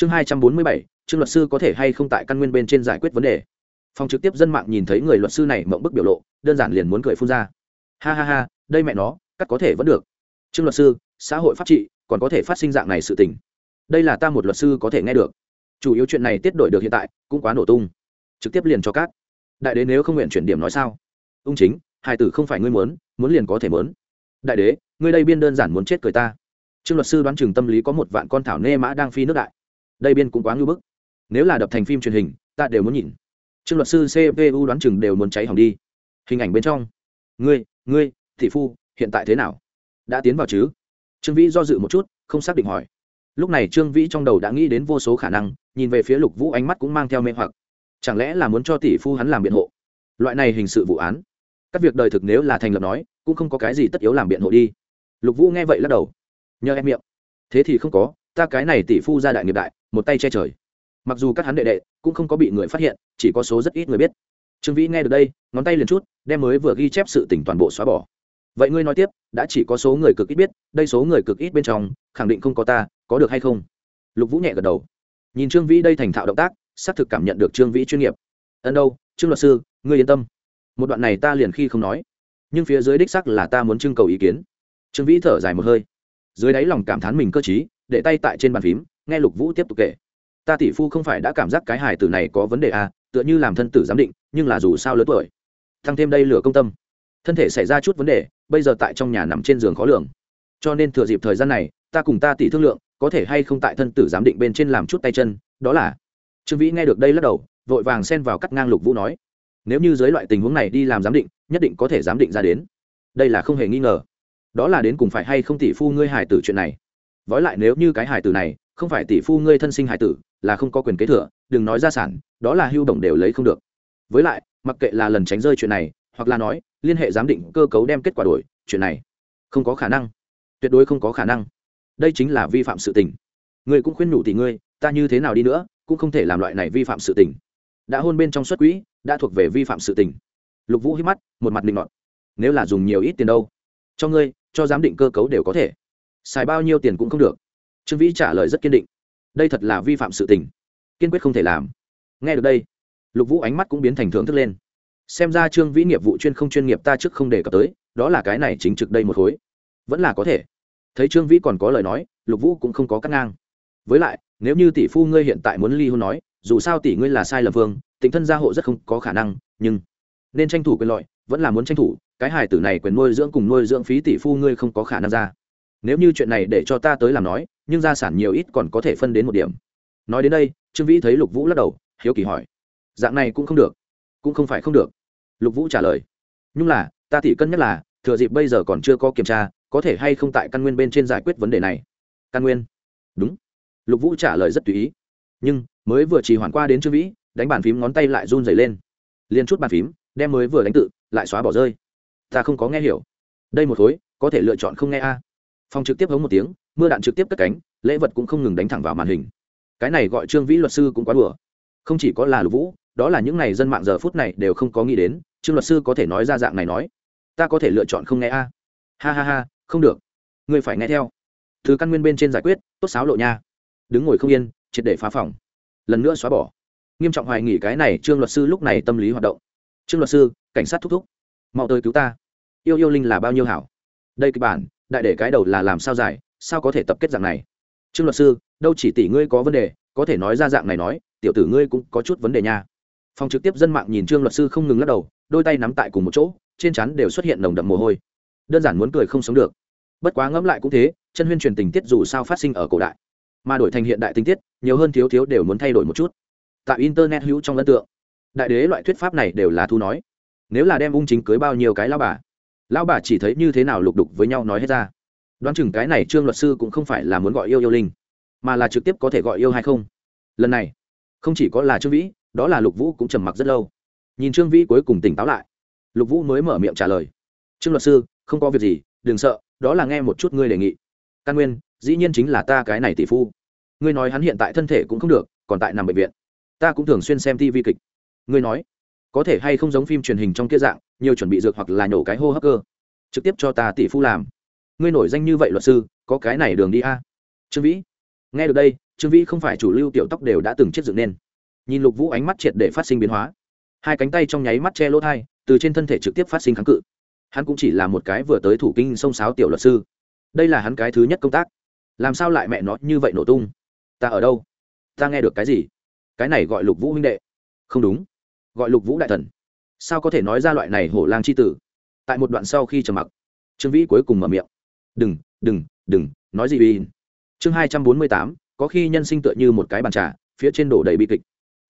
chương hai trăm bốn mươi bảy trương luật sư có thể hay không tại căn nguyên bên trên giải quyết vấn đề. Phòng trực tiếp dân mạng nhìn thấy người luật sư này mộng bức biểu lộ, đơn giản liền muốn cười phun ra. Ha ha ha, đây mẹ nó, cắt có thể vẫn được. Trương luật sư, xã hội pháp trị, còn có thể phát sinh dạng này sự tình. Đây là ta một luật sư có thể nghe được. Chủ yếu chuyện này tiết đổi được hiện tại, cũng quá nổ tung. Trực tiếp liền cho các đại đế nếu không nguyện chuyển điểm nói sao? Ung chính hai tử không phải ngươi muốn muốn liền có thể muốn. Đại đế, ngươi đây biên đơn giản muốn chết cười ta. Trương luật sư đoán chừng tâm lý có một vạn con thảo nê mã đang phi nước đại đây biên cũng quá ngưỡng bức. Nếu là đập thành phim truyền hình, ta đều muốn nhìn. Trương luật sư cpu đoán chừng đều muốn cháy hỏng đi. Hình ảnh bên trong. Ngươi ngươi, thị phu, hiện tại thế nào? Đã tiến vào chứ? Trương vĩ do dự một chút, không xác định hỏi. Lúc này trương vĩ trong đầu đã nghĩ đến vô số khả năng, nhìn về phía lục vũ ánh mắt cũng mang theo mê hoặc. Chẳng lẽ là muốn cho tỷ phu hắn làm biện hộ? Loại này hình sự vụ án. Các việc đời thực nếu là thành lập nói, cũng không có cái gì tất yếu làm biện hộ đi. Lục vũ nghe vậy lắc đầu. Nhờ em miệng. Thế thì không có ta cái này tỷ phu ra đại nghiệp đại, một tay che trời. Mặc dù các hắn đệ đệ cũng không có bị người phát hiện, chỉ có số rất ít người biết. Trương vĩ nghe được đây, ngón tay liền chút, đem mới vừa ghi chép sự tỉnh toàn bộ xóa bỏ. Vậy ngươi nói tiếp, đã chỉ có số người cực ít biết, đây số người cực ít bên trong, khẳng định không có ta, có được hay không? Lục vũ nhẹ gật đầu. Nhìn trương vĩ đây thành thạo động tác, xác thực cảm nhận được trương vĩ chuyên nghiệp. Ân đâu, trương luật sư, ngươi yên tâm. Một đoạn này ta liền khi không nói. Nhưng phía dưới đích sắc là ta muốn trưng cầu ý kiến. Trương vĩ thở dài một hơi. Dưới đáy lòng cảm thán mình cơ t để tay tại trên bàn phím, nghe lục vũ tiếp tục kể. Ta tỷ phu không phải đã cảm giác cái hài tử này có vấn đề à tựa như làm thân tử giám định, nhưng là dù sao lớn tuổi. Thăng thêm đây lửa công tâm. Thân thể xảy ra chút vấn đề, bây giờ tại trong nhà nằm trên giường khó lường. Cho nên thừa dịp thời gian này, ta cùng ta tỷ thương lượng, có thể hay không tại thân tử giám định bên trên làm chút tay chân, đó là. Trương vĩ nghe được đây lắc đầu, vội vàng xen vào cắt ngang lục vũ nói. Nếu như dưới loại tình huống này đi làm giám định, nhất định có thể giám định ra đến. Đây là không hề nghi ngờ. Đó là đến cùng phải hay không tỷ phu ngươi hài tử chuyện này vói lại nếu như cái hải tử này không phải tỷ phu ngươi thân sinh hải tử là không có quyền kế thừa đừng nói gia sản đó là hưu đồng đều lấy không được. Với lại mặc kệ là lần tránh rơi chuyện này hoặc là nói liên hệ giám định cơ cấu đem kết quả đổi chuyện này không có khả năng. Tuyệt đối không có khả năng. Đây chính là vi phạm sự tình. Ngươi cũng khuyên nhủ tỷ ngươi ta như thế nào đi nữa cũng không thể làm loại này vi phạm sự tình. Đã hôn bên trong xuất quỹ đã thuộc về vi phạm sự tình. Lục vũ hít mắt một mặt định ngọn, nếu là dùng nhiều ít tiền đâu? Cho ngươi cho giám định cơ cấu đều có thể xài bao nhiêu tiền cũng không được. Trương vĩ trả lời rất kiên định. Đây thật là vi phạm sự tình. Kiên quyết không thể làm. Nghe được đây, lục vũ ánh mắt cũng biến thành thưởng thức lên. Xem ra trương vĩ nghiệp vụ chuyên không chuyên nghiệp ta trước không đề cập tới, đó là cái này chính trực đây một khối. Vẫn là có thể. Thấy trương vĩ còn có lời nói, lục vũ cũng không có cắt ngang. Với lại, nếu như tỷ phu ngươi hiện tại muốn ly hôn nói, dù sao tỷ ngươi là sai lầm vương tính thân gia hộ rất không có khả năng, nhưng nên tranh thủ quyền lợi, vẫn là muốn tranh thủ, cái hài tử này quyền nuôi dưỡng cùng nuôi dưỡng phí tỷ phu ngươi không có khả năng ra nếu như chuyện này để cho ta tới làm nói, nhưng gia sản nhiều ít còn có thể phân đến một điểm. Nói đến đây, trương vĩ thấy lục vũ lắc đầu, hiếu kỳ hỏi. Dạng này cũng không được. Cũng không phải không được. Lục vũ trả lời. Nhưng là, ta thì cân nhắc là, thừa dịp bây giờ còn chưa có kiểm tra, có thể hay không tại căn nguyên bên trên giải quyết vấn đề này. Căn nguyên? Đúng. Lục vũ trả lời rất tùy ý. Nhưng, mới vừa chỉ hoàn qua đến trương vĩ, đánh bàn phím ngón tay lại run dày lên. Liền chút bàn phím, đem mới vừa đánh tự, lại xóa bỏ rơi. Ta không có nghe hiểu. Đây một khối, có thể lựa chọn không nghe a phòng trực tiếp hống một tiếng, mưa đạn trực tiếp cất cánh, lễ vật cũng không ngừng đánh thẳng vào màn hình. Cái này gọi trương vĩ luật sư cũng quá đùa. Không chỉ có là lục vũ, đó là những n à y dân mạng giờ phút này đều không có nghĩ đến, trương luật sư có thể nói ra dạng này nói. Ta có thể lựa chọn không nghe a. Ha ha ha, không được. Người phải nghe theo. Thứ căn nguyên bên trên giải quyết, tốt sáo lộ nha. Đứng ngồi không yên, triệt để phá phòng. Lần nữa xóa bỏ. Nghiêm trọng hoài nghỉ cái này trương luật sư lúc này tâm lý hoạt động. Trương luật sư, cảnh sát thúc thúc. Mau tới cứu ta. Yêu yêu linh là bao nhiêu hảo? Đây kịch bản đại để cái đầu là làm sao giải, sao có thể tập kết dạng này? Trương luật sư, đâu chỉ tỷ ngươi có vấn đề, có thể nói ra dạng này nói, tiểu tử ngươi cũng có chút vấn đề nha. Phòng trực tiếp dân mạng nhìn trương luật sư không ngừng lắc đầu, đôi tay nắm tại cùng một chỗ, trên chắn đều xuất hiện nồng đậm mồ hôi. Đơn giản muốn cười không sống được. Bất quá ngẫm lại cũng thế, chân huyên truyền tình tiết dù sao phát sinh ở cổ đại, mà đổi thành hiện đại tình tiết, nhiều hơn thiếu thiếu đều muốn thay đổi một chút. Tại internet hữu trong ấn tượng, đại đế loại thuyết pháp này đều là thu nói. Nếu là đem ung chính cưới bao nhiêu cái lao bà lão bà chỉ thấy như thế nào lục đục với nhau nói hết ra. Đoán chừng cái này trương luật sư cũng không phải là muốn gọi yêu yêu linh, mà là trực tiếp có thể gọi yêu hay không. Lần này, không chỉ có là trương vĩ, đó là lục vũ cũng trầm mặc rất lâu. Nhìn trương vĩ cuối cùng tỉnh táo lại, lục vũ mới mở miệng trả lời. Trương luật sư, không có việc gì, đừng sợ, đó là nghe một chút ngươi đề nghị. Căn nguyên, dĩ nhiên chính là ta cái này tỷ phu. Ngươi nói hắn hiện tại thân thể cũng không được, còn tại nằm bệnh viện. Ta cũng thường xuyên xem tv kịch. Ngươi nói có thể hay không giống phim truyền hình trong kia dạng, nhiều chuẩn bị dược hoặc là nhổ cái hô hấp cơ. Trực tiếp cho ta tỷ phu làm. Ngươi nổi danh như vậy luật sư, có cái này đường đi a. Trương vĩ. Nghe được đây, trương vĩ không phải chủ lưu tiểu tóc đều đã từng chết dựng nên. Nhìn lục vũ ánh mắt triệt để phát sinh biến hóa. Hai cánh tay trong nháy mắt che lỗ thai, từ trên thân thể trực tiếp phát sinh kháng cự. Hắn cũng chỉ là một cái vừa tới thủ kinh sông sáo tiểu luật sư. Đây là hắn cái thứ nhất công tác. Làm sao lại mẹ nó như vậy nổ tung? Ta ở đâu? Ta nghe được cái gì? Cái này gọi lục vũ huynh đệ. Không đúng gọi lục vũ đại thần. Sao có thể nói ra loại này hổ lang c h i tử? Tại một đoạn sau khi trầm mặc, trương vĩ cuối cùng mở miệng. Đừng đừng đừng, nói gì uy chương hai trăm bốn mươi tám, có khi nhân sinh tựa như một cái bàn trà, phía trên đổ đầy bi kịch.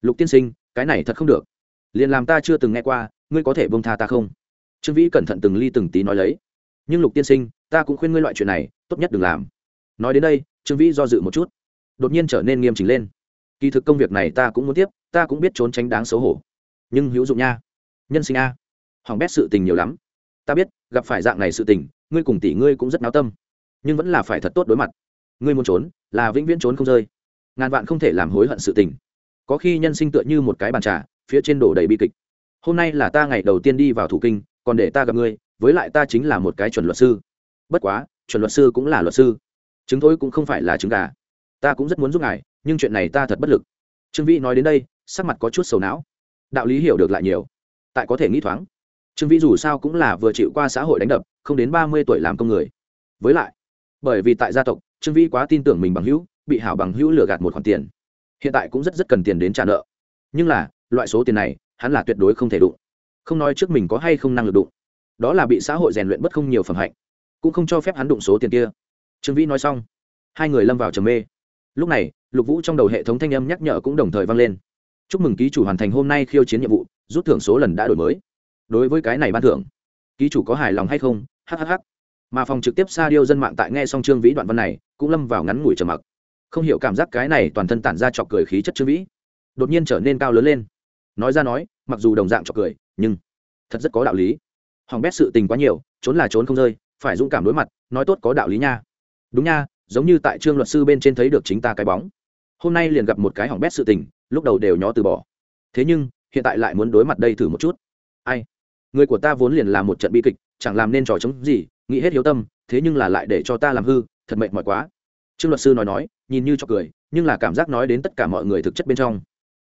Lục tiên sinh, cái này thật không được. Liền làm ta chưa từng nghe qua, ngươi có thể bông tha ta không? Trương vĩ cẩn thận từng ly từng tí nói lấy. Nhưng lục tiên sinh, ta cũng khuyên ngươi loại chuyện này, tốt nhất đừng làm. Nói đến đây, trương vĩ do dự một chút. Đột nhiên trở nên nghiêm chỉnh lên. Kỳ thực công việc này ta cũng muốn tiếp, ta cũng biết trốn tránh đáng xấu hổ nhưng hữu dụng nha. Nhân sinh a. Hỏng bét sự tình nhiều lắm. Ta biết, gặp phải dạng này sự tình, ngươi cùng tỷ ngươi cũng rất náo tâm. Nhưng vẫn là phải thật tốt đối mặt. Ngươi muốn trốn, là vĩnh viễn trốn không rơi. Ngàn vạn không thể làm hối hận sự tình. Có khi nhân sinh tựa như một cái bàn trà, phía trên đổ đầy bi kịch. Hôm nay là ta ngày đầu tiên đi vào thủ kinh, còn để ta gặp ngươi, với lại ta chính là một cái chuẩn luật sư. Bất quá, chuẩn luật sư cũng là luật sư. Chứng thối cũng không phải là chứng gà. Ta cũng rất muốn giúp ngài, nhưng chuyện này ta thật bất lực. Trương vĩ nói đến đây, sắc mặt có chút sầu não đạo lý hiểu được lại nhiều. Tại có thể nghĩ thoáng, trương vĩ dù sao cũng là vừa chịu qua xã hội đánh đập, không đến ba mươi tuổi làm công người. Với lại, bởi vì tại gia tộc, trương vĩ quá tin tưởng mình bằng hữu, bị hảo bằng hữu lừa gạt một khoản tiền. Hiện tại cũng rất rất cần tiền đến trả nợ. Nhưng là, loại số tiền này, hắn là tuyệt đối không thể đụng. Không nói trước mình có hay không năng lực đụng. Đó là bị xã hội rèn luyện bất không nhiều phẩm hạnh. Cũng không cho phép hắn đụng số tiền kia. Trương vĩ nói xong, hai người lâm vào trầm mê. Lúc này, lục vũ trong đầu hệ thống thanh âm nhắc nhở cũng đồng thời vang lên chúc mừng ký chủ hoàn thành hôm nay khiêu chiến nhiệm vụ, rút thưởng số lần đã đổi mới. Đối với cái này ban thưởng, ký chủ có hài lòng hay không? Hhh mà phòng trực tiếp xa điêu dân mạng tại nghe xong trương vĩ đoạn văn này, cũng lâm vào ngắn ngủi trầm mặc. Không hiểu cảm giác cái này toàn thân tản ra trọc cười khí chất trương vĩ, đột nhiên trở nên cao lớn lên. Nói ra nói, mặc dù đồng dạng trọc cười, nhưng thật rất có đạo lý. Hỏng bét sự tình quá nhiều, trốn là trốn không rơi, phải dũng cảm đối mặt, nói tốt có đạo lý nha. Đúng nha, giống như tại trương luật sư bên trên thấy được chính ta cái bóng. Hôm nay liền gặp một cái hỏng bét sự tình lúc đầu đều nhó từ bỏ. Thế nhưng, hiện tại lại muốn đối mặt đây thử một chút. Ai? Người của ta vốn liền là một trận bi kịch, chẳng làm nên trò chống gì, nghĩ hết hiếu tâm, thế nhưng là lại để cho ta làm hư, thật mệt mỏi quá. Trương luật sư nói nói, nhìn như cho cười, nhưng là cảm giác nói đến tất cả mọi người thực chất bên trong.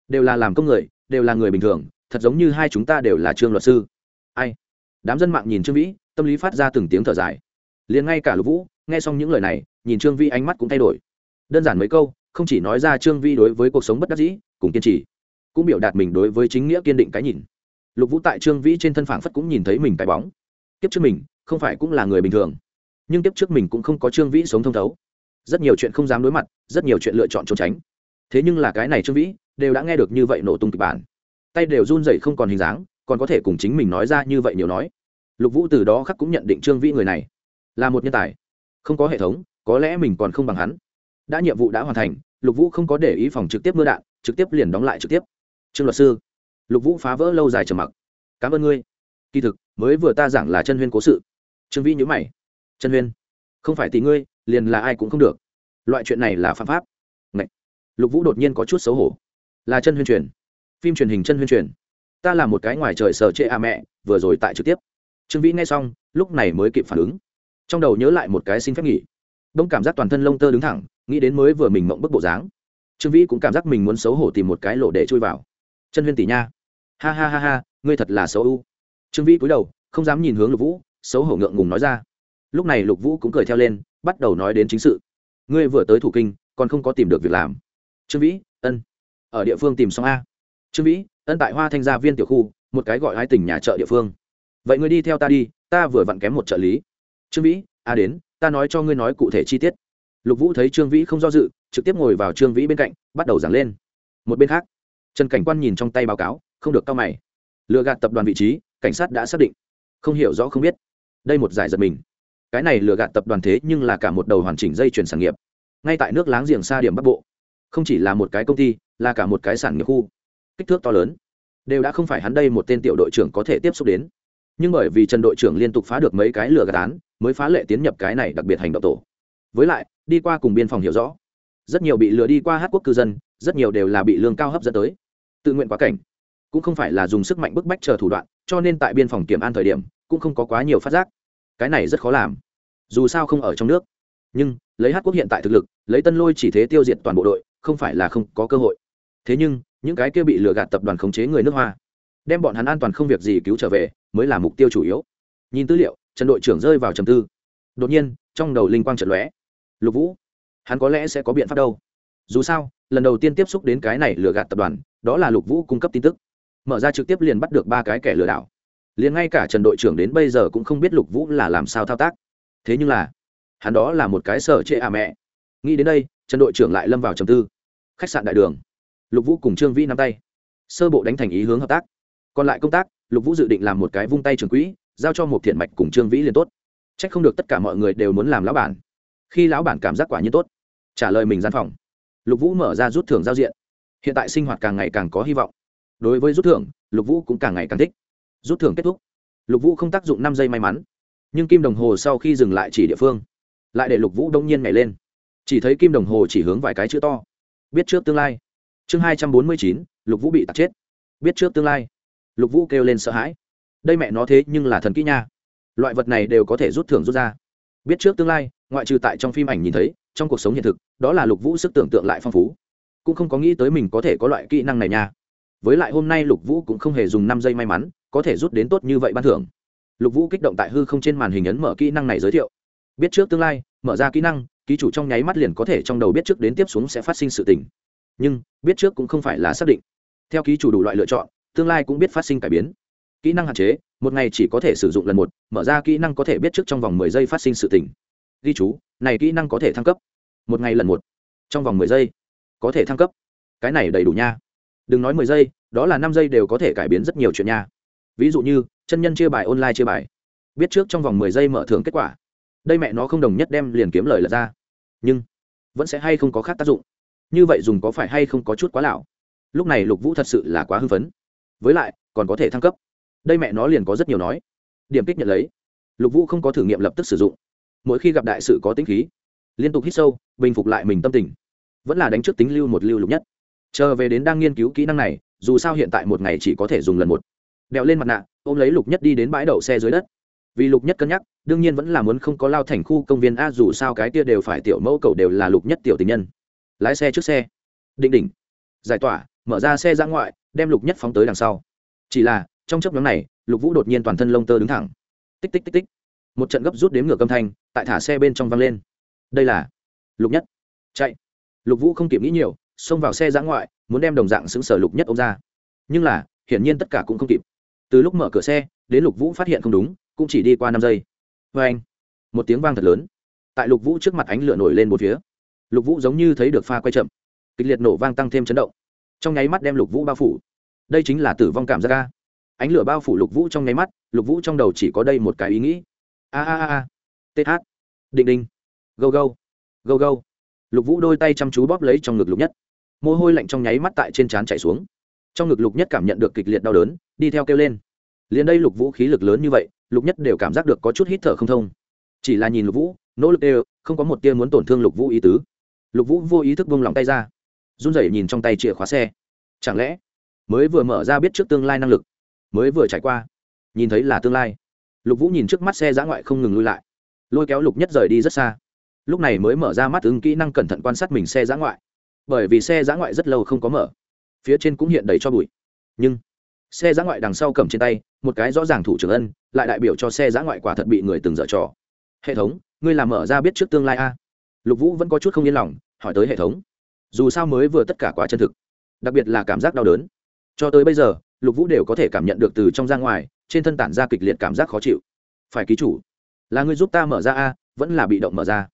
Đều là làm công người, đều là người bình thường, thật giống như hai chúng ta đều là trương luật sư. Ai? Đám dân mạng nhìn trương vĩ, tâm lý phát ra từng tiếng thở dài. Liền ngay cả lục vũ, nghe xong những lời này, nhìn trương Vi ánh mắt cũng thay đổi. Đơn giản mấy câu, không chỉ nói ra trương Vi đối với cuộc sống bất đắc dĩ cùng kiên trì, cũng biểu đạt mình đối với chính nghĩa kiên định cái nhìn. Lục vũ tại trương vĩ trên thân phản phất cũng nhìn thấy mình cái bóng. Kiếp trước mình, không phải cũng là người bình thường, nhưng kiếp trước mình cũng không có trương vĩ sống thông thấu. Rất nhiều chuyện không dám đối mặt, rất nhiều chuyện lựa chọn trốn tránh. Thế nhưng là cái này trương vĩ đều đã nghe được như vậy nổ tung kịch bản. Tay đều run rẩy không còn hình dáng, còn có thể cùng chính mình nói ra như vậy nhiều nói. Lục vũ từ đó khắc cũng nhận định trương vĩ người này là một nhân tài, không có hệ thống, có lẽ mình còn không bằng hắn. Đã nhiệm vụ đã hoàn thành, lục vũ không có để ý phòng trực tiếp mưa đạn trực tiếp liền đóng lại trực tiếp. Trương luật sư, lục vũ phá vỡ lâu dài trầm mặc. Cảm ơn ngươi. Kỳ thực, mới vừa ta giảng là chân huyên cố sự. Trương vĩ nhữ mày. Chân huyên? Không phải tỷ ngươi, liền là ai cũng không được. Loại chuyện này là phạm pháp. Ngậy. lục vũ đột nhiên có chút xấu hổ. Là chân huyên truyền. Phim truyền hình chân huyên truyền. Ta là một cái ngoài trời sờ chệ a à mẹ, vừa rồi tại trực tiếp. Trương vĩ nghe xong, lúc này mới kịp phản ứng. Trong đầu nhớ lại một cái xin phép nghỉ. Đông cảm giác toàn thân lông tơ đứng thẳng, nghĩ đến mới vừa mình mộng bức bộ dáng trương vĩ cũng cảm giác mình muốn xấu hổ tìm một cái lỗ để chui vào. Chân huyên tỷ nha. Ha ha ha ha, ngươi thật là xấu u. Trương vĩ cúi đầu, không dám nhìn hướng lục vũ, xấu hổ ngượng ngùng nói ra. Lúc này lục vũ cũng cười theo lên, bắt đầu nói đến chính sự. Ngươi vừa tới thủ kinh, còn không có tìm được việc làm. Trương vĩ, ân. Ở địa phương tìm xong a. Trương vĩ, ân tại hoa thanh gia viên tiểu khu, một cái gọi hai tỉnh nhà chợ địa phương. Vậy ngươi đi theo ta đi, ta vừa vặn kém một trợ lý. Trương vĩ, a đến, ta nói cho ngươi nói cụ thể chi tiết. Lục vũ thấy trương vĩ không do dự trực tiếp ngồi vào trương vĩ bên cạnh, bắt đầu giảng lên. Một bên khác, trần cảnh quan nhìn trong tay báo cáo, không được cao mày. Lừa gạt tập đoàn vị trí, cảnh sát đã xác định. Không hiểu rõ, không biết. Đây một giải giật mình. Cái này lừa gạt tập đoàn thế nhưng là cả một đầu hoàn chỉnh dây chuyển sản nghiệp. Ngay tại nước láng giềng xa điểm bắc bộ. Không chỉ là một cái công ty, là cả một cái sản nghiệp khu. Kích thước to lớn. Đều đã không phải hắn đây một tên tiểu đội trưởng có thể tiếp xúc đến. Nhưng bởi vì trần đội trưởng liên tục phá được mấy cái lừa gạt án, mới phá lệ tiến nhập cái này đặc biệt hành động tổ. Với lại, đi qua cùng biên phòng hiểu rõ rất nhiều bị lừa đi qua hát quốc cư dân, rất nhiều đều là bị lương cao hấp dẫn tới. Tự nguyện quá cảnh, cũng không phải là dùng sức mạnh bức bách chờ thủ đoạn, cho nên tại biên phòng kiểm an thời điểm, cũng không có quá nhiều phát giác. Cái này rất khó làm, dù sao không ở trong nước. Nhưng, lấy hát quốc hiện tại thực lực, lấy tân lôi chỉ thế tiêu diệt toàn bộ đội, không phải là không có cơ hội. Thế nhưng, những cái kia bị lừa gạt tập đoàn khống chế người nước hoa, đem bọn hắn an toàn không việc gì cứu trở về, mới là mục tiêu chủ yếu. Nhìn tư liệu, trần đội trưởng rơi vào trầm tư. Đột nhiên, trong đầu linh quang trận lóe. Lục vũ hắn có lẽ sẽ có biện pháp đâu. Dù sao, lần đầu tiên tiếp xúc đến cái này lừa gạt tập đoàn, đó là lục vũ cung cấp tin tức. Mở ra trực tiếp liền bắt được ba cái kẻ lừa đảo. Liền ngay cả trần đội trưởng đến bây giờ cũng không biết lục vũ là làm sao thao tác. Thế nhưng là, hắn đó là một cái sở trệ à mẹ. Nghĩ đến đây, trần đội trưởng lại lâm vào trầm tư. Khách sạn đại đường. Lục vũ cùng trương vĩ nắm tay. Sơ bộ đánh thành ý hướng hợp tác. Còn lại công tác, lục vũ dự định làm một cái vung tay trường quỹ, giao cho một thiện mạch cùng trương vĩ liền tốt. C h ắ c không được tất cả mọi người đều muốn làm lão bản khi lão bản cảm giác quả nhiên tốt. Trả lời mình gian phòng. Lục vũ mở ra rút thưởng giao diện. Hiện tại sinh hoạt càng ngày càng có hy vọng. Đối với rút thưởng, lục vũ cũng càng ngày càng thích. Rút thưởng kết thúc. Lục vũ không tác dụng năm giây may mắn. Nhưng kim đồng hồ sau khi dừng lại chỉ địa phương, lại để lục vũ đông nhiên nhảy lên. Chỉ thấy kim đồng hồ chỉ hướng vài cái chữ to. Biết trước tương lai. Chương hai trăm bốn mươi chín, lục vũ bị tạt chết. Biết trước tương lai. Lục vũ kêu lên sợ hãi. Đây mẹ nó thế nhưng là thần kỹ nha. Loại vật này đều có thể rút thưởng rút ra. Biết trước tương lai ngoại trừ tại trong phim ảnh nhìn thấy, trong cuộc sống hiện thực, đó là lục vũ sức tưởng tượng lại phong phú. Cũng không có nghĩ tới mình có thể có loại kỹ năng này nha. Với lại hôm nay lục vũ cũng không hề dùng năm giây may mắn, có thể rút đến tốt như vậy ban thưởng. Lục vũ kích động tại hư không trên màn hình ấn mở kỹ năng này giới thiệu. Biết trước tương lai, mở ra kỹ năng, ký chủ trong nháy mắt liền có thể trong đầu biết trước đến tiếp xuống sẽ phát sinh sự tình. Nhưng, biết trước cũng không phải là xác định. Theo ký chủ đủ loại lựa chọn, tương lai cũng biết phát sinh cải biến. Kỹ năng hạn chế, một ngày chỉ có thể sử dụng lần một, mở ra kỹ năng có thể biết trước trong vòng mười giây phát sinh sự tình ghi chú này kỹ năng có thể thăng cấp. Một ngày lần một trong vòng mười giây có thể thăng cấp. Cái này đầy đủ nha. Đừng nói mười giây đó là năm giây đều có thể cải biến rất nhiều chuyện nha. Ví dụ như chân nhân chia bài online chia bài. Biết trước trong vòng mười giây mở thưởng kết quả. Đây mẹ nó không đồng nhất đem liền kiếm lời lật ra. Nhưng vẫn sẽ hay không có khác tác dụng. Như vậy dùng có phải hay không có chút quá lão. Lúc này lục vũ thật sự là quá hư vấn, với lại còn có thể thăng cấp. Đây mẹ nó liền có rất nhiều nói. Điểm kích nhận lấy. Lục vũ không có thử nghiệm lập tức sử dụng mỗi khi gặp đại sự có tính khí, liên tục hít sâu, bình phục lại mình tâm tình. Vẫn là đánh trước tính lưu một lưu lục nhất. Chờ về đến đang nghiên cứu kỹ năng này, dù sao hiện tại một ngày chỉ có thể dùng lần một. Đeo lên mặt nạ, ôm lấy lục nhất đi đến bãi đậu xe dưới đất. Vì lục nhất cân nhắc, đương nhiên vẫn là muốn không có lao thành khu công viên a, dù sao cái kia đều phải tiểu mẫu cầu đều là lục nhất tiểu tình nhân. Lái xe trước xe. Định đỉnh. Giải tỏa, mở ra xe ra ngoại, đem lục nhất phóng tới đằng sau. Chỉ là, trong chấp nhóm này, lục vũ đột nhiên toàn thân lông tơ đứng thẳng. Tích tích tích tích một trận gấp rút đếm ngược âm thanh, tại thả xe bên trong văng lên. Đây là lục nhất. Chạy. Lục vũ không kịp nghĩ nhiều, xông vào xe giã ngoại, muốn đem đồng dạng xứng sở lục nhất ông ra. Nhưng là, hiển nhiên tất cả cũng không kịp. Từ lúc mở cửa xe, đến lục vũ phát hiện không đúng, cũng chỉ đi qua năm giây. Vê anh, một tiếng vang thật lớn. Tại lục vũ trước mặt ánh lửa nổi lên một phía. Lục vũ giống như thấy được pha quay chậm. Kịch liệt nổ vang tăng thêm chấn động. Trong nháy mắt đem lục vũ bao phủ. Đây chính là tử vong cảm giác ca ánh lửa bao phủ lục vũ trong nháy mắt, lục vũ trong đầu chỉ có đây một cái ý nghĩ a a a th định đinh go go go go lục vũ đôi tay chăm chú bóp lấy trong ngực lục nhất. Mồ hôi lạnh trong nháy mắt tại trên trán chạy xuống. Trong ngực lục nhất cảm nhận được kịch liệt đau đớn, đi theo kêu lên. Liền đây lục vũ khí lực lớn như vậy, lục nhất đều cảm giác được có chút hít thở không thông. Chỉ là nhìn lục vũ, nỗ lực đều, không có một tia muốn tổn thương lục vũ ý tứ. Lục vũ vô ý thức buông lòng tay ra, run rẩy nhìn trong tay chìa khóa xe. Chẳng lẽ, mới vừa mở ra biết trước tương lai năng lực, mới vừa trải qua, nhìn thấy là tương lai lục vũ nhìn trước mắt xe giã ngoại không ngừng lui lại. Lôi kéo lục nhất rời đi rất xa. Lúc này mới mở ra mắt ứng kỹ năng cẩn thận quan sát mình xe giã ngoại. Bởi vì xe giã ngoại rất lâu không có mở. Phía trên cũng hiện đầy cho bụi. Nhưng, xe giã ngoại đằng sau cầm trên tay, một cái rõ ràng thủ trưởng ân, lại đại biểu cho xe giã ngoại quả thật bị người từng dở trò. Hệ thống, ngươi làm mở ra biết trước tương lai a. Lục vũ vẫn có chút không yên lòng, hỏi tới hệ thống. Dù sao mới vừa tất cả quá chân thực. Đặc biệt là cảm giác đau đớn. Cho tới bây giờ, lục vũ đều có thể cảm nhận được từ trong ra ngoài trên thân tản ra kịch liệt cảm giác khó chịu. Phải ký chủ. Là người giúp ta mở ra a, vẫn là bị động mở ra.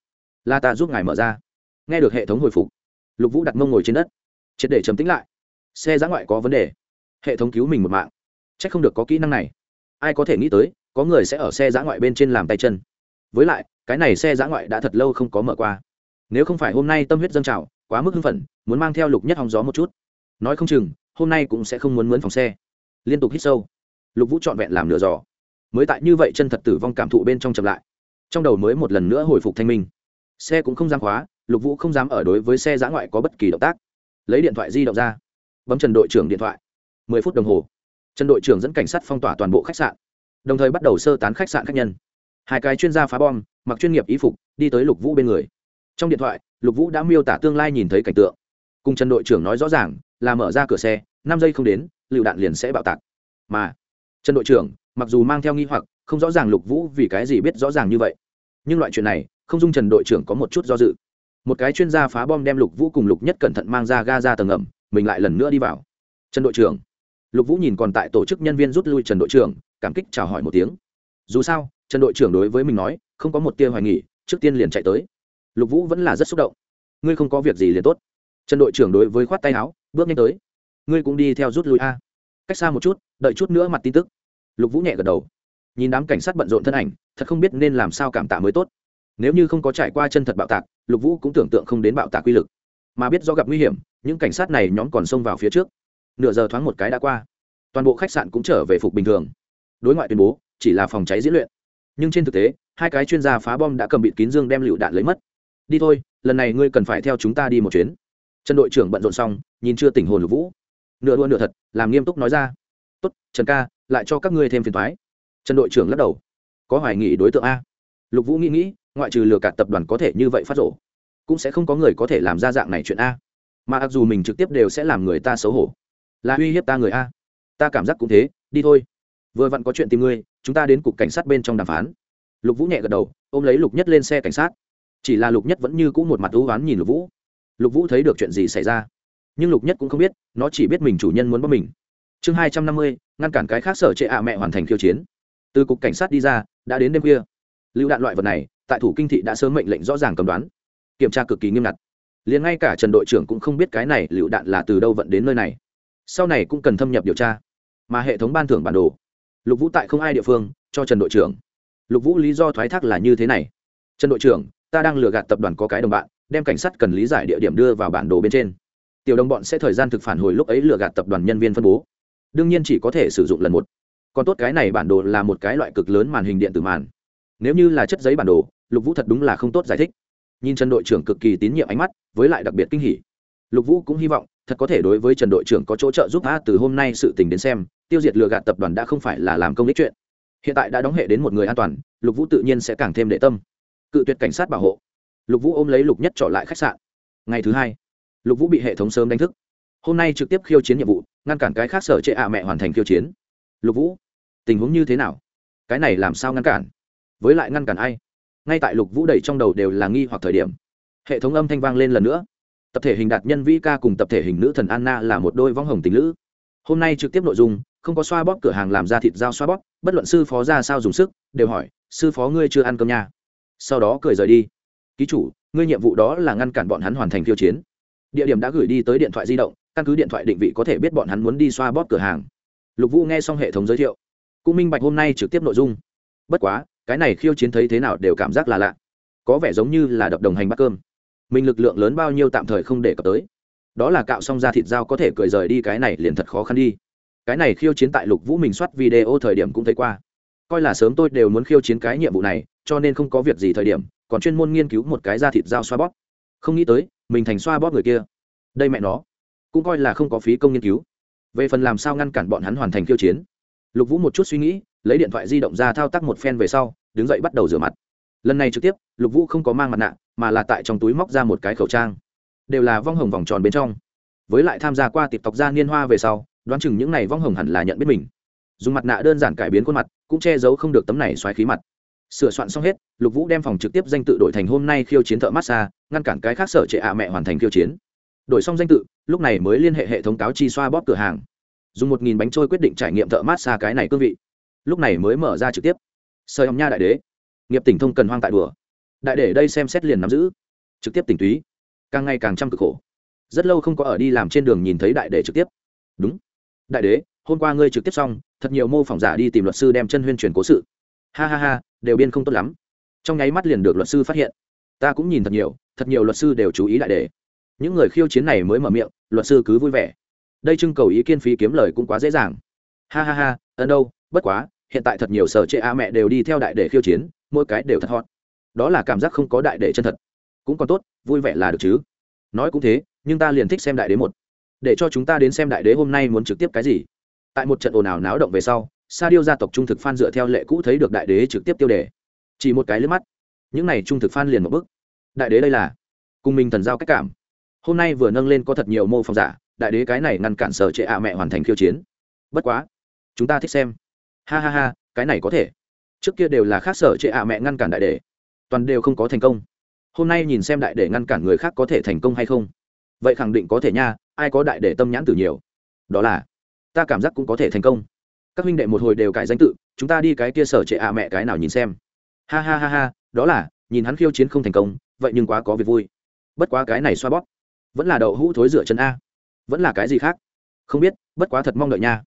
Là ta giúp ngài mở ra. Nghe được hệ thống hồi phục, lục vũ đặt mông ngồi trên đất. Triệt để chấm tính lại. Xe giã ngoại có vấn đề. Hệ thống cứu mình một mạng. C h ắ c không được có kỹ năng này. Ai có thể nghĩ tới, có người sẽ ở xe giã ngoại bên trên làm tay chân. Với lại, cái này xe giã ngoại đã thật lâu không có mở qua. Nếu không phải hôm nay tâm huyết dâng trào, quá mức hưng phấn, muốn mang theo lục nhất hòng gió một chút. Nói không chừng, hôm nay cũng sẽ không muốn mướn phòng xe. Liên tục hít sâu lục vũ trọn vẹn làm nửa giò. Mới tại như vậy chân thật tử vong cảm thụ bên trong chậm lại. Trong đầu mới một lần nữa hồi phục thanh minh. Xe cũng không dám khóa, lục vũ không dám ở đối với xe giã ngoại có bất kỳ động tác. Lấy điện thoại di động ra. Bấm trần đội trưởng điện thoại. Mười phút đồng hồ. Trần đội trưởng dẫn cảnh sát phong tỏa toàn bộ khách sạn. Đồng thời bắt đầu sơ tán khách sạn khách nhân. Hai cái chuyên gia phá bom, mặc chuyên nghiệp ý phục, đi tới lục vũ bên người. Trong điện thoại, lục vũ đã miêu tả tương lai nhìn thấy cảnh tượng. Cùng trần đội trưởng nói rõ ràng, là mở ra cửa xe, năm giây không đến, lựu đạn liền sẽ bạo tạc. Mà trần đội trưởng, mặc dù mang theo nghi hoặc, không rõ ràng lục vũ vì cái gì biết rõ ràng như vậy. Nhưng loại chuyện này, không dung trần đội trưởng có một chút do dự. Một cái chuyên gia phá bom đem lục vũ cùng lục nhất cẩn thận mang ra ga ra tầng ẩm, mình lại lần nữa đi vào. Trần đội trưởng. Lục vũ nhìn còn tại tổ chức nhân viên rút lui trần đội trưởng, cảm kích chào hỏi một tiếng. Dù sao, trần đội trưởng đối với mình nói, không có một tia hoài nghỉ trước tiên liền chạy tới. Lục vũ vẫn là rất xúc động. Ngươi không có việc gì liền tốt. Trần đội trưởng đối với khoát tay áo, bước nhanh tới. Ngươi cũng đi theo rút lui a. Cách xa một chút, đợi chút nữa mặt tin tức lục vũ nhẹ gật đầu. Nhìn đám cảnh sát bận rộn thân ảnh, thật không biết nên làm sao cảm tạ mới tốt. Nếu như không có trải qua chân thật bạo tạc, lục vũ cũng tưởng tượng không đến bạo tạc quy lực. Mà biết do gặp nguy hiểm, những cảnh sát này nhóm còn xông vào phía trước. Nửa giờ thoáng một cái đã qua. Toàn bộ khách sạn cũng trở về phục bình thường. Đối ngoại tuyên bố, chỉ là phòng cháy diễn luyện. Nhưng trên thực tế, hai cái chuyên gia phá bom đã cầm bịt kín dương đem lựu đạn lấy mất. Đi thôi, lần này ngươi cần phải theo chúng ta đi một chuyến. Trần đội trưởng bận rộn xong, nhìn chưa tỉnh hồn lục vũ. Nửa đua nửa thật, làm nghiêm túc nói ra. Tốt, trần ca lại cho các ngươi thêm phiền thoái trần đội trưởng lắc đầu. Có hoài nghị đối tượng a. Lục vũ nghĩ nghĩ, ngoại trừ lừa cả tập đoàn có thể như vậy phát rổ cũng sẽ không có người có thể làm ra dạng này chuyện a. Mà mặc dù mình trực tiếp đều sẽ làm người ta xấu hổ. Là uy hiếp ta người a. Ta cảm giác cũng thế, đi thôi. Vừa vặn có chuyện tìm ngươi, chúng ta đến cục cảnh sát bên trong đàm phán. Lục vũ nhẹ gật đầu, ôm lấy lục nhất lên xe cảnh sát. Chỉ là lục nhất vẫn như cũ một mặt ưu oán nhìn lục vũ. Lục vũ thấy được chuyện gì xảy ra. Nhưng lục nhất cũng không biết, nó chỉ biết mình chủ nhân muốn bóc mình chương hai trăm năm mươi, ngăn cản cái khác sở trệ ạ mẹ hoàn thành khiêu chiến. Từ cục cảnh sát đi ra, đã đến đêm khuya. Lựu đạn loại vật này, tại thủ kinh thị đã sớm mệnh lệnh rõ ràng cầm đoán. Kiểm tra cực kỳ nghiêm ngặt. Liền ngay cả trần đội trưởng cũng không biết cái này lựu đạn là từ đâu vận đến nơi này. Sau này cũng cần thâm nhập điều tra. Mà hệ thống ban thưởng bản đồ. Lục vũ tại không ai địa phương, cho trần đội trưởng. Lục vũ lý do thoái thác là như thế này. Trần đội trưởng, ta đang lừa gạt tập đoàn có cái đồng bạn, đem cảnh sát cần lý giải địa điểm đưa vào bản đồ bên trên. Tiểu đồng bọn sẽ thời gian thực phản hồi lúc ấy lừa gạt tập đoàn nhân viên phân bố đương nhiên chỉ có thể sử dụng lần một. Còn tốt cái này bản đồ là một cái loại cực lớn màn hình điện tử màn. Nếu như là chất giấy bản đồ, lục vũ thật đúng là không tốt giải thích. Nhìn trần đội trưởng cực kỳ tín nhiệm ánh mắt, với lại đặc biệt kinh hỉ. Lục vũ cũng hy vọng, thật có thể đối với trần đội trưởng có chỗ trợ giúp a từ hôm nay sự tình đến xem, tiêu diệt lừa gạt tập đoàn đã không phải là làm công ích chuyện. Hiện tại đã đóng hệ đến một người an toàn, lục vũ tự nhiên sẽ càng thêm đệ tâm. Cự tuyệt cảnh sát bảo hộ. Lục vũ ôm lấy lục nhất trở lại khách sạn. Ngày thứ hai, lục vũ bị hệ thống sớm đánh thức hôm nay trực tiếp khiêu chiến nhiệm vụ, ngăn cản cái khác sở trệ ạ mẹ hoàn thành khiêu chiến. Lục vũ, tình huống như thế nào? Cái này làm sao ngăn cản? Với lại ngăn cản ai? Ngay tại lục vũ đầy trong đầu đều là nghi hoặc thời điểm. Hệ thống âm thanh vang lên lần nữa. Tập thể hình đạt nhân vĩ ca cùng tập thể hình nữ thần anna là một đôi vong hồng tình lữ. Hôm nay trực tiếp nội dung, không có xoa bóp cửa hàng làm ra thịt dao xoa bóp, bất luận sư phó ra sao dùng sức, đều hỏi, sư phó ngươi chưa ăn cơm nha? Sau đó cười rời đi. Ký chủ, ngươi nhiệm vụ đó là ngăn cản bọn hắn hoàn thành khiêu chiến. Địa điểm đã gửi đi tới điện thoại di động căn cứ điện thoại định vị có thể biết bọn hắn muốn đi xoa bóp cửa hàng. Lục vũ nghe xong hệ thống giới thiệu, cũng minh bạch hôm nay trực tiếp nội dung. Bất quá, cái này khiêu chiến thấy thế nào đều cảm giác là lạ. Có vẻ giống như là đập đồng hành bắt cơm. Mình lực lượng lớn bao nhiêu tạm thời không để cập tới. Đó là cạo xong ra thịt dao có thể cười rời đi cái này liền thật khó khăn đi. Cái này khiêu chiến tại lục vũ mình soát video thời điểm cũng thấy qua. Coi là sớm tôi đều muốn khiêu chiến cái nhiệm vụ này, cho nên không có việc gì thời điểm, còn chuyên môn nghiên cứu một cái da thịt dao xoa bóp. Không nghĩ tới, mình thành xoa bóp người kia. Đây mẹ nó cũng coi là không có phí công nghiên cứu. Về phần làm sao ngăn cản bọn hắn hoàn thành khiêu chiến, lục vũ một chút suy nghĩ, lấy điện thoại di động ra thao tác một phen về sau, đứng dậy bắt đầu rửa mặt. Lần này trực tiếp, lục vũ không có mang mặt nạ, mà là tại trong túi móc ra một cái khẩu trang. Đều là vong hồng vòng tròn bên trong. Với lại tham gia qua tiệp tộc gia niên hoa về sau, đoán chừng những n à y vong hồng hẳn là nhận biết mình. Dùng mặt nạ đơn giản cải biến khuôn mặt, cũng che giấu không được tấm này xoáy khí mặt. Sửa soạn xong hết, lục vũ đem phòng trực tiếp danh tự đổi thành hôm nay khiêu chiến thợ massage, ngăn cản cái khác sở trệ ạ mẹ hoàn thành khiêu chiến đổi xong danh tự, lúc này mới liên hệ hệ thống cáo chi xoa bóp cửa hàng. Dùng một nghìn bánh trôi quyết định trải nghiệm thợ massage cái này cương vị. Lúc này mới mở ra trực tiếp. Sợi hồng nha đại đế. Nghiệp tỉnh thông cần hoang tại đùa. Đại để đây xem xét liền nắm giữ. Trực tiếp tỉnh túy. Càng ngày càng chăm cực khổ. Rất lâu không có ở đi làm trên đường nhìn thấy đại đế trực tiếp. Đúng. Đại đế, hôm qua ngươi trực tiếp xong, thật nhiều mô phỏng giả đi tìm luật sư đem chân huyên truyền cố sự. Ha ha ha, đều biên không tốt lắm. Trong nháy mắt liền được luật sư phát hiện. Ta cũng nhìn thật nhiều thật nhiều luật sư đều chú ý đại đề những người khiêu chiến này mới mở miệng, luật sư cứ vui vẻ. Đây trưng cầu ý kiến phí kiếm lời cũng quá dễ dàng. Ha ha ha, ân đâu, bất quá, hiện tại thật nhiều sở trệ a mẹ đều đi theo đại để khiêu chiến, mỗi cái đều thật hot. Đó là cảm giác không có đại để chân thật. Cũng còn tốt, vui vẻ là được chứ. Nói cũng thế, nhưng ta liền thích xem đại đế một. Để cho chúng ta đến xem đại đế hôm nay muốn trực tiếp cái gì. Tại một trận ồn ào náo động về sau, sa điêu gia tộc trung thực phan dựa theo lệ cũ thấy được đại đế trực tiếp tiêu đề. Chỉ một cái lướt mắt. Những này trung thực phan liền một bức đại đế đây là cùng mình thần giao cách cảm hôm nay vừa nâng lên có thật nhiều mô phỏng giả, đại đế cái này ngăn cản sở trệ ạ mẹ hoàn thành khiêu chiến. Bất quá, chúng ta thích xem. Ha ha ha, cái này có thể. Trước kia đều là khác sở trệ ạ mẹ ngăn cản đại đế. Toàn đều không có thành công. Hôm nay nhìn xem đại đế ngăn cản người khác có thể thành công hay không? Vậy khẳng định có thể nha, ai có đại đế tâm nhãn từ nhiều. Đó là, ta cảm giác cũng có thể thành công. Các huynh đệ một hồi đều cải danh tự, chúng ta đi cái kia sở trệ ạ mẹ cái nào nhìn xem. Ha ha ha ha, đó là, nhìn hắn khiêu chiến không thành công, vậy nhưng quá có việc vui. Bất quá cái này xoa bóp vẫn là đậu hũ thối rửa chân a. Vẫn là cái gì khác? Không biết, bất quá thật mong đợi nha.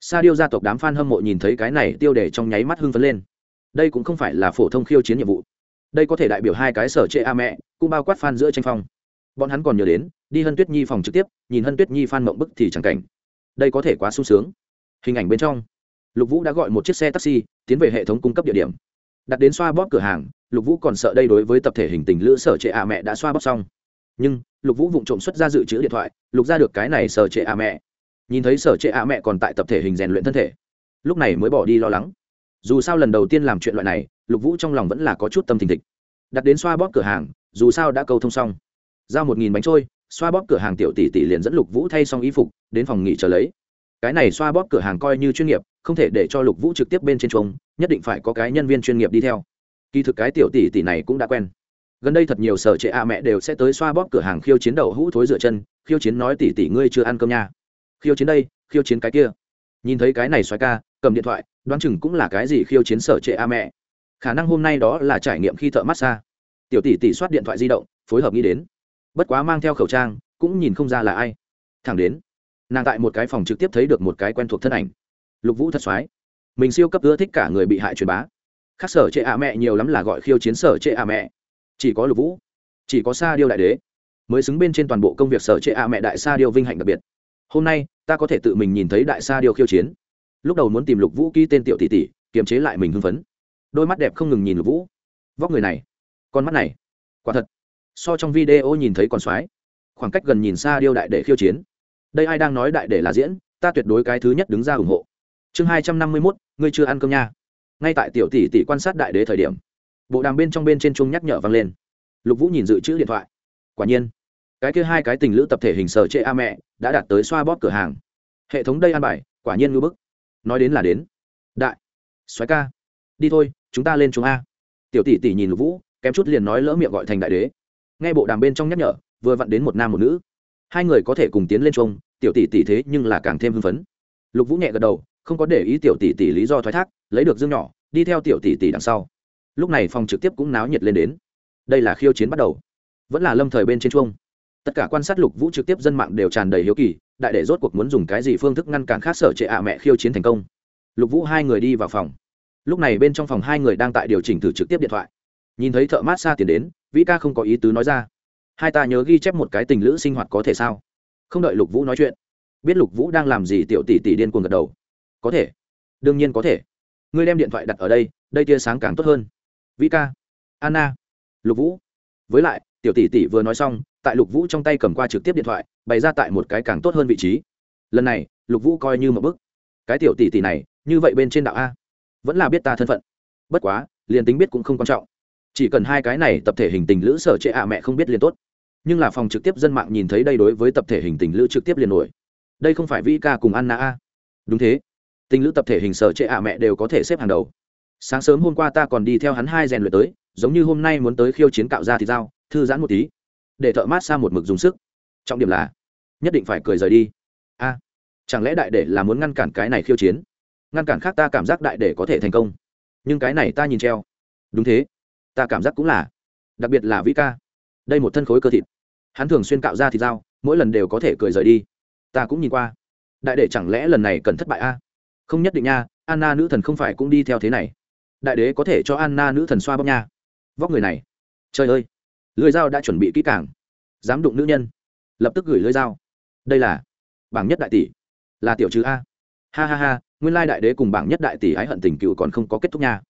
Sa điêu gia tộc đám f a n hâm mộ nhìn thấy cái này tiêu đề trong nháy mắt hưng phấn lên. Đây cũng không phải là phổ thông khiêu chiến nhiệm vụ. Đây có thể đại biểu hai cái sở trệ a mẹ, cũng bao quát f a n giữa tranh phong. Bọn hắn còn nhớ đến, đi hân tuyết nhi phòng trực tiếp, nhìn hân tuyết nhi f a n mộng bức thì chẳng cảnh. Đây có thể quá sung sướng. Hình ảnh bên trong, lục vũ đã gọi một chiếc xe taxi, tiến về hệ thống cung cấp địa điểm. Đặt đến xoa bóp cửa hàng, lục vũ còn sợ đây đối với tập thể hình tình lữ sở trệ a mẹ đã xoa bóp xong nhưng lục vũ vụng trộm xuất ra dự trữ điện thoại lục ra được cái này sở trệ a mẹ nhìn thấy sở trệ a mẹ còn tại tập thể hình rèn luyện thân thể lúc này mới bỏ đi lo lắng dù sao lần đầu tiên làm chuyện loại này lục vũ trong lòng vẫn là có chút tâm tình thịch đặt đến xoa bóp cửa hàng dù sao đã câu thông xong giao một nghìn bánh trôi xoa bóp cửa hàng tiểu tỷ tỷ liền dẫn lục vũ thay xong y phục đến phòng nghỉ chờ lấy cái này xoa bóp cửa hàng coi như chuyên nghiệp không thể để cho lục vũ trực tiếp bên trên chuông nhất định phải có cái nhân viên chuyên nghiệp đi theo kỳ thực cái tiểu tỷ tỷ này cũng đã quen gần đây thật nhiều sở trệ a mẹ đều sẽ tới xoa bóp cửa hàng khiêu chiến đầu hũ thối dựa chân, khiêu chiến nói tỷ tỷ ngươi chưa ăn cơm nha. Khiêu chiến đây, khiêu chiến cái kia. Nhìn thấy cái này xoay ca, cầm điện thoại, đoán chừng cũng là cái gì khiêu chiến sở trệ a mẹ. Khả năng hôm nay đó là trải nghiệm khi thợ massage. Tiểu tỷ tỷ soát điện thoại di động, phối hợp nghĩ đến. Bất quá mang theo khẩu trang, cũng nhìn không ra là ai. Thẳng đến, nàng tại một cái phòng trực tiếp thấy được một cái quen thuộc thân ảnh. Lục vũ thật soái mình siêu cấp ưa thích cả người bị hại truyền bá. Khác sở trệ ạ mẹ nhiều lắm là gọi khiêu chiến sở trệ ạ mẹ chỉ có lục vũ, chỉ có sa điêu đại đế mới xứng bên trên toàn bộ công việc sở trệ ạ mẹ đại sa điêu vinh hạnh đặc biệt. Hôm nay, ta có thể tự mình nhìn thấy đại sa điêu khiêu chiến. Lúc đầu muốn tìm lục vũ ký tên tiểu tỷ tỷ, kiềm chế lại mình hưng phấn. Đôi mắt đẹp không ngừng nhìn lục vũ. Vóc người này, con mắt này, quả thật. So trong video nhìn thấy con soái, khoảng cách gần nhìn xa điêu đại để khiêu chiến. Đây ai đang nói đại để là diễn, ta tuyệt đối cái thứ nhất đứng ra ủng hộ. Chương hai trăm năm mươi mốt, ngươi chưa ăn cơm nha. Ngay tại tiểu tỷ tỷ quan sát đại đế thời điểm bộ đàm bên trong bên trên chung nhắc nhở vang lên. Lục vũ nhìn dự trữ điện thoại. Quả nhiên, cái kia hai cái tình lữ tập thể hình sở chệ a mẹ đã đạt tới xoa bóp cửa hàng. Hệ thống đây an bài, quả nhiên ngưỡng bức. Nói đến là đến. Đại xoáy ca, đi thôi, chúng ta lên chúng a. Tiểu tỷ tỷ nhìn lục vũ, kém chút liền nói lỡ miệng gọi thành đại đế. Nghe bộ đàm bên trong nhắc nhở, vừa vặn đến một nam một nữ. Hai người có thể cùng tiến lên chung tiểu tỷ tỷ thế nhưng là càng thêm hưng phấn. Lục vũ nhẹ gật đầu, không có để ý tiểu tỷ tỷ lý do thoái thác, lấy được dương nhỏ, đi theo tiểu tỷ tỷ đằng sau lúc này phòng trực tiếp cũng náo nhiệt lên đến. Đây là khiêu chiến bắt đầu. Vẫn là lâm thời bên trên chuông. Tất cả quan sát lục vũ trực tiếp dân mạng đều tràn đầy hiếu kỳ, đại đệ rốt cuộc muốn dùng cái gì phương thức ngăn cản khác sở trệ ạ mẹ khiêu chiến thành công. Lục vũ hai người đi vào phòng. Lúc này bên trong phòng hai người đang tại điều chỉnh thử trực tiếp điện thoại. Nhìn thấy thợ mát xa tiền đến, vĩ ca không có ý tứ nói ra. Hai ta nhớ ghi chép một cái tình lữ sinh hoạt có thể sao? Không đợi lục vũ nói chuyện, biết lục vũ đang làm gì tiểu tỷ tỷ điên cuồng gật đầu. Có thể. Đương nhiên có thể. Ngươi đem điện thoại đặt ở đây đây tia sáng càng tốt hơn vĩ ca. Anna. Lục vũ. Với lại, tiểu tỷ tỷ vừa nói xong, tại lục vũ trong tay cầm qua trực tiếp điện thoại, bày ra tại một cái càng tốt hơn vị trí. Lần này, lục vũ coi như một bức. Cái tiểu tỷ tỷ này, như vậy bên trên đạo a. Vẫn là biết ta thân phận. Bất quá, liền tính biết cũng không quan trọng. Chỉ cần hai cái này tập thể hình tình lữ sở trệ ạ mẹ không biết liền tốt. Nhưng là phòng trực tiếp dân mạng nhìn thấy đây đối với tập thể hình tình lữ trực tiếp liền nổi. Đây không phải vi ca cùng anna a. Đúng thế. Tình lữ tập thể hình sở trệ ạ mẹ đều có thể xếp hàng đầu sáng sớm hôm qua ta còn đi theo hắn hai rèn luyện tới, giống như hôm nay muốn tới khiêu chiến cạo ra thì dao thư giãn một tí. Để thợ mát xa một mực dùng sức. Trọng điểm là, nhất định phải cười rời đi. A, chẳng lẽ đại để là muốn ngăn cản cái này khiêu chiến? Ngăn cản khác ta cảm giác đại để có thể thành công. Nhưng cái này ta nhìn treo. Đúng thế. Ta cảm giác cũng là. Đặc biệt là vĩ ca. Đây một thân khối cơ thịt. Hắn thường xuyên cạo ra thịt dao mỗi lần đều có thể cười rời đi. Ta cũng nhìn qua. Đại đệ chẳng lẽ lần này cần thất bại a? Không nhất định nha, anna nữ thần không phải cũng đi theo thế này đại đế có thể cho anna nữ thần xoa bóp nha. Vóc người này. Trời ơi. Lưới dao đã chuẩn bị kỹ càng. Dám đụng nữ nhân. Lập tức gửi lưới dao. Đây là bảng nhất đại tỷ. Là tiểu chứ a. Ha ha ha, nguyên lai đại đế cùng bảng nhất đại tỷ ái hận tình cựu còn không có kết thúc nha.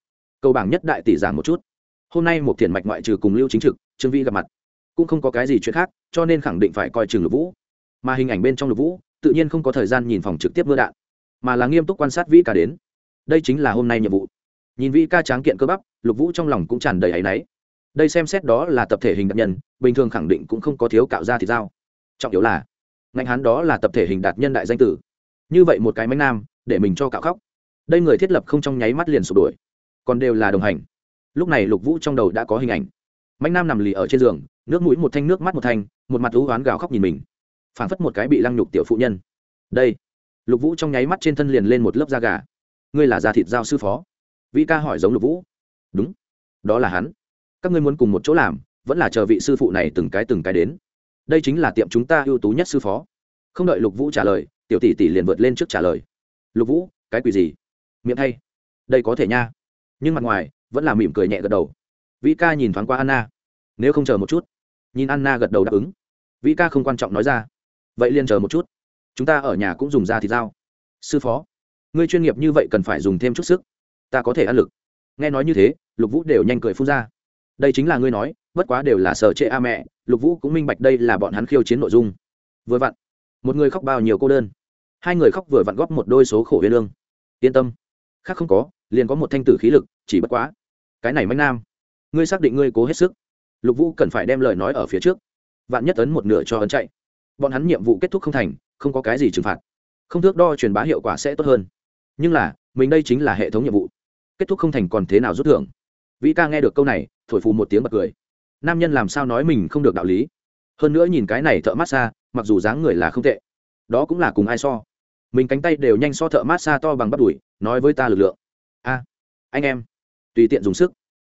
Câu bảng nhất đại tỷ giảm một chút. Hôm nay một thiền mạch ngoại trừ cùng lưu chính trực, trương vi gặp mặt, cũng không có cái gì chuyện khác, cho nên khẳng định phải coi chừng lục vũ. Mà hình ảnh bên trong lục vũ, tự nhiên không có thời gian nhìn phòng trực tiếp mưa đạn, mà là nghiêm túc quan sát vĩ cả đến. Đây chính là hôm nay nhiệm vụ nhìn vĩ ca tráng kiện cơ bắp, lục vũ trong lòng cũng tràn đầy áy náy. Đây xem xét đó là tập thể hình đạt nhân, bình thường khẳng định cũng không có thiếu cạo ra thịt dao trọng yếu là, ngạnh hắn đó là tập thể hình đạt nhân đại danh tử. Như vậy một cái mánh nam, để mình cho cạo khóc. Đây người thiết lập không trong nháy mắt liền sụp đuổi còn đều là đồng hành. Lúc này lục vũ trong đầu đã có hình ảnh. Mạnh nam nằm lì ở trên giường, nước mũi một thanh, nước mắt một thanh, một mặt lũ oán gào khóc nhìn mình. Phảng phất một cái bị lăng nhục tiểu phụ nhân. Đây. Lục vũ trong nháy mắt trên thân liền lên một lớp da gà. Ngươi là da thịt giao sư phó vĩ ca hỏi giống lục vũ. Đúng, đó là hắn. Các ngươi muốn cùng một chỗ làm, vẫn là chờ vị sư phụ này từng cái từng cái đến. Đây chính là tiệm chúng ta ưu tú nhất sư phó. Không đợi lục vũ trả lời, tiểu tỷ tỷ liền vượt lên trước trả lời. Lục vũ, cái quỷ gì? Miệng hay? Đây có thể nha. Nhưng mặt ngoài, vẫn là mỉm cười nhẹ gật đầu. Vĩ ca nhìn thoáng qua anna. Nếu không chờ một chút. Nhìn anna gật đầu đáp ứng. Vĩ ca không quan trọng nói ra. Vậy liền chờ một chút. Chúng ta ở nhà cũng dùng da thịt dao. Sư phó, ngươi chuyên nghiệp như vậy cần phải dùng thêm chút sức ta có thể ăn lực. Nghe nói như thế, lục vũ đều nhanh cười phun ra. Đây chính là ngươi nói, bất quá đều là sở trệ a mẹ, lục vũ cũng minh bạch đây là bọn hắn khiêu chiến nội dung. Vừa vặn, một người khóc bao nhiêu cô đơn. Hai người khóc vừa vặn góp một đôi số khổ huyên lương. Yên tâm, khác không có, liền có một thanh tử khí lực, chỉ bất quá. Cái này mạnh nam, ngươi xác định ngươi cố hết sức. Lục vũ cần phải đem lời nói ở phía trước. Vạn nhất ấn một nửa cho ấn chạy. Bọn hắn nhiệm vụ kết thúc không thành, không có cái gì trừng phạt. Không thước đo truyền bá hiệu quả sẽ tốt hơn. Nhưng là, mình đây chính là hệ thống nhiệm vụ kết thúc không thành còn thế nào rút thưởng. Vĩ ca nghe được câu này, thổi phù một tiếng bật cười. Nam nhân làm sao nói mình không được đạo lý? Hơn nữa nhìn cái này thợ mát xa, mặc dù dáng người là không tệ, đó cũng là cùng ai so. Mình cánh tay đều nhanh so thợ mát xa to bằng bắt đùi, nói với ta lực lượng. A, anh em, tùy tiện dùng sức.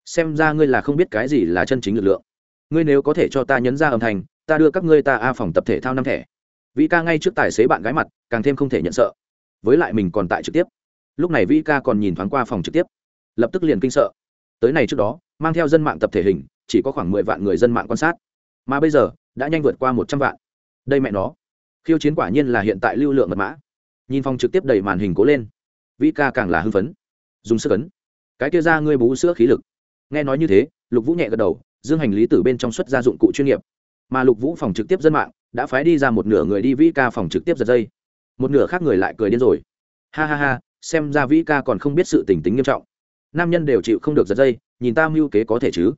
Xem ra ngươi là không biết cái gì là chân chính lực lượng. Ngươi nếu có thể cho ta nhấn ra âm thanh, ta đưa các ngươi ta a phòng tập thể thao năm thẻ. Vĩ ca ngay trước tài xế bạn gái mặt, càng thêm không thể nhận sợ. Với lại mình còn tại trực tiếp lúc này vĩ ca còn nhìn thoáng qua phòng trực tiếp. Lập tức liền kinh sợ. Tới này trước đó, mang theo dân mạng tập thể hình, chỉ có khoảng mười vạn người dân mạng quan sát. Mà bây giờ, đã nhanh vượt qua một trăm vạn. Đây mẹ nó. Khiêu chiến quả nhiên là hiện tại lưu lượng mật mã. Nhìn phòng trực tiếp đầy màn hình cố lên, vĩ ca càng là hưng phấn. Dùng sức ấn. Cái kia ra ngươi bú sữa khí lực. Nghe nói như thế, lục vũ nhẹ gật đầu, dương hành lý từ bên trong xuất a dụng cụ chuyên nghiệp. Mà lục vũ phòng trực tiếp dân mạng, đã phái đi ra một nửa người đi vĩ ca phòng trực tiếp giật dây. Một nửa khác người lại cười điên rồi. Ha ha ha xem ra vĩ ca còn không biết sự tình tính nghiêm trọng. Nam nhân đều chịu không được giật dây, nhìn ta mưu kế có thể chứ?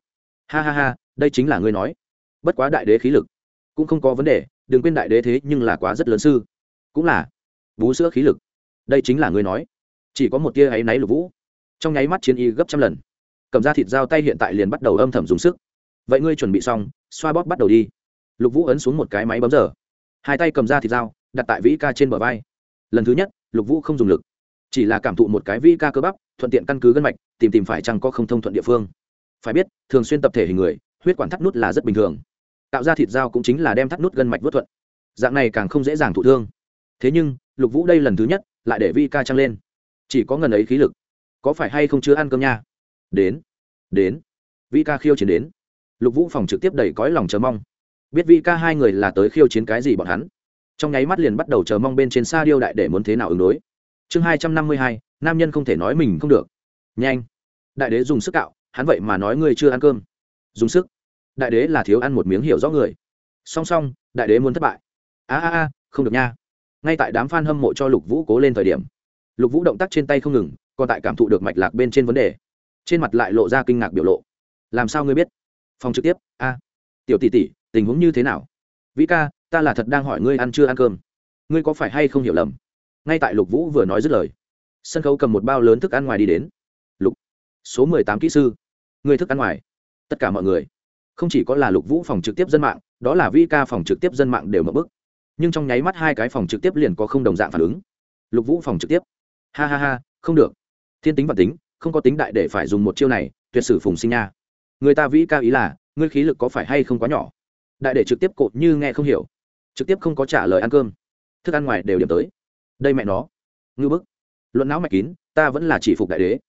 Ha ha ha, đây chính là ngươi nói. Bất quá đại đế khí lực cũng không có vấn đề, đừng quên đại đế thế nhưng là quá rất lớn sư. Cũng là bú sữa khí lực. Đây chính là ngươi nói. Chỉ có một tia áy náy lục vũ. Trong nháy mắt chiến y gấp trăm lần. Cầm ra thịt dao tay hiện tại liền bắt đầu âm thầm dùng sức. Vậy ngươi chuẩn bị xong, xoa bóp bắt đầu đi. Lục vũ ấn xuống một cái máy bấm giờ. Hai tay cầm ra thịt dao, đặt tại vĩ ca trên bờ vai. Lần thứ nhất, lục vũ không dùng lực chỉ là cảm thụ một cái vi ca cơ bắp, thuận tiện căn cứ gân mạch, tìm tìm phải chăng có không thông thuận địa phương. Phải biết, thường xuyên tập thể hình người, huyết quản thắt nút là rất bình thường. Tạo ra thịt dao cũng chính là đem thắt nút gân mạch vớt thuận. Dạng này càng không dễ dàng thụ thương. Thế nhưng, lục vũ đây lần thứ nhất, lại để vi ca trăng lên. Chỉ có ngần ấy khí lực. Có phải hay không chưa ăn cơm nha? Đến đến. Vi ca khiêu chiến đến. Lục vũ phòng trực tiếp đầy cõi lòng chờ mong. Biết vi ca hai người là tới khiêu chiến cái gì bọn hắn. Trong nháy mắt liền bắt đầu chờ mong bên trên xa điêu đại để muốn thế nào ứng đối chương hai trăm năm mươi hai, nam nhân không thể nói mình không được. Nhanh. Đại đế dùng sức cạo, hắn vậy mà nói ngươi chưa ăn cơm. Dùng sức. Đại đế là thiếu ăn một miếng hiểu rõ người. Song song, đại đế muốn thất bại. A a a, không được nha. Ngay tại đám f a n hâm mộ cho lục vũ cố lên thời điểm, lục vũ động tác trên tay không ngừng, còn tại cảm thụ được mạch lạc bên trên vấn đề. Trên mặt lại lộ ra kinh ngạc biểu lộ. Làm sao ngươi biết? Phòng trực tiếp. A. Tiểu tỷ tỷ, tình huống như thế nào? Vĩ ca, ta là thật đang hỏi ngươi ăn chưa ăn cơm. Ngươi có phải hay không hiểu lầm? Ngay tại lục vũ vừa nói dứt lời, sân khấu cầm một bao lớn thức ăn ngoài đi đến. Lục, số mười tám kỹ sư. Người thức ăn ngoài. Tất cả mọi người. Không chỉ có là lục vũ phòng trực tiếp dân mạng, đó là vi ca phòng trực tiếp dân mạng đều mở bức nhưng trong nháy mắt hai cái phòng trực tiếp liền có không đồng dạng phản ứng. Lục vũ phòng trực tiếp. Ha ha ha, không được. Thiên tính và tính, không có tính đại để phải dùng một chiêu này, tuyệt sử phùng sinh nha. Người ta vĩ ca ý là, ngươi khí lực có phải hay không quá nhỏ? Đại để trực tiếp cột như nghe không hiểu. Trực tiếp không có trả lời ăn cơm. Thức ăn ngoài đều điểm tới đây mẹ nó. Ngư bức. Luận não mạch kín, ta vẫn là chỉ phục đại đế.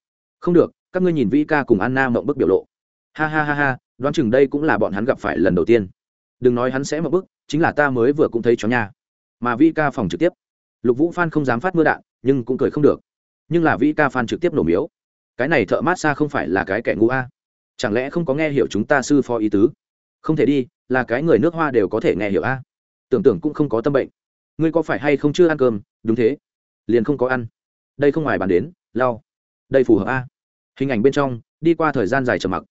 Không được, các ngươi nhìn vĩ ca cùng anna mộng bức biểu lộ. Ha ha ha ha, đoán chừng đây cũng là bọn hắn gặp phải lần đầu tiên. Đừng nói hắn sẽ mộng bức, chính là ta mới vừa cũng thấy chó nha. Mà vĩ ca phòng trực tiếp. Lục vũ phan không dám phát mưa đạn, nhưng cũng cười không được. Nhưng là vĩ ca phan trực tiếp nổ miếu. Cái này thợ mát xa không phải là cái kẻ ngu a. Chẳng lẽ không có nghe hiểu chúng ta sư phó ý tứ? Không thể đi, là cái người nước hoa đều có thể nghe hiểu a. Tưởng tượng cũng không có tâm bệnh ngươi có phải hay không chưa ăn cơm? Đúng thế. Liền không có ăn. Đây không ngoài bàn đến, lau. Đây phù hợp a. Hình ảnh bên trong, đi qua thời gian dài trầm mặc.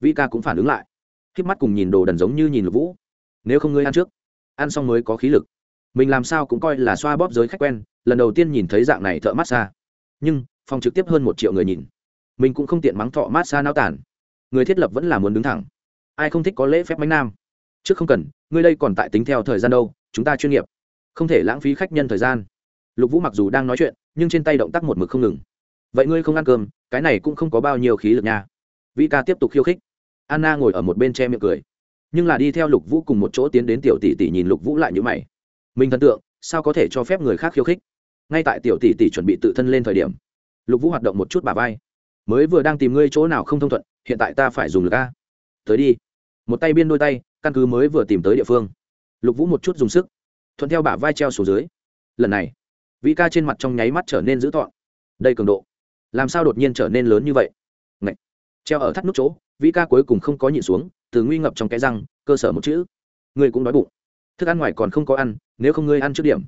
Vĩ ca cũng phản ứng lại. K mắt cùng nhìn đồ đần giống như nhìn lục vũ. Nếu không ngươi ăn trước. Ăn xong mới có khí lực. Mình làm sao cũng coi là xoa bóp giới khách quen, lần đầu tiên nhìn thấy dạng này thợ massage nhưng, phòng trực tiếp hơn một triệu người nhìn. Mình cũng không tiện mắng thọ massage nao tản. Người thiết lập vẫn là muốn đứng thẳng. Ai không thích có lễ phép bánh nam. Trước không cần, ngươi đây còn tại tính theo thời gian đâu, chúng ta chuyên nghiệp không thể lãng phí khách nhân thời gian. Lục vũ mặc dù đang nói chuyện, nhưng trên tay động tác một mực không ngừng. Vậy ngươi không ăn cơm, cái này cũng không có bao nhiêu khí lực nha. Vĩ ca tiếp tục khiêu khích. Anna ngồi ở một bên che miệng cười. Nhưng là đi theo lục vũ cùng một chỗ tiến đến tiểu tỷ tỷ nhìn lục vũ lại như mày. Mình thần tượng, sao có thể cho phép người khác khiêu khích? Ngay tại tiểu tỷ tỷ chuẩn bị tự thân lên thời điểm, lục vũ hoạt động một chút bà vai. Mới vừa đang tìm ngươi chỗ nào không thông thuận, hiện tại ta phải dùng lực a. Tới đi. Một tay biên đôi tay, căn cứ mới vừa tìm tới địa phương. Lục vũ một chút dùng sức thuận theo bả vai treo xuống dưới. Lần này, vĩ ca trên mặt trong nháy mắt trở nên dữ tọn đây cường độ, làm sao đột nhiên trở nên lớn như vậy? Ngậy. treo ở thắt nút chỗ, vĩ ca cuối cùng không có nhịn xuống, từ nguy ngập trong cái răng, cơ sở một chữ. Ngươi cũng đói bụng. Thức ăn ngoài còn không có ăn, nếu không ngươi ăn trước điểm.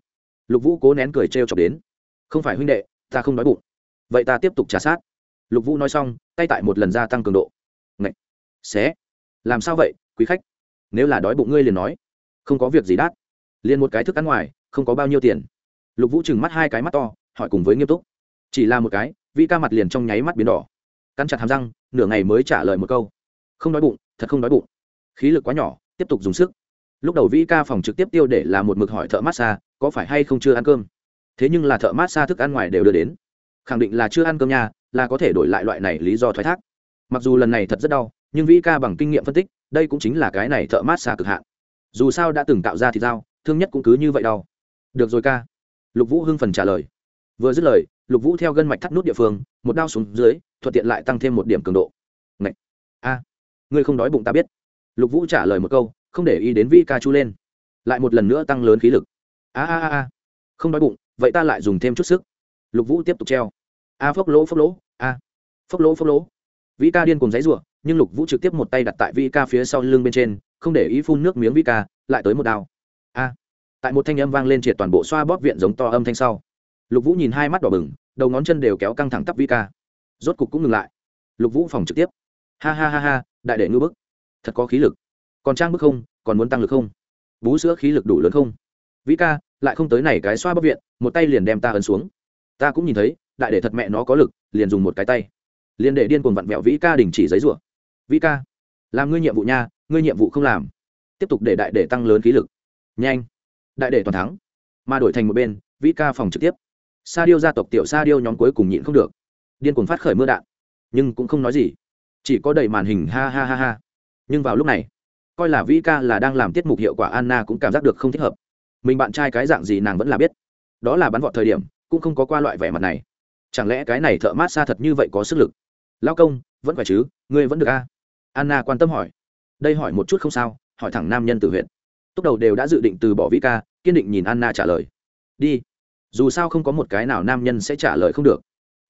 Lục vũ cố nén cười trêu chọc đến. Không phải huynh đệ, ta không đói bụng. Vậy ta tiếp tục trả sát. Lục vũ nói xong, tay tại một lần gia tăng cường độ. Ngậy. xé. Làm sao vậy, quý khách? Nếu là đói bụng ngươi liền nói. Không có việc gì đắt liền một cái thức ăn ngoài, không có bao nhiêu tiền. Lục vũ trừng mắt hai cái mắt to, hỏi cùng với nghiêm túc. Chỉ là một cái, vi ca mặt liền trong nháy mắt biến đỏ. Cắn chặt hàm răng, nửa ngày mới trả lời một câu. Không đói bụng, thật không đói bụng. Khí lực quá nhỏ, tiếp tục dùng sức. Lúc đầu vi ca phòng trực tiếp tiêu để là một mực hỏi thợ massage có phải hay không chưa ăn cơm? Thế nhưng là thợ massage thức ăn ngoài đều đưa đến. Khẳng định là chưa ăn cơm nha, là có thể đổi lại loại này lý do thoái thác. Mặc dù lần này thật rất đau, nhưng vĩ ca bằng kinh nghiệm phân tích, đây cũng chính là cái này thợ massage cực hạn. Dù sao đã từng tạo ra thì dao thương nhất cũng cứ như vậy đau. Được rồi ca. Lục vũ hưng phần trả lời. Vừa dứt lời, lục vũ theo gân mạch thắt nút địa phương, một đao xuống dưới, thuận tiện lại tăng thêm một điểm cường độ. Ngậy! a. Ngươi không đói bụng ta biết. Lục vũ trả lời một câu, không để ý đến vi ca chu lên. Lại một lần nữa tăng lớn khí lực. A a a a. Không đói bụng, vậy ta lại dùng thêm chút sức. Lục vũ tiếp tục treo. A, phốc lỗ phốc lỗ. A. Phốc lỗ phốc lỗ. Vi ca điên cùng giấy rủa nhưng lục vũ trực tiếp một tay đặt tại Vi ca phía sau lưng bên trên, không để ý phun nước miếng Vi ca lại tới một đao a. Tại một thanh âm vang lên triệt toàn bộ xoa bóp viện giống to âm thanh sau, lục vũ nhìn hai mắt đỏ bừng, đầu ngón chân đều kéo căng thẳng tắp vĩ ca. Rốt cục cũng ngừng lại. Lục vũ phòng trực tiếp. Ha ha ha ha, đại đệ ngư bức. Thật có khí lực. Còn trang bức không? Còn muốn tăng lực không? Bú sữa khí lực đủ lớn không? Vĩ ca, lại không tới này cái xoa bóp viện, một tay liền đem ta ấn xuống. Ta cũng nhìn thấy, đại đệ thật mẹ nó có lực, liền dùng một cái tay. Liền để điên cuồng vặn vẹo vĩ ca đình chỉ giấy rủa. Vĩ ca, làm ngươi nhiệm vụ nha, ngươi nhiệm vụ không làm. Tiếp tục để đại để tăng lớn khí lực nhanh. Đại để toàn thắng. Mà đổi thành một bên, vĩ ca phòng trực tiếp. Sa điêu gia tộc tiểu sa điêu nhóm cuối cùng nhịn không được. Điên cuồng phát khởi mưa đạn. Nhưng cũng không nói gì. Chỉ có đầy màn hình ha ha ha ha. Nhưng vào lúc này, coi là vĩ ca là đang làm tiết mục hiệu quả anna cũng cảm giác được không thích hợp. Mình bạn trai cái dạng gì nàng vẫn là biết. Đó là bắn vọt thời điểm, cũng không có qua loại vẻ mặt này. Chẳng lẽ cái này thợ mát xa thật như vậy có sức lực? Lao công, vẫn phải chứ? Ngươi vẫn được a anna quan tâm hỏi. Đây hỏi một chút không sao, hỏi thẳng nam nhân từ huyện tốc đầu đều đã dự định từ bỏ vĩ ca kiên định nhìn anna trả lời. Đi. Dù sao không có một cái nào nam nhân sẽ trả lời không được.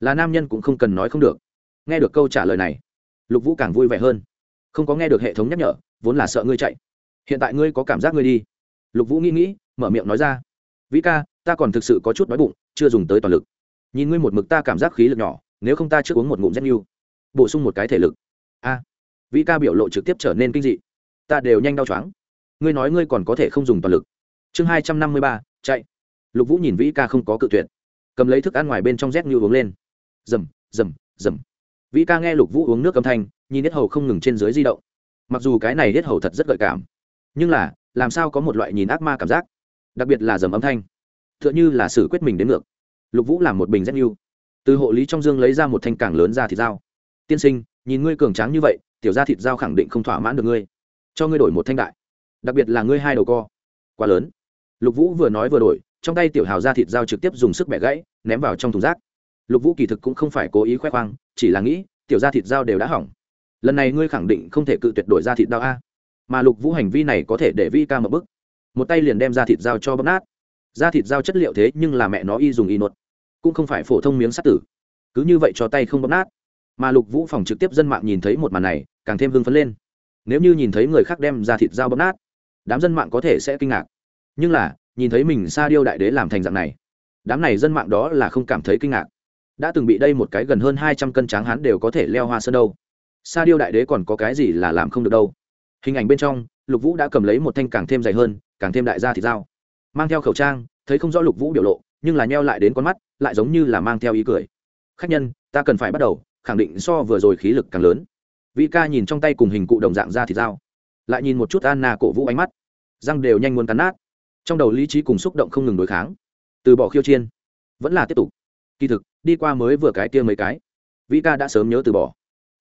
Là nam nhân cũng không cần nói không được. Nghe được câu trả lời này lục vũ càng vui vẻ hơn. Không có nghe được hệ thống nhắc nhở vốn là sợ ngươi chạy. Hiện tại ngươi có cảm giác ngươi đi. Lục vũ nghĩ nghĩ mở miệng nói ra. Vĩ ca ta còn thực sự có chút đói bụng chưa dùng tới toàn lực. Nhìn ngươi một mực ta cảm giác khí lực nhỏ nếu không ta trước uống một ngụm rất nhiều, bổ sung một cái thể lực. A. Vĩ ca biểu lộ trực tiếp trở nên kinh dị. Ta đều nhanh đau chóng ngươi nói ngươi còn có thể không dùng toàn lực. Chương hai trăm năm mươi ba, chạy. Lục vũ nhìn vĩ ca không có cự tuyệt. Cầm lấy thức ăn ngoài bên trong rét như uống lên. Rầm rầm rầm vĩ ca nghe lục vũ uống nước âm thanh, nhìn hết hầu không ngừng trên dưới di động. Mặc dù cái này hết hầu thật rất gợi cảm, nhưng là, làm sao có một loại nhìn ác ma cảm giác? Đặc biệt là dầm âm thanh. T h ư ợ n h ư là xử quyết mình đến ngược. Lục vũ làm một bình rét như. Từ hộ lý trong dương lấy ra một thanh càng lớn ra thịt dao. Tiên sinh, nhìn ngươi cường tráng như vậy, tiểu ra thịt dao khẳng định không thỏa mãn được ngươi. Cho ngươi đổi một thanh đại đặc biệt là ngươi hai đầu co. Quá lớn. Lục vũ vừa nói vừa đổi, trong tay tiểu hào ra thịt dao trực tiếp dùng sức bẻ gãy, ném vào trong thùng rác. Lục vũ kỳ thực cũng không phải cố ý khoe khoang, chỉ là nghĩ, tiểu ra thịt dao đều đã hỏng. Lần này ngươi khẳng định không thể cự tuyệt đổi ra thịt dao a. Mà lục vũ hành vi này có thể để vi ca một bức. Một tay liền đem ra thịt dao cho bấm nát. Ra thịt dao chất liệu thế nhưng là mẹ nó y dùng y nuột. Cũng không phải phổ thông miếng sắt tử. Cứ như vậy cho tay không bấm nát. Mà lục vũ phòng trực tiếp dân mạng nhìn thấy một màn này, càng thêm hưng phấn lên. Nếu như nhìn thấy người khác đem ra thịt dao bấm nát đám dân mạng có thể sẽ kinh ngạc. Nhưng là, nhìn thấy mình sa điêu đại đế làm thành dạng này, đám này dân mạng đó là không cảm thấy kinh ngạc. Đã từng bị đây một cái gần hơn hai trăm cân tráng hắn đều có thể leo hoa sơn đâu. Sa điêu đại đế còn có cái gì là làm không được đâu. Hình ảnh bên trong, lục vũ đã cầm lấy một thanh càng thêm dày hơn, càng thêm đại gia thì dao mang theo khẩu trang, thấy không rõ lục vũ biểu lộ, nhưng là nheo lại đến con mắt, lại giống như là mang theo ý cười. Khách nhân, ta cần phải bắt đầu, khẳng định so vừa rồi khí lực càng lớn. Vĩ ca nhìn trong tay cùng hình cụ đồng dạng ra thì dao lại nhìn một chút anna cổ vũ ánh mắt. Răng đều nhanh muốn cắn nát. Trong đầu lý trí cùng xúc động không ngừng đối kháng. Từ bỏ khiêu chiên vẫn là tiếp tục. Kỳ thực, đi qua mới vừa cái kia mấy cái vĩ ca đã sớm nhớ từ bỏ.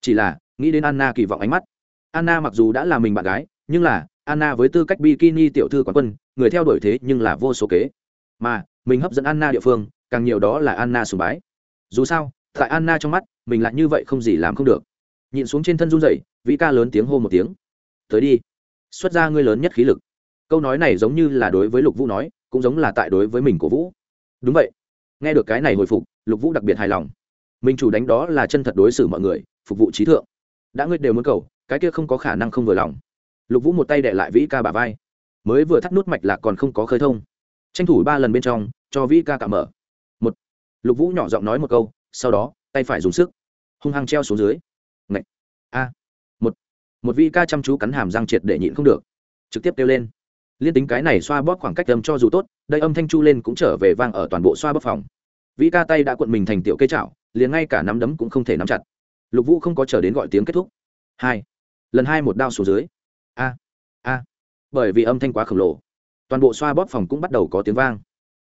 Chỉ là, nghĩ đến anna kỳ vọng ánh mắt. Anna mặc dù đã là mình bạn gái, nhưng là, anna với tư cách bikini tiểu thư quán quân, người theo đuổi thế nhưng là vô số kế. Mà, mình hấp dẫn anna địa phương, càng nhiều đó là anna sùng bái. Dù sao, tại anna trong mắt, mình lại như vậy không gì làm không được. Nhìn xuống trên thân run rẩy vĩ ca lớn tiếng hô một tiếng tới đi. Xuất ra ngươi lớn nhất khí lực. Câu nói này giống như là đối với lục vũ nói, cũng giống là tại đối với mình của vũ. Đúng vậy. Nghe được cái này hồi phục, lục vũ đặc biệt hài lòng. Mình chủ đánh đó là chân thật đối xử mọi người, phục vụ trí thượng. Đã ngươi đều muốn cầu, cái kia không có khả năng không vừa lòng. Lục vũ một tay đệ lại vĩ ca bà vai. Mới vừa thắt nút mạch lạc còn không có khơi thông. Tranh thủ ba lần bên trong, cho vĩ ca cạm mở. Một. Lục vũ nhỏ giọng nói một câu, sau đó, tay phải dùng sức. Hung hăng treo xuống dưới một vị ca chăm chú cắn hàm răng triệt để nhịn không được. Trực tiếp kêu lên. Liên tính cái này xoa bóp khoảng cách âm cho dù tốt, đây âm thanh chu lên cũng trở về vang ở toàn bộ xoa bóp phòng. Vĩ ca tay đã cuộn mình thành tiểu cây chảo, liền ngay cả nắm đấm cũng không thể nắm chặt. Lục vũ không có chờ đến gọi tiếng kết thúc. Hai. Lần hai một đao xuống dưới. A. A. Bởi vì âm thanh quá khổng lồ, toàn bộ xoa bóp phòng cũng bắt đầu có tiếng vang.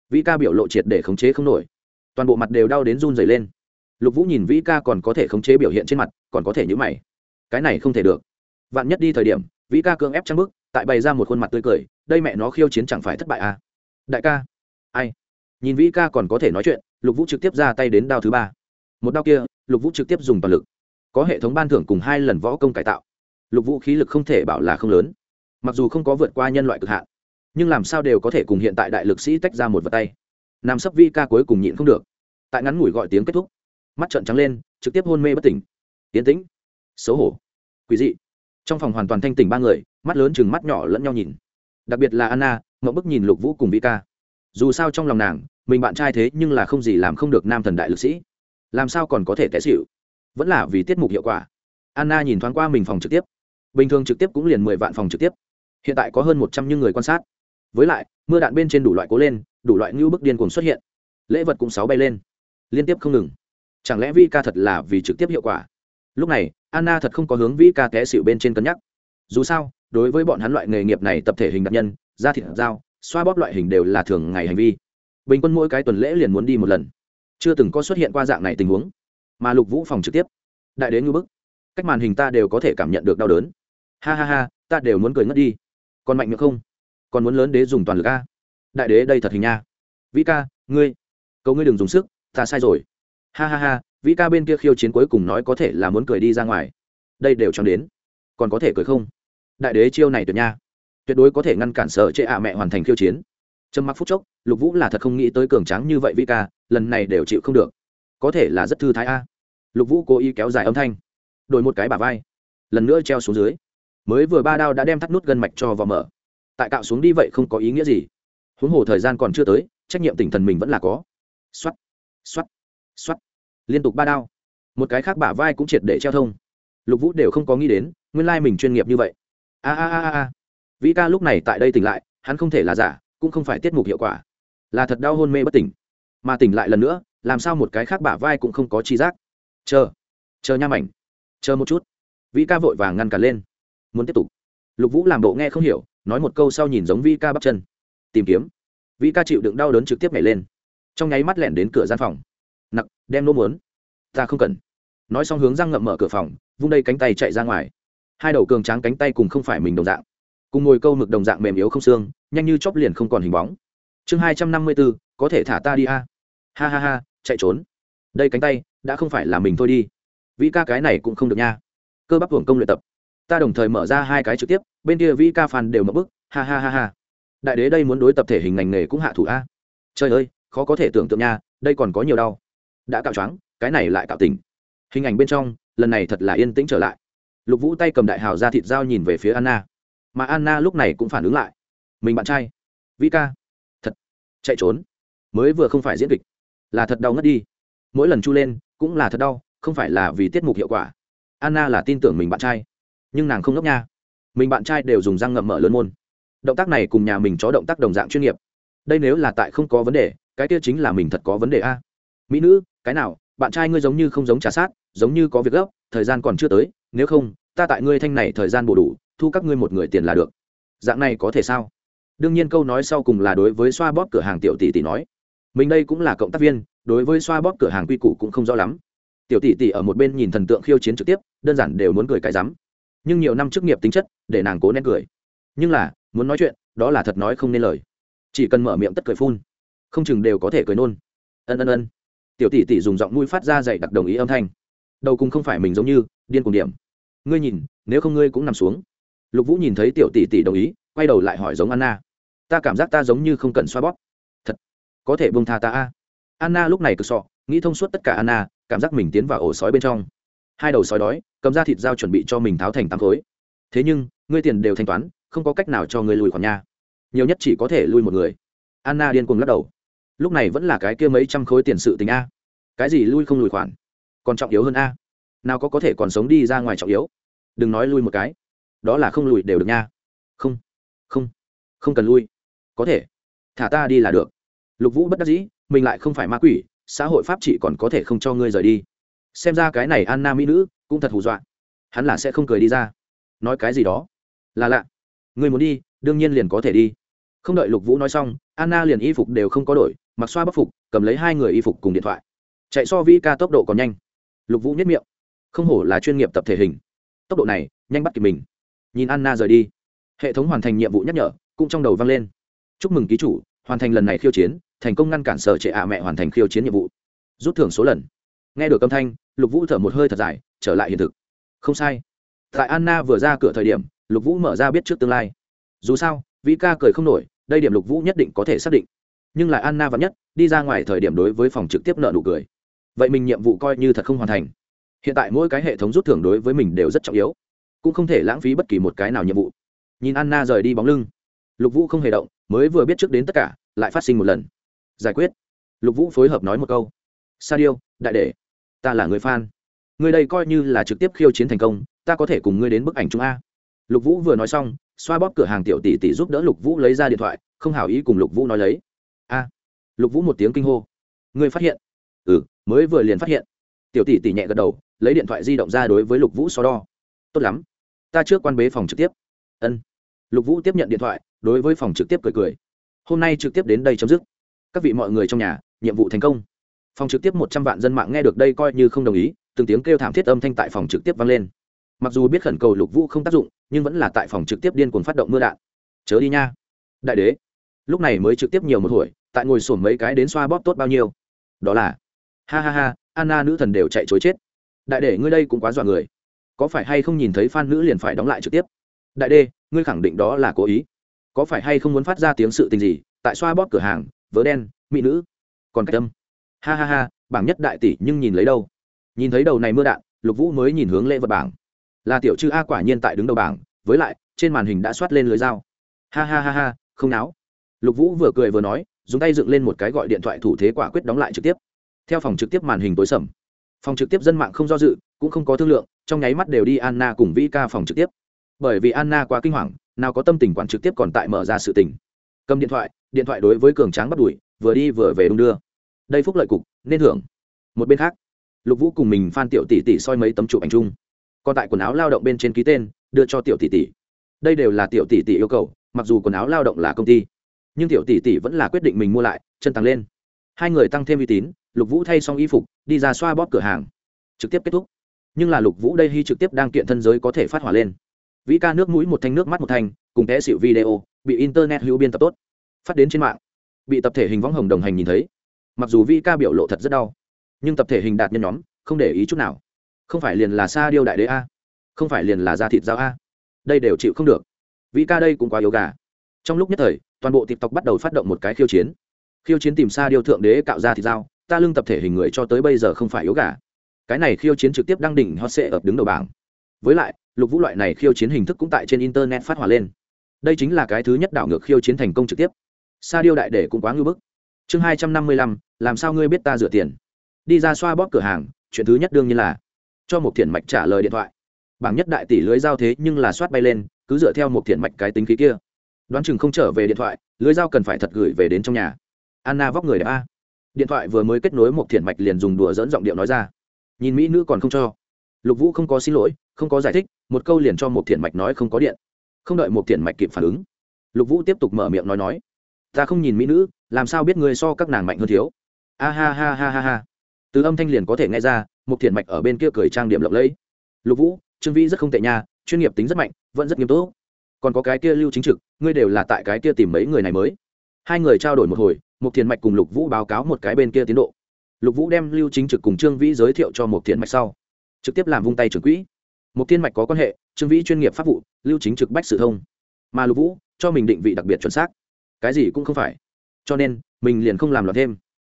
Vĩ ca biểu lộ triệt để khống chế không nổi. Toàn bộ mặt đều đau đến run dày lên. Lục vũ nhìn vĩ ca còn có thể khống chế biểu hiện trên mặt, còn có thể nhữ mày. Cái này không thể được vạn nhất đi thời điểm, vĩ ca cưỡng ép trăng bức tại bày ra một khuôn mặt tươi cười, đây mẹ nó khiêu chiến chẳng phải thất bại à? Đại ca. Ai? Nhìn vĩ ca còn có thể nói chuyện, lục vũ trực tiếp ra tay đến đao thứ ba. Một đao kia, lục vũ trực tiếp dùng toàn lực. Có hệ thống ban thưởng cùng hai lần võ công cải tạo. Lục vũ khí lực không thể bảo là không lớn. Mặc dù không có vượt qua nhân loại cực hạn, nhưng làm sao đều có thể cùng hiện tại đại lực sĩ tách ra một vật tay. Nam sấp vi ca cuối cùng nhịn không được. Tại ngắn ngủi gọi tiếng kết thúc. Mắt trợn trắng lên, trực tiếp hôn mê bất tỉnh. Tiến tĩnh. Xấu hổ. Quý dị trong phòng hoàn toàn thanh tỉnh ba người, mắt lớn chừng mắt nhỏ lẫn nhau nhìn. Đặc biệt là anna mậu bức nhìn lục vũ cùng vi ca. Dù sao trong lòng nàng, mình bạn trai thế nhưng là không gì làm không được nam thần đại lực sĩ. Làm sao còn có thể té xịu vẫn là vì tiết mục hiệu quả. Anna nhìn thoáng qua mình phòng trực tiếp. Bình thường trực tiếp cũng liền mười vạn phòng trực tiếp. Hiện tại có hơn một trăm những người quan sát. Với lại, mưa đạn bên trên đủ loại cố lên, đủ loại ngưu bức điên cuồng xuất hiện. Lễ vật cũng sáu bay lên. Liên tiếp không ngừng. Chẳng lẽ vi ca thật là vì trực tiếp hiệu quả? Lúc này anna thật không có hướng vĩ ca té xịu bên trên cân nhắc. Dù sao, đối với bọn hắn loại nghề nghiệp này tập thể hình đặc nhân, da thịt dao, xoa bóp loại hình đều là thường ngày hành vi. Bình quân mỗi cái tuần lễ liền muốn đi một lần. Chưa từng có xuất hiện qua dạng này tình huống. Mà lục vũ phòng trực tiếp. Đại đến ngư bức. Cách màn hình ta đều có thể cảm nhận được đau đớn. Ha ha ha, ta đều muốn cười ngất đi. Còn mạnh miệng không? Còn muốn lớn đế dùng toàn lực a? Đại đế đây thật hình nha. Vĩ ca, ngươi, cầu ngươi đừng dùng sức, ta sai rồi. Ha ha ha vĩ ca bên kia khiêu chiến cuối cùng nói có thể là muốn cười đi ra ngoài. Đây đều cho đến. Còn có thể cười không? Đại đế chiêu này tuyệt nha. Tuyệt đối có thể ngăn cản sợ chệ ạ mẹ hoàn thành khiêu chiến. Trâm mặc phút chốc, lục vũ là thật không nghĩ tới cường tráng như vậy vĩ ca, lần này đều chịu không được. Có thể là rất thư thái a. Lục vũ cố ý kéo dài âm thanh. Đổi một cái bà vai. Lần nữa treo xuống dưới. Mới vừa ba đao đã đem thắt nút gân mạch cho vào mở. Tại cạo xuống đi vậy không có ý nghĩa gì. Huống hồ thời gian còn chưa tới, trách nhiệm tinh thần mình vẫn là có. X o á t x o á t x o á t liên tục ba đao. Một cái khác bả vai cũng triệt để treo thông. Lục vũ đều không có nghĩ đến, nguyên lai mình chuyên nghiệp như vậy. A a a a vĩ ca lúc này tại đây tỉnh lại, hắn không thể là giả, cũng không phải tiết mục hiệu quả. Là thật đau hôn mê bất tỉnh. Mà tỉnh lại lần nữa, làm sao một cái khác bả vai cũng không có chi giác. Chờ chờ nha mảnh. Chờ một chút. Vĩ ca vội vàng ngăn cản lên. Muốn tiếp tục. Lục vũ làm bộ nghe không hiểu, nói một câu sau nhìn giống vĩ ca bắp chân. Tìm kiếm. Vĩ ca chịu đựng đau đớn trực tiếp nhảy lên. Trong nháy mắt lẻn đến cửa gian phòng đem nô muốn. Ta không cần. Nói xong hướng răng ngậm mở cửa phòng, vung đây cánh tay chạy ra ngoài. Hai đầu cường tráng cánh tay cùng không phải mình đồng dạng. Cùng ngồi câu mực đồng dạng mềm yếu không xương, nhanh như chóp liền không còn hình bóng. Chương hai trăm năm mươi bốn, có thể thả ta đi a. Ha ha ha, chạy trốn. Đây cánh tay, đã không phải là mình thôi đi. Vĩ ca cái này cũng không được nha. Cơ bắp hưởng công luyện tập. Ta đồng thời mở ra hai cái trực tiếp, bên kia vĩ ca phàn đều mở bức. Ha ha ha ha. Đại đế đây muốn đối tập thể hình ngành nghề cũng hạ thủ a. Trời ơi, khó có thể tưởng tượng nha, đây còn có nhiều đau đã cạo choáng, cái này lại cạo tỉnh. Hình ảnh bên trong, lần này thật là yên tĩnh trở lại. Lục vũ tay cầm đại hào ra thịt dao nhìn về phía anna. Mà anna lúc này cũng phản ứng lại. Mình bạn trai. Vĩ ca. Thật. Chạy trốn. Mới vừa không phải diễn kịch. Là thật đau ngất đi. Mỗi lần chu lên, cũng là thật đau, không phải là vì tiết mục hiệu quả. Anna là tin tưởng mình bạn trai. Nhưng nàng không ngốc nha. Mình bạn trai đều dùng răng ngậm mở lớn môn. Động tác này cùng nhà mình chó động tác đồng dạng chuyên nghiệp. Đây nếu là tại không có vấn đề, cái kia chính là mình thật có vấn đề a mỹ nữ, cái nào, bạn trai ngươi giống như không giống trả sát, giống như có việc gấp, thời gian còn chưa tới, nếu không, ta tại ngươi thanh này thời gian bổ đủ, thu các ngươi một người tiền là được. Dạng này có thể sao? Đương nhiên câu nói sau cùng là đối với xoa bóp cửa hàng tiểu tỷ tỷ nói. Mình đây cũng là cộng tác viên, đối với xoa bóp cửa hàng quy củ cũng không rõ lắm. Tiểu tỷ tỷ ở một bên nhìn thần tượng khiêu chiến trực tiếp, đơn giản đều muốn cười cái rắm. Nhưng nhiều năm chức nghiệp tính chất, để nàng cố nén cười. Nhưng là, muốn nói chuyện, đó là thật nói không nên lời. Chỉ cần mở miệng tất cười phun. Không chừng đều có thể cười nôn. Ân ân ân tiểu tỷ tỷ dùng giọng mũi phát ra dạy đặc đồng ý âm thanh. Đầu cùng không phải mình giống như, điên cùng điểm. Ngươi nhìn, nếu không ngươi cũng nằm xuống. Lục vũ nhìn thấy tiểu tỷ tỷ đồng ý, quay đầu lại hỏi giống anna. Ta cảm giác ta giống như không cần xoa bóp. Thật, có thể bông tha ta a. Anna lúc này cực sọ, nghĩ thông suốt tất cả anna, cảm giác mình tiến vào ổ sói bên trong. Hai đầu sói đói, cầm ra thịt dao chuẩn bị cho mình tháo thành tám khối. Thế nhưng, ngươi tiền đều thanh toán, không có cách nào cho ngươi lùi khỏi nhà. nhiều nhất chỉ có thể lui một người. Anna điên cuồng lắc đầu lúc này vẫn là cái kia mấy trăm khối tiền sự tình a. Cái gì lui không lùi khoản? Còn trọng yếu hơn a. Nào có có thể còn sống đi ra ngoài trọng yếu? Đừng nói lui một cái. Đó là không lùi đều được nha. Không. Không. Không cần lui. Có thể. Thả ta đi là được. Lục vũ bất đắc dĩ, mình lại không phải ma quỷ, xã hội pháp trị còn có thể không cho ngươi rời đi. Xem ra cái này anna mỹ nữ cũng thật hù dọa. Hắn là sẽ không cười đi ra. Nói cái gì đó. Là lạ. Ngươi muốn đi, đương nhiên liền có thể đi. Không đợi lục vũ nói xong, anna liền y phục đều không có đổi mặc xoa bắc phục, cầm lấy hai người y phục cùng điện thoại. Chạy so vi ca tốc độ còn nhanh. Lục vũ nhất miệng. Không hổ là chuyên nghiệp tập thể hình. Tốc độ này, nhanh bắt kịp mình. Nhìn anna rời đi. Hệ thống hoàn thành nhiệm vụ nhắc nhở, cũng trong đầu vang lên. Chúc mừng ký chủ, hoàn thành lần này khiêu chiến, thành công ngăn cản sở trệ ạ mẹ hoàn thành khiêu chiến nhiệm vụ. Rút thưởng số lần. Nghe được âm thanh, lục vũ thở một hơi thật dài, trở lại hiện thực. Không sai. Tại anna vừa ra cửa thời điểm, lục vũ mở ra biết trước tương lai. Dù sao, vĩ ca cười không nổi, đây điểm lục vũ nhất định có thể xác định nhưng lại anna vẫn nhất, đi ra ngoài thời điểm đối với phòng trực tiếp nợ nụ cười. Vậy mình nhiệm vụ coi như thật không hoàn thành. Hiện tại mỗi cái hệ thống rút thưởng đối với mình đều rất trọng yếu. Cũng không thể lãng phí bất kỳ một cái nào nhiệm vụ. Nhìn anna rời đi bóng lưng, lục vũ không hề động, mới vừa biết trước đến tất cả, lại phát sinh một lần. Giải quyết. Lục vũ phối hợp nói một câu. Sa điêu đại đệ, ta là người fan. Người đây coi như là trực tiếp khiêu chiến thành công, ta có thể cùng ngươi đến bức ảnh chung a. Lục vũ vừa nói xong, xoa bóp cửa hàng tiểu tỷ tỷ giúp đỡ lục vũ lấy ra điện thoại, không hảo ý cùng lục vũ nói lấy a. Lục vũ một tiếng kinh hô. Ngươi phát hiện? Ừ mới vừa liền phát hiện. Tiểu tỷ tỷ nhẹ gật đầu, lấy điện thoại di động ra đối với lục vũ so đo. Tốt lắm, ta trước quan bế phòng trực tiếp. Ân. Lục vũ tiếp nhận điện thoại, đối với phòng trực tiếp cười cười. Hôm nay trực tiếp đến đây chấm dứt. Các vị mọi người trong nhà, nhiệm vụ thành công. Phòng trực tiếp một trăm vạn dân mạng nghe được đây coi như không đồng ý, từng tiếng kêu thảm thiết âm thanh tại phòng trực tiếp vang lên. Mặc dù biết khẩn cầu lục vũ không tác dụng, nhưng vẫn là tại phòng trực tiếp điên cuồng phát động mưa đạn. Chớ đi nha. Đại đế lúc này mới trực tiếp nhiều một hồi, tại ngồi sổm mấy cái đến xoa bóp tốt bao nhiêu. Đó là, ha ha ha, anna nữ thần đều chạy chối chết. Đại đệ ngươi đây cũng quá dọa người. Có phải hay không nhìn thấy phan nữ liền phải đóng lại trực tiếp? Đại đê ngươi khẳng định đó là cố ý. Có phải hay không muốn phát ra tiếng sự tình gì, tại xoa bóp cửa hàng, vớ đen, mỹ nữ. Còn cách tâm ha ha ha, bảng nhất đại tỷ nhưng nhìn lấy đâu? Nhìn thấy đầu này mưa đạn, lục vũ mới nhìn hướng lễ vật bảng. Là tiểu chư a quả nhiên tại đứng đầu bảng, với lại, trên màn hình đã soát lên lưới dao. Ha ha ha ha, không náo lục vũ vừa cười vừa nói, dùng tay dựng lên một cái gọi điện thoại thủ thế quả quyết đóng lại trực tiếp. Theo phòng trực tiếp màn hình tối sầm. Phòng trực tiếp dân mạng không do dự, cũng không có thương lượng, trong nháy mắt đều đi anna cùng vĩ ca phòng trực tiếp. Bởi vì anna quá kinh hoàng, nào có tâm tình quản trực tiếp còn tại mở ra sự tình. Cầm điện thoại điện thoại đối với cường tráng bắt đuổi, vừa đi vừa về đung đưa. Đây phúc lợi cục, nên hưởng một bên khác, lục vũ cùng mình phan tiểu tỷ tỷ soi mấy tấm chụp ảnh chung. Còn tại quần áo lao động bên trên ký tên, đưa cho tiểu tỷ tỷ. Đây đều là tiểu tỷ tỷ yêu cầu, mặc dù quần áo lao động là công ty nhưng tiểu tỷ tỷ vẫn là quyết định mình mua lại, chân tăng lên. Hai người tăng thêm uy tín, lục vũ thay xong y phục, đi ra xoa bóp cửa hàng. Trực tiếp kết thúc. Nhưng là lục vũ đây hy trực tiếp đang kiện thân giới có thể phát hỏa lên. Vĩ ca nước mũi một thanh, nước mắt một thanh, cùng té xịu video, bị internet hữu biên tập tốt. Phát đến trên mạng. Bị tập thể hình võng hồng đồng hành nhìn thấy. Mặc dù vĩ ca biểu lộ thật rất đau, nhưng tập thể hình đạt nhân nhóm, không để ý chút nào. Không phải liền là sa điêu đại đế a. Không phải liền là da thịt dao a. Đây đều chịu không được. Vĩ ca đây cũng quá yếu gà. Trong lúc nhất thời toàn bộ tiktok bắt đầu phát động một cái khiêu chiến. Khiêu chiến tìm xa điêu thượng đế, cạo ra thì dao, ta lưng tập thể hình người cho tới bây giờ không phải yếu gà. Cái này khiêu chiến trực tiếp đăng đỉnh hot sệ ập đứng đầu bảng. Với lại, lục vũ loại này khiêu chiến hình thức cũng tại trên internet phát hỏa lên. Đây chính là cái thứ nhất đảo ngược khiêu chiến thành công trực tiếp. Sa điêu đại để cũng quá ngưỡng bức. Chương hai trăm năm mươi lăm, làm sao ngươi biết ta rửa tiền? Đi ra xoa bóp cửa hàng, chuyện thứ nhất đương nhiên là cho một thiện mạch trả lời điện thoại. Bảng nhất đại tỷ lưới giao thế nhưng là soát bay lên, cứ dựa theo một thiện mạch cái tính khí kia đoán chừng không trở về điện thoại, lưới dao cần phải thật gửi về đến trong nhà. Anna vóc người đẹp a. Điện thoại vừa mới kết nối một thiện mạch liền dùng đùa dẫn giọng điệu nói ra. Nhìn mỹ nữ còn không cho. Lục vũ không có xin lỗi, không có giải thích, một câu liền cho một thiện mạch nói không có điện. Không đợi một thiện mạch kịp phản ứng, lục vũ tiếp tục mở miệng nói nói. Ta không nhìn mỹ nữ, làm sao biết người so các nàng mạnh hơn thiếu? A ha ha ha ha ha. Từ âm thanh liền có thể nghe ra, một thiện mạch ở bên kia cười trang điểm lộng lẫy. Lục vũ, trương vĩ rất không tệ nha, chuyên nghiệp tính rất mạnh, vẫn rất nghiêm túc còn có cái kia lưu chính trực, ngươi đều là tại cái kia tìm mấy người này mới. Hai người trao đổi một hồi một thiền mạch cùng lục vũ báo cáo một cái bên kia tiến độ. Lục vũ đem lưu chính trực cùng trương vĩ giới thiệu cho một thiền mạch sau, trực tiếp làm vung tay trưởng quỹ. Một thiên mạch có quan hệ, trương vĩ chuyên nghiệp pháp vụ, lưu chính trực bách sự thông. Mà lục vũ cho mình định vị đặc biệt chuẩn xác. Cái gì cũng không phải. Cho nên, mình liền không làm loạn thêm.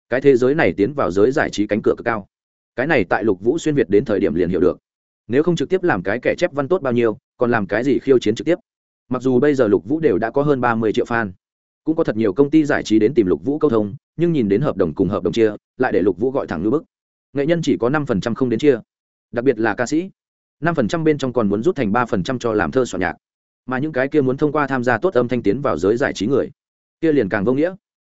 Cái thế giới này tiến vào giới giải trí cánh cửa cực cao. Cái này tại lục vũ xuyên việt đến thời điểm liền hiểu được. Nếu không trực tiếp làm cái kẻ chép văn tốt bao nhiêu, còn làm cái gì khiêu chiến trực tiếp? Mặc dù bây giờ lục vũ đều đã có hơn ba mươi triệu fan, cũng có thật nhiều công ty giải trí đến tìm lục vũ câu thông, nhưng nhìn đến hợp đồng cùng hợp đồng chia, lại để lục vũ gọi thẳng như bức. Nghệ nhân chỉ có năm phần trăm không đến chia, đặc biệt là ca sĩ. Năm phần trăm bên trong còn muốn rút thành ba phần trăm cho làm thơ soạn nhạc. Mà những cái kia muốn thông qua tham gia tốt âm thanh tiến vào giới giải trí người, kia liền càng vô nghĩa.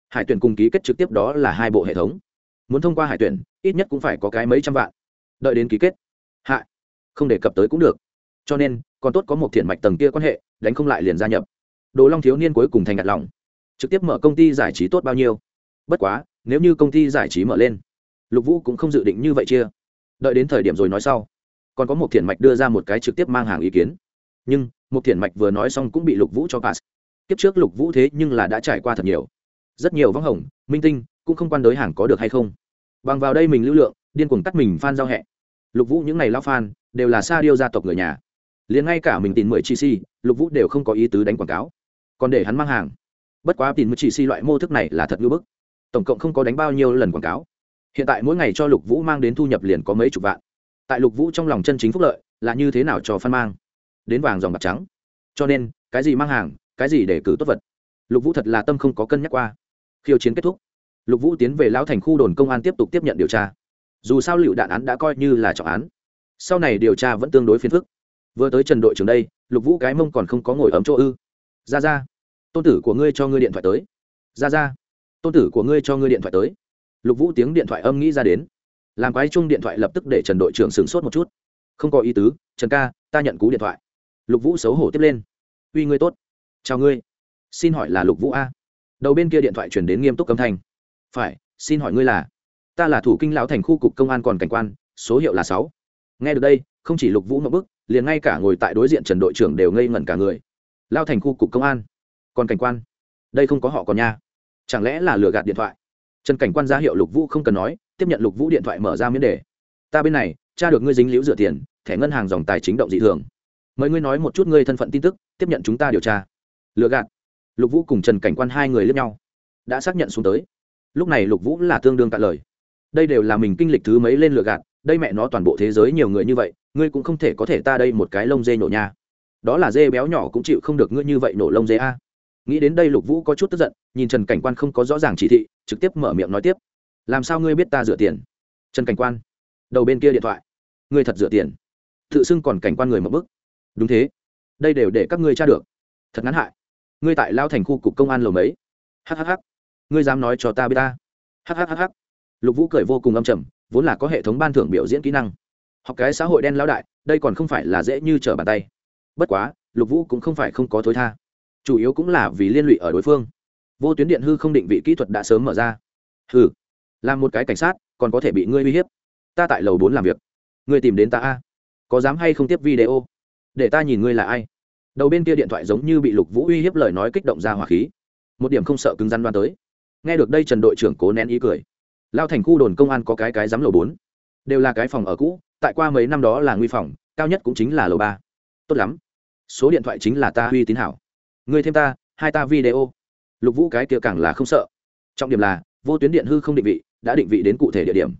Hải tuyển cùng ký kết trực tiếp đó là hai bộ hệ thống. Muốn thông qua hải tuyển, ít nhất cũng phải có cái mấy trăm vạn. Đợi đến ký kết. Hạ không đề cập tới cũng được. Cho nên, còn tốt có một thiện mạch tầng kia quan hệ đánh không lại liền gia nhập. Đồ long thiếu niên cuối cùng thành ngặt lòng. Trực tiếp mở công ty giải trí tốt bao nhiêu? Bất quá, nếu như công ty giải trí mở lên, lục vũ cũng không dự định như vậy chia. Đợi đến thời điểm rồi nói sau, còn có một thiện mạch đưa ra một cái trực tiếp mang hàng ý kiến. Nhưng một thiện mạch vừa nói xong cũng bị lục vũ cho pass. Kiếp trước lục vũ thế nhưng là đã trải qua thật nhiều. Rất nhiều vắng hồng, minh tinh, cũng không quan đối hàng có được hay không. Bằng vào đây mình lưu lượng, điên cuồng tắt mình f giao hẹ. Lục vũ những ngày lao f đều là sa điêu gia tộc người nhà liền ngay cả mình tìm mười chi si, lục vũ đều không có ý tứ đánh quảng cáo. Còn để hắn mang hàng. Bất quá tìm mười chi si loại mô thức này là thật ngưỡng bức. Tổng cộng không có đánh bao nhiêu lần quảng cáo. Hiện tại mỗi ngày cho lục vũ mang đến thu nhập liền có mấy chục vạn. Tại lục vũ trong lòng chân chính phúc lợi là như thế nào cho phân mang? Đến vàng dòng bạc trắng. Cho nên, cái gì mang hàng, cái gì để cử tốt vật. Lục vũ thật là tâm không có cân nhắc qua. Khiêu chiến kết thúc. Lục vũ tiến về lão thành khu đồn công an tiếp tục tiếp nhận điều tra. Dù sao lựu đạn án đã coi như là trọng án. Sau này điều tra vẫn tương đối phiền phức vừa tới trần đội trưởng đây, lục vũ cái mông còn không có ngồi ấm chỗ ư. Ra ra, tôn tử của ngươi cho ngươi điện thoại tới. Ra ra, tôn tử của ngươi cho ngươi điện thoại tới. Lục vũ tiếng điện thoại âm nghĩ ra đến. Làm quái chung điện thoại lập tức để trần đội trưởng sửng sốt một chút. Không có ý tứ, trần ca, ta nhận cú điện thoại. Lục vũ xấu hổ tiếp lên. Uy ngươi tốt. Chào ngươi. Xin hỏi là lục vũ a? Đầu bên kia điện thoại chuyển đến nghiêm túc cấm thanh. Phải, xin hỏi ngươi là? Ta là thủ kinh lão thành khu cục công an còn cảnh quan, số hiệu là sáu. Nghe được đây, không chỉ lục vũ mậu bức liền ngay cả ngồi tại đối diện trần đội trưởng đều ngây ngẩn cả người. Lao thành khu cục công an, còn cảnh quan, đây không có họ còn nha. Chẳng lẽ là lừa gạt điện thoại? Trần cảnh quan ra hiệu lục vũ không cần nói, tiếp nhận lục vũ điện thoại mở ra miễn đề. Ta bên này tra được ngươi dính liễu rửa tiền, thẻ ngân hàng dòng tài chính động dị thường. Mời ngươi nói một chút ngươi thân phận tin tức, tiếp nhận chúng ta điều tra. Lừa gạt. Lục vũ cùng trần cảnh quan hai người lướt nhau. Đã xác nhận xuống tới. Lúc này lục vũ là tương đương cạn lời. Đây đều là mình kinh lịch thứ mấy lên lừa gạt đây mẹ nó toàn bộ thế giới nhiều người như vậy, ngươi cũng không thể có thể ta đây một cái lông dê nổ nha. Đó là dê béo nhỏ cũng chịu không được ngươi như vậy nổ lông dê a. Nghĩ đến đây lục vũ có chút tức giận, nhìn trần cảnh quan không có rõ ràng chỉ thị, trực tiếp mở miệng nói tiếp. Làm sao ngươi biết ta rửa tiền? Trần cảnh quan, đầu bên kia điện thoại. Ngươi thật rửa tiền? Tự xưng còn cảnh quan người một bức. Đúng thế. Đây đều để các ngươi tra được. Thật ngắn hại. Ngươi tại lao thành khu cục công an lầu mấy? Hhh ngươi dám nói cho ta biết ta? Hhh lục vũ cười vô cùng âm trầm vốn là có hệ thống ban thưởng biểu diễn kỹ năng. Học cái xã hội đen lão đại, đây còn không phải là dễ như trở bàn tay. Bất quá, lục vũ cũng không phải không có thối tha. Chủ yếu cũng là vì liên lụy ở đối phương. Vô tuyến điện hư không định vị kỹ thuật đã sớm mở ra. Hư làm một cái cảnh sát, còn có thể bị ngươi uy hiếp. Ta tại lầu bốn làm việc. Ngươi tìm đến ta a. Có dám hay không tiếp video? Để ta nhìn ngươi là ai. Đầu bên kia điện thoại giống như bị lục vũ uy hiếp lời nói kích động ra hỏa khí. Một điểm không sợ cứng rắn đoan tới. Nghe được đây trần đội trưởng cố nén ý cười lao thành khu đồn công an có cái cái giám lầu bốn. Đều là cái phòng ở cũ, tại qua mấy năm đó là nguy phòng, cao nhất cũng chính là lầu ba. Tốt lắm. Số điện thoại chính là ta uy tín hảo. Ngươi thêm ta, hai ta video. Lục vũ cái kia càng là không sợ. Trọng điểm là, vô tuyến điện hư không định vị, đã định vị đến cụ thể địa điểm.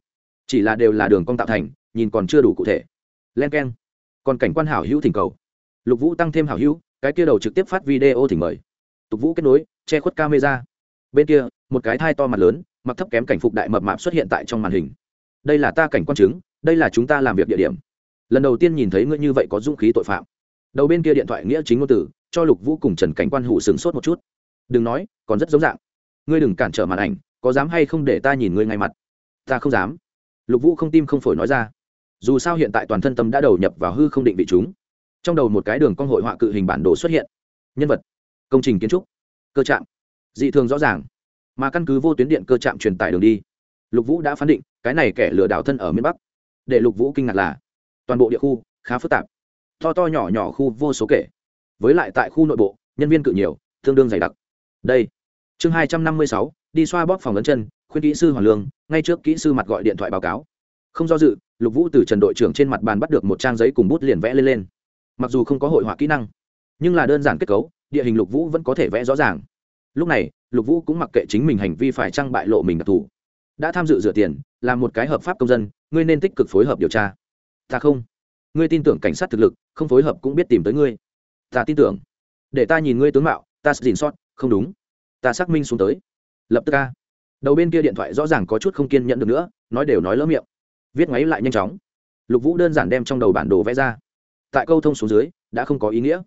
Chỉ là đều là đường cong tạo thành, nhìn còn chưa đủ cụ thể. Len k e n còn cảnh quan hảo hữu thỉnh cầu. Lục vũ tăng thêm hảo hữu, cái kia đầu trực tiếp phát video thỉnh mời. Tục vũ kết nối, che khuất camera. Bên kia, một cái thai to mặt lớn mặc thấp kém cảnh phục đại mập mạp xuất hiện tại trong màn hình. Đây là ta cảnh quan chứng, đây là chúng ta làm việc địa điểm. Lần đầu tiên nhìn thấy ngươi như vậy có dũng khí tội phạm. Đầu bên kia điện thoại nghĩa chính ngôn từ, cho lục vũ cùng trần cảnh quan hủ sửng sốt một chút. Đừng nói, còn rất giống dạng. Ngươi đừng cản trở màn ảnh, có dám hay không để ta nhìn ngươi ngay mặt? Ta không dám. Lục vũ không tim không phổi nói ra. Dù sao hiện tại toàn thân tâm đã đầu nhập vào hư không định vị chúng. Trong đầu một cái đường con hội họa cự hình bản đồ xuất hiện. Nhân vật. Công trình kiến trúc. Cơ trạng. Dị thường rõ ràng mà căn cứ vô tuyến điện cơ trạm truyền tải đường đi. Lục vũ đã phán định, cái này kẻ lừa đảo thân ở miền bắc. Để lục vũ kinh ngạc là, toàn bộ địa khu, khá phức tạp. To to nhỏ nhỏ khu vô số kể. Với lại tại khu nội bộ, nhân viên cự nhiều, tương đương dày đặc. Đây. Chương hai trăm năm mươi sáu, đi xoa bóp phòng lấn chân, khuyên kỹ sư hoàng lương, ngay trước kỹ sư mặt gọi điện thoại báo cáo. Không do dự, lục vũ từ trần đội trưởng trên mặt bàn bắt được một trang giấy cùng bút liền vẽ lên lên. Mặc dù không có hội họa kỹ năng, nhưng là đơn giản kết cấu, địa hình lục vũ vẫn có thể vẽ rõ ràng. Lúc này lục vũ cũng mặc kệ chính mình hành vi phải trăng bại lộ mình đặc thù. Đã tham dự rửa tiền là một cái hợp pháp công dân, ngươi nên tích cực phối hợp điều tra. Ta không. Ngươi tin tưởng cảnh sát thực lực, không phối hợp cũng biết tìm tới ngươi. Ta tin tưởng. Để ta nhìn ngươi tướng mạo, ta xin sót, không đúng. Ta xác minh xuống tới. Lập tức ca đầu bên kia điện thoại rõ ràng có chút không kiên nhẫn được nữa, nói đều nói lỡ miệng. Viết máy lại nhanh chóng. Lục vũ đơn giản đem trong đầu bản đồ vẽ ra. Tại câu thông xuống dưới, đã không có ý nghĩa.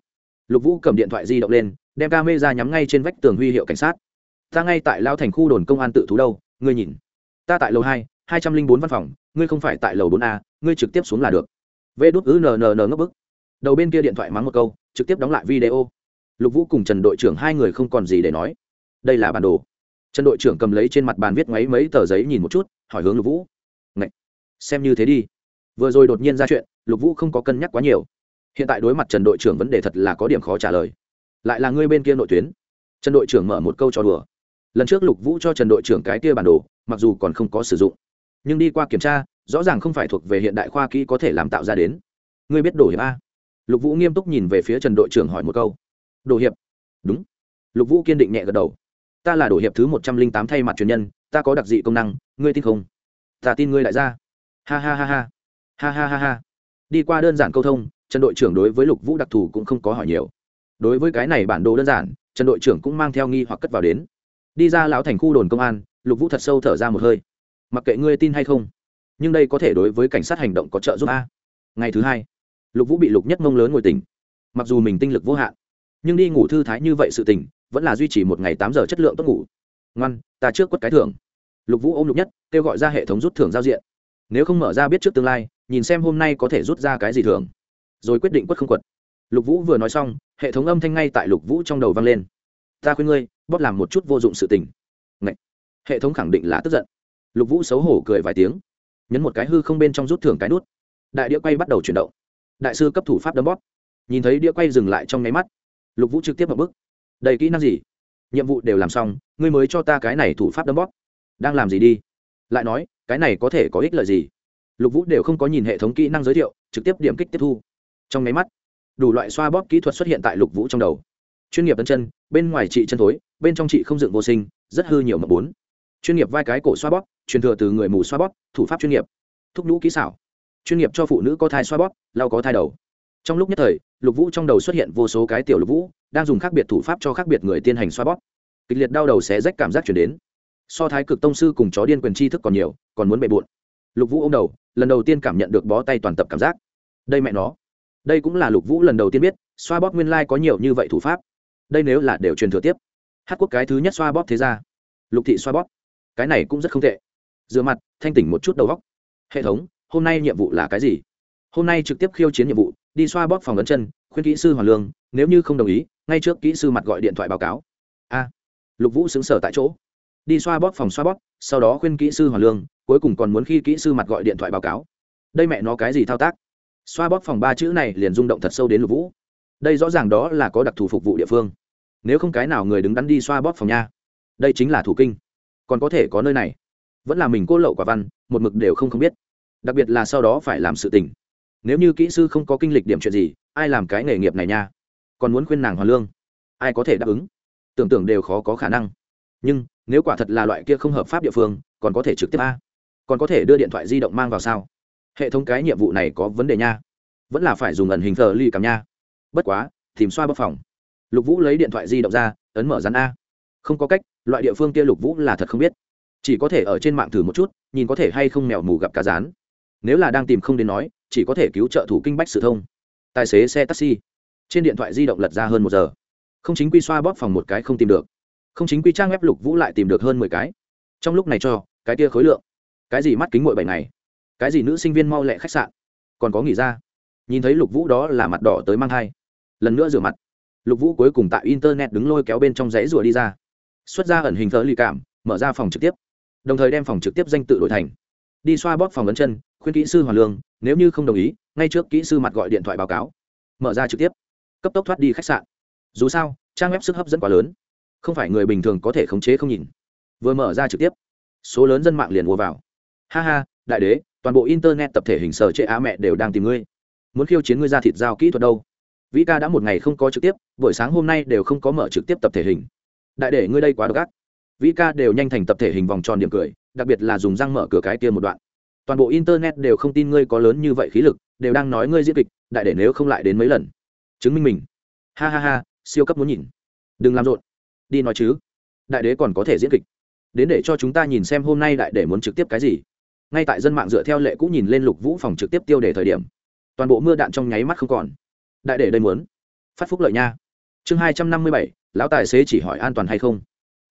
Lục vũ cầm điện thoại di động lên, đem ca mê ra nhắm ngay trên vách tường huy hiệu cảnh sát ta ngay tại lao thành khu đồn công an tự thú đâu, ngươi nhìn. Ta tại lầu hai hai trăm linh bốn văn phòng, ngươi không phải tại lầu bốn a, ngươi trực tiếp xuống là được. Vê đút ứ nnn ngốc bức. Đầu bên kia điện thoại mắng một câu, trực tiếp đóng lại video. Lục vũ cùng trần đội trưởng hai người không còn gì để nói. Đây là bản đồ. Trần đội trưởng cầm lấy trên mặt bàn viết ngoáy mấy tờ giấy nhìn một chút, hỏi hướng lục vũ. Ngậy! xem như thế đi. Vừa rồi đột nhiên ra chuyện, lục vũ không có cân nhắc quá nhiều. Hiện tại đối mặt trần đội trưởng vấn đề thật là có điểm khó trả lời. Lại là ngươi bên kia nội tuyến. Trần đội trưởng mở một câu trò đùa lần trước lục vũ cho trần đội trưởng cái kia bản đồ, mặc dù còn không có sử dụng, nhưng đi qua kiểm tra, rõ ràng không phải thuộc về hiện đại khoa kỹ có thể làm tạo ra đến. Ngươi biết đồ hiệp a? Lục vũ nghiêm túc nhìn về phía trần đội trưởng hỏi một câu. Đồ hiệp? Đúng. Lục vũ kiên định nhẹ gật đầu. Ta là đồ hiệp thứ một trăm linh tám thay mặt truyền nhân, ta có đặc dị công năng, ngươi tin không? Ta tin ngươi lại ra. Ha ha ha ha. Ha ha ha ha. Đi qua đơn giản câu thông, trần đội trưởng đối với lục vũ đặc thù cũng không có hỏi nhiều. Đối với cái này bản đồ đơn giản, trần đội trưởng cũng mang theo nghi hoặc cất vào đến đi ra lão thành khu đồn công an, lục vũ thật sâu thở ra một hơi. Mặc kệ ngươi tin hay không, nhưng đây có thể đối với cảnh sát hành động có trợ giúp a. Ngày thứ hai, lục vũ bị lục nhất mông lớn ngồi tỉnh. Mặc dù mình tinh lực vô hạn, nhưng đi ngủ thư thái như vậy sự tỉnh vẫn là duy trì một ngày tám giờ chất lượng tốt ngủ. Ngoan, ta trước quất cái thưởng. Lục vũ ôm lục nhất, kêu gọi ra hệ thống rút thưởng giao diện. Nếu không mở ra biết trước tương lai, nhìn xem hôm nay có thể rút ra cái gì thưởng. Rồi quyết định quất không quật. Lục vũ vừa nói xong, hệ thống âm thanh ngay tại lục vũ trong đầu vang lên ta khuyên ngươi, bóp làm một chút vô dụng sự tình. Ngậy. hệ thống khẳng định là tức giận. Lục vũ xấu hổ cười vài tiếng. Nhấn một cái hư không bên trong rút thưởng cái nút. Đại đĩa quay bắt đầu chuyển động. Đại sư cấp thủ pháp đấm bóp. Nhìn thấy đĩa quay dừng lại trong nháy mắt, lục vũ trực tiếp vào bức đầy kỹ năng gì? Nhiệm vụ đều làm xong, ngươi mới cho ta cái này thủ pháp đấm bóp. Đang làm gì đi? Lại nói, cái này có thể có ích lợi gì? Lục vũ đều không có nhìn hệ thống kỹ năng giới thiệu, trực tiếp điểm kích tiếp thu. Trong nháy mắt, đủ loại xoa bóp kỹ thuật xuất hiện tại lục vũ trong đầu chuyên nghiệp tân chân, bên ngoài chị chân thối, bên trong chị không dựng vô sinh, rất hư nhiều mập bốn. Chuyên nghiệp vai cái cổ xoa bóp, truyền thừa từ người mù xoa bóp, thủ pháp chuyên nghiệp. Thúc lũ kỹ xảo. Chuyên nghiệp cho phụ nữ có thai xoa bóp, lau có thai đầu. Trong lúc nhất thời, lục vũ trong đầu xuất hiện vô số cái tiểu lục vũ, đang dùng khác biệt thủ pháp cho khác biệt người tiến hành xoa bóp. Kịch liệt đau đầu xé rách cảm giác chuyển đến. So thái cực tông sư cùng chó điên quyền tri thức còn nhiều, còn muốn bề bộn. Lục vũ ô m đầu, lần đầu tiên cảm nhận được bó tay toàn tập cảm giác. Đây mẹ nó. Đây cũng là lục vũ lần đầu tiên biết, xoa bóp nguyên lai có nhiều như vậy thủ pháp đây nếu là đều truyền thừa tiếp, hát quốc cái thứ nhất xoa bóp thế ra lục thị xoa bóp, cái này cũng rất không tệ. Rửa mặt, thanh tỉnh một chút đầu góc hệ thống, hôm nay nhiệm vụ là cái gì? Hôm nay trực tiếp khiêu chiến nhiệm vụ, đi xoa bóp phòng ấn chân, khuyên kỹ sư hoàn lương, nếu như không đồng ý, ngay trước kỹ sư mặt gọi điện thoại báo cáo. A. Lục vũ xứng sở tại chỗ. Đi xoa bóp phòng xoa bóp, sau đó khuyên kỹ sư hoàn lương, cuối cùng còn muốn khi kỹ sư mặt gọi điện thoại báo cáo. Đây mẹ nó cái gì thao tác? Xoa bóp phòng ba chữ này liền rung động thật sâu đến lục vũ đây rõ ràng đó là có đặc thù phục vụ địa phương. Nếu không cái nào người đứng đắn đi xoa bóp phòng nha. Đây chính là thủ kinh. Còn có thể có nơi này. Vẫn là mình cô lậu quả văn, một mực đều không không biết. Đặc biệt là sau đó phải làm sự tình. Nếu như kỹ sư không có kinh lịch điểm chuyện gì, ai làm cái nghề nghiệp này nha? Còn muốn khuyên nàng hoàn lương, ai có thể đáp ứng? Tưởng tượng đều khó có khả năng. Nhưng, nếu quả thật là loại kia không hợp pháp địa phương, còn có thể trực tiếp a. Còn có thể đưa điện thoại di động mang vào sao? Hệ thống cái nhiệm vụ này có vấn đề nha. Vẫn là phải dùng ẩn hình thờ ly cảm nha bất quá, tìm xoa bóc phòng. Lục vũ lấy điện thoại di động ra, ấn mở rắn a. Không có cách, loại địa phương kia lục vũ là thật không biết. Chỉ có thể ở trên mạng thử một chút, nhìn có thể hay không mèo mù gặp cá rán. Nếu là đang tìm không đến nói, chỉ có thể cứu trợ thủ kinh bách sự thông. Tài xế xe taxi. Trên điện thoại di động lật ra hơn một giờ. Không chính quy xoa bóp phòng một cái không tìm được. Không chính quy trang web lục vũ lại tìm được hơn mười cái. Trong lúc này cho, cái kia khối lượng. Cái gì mắt kính mỗi bảy ngày? Cái gì nữ sinh viên mau lẹ khách sạn? Còn có nghỉ ra. Nhìn thấy lục vũ đó là mặt đỏ tới mang thai lần nữa rửa mặt. Lục vũ cuối cùng tại internet đứng lôi kéo bên trong dãy rùa đi ra. Xuất ra ẩn hình thớ lì cảm, mở ra phòng trực tiếp. Đồng thời đem phòng trực tiếp danh tự đổi thành. Đi xoa bóp phòng ấn chân, khuyên kỹ sư hoàn lương, nếu như không đồng ý, ngay trước kỹ sư mặt gọi điện thoại báo cáo. Mở ra trực tiếp. Cấp tốc thoát đi khách sạn. Dù sao, trang web sức hấp dẫn quá lớn. Không phải người bình thường có thể khống chế không nhìn. Vừa mở ra trực tiếp, số lớn dân mạng liền mua vào. Ha ha, đại đế, toàn bộ internet tập thể hình sở chế á mẹ đều đang tìm ngươi. Muốn khiêu chiến ngươi ra thịt giao kỹ thuật đâu? Vĩ ca đã một ngày không có trực tiếp, buổi sáng hôm nay đều không có mở trực tiếp tập thể hình. Đại để ngươi đây quá độc ác. Vĩ ca đều nhanh thành tập thể hình vòng tròn điểm cười, đặc biệt là dùng răng mở cửa cái kia một đoạn. Toàn bộ internet đều không tin ngươi có lớn như vậy khí lực, đều đang nói ngươi diễn kịch, đại để nếu không lại đến mấy lần. Chứng minh mình. Ha ha ha, siêu cấp muốn nhìn. Đừng làm rộn. Đi nói chứ. Đại đế còn có thể diễn kịch. Đến để cho chúng ta nhìn xem hôm nay đại để muốn trực tiếp cái gì. Ngay tại dân mạng dựa theo lệ cũ nhìn lên lục vũ phòng trực tiếp tiêu đề thời điểm. Toàn bộ mưa đạn trong nháy mắt không còn đại để đây muốn. Phát phúc lợi nha. Chương hai trăm năm mươi bảy, lão tài xế chỉ hỏi an toàn hay không?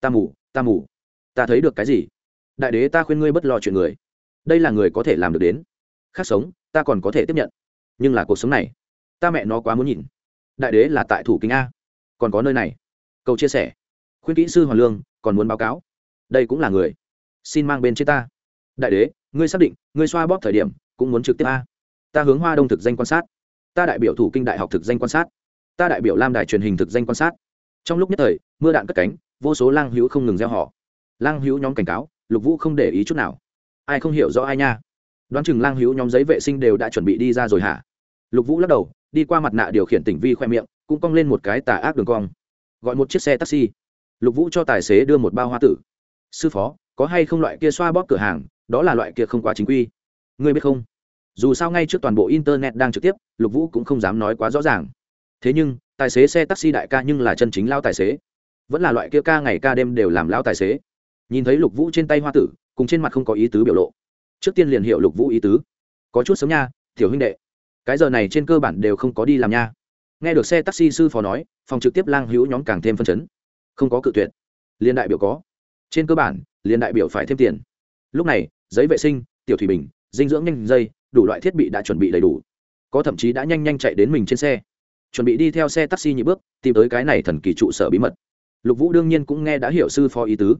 Ta mù ta mù. Ta thấy được cái gì? Đại đế ta khuyên ngươi bất lo chuyện người. Đây là người có thể làm được đến. Khác sống, ta còn có thể tiếp nhận. Nhưng là cuộc sống này, ta mẹ nó quá muốn nhìn. Đại đế là tại thủ kính a. Còn có nơi này. Cầu chia sẻ. Khuyên kỹ sư hoàn lương, còn muốn báo cáo. Đây cũng là người. Xin mang bên trên ta. Đại đế, ngươi xác định, ngươi xoa bóp thời điểm, cũng muốn trực tiếp a. Ta hướng hoa đông thực danh quan sát ta đại biểu thủ kinh đại học thực danh quan sát. Ta đại biểu lam đài truyền hình thực danh quan sát. Trong lúc nhất thời, mưa đạn cất cánh, vô số lang hữu không ngừng gieo họ. Lang hữu nhóm cảnh cáo, lục vũ không để ý chút nào. Ai không hiểu rõ ai nha. Đoán chừng lang hữu nhóm giấy vệ sinh đều đã chuẩn bị đi ra rồi hả? Lục vũ lắc đầu, đi qua mặt nạ điều khiển tỉnh vi khoe miệng, cũng cong lên một cái tà ác đường cong. Gọi một chiếc xe taxi. Lục vũ cho tài xế đưa một bao hoa tử. Sư phó, có hay không loại kia xoa bóp cửa hàng? Đó là loại kia không quá chính quy. Ngươi biết không? Dù sao ngay trước toàn bộ internet đang trực tiếp, lục vũ cũng không dám nói quá rõ ràng. Thế nhưng, tài xế xe taxi đại ca nhưng là chân chính lao tài xế. Vẫn là loại kia ca ngày ca đêm đều làm lao tài xế. Nhìn thấy lục vũ trên tay hoa tử, cùng trên mặt không có ý tứ biểu lộ. Trước tiên liền hiệu lục vũ ý tứ. Có chút sớm nha, tiểu huynh đệ. Cái giờ này trên cơ bản đều không có đi làm nha. Nghe được xe taxi sư phó nói, phòng trực tiếp lang hữu nhóm càng thêm phân chấn. Không có cự tuyệt. Liên đại biểu có. Trên cơ bản, liên đại biểu phải thêm tiền. Lúc này, giấy vệ sinh, tiểu thủy bình, dinh dưỡng nhanh dây đủ loại thiết bị đã chuẩn bị đầy đủ. Có thậm chí đã nhanh nhanh chạy đến mình trên xe. Chuẩn bị đi theo xe taxi nhị bước, tìm tới cái này thần kỳ trụ sở bí mật. Lục vũ đương nhiên cũng nghe đã hiểu sư phó ý tứ.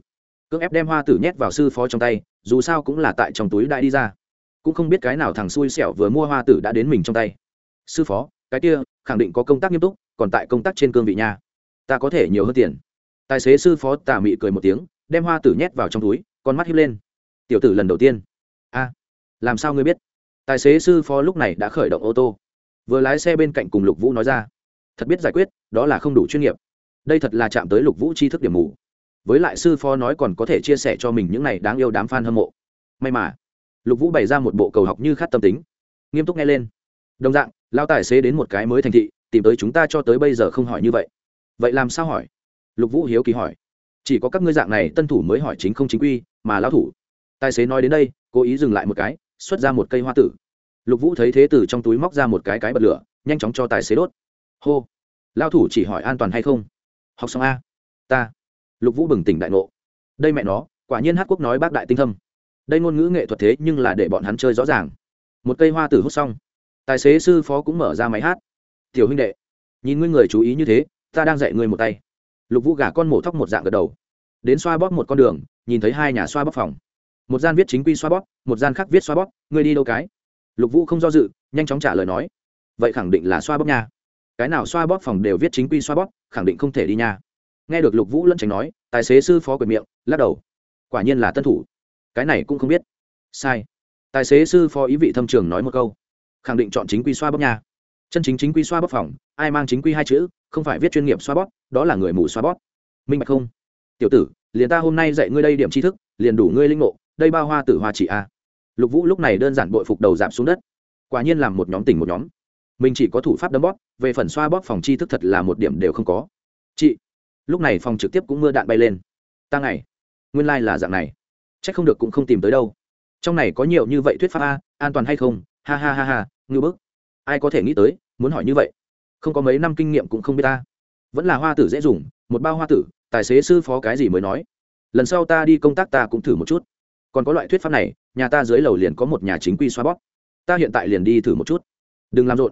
Cưỡng ép đem hoa tử nhét vào sư phó trong tay, dù sao cũng là tại trong túi đại đi ra. Cũng không biết cái nào thằng xui xẻo vừa mua hoa tử đã đến mình trong tay. Sư phó, cái kia, khẳng định có công tác nghiêm túc, còn tại công tác trên cương vị nha. Ta có thể nhiều hơn tiền. Tài xế sư phó tà mị cười một tiếng, đem hoa tử nhét vào trong túi, con mắt hiếp lên. Tiểu tử lần đầu tiên. A, làm sao ngươi biết? Tài xế sư phó lúc này đã khởi động ô tô. Vừa lái xe bên cạnh cùng lục vũ nói ra, thật biết giải quyết, đó là không đủ chuyên nghiệp. Đây thật là chạm tới lục vũ tri thức điểm mù. Với lại sư phó nói còn có thể chia sẻ cho mình những này đáng yêu đám f a n hâm mộ. May mà. Lục vũ bày ra một bộ cầu học như khát tâm tính. Nghiêm túc nghe lên. Đồng dạng, lao tài xế đến một cái mới thành thị, tìm tới chúng ta cho tới bây giờ không hỏi như vậy. Vậy làm sao hỏi? Lục vũ hiếu kỳ hỏi. Chỉ có các ngươi dạng này, tân thủ mới hỏi chính không chính quy, mà lao thủ. Tài xế nói đến đây, cố ý dừng lại một cái xuất ra một cây hoa tử. Lục vũ thấy thế từ trong túi móc ra một cái cái bật lửa, nhanh chóng cho tài xế đốt. Hô. Lao thủ chỉ hỏi an toàn hay không? Học xong a. Ta. Lục vũ bừng tỉnh đại ngộ. Đây mẹ nó, quả nhiên hát quốc nói bác đại tinh thâm. Đây ngôn ngữ nghệ thuật thế nhưng là để bọn hắn chơi rõ ràng. Một cây hoa tử hút xong. Tài xế sư phó cũng mở ra máy hát. Tiểu huynh đệ, nhìn ngươi người chú ý như thế, ta đang dạy ngươi một tay. Lục vũ gà con mổ thóc một dạng gật đầu. Đến xoa bóp một con đường, nhìn thấy hai nhà xoa bóp phòng một gian viết chính quy xoa bóp, một gian khác viết xoa bóp, ngươi đi đâu cái? Lục vũ không do dự, nhanh chóng trả lời nói, vậy khẳng định là xoa bóp nha. Cái nào xoa bóp phòng đều viết chính quy xoa bóp, khẳng định không thể đi nha. Nghe được lục vũ lẫn tránh nói, tài xế sư phó quyền miệng, lắc đầu. Quả nhiên là tân thủ. Cái này cũng không biết. Sai. Tài xế sư phó ý vị thâm trường nói một câu. Khẳng định chọn chính quy xoa bóp nha. Chân chính chính quy xoa bóp phòng, ai mang chính quy hai chữ, không phải viết chuyên nghiệp xoa bóp, đó là người mù xoa bóp. Minh bạch không? Tiểu tử liền ta hôm nay dạy ngươi đây điểm tri thức, liền đủ ngươi linh ngộ, đây ba hoa tử hoa chỉ a. Lục vũ lúc này đơn giản bội phục đầu giảm xuống đất. Quả nhiên làm một nhóm tỉnh một nhóm. Mình chỉ có thủ pháp đấm bóp, về phần xoa bóp phòng tri thức thật là một điểm đều không có. Chị, lúc này phòng trực tiếp cũng mưa đạn bay lên. Ta ngày, nguyên lai、like、là dạng này. C h ắ c không được cũng không tìm tới đâu. Trong này có nhiều như vậy thuyết pháp a, an toàn hay không? Ha ha ha ha ngư bức. Ai có thể nghĩ tới, muốn hỏi như vậy? Không có mấy năm kinh nghiệm cũng không biết ta. Vẫn là hoa tử dễ dùng một bao hoa tử, tài xế sư phó cái gì mới nói. Lần sau ta đi công tác ta cũng thử một chút. Còn có loại thuyết pháp này, nhà ta dưới lầu liền có một nhà chính quy xoa bóp. Ta hiện tại liền đi thử một chút. Đừng làm rộn.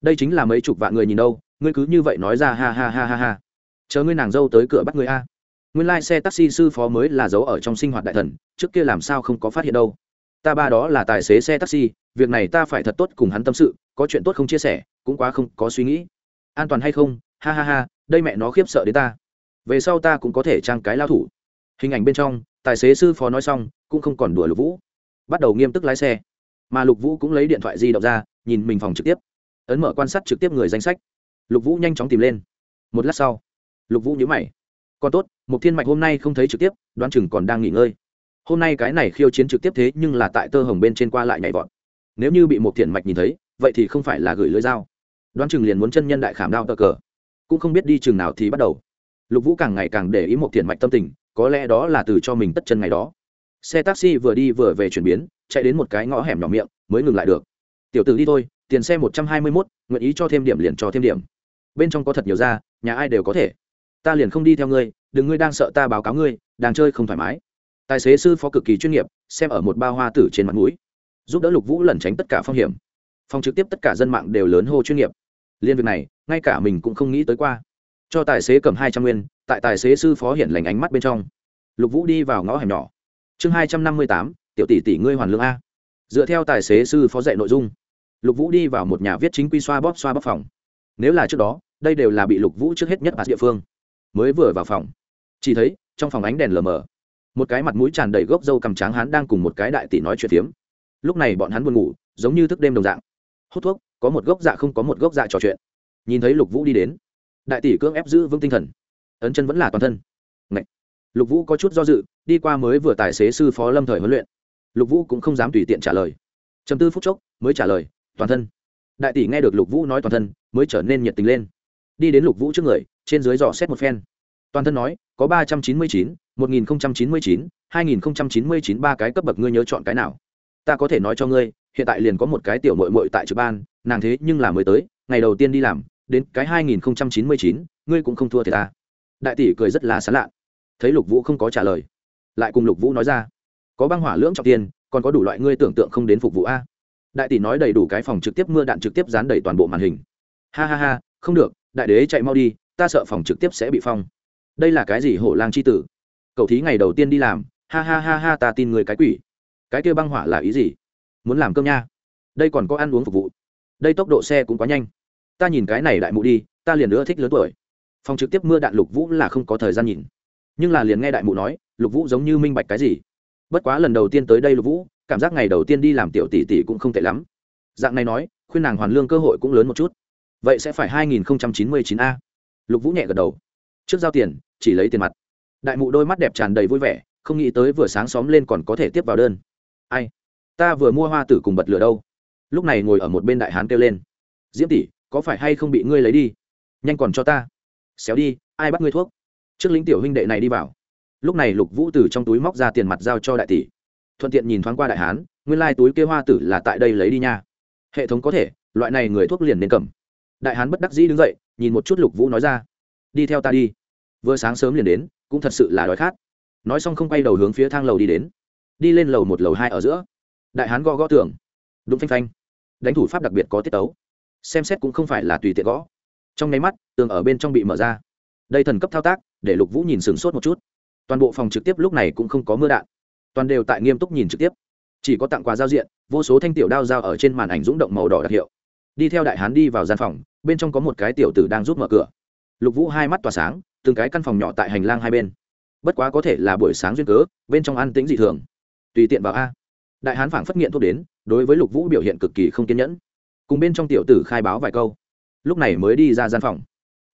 Đây chính là mấy chục vạn người nhìn đâu, ngươi cứ như vậy nói ra ha ha ha ha ha. Chờ ngươi nàng dâu tới cửa bắt ngươi a. Nguyên lai、like、xe taxi sư phó mới là giấu ở trong sinh hoạt đại thần, trước kia làm sao không có phát hiện đâu. Ta ba đó là tài xế xe taxi, việc này ta phải thật tốt cùng hắn tâm sự, có chuyện tốt không chia sẻ, cũng quá không có suy nghĩ. An toàn hay không ha ha ha, đây mẹ nó khiếp sợ đến ta. Về sau ta cũng có thể trang cái lao thủ. Hình ảnh bên trong, tài xế sư phó nói xong, cũng không còn đùa lục vũ. Bắt đầu nghiêm túc lái xe. Mà lục vũ cũng lấy điện thoại di động ra, nhìn mình phòng trực tiếp. Ấn mở quan sát trực tiếp người danh sách. Lục vũ nhanh chóng tìm lên. Một lát sau, lục vũ nhớ mày. Còn tốt một thiên mạch hôm nay không thấy trực tiếp, đoán chừng còn đang nghỉ ngơi. Hôm nay cái này khiêu chiến trực tiếp thế nhưng là tại tơ hồng bên trên qua lại nhảy vọt. Nếu như bị một thiện mạch nhìn thấy, vậy thì không phải là gửi lưới dao. Đoán chừng liền muốn chân nhân đại khảm đao tờ cờ cũng không biết đi chừng nào thì bắt đầu. Lục vũ càng ngày càng để ý một thiện mạch tâm tình, có lẽ đó là từ cho mình tất chân ngày đó. Xe taxi vừa đi vừa về chuyển biến, chạy đến một cái ngõ hẻm nhỏ miệng, mới ngừng lại được. Tiểu tử đi thôi, tiền xe một trăm hai mươi mốt, nguyện ý cho thêm điểm liền cho thêm điểm. Bên trong có thật nhiều ra, nhà ai đều có thể. Ta liền không đi theo ngươi, đừng ngươi đang sợ ta báo cáo ngươi, đang chơi không thoải mái. Tài xế sư phó cực kỳ chuyên nghiệp, xem ở một bao hoa tử trên mặt mũi, giúp đỡ lục vũ lẩn tránh tất cả phong hiểm. Phòng trực tiếp tất cả dân mạng đều lớn hô chuyên nghiệp liên việc này, ngay cả mình cũng không nghĩ tới qua. Cho tài xế cầm hai trăm nguyên, tại tài xế sư phó hiện lành ánh mắt bên trong. Lục vũ đi vào ngõ hẻm nhỏ. Chương hai trăm năm mươi tám, tiểu tỷ tỷ ngươi hoàn lương a. Dựa theo tài xế sư phó dạy nội dung, lục vũ đi vào một nhà viết chính quy xoa bóp xoa bóp phòng. Nếu là trước đó, đây đều là bị lục vũ trước hết nhất bạt địa phương. Mới vừa vào phòng, chỉ thấy trong phòng ánh đèn lờ mờ. Một cái mặt mũi tràn đầy gốc râu cằm tráng hắn đang cùng một cái đại tỷ nói chuyện phiếm. Lúc này bọn hắn buồn ngủ, giống như thức đêm đồng dạng. Hút thuốc có một gốc dạ không có một gốc dạ trò chuyện. Nhìn thấy lục vũ đi đến, đại tỷ cưỡng ép giữ vững tinh thần. Ấn chân vẫn là toàn thân. Ngậy. lục vũ có chút do dự, đi qua mới vừa tài xế sư phó lâm thời huấn luyện. Lục vũ cũng không dám tùy tiện trả lời. Chầm tư phút chốc, mới trả lời, toàn thân. Đại tỷ nghe được lục vũ nói toàn thân, mới trở nên nhiệt tình lên. Đi đến lục vũ trước người, trên dưới dò xét một phen. Toàn thân nói, có ba trăm chín mươi chín, một nghìn chín mươi chín, hai nghìn chín mươi chín ba cái cấp bậc ngươi nhớ chọn cái nào? Ta có thể nói cho ngươi, hiện tại liền có một cái tiểu mội mội tại trực ban, nàng thế nhưng là mới tới, ngày đầu tiên đi làm, đến cái hai nghìn chín mươi chín, ngươi cũng không thua thì ta. Đại tỷ cười rất là sán lạ thấy lục vũ không có trả lời, lại cùng lục vũ nói ra, có băng hỏa lưỡng trọng tiền, còn có đủ loại ngươi tưởng tượng không đến phục vụ a. Đại tỷ nói đầy đủ cái phòng trực tiếp mưa đạn trực tiếp dán đầy toàn bộ màn hình. Ha ha ha, không được, đại đế chạy mau đi, ta sợ phòng trực tiếp sẽ bị phong. Đây là cái gì hổ lang c h i tử? Cậu thí ngày đầu tiên đi làm, ha ha ha ha, ta tin người cái quỷ cái kia băng hỏa là ý gì? Muốn làm cơm nha. Đây còn có ăn uống phục vụ. Đây tốc độ xe cũng quá nhanh. Ta nhìn cái này đại mụ đi, ta liền nữa thích lớn tuổi. Phòng trực tiếp mưa đạn lục vũ là không có thời gian nhìn. Nhưng là liền nghe đại mụ nói, lục vũ giống như minh bạch cái gì. Bất quá lần đầu tiên tới đây lục vũ, cảm giác ngày đầu tiên đi làm tiểu tỷ tỷ cũng không tệ lắm. Dạng này nói, khuyên nàng hoàn lương cơ hội cũng lớn một chút. Vậy sẽ phải hai nghìn chín mươi chín a. Lục vũ nhẹ gật đầu. Trước giao tiền, chỉ lấy tiền mặt. Đại mụ đôi mắt đẹp tràn đầy vui vẻ, không nghĩ tới vừa sáng xóm lên còn có thể tiếp vào đơn ai? Ta vừa mua hoa tử cùng bật lửa đâu? Lúc này ngồi ở một bên đại hán kêu lên. Diễm tỷ, có phải hay không bị ngươi lấy đi? Nhanh còn cho ta. Xéo đi, ai bắt ngươi thuốc? Trước lính tiểu huynh đệ này đi vào. Lúc này lục vũ từ trong túi móc ra tiền mặt giao cho đại tỷ. Thuận tiện nhìn thoáng qua đại hán, nguyên lai、like、túi kêu hoa tử là tại đây lấy đi nha. Hệ thống có thể, loại này người thuốc liền nên cầm. Đại hán bất đắc dĩ đứng dậy, nhìn một chút lục vũ nói ra. Đi theo ta đi. Vừa sáng sớm liền đến, cũng thật sự là đói khát. Nói xong không quay đầu hướng phía thang lầu đi đến đi lên lầu một, lầu hai ở giữa. Đại hán gõ gõ tường. Đúng phanh phanh. Đánh thủ pháp đặc biệt có tiết tấu. Xem xét cũng không phải là tùy tiện gõ. Trong nháy mắt, tường ở bên trong bị mở ra. Đây thần cấp thao tác, để lục vũ nhìn sửng sốt một chút. Toàn bộ phòng trực tiếp lúc này cũng không có mưa đạn. Toàn đều tại nghiêm túc nhìn trực tiếp. Chỉ có tặng quà giao diện, vô số thanh tiểu đao dao ở trên màn ảnh rúng động màu đỏ đặc hiệu. Đi theo đại hán đi vào gian phòng, bên trong có một cái tiểu tử đang rút mở cửa. Lục vũ hai mắt tỏa sáng, từng cái căn phòng nhỏ tại hành lang hai bên. Bất quá có thể là buổi sáng duyên cớ, bên trong ăn tĩnh dị thường tùy tiện vào a. Đại hán phảng phất nghiện thuốc đến, đối với lục vũ biểu hiện cực kỳ không kiên nhẫn. Cùng bên trong tiểu tử khai báo vài câu. Lúc này mới đi ra gian phòng.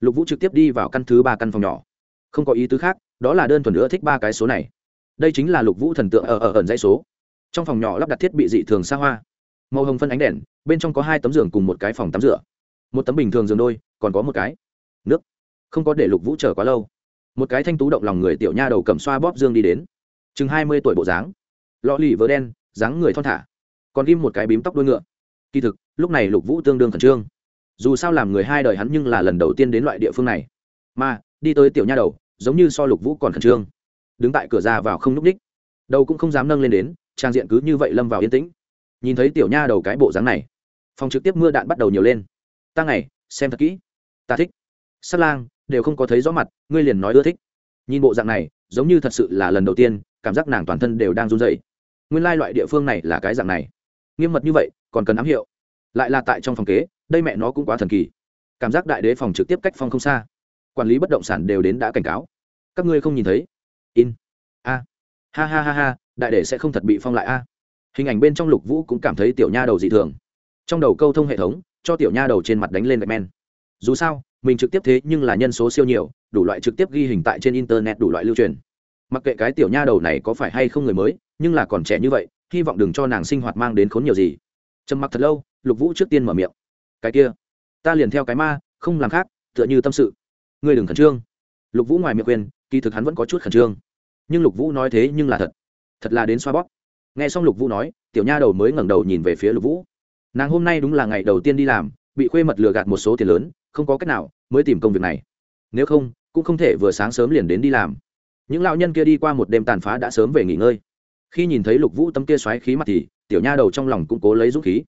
Lục vũ trực tiếp đi vào căn thứ ba căn phòng nhỏ. Không có ý tứ khác, đó là đơn thuần nữa thích ba cái số này. Đây chính là lục vũ thần tượng ở ở ẩn dãy số. Trong phòng nhỏ lắp đặt thiết bị dị thường xa hoa. Màu hồng phân ánh đèn, bên trong có hai tấm giường cùng một cái phòng tắm rửa. Một tấm bình thường giường đôi, còn có một cái nước. Không có để lục vũ chờ quá lâu. Một cái thanh tú động lòng người tiểu nha đầu cầm xoa bóp dương đi đến. Chừng hai mươi tuổi bộ dáng lọ lì vớ đen, dáng người thon thả, còn ghim một cái bím tóc đuôi ngựa. Kỳ thực, lúc này lục vũ tương đương khẩn trương. Dù sao làm người hai đời hắn nhưng là lần đầu tiên đến loại địa phương này. Mà, đi tới tiểu nha đầu, giống như so lục vũ còn khẩn trương. Đứng tại cửa ra vào không núp ních. Đầu cũng không dám nâng lên đến, trang diện cứ như vậy lâm vào yên tĩnh. Nhìn thấy tiểu nha đầu cái bộ dáng này, phòng trực tiếp mưa đạn bắt đầu nhiều lên. Ta ngày, xem thật kỹ. Ta thích. Sát lang, đều không có thấy rõ mặt, ngươi liền nói ưa thích. Nhìn bộ dạng này, giống như thật sự là lần đầu tiên, cảm giác nàng toàn thân đều đang run dậy nguyên lai loại địa phương này là cái dạng này. Nghiêm mật như vậy, còn cần ám hiệu. Lại là tại trong phòng kế, đây mẹ nó cũng quá thần kỳ. Cảm giác đại đế phòng trực tiếp cách phòng không xa. Quản lý bất động sản đều đến đã cảnh cáo. Các ngươi không nhìn thấy? In. A. Ha ha ha ha, đại đế sẽ không thật bị phong lại a. Hình ảnh bên trong lục vũ cũng cảm thấy tiểu nha đầu dị thường. Trong đầu câu thông hệ thống, cho tiểu nha đầu trên mặt đánh lên gạch men. Dù sao, mình trực tiếp thế nhưng là nhân số siêu nhiều, đủ loại trực tiếp ghi hình tại trên internet đủ loại lưu truyền mặc kệ cái tiểu nha đầu này có phải hay không người mới, nhưng là còn trẻ như vậy, hy vọng đừng cho nàng sinh hoạt mang đến khốn nhiều gì. Trầm mặc thật lâu, lục vũ trước tiên mở miệng. Cái kia, ta liền theo cái ma, không làm khác, tựa như tâm sự. Ngươi đừng khẩn trương. Lục vũ ngoài miệng quên kỳ thực hắn vẫn có chút khẩn trương. Nhưng lục vũ nói thế nhưng là thật. Thật là đến xoa bóp. Nghe xong lục vũ nói, tiểu nha đầu mới ngẩng đầu nhìn về phía lục vũ. Nàng hôm nay đúng là ngày đầu tiên đi làm, bị khuê mật lừa gạt một số tiền lớn, không có cách nào mới tìm công việc này. Nếu không, cũng không thể vừa sáng sớm liền đến đi làm những lão nhân kia đi qua một đêm tàn phá đã sớm về nghỉ ngơi. Khi nhìn thấy lục vũ tấm kia xoáy khí mặt thì tiểu nha đầu trong lòng cũng cố lấy dũng khí.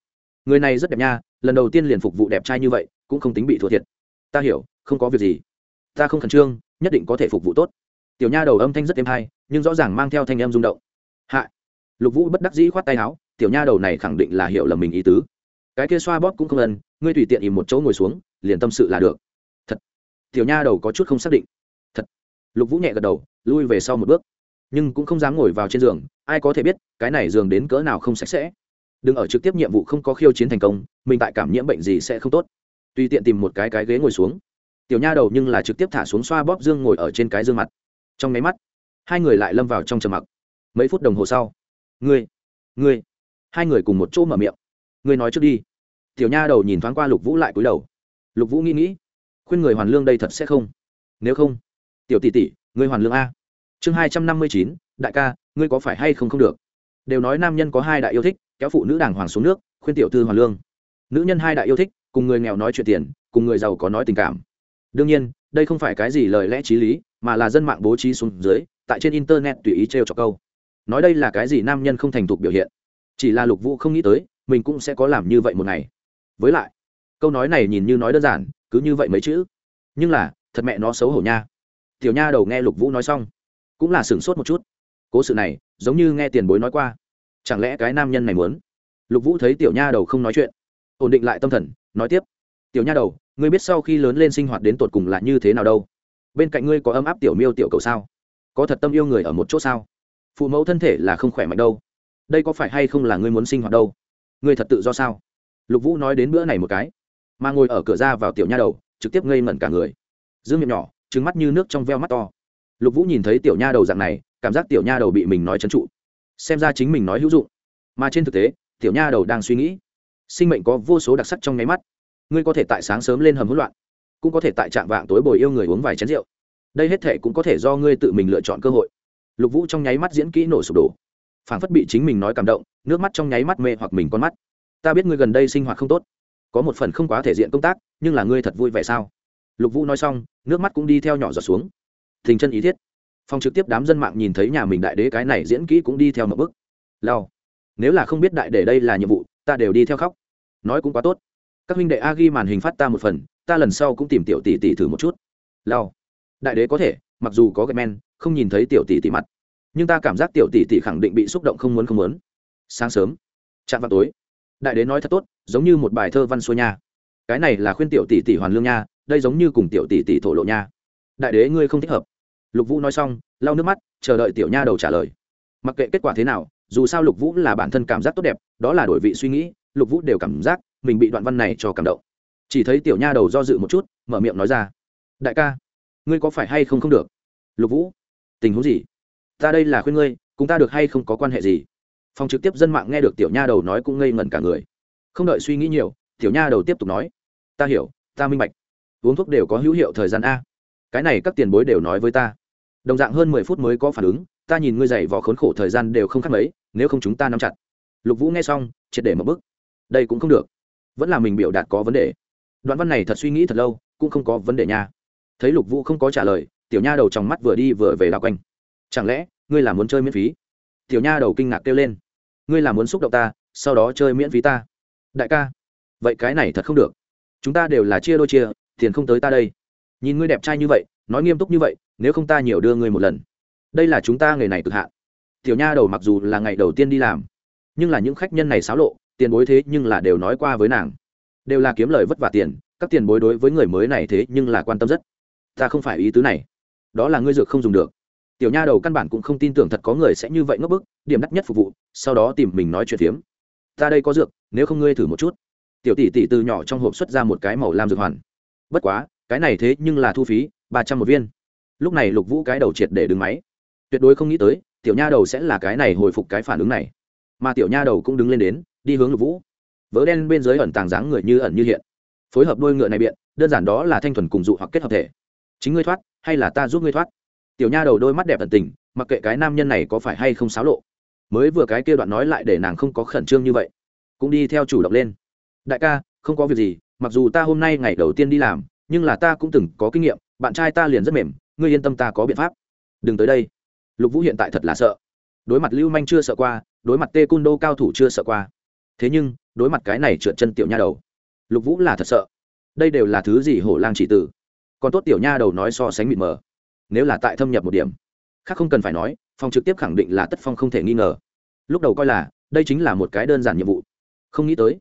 Người này rất đẹp nha, lần đầu tiên liền phục vụ đẹp trai như vậy, cũng không tính bị thua thiệt. Ta hiểu, không có việc gì. Ta không khẩn trương, nhất định có thể phục vụ tốt. Tiểu nha đầu âm thanh rất êm hay nhưng rõ ràng mang theo thanh âm rung động. Hạ. Lục vũ bất đắc dĩ khoát tay áo, tiểu nha đầu này khẳng định là hiểu lầm mình ý tứ. Cái kia xoa bóp cũng không ân, ngươi tùy tiện ìm một chỗ ngồi xuống, liền tâm sự là được. Thật. Tiểu nha đầu có chút không xác định. Thật. Lục vũ nhẹ gật đầu lui về sau một bước. Nhưng cũng không dám ngồi vào trên giường, ai có thể biết, cái này giường đến cỡ nào không sạch sẽ. Đừng ở trực tiếp nhiệm vụ không có khiêu chiến thành công, mình tại cảm nhiễm bệnh gì sẽ không tốt. Tùy tiện tìm một cái cái ghế ngồi xuống. Tiểu nha đầu nhưng là trực tiếp thả xuống xoa bóp dương ngồi ở trên cái dương mặt. Trong máy mắt, hai người lại lâm vào trong trầm mặc. Mấy phút đồng hồ sau, ngươi ngươi. Hai người cùng một chỗ mở miệng. Ngươi nói trước đi. Tiểu nha đầu nhìn thoáng qua lục vũ lại cúi đầu. Lục vũ nghĩ nghĩ, khuyên người hoàn lương đây thật sẽ không. Nếu không, tiểu tỷ tỷ ngươi hoàn lương a. Chương hai trăm năm mươi chín, đại ca, ngươi có phải hay không không được? Đều nói nam nhân có hai đại yêu thích, kéo phụ nữ đàng hoàng xuống nước, khuyên tiểu thư hoàn lương. Nữ nhân hai đại yêu thích, cùng người nghèo nói chuyện tiền, cùng người giàu có nói tình cảm. Đương nhiên, đây không phải cái gì lời lẽ t r í lý, mà là dân mạng bố trí xuống dưới, tại trên internet tùy ý t r e o cho câu. Nói đây là cái gì nam nhân không thành thục biểu hiện. Chỉ là lục vũ không nghĩ tới, mình cũng sẽ có làm như vậy một ngày. Với lại, câu nói này nhìn như nói đơn giản, cứ như vậy mấy chữ nhưng là, thật mẹ nó xấu hổ nha tiểu nha đầu nghe lục vũ nói xong, cũng là sửng sốt một chút. Cố sự này, giống như nghe tiền bối nói qua. Chẳng lẽ cái nam nhân này muốn? Lục vũ thấy tiểu nha đầu không nói chuyện, ổn định lại tâm thần, nói tiếp. Tiểu nha đầu, ngươi biết sau khi lớn lên sinh hoạt đến tột cùng là như thế nào đâu? Bên cạnh ngươi có ấm áp tiểu miêu tiểu cầu sao? Có thật tâm yêu người ở một chỗ sao? Phụ mẫu thân thể là không khỏe mạnh đâu. Đây có phải hay không là ngươi muốn sinh hoạt đâu? Ngươi thật tự do sao? Lục vũ nói đến bữa này một cái, mà ngồi ở cửa ra vào tiểu nha đầu, trực tiếp ngây ngẩn cả người. Dương miệng nhỏ trứng mắt như nước trong veo mắt to. Lục vũ nhìn thấy tiểu nha đầu dạng này, cảm giác tiểu nha đầu bị mình nói trấn trụ. Xem ra chính mình nói hữu dụng. Mà trên thực tế, tiểu nha đầu đang suy nghĩ. Sinh mệnh có vô số đặc sắc trong nháy mắt. Ngươi có thể tại sáng sớm lên hầm hỗn loạn, cũng có thể tại trạng vạng tối bồi yêu người uống vài chén rượu. Đây hết thể cũng có thể do ngươi tự mình lựa chọn cơ hội. Lục vũ trong nháy mắt diễn kỹ nổ sụp đổ. Phảng phất bị chính mình nói cảm động, nước mắt trong nháy mắt mê hoặc mình con mắt. Ta biết ngươi gần đây sinh hoạt không tốt. Có một phần không quá thể diện công tác, nhưng là ngươi thật vui vẻ sao? Lục vũ nói xong, nước mắt cũng đi theo nhỏ giọt xuống. Thình chân ý thiết. Phòng trực tiếp đám dân mạng nhìn thấy nhà mình đại đế cái này diễn kỹ cũng đi theo một bước lao nếu là không biết đại đế đây là nhiệm vụ, ta đều đi theo khóc. Nói cũng quá tốt. Các huynh đệ a ghi màn hình phát ta một phần, ta lần sau cũng tìm tiểu tỷ tỷ thử một chút. Lao đại đế có thể, mặc dù có gậy men, không nhìn thấy tiểu tỷ tỷ mặt. Nhưng ta cảm giác tiểu tỷ tỷ khẳng định bị xúc động không muốn không muốn. Sáng sớm. Chạm vào tối. Đại đế nói thật tốt, giống như một bài thơ văn xuôi nha. Cái này là khuyên tiểu tỷ tỷ hoàn lương nha đây giống như cùng tiểu tỷ tỷ thổ lộ nha. Đại đế ngươi không thích hợp. Lục vũ nói xong, lau nước mắt, chờ đợi tiểu nha đầu trả lời. Mặc kệ kết quả thế nào, dù sao lục vũ là bản thân cảm giác tốt đẹp, đó là đổi vị suy nghĩ, lục vũ đều cảm giác mình bị đoạn văn này cho cảm động. Chỉ thấy tiểu nha đầu do dự một chút, mở miệng nói ra, đại ca, ngươi có phải hay không không được? Lục vũ, tình huống gì? Ta đây là khuyên ngươi, cùng ta được hay không có quan hệ gì? Phòng trực tiếp dân mạng nghe được tiểu nha đầu nói cũng ngây ngẩn cả người. Không đợi suy nghĩ nhiều, tiểu nha đầu tiếp tục nói, ta hiểu, ta minh bạch uống thuốc đều có hữu hiệu thời gian a. Cái này các tiền bối đều nói với ta. Đồng dạng hơn mười phút mới có phản ứng, ta nhìn ngươi dày vò khốn khổ thời gian đều không khác mấy, nếu không chúng ta nắm chặt. Lục vũ nghe xong, triệt để một bức. Đây cũng không được. Vẫn là mình biểu đạt có vấn đề. Đoạn văn này thật suy nghĩ thật lâu, cũng không có vấn đề nha. Thấy lục vũ không có trả lời, tiểu nha đầu trong mắt vừa đi vừa về đ quanh. Chẳng lẽ, ngươi là muốn chơi miễn phí? Tiểu nha đầu kinh ngạc kêu lên. Ngươi là muốn xúc động ta, sau đó chơi miễn phí ta. Đại ca. Vậy cái này thật không được. Chúng ta đều là chia đôi chia tiền không tới ta đây. Nhìn ngươi đẹp trai như vậy, nói nghiêm túc như vậy, nếu không ta nhiều đưa ngươi một lần. Đây là chúng ta nghề này cực hạn. Tiểu nha đầu mặc dù là ngày đầu tiên đi làm, nhưng là những khách nhân này xáo lộ, tiền bối thế nhưng là đều nói qua với nàng. Đều là kiếm lời vất vả tiền, các tiền bối đối với người mới này thế nhưng là quan tâm rất. Ta không phải ý tứ này. Đó là ngươi dược không dùng được. Tiểu nha đầu căn bản cũng không tin tưởng thật có người sẽ như vậy ngốc bức, điểm đắt nhất phục vụ, sau đó tìm mình nói chuyện phiếm. Ta đây có dược, nếu không ngươi thử một chút. Tiểu tỷ tỷ từ nhỏ trong hộp xuất ra một cái màu lam dược hoàn bất quá, cái này thế nhưng là thu phí, ba trăm một viên. Lúc này lục vũ cái đầu triệt để đứng máy. Tuyệt đối không nghĩ tới, tiểu nha đầu sẽ là cái này hồi phục cái phản ứng này. Mà tiểu nha đầu cũng đứng lên đến, đi hướng lục vũ. Vớ đen bên dưới ẩn tàng dáng người như ẩn như hiện. Phối hợp đôi ngựa này biện, đơn giản đó là thanh thuần cùng dụ hoặc kết hợp thể. Chính ngươi thoát, hay là ta giúp ngươi thoát? Tiểu nha đầu đôi mắt đẹp tận tình, mặc kệ cái nam nhân này có phải hay không xáo lộ. Mới vừa cái kia đoạn nói lại để nàng không có khẩn trương như vậy. Cũng đi theo chủ động lên. Đại ca, không có việc gì mặc dù ta hôm nay ngày đầu tiên đi làm, nhưng là ta cũng từng có kinh nghiệm, bạn trai ta liền rất mềm, ngươi yên tâm ta có biện pháp. Đừng tới đây. Lục vũ hiện tại thật là sợ. Đối mặt lưu manh chưa sợ qua, đối mặt tê cun đô cao thủ chưa sợ qua. Thế nhưng, đối mặt cái này trượt chân tiểu nha đầu, lục vũ là thật sợ. Đây đều là thứ gì hổ lang chỉ tử. Còn tốt tiểu nha đầu nói so sánh mịt mờ. Nếu là tại thâm nhập một điểm, khác không cần phải nói, phòng trực tiếp khẳng định là tất phong không thể nghi ngờ. Lúc đầu coi là, đây chính là một cái đơn giản nhiệm vụ. Không nghĩ tới,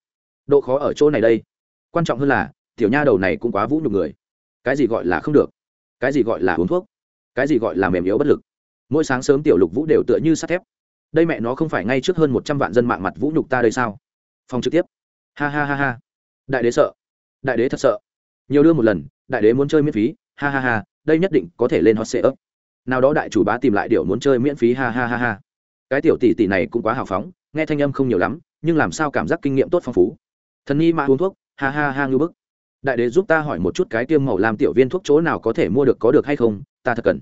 độ khó ở chỗ này đây quan trọng hơn là, tiểu nha đầu này cũng quá vũ nhục người. Cái gì gọi là không được? Cái gì gọi là uống thuốc? Cái gì gọi là mềm yếu bất lực? Mỗi sáng sớm tiểu lục vũ đều tựa như sắt thép. Đây mẹ nó không phải ngay trước hơn một trăm vạn dân mạng mặt vũ nhục ta đây sao? Phòng trực tiếp. Ha ha ha ha. Đại đế sợ. Đại đế thật sợ. Nhiều đưa một lần, đại đế muốn chơi miễn phí. Ha ha ha, đây nhất định có thể lên hot sê ấp nào đó đại chủ bá tìm lại điều muốn chơi miễn phí. Ha ha ha ha. Cái tiểu tỷ tỷ này cũng quá hào phóng, nghe thanh âm không nhiều lắm, nhưng làm sao cảm giác kinh nghiệm tốt phong phú. Thần nhi mà uống thuốc ha ha ha ngư bức. Đại đế giúp ta hỏi một chút cái tiêm màu làm tiểu viên thuốc chỗ nào có thể mua được, có được hay không? Ta thật cần.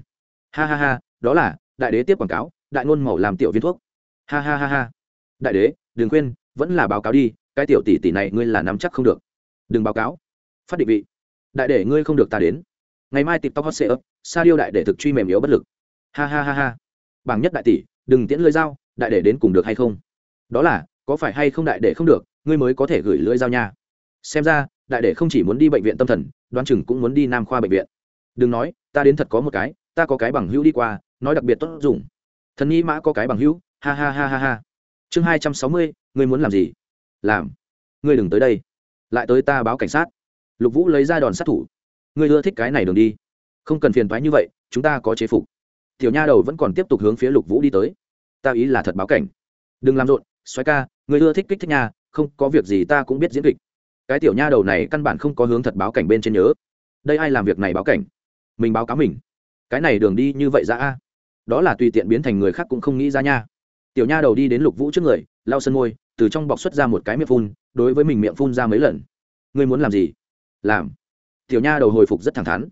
Ha ha ha, đó là, đại đế tiếp quảng cáo, đại ngôn màu làm tiểu viên thuốc. Ha ha ha ha. Đại đế, đừng quên vẫn là báo cáo đi, cái tiểu tỷ tỷ này ngươi là nắm chắc không được. Đừng báo cáo. Phát định vị. Đại để ngươi không được ta đến. Ngày mai tiktok hot sale sa điêu đại để thực truy mềm yếu bất lực. Ha ha ha ha. Bảng nhất đại tỷ, đừng tiễn lưỡi dao, đại để đến cùng được hay không? Đó là, có phải hay không đại để không được, ngươi mới có thể gửi lưỡi dao nha xem ra, đại đệ không chỉ muốn đi bệnh viện tâm thần, đoán chừng cũng muốn đi nam khoa bệnh viện. Đừng nói, ta đến thật có một cái, ta có cái bằng hữu đi qua, nói đặc biệt tốt dùng. Thần nghĩ mã có cái bằng hữu, ha ha ha ha ha. Chương hai trăm sáu mươi, ngươi muốn làm gì? Làm. Ngươi đừng tới đây. Lại tới ta báo cảnh sát. Lục vũ lấy ra đòn sát thủ. Ngươi ưa thích cái này đường đi. Không cần phiền thoái như vậy, chúng ta có chế phục. Tiểu nha đầu vẫn còn tiếp tục hướng phía lục vũ đi tới. Ta ý là thật báo cảnh. Đừng làm rộn xoáy ca người ưa thích kích thích nha, không có việc gì ta cũng biết diễn kịch cái tiểu nha đầu này căn bản không có hướng thật báo cảnh bên trên nhớ. Đây ai làm việc này báo cảnh? Mình báo cáo mình. Cái này đường đi như vậy ra a? Đó là tùy tiện biến thành người khác cũng không nghĩ ra nha. Tiểu nha đầu đi đến lục vũ trước người, lau sân môi, từ trong bọc xuất ra một cái miệng phun, đối với mình miệng phun ra mấy lần. Ngươi muốn làm gì? Làm. Tiểu nha đầu hồi phục rất thẳng thắn.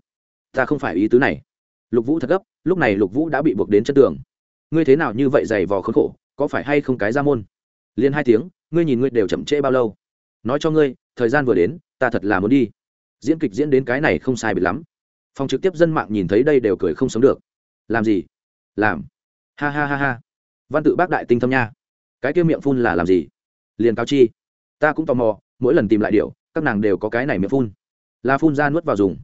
Ta không phải ý tứ này. Lục vũ thật gấp, lúc này lục vũ đã bị buộc đến chân tường. Ngươi thế nào như vậy dày vò khốn khổ, có phải hay không cái ra môn? Liền hai tiếng, ngươi nhìn ngươi đều chậm trễ bao lâu? Nói cho ngươi thời gian vừa đến, ta thật là muốn đi. Diễn kịch diễn đến cái này không sai biệt lắm. Phòng trực tiếp dân mạng nhìn thấy đây đều cười không sống được. Làm gì? Làm. Ha ha ha ha. Văn tự bác đại tinh thâm nha. Cái kia miệng phun là làm gì? Liền cao chi. Ta cũng tò mò, mỗi lần tìm lại điều các nàng đều có cái này miệng phun. Là phun ra nuốt vào dùng.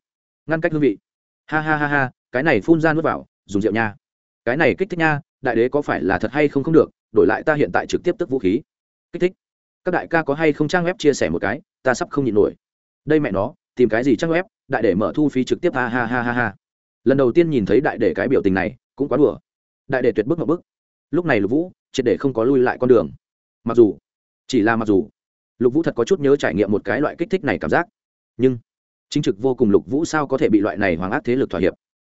Ngăn cách hương vị. Ha ha ha ha, cái này phun ra nuốt vào, dùng rượu nha. Cái này kích thích nha, đại đế có phải là thật hay không không được, đổi lại ta hiện tại trực tiếp tức vũ khí. Kích thích. Các đại ca có hay không trang web chia sẻ một cái? Ta sắp không nhịn nổi. Đây mẹ nó tìm cái gì chắc web đại để mở thu phí trực tiếp ha ha ha ha ha. Lần đầu tiên nhìn thấy đại để cái biểu tình này cũng quá đùa. Đại để tuyệt bức một bức. Lúc này lục vũ triệt để không có lui lại con đường. Mặc dù chỉ là mặc dù lục vũ thật có chút nhớ trải nghiệm một cái loại kích thích này cảm giác. Nhưng chính trực vô cùng lục vũ sao có thể bị loại này hoàng ác thế lực thỏa hiệp?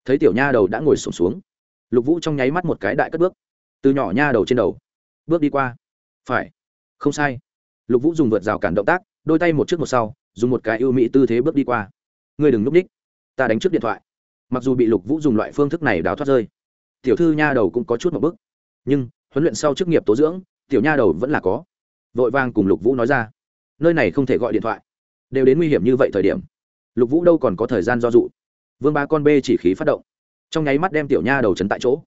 Thấy tiểu nha đầu đã ngồi sổm xuống, xuống lục vũ trong nháy mắt một cái đại cất bước. Từ nhỏ nha đầu trên đầu bước đi qua. Phải không sai. Lục vũ dùng vượt rào cản động tác đôi tay một trước một sau, dùng một cái ưu mỹ tư thế bước đi qua. Ngươi đừng núp ních ta đánh trước điện thoại. Mặc dù bị lục vũ dùng loại phương thức này đào thoát rơi, tiểu thư nha đầu cũng có chút một bức nhưng, huấn luyện sau chức nghiệp tố dưỡng, tiểu nha đầu vẫn là có. Vội vàng cùng lục vũ nói ra. Nơi này không thể gọi điện thoại. Đều đến nguy hiểm như vậy thời điểm. Lục vũ đâu còn có thời gian do dụ vương ba con b chỉ khí phát động. Trong nháy mắt đem tiểu nha đầu chấn tại chỗ.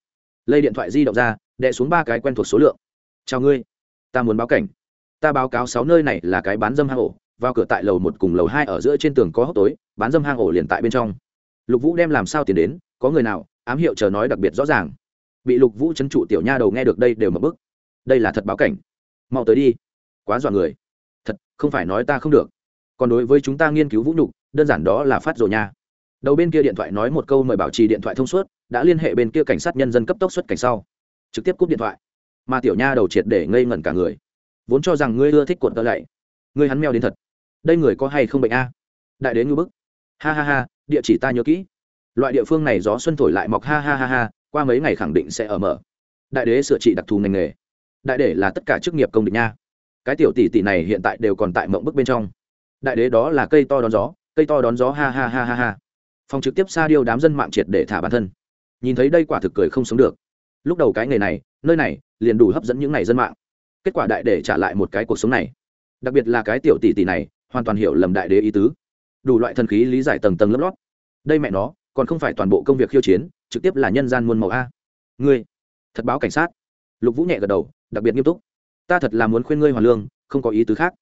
Lấy điện thoại di động ra đệ xuống ba cái quen thuộc số lượng. Chào ngươi. Ta muốn báo cảnh ta báo cáo sáu nơi này là cái bán dâm hang ổ, vào cửa tại lầu một cùng lầu hai ở giữa trên tường có hốc tối, bán dâm hang ổ liền tại bên trong. Lục vũ đem làm sao tiền đến, có người nào, ám hiệu chờ nói đặc biệt rõ ràng. Bị lục vũ chấn trụ tiểu nha đầu nghe được đây đều mập bức. Đây là thật báo cảnh. Mau tới đi. Quá dọa người. Thật, không phải nói ta không được. Còn đối với chúng ta nghiên cứu vũ nhục, đơn giản đó là phát rồi nha. Đầu bên kia điện thoại nói một câu mời bảo trì điện thoại thông suốt, đã liên hệ bên kia cảnh sát nhân dân cấp tốc xuất cảnh sau. Trực tiếp cúp điện thoại. Mà tiểu nha đầu triệt để ngây ngẩn cả người vốn cho rằng ngươi ưa thích cuộn tơ lạy. Ngươi hắn mèo đến thật. Đây người có hay không bệnh a? Đại đế ngư bức. Ha ha ha, địa chỉ ta nhớ kỹ. Loại địa phương này gió xuân thổi lại mọc, ha ha ha ha, qua mấy ngày khẳng định sẽ ở mở. Đại đế sửa trị đặc thù ngành nghề. Đại đế là tất cả chức nghiệp công địch nha. Cái tiểu tỷ tỷ này hiện tại đều còn tại mộng bức bên trong. Đại đế đó là cây to đón gió, cây to đón gió, ha ha ha ha ha. Phòng trực tiếp xa điêu đám dân mạng triệt để thả bản thân. Nhìn thấy đây quả thực cười không sống được. Lúc đầu cái nghề này, nơi này, liền đủ hấp dẫn những ngày dân mạng kết quả đại để trả lại một cái cuộc sống này. Đặc biệt là cái tiểu tỷ tỷ này, hoàn toàn hiểu lầm đại đế ý tứ. Đủ loại thần khí lý giải tầng tầng lớp lót. Đây mẹ nó, còn không phải toàn bộ công việc khiêu chiến, trực tiếp là nhân gian muôn màu a. Ngươi, thật báo cảnh sát. Lục vũ nhẹ gật đầu, đặc biệt nghiêm túc. Ta thật là muốn khuyên ngươi hoàn lương, không có ý tứ khác.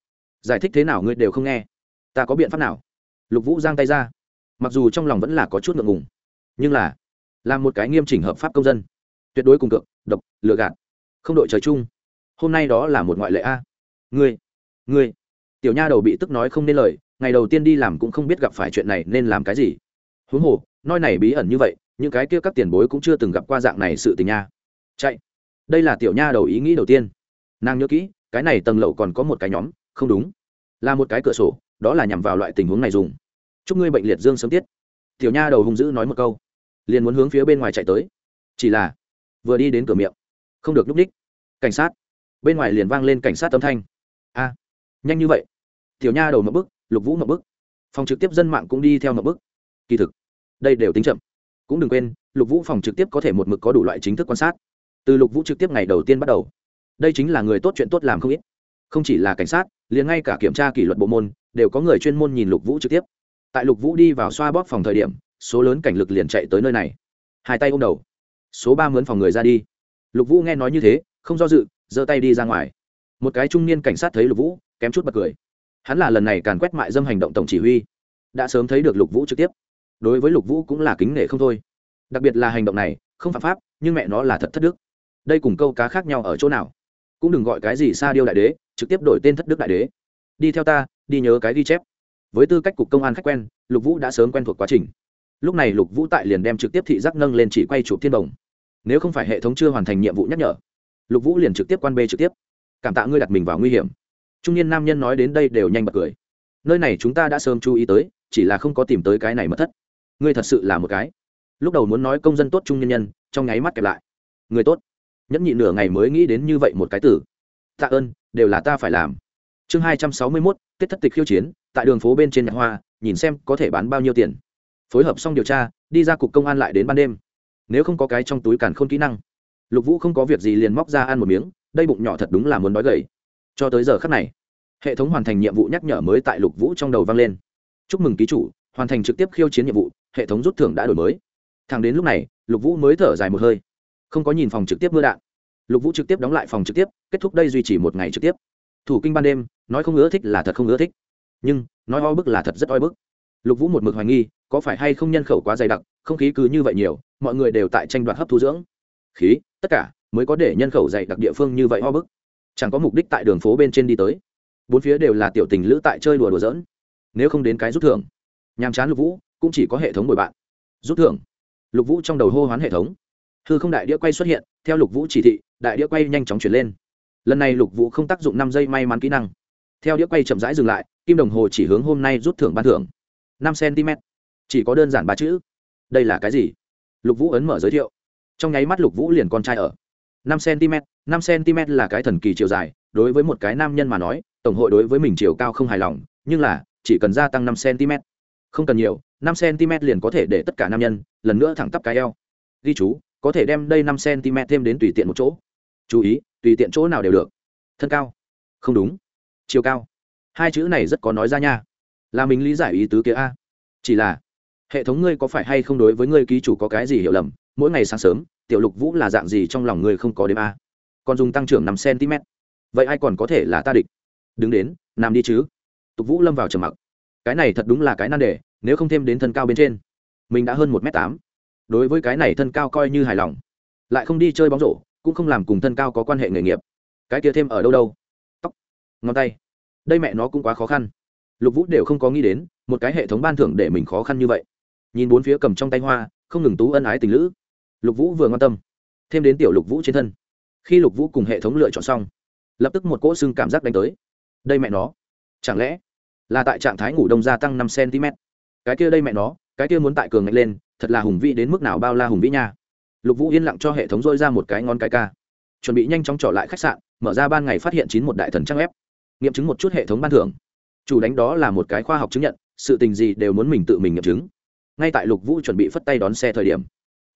Giải thích thế nào ngươi đều không nghe. Ta có biện pháp nào? Lục vũ giang tay ra. Mặc dù trong lòng vẫn là có chút ngượng ngùng, nhưng là làm một cái nghiêm chỉnh hợp pháp công dân. Tuyệt đối cùng cực, độc lựa gạt. Không đội trời chung hôm nay đó là một ngoại lệ a. Ngươi ngươi, tiểu nha đầu bị tức nói không nên lời, ngày đầu tiên đi làm cũng không biết gặp phải chuyện này nên làm cái gì. Huống hồ nói này bí ẩn như vậy, những cái kia các tiền bối cũng chưa từng gặp qua dạng này sự tình nha. Chạy. Đây là tiểu nha đầu ý nghĩ đầu tiên. Nàng nhớ kỹ, cái này tầng lậu còn có một cái nhóm, không đúng. Là một cái cửa sổ, đó là nhằm vào loại tình huống này dùng. Chúc ngươi bệnh liệt dương sớm tiết. Tiểu nha đầu hung dữ nói một câu. Liền muốn hướng phía bên ngoài chạy tới. Chỉ là, vừa đi đến cửa miệng, không được núp ních cảnh sát bên ngoài liền vang lên cảnh sát âm thanh. A, nhanh như vậy. Tiểu nha đầu mập bức, lục vũ mập bức. Phòng trực tiếp dân mạng cũng đi theo mập bức. Kỳ thực, đây đều tính chậm. Cũng đừng quên, lục vũ phòng trực tiếp có thể một mực có đủ loại chính thức quan sát. Từ lục vũ trực tiếp ngày đầu tiên bắt đầu. Đây chính là người tốt chuyện tốt làm không ít. Không chỉ là cảnh sát, liền ngay cả kiểm tra kỷ luật bộ môn, đều có người chuyên môn nhìn lục vũ trực tiếp. Tại lục vũ đi vào xoa bóp phòng thời điểm, số lớn cảnh lực liền chạy tới nơi này. Hai tay ôm đầu. Số ba mướn phòng người ra đi. Lục vũ nghe nói như thế, không do dự giơ tay đi ra ngoài. Một cái trung niên cảnh sát thấy lục vũ, kém chút bật cười. Hắn là lần này càn quét mại dâm hành động tổng chỉ huy. Đã sớm thấy được lục vũ trực tiếp. Đối với lục vũ cũng là kính nể không thôi. Đặc biệt là hành động này, không phạm pháp, nhưng mẹ nó là thật thất đức. Đây cùng câu cá khác nhau ở chỗ nào? Cũng đừng gọi cái gì xa điêu đại đế, trực tiếp đổi tên thất đức đại đế. Đi theo ta, đi nhớ cái ghi chép. Với tư cách cục công an khách quen, lục vũ đã sớm quen thuộc quá trình. Lúc này lục vũ tại liền đem trực tiếp thị giác nâng lên chỉ quay chụp thiên đồng. Nếu không phải hệ thống chưa hoàn thành nhiệm vụ nhắc nhở lục vũ liền trực tiếp quan bê trực tiếp cảm tạ ngươi đặt mình vào nguy hiểm trung niên nam nhân nói đến đây đều nhanh bật cười nơi này chúng ta đã sớm chú ý tới chỉ là không có tìm tới cái này mất thất ngươi thật sự là một cái lúc đầu muốn nói công dân tốt trung nhân nhân trong nháy mắt kẹp lại người tốt nhẫn nhị nửa ngày mới nghĩ đến như vậy một cái từ tạ ơn đều là ta phải làm chương hai trăm sáu mươi mốt tết thất tịch khiêu chiến tại đường phố bên trên nhà hoa nhìn xem có thể bán bao nhiêu tiền phối hợp xong điều tra đi ra cục công an lại đến ban đêm nếu không có cái trong túi càn khôn kỹ năng lục vũ không có việc gì liền móc ra ăn một miếng, đây bụng nhỏ thật đúng là muốn đói gầy. Cho tới giờ khắc này, hệ thống hoàn thành nhiệm vụ nhắc nhở mới tại lục vũ trong đầu vang lên. Chúc mừng ký chủ, hoàn thành trực tiếp khiêu chiến nhiệm vụ, hệ thống rút thưởng đã đổi mới. Thẳng đến lúc này, lục vũ mới thở dài một hơi. Không có nhìn phòng trực tiếp mưa đạn. Lục vũ trực tiếp đóng lại phòng trực tiếp, kết thúc đây duy trì một ngày trực tiếp. Thủ kinh ban đêm, nói không ưa thích là thật không ưa thích. Nhưng, nói oi bức là thật rất oi bức. Lục vũ một mực hoài nghi, có phải hay không nhân khẩu quá dày đặc, không khí cứ như vậy nhiều, mọi người đều tại tranh đoạt hấp thu dưỡng khí, tất cả mới có để nhân khẩu dạy đặc địa phương như vậy ho bức. Chẳng có mục đích tại đường phố bên trên đi tới. Bốn phía đều là tiểu tình lữ tại chơi đùa đùa giỡn. Nếu không đến cái rút thưởng, nhàm chán lục vũ cũng chỉ có hệ thống bồi bạn. Rút thưởng, lục vũ trong đầu hô hoán hệ thống. Hư không đại đĩa quay xuất hiện, theo lục vũ chỉ thị, đại đĩa quay nhanh chóng chuyển lên. Lần này lục vũ không tác dụng năm giây may mắn kỹ năng. Theo đĩa quay chậm rãi dừng lại, kim đồng hồ chỉ hướng hôm nay rút thưởng ban thưởng. năm cm chỉ có đơn giản ba chữ. Đây là cái gì? Lục vũ ấn mở giới thiệu trong nháy mắt lục vũ liền con trai ở. Năm cm năm cm là cái thần kỳ chiều dài, đối với một cái nam nhân mà nói, tổng hội đối với mình chiều cao không hài lòng, nhưng là, chỉ cần gia tăng năm cm. Không cần nhiều, năm cm liền có thể để tất cả nam nhân, lần nữa thẳng tắp cái eo. Ghi chú, có thể đem đây năm cm thêm đến tùy tiện một chỗ. Chú ý, tùy tiện chỗ nào đều được. Thân cao. Không đúng. Chiều cao. Hai chữ này rất có nói ra nha. Là mình lý giải ý tứ kia a. Chỉ là, hệ thống ngươi có phải hay không đối với ngươi ký chủ có cái gì hiểu lầm? Mỗi ngày sáng sớm, tiểu lục vũ là dạng gì trong lòng người không có đêm a. Còn dùng tăng trưởng năm cm vậy ai còn có thể là ta địch? Đứng đến, nằm đi chứ. Tục vũ lâm vào trầm mặc. Cái này thật đúng là cái nan đề, nếu không thêm đến thân cao bên trên. Mình đã hơn một m tám. Đối với cái này thân cao coi như hài lòng. Lại không đi chơi bóng rổ, cũng không làm cùng thân cao có quan hệ nghề nghiệp. Cái kia thêm ở đâu đâu? Tóc. Ngón tay. Đây mẹ nó cũng quá khó khăn. Lục vũ đều không có nghĩ đến, một cái hệ thống ban thưởng để mình khó khăn như vậy. Nhìn bốn phía cầm trong tay hoa, không ngừng tú ân ái tình lữ lục vũ vừa quan tâm, thêm đến tiểu lục vũ trên thân. Khi lục vũ cùng hệ thống lựa chọn xong, lập tức một cỗ xương cảm giác đánh tới. Đây mẹ nó, chẳng lẽ là tại trạng thái ngủ đông gia tăng năm cm cái kia đây mẹ nó, cái kia muốn tại cường ngạch lên, thật là hùng vĩ đến mức nào bao la hùng vĩ nha. Lục vũ yên lặng cho hệ thống dôi ra một cái ngón cái ca. Chuẩn bị nhanh chóng trở lại khách sạn, mở ra ban ngày phát hiện chín một đại thần trang ép nghiệm chứng một chút hệ thống ban thưởng. Chủ đánh đó là một cái khoa học chứng nhận, sự tình gì đều muốn mình tự mình nghiệm chứng. Ngay tại lục vũ chuẩn bị phất tay đón xe thời điểm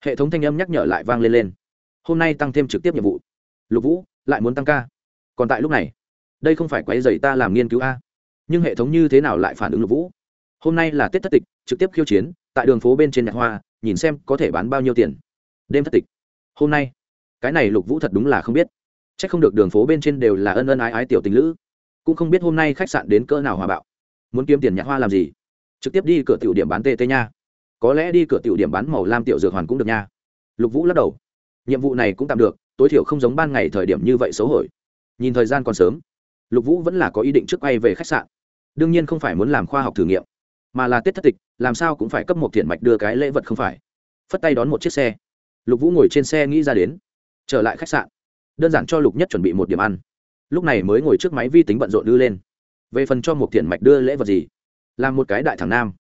hệ thống thanh âm nhắc nhở lại vang lên lên. Hôm nay tăng thêm trực tiếp nhiệm vụ. Lục vũ, lại muốn tăng ca. Còn tại lúc này, đây không phải quấy dày ta làm nghiên cứu a. Nhưng hệ thống như thế nào lại phản ứng lục vũ? Hôm nay là tết thất tịch, trực tiếp khiêu chiến, tại đường phố bên trên nhạc hoa, nhìn xem có thể bán bao nhiêu tiền. Đêm thất tịch. Hôm nay, cái này lục vũ thật đúng là không biết. C h ắ c không được đường phố bên trên đều là ân ân ái ái tiểu tình lữ. Cũng không biết hôm nay khách sạn đến cỡ nào hòa bạo. Muốn kiếm tiền nhạc hoa làm gì? Trực tiếp đi cửa tiểu điểm bán tt nha có lẽ đi cửa tiểu điểm bán màu lam tiểu dược hoàn cũng được nha. Lục vũ lắc đầu. Nhiệm vụ này cũng tạm được, tối thiểu không giống ban ngày thời điểm như vậy xấu hổi nhìn thời gian còn sớm, lục vũ vẫn là có ý định trước quay về khách sạn. Đương nhiên không phải muốn làm khoa học thử nghiệm, mà là tết thất tịch, làm sao cũng phải cấp một thiện mạch đưa cái lễ vật không phải. Phất tay đón một chiếc xe. Lục vũ ngồi trên xe nghĩ ra đến, trở lại khách sạn. Đơn giản cho lục nhất chuẩn bị một điểm ăn. Lúc này mới ngồi trước máy vi tính bận rộn đưa lên. Về phần cho một thiện mạch đưa lễ vật gì? Làm một cái đại thẳng nam.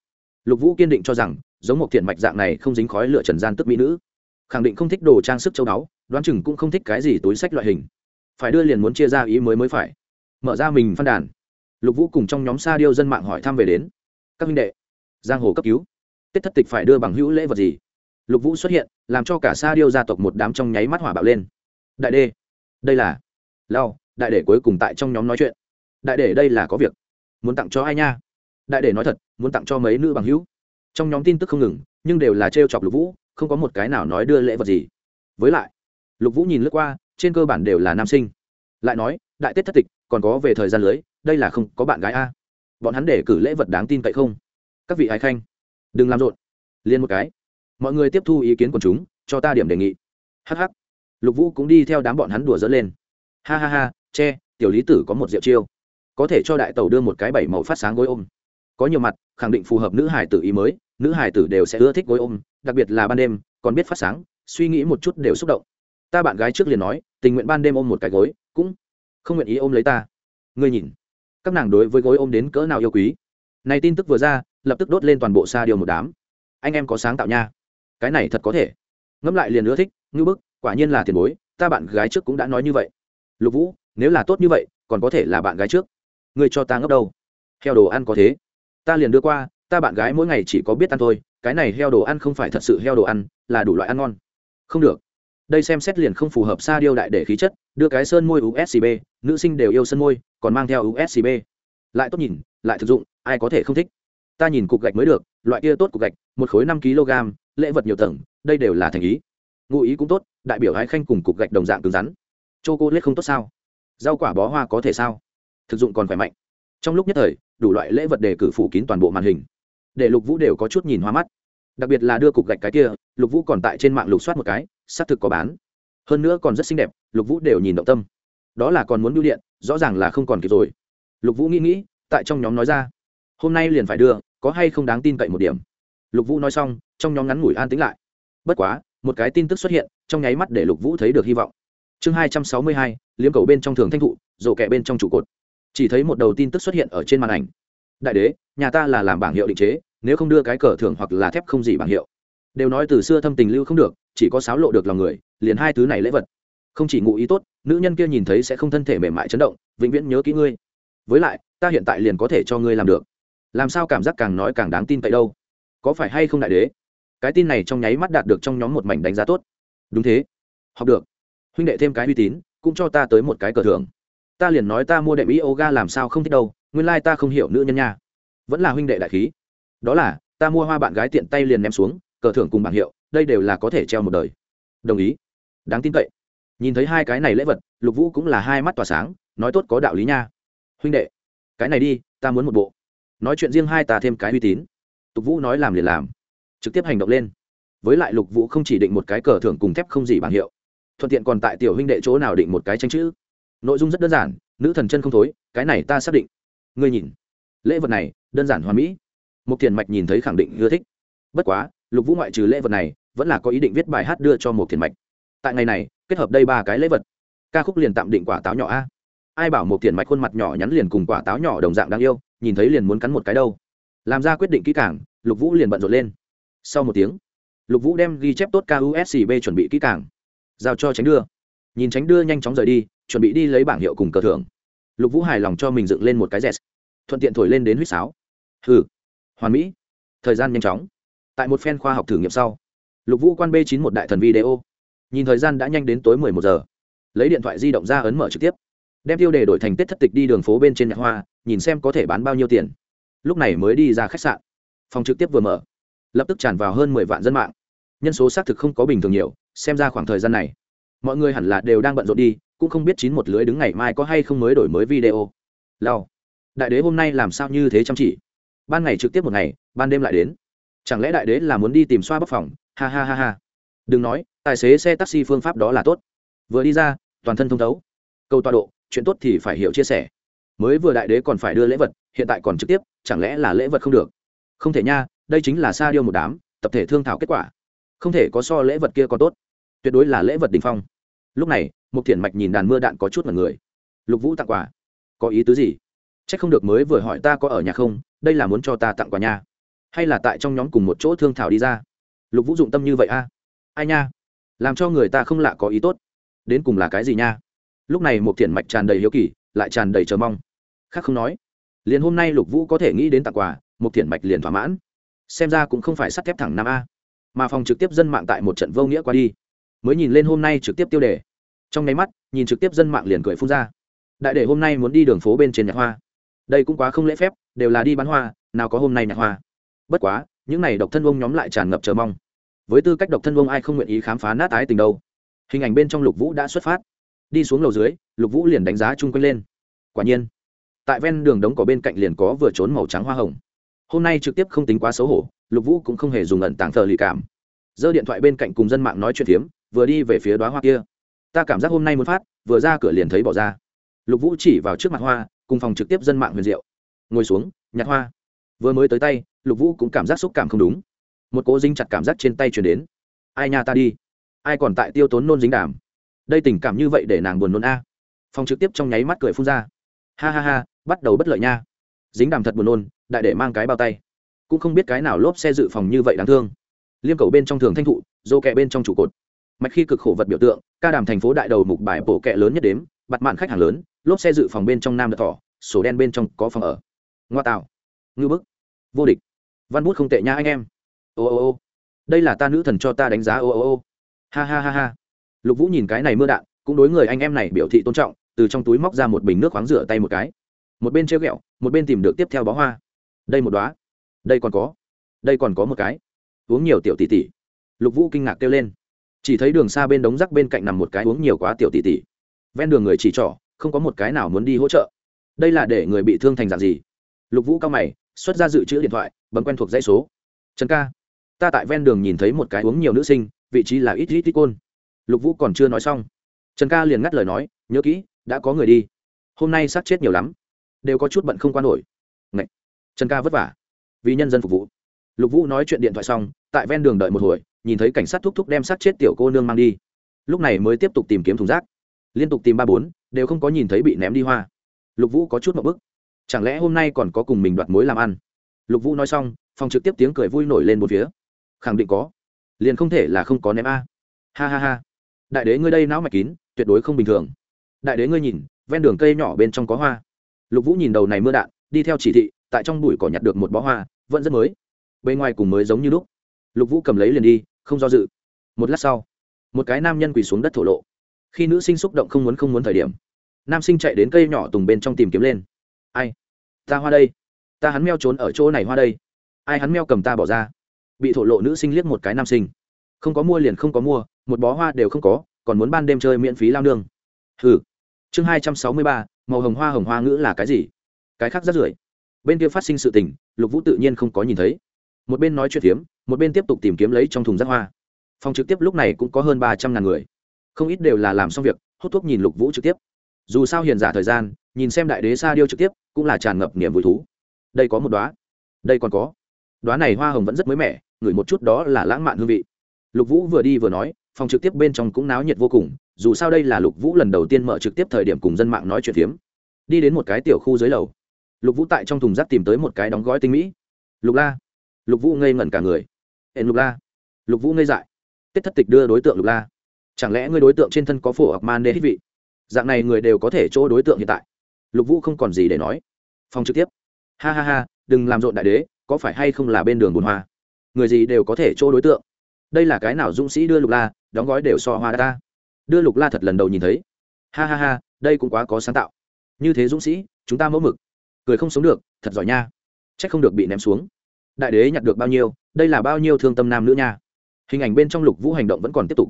Lục vũ kiên định cho rằng giống một thiện mạch dạng này không dính khói lửa trần gian tức mỹ nữ. Khẳng định không thích đồ trang sức châu đáo đoán chừng cũng không thích cái gì túi sách loại hình. Phải đưa liền muốn chia ra ý mới mới phải. Mở ra mình phân đàn. Lục vũ cùng trong nhóm sa điêu dân mạng hỏi thăm về đến. Các minh đệ, giang hồ cấp cứu. Tết thất tịch phải đưa bằng hữu lễ vật gì? Lục vũ xuất hiện, làm cho cả sa điêu gia tộc một đám trong nháy mắt hỏa bạo lên. Đại đê. Đây là. Lao, đại đệ cuối cùng tại trong nhóm nói chuyện. Đại đệ đây là có việc. Muốn tặng cho ai nha? Đại đệ nói thật, muốn tặng cho mấy nữ bằng hữu trong nhóm tin tức không ngừng, nhưng đều là trêu chọc lục vũ, không có một cái nào nói đưa lễ vật gì. Với lại, lục vũ nhìn lướt qua, trên cơ bản đều là nam sinh. Lại nói, đại tết thất tịch, còn có về thời gian lưới, đây là không có bạn gái a. Bọn hắn để cử lễ vật đáng tin cậy không? Các vị ái khanh, đừng làm rộn. Liên một cái. Mọi người tiếp thu ý kiến của chúng, cho ta điểm đề nghị. Hh lục vũ cũng đi theo đám bọn hắn đùa dỡ lên. Ha ha ha, che, tiểu lý tử có một diệu chiêu. Có thể cho đại tàu đưa một cái bảy màu phát sáng gối ôm. Có nhiều mặt khẳng định phù hợp nữ hải tử ý mới, nữ hải tử đều sẽ ưa thích gối ôm, đặc biệt là ban đêm, còn biết phát sáng, suy nghĩ một chút đều xúc động. Ta bạn gái trước liền nói, tình nguyện ban đêm ôm một cái gối, cũng không nguyện ý ôm lấy ta. Ngươi nhìn, các nàng đối với gối ôm đến cỡ nào yêu quý? Này tin tức vừa ra, lập tức đốt lên toàn bộ xa điều một đám. Anh em có sáng tạo nha. Cái này thật có thể. Ngẫm lại liền ưa thích ngư bức, quả nhiên là tiền bối, ta bạn gái trước cũng đã nói như vậy. Lục vũ, nếu là tốt như vậy, còn có thể là bạn gái trước. Ngươi cho ta ngốc đâu? Theo đồ ăn có thế ta liền đưa qua, ta bạn gái mỗi ngày chỉ có biết ăn thôi, cái này heo đồ ăn không phải thật sự heo đồ ăn, là đủ loại ăn ngon. Không được. Đây xem xét liền không phù hợp xa điêu đại để khí chất, đưa cái sơn môi uscb nữ sinh đều yêu sơn môi, còn mang theo uscb lại tốt nhìn, lại thực dụng, ai có thể không thích? Ta nhìn cục gạch mới được, loại kia tốt cục gạch, một khối năm kg, lễ vật nhiều tầng, đây đều là thành ý. Ngụ ý cũng tốt, đại biểu ái khanh cùng cục gạch đồng dạng cứng rắn. Chô cô lết không tốt sao? Rau quả bó hoa có thể sao? Thực dụng còn khỏe mạnh trong lúc nhất thời, đủ loại lễ vật đề cử phủ kín toàn bộ màn hình. Để lục vũ đều có chút nhìn hoa mắt. Đặc biệt là đưa cục gạch cái kia, lục vũ còn tại trên mạng lục soát một cái, xác thực có bán. Hơn nữa còn rất xinh đẹp, lục vũ đều nhìn động tâm. Đó là còn muốn bưu điện, rõ ràng là không còn kịp rồi. Lục vũ nghĩ nghĩ, tại trong nhóm nói ra. Hôm nay liền phải đưa, có hay không đáng tin cậy một điểm. Lục vũ nói xong, trong nhóm ngắn ngủi an tĩnh lại. Bất quá, một cái tin tức xuất hiện, trong nháy mắt để lục vũ thấy được hy vọng. Chương hai trăm sáu mươi hai, liếm cầu bên trong thường thanh thụ, rổ kẹ bên trong trụ cột chỉ thấy một đầu tin tức xuất hiện ở trên màn ảnh. Đại đế, nhà ta là làm bảng hiệu định chế, nếu không đưa cái cờ thưởng hoặc là thép không gì bảng hiệu. Đều nói từ xưa thâm tình lưu không được, chỉ có sáo lộ được lòng người, liền hai thứ này lễ vật. Không chỉ ngụ ý tốt, nữ nhân kia nhìn thấy sẽ không thân thể mềm mại chấn động, vĩnh viễn nhớ kỹ ngươi. Với lại, ta hiện tại liền có thể cho ngươi làm được. Làm sao cảm giác càng nói càng đáng tin cậy đâu? Có phải hay không đại đế? Cái tin này trong nháy mắt đạt được trong nhóm một mảnh đánh giá tốt. Đúng thế. Học được. Huynh đệ thêm cái uy tín, cũng cho ta tới một cái cờ thưởng ta liền nói ta mua đệm yoga làm sao không thích đâu, nguyên lai ta không hiểu nữ nhân nha. Vẫn là huynh đệ đại khí. Đó là, ta mua hoa bạn gái tiện tay liền ném xuống, cờ thưởng cùng bảng hiệu, đây đều là có thể treo một đời. Đồng ý. Đáng tin cậy. Nhìn thấy hai cái này lễ vật, lục vũ cũng là hai mắt tỏa sáng, nói tốt có đạo lý nha. Huynh đệ, cái này đi, ta muốn một bộ. Nói chuyện riêng hai ta thêm cái uy tín. Tục vũ nói làm liền làm. Trực tiếp hành động lên. Với lại lục vũ không chỉ định một cái cờ thưởng cùng thép không gì bảng hiệu. Thuận tiện còn tại tiểu huynh đệ chỗ nào định một cái tranh chữ nội dung rất đơn giản, nữ thần chân không thối, cái này ta xác định. Ngươi nhìn. Lễ vật này, đơn giản hoàn mỹ. Một thiền mạch nhìn thấy khẳng định ưa thích. Bất quá, lục vũ ngoại trừ lễ vật này, vẫn là có ý định viết bài hát đưa cho một thiền mạch. Tại ngày này, kết hợp đây ba cái lễ vật. Ca khúc liền tạm định quả táo nhỏ a. Ai bảo một thiền mạch khuôn mặt nhỏ nhắn liền cùng quả táo nhỏ đồng dạng đáng yêu, nhìn thấy liền muốn cắn một cái đâu. Làm ra quyết định kỹ càng, lục vũ liền bận rộn lên. Sau một tiếng, lục vũ đem ghi chép tốt kuscb chuẩn bị kỹ càng. Giao cho tránh đưa. Nhìn tránh đưa nhanh chóng rời đi chuẩn bị đi lấy bảng hiệu cùng cờ thưởng. Lục vũ hài lòng cho mình dựng lên một cái dẹt thuận tiện thổi lên đến huýt sáo. Hừ. Hoàn mỹ. Thời gian nhanh chóng. Tại một phen khoa học thử nghiệm sau, lục vũ quan b chín một đại thần video. Nhìn thời gian đã nhanh đến tối mười một giờ. Lấy điện thoại di động ra ấn mở trực tiếp. Đem tiêu đề đổi thành tết thất tịch đi đường phố bên trên nhạc hoa, nhìn xem có thể bán bao nhiêu tiền. Lúc này mới đi ra khách sạn. Phòng trực tiếp vừa mở. Lập tức tràn vào hơn mười vạn dân mạng. Nhân số xác thực không có bình thường nhiều, xem ra khoảng thời gian này, mọi người hẳn là đều đang bận rộn đi cũng không biết chín một lưới đứng ngày mai có hay không mới đổi mới video. Lao đại đế hôm nay làm sao như thế chăm chỉ? Ban ngày trực tiếp một ngày, ban đêm lại đến. Chẳng lẽ đại đế là muốn đi tìm xoa bóc phòng? Ha ha ha ha. Đừng nói, tài xế xe taxi phương pháp đó là tốt. Vừa đi ra, toàn thân thông thấu. Câu tọa độ, chuyện tốt thì phải hiểu chia sẻ. Mới vừa đại đế còn phải đưa lễ vật, hiện tại còn trực tiếp, chẳng lẽ là lễ vật không được? Không thể nha, đây chính là sa điêu một đám, tập thể thương thảo kết quả. Không thể có so lễ vật kia còn tốt. Tuyệt đối là lễ vật đình phong. Lúc này một thiện mạch nhìn đàn mưa đạn có chút mật người. Lục vũ tặng quà. Có ý tứ gì? C h ắ c không được mới vừa hỏi ta có ở nhà không, đây là muốn cho ta tặng quà nha. Hay là tại trong nhóm cùng một chỗ thương thảo đi ra? Lục vũ dụng tâm như vậy a? Ai nha? Làm cho người ta không lạ có ý tốt. Đến cùng là cái gì nha? Lúc này một thiện mạch tràn đầy hiếu kỳ, lại tràn đầy chờ mong. Khác không nói. Liền hôm nay lục vũ có thể nghĩ đến tặng quà một thiện mạch liền thỏa mãn. Xem ra cũng không phải sắt thép thẳng nam a. Mà phòng trực tiếp dân mạng tại một trận vô nghĩa qua đi. Mới nhìn lên hôm nay trực tiếp tiêu đề trong nháy mắt, nhìn trực tiếp dân mạng liền cười phun ra. Đại để hôm nay muốn đi đường phố bên trên nhạc hoa. Đây cũng quá không lễ phép, đều là đi bán hoa, nào có hôm nay nhạc hoa. Bất quá, những n à y độc thân vông nhóm lại tràn ngập chờ mong. Với tư cách độc thân vông ai không nguyện ý khám phá nát ái tình đâu. Hình ảnh bên trong lục vũ đã xuất phát. Đi xuống lầu dưới, lục vũ liền đánh giá chung quanh lên. Quả nhiên, tại ven đường đống cỏ bên cạnh liền có vừa trốn màu trắng hoa hồng. Hôm nay trực tiếp không tính quá xấu hổ, lục vũ cũng không hề dùng ẩn tàng thờ lì cảm. Giơ điện thoại bên cạnh cùng dân mạng nói chuyện phiếm, vừa đi về phía đoá hoa kia ta cảm giác hôm nay muốn phát, vừa ra cửa liền thấy bỏ ra. Lục vũ chỉ vào trước mặt hoa, cùng phòng trực tiếp dân mạng huyền diệu. Ngồi xuống, nhặt hoa. Vừa mới tới tay, lục vũ cũng cảm giác xúc cảm không đúng. Một cố dính chặt cảm giác trên tay chuyển đến. Ai nhà ta đi. Ai còn tại tiêu tốn nôn dính đảm đây tình cảm như vậy để nàng buồn nôn a. Phòng trực tiếp trong nháy mắt cười phun ra. Ha ha ha, bắt đầu bất lợi nha. Dính đàm thật buồn nôn, đại để mang cái bao tay. Cũng không biết cái nào lốp xe dự phòng như vậy đáng thương. Liêm cầu bên trong thường thanh thụ, dô kẹ bên trong trụ cột mạch khi cực khổ vật biểu tượng, ca đàm thành phố đại đầu mục bài bổ kẹ lớn nhất đếm bặt mạn khách hàng lớn, lốp xe dự phòng bên trong nam đợt thỏ, sổ đen bên trong có phòng ở. Ngoa tạo. Ngư bức. Vô địch. Văn bút không tệ nha anh em. Ô ô ô. Đây là ta nữ thần cho ta đánh giá ô ô ô. Ha ha ha ha. Lục vũ nhìn cái này mưa đạn, cũng đối người anh em này biểu thị tôn trọng, từ trong túi móc ra một bình nước khoáng rửa tay một cái. Một bên treo ghẹo, một bên tìm được tiếp theo bó hoa. Đây một đoá đây còn có. Đây còn có một cái. Uống nhiều tiểu tỷ tỷ. Lục vũ kinh ngạc kêu lên chỉ thấy đường xa bên đống rác bên cạnh nằm một cái uống nhiều quá tiểu tỷ tỷ. Ven đường người chỉ trỏ, không có một cái nào muốn đi hỗ trợ. Đây là để người bị thương thành dạng gì? Lục vũ cao mày, xuất ra dự trữ điện thoại, bấm quen thuộc dãy số. Trần ca, ta tại ven đường nhìn thấy một cái uống nhiều nữ sinh, vị trí là ít ít ít côn lục vũ còn chưa nói xong. Trần ca liền ngắt lời nói, nhớ kỹ, đã có người đi. Hôm nay sát chết nhiều lắm. Đều có chút bận không qua nổi. Ngậy! trần ca vất vả. Vì nhân dân phục vụ. Lục vũ nói chuyện điện thoại xong, tại ven đường đợi một hồi nhìn thấy cảnh sát thúc thúc đem sát chết tiểu cô nương mang đi. Lúc này mới tiếp tục tìm kiếm thùng rác. Liên tục tìm ba bốn, đều không có nhìn thấy bị ném đi hoa. Lục vũ có chút một bức. Chẳng lẽ hôm nay còn có cùng mình đoạt mối làm ăn? Lục vũ nói xong, phòng trực tiếp tiếng cười vui nổi lên một phía. Khẳng định có. Liền không thể là không có ném a. Ha ha ha. Đại đế ngươi đây não mạch kín, tuyệt đối không bình thường. Đại đế ngươi nhìn, ven đường cây nhỏ bên trong có hoa. Lục vũ nhìn đầu này mưa đạn, đi theo chỉ thị, tại trong bụi cỏ nhặt được một bó hoa, vẫn rất mới. Bên ngoài cùng mới giống như lúc. Lục vũ cầm lấy liền đi không do dự. Một lát sau, một cái nam nhân quỳ xuống đất thổ lộ. Khi nữ sinh xúc động không muốn không muốn thời điểm, nam sinh chạy đến cây nhỏ tùng bên trong tìm kiếm lên. Ai? Ta hoa đây. Ta hắn meo trốn ở chỗ này hoa đây. Ai hắn meo cầm ta bỏ ra. Bị thổ lộ nữ sinh liếc một cái nam sinh. Không có mua liền không có mua, một bó hoa đều không có, còn muốn ban đêm chơi miễn phí lao nương. Hừ. Chương hai trăm sáu mươi ba, màu hồng hoa hồng hoa ngữ là cái gì? Cái khác rất rưởi. Bên kia phát sinh sự tình, lục vũ tự nhiên không có nhìn thấy. Một bên nói chuyện phiếm một bên tiếp tục tìm kiếm lấy trong thùng rác hoa. Phòng trực tiếp lúc này cũng có hơn ba trăm ngàn người. Không ít đều là làm xong việc, hút thuốc nhìn lục vũ trực tiếp. Dù sao hiền giả thời gian, nhìn xem đại đế sa điêu trực tiếp, cũng là tràn ngập niềm vui thú. Đây có một đoá đây còn có. Đoá này hoa hồng vẫn rất mới mẻ, ngửi một chút đó là lãng mạn hương vị. Lục vũ vừa đi vừa nói, phòng trực tiếp bên trong cũng náo nhiệt vô cùng, dù sao đây là lục vũ lần đầu tiên mở trực tiếp thời điểm cùng dân mạng nói chuyện phiếm. Đi đến một cái tiểu khu dưới lầu. Lục vũ tại trong thùng rác tìm tới một cái đóng gói tinh mỹ. Lục la lục vũ ngây ngẩn cả người. Hẹn lục la, lục vũ ngây dại. Tết thất tịch đưa đối tượng lục la. Chẳng lẽ người đối tượng trên thân có phổ hợp man đê hít vị? Dạng này người đều có thể chỗ đối tượng hiện tại. Lục vũ không còn gì để nói. Phòng trực tiếp. Ha ha ha, đừng làm rộn đại đế, có phải hay không là bên đường bùn hoa? Người gì đều có thể chỗ đối tượng. Đây là cái nào dũng sĩ đưa lục la, đóng gói đều so hoa ta? Đưa lục la thật lần đầu nhìn thấy. Ha ha ha, đây cũng quá có sáng tạo. Như thế dũng sĩ, chúng ta mẫu mực. Cười không sống được, thật giỏi nha. C h ắ c không được bị ném xuống đại đế nhặt được bao nhiêu, đây là bao nhiêu thương tâm nam nữ nha. Hình ảnh bên trong lục vũ hành động vẫn còn tiếp tục.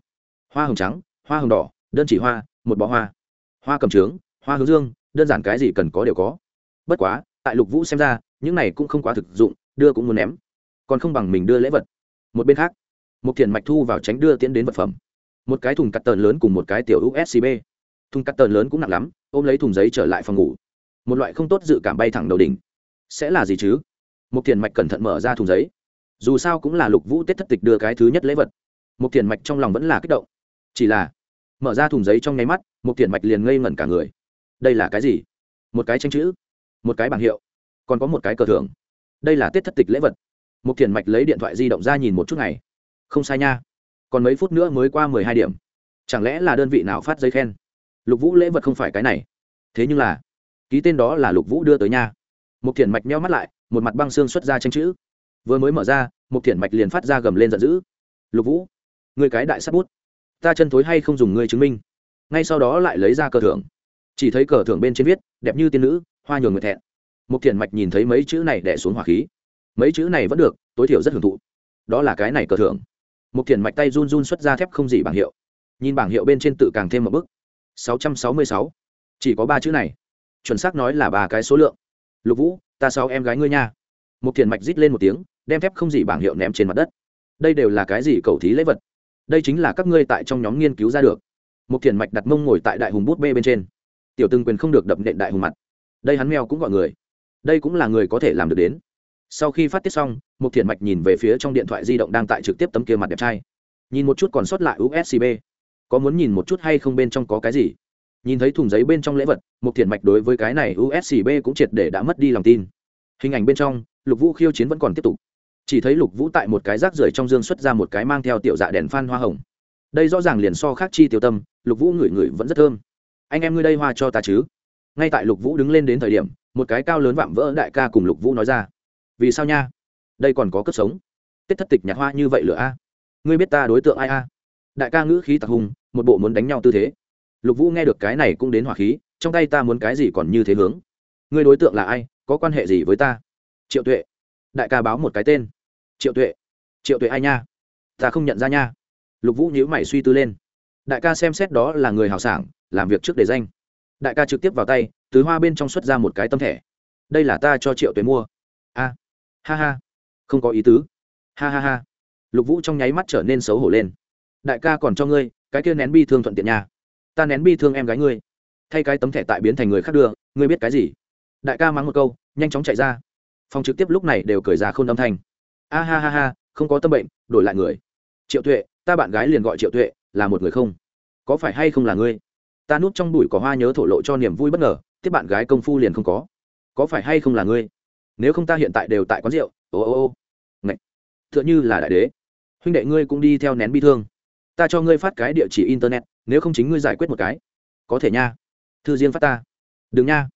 Hoa hồng trắng, hoa hồng đỏ, đơn chỉ hoa, một bó hoa. Hoa cầm trướng, hoa hướng dương, đơn giản cái gì cần có đều có. Bất quá, tại lục vũ xem ra, những này cũng không quá thực dụng, đưa cũng muốn ném. Còn không bằng mình đưa lễ vật. Một bên khác một thiền mạch thu vào tránh đưa tiến đến vật phẩm. Một cái thùng cắt tờn lớn cùng một cái tiểu uscb thùng cắt tờn lớn cũng nặng lắm, ôm lấy thùng giấy trở lại phòng ngủ. Một loại không tốt dự cảm bay thẳng đầu đỉnh. Sẽ là gì chứ? Một thiền mạch cẩn thận mở ra thùng giấy. Dù sao cũng là lục vũ tết thất tịch đưa cái thứ nhất lễ vật. Một thiền mạch trong lòng vẫn là kích động. Chỉ là, mở ra thùng giấy trong nháy mắt một thiền mạch liền ngây ngẩn cả người. Đây là cái gì? Một cái tranh chữ, một cái bảng hiệu, còn có một cái cờ thưởng. Đây là tết thất tịch lễ vật. Một thiền mạch lấy điện thoại di động ra nhìn một chút ngày không sai nha. Còn mấy phút nữa mới qua mười hai điểm. Chẳng lẽ là đơn vị nào phát giấy khen? Lục vũ lễ vật không phải cái này. Thế nhưng là, ký tên đó là lục vũ đưa tới nha một thiền mạch meo mắt lại, một mặt băng xương xuất ra tranh chữ. Vừa mới mở ra một thiền mạch liền phát ra gầm lên giận dữ. Lục vũ người cái đại sắt bút, ta chân thối hay không dùng ngươi chứng minh? Ngay sau đó lại lấy ra cờ thưởng. Chỉ thấy cờ thưởng bên trên viết, đẹp như tiên nữ, hoa nhường người thẹn. Một thiền mạch nhìn thấy mấy chữ này đẻ xuống hỏa khí. Mấy chữ này vẫn được, tối thiểu rất hưởng thụ. Đó là cái này cờ thưởng. Một thiền mạch tay run run xuất ra thép không gì bảng hiệu. Nhìn bảng hiệu bên trên tự càng thêm một bức. Sáu trăm sáu mươi sáu. Chỉ có ba chữ này. Chuẩn xác nói là ba cái số lượng lục vũ ta sáu em gái ngươi nha một thiền mạch rít lên một tiếng đem thép không gì bảng hiệu ném trên mặt đất đây đều là cái gì cầu thí lễ vật đây chính là các ngươi tại trong nhóm nghiên cứu ra được một thiền mạch đặt mông ngồi tại đại hùng bút bê bên trên tiểu từng quyền không được đập nện đại hùng mặt đây hắn mèo cũng gọi người đây cũng là người có thể làm được đến sau khi phát tiết xong một Thiền mạch nhìn về phía trong điện thoại di động đang tại trực tiếp tấm kia mặt đẹp trai nhìn một chút còn sót lại USB. có muốn nhìn một chút hay không bên trong có cái gì nhìn thấy thùng giấy bên trong lễ vật một thiện mạch đối với cái này uscb cũng triệt để đã mất đi lòng tin. Hình ảnh bên trong, lục vũ khiêu chiến vẫn còn tiếp tục. Chỉ thấy lục vũ tại một cái rác rưởi trong dương xuất ra một cái mang theo tiểu dạ đèn phan hoa hồng. Đây rõ ràng liền so khác chi tiêu tâm, lục vũ ngửi ngửi vẫn rất thơm. Anh em ngươi đây hoa cho ta chứ? Ngay tại lục vũ đứng lên đến thời điểm, một cái cao lớn vạm vỡ đại ca cùng lục vũ nói ra. Vì sao nha? Đây còn có cất sống. Tết thất tịch nhạt hoa như vậy lửa a. Ngươi biết ta đối tượng ai a? Đại ca ngữ khí tặc hùng, một bộ muốn đánh nhau tư thế lục vũ nghe được cái này cũng đến hỏa khí, trong tay ta muốn cái gì còn như thế hướng. Ngươi đối tượng là ai, có quan hệ gì với ta? Triệu tuệ. Đại ca báo một cái tên. Triệu tuệ. Triệu tuệ ai nha? Ta không nhận ra nha. Lục vũ nhíu mày suy tư lên. Đại ca xem xét đó là người hào sảng, làm việc trước để danh. Đại ca trực tiếp vào tay, từ hoa bên trong xuất ra một cái tâm thẻ. Đây là ta cho triệu tuệ mua. A. Ha ha. Không có ý tứ. Ha ha ha. Lục vũ trong nháy mắt trở nên xấu hổ lên. Đại ca còn cho ngươi, cái kia nén bi thương thuận tiện nhà ta nén bi thương em gái ngươi. Thay cái tấm thẻ tại biến thành người khác đưa, ngươi biết cái gì? Đại ca mắng một câu, nhanh chóng chạy ra. Phòng trực tiếp lúc này đều cười ra không âm thanh. A ha ha ha, không có tâm bệnh, đổi lại người. Triệu tuệ, ta bạn gái liền gọi triệu tuệ, là một người không? Có phải hay không là ngươi? Ta núp trong bụi có hoa nhớ thổ lộ cho niềm vui bất ngờ, tiếp bạn gái công phu liền không có. Có phải hay không là ngươi? Nếu không ta hiện tại đều tại quán rượu, ô ô ô. Ngạch. t h ư ợ n h ư là đại đế. Huynh đệ ngươi cũng đi theo nén bi thương ta cho ngươi phát cái địa chỉ internet, nếu không chính ngươi giải quyết một cái. Có thể nha. Thư riêng phát ta. Đừng nha.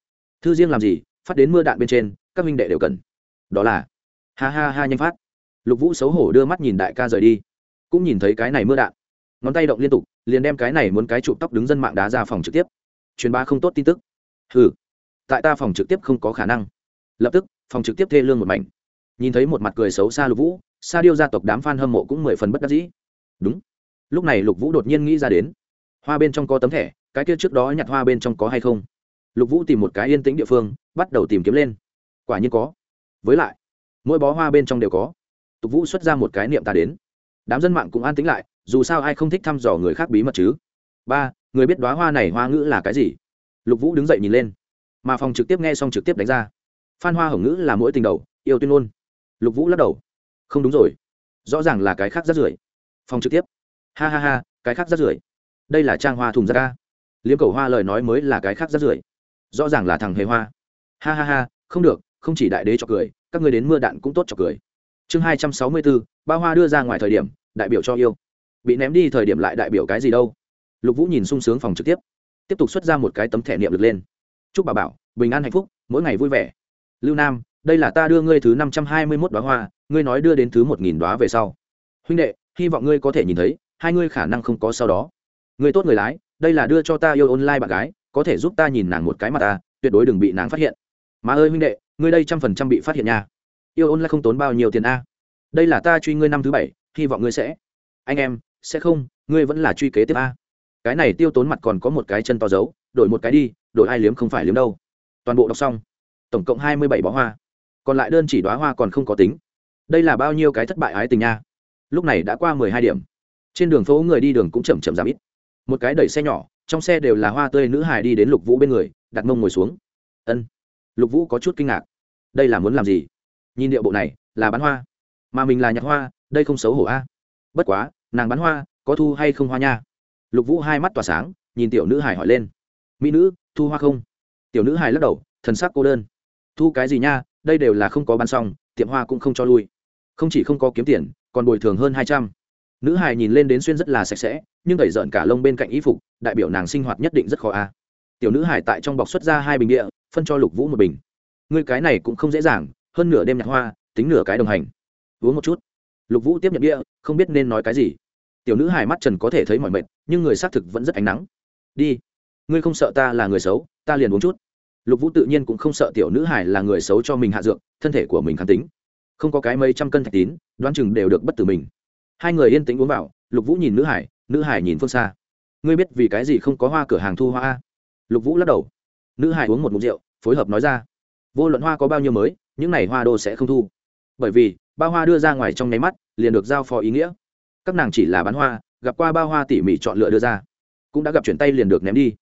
Thư riêng làm gì, phát đến mưa đạn bên trên, các minh đệ đều cần. Đó là. Ha ha ha, nhanh phát. Lục vũ xấu hổ đưa mắt nhìn đại ca rời đi. Cũng nhìn thấy cái này mưa đạn. Ngón tay động liên tục, liền đem cái này muốn cái chụp tóc đứng dân mạng đá ra phòng trực tiếp. Truyền bá không tốt tin tức. Ừ tại ta phòng trực tiếp không có khả năng. Lập tức, phòng trực tiếp thê lương một mảnh. Nhìn thấy một mặt cười xấu xa lục vũ, sa điêu gia tộc đám f a n hâm mộ cũng mười phần bất đắc dĩ. Đúng lúc này lục vũ đột nhiên nghĩ ra đến. Hoa bên trong có tấm thẻ, cái kia trước đó nhặt hoa bên trong có hay không? Lục vũ tìm một cái yên tĩnh địa phương, bắt đầu tìm kiếm lên. Quả nhiên có. Với lại, mỗi bó hoa bên trong đều có. Tục vũ xuất ra một cái niệm ta đến. Đám dân mạng cũng an tính lại, dù sao ai không thích thăm dò người khác bí mật chứ? Ba, người biết đoá hoa này hoa ngữ là cái gì? Lục vũ đứng dậy nhìn lên. Mà phòng trực tiếp nghe xong trực tiếp đánh ra. Phan hoa hồng ngữ là mỗi tình đầu, yêu tuyên ngôn. Lục vũ lắc đầu. Không đúng rồi. Rõ ràng là cái khác rất rưởi. Phòng trực tiếp ha ha ha, cái khác rất rưởi. Đây là trang hoa thùng ra ca liếm cầu hoa lời nói mới là cái khác rất rưởi. Rõ ràng là thằng hề hoa. Ha ha ha, không được, không chỉ đại đế cho cười, các người đến mưa đạn cũng tốt cho cười. Chương hai trăm sáu mươi bốn ba hoa đưa ra ngoài thời điểm, đại biểu cho yêu. Bị ném đi thời điểm lại đại biểu cái gì đâu? Lục vũ nhìn sung sướng phòng trực tiếp. Tiếp tục xuất ra một cái tấm thẻ niệm lực lên. Chúc bà bảo, bình an hạnh phúc, mỗi ngày vui vẻ. Lưu nam, đây là ta đưa ngươi thứ năm trăm hai mươi mốt đoá hoa, ngươi nói đưa đến thứ một nghìn đoá về sau. Huynh đệ, hy vọng ngươi có thể nhìn thấy hai ngươi khả năng không có sau đó. Người tốt người lái, đây là đưa cho ta yêu online bạn gái, có thể giúp ta nhìn nàng một cái mà ta, tuyệt đối đừng bị nàng phát hiện. Mà ơi huynh đệ, ngươi đây trăm phần trăm bị phát hiện nha. Yêu online không tốn bao nhiêu tiền a. Đây là ta truy ngươi năm thứ bảy, hy vọng ngươi sẽ. Anh em, sẽ không, ngươi vẫn là truy kế tiếp a. Cái này tiêu tốn mặt còn có một cái chân to giấu, đổi một cái đi, đổi ai liếm không phải liếm đâu. Toàn bộ đọc xong. Tổng cộng hai mươi bảy bó hoa. Còn lại đơn chỉ đoá hoa còn không có tính. Đây là bao nhiêu cái thất bại ái tình nha. Lúc này đã qua mười hai điểm trên đường phố người đi đường cũng chậm chậm giảm ít. Một cái đẩy xe nhỏ, trong xe đều là hoa tươi nữ hài đi đến lục vũ bên người, đặt mông ngồi xuống. Ân. Lục vũ có chút kinh ngạc. Đây là muốn làm gì? Nhìn điệu bộ này, là bán hoa. Mà mình là nhặt hoa, đây không xấu hổ a. Bất quá, nàng bán hoa, có thu hay không hoa nha? Lục vũ hai mắt tỏa sáng, nhìn tiểu nữ hải hỏi lên. Mỹ nữ, thu hoa không? Tiểu nữ hải lắc đầu, thần sắc cô đơn. Thu cái gì nha, đây đều là không có bán xong, tiệm hoa cũng không cho lui. Không chỉ không có kiếm tiền, còn bồi thường hơn hai trăm nữ hài nhìn lên đến xuyên rất là sạch sẽ, nhưng tẩy rợn cả lông bên cạnh y phục, đại biểu nàng sinh hoạt nhất định rất khó a. Tiểu nữ hải tại trong bọc xuất ra hai bình địa, phân cho lục vũ một bình. Người cái này cũng không dễ dàng, hơn nửa đêm nhạc hoa, tính nửa cái đồng hành. Uống một chút. Lục vũ tiếp nhận địa, không biết nên nói cái gì. Tiểu nữ hải mắt trần có thể thấy mọi mệt, nhưng người xác thực vẫn rất ánh nắng. Đi. Ngươi không sợ ta là người xấu, ta liền uống chút. Lục vũ tự nhiên cũng không sợ tiểu nữ hải là người xấu cho mình hạ dược, thân thể của mình kháng tính. Không có cái mấy trăm cân thạch tín, đoán chừng đều được bất tử mình hai người yên tĩnh uống vào, lục vũ nhìn nữ hải nữ hải nhìn phương xa. Ngươi biết vì cái gì không có hoa cửa hàng thu hoa lục vũ lắc đầu. Nữ hải uống một mục rượu, phối hợp nói ra. Vô luận hoa có bao nhiêu mới, những n à y hoa đô sẽ không thu. Bởi vì ba hoa đưa ra ngoài trong nháy mắt, liền được giao phó ý nghĩa. Các nàng chỉ là bán hoa, gặp qua ba hoa tỉ mỉ chọn lựa đưa ra. Cũng đã gặp chuyển tay liền được ném đi.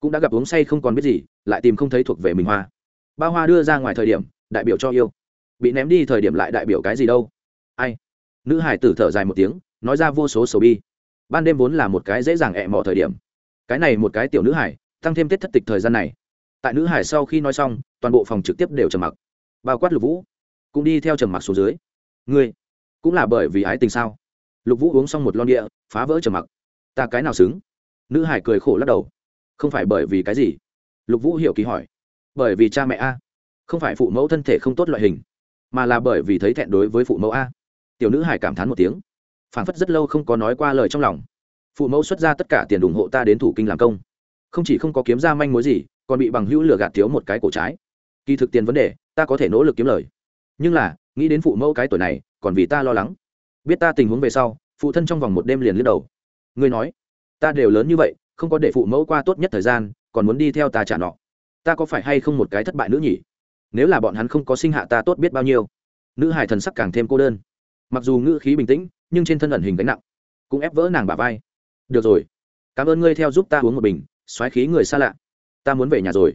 Cũng đã gặp uống say không còn biết gì, lại tìm không thấy thuộc về mình hoa. Ba hoa đưa ra ngoài thời điểm, đại biểu cho yêu. Bị ném đi thời điểm lại đại biểu cái gì đâu? Ai? Nữ hải tử thở dài một tiếng, nói ra vô số sầu bi. Ban đêm vốn là một cái dễ dàng ẹ mỏ thời điểm. Cái này một cái tiểu nữ hải tăng thêm tết thất tịch thời gian này. Tại nữ hải sau khi nói xong, toàn bộ phòng trực tiếp đều trầm mặc. Bao quát lục vũ, cũng đi theo trầm mặc xuống dưới. Ngươi, cũng là bởi vì ái tình sao? Lục vũ uống xong một lon địa, phá vỡ trầm mặc. Ta cái nào xứng? Nữ hải cười khổ lắc đầu. Không phải bởi vì cái gì? Lục vũ hiểu kỳ hỏi. Bởi vì cha mẹ a, không phải phụ mẫu thân thể không tốt loại hình, mà là bởi vì thấy thẹn đối với phụ mẫu a tiểu nữ hải cảm thán một tiếng. Phản phất rất lâu không có nói qua lời trong lòng. Phụ mẫu xuất ra tất cả tiền ủng hộ ta đến thủ kinh làm công. Không chỉ không có kiếm ra manh mối gì, còn bị bằng hữu lừa gạt thiếu một cái cổ trái. Kỳ thực tiền vấn đề, ta có thể nỗ lực kiếm lời. Nhưng là, nghĩ đến phụ mẫu cái tuổi này, còn vì ta lo lắng. Biết ta tình huống về sau, phụ thân trong vòng một đêm liền lướt đầu. Ngươi nói, ta đều lớn như vậy, không có để phụ mẫu qua tốt nhất thời gian, còn muốn đi theo ta trả nọ. Ta có phải hay không một cái thất bại nữ nhỉ? Nếu là bọn hắn không có sinh hạ ta tốt biết bao nhiêu. Nữ hải thần sắc càng thêm cô đơn mặc dù ngữ khí bình tĩnh, nhưng trên thân ẩn hình gánh nặng, cũng ép vỡ nàng bà vai. Được rồi, cảm ơn ngươi theo giúp ta uống một bình, xoáy khí người xa lạ. Ta muốn về nhà rồi.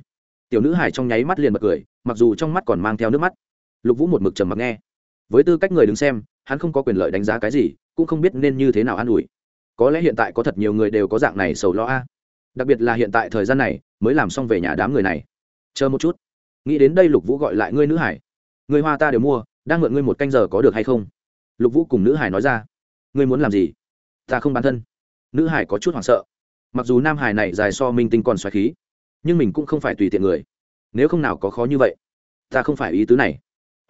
Tiểu nữ hải trong nháy mắt liền bật cười, mặc dù trong mắt còn mang theo nước mắt. Lục vũ một mực trầm mặc nghe. Với tư cách người đứng xem, hắn không có quyền lợi đánh giá cái gì, cũng không biết nên như thế nào an ủi. Có lẽ hiện tại có thật nhiều người đều có dạng này sầu lo a. Đặc biệt là hiện tại thời gian này, mới làm xong về nhà đám người này. Chờ một chút. Nghĩ đến đây lục vũ gọi lại ngươi nữ hải người hoa ta đều mua, đang mượn ngươi một canh giờ có được hay không? Lục vũ cùng nữ hải nói ra, ngươi muốn làm gì? Ta không bán thân. Nữ hải có chút hoảng sợ. Mặc dù nam hải này dài so minh tinh còn xoáy khí, nhưng mình cũng không phải tùy tiện người. Nếu không nào có khó như vậy, ta không phải ý tứ này.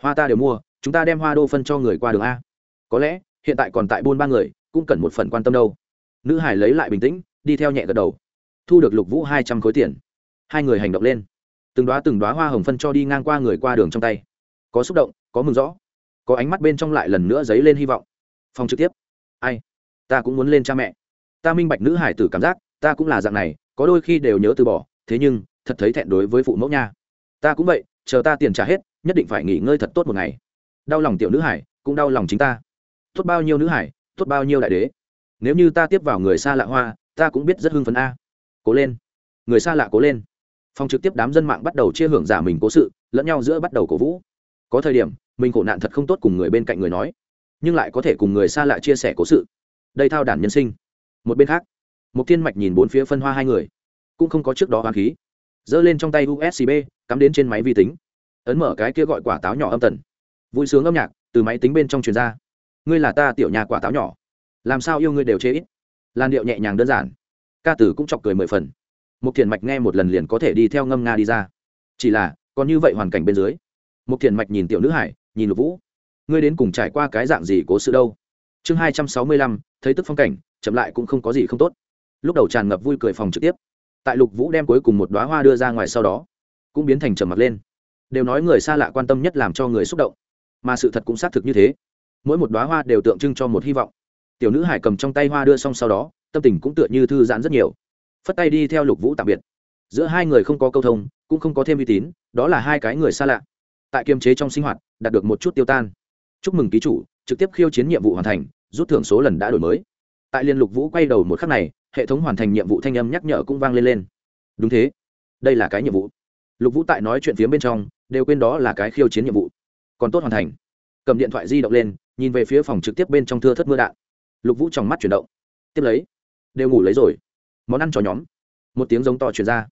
Hoa ta đều mua, chúng ta đem hoa đô phân cho người qua đường a. Có lẽ, hiện tại còn tại buôn ba người, cũng cần một phần quan tâm đâu. Nữ hải lấy lại bình tĩnh, đi theo nhẹ gật đầu. Thu được lục vũ hai trăm khối tiền. Hai người hành động lên. Từng đoá từng đoá hoa hồng phân cho đi ngang qua người qua đường trong tay. Có xúc động, có mừng rõ có ánh mắt bên trong lại lần nữa dấy lên hy vọng. Phòng trực tiếp. Ai? Ta cũng muốn lên cha mẹ. Ta minh bạch nữ hải tử cảm giác, ta cũng là dạng này, có đôi khi đều nhớ từ bỏ, thế nhưng, thật thấy thẹn đối với phụ mẫu nha. Ta cũng vậy, chờ ta tiền trả hết, nhất định phải nghỉ ngơi thật tốt một ngày. Đau lòng tiểu nữ hải, cũng đau lòng chính ta. Tốt bao nhiêu nữ hải, tốt bao nhiêu đại đế. Nếu như ta tiếp vào người xa lạ hoa, ta cũng biết rất hưng phấn a. Cố lên. Người xa lạ cố lên. Phòng trực tiếp đám dân mạng bắt đầu chia hưởng giả mình cố sự, lẫn nhau giữa bắt đầu cổ vũ. Có thời điểm mình khổ nạn thật không tốt cùng người bên cạnh người nói, nhưng lại có thể cùng người xa lạ chia sẻ cố sự. Đây thao đản nhân sinh. Một bên khác một thiên mạch nhìn bốn phía phân hoa hai người, cũng không có trước đó hoa khí. Giơ lên trong tay usb cắm đến trên máy vi tính. Ấn mở cái kia gọi quả táo nhỏ âm tần. Vui sướng âm nhạc từ máy tính bên trong truyền ra. Ngươi là ta tiểu nhà quả táo nhỏ. Làm sao yêu ngươi đều chế ít. Làn điệu nhẹ nhàng đơn giản. Ca tử cũng chọc cười mười phần. Một thiền mạch nghe một lần liền có thể đi theo ngâm nga đi ra. Chỉ là, còn như vậy hoàn cảnh bên dưới một thiền mạch nhìn tiểu nữ hải nhìn lục vũ. Ngươi đến cùng trải qua cái dạng gì cố sự đâu? Chương hai trăm sáu mươi lăm, thấy tức phong cảnh, chậm lại cũng không có gì không tốt. Lúc đầu tràn ngập vui cười phòng trực tiếp. Tại lục vũ đem cuối cùng một đoá hoa đưa ra ngoài sau đó, cũng biến thành trầm mặc lên. Đều nói người xa lạ quan tâm nhất làm cho người xúc động, mà sự thật cũng xác thực như thế. Mỗi một đoá hoa đều tượng trưng cho một hy vọng. Tiểu nữ hải cầm trong tay hoa đưa xong sau đó, tâm tình cũng tựa như thư giãn rất nhiều. Phất tay đi theo lục vũ tạm biệt. Giữa hai người không có câu thông, cũng không có thêm uy tín, đó là hai cái người xa lạ. Tại kiềm chế trong sinh hoạt đạt được một chút tiêu tan. Chúc mừng ký chủ, trực tiếp khiêu chiến nhiệm vụ hoàn thành, rút thưởng số lần đã đổi mới. Tại liên lục vũ quay đầu một khắc này, hệ thống hoàn thành nhiệm vụ thanh âm nhắc nhở cũng vang lên lên. Đúng thế. Đây là cái nhiệm vụ. Lục vũ tại nói chuyện phía bên trong, đều quên đó là cái khiêu chiến nhiệm vụ. Còn tốt hoàn thành. Cầm điện thoại di động lên, nhìn về phía phòng trực tiếp bên trong thưa thất mưa đạn. Lục vũ trong mắt chuyển động. Tiếp lấy. Đều ngủ lấy rồi. Món ăn cho nhóm. Một tiếng giống to chuyển ra.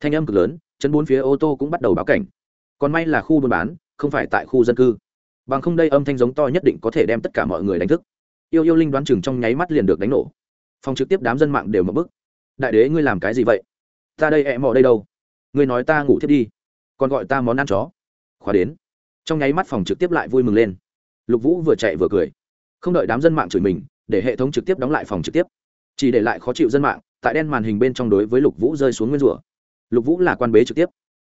Thanh âm cực lớn chân bốn phía ô tô cũng bắt đầu báo cảnh. Còn may là khu buôn bán không phải tại khu dân cư. Bằng không đây âm thanh giống to nhất định có thể đem tất cả mọi người đánh thức. Yêu yêu linh đoán chừng trong nháy mắt liền được đánh nổ. Phòng trực tiếp đám dân mạng đều mập bức. Đại đế ngươi làm cái gì vậy? Ta đây ẹ mò đây đâu? Ngươi nói ta ngủ thiết đi. Còn gọi ta món ăn chó. Khóa đến. Trong nháy mắt phòng trực tiếp lại vui mừng lên. Lục vũ vừa chạy vừa cười. Không đợi đám dân mạng chửi mình, để hệ thống trực tiếp đóng lại phòng trực tiếp. Chỉ để lại khó chịu dân mạng, tại đen màn hình bên trong đối với lục vũ rơi xuống nguyên rủa. Lục vũ là quan bế trực tiếp.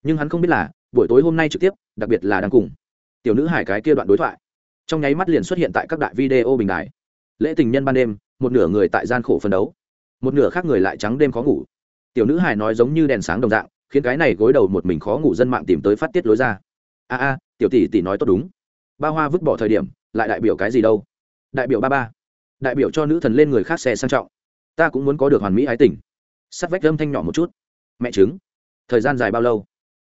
Nhưng hắn không biết là buổi tối hôm nay trực tiếp, đặc biệt là đang cùng tiểu nữ hải cái kia đoạn đối thoại. Trong nháy mắt liền xuất hiện tại các đại video bình đại lễ tình nhân ban đêm, một nửa người tại gian khổ phân đấu, một nửa khác người lại trắng đêm khó ngủ. Tiểu nữ hải nói giống như đèn sáng đồng dạng, khiến cái này gối đầu một mình khó ngủ dân mạng tìm tới phát tiết lối ra. A a, tiểu tỷ tỷ nói tốt đúng. Ba hoa vứt bỏ thời điểm, lại đại biểu cái gì đâu? Đại biểu ba ba. Đại biểu cho nữ thần lên người khác xe sang trọng. Ta cũng muốn có được hoàn mỹ ái tình. Sắt vách âm thanh nhỏ một chút. Mẹ chứng thời gian dài bao lâu?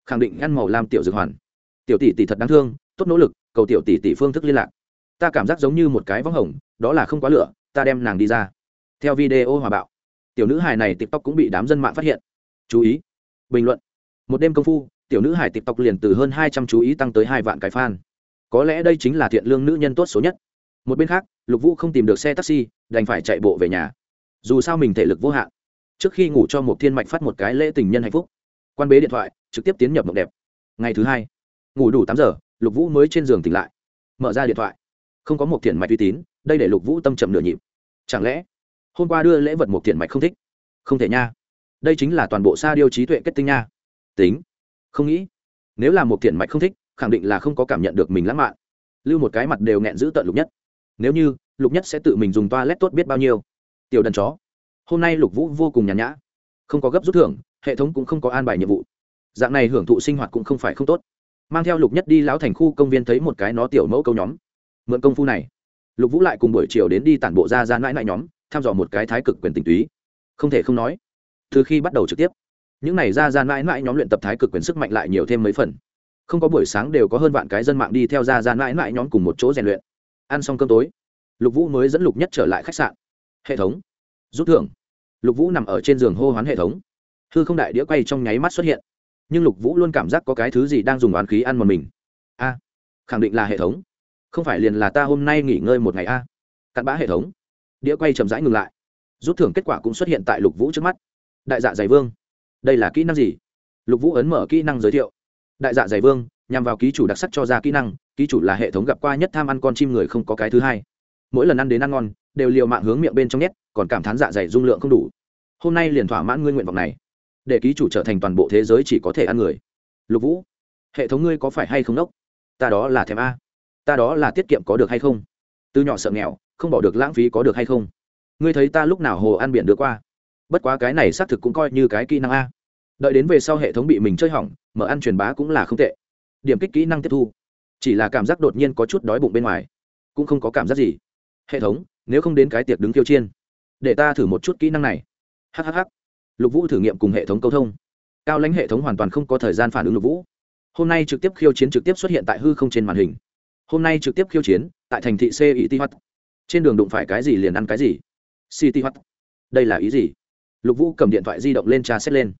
Khẳng định ăn màu lam tiểu dược hoàn. Tiểu tỷ tỷ thật đáng thương, tốt nỗ lực, cầu tiểu tỷ tỷ phương thức liên lạc. Ta cảm giác giống như một cái võng hồng, đó là không quá lửa, ta đem nàng đi ra. Theo video hòa bạo, tiểu nữ hài này tiktok cũng bị đám dân mạng phát hiện. Chú ý, bình luận. Một đêm công phu, tiểu nữ hài tiktok liền từ hơn hai trăm chú ý tăng tới hai vạn cái fan. Có lẽ đây chính là thiện lương nữ nhân tốt số nhất. Một bên khác, lục vũ không tìm được xe taxi, đành phải chạy bộ về nhà. Dù sao mình thể lực vô hạn. Trước khi ngủ cho một thiên mạch phát một cái lễ tình nhân hạnh phúc quan bế điện thoại, trực tiếp tiến nhập mộng đẹp. Ngày thứ hai, ngủ đủ tám giờ, lục vũ mới trên giường tỉnh lại. Mở ra điện thoại. Không có một thiện mạch uy tín, đây để lục vũ tâm chậm nửa nhịp. Chẳng lẽ, hôm qua đưa lễ vật một thiện mạch không thích? Không thể nha. Đây chính là toàn bộ sa điêu trí tuệ kết tinh nha. Tính. Không nghĩ, nếu là một thiện mạch không thích, khẳng định là không có cảm nhận được mình lãng mạn. Lưu một cái mặt đều nghẹn giữ tận lục nhất. Nếu như, lục nhất sẽ tự mình dùng toa lét tốt biết bao nhiêu. Tiểu đần chó. Hôm nay lục vũ vô cùng nhàn nhã. Không có gấp rút thưởng hệ thống cũng không có an bài nhiệm vụ. Dạng này hưởng thụ sinh hoạt cũng không phải không tốt. Mang theo lục nhất đi lão thành khu công viên thấy một cái nó tiểu mẫu câu nhóm. Mượn công phu này. Lục vũ lại cùng buổi chiều đến đi tản bộ ra ra mãi mãi nhóm, thăm dò một cái thái cực quyền tình túy. Không thể không nói, từ khi bắt đầu trực tiếp, những này ra ra mãi mãi nhóm luyện tập thái cực quyền sức mạnh lại nhiều thêm mấy phần. Không có buổi sáng đều có hơn vạn cái dân mạng đi theo ra ra mãi mãi nhóm cùng một chỗ rèn luyện. Ăn xong cơm tối, lục vũ mới dẫn lục nhất trở lại khách sạn. Hệ thống, rút thưởng. Lục vũ nằm ở trên giường hô hoán hệ thống hư không đại đĩa quay trong nháy mắt xuất hiện. Nhưng lục vũ luôn cảm giác có cái thứ gì đang dùng oán khí ăn một mình. A, khẳng định là hệ thống. Không phải liền là ta hôm nay nghỉ ngơi một ngày a. Cặn bã hệ thống. Đĩa quay chậm rãi ngừng lại. Rút thưởng kết quả cũng xuất hiện tại lục vũ trước mắt. Đại dạ dày vương. Đây là kỹ năng gì? Lục vũ ấn mở kỹ năng giới thiệu. Đại dạ dày vương, nhằm vào ký chủ đặc sắc cho ra kỹ năng, ký chủ là hệ thống gặp qua nhất tham ăn con chim người không có cái thứ hai. Mỗi lần ăn đến ăn ngon, đều liều mạng hướng miệng bên trong nhét, còn cảm thán dạ dày dung lượng không đủ. Hôm nay liền thỏa mãn nguyên nguyện vọng này để ký chủ trở thành toàn bộ thế giới chỉ có thể ăn người. Lục vũ, hệ thống ngươi có phải hay không đốc? Ta đó là thèm a. Ta đó là tiết kiệm có được hay không? Từ nhỏ sợ nghèo, không bỏ được lãng phí có được hay không? Ngươi thấy ta lúc nào hồ ăn biển được qua? Bất quá cái này xác thực cũng coi như cái kỹ năng a. Đợi đến về sau hệ thống bị mình chơi hỏng, mở ăn truyền bá cũng là không tệ. Điểm kích kỹ năng tiếp thu. Chỉ là cảm giác đột nhiên có chút đói bụng bên ngoài. Cũng không có cảm giác gì. Hệ thống, nếu không đến cái tiệc đứng tiêu chiên, để ta thử một chút kỹ năng này. Hhh lục vũ thử nghiệm cùng hệ thống câu thông. Cao lãnh hệ thống hoàn toàn không có thời gian phản ứng lục vũ. Hôm nay trực tiếp khiêu chiến trực tiếp xuất hiện tại hư không trên màn hình. Hôm nay trực tiếp khiêu chiến tại thành thị City Hot. trên đường đụng phải cái gì liền ăn cái gì. City Hot. đây là ý gì? Lục vũ cầm điện thoại di động lên tra xét lên.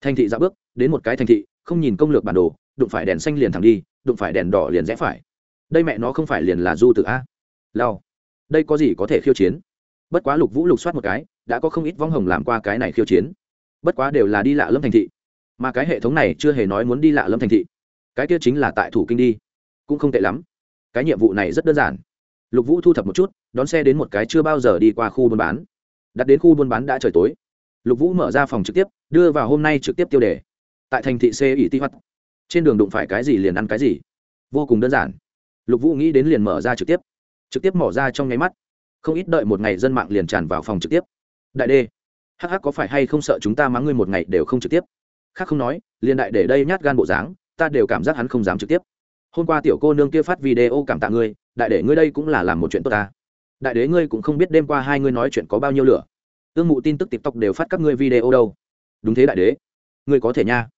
Thành thị ra bước, đến một cái thành thị, không nhìn công lược bản đồ, đụng phải đèn xanh liền thẳng đi, đụng phải đèn đỏ liền rẽ phải. Đây mẹ nó không phải liền là du tự a. Lao đây có gì có thể khiêu chiến? Bất quá lục vũ lục soát một cái, đã có không ít vong hồng làm qua cái này khiêu chiến bất quá đều là đi lạ lâm thành thị. Mà cái hệ thống này chưa hề nói muốn đi lạ lâm thành thị. Cái kia chính là tại thủ kinh đi. Cũng không tệ lắm. Cái nhiệm vụ này rất đơn giản. Lục vũ thu thập một chút, đón xe đến một cái chưa bao giờ đi qua khu buôn bán. Đặt đến khu buôn bán đã trời tối. Lục vũ mở ra phòng trực tiếp, đưa vào hôm nay trực tiếp tiêu đề. Tại thành thị c ỷ ti hoắt trên đường đụng phải cái gì liền ăn cái gì. Vô cùng đơn giản. Lục vũ nghĩ đến liền mở ra trực tiếp. Trực tiếp mở ra trong nháy mắt. Không ít đợi một ngày dân mạng liền tràn vào phòng trực tiếp. Đại đê. Hắc có phải hay không sợ chúng ta mắng ngươi một ngày đều không trực tiếp? Khác không nói, liền đại để đây nhát gan bộ dáng, ta đều cảm giác hắn không dám trực tiếp. Hôm qua tiểu cô nương kia phát video cảm tạ ngươi, đại để ngươi đây cũng là làm một chuyện tốt ta. Đại đế ngươi cũng không biết đêm qua hai ngươi nói chuyện có bao nhiêu lửa. Ương mụ tin tức tiktok đều phát các ngươi video đâu. Đúng thế đại đế. Ngươi có thể nha.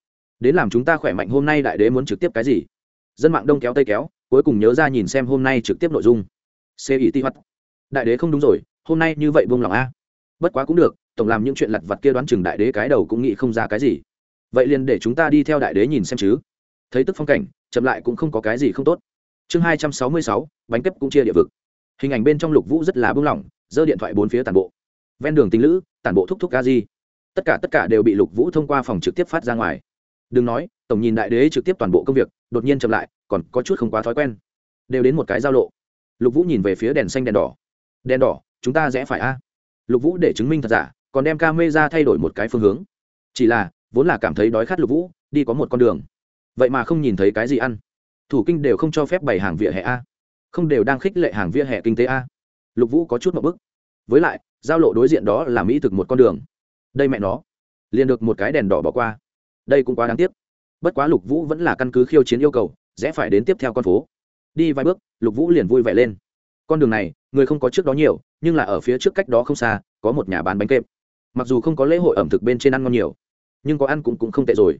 Đến làm chúng ta khỏe mạnh hôm nay đại đế muốn trực tiếp cái gì? Dân mạng đông kéo tây kéo, cuối cùng nhớ ra nhìn xem hôm nay trực tiếp nội dung. Ci ti hoắt đại đế không đúng rồi, hôm nay như vậy buông lòng a. Bất quá cũng được tổng làm những chuyện lặt vặt kia đoán chừng đại đế cái đầu cũng nghĩ không ra cái gì. Vậy liền để chúng ta đi theo đại đế nhìn xem chứ. Thấy tức phong cảnh, chậm lại cũng không có cái gì không tốt. Chương hai trăm sáu mươi sáu, bánh kép cũng chia địa vực. Hình ảnh bên trong lục vũ rất là buông lỏng, giơ điện thoại bốn phía tàn bộ. Ven đường tình lữ tàn bộ thúc thúc ca di tất cả tất cả đều bị lục vũ thông qua phòng trực tiếp phát ra ngoài. Đừng nói, tổng nhìn đại đế trực tiếp toàn bộ công việc, đột nhiên chậm lại, còn có chút không quá thói quen. Đều đến một cái giao lộ. Lục vũ nhìn về phía đèn xanh đèn đỏ. Đèn đỏ, chúng ta rẽ phải a? Lục vũ để chứng minh thật giả còn đem ca mê ra thay đổi một cái phương hướng. Chỉ là, vốn là cảm thấy đói khát lục vũ, đi có một con đường. Vậy mà không nhìn thấy cái gì ăn. Thủ kinh đều không cho phép bày hàng vỉa hè a. Không đều đang khích lệ hàng vỉa hè kinh tế a. Lục vũ có chút một bức. Với lại, giao lộ đối diện đó là mỹ thực một con đường. Đây mẹ nó. Liền được một cái đèn đỏ bỏ qua. Đây cũng quá đáng tiếc. Bất quá lục vũ vẫn là căn cứ khiêu chiến yêu cầu, rẽ phải đến tiếp theo con phố. Đi vài bước, lục vũ liền vui vẻ lên. Con đường này, người không có trước đó nhiều, nhưng là ở phía trước cách đó không xa, có một nhà bán bánh kẹp mặc dù không có lễ hội ẩm thực bên trên ăn ngon nhiều nhưng có ăn cũng, cũng không tệ rồi.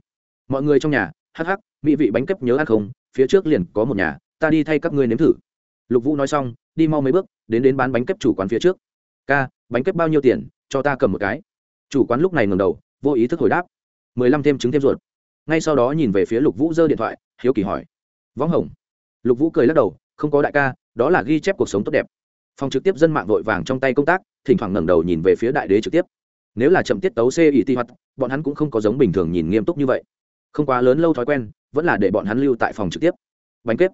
Mọi người trong nhà hắc hắc mỹ vị bánh kép nhớ ăn không? Phía trước liền có một nhà ta đi thay các ngươi nếm thử. Lục vũ nói xong đi mau mấy bước đến đến bán bánh kép chủ quán phía trước. Ca bánh kép bao nhiêu tiền? Cho ta cầm một cái. Chủ quán lúc này ngầm đầu vô ý thức hồi đáp. Mười lăm thêm trứng thêm ruột. Ngay sau đó nhìn về phía lục vũ giơ điện thoại hiếu kỳ hỏi. Võng hồng. Lục vũ cười lắc đầu không có đại ca đó là ghi chép cuộc sống tốt đẹp. Phòng trực tiếp dân mạng vội vàng trong tay công tác thỉnh thoảng ngẩng đầu nhìn về phía đại đế trực tiếp nếu là chậm tiết tấu c ý ti hoạt, bọn hắn cũng không có giống bình thường nhìn nghiêm túc như vậy. Không quá lớn lâu thói quen, vẫn là để bọn hắn lưu tại phòng trực tiếp. Bánh kếp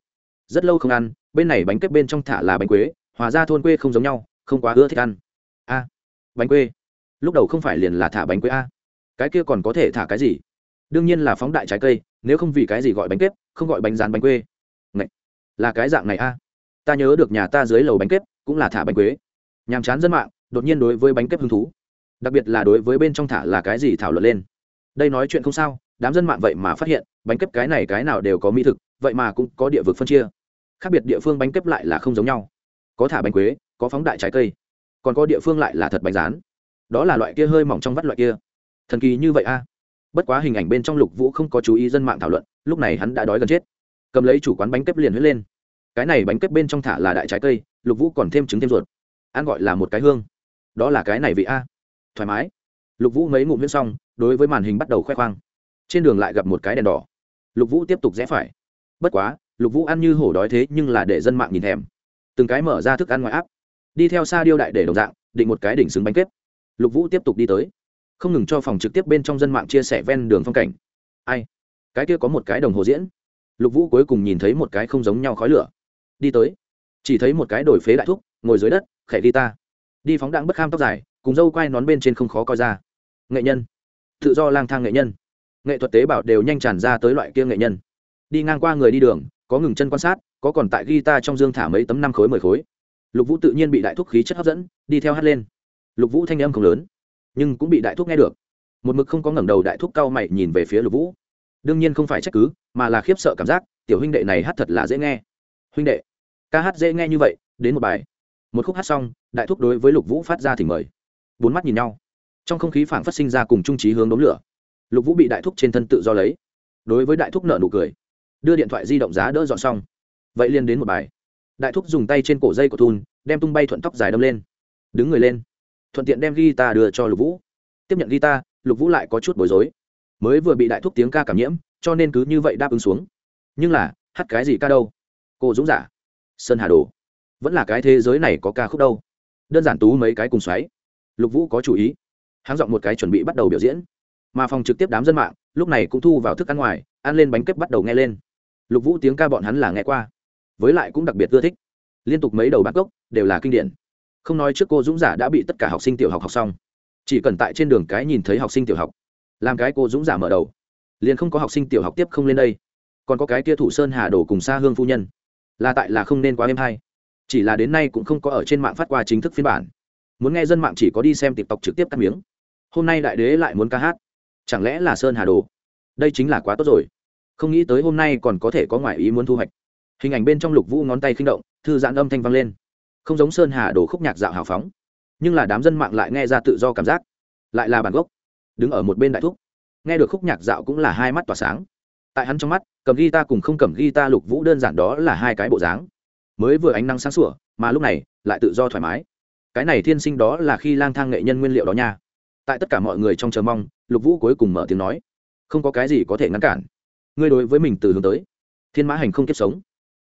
rất lâu không ăn, bên này bánh kếp bên trong thả là bánh quế, hòa ra thôn quê không giống nhau, không quá ưa thích ăn. A. Bánh quê. Lúc đầu không phải liền là thả bánh quế a. Cái kia còn có thể thả cái gì? Đương nhiên là phóng đại trái cây, nếu không vì cái gì gọi bánh kếp không gọi bánh rán bánh quê. Ngậy! là cái dạng này a. Ta nhớ được nhà ta dưới lầu bánh kếp cũng là thả bánh quế. Nhàm chán dân mạng, đột nhiên đối với bánh kếp hứng thú đặc biệt là đối với bên trong thả là cái gì thảo luận lên. Đây nói chuyện không sao, đám dân mạng vậy mà phát hiện, bánh kếp cái này cái nào đều có mỹ thực, vậy mà cũng có địa vực phân chia. Khác biệt địa phương bánh kếp lại là không giống nhau. Có thả bánh quế, có phóng đại trái cây, còn có địa phương lại là thật bánh rán. Đó là loại kia hơi mỏng trong vắt loại kia. Thần kỳ như vậy a. Bất quá hình ảnh bên trong lục vũ không có chú ý dân mạng thảo luận, lúc này hắn đã đói gần chết. Cầm lấy chủ quán bánh kép liền huyết lên. Cái này bánh kép bên trong thả là đại trái cây, lục vũ còn thêm trứng thêm ruột. Ăn gọi là một cái hương. Đó là cái này vị a thoải mái. Lục vũ mấy ngụm huyết xong, đối với màn hình bắt đầu khoe khoang. Trên đường lại gặp một cái đèn đỏ. Lục vũ tiếp tục rẽ phải. Bất quá, lục vũ ăn như hổ đói thế nhưng là để dân mạng nhìn thèm. Từng cái mở ra thức ăn ngoài áp đi theo xa điêu đại để đồng dạng, định một cái đỉnh xứng bánh kết. lục vũ tiếp tục đi tới. Không ngừng cho phòng trực tiếp bên trong dân mạng chia sẻ ven đường phong cảnh. Ai? Cái kia có một cái đồng hồ diễn. Lục vũ cuối cùng nhìn thấy một cái không giống nhau khói lửa. Đi tới. Chỉ thấy một cái đổi phế đại thúc, ngồi dưới đất, khẽ đi ta đi phóng đạn bất kham tóc dài, cùng dâu quai nón bên trên không khó coi ra. Nghệ nhân. Tự do lang thang nghệ nhân. Nghệ thuật tế bào đều nhanh tràn ra tới loại kia nghệ nhân. Đi ngang qua người đi đường, có ngừng chân quan sát, có còn tại guitar trong dương thả mấy tấm năm khối mười khối. Lục vũ tự nhiên bị đại thúc khí chất hấp dẫn, đi theo hát lên. Lục vũ thanh âm không lớn, nhưng cũng bị đại thúc nghe được. Một mực không có ngẩng đầu đại thúc cao mày nhìn về phía lục vũ. Đương nhiên không phải trách cứ, mà là khiếp sợ cảm giác, tiểu huynh đệ này hát thật là dễ nghe. Huynh đệ, ca hát dễ nghe như vậy, đến một bài một khúc hát xong, đại thúc đối với lục vũ phát ra thì mời. Bốn mắt nhìn nhau. Trong không khí phảng phát sinh ra cùng trung trí hướng đống lửa. Lục vũ bị đại thúc trên thân tự do lấy. Đối với đại thúc nợ nụ cười. Đưa điện thoại di động giá đỡ dọn xong. Vậy liền đến một bài. Đại thúc dùng tay trên cổ dây của thun, đem tung bay thuận tóc dài đâm lên. Đứng người lên. Thuận tiện đem guitar đưa cho lục vũ. Tiếp nhận guitar, lục vũ lại có chút bối rối. Mới vừa bị đại thúc tiếng ca cảm nhiễm, cho nên cứ như vậy đáp ứng xuống. Nhưng là, hát cái gì ca đâu? Cô dũng giả. Sơn hà đồ vẫn là cái thế giới này có ca khúc đâu. Đơn giản tú mấy cái cùng xoáy. Lục vũ có chủ ý. Háng dọn một cái chuẩn bị bắt đầu biểu diễn. Mà phòng trực tiếp đám dân mạng, lúc này cũng thu vào thức ăn ngoài, ăn lên bánh kếp bắt đầu nghe lên. Lục vũ tiếng ca bọn hắn là nghe qua. Với lại cũng đặc biệt ưa thích. Liên tục mấy đầu bát gốc đều là kinh điển. Không nói trước cô dũng giả đã bị tất cả học sinh tiểu học học xong. Chỉ cần tại trên đường cái nhìn thấy học sinh tiểu học, làm cái cô dũng giả mở đầu, liền không có học sinh tiểu học tiếp không lên đây. Còn có cái kia thủ sơn hà đổ cùng xa hương phu nhân. Là tại là không nên quá êm hay chỉ là đến nay cũng không có ở trên mạng phát qua chính thức phiên bản. Muốn nghe dân mạng chỉ có đi xem tiktok trực tiếp cắt miếng. Hôm nay đại đế lại muốn ca hát. Chẳng lẽ là sơn hà đồ? Đây chính là quá tốt rồi. Không nghĩ tới hôm nay còn có thể có ngoại ý muốn thu hoạch. Hình ảnh bên trong lục vũ ngón tay khinh động, thư giãn âm thanh vang lên. Không giống sơn hà đồ khúc nhạc dạo hào phóng. Nhưng là đám dân mạng lại nghe ra tự do cảm giác. Lại là bản gốc. Đứng ở một bên đại thúc. Nghe được khúc nhạc dạo cũng là hai mắt tỏa sáng. Tại hắn trong mắt, cầm guitar cùng không cầm guitar lục vũ đơn giản đó là hai cái bộ dáng mới vừa ánh nắng sáng sủa, mà lúc này lại tự do thoải mái. Cái này thiên sinh đó là khi lang thang nghệ nhân nguyên liệu đó nha. Tại tất cả mọi người trong chờ mong, lục vũ cuối cùng mở tiếng nói, không có cái gì có thể ngăn cản. Ngươi đối với mình từ hướng tới, thiên mã hành không kiếp sống.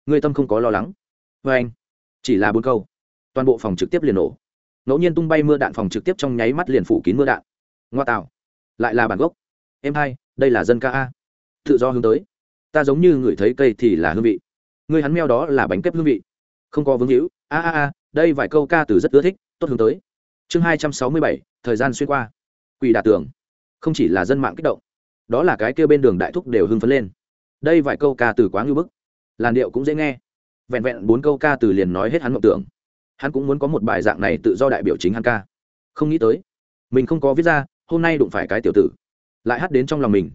Ngươi tâm không có lo lắng. Vê anh, chỉ là bốn câu. Toàn bộ phòng trực tiếp liền nổ. Ngẫu nhiên tung bay mưa đạn phòng trực tiếp trong nháy mắt liền phủ kín mưa đạn. Ngoa tạo. Lại là bản gốc. Em hai, đây là dân ca a. Tự do hướng tới. Ta giống như người thấy cây thì là hương vị ngươi hắn meo đó là bánh kép hương vị. Không có vương hữu a a a, đây vài câu ca từ rất ưa thích, tốt hướng tới. Chương hai trăm sáu mươi bảy, thời gian xuyên qua. Quỷ đà tường. Không chỉ là dân mạng kích động, đó là cái kêu bên đường đại thúc đều hưng phấn lên. Đây vài câu ca từ quá ngưu bức. Làn điệu cũng dễ nghe. Vẹn vẹn bốn câu ca từ liền nói hết hắn mộng tưởng. Hắn cũng muốn có một bài dạng này tự do đại biểu chính hắn ca. Không nghĩ tới, mình không có viết ra, hôm nay đụng phải cái tiểu tử. Lại hát đến trong lòng mình.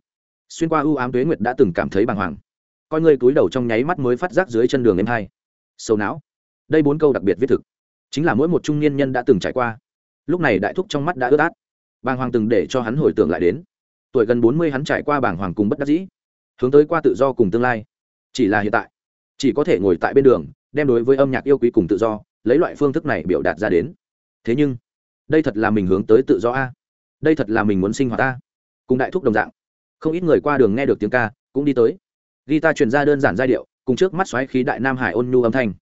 Xuyên qua ưu ám tuế nguyệt đã từng cảm thấy bàng hoàng coi người túi đầu trong nháy mắt mới phát giác dưới chân đường em hai. Sâu não. Đây bốn câu đặc biệt viết thực. Chính là mỗi một trung niên nhân đã từng trải qua. Lúc này đại thúc trong mắt đã ướt át. Bàng hoàng từng để cho hắn hồi tưởng lại đến. Tuổi gần bốn mươi hắn trải qua bàng hoàng cùng bất đắc dĩ. Hướng tới qua tự do cùng tương lai. Chỉ là hiện tại. Chỉ có thể ngồi tại bên đường, đem đối với âm nhạc yêu quý cùng tự do, lấy loại phương thức này biểu đạt ra đến. Thế nhưng, đây thật là mình hướng tới tự do a. Đây thật là mình muốn sinh hoạt a. Cùng đại thúc đồng dạng. Không ít người qua đường nghe được tiếng ca, cũng đi tới guitar truyền ra đơn giản giai điệu, cùng trước mắt xoáy khí đại nam hải ôn nhu âm thanh,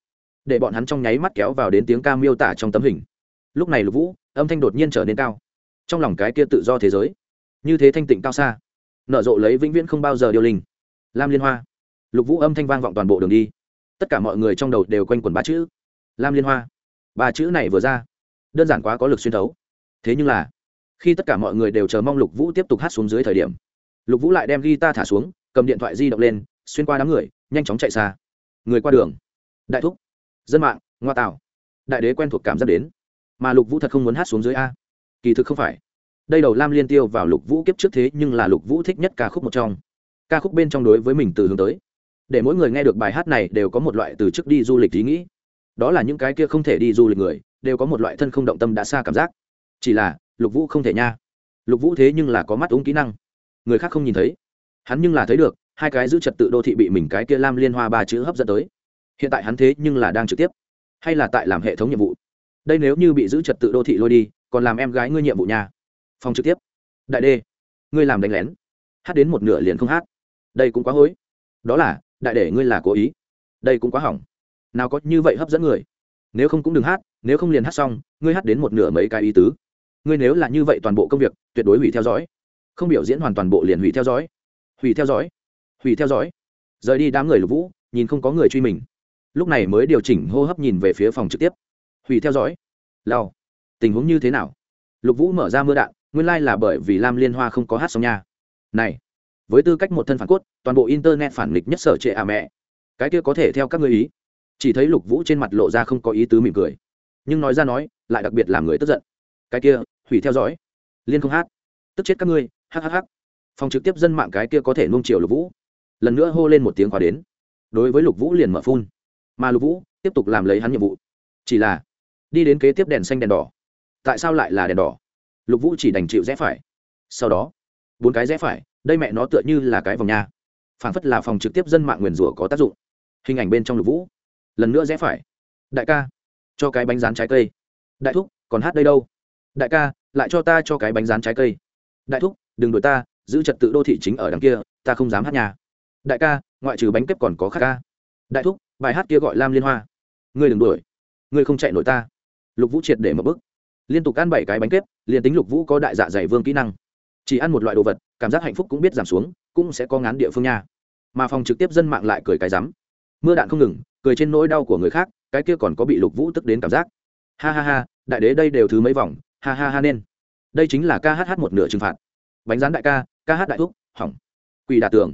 để bọn hắn trong nháy mắt kéo vào đến tiếng ca miêu tả trong tấm hình. Lúc này lục vũ, âm thanh đột nhiên trở nên cao. Trong lòng cái kia tự do thế giới, như thế thanh tịnh cao xa, nở rộ lấy vĩnh viễn không bao giờ điều linh. Lam liên hoa. Lục vũ âm thanh vang vọng toàn bộ đường đi. Tất cả mọi người trong đầu đều quanh quẩn ba chữ. Lam liên hoa. Ba chữ này vừa ra, đơn giản quá có lực xuyên thấu. Thế nhưng là, khi tất cả mọi người đều chờ mong lục vũ tiếp tục hát xuống dưới thời điểm, lục vũ lại đem guitar thả xuống, cầm điện thoại di động lên xuyên qua đám người, nhanh chóng chạy xa. Người qua đường. Đại thúc. Dân mạng, ngoa tạo. Đại đế quen thuộc cảm giác đến. Mà lục vũ thật không muốn hát xuống dưới a. Kỳ thực không phải. Đây đầu lam liên tiêu vào lục vũ kiếp trước thế nhưng là lục vũ thích nhất ca khúc một trong. Ca khúc bên trong đối với mình từ hướng tới. Để mỗi người nghe được bài hát này đều có một loại từ chức đi du lịch ý nghĩ. Đó là những cái kia không thể đi du lịch người, đều có một loại thân không động tâm đã xa cảm giác. Chỉ là, lục vũ không thể nha. Lục vũ thế nhưng là có mắt ống kỹ năng. Người khác không nhìn thấy. Hắn nhưng là thấy được hai cái giữ trật tự đô thị bị mình cái kia lam liên hoa ba chữ hấp dẫn tới. Hiện tại hắn thế nhưng là đang trực tiếp, hay là tại làm hệ thống nhiệm vụ? Đây nếu như bị giữ trật tự đô thị lôi đi, còn làm em gái ngươi nhiệm vụ nhà phòng trực tiếp. Đại đê, ngươi làm đánh lén. Hát đến một nửa liền không hát. Đây cũng quá hối. Đó là, đại để ngươi là cố ý. Đây cũng quá hỏng. Nào có như vậy hấp dẫn người. Nếu không cũng đừng hát, nếu không liền hát xong, ngươi hát đến một nửa mấy cái ý tứ. Ngươi nếu là như vậy toàn bộ công việc, tuyệt đối hủy theo dõi. Không biểu diễn hoàn toàn bộ liền hủy theo dõi. Hủy theo dõi hủy theo dõi. Rời đi đám người lục vũ, nhìn không có người truy mình. Lúc này mới điều chỉnh hô hấp nhìn về phía phòng trực tiếp. Hủy theo dõi. Lao tình huống như thế nào? Lục vũ mở ra mưa đạn, nguyên lai là bởi vì lam liên hoa không có hát xong nha. Này, với tư cách một thân phản cốt, toàn bộ internet phản nghịch nhất sở trệ à mẹ. Cái kia có thể theo các ngươi ý. Chỉ thấy lục vũ trên mặt lộ ra không có ý tứ mỉm cười. Nhưng nói ra nói, lại đặc biệt làm người tức giận. Cái kia, hủy theo dõi. Liên không hát. Tức chết các ngươi hhh phòng trực tiếp dân mạng cái kia có thể nung chiều lục vũ lần nữa hô lên một tiếng khóa đến. Đối với lục vũ liền mở phun. Mà lục vũ tiếp tục làm lấy hắn nhiệm vụ. Chỉ là, đi đến kế tiếp đèn xanh đèn đỏ. Tại sao lại là đèn đỏ? Lục vũ chỉ đành chịu rẽ phải. Sau đó, bốn cái rẽ phải, đây mẹ nó tựa như là cái vòng nha. Phản phất là phòng trực tiếp dân mạng nguyền rủa có tác dụng. Hình ảnh bên trong lục vũ, lần nữa rẽ phải. Đại ca, cho cái bánh rán trái cây. Đại thúc, còn hát đây đâu? Đại ca, lại cho ta cho cái bánh rán trái cây. Đại thúc, đừng đuổi ta, giữ trật tự đô thị chính ở đằng kia, ta không dám hát nhà đại ca, ngoại trừ bánh kếp còn có khác ca. Đại thúc, bài hát kia gọi lam liên hoa. Ngươi đừng đuổi. Ngươi không chạy nổi ta. Lục vũ triệt để một bức. Liên tục ăn bảy cái bánh kếp liền tính lục vũ có đại dạ dày vương kỹ năng. Chỉ ăn một loại đồ vật, cảm giác hạnh phúc cũng biết giảm xuống, cũng sẽ có ngán địa phương nha. Mà phòng trực tiếp dân mạng lại cười cái rắm. Mưa đạn không ngừng, cười trên nỗi đau của người khác, cái kia còn có bị lục vũ tức đến cảm giác. Ha ha ha, đại đế đây đều thứ mấy vòng, ha ha ha nên. Đây chính là ca hát một nửa trừng phạt. Bánh rán đại ca ca hát đại thúc, hỏng. Quỷ đà tưởng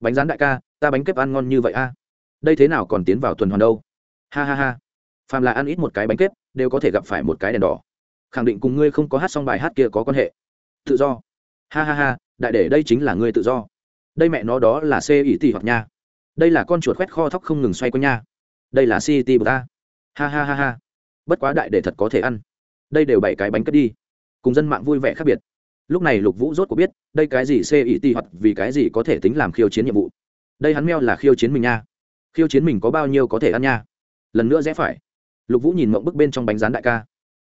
bánh rán đại ca, ta bánh kếp ăn ngon như vậy a. Đây thế nào còn tiến vào tuần hoàn đâu? Ha ha ha. Phàm là ăn ít một cái bánh kếp đều có thể gặp phải một cái đèn đỏ. Khẳng định cùng ngươi không có hát xong bài hát kia có quan hệ. Tự do. Ha ha ha, đại để đây chính là ngươi tự do. Đây mẹ nó đó là c ỷ tỷ hoặc nha. Đây là con chuột khoét kho thóc không ngừng xoay quanh nha. Đây là city bờ ta. Ha ha ha ha. Bất quá đại để thật có thể ăn. Đây đều bảy cái bánh cất đi. Cùng dân mạng vui vẻ khác biệt lúc này lục vũ rốt có biết, đây cái gì xê ý ti hoặc vì cái gì có thể tính làm khiêu chiến nhiệm vụ. Đây hắn meo là khiêu chiến mình nha. Khiêu chiến mình có bao nhiêu có thể ăn nha. Lần nữa rẽ phải. Lục vũ nhìn mộng bức bên trong bánh rán đại ca.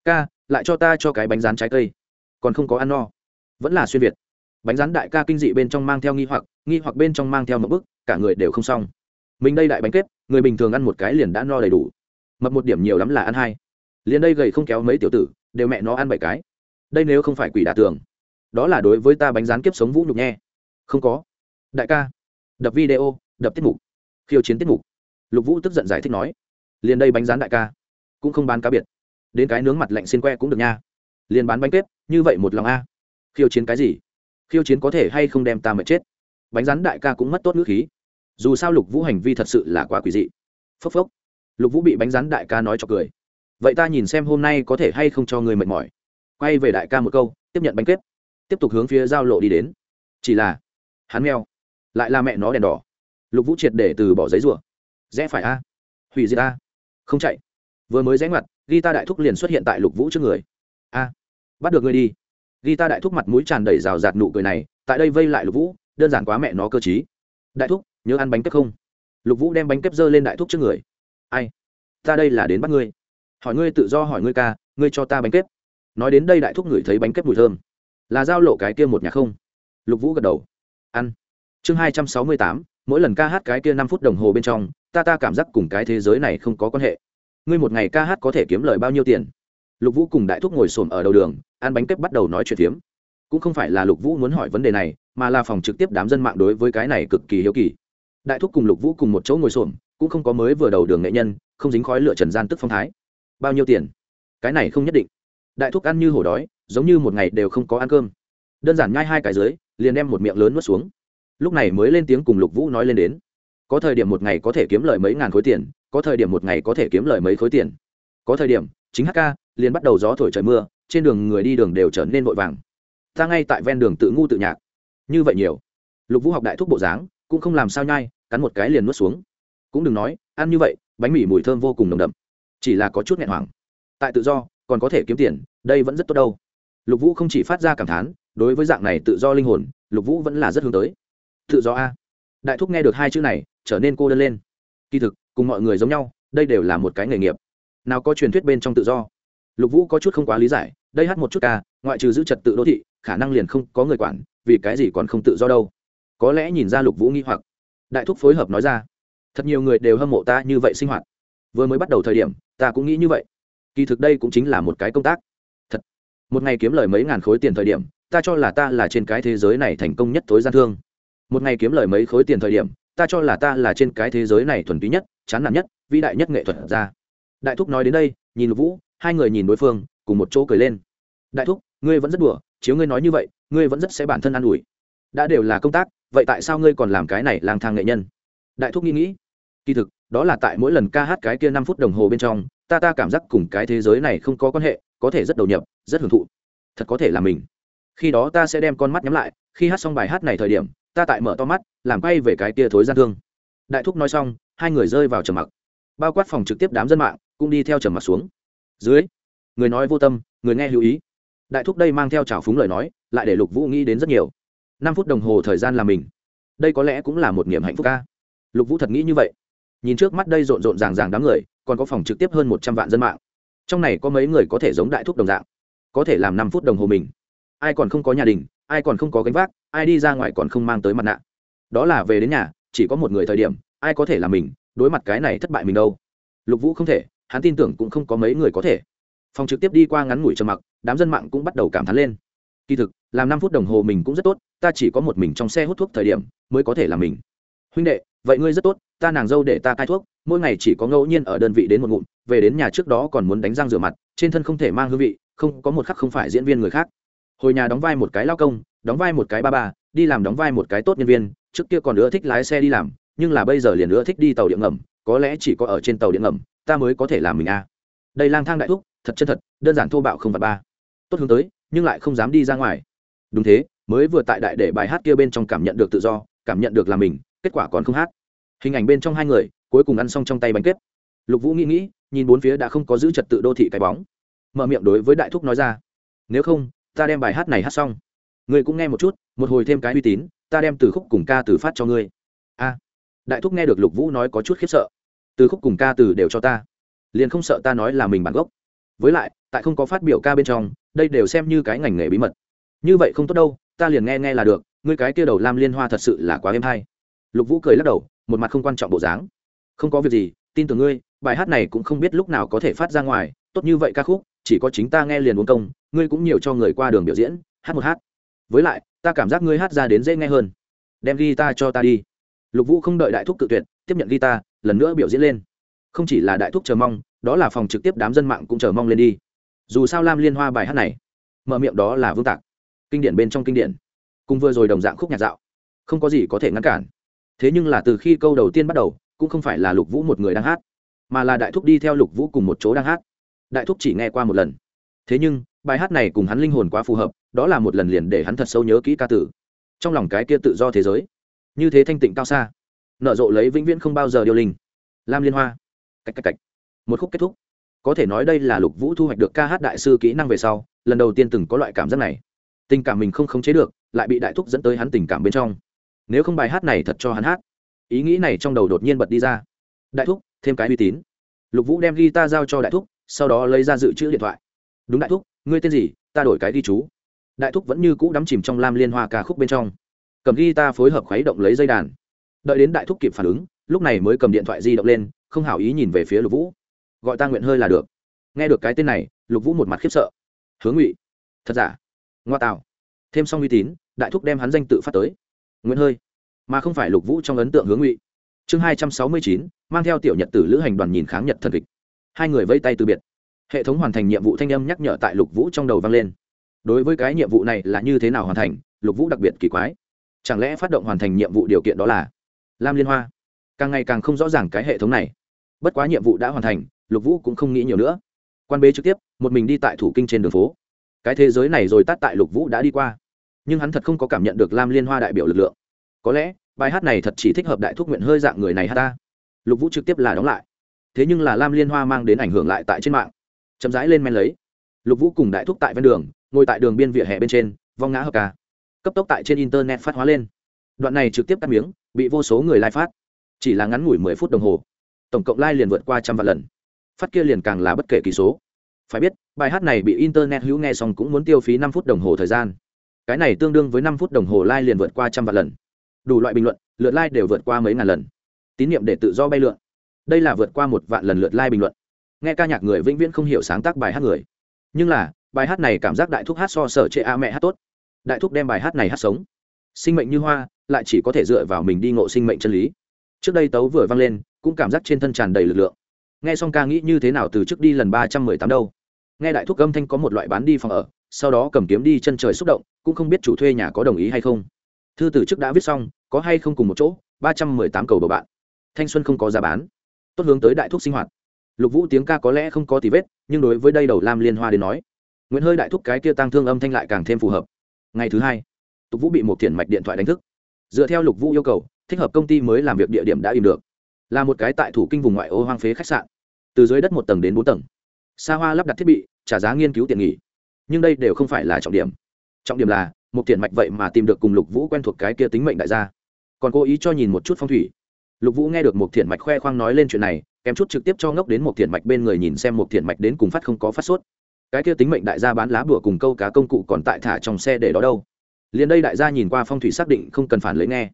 Ca, lại cho ta cho cái bánh rán trái cây. Còn không có ăn no. Vẫn là xuyên việt. Bánh rán đại ca kinh dị bên trong mang theo nghi hoặc nghi hoặc bên trong mang theo mộng bức, cả người đều không xong. Mình đây đại bánh kết, người bình thường ăn một cái liền đã no đầy đủ. Mập một điểm nhiều lắm là ăn hai. Liền đây gầy không kéo mấy tiểu tử, đều mẹ nó ăn bảy cái. Đây nếu không phải quỷ đả tường đó là đối với ta bánh rán kiếp sống vũ nhục nghe không có. Đại ca. Đập video, đập tiết mục. Khiêu chiến tiết mục. Lục vũ tức giận giải thích nói. Liền đây bánh rán đại ca. Cũng không bán cá biệt. Đến cái nướng mặt lạnh xin que cũng được nha. Liền bán bánh kết như vậy một lòng a. Khiêu chiến cái gì? Khiêu chiến có thể hay không đem ta mệt chết? Bánh rán đại ca cũng mất tốt ngữ khí. Dù sao lục vũ hành vi thật sự là quá quỷ dị. Phốc phốc. Lục vũ bị bánh rán đại ca nói cho cười. Vậy ta nhìn xem hôm nay có thể hay không cho người mệt mỏi. Quay về đại ca một câu, tiếp nhận bánh kết tiếp tục hướng phía giao lộ đi đến. Chỉ là, hắn meo, lại là mẹ nó đèn đỏ. Lục vũ triệt để từ bỏ giấy rùa. Rẽ phải a. Hủy diệt a. Không chạy. Vừa mới rẽ ngoặt ghi ta đại thúc liền xuất hiện tại lục vũ trước người. A. Bắt được người đi. Ghi ta đại thúc mặt mũi tràn đầy rào rạt nụ cười này, tại đây vây lại lục vũ, đơn giản quá mẹ nó cơ t đại thúc, nhớ ăn bánh kép không? Lục vũ đem bánh kép dơ lên đại thúc trước người. Ai? Ta đây là đến bắt ngươi. Hỏi ngươi tự do hỏi ngươi ca, ngươi cho ta bánh kép. Nói đến đây đại thúc ngửi thấy bánh kép mùi thơm là giao lộ cái kia một nhà không? Lục vũ gật đầu. Ăn. Chương hai trăm sáu mươi tám, mỗi lần ca hát cái kia năm phút đồng hồ bên trong, ta ta cảm giác cùng cái thế giới này không có quan hệ. Ngươi một ngày ca hát có thể kiếm lời bao nhiêu tiền? Lục vũ cùng đại thúc ngồi xổm ở đầu đường, ăn bánh kép bắt đầu nói chuyện phiếm. Cũng không phải là lục vũ muốn hỏi vấn đề này, mà là phòng trực tiếp đám dân mạng đối với cái này cực kỳ hiếu kỳ. Đại thúc cùng lục vũ cùng một chỗ ngồi xổm, cũng không có mới vừa đầu đường nghệ nhân, không dính khói lửa trần gian tức phong thái. Bao nhiêu tiền? Cái này không nhất định. Đại thúc ăn như hổ đói giống như một ngày đều không có ăn cơm. Đơn giản nhai hai cái dưới, liền đem một miệng lớn nuốt xuống. Lúc này mới lên tiếng cùng lục vũ nói lên đến. Có thời điểm một ngày có thể kiếm lời mấy ngàn khối tiền, có thời điểm một ngày có thể kiếm lời mấy khối tiền. Có thời điểm, chính hk liền bắt đầu gió thổi trời mưa, trên đường người đi đường đều trở nên vội vàng. Ta ngay tại ven đường tự ngu tự nhạc. Như vậy nhiều. Lục vũ học đại thúc bộ dáng, cũng không làm sao nhai, cắn một cái liền nuốt xuống. Cũng đừng nói, ăn như vậy, bánh mì mùi thơm vô cùng nồng đậm. Chỉ là có chút nghẹn hoảng. Tại tự do, còn có thể kiếm tiền, đây vẫn rất tốt đâu lục vũ không chỉ phát ra cảm thán, đối với dạng này tự do linh hồn, lục vũ vẫn là rất hướng tới. Tự do a. Đại thúc nghe được hai chữ này, trở nên cô đơn lên. Kỳ thực, cùng mọi người giống nhau, đây đều là một cái nghề nghiệp. Nào có truyền thuyết bên trong tự do? Lục vũ có chút không quá lý giải, đây hát một chút ca, ngoại trừ giữ trật tự đô thị, khả năng liền không có người quản, vì cái gì còn không tự do đâu? Có lẽ nhìn ra lục vũ nghi hoặc. Đại thúc phối hợp nói ra, thật nhiều người đều hâm mộ ta như vậy sinh hoạt. Vừa mới bắt đầu thời điểm, ta cũng nghĩ như vậy. Kỳ thực đây cũng chính là một cái công tác một ngày kiếm lời mấy ngàn khối tiền thời điểm, ta cho là ta là trên cái thế giới này thành công nhất tối gian thương. Một ngày kiếm lời mấy khối tiền thời điểm, ta cho là ta là trên cái thế giới này thuần túy nhất, chán nản nhất, vĩ đại nhất nghệ thuật ra đại thúc nói đến đây, nhìn lục vũ, hai người nhìn đối phương, cùng một chỗ cười lên. Đại thúc, ngươi vẫn rất đùa, chiếu ngươi nói như vậy, ngươi vẫn rất sẽ bản thân an ủi. Đã đều là công tác, vậy tại sao ngươi còn làm cái này lang thang nghệ nhân? Đại thúc nghĩ nghĩ. Kỳ thực, đó là tại mỗi lần ca hát cái kia năm phút đồng hồ bên trong ta ta cảm giác cùng cái thế giới này không có quan hệ, có thể rất đầu nhập, rất hưởng thụ. Thật có thể là mình. Khi đó ta sẽ đem con mắt nhắm lại, khi hát xong bài hát này thời điểm, ta tại mở to mắt, làm quay về cái kia thối gian thương. Đại thúc nói xong, hai người rơi vào trầm mặc. Bao quát phòng trực tiếp đám dân mạng, cũng đi theo trầm mặc xuống. Dưới, người nói vô tâm, người nghe lưu ý. Đại thúc đây mang theo trào phúng lời nói, lại để lục vũ nghĩ đến rất nhiều. Năm phút đồng hồ thời gian là mình. Đây có lẽ cũng là một niềm hạnh phúc ca. Lục vũ thật nghĩ như vậy nhìn trước mắt đây rộn rộn ràng ràng đám người, còn có phòng trực tiếp hơn một trăm vạn dân mạng. Trong này có mấy người có thể giống đại thúc đồng dạng, có thể làm năm phút đồng hồ mình. Ai còn không có nhà đình, ai còn không có gánh vác, ai đi ra ngoài còn không mang tới mặt nạ. Đó là về đến nhà, chỉ có một người thời điểm, ai có thể là mình, đối mặt cái này thất bại mình đâu. Lục vũ không thể, hắn tin tưởng cũng không có mấy người có thể. Phòng trực tiếp đi qua ngắn ngủi trầm mặc, đám dân mạng cũng bắt đầu cảm thán lên. Kỳ thực, làm năm phút đồng hồ mình cũng rất tốt, ta chỉ có một mình trong xe hút thuốc thời điểm, mới có thể là mình. Huynh đệ vậy ngươi rất tốt, ta nàng dâu để ta cai thuốc, mỗi ngày chỉ có ngẫu nhiên ở đơn vị đến một ngụm, về đến nhà trước đó còn muốn đánh răng rửa mặt, trên thân không thể mang hương vị, không, có một khắc không phải diễn viên người khác. Hồi nhà đóng vai một cái lao công, đóng vai một cái ba ba, đi làm đóng vai một cái tốt nhân viên, trước kia còn ưa thích lái xe đi làm, nhưng là bây giờ liền ưa thích đi tàu điện ngầm, có lẽ chỉ có ở trên tàu điện ngầm, ta mới có thể làm mình a. À. đây lang thang đại thúc, thật chân thật, đơn giản thô bạo không vật ba. Tốt hướng tới, nhưng lại không dám đi ra ngoài. Đúng thế, mới vừa tại đại để bài hát kia bên trong cảm nhận được tự do, cảm nhận được là mình kết quả còn không hát. Hình ảnh bên trong hai người, cuối cùng ăn xong trong tay bánh kết lục vũ nghĩ nghĩ, nhìn bốn phía đã không có giữ trật tự đô thị cái bóng. Mở miệng đối với đại thúc nói ra, nếu không, ta đem bài hát này hát xong. Ngươi cũng nghe một chút, một hồi thêm cái uy tín, ta đem từ khúc cùng ca từ phát cho ngươi. A. Đại thúc nghe được lục vũ nói có chút khiếp sợ. Từ khúc cùng ca từ đều cho ta. Liền không sợ ta nói là mình bản gốc. Với lại, tại không có phát biểu ca bên trong, đây đều xem như cái ngành nghề bí mật. Như vậy không tốt đâu, ta liền nghe nghe là được, ngươi cái kia đầu lam liên hoa thật sự là quá êm hay lục vũ cười lắc đầu, một mặt không quan trọng bộ dáng. Không có việc gì, tin tưởng ngươi, bài hát này cũng không biết lúc nào có thể phát ra ngoài, tốt như vậy ca khúc, chỉ có chính ta nghe liền uống công, ngươi cũng nhiều cho người qua đường biểu diễn, hát một hát. Với lại, ta cảm giác ngươi hát ra đến dễ nghe hơn. Đem ghi ta cho ta đi. Lục vũ không đợi đại thúc cự tuyệt, tiếp nhận ghi ta lần nữa biểu diễn lên. Không chỉ là đại thúc chờ mong, đó là phòng trực tiếp đám dân mạng cũng chờ mong lên đi. Dù sao lam liên hoa bài hát này, mở miệng đó là vương tạc. Kinh điển bên trong kinh điển. Cùng vừa rồi đồng dạng khúc nhạc dạo. Không có gì có thể ngăn cản thế nhưng là từ khi câu đầu tiên bắt đầu, cũng không phải là lục vũ một người đang hát, mà là đại thúc đi theo lục vũ cùng một chỗ đang hát. Đại thúc chỉ nghe qua một lần. Thế nhưng, bài hát này cùng hắn linh hồn quá phù hợp, đó là một lần liền để hắn thật sâu nhớ kỹ ca tử. Trong lòng cái kia tự do thế giới, như thế thanh tịnh cao xa, nở rộ lấy vĩnh viễn không bao giờ điều linh. Lam liên hoa. Cạch cạch cạch một khúc kết thúc. Có thể nói đây là lục vũ thu hoạch được ca hát đại sư kỹ năng về sau, lần đầu tiên từng có loại cảm giác này. Tình cảm mình không khống chế được, lại bị đại thúc dẫn tới hắn tình cảm bên trong nếu không bài hát này thật cho hắn hát. Ý nghĩ này trong đầu đột nhiên bật đi ra. Đại thúc, thêm cái uy tín. Lục vũ đem guitar giao cho đại thúc, sau đó lấy ra dự trữ điện thoại. Đúng đại thúc, ngươi tên gì? Ta đổi cái ghi chú. Đại thúc vẫn như cũ đắm chìm trong lam liên hoa ca khúc bên trong. Cầm guitar phối hợp khuấy động lấy dây đàn. Đợi đến đại thúc kịp phản ứng, lúc này mới cầm điện thoại di động lên, không hảo ý nhìn về phía lục vũ. Gọi ta nguyện hơi là được. Nghe được cái tên này, lục vũ một mặt khiếp sợ. Hướng ngụy. Thật giả? Ngoa tạo thêm xong uy tín, đại thúc đem hắn danh tự phát tới nguyễn hơi. Mà không phải lục vũ trong ấn tượng hướng ngụy. Chương hai trăm sáu mươi chín, mang theo tiểu nhật tử lữ hành đoàn nhìn kháng nhật thần kịch. Hai người vây tay từ biệt. Hệ thống hoàn thành nhiệm vụ thanh âm nhắc nhở tại lục vũ trong đầu vang lên. Đối với cái nhiệm vụ này là như thế nào hoàn thành, lục vũ đặc biệt kỳ quái. Chẳng lẽ phát động hoàn thành nhiệm vụ điều kiện đó là lam liên hoa? Càng ngày càng không rõ ràng cái hệ thống này. Bất quá nhiệm vụ đã hoàn thành, lục vũ cũng không nghĩ nhiều nữa. Quan bế trực tiếp, một mình đi tại thủ kinh trên đường phố. Cái thế giới này rồi tắt tại lục vũ đã đi qua nhưng hắn thật không có cảm nhận được lam liên hoa đại biểu lực lượng. Có lẽ, bài hát này thật chỉ thích hợp đại thuốc nguyện hơi dạng người này hát ta. Lục vũ trực tiếp là đóng lại. Thế nhưng là lam liên hoa mang đến ảnh hưởng lại tại trên mạng. Chậm rãi lên men lấy. Lục vũ cùng đại thúc tại ven đường, ngồi tại đường biên vỉa hè bên trên, vong ngã hợp ca. Cấp tốc tại trên internet phát hóa lên. Đoạn này trực tiếp cắt miếng, bị vô số người lai phát. Chỉ là ngắn ngủi mười phút đồng hồ. Tổng cộng lai liền vượt qua trăm vạn lần. Phát kia liền càng là bất kể kỳ số. Phải biết, bài hát này bị internet hữu nghe xong cũng muốn tiêu phí năm phút đồng hồ thời gian cái này tương đương với năm phút đồng hồ lai liền vượt qua trăm vạn lần. Đủ loại bình luận, lượt lai đều vượt qua mấy ngàn lần. Tín nhiệm để tự do bay lượn. Đây là vượt qua một vạn lần lượt lai bình luận. Nghe ca nhạc người vĩnh viễn không hiểu sáng tác bài hát người. Nhưng là, bài hát này cảm giác đại thúc hát so sở chệ a mẹ hát tốt. Đại thúc đem bài hát này hát sống. Sinh mệnh như hoa, lại chỉ có thể dựa vào mình đi ngộ sinh mệnh chân lý. Trước đây tấu vừa vang lên, cũng cảm giác trên thân tràn đầy lực lượng. Nghe xong ca nghĩ như thế nào từ trước đi lần ba trăm mười tám đâu. Nghe đại thúc âm thanh có một loại bán đi phòng ở sau đó cầm kiếm đi chân trời xúc động, cũng không biết chủ thuê nhà có đồng ý hay không. Thư từ trước đã viết xong, có hay không cùng một chỗ, ba trăm mười tám cầu bầu bạn. Thanh xuân không có giá bán. Tốt hướng tới đại thuốc sinh hoạt. Lục vũ tiếng ca có lẽ không có tí vết, nhưng đối với đây đầu lam liên hoa đến nói, nguyễn hơi đại thúc cái kia tăng thương âm thanh lại càng thêm phù hợp. Ngày thứ hai, tục vũ bị một thiền mạch điện thoại đánh thức. Dựa theo lục vũ yêu cầu, thích hợp công ty mới làm việc địa điểm đã im được. Là một cái tại thủ kinh vùng ngoại ô hoang phế khách sạn. Từ dưới đất một tầng đến bốn tầng. Xa hoa lắp đặt thiết bị, trả giá nghiên cứu tiện nghỉ nhưng đây đều không phải là trọng điểm. Trọng điểm là một thiền mạch vậy mà tìm được cùng lục vũ quen thuộc cái kia tính mệnh đại gia. Còn cố ý cho nhìn một chút phong thủy. Lục vũ nghe được một thiền mạch khoe khoang nói lên chuyện này, kém chút trực tiếp cho ngốc đến một thiền mạch bên người nhìn xem một thiền mạch đến cùng phát không có phát sốt. Cái kia tính mệnh đại gia bán lá bùa cùng câu cá công cụ còn tại thả trong xe để đó đâu. Liền đây đại gia nhìn qua phong thủy xác định không cần phản lấy nghe.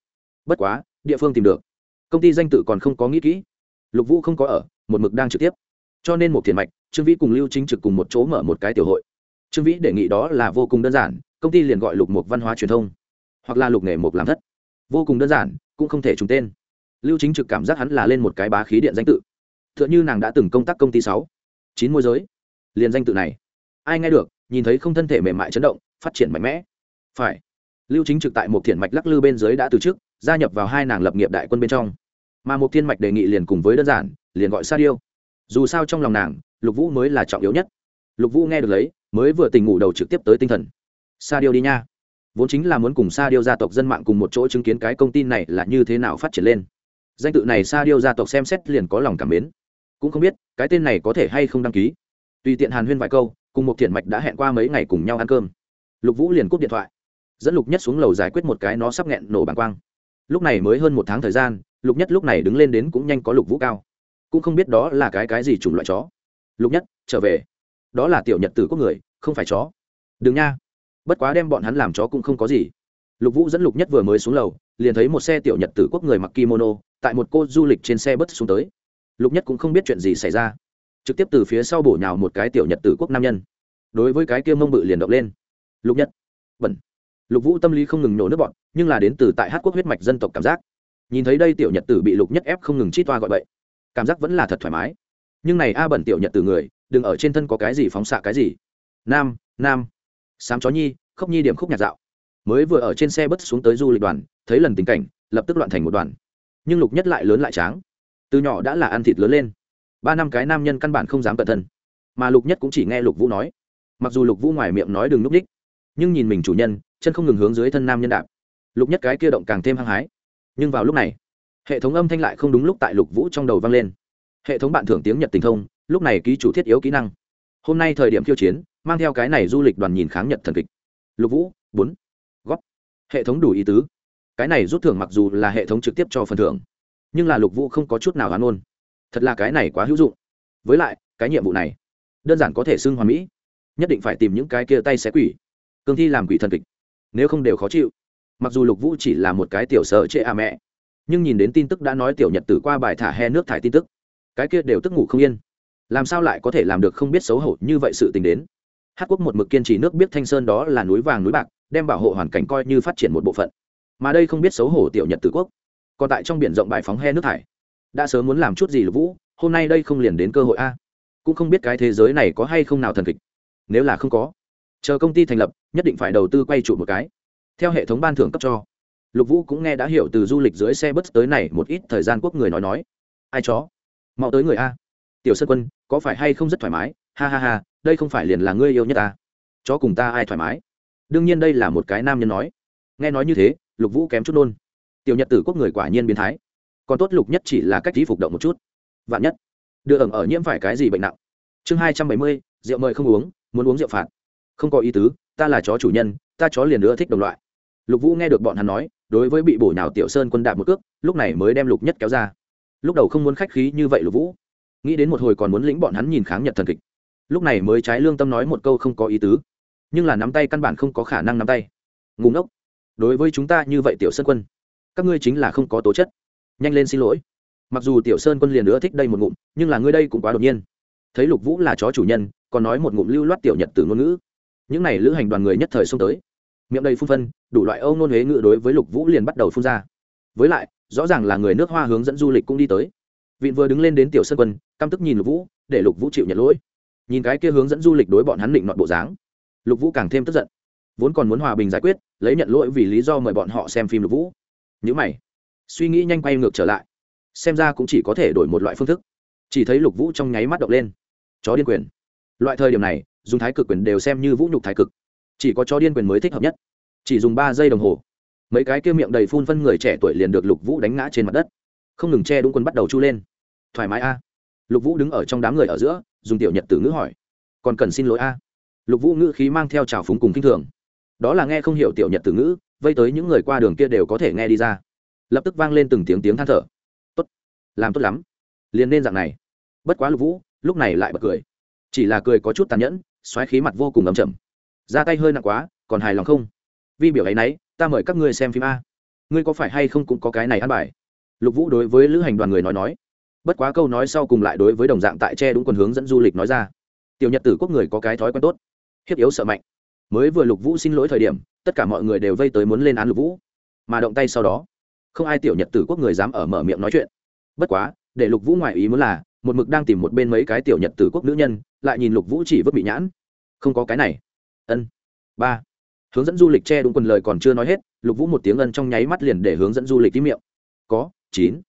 Bất quá, địa phương tìm được. Công ty danh tự còn không có nghĩ kỹ. Lục vũ không có ở, một mực đang trực tiếp. Cho nên một thiền mạch, trương vĩ cùng lưu chính trực cùng một chỗ mở một cái tiểu hội trương vĩ đề nghị đó là vô cùng đơn giản, công ty liền gọi lục mục văn hóa truyền thông, hoặc là lục nghề mục làm thất. Vô cùng đơn giản, cũng không thể trùng tên. Lưu chính trực cảm giác hắn là lên một cái bá khí điện danh tự. T h ư ợ n h ư nàng đã từng công tác công ty sáu, chín môi giới. Liền danh tự này, ai nghe được, nhìn thấy không thân thể mềm mại chấn động, phát triển mạnh mẽ. Phải. Lưu chính trực tại một thiện mạch lắc lư bên dưới đã từ trước gia nhập vào hai nàng lập nghiệp đại quân bên trong. Mà một thiên mạch đề nghị liền cùng với đơn giản, liền gọi sa điêu. Dù sao trong lòng nàng, lục vũ mới là trọng yếu nhất. Lục vũ nghe được lấy mới vừa tỉnh ngủ đầu trực tiếp tới tinh thần. Sa điêu đi nha. Vốn chính là muốn cùng sa điêu gia tộc dân mạng cùng một chỗ chứng kiến cái công ty này là như thế nào phát triển lên. Danh tự này sa điêu gia tộc xem xét liền có lòng cảm mến. Cũng không biết, cái tên này có thể hay không đăng ký. Tùy tiện hàn huyên vài câu, cùng một thiện mạch đã hẹn qua mấy ngày cùng nhau ăn cơm. Lục vũ liền cúp điện thoại. Dẫn lục nhất xuống lầu giải quyết một cái nó sắp nghẹn nổ bàng quang. Lúc này mới hơn một tháng thời gian, lục nhất lúc này đứng lên đến cũng nhanh có lục vũ cao. Cũng không biết đó là cái cái gì chủng loại chó. Lục nhất, trở về. Đó là tiểu nhật tử quốc người không phải chó. Đừng nha. Bất quá đem bọn hắn làm chó cũng không có gì. Lục vũ dẫn lục nhất vừa mới xuống lầu, liền thấy một xe tiểu nhật tử quốc người mặc kimono, tại một cô du lịch trên xe bus xuống tới. Lục nhất cũng không biết chuyện gì xảy ra. Trực tiếp từ phía sau bổ nhào một cái tiểu nhật tử quốc nam nhân. Đối với cái kia mông bự liền động lên. Lục nhất. Bẩn. Lục vũ tâm lý không ngừng nổ nước bọn nhưng là đến từ tại hát quốc huyết mạch dân tộc cảm giác. Nhìn thấy đây tiểu nhật tử bị lục nhất ép không ngừng chi toa gọi bậy. Cảm giác vẫn là thật thoải mái. Nhưng này a bẩn tiểu nhật tử người, đừng ở trên thân có cái gì phóng xạ cái gì nam nam. Sám chó nhi, khóc nhi điểm khúc nhạc dạo. Mới vừa ở trên xe bất xuống tới du lịch đoàn, thấy lần tình cảnh, lập tức loạn thành một đoàn. Nhưng lục nhất lại lớn lại tráng. Từ nhỏ đã là ăn thịt lớn lên. Ba năm cái nam nhân căn bản không dám cẩn thân mà lục nhất cũng chỉ nghe lục vũ nói. Mặc dù lục vũ ngoài miệng nói đừng núp đích, nhưng nhìn mình chủ nhân, chân không ngừng hướng dưới thân nam nhân đạp. Lục nhất cái kia động càng thêm hăng hái. Nhưng vào lúc này, hệ thống âm thanh lại không đúng lúc tại lục vũ trong đầu vang lên. Hệ thống bạn thưởng tiếng nhật tình thông, lúc này ký chủ thiết yếu kỹ năng. Hôm nay thời điểm khiêu chiến mang theo cái này du lịch đoàn nhìn kháng nhật thần kịch. Lục vũ, bốn, góp. Hệ thống đủ ý tứ. Cái này rút thưởng mặc dù là hệ thống trực tiếp cho phần thưởng, nhưng là lục vũ không có chút nào hắn ôn. Thật là cái này quá hữu dụng. Với lại, cái nhiệm vụ này, đơn giản có thể xưng hoàn mỹ. Nhất định phải tìm những cái kia tay xé quỷ, cương thi làm quỷ thần kịch, nếu không đều khó chịu. Mặc dù lục vũ chỉ là một cái tiểu sợ chệ à mẹ, nhưng nhìn đến tin tức đã nói tiểu nhật tử qua bài thả he nước thải tin tức, cái kia đều tức ngủ không yên. Làm sao lại có thể làm được không biết xấu hổ như vậy sự tình đến? Hát quốc một mực kiên trì nước biết thanh sơn đó là núi vàng núi bạc, đem bảo hộ hoàn cảnh coi như phát triển một bộ phận. Mà đây không biết xấu hổ tiểu nhật tử quốc. Còn tại trong biển rộng bài phóng he nước thải. Đã sớm muốn làm chút gì lục vũ, hôm nay đây không liền đến cơ hội a? Cũng không biết cái thế giới này có hay không nào thần kịch. Nếu là không có, chờ công ty thành lập, nhất định phải đầu tư quay trụ một cái. Theo hệ thống ban thưởng cấp cho. Lục vũ cũng nghe đã hiểu từ du lịch dưới xe bus tới này một ít thời gian quốc người nói nói. Ai chó? Mau tới người a. Tiểu sơn quân, có phải hay không rất thoải mái? Ha ha ha đây không phải liền là ngươi yêu nhất ta. Chó cùng ta ai thoải mái? Đương nhiên đây là một cái nam nhân nói. Nghe nói như thế, lục vũ kém chút nôn. Tiểu nhật tử quốc người quả nhiên biến thái. Còn tốt lục nhất chỉ là cách trí phục động một chút. Vạn nhất, đưa ẩn ở nhiễm phải cái gì bệnh nặng? Chương hai trăm bảy mươi, rượu mời không uống, muốn uống rượu phạt. Không có ý tứ, ta là chó chủ nhân, ta chó liền nữa thích đồng loại. Lục vũ nghe được bọn hắn nói, đối với bị bổ nào tiểu sơn quân đạp một cước, lúc này mới đem lục nhất kéo ra. Lúc đầu không muốn khách khí như vậy lục vũ. Nghĩ đến một hồi còn muốn lĩnh bọn hắn nhìn kháng nhật thần kịch lúc này mới trái lương tâm nói một câu không có ý tứ. Nhưng là nắm tay căn bản không có khả năng nắm tay. Ngủ ngốc. Đối với chúng ta như vậy tiểu sơn quân, các ngươi chính là không có tố chất. Nhanh lên xin lỗi. Mặc dù tiểu sơn quân liền nữa thích đây một ngụm, nhưng là ngươi đây cũng quá đột nhiên. Thấy lục vũ là chó chủ nhân, còn nói một ngụm lưu loát tiểu nhật từ ngôn ngữ. Những n à y lữ hành đoàn người nhất thời xông tới. Miệng đầy phun phân, đủ loại âu nôn huế ngữ đối với lục vũ liền bắt đầu phun ra. Với lại, rõ ràng là người nước hoa hướng dẫn du lịch cũng đi tới. Vịn vừa đứng lên đến tiểu sơn quân, căm tức nhìn lục vũ, để lục vũ chịu nhận lỗi nhìn cái kia hướng dẫn du lịch đối bọn hắn định nọt bộ dáng. Lục vũ càng thêm tức giận. Vốn còn muốn hòa bình giải quyết, lấy nhận lỗi vì lý do mời bọn họ xem phim lục vũ. Nhữ mày, suy nghĩ nhanh quay ngược trở lại. Xem ra cũng chỉ có thể đổi một loại phương thức. Chỉ thấy lục vũ trong nháy mắt động lên. Chó điên quyền. Loại thời điểm này, dùng thái cực quyền đều xem như vũ nhục thái cực. Chỉ có chó điên quyền mới thích hợp nhất. Chỉ dùng ba giây đồng hồ. Mấy cái kia miệng đầy phun phân người trẻ tuổi liền được lục vũ đánh ngã trên mặt đất. Không ngừng che đúng quân bắt đầu chu lên. Thoải mái a. Lục vũ đứng ở trong đám người ở giữa dùng tiểu nhật tử ngữ hỏi. Còn cần xin lỗi a? Lục vũ ngữ khí mang theo trào phúng cùng k i n h thường. Đó là nghe không hiểu tiểu nhật tử ngữ, vây tới những người qua đường kia đều có thể nghe đi ra. Lập tức vang lên từng tiếng tiếng than thở. Tốt. Làm tốt lắm. Liền nên dạng này. Bất quá lục vũ, lúc này lại bật cười. Chỉ là cười có chút tàn nhẫn, xoáy khí mặt vô cùng ấm chầm ra tay hơi nặng quá, còn hài lòng không? Vi biểu ấ y n ấ y ta mời các ngươi xem phim a. Ngươi có phải hay không cũng có cái này ăn bài? Lục vũ đối với lữ hành đoàn người nói nói bất quá câu nói sau cùng lại đối với đồng dạng tại tre đúng quần hướng dẫn du lịch nói ra. Tiểu nhật tử quốc người có cái thói quen tốt. Hiếp yếu sợ mạnh. Mới vừa lục vũ xin lỗi thời điểm, tất cả mọi người đều vây tới muốn lên án lục vũ. Mà động tay sau đó, không ai tiểu nhật tử quốc người dám ở mở miệng nói chuyện. Bất quá, để lục vũ ngoại ý muốn là, một mực đang tìm một bên mấy cái tiểu nhật tử quốc nữ nhân, lại nhìn lục vũ chỉ vứt bị nhãn. Không có cái này. Ân. Ba. Hướng dẫn du lịch che đúng quần lời còn chưa nói hết, lục vũ một tiếng ân trong nháy mắt liền để hướng dẫn du lịch tí miệng. Có. Chín.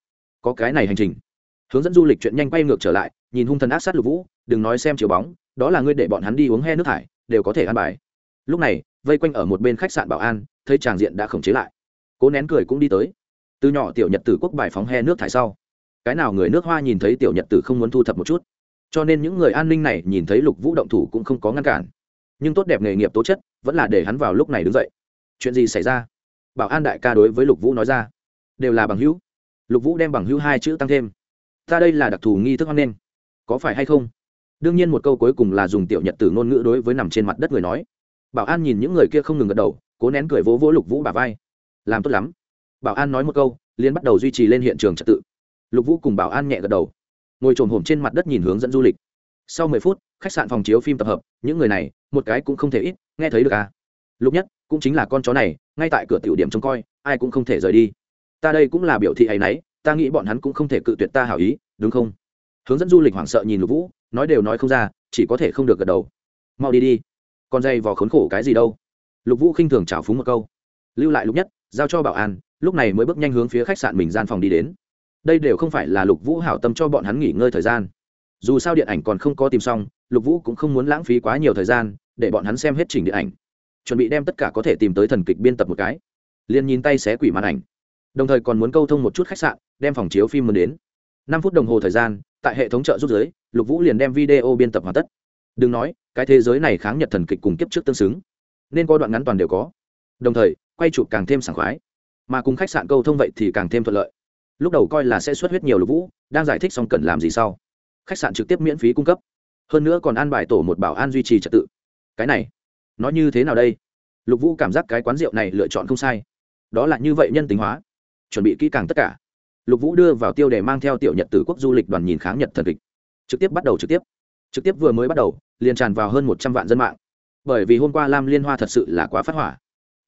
Có cái này hành trình hướng dẫn du lịch chuyện nhanh quay ngược trở lại, nhìn hung thần ác sát lục vũ, đừng nói xem chiều bóng, đó là ngươi để bọn hắn đi uống he nước thải, đều có thể ăn bài. Lúc này, vây quanh ở một bên khách sạn bảo an, thấy tràng diện đã khống chế lại. Cố nén cười cũng đi tới. Từ nhỏ tiểu nhật tử quốc bài phóng he nước thải sau. Cái nào người nước hoa nhìn thấy tiểu nhật tử không muốn thu thập một chút. Cho nên những người an ninh này nhìn thấy lục vũ động thủ cũng không có ngăn cản. Nhưng tốt đẹp nghề nghiệp tố chất, vẫn là để hắn vào lúc này đứng dậy. Chuyện gì xảy ra? Bảo an đại ca đối với lục vũ nói ra. Đều là bằng hữu. Lục vũ đem bằng hữu hai chữ tăng thêm ta đây là đặc thù nghi thức hoan nghênh. Có phải hay không? Đương nhiên một câu cuối cùng là dùng tiểu nhật từ ngôn ngữ đối với nằm trên mặt đất người nói. Bảo an nhìn những người kia không ngừng gật đầu, cố nén cười vỗ vỗ lục vũ bà vai. Làm tốt lắm. Bảo an nói một câu liên bắt đầu duy trì lên hiện trường trật tự. Lục vũ cùng bảo an nhẹ gật đầu. Ngồi trồm hổm trên mặt đất nhìn hướng dẫn du lịch. Sau mười phút, khách sạn phòng chiếu phim tập hợp, những người này, một cái cũng không thể ít, nghe thấy được à? Lục nhất, cũng chính là con chó này, ngay tại cửa tiểu điểm trông coi, ai cũng không thể rời đi. Ta đây cũng là biểu thị hay nấy ta nghĩ bọn hắn cũng không thể cự tuyệt ta hảo ý, đúng không? Hướng dẫn du lịch hoảng sợ nhìn lục vũ, nói đều nói không ra, chỉ có thể không được gật đầu. Mau đi đi. Con dây vò khốn khổ cái gì đâu? Lục vũ khinh thường trào phúng một câu. Lưu lại lục nhất, giao cho bảo an, lúc này mới bước nhanh hướng phía khách sạn mình gian phòng đi đến. Đây đều không phải là lục vũ hảo tâm cho bọn hắn nghỉ ngơi thời gian. Dù sao điện ảnh còn không có tìm xong, lục vũ cũng không muốn lãng phí quá nhiều thời gian, để bọn hắn xem hết trình điện ảnh. Chuẩn bị đem tất cả có thể tìm tới thần kịch biên tập một cái. Liền nhìn tay xé quỷ màn ảnh đồng thời còn muốn câu thông một chút khách sạn, đem phòng chiếu phim muốn đến. Năm phút đồng hồ thời gian, tại hệ thống chợ rút giới, lục vũ liền đem video biên tập hoàn tất. Đừng nói, cái thế giới này kháng nhật thần kịch cùng kiếp trước tương xứng. Nên có đoạn ngắn toàn đều có. Đồng thời, quay chụp càng thêm sảng khoái. Mà cùng khách sạn câu thông vậy thì càng thêm thuận lợi. Lúc đầu coi là sẽ xuất huyết nhiều lục vũ, đang giải thích xong cần làm gì sau. Khách sạn trực tiếp miễn phí cung cấp. Hơn nữa còn an bài tổ một bảo an duy trì trật tự. Cái này, nó như thế nào đây? Lục vũ cảm giác cái quán rượu này lựa chọn không sai. Đó là như vậy nhân tính hóa chuẩn bị kỹ càng tất cả. Lục vũ đưa vào tiêu đề mang theo tiểu nhật tử quốc du lịch đoàn nhìn kháng nhật thần kịch. Trực tiếp bắt đầu trực tiếp. Trực tiếp vừa mới bắt đầu, liền tràn vào hơn một trăm vạn dân mạng. Bởi vì hôm qua lam liên hoa thật sự là quá phát hỏa.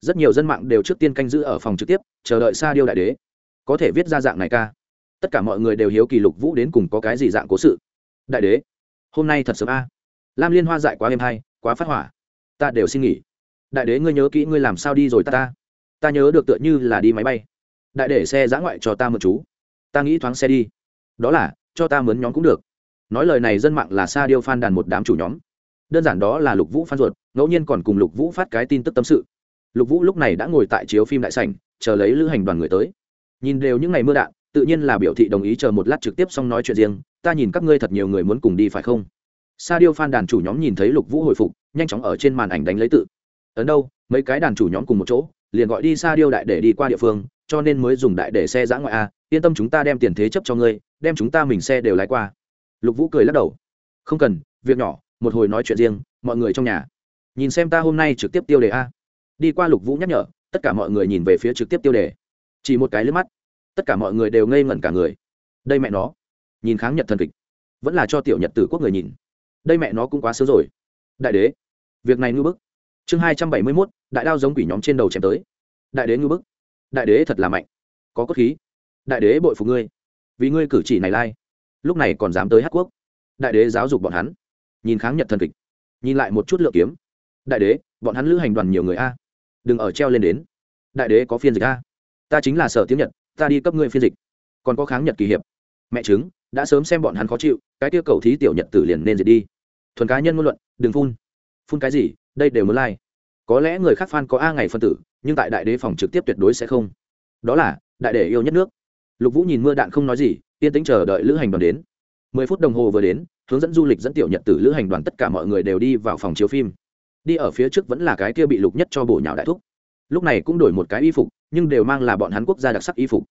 Rất nhiều dân mạng đều trước tiên canh giữ ở phòng trực tiếp, chờ đợi xa điêu đại đế. Có thể viết ra dạng này ca. Tất cả mọi người đều hiếu kỳ lục vũ đến cùng có cái gì dạng cố sự. Đại đế, hôm nay thật sớm a. Lam liên hoa dại quá êm hay, quá phát hỏa. Ta đều xin nghỉ. Đại đế, ngươi nhớ kỹ ngươi làm sao đi rồi ta ta. Ta nhớ được tựa như là đi máy bay đại để xe giã ngoại cho ta mượn chú. Ta nghĩ thoáng xe đi. Đó là, cho ta mướn nhóm cũng được. Nói lời này dân mạng là sa điêu phan đàn một đám chủ nhóm. Đơn giản đó là lục vũ phan ruột, ngẫu nhiên còn cùng lục vũ phát cái tin tức tâm sự. Lục vũ lúc này đã ngồi tại chiếu phim đại sảnh, chờ lấy lữ hành đoàn người tới. Nhìn đều những ngày mưa đạn, tự nhiên là biểu thị đồng ý chờ một lát trực tiếp xong nói chuyện riêng, ta nhìn các ngươi thật nhiều người muốn cùng đi phải không? Sa điêu phan đàn chủ nhóm nhìn thấy lục vũ hồi phục, nhanh chóng ở trên màn ảnh đánh lấy tự. Ấn đâu, mấy cái đàn chủ nhóm cùng một chỗ, liền gọi đi sa điêu đại để đi qua địa phương cho nên mới dùng đại để xe giã ngoại a, yên tâm chúng ta đem tiền thế chấp cho ngươi, đem chúng ta mình xe đều lái qua. Lục vũ cười lắc đầu. Không cần, việc nhỏ, một hồi nói chuyện riêng, mọi người trong nhà. Nhìn xem ta hôm nay trực tiếp tiêu đề a. Đi qua lục vũ nhắc nhở, tất cả mọi người nhìn về phía trực tiếp tiêu đề. Chỉ một cái lướt mắt, tất cả mọi người đều ngây ngẩn cả người. Đây mẹ nó. Nhìn kháng nhật thần kịch, vẫn là cho tiểu nhật tử quốc người nhìn. Đây mẹ nó cũng quá sớm rồi. Đại đế, việc này ngư bức. Chương hai trăm bảy mươi mốt, đại đao giống quỷ nhóm trên đầu chém tới. Đại đế ngư bức đại đế thật là mạnh. Có cốt khí. Đại đế bội phục ngươi. Vì ngươi cử chỉ này lai. Lúc này còn dám tới hát quốc. Đại đế giáo dục bọn hắn. Nhìn kháng nhật thần kịch. Nhìn lại một chút lượng kiếm. Đại đế, bọn hắn lữ hành đoàn nhiều người a. Đừng ở treo lên đến. Đại đế có phiên dịch a. Ta chính là sở tiếng nhật, ta đi cấp ngươi phiên dịch. Còn có kháng nhật kỳ hiệp. Mẹ chứng đã sớm xem bọn hắn khó chịu, cái tiêu cầu thí tiểu nhật tử liền nên diệt đi. Thuần cá nhân ngôn luận, đừng phun. Phun cái gì, đây đều muốn lai、like có lẽ người khác phan có a ngày phân tử, nhưng tại đại đế phòng trực tiếp tuyệt đối sẽ không. Đó là, đại đế yêu nhất nước. Lục vũ nhìn mưa đạn không nói gì, yên tĩnh chờ đợi lữ hành đoàn đến. Mười phút đồng hồ vừa đến, hướng dẫn du lịch dẫn tiểu nhật tử lữ hành đoàn tất cả mọi người đều đi vào phòng chiếu phim. Đi ở phía trước vẫn là cái kia bị lục nhất cho bổ nhào đại thúc. Lúc này cũng đổi một cái y phục, nhưng đều mang là bọn hắn quốc gia đặc sắc y phục.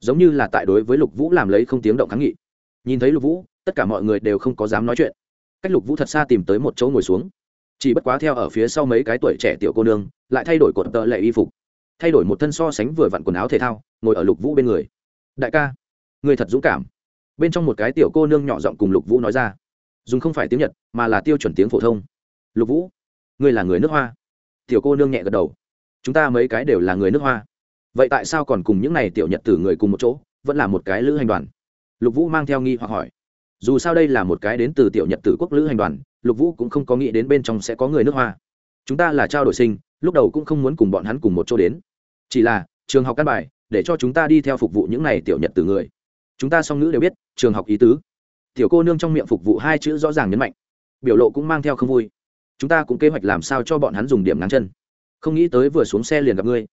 Giống như là tại đối với lục vũ làm lấy không tiếng động kháng nghị. Nhìn thấy lục vũ, tất cả mọi người đều không có dám nói chuyện. Cách lục vũ thật xa tìm tới một chỗ ngồi xuống chỉ bất quá theo ở phía sau mấy cái tuổi trẻ tiểu cô nương, lại thay đổi cột tợ lệ y phục. Thay đổi một thân so sánh vừa vặn quần áo thể thao, ngồi ở lục vũ bên người. Đại ca, người thật dũng cảm. Bên trong một cái tiểu cô nương nhỏ giọng cùng lục vũ nói ra. Dùng không phải tiếng nhật, mà là tiêu chuẩn tiếng phổ thông. Lục vũ, ngươi là người nước hoa. Tiểu cô nương nhẹ gật đầu. Chúng ta mấy cái đều là người nước hoa. Vậy tại sao còn cùng những n à y tiểu nhật tử người cùng một chỗ, vẫn là một cái lữ hành đoàn? Lục vũ mang theo nghi hoặc hỏi dù sao đây là một cái đến từ tiểu nhật tử quốc lữ hành đoàn, lục vũ cũng không có nghĩ đến bên trong sẽ có người nước hoa. Chúng ta là trao đổi sinh, lúc đầu cũng không muốn cùng bọn hắn cùng một chỗ đến. Chỉ là, trường học căn bài, để cho chúng ta đi theo phục vụ những n à y tiểu nhật tử người. Chúng ta song ngữ đều biết, trường học ý tứ. Tiểu cô nương trong miệng phục vụ hai chữ rõ ràng nhấn mạnh. Biểu lộ cũng mang theo không vui. Chúng ta cũng kế hoạch làm sao cho bọn hắn dùng điểm ngắn chân. Không nghĩ tới vừa xuống xe liền gặp ngươi.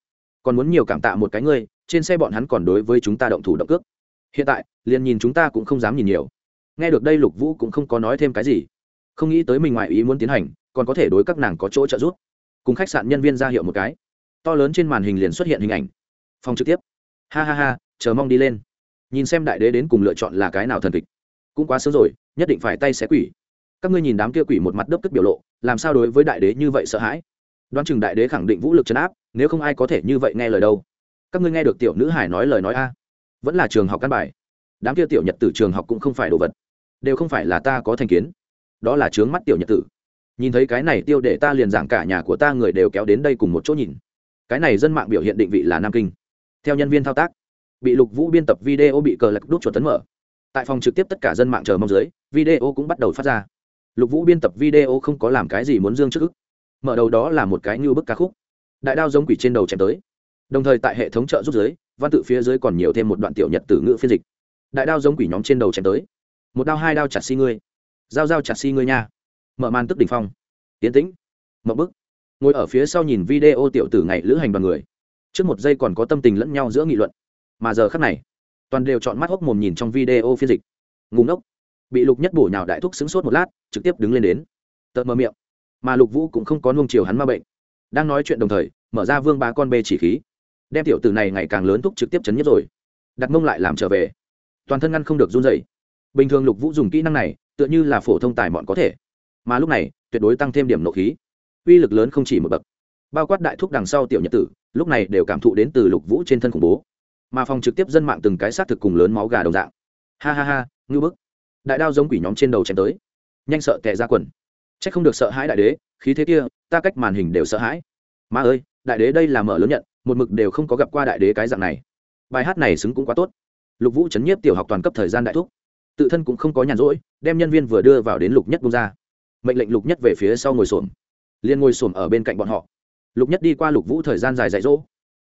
Còn muốn nhiều cảm tạ một cái ngươi, trên xe bọn hắn còn đối với chúng ta động thủ động cước. Hiện tại, liền nhìn chúng ta cũng không dám nhìn nhiều nghe được đây lục vũ cũng không có nói thêm cái gì. Không nghĩ tới mình ngoại ý muốn tiến hành, còn có thể đối các nàng có chỗ trợ giúp. Cùng khách sạn nhân viên ra hiệu một cái. To lớn trên màn hình liền xuất hiện hình ảnh. Phòng trực tiếp. Ha ha ha, chờ mong đi lên. Nhìn xem đại đế đến cùng lựa chọn là cái nào thần kịch. Cũng quá sớm rồi, nhất định phải tay xé quỷ. Các ngươi nhìn đám kia quỷ một mặt đớp tức biểu lộ, làm sao đối với đại đế như vậy sợ hãi? Đoán chừng đại đế khẳng định vũ lực chấn áp, nếu không ai có thể như vậy nghe lời đâu. Các ngươi nghe được tiểu nữ hải nói lời nói a. Vẫn là trường học căn bài đám kia tiểu nhật tử trường học cũng không phải đồ vật. Đều không phải là ta có thành kiến. Đó là trướng mắt tiểu nhật tử. Nhìn thấy cái này tiêu để ta liền giảng cả nhà của ta người đều kéo đến đây cùng một chỗ nhìn. Cái này dân mạng biểu hiện định vị là nam kinh. Theo nhân viên thao tác, bị lục vũ biên tập video bị cờ lạc đút chuột tấn mở. Tại phòng trực tiếp tất cả dân mạng chờ mong dưới, video cũng bắt đầu phát ra. Lục vũ biên tập video không có làm cái gì muốn dương trước ức. Mở đầu đó là một cái như bức ca khúc. Đại đao giống quỷ trên đầu chém tới. Đồng thời tại hệ thống trợ rút dưới, văn tự phía dưới còn nhiều thêm một đoạn tiểu nhật từ ngữ phiên dịch đại đao giống quỷ nhóm trên đầu chém tới. Một đao, hai đao chặt si ngươi. Dao dao chặt si ngươi nha. Mở màn tức đỉnh phong. Tiến tĩnh. Mậu bức. Ngồi ở phía sau nhìn video tiểu tử ngày lữ hành đoàn người. Trước một giây còn có tâm tình lẫn nhau giữa nghị luận. Mà giờ khắc này, toàn đều chọn mắt hốc mồm nhìn trong video phiên dịch. Ngùng ốc bị lục nhất bổ nhào đại thúc xứng sốt một lát, trực tiếp đứng lên đến. Tợt mờ miệng. Mà lục vũ cũng không có nung chiều hắn ma bệnh. Đang nói chuyện đồng thời, mở ra vương ba con bê chỉ khí. Đem tiểu tử này ngày càng lớn thúc trực tiếp chấn nhất rồi. Đặt mông lại làm trở về toàn thân ngăn không được run dày bình thường lục vũ dùng kỹ năng này, tựa như là phổ thông tài mọn có thể. Mà lúc này, tuyệt đối tăng thêm điểm nộ khí. Uy lực lớn không chỉ một bậc. Bao quát đại thúc đằng sau tiểu nhật tử, lúc này đều cảm thụ đến từ lục vũ trên thân khủng bố. Mà phòng trực tiếp dân mạng từng cái xác thực cùng lớn máu gà đồng dạng. Ha ha ha ngư bức. Đại đao giống quỷ nhóm trên đầu chém tới. Nhanh sợ tệ ra quần. C h ắ c không được sợ hãi đại đế, khí thế kia, ta cách màn hình đều sợ hãi. Mà ơi, đại đế đây là mở lớn nhận, một mực đều không có gặp qua đại đế cái dạng này. Bài hát này xứng cũng quá tốt lục vũ chấn nhiếp tiểu học toàn cấp thời gian đại thúc. Tự thân cũng không có nhàn rỗi, đem nhân viên vừa đưa vào đến lục nhất bung ra. Mệnh lệnh lục nhất về phía sau ngồi xổm. Liền ngồi xổm ở bên cạnh bọn họ. Lục nhất đi qua lục vũ thời gian dài dạy dỗ,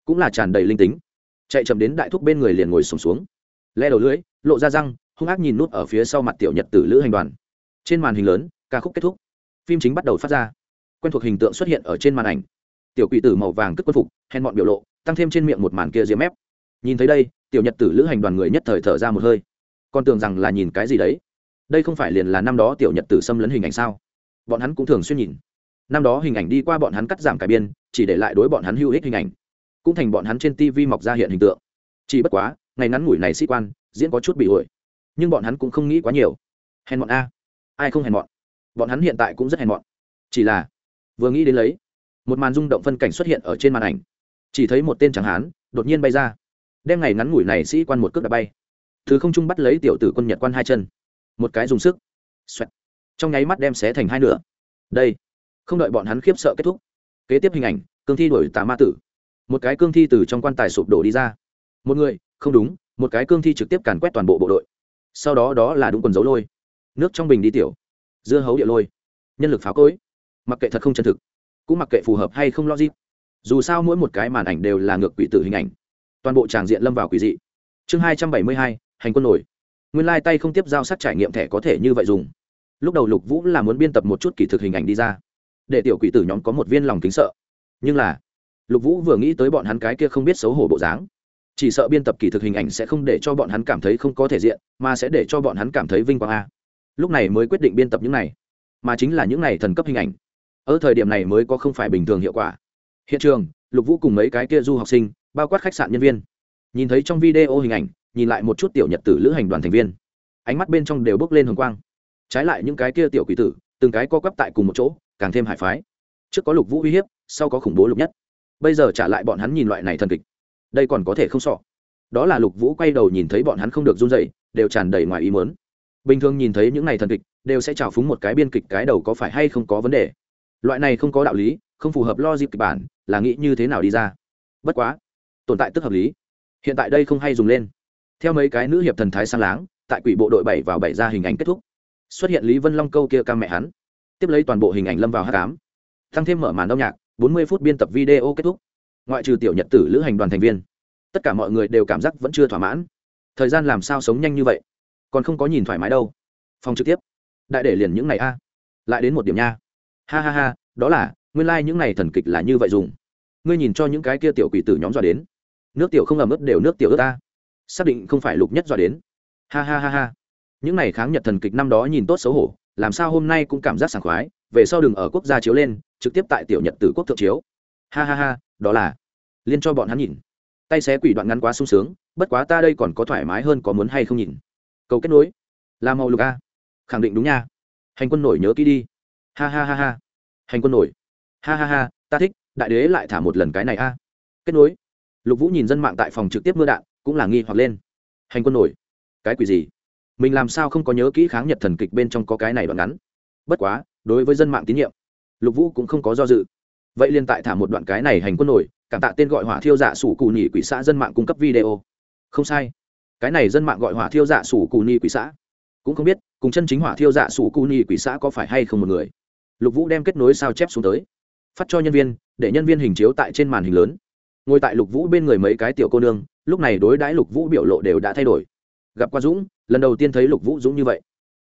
cũng là tràn đầy linh tính. Chạy chậm đến đại thúc bên người liền ngồi sùng xuống. Le đầu lưỡi, lộ ra răng, hung ác nhìn nút ở phía sau mặt tiểu nhật tử lữ hành đoàn. Trên màn hình lớn, ca khúc kết thúc. Phim chính bắt đầu phát ra. Quen thuộc hình tượng xuất hiện ở trên màn ảnh. Tiểu quỷ tử màu vàng cất quân phục, hèn mọn biểu lộ, tăng thêm trên miệng một màn kia diễm mép. Nhìn thấy đây tiểu nhật tử lữ hành đoàn người nhất thời thở ra một hơi. Còn tưởng rằng là nhìn cái gì đấy. Đây không phải liền là năm đó tiểu nhật tử xâm lấn hình ảnh sao? Bọn hắn cũng thường xuyên nhìn. Năm đó hình ảnh đi qua bọn hắn cắt giảm cải biên, chỉ để lại đối bọn hắn hữu ích hình ảnh. Cũng thành bọn hắn trên tv mọc ra hiện hình tượng. Chỉ bất quá, ngày ngắn ngủi này sĩ quan, diễn có chút bị ổi nhưng bọn hắn cũng không nghĩ quá nhiều. Hèn bọn a. Ai không hèn bọn bọn hắn hiện tại cũng rất hèn bọn chỉ là, vừa nghĩ đến lấy, một màn rung động phân cảnh xuất hiện ở trên màn ảnh. Chỉ thấy một tên tráng hán đột nhiên bay ra đem ngày ngắn ngủi này sĩ quan một cước đã bay. Thứ không trung bắt lấy tiểu tử quân nhật quan hai chân. Một cái dùng sức. Xoẹt. Trong nháy mắt đem xé thành hai nửa. Đây. Không đợi bọn hắn khiếp sợ kết thúc. Kế tiếp hình ảnh, cương thi đổi tà ma tử. Một cái cương thi từ trong quan tài sụp đổ đi ra. Một người, không đúng, một cái cương thi trực tiếp càn quét toàn bộ bộ đội. Sau đó đó là đúng quần dấu lôi. Nước trong bình đi tiểu. Dưa hấu địa lôi. Nhân lực pháo cối. Mặc kệ thật không chân thực, cũng mặc kệ phù hợp hay không logic. Dù sao mỗi một cái màn ảnh đều là ngược quỷ tử hình ảnh toàn bộ tràng diện lâm vào quỷ dị. Chương hai trăm bảy mươi hai, hành quân nổi. Nguyên lai、like、tay không tiếp giao sát trải nghiệm thẻ có thể như vậy dùng. Lúc đầu lục vũ là muốn biên tập một chút kỳ thực hình ảnh đi ra. Để tiểu quỷ tử nhóm có một viên lòng kính sợ. Nhưng là, lục vũ vừa nghĩ tới bọn hắn cái kia không biết xấu hổ bộ dáng. Chỉ sợ biên tập kỳ thực hình ảnh sẽ không để cho bọn hắn cảm thấy không có thể diện, mà sẽ để cho bọn hắn cảm thấy vinh quang a. Lúc này mới quyết định biên tập những này. Mà chính là những này thần cấp hình ảnh. Ở thời điểm này mới có không phải bình thường hiệu quả. Hiện trường, lục vũ cùng mấy cái kia du học sinh bao quát khách sạn nhân viên. Nhìn thấy trong video hình ảnh, nhìn lại một chút tiểu nhật tử lữ hành đoàn thành viên. Ánh mắt bên trong đều bước lên hồng quang. Trái lại những cái kia tiểu quỷ tử, từng cái co quắp tại cùng một chỗ, càng thêm hải phái. Trước có lục vũ uy hiếp, sau có khủng bố lục nhất. Bây giờ trả lại bọn hắn nhìn loại này thần kịch, đây còn có thể không sọ. Đó là lục vũ quay đầu nhìn thấy bọn hắn không được run dậy đều tràn đầy ngoài ý mớn bình thường nhìn thấy những này thần kịch, đều sẽ trào phúng một cái biên kịch cái đầu có phải hay không có vấn đề. Loại này không có đạo lý, không phù hợp lo dịp kịch bản, là nghĩ như thế nào đi ra. Bất quá tồn tại tức hợp lý. Hiện tại đây không hay dùng lên. Theo mấy cái nữ hiệp thần thái sang láng, tại quỷ bộ đội bảy vào bảy ra hình ảnh kết thúc. Xuất hiện lý vân long câu kia ca mẹ hắn. Tiếp lấy toàn bộ hình ảnh lâm vào h tám tăng thêm mở màn âm nhạc, bốn mươi phút biên tập video kết thúc. Ngoại trừ tiểu nhật tử lữ hành đoàn thành viên, tất cả mọi người đều cảm giác vẫn chưa thỏa mãn. Thời gian làm sao sống nhanh như vậy? Còn không có nhìn thoải mái đâu. Phòng trực tiếp. Đại để liền những ngày a. Lại đến một điểm nha. Ha ha ha, đó là, nguyên lai、like、những ngày thần kịch là như vậy dùng. Ngươi nhìn cho những cái kia tiểu quỷ tử nhóm dọa đến nước tiểu không ẩm ướt đều nước tiểu ướt ta. Xác định không phải lục nhất dọa đến. Ha ha ha ha. Những ngày kháng nhật thần kịch năm đó nhìn tốt xấu hổ, làm sao hôm nay cũng cảm giác sảng khoái, về sau đừng ở quốc gia chiếu lên, trực tiếp tại tiểu nhật tử quốc thượng chiếu. Ha ha ha, đó là. Liên cho bọn hắn nhìn. Tay xé quỷ đoạn ngắn quá sung sướng, bất quá ta đây còn có thoải mái hơn có muốn hay không nhìn. Cầu kết nối. Là màu lục a. Khẳng định đúng nha. Hành quân nổi nhớ kỹ đi. Ha ha ha ha. Hành quân nổi. Ha ha ha, ta thích, đại đế lại thả một lần cái này a. Kết nối lục vũ nhìn dân mạng tại phòng trực tiếp mưa đạn, cũng là nghi hoặc lên. Hành quân nổi. Cái quỷ gì? Mình làm sao không có nhớ kỹ kháng nhật thần kịch bên trong có cái này đoạn ngắn? Bất quá, đối với dân mạng tín nhiệm, lục vũ cũng không có do dự. Vậy liên tại thả một đoạn cái này hành quân nổi, cảm tạ tên gọi hỏa thiêu dạ sủ cù nhị quỷ xã dân mạng cung cấp video. Không sai. Cái này dân mạng gọi hỏa thiêu dạ sủ cù nhị quỷ xã. Cũng không biết, cùng chân chính hỏa thiêu dạ sủ cù nhị quỷ xã có phải hay không một người. Lục vũ đem kết nối sao chép xuống tới. Phát cho nhân viên, để nhân viên hình chiếu tại trên màn hình lớn ngồi tại lục vũ bên người mấy cái tiểu cô nương, lúc này đối đãi lục vũ biểu lộ đều đã thay đổi. Gặp qua dũng, lần đầu tiên thấy lục vũ dũng như vậy.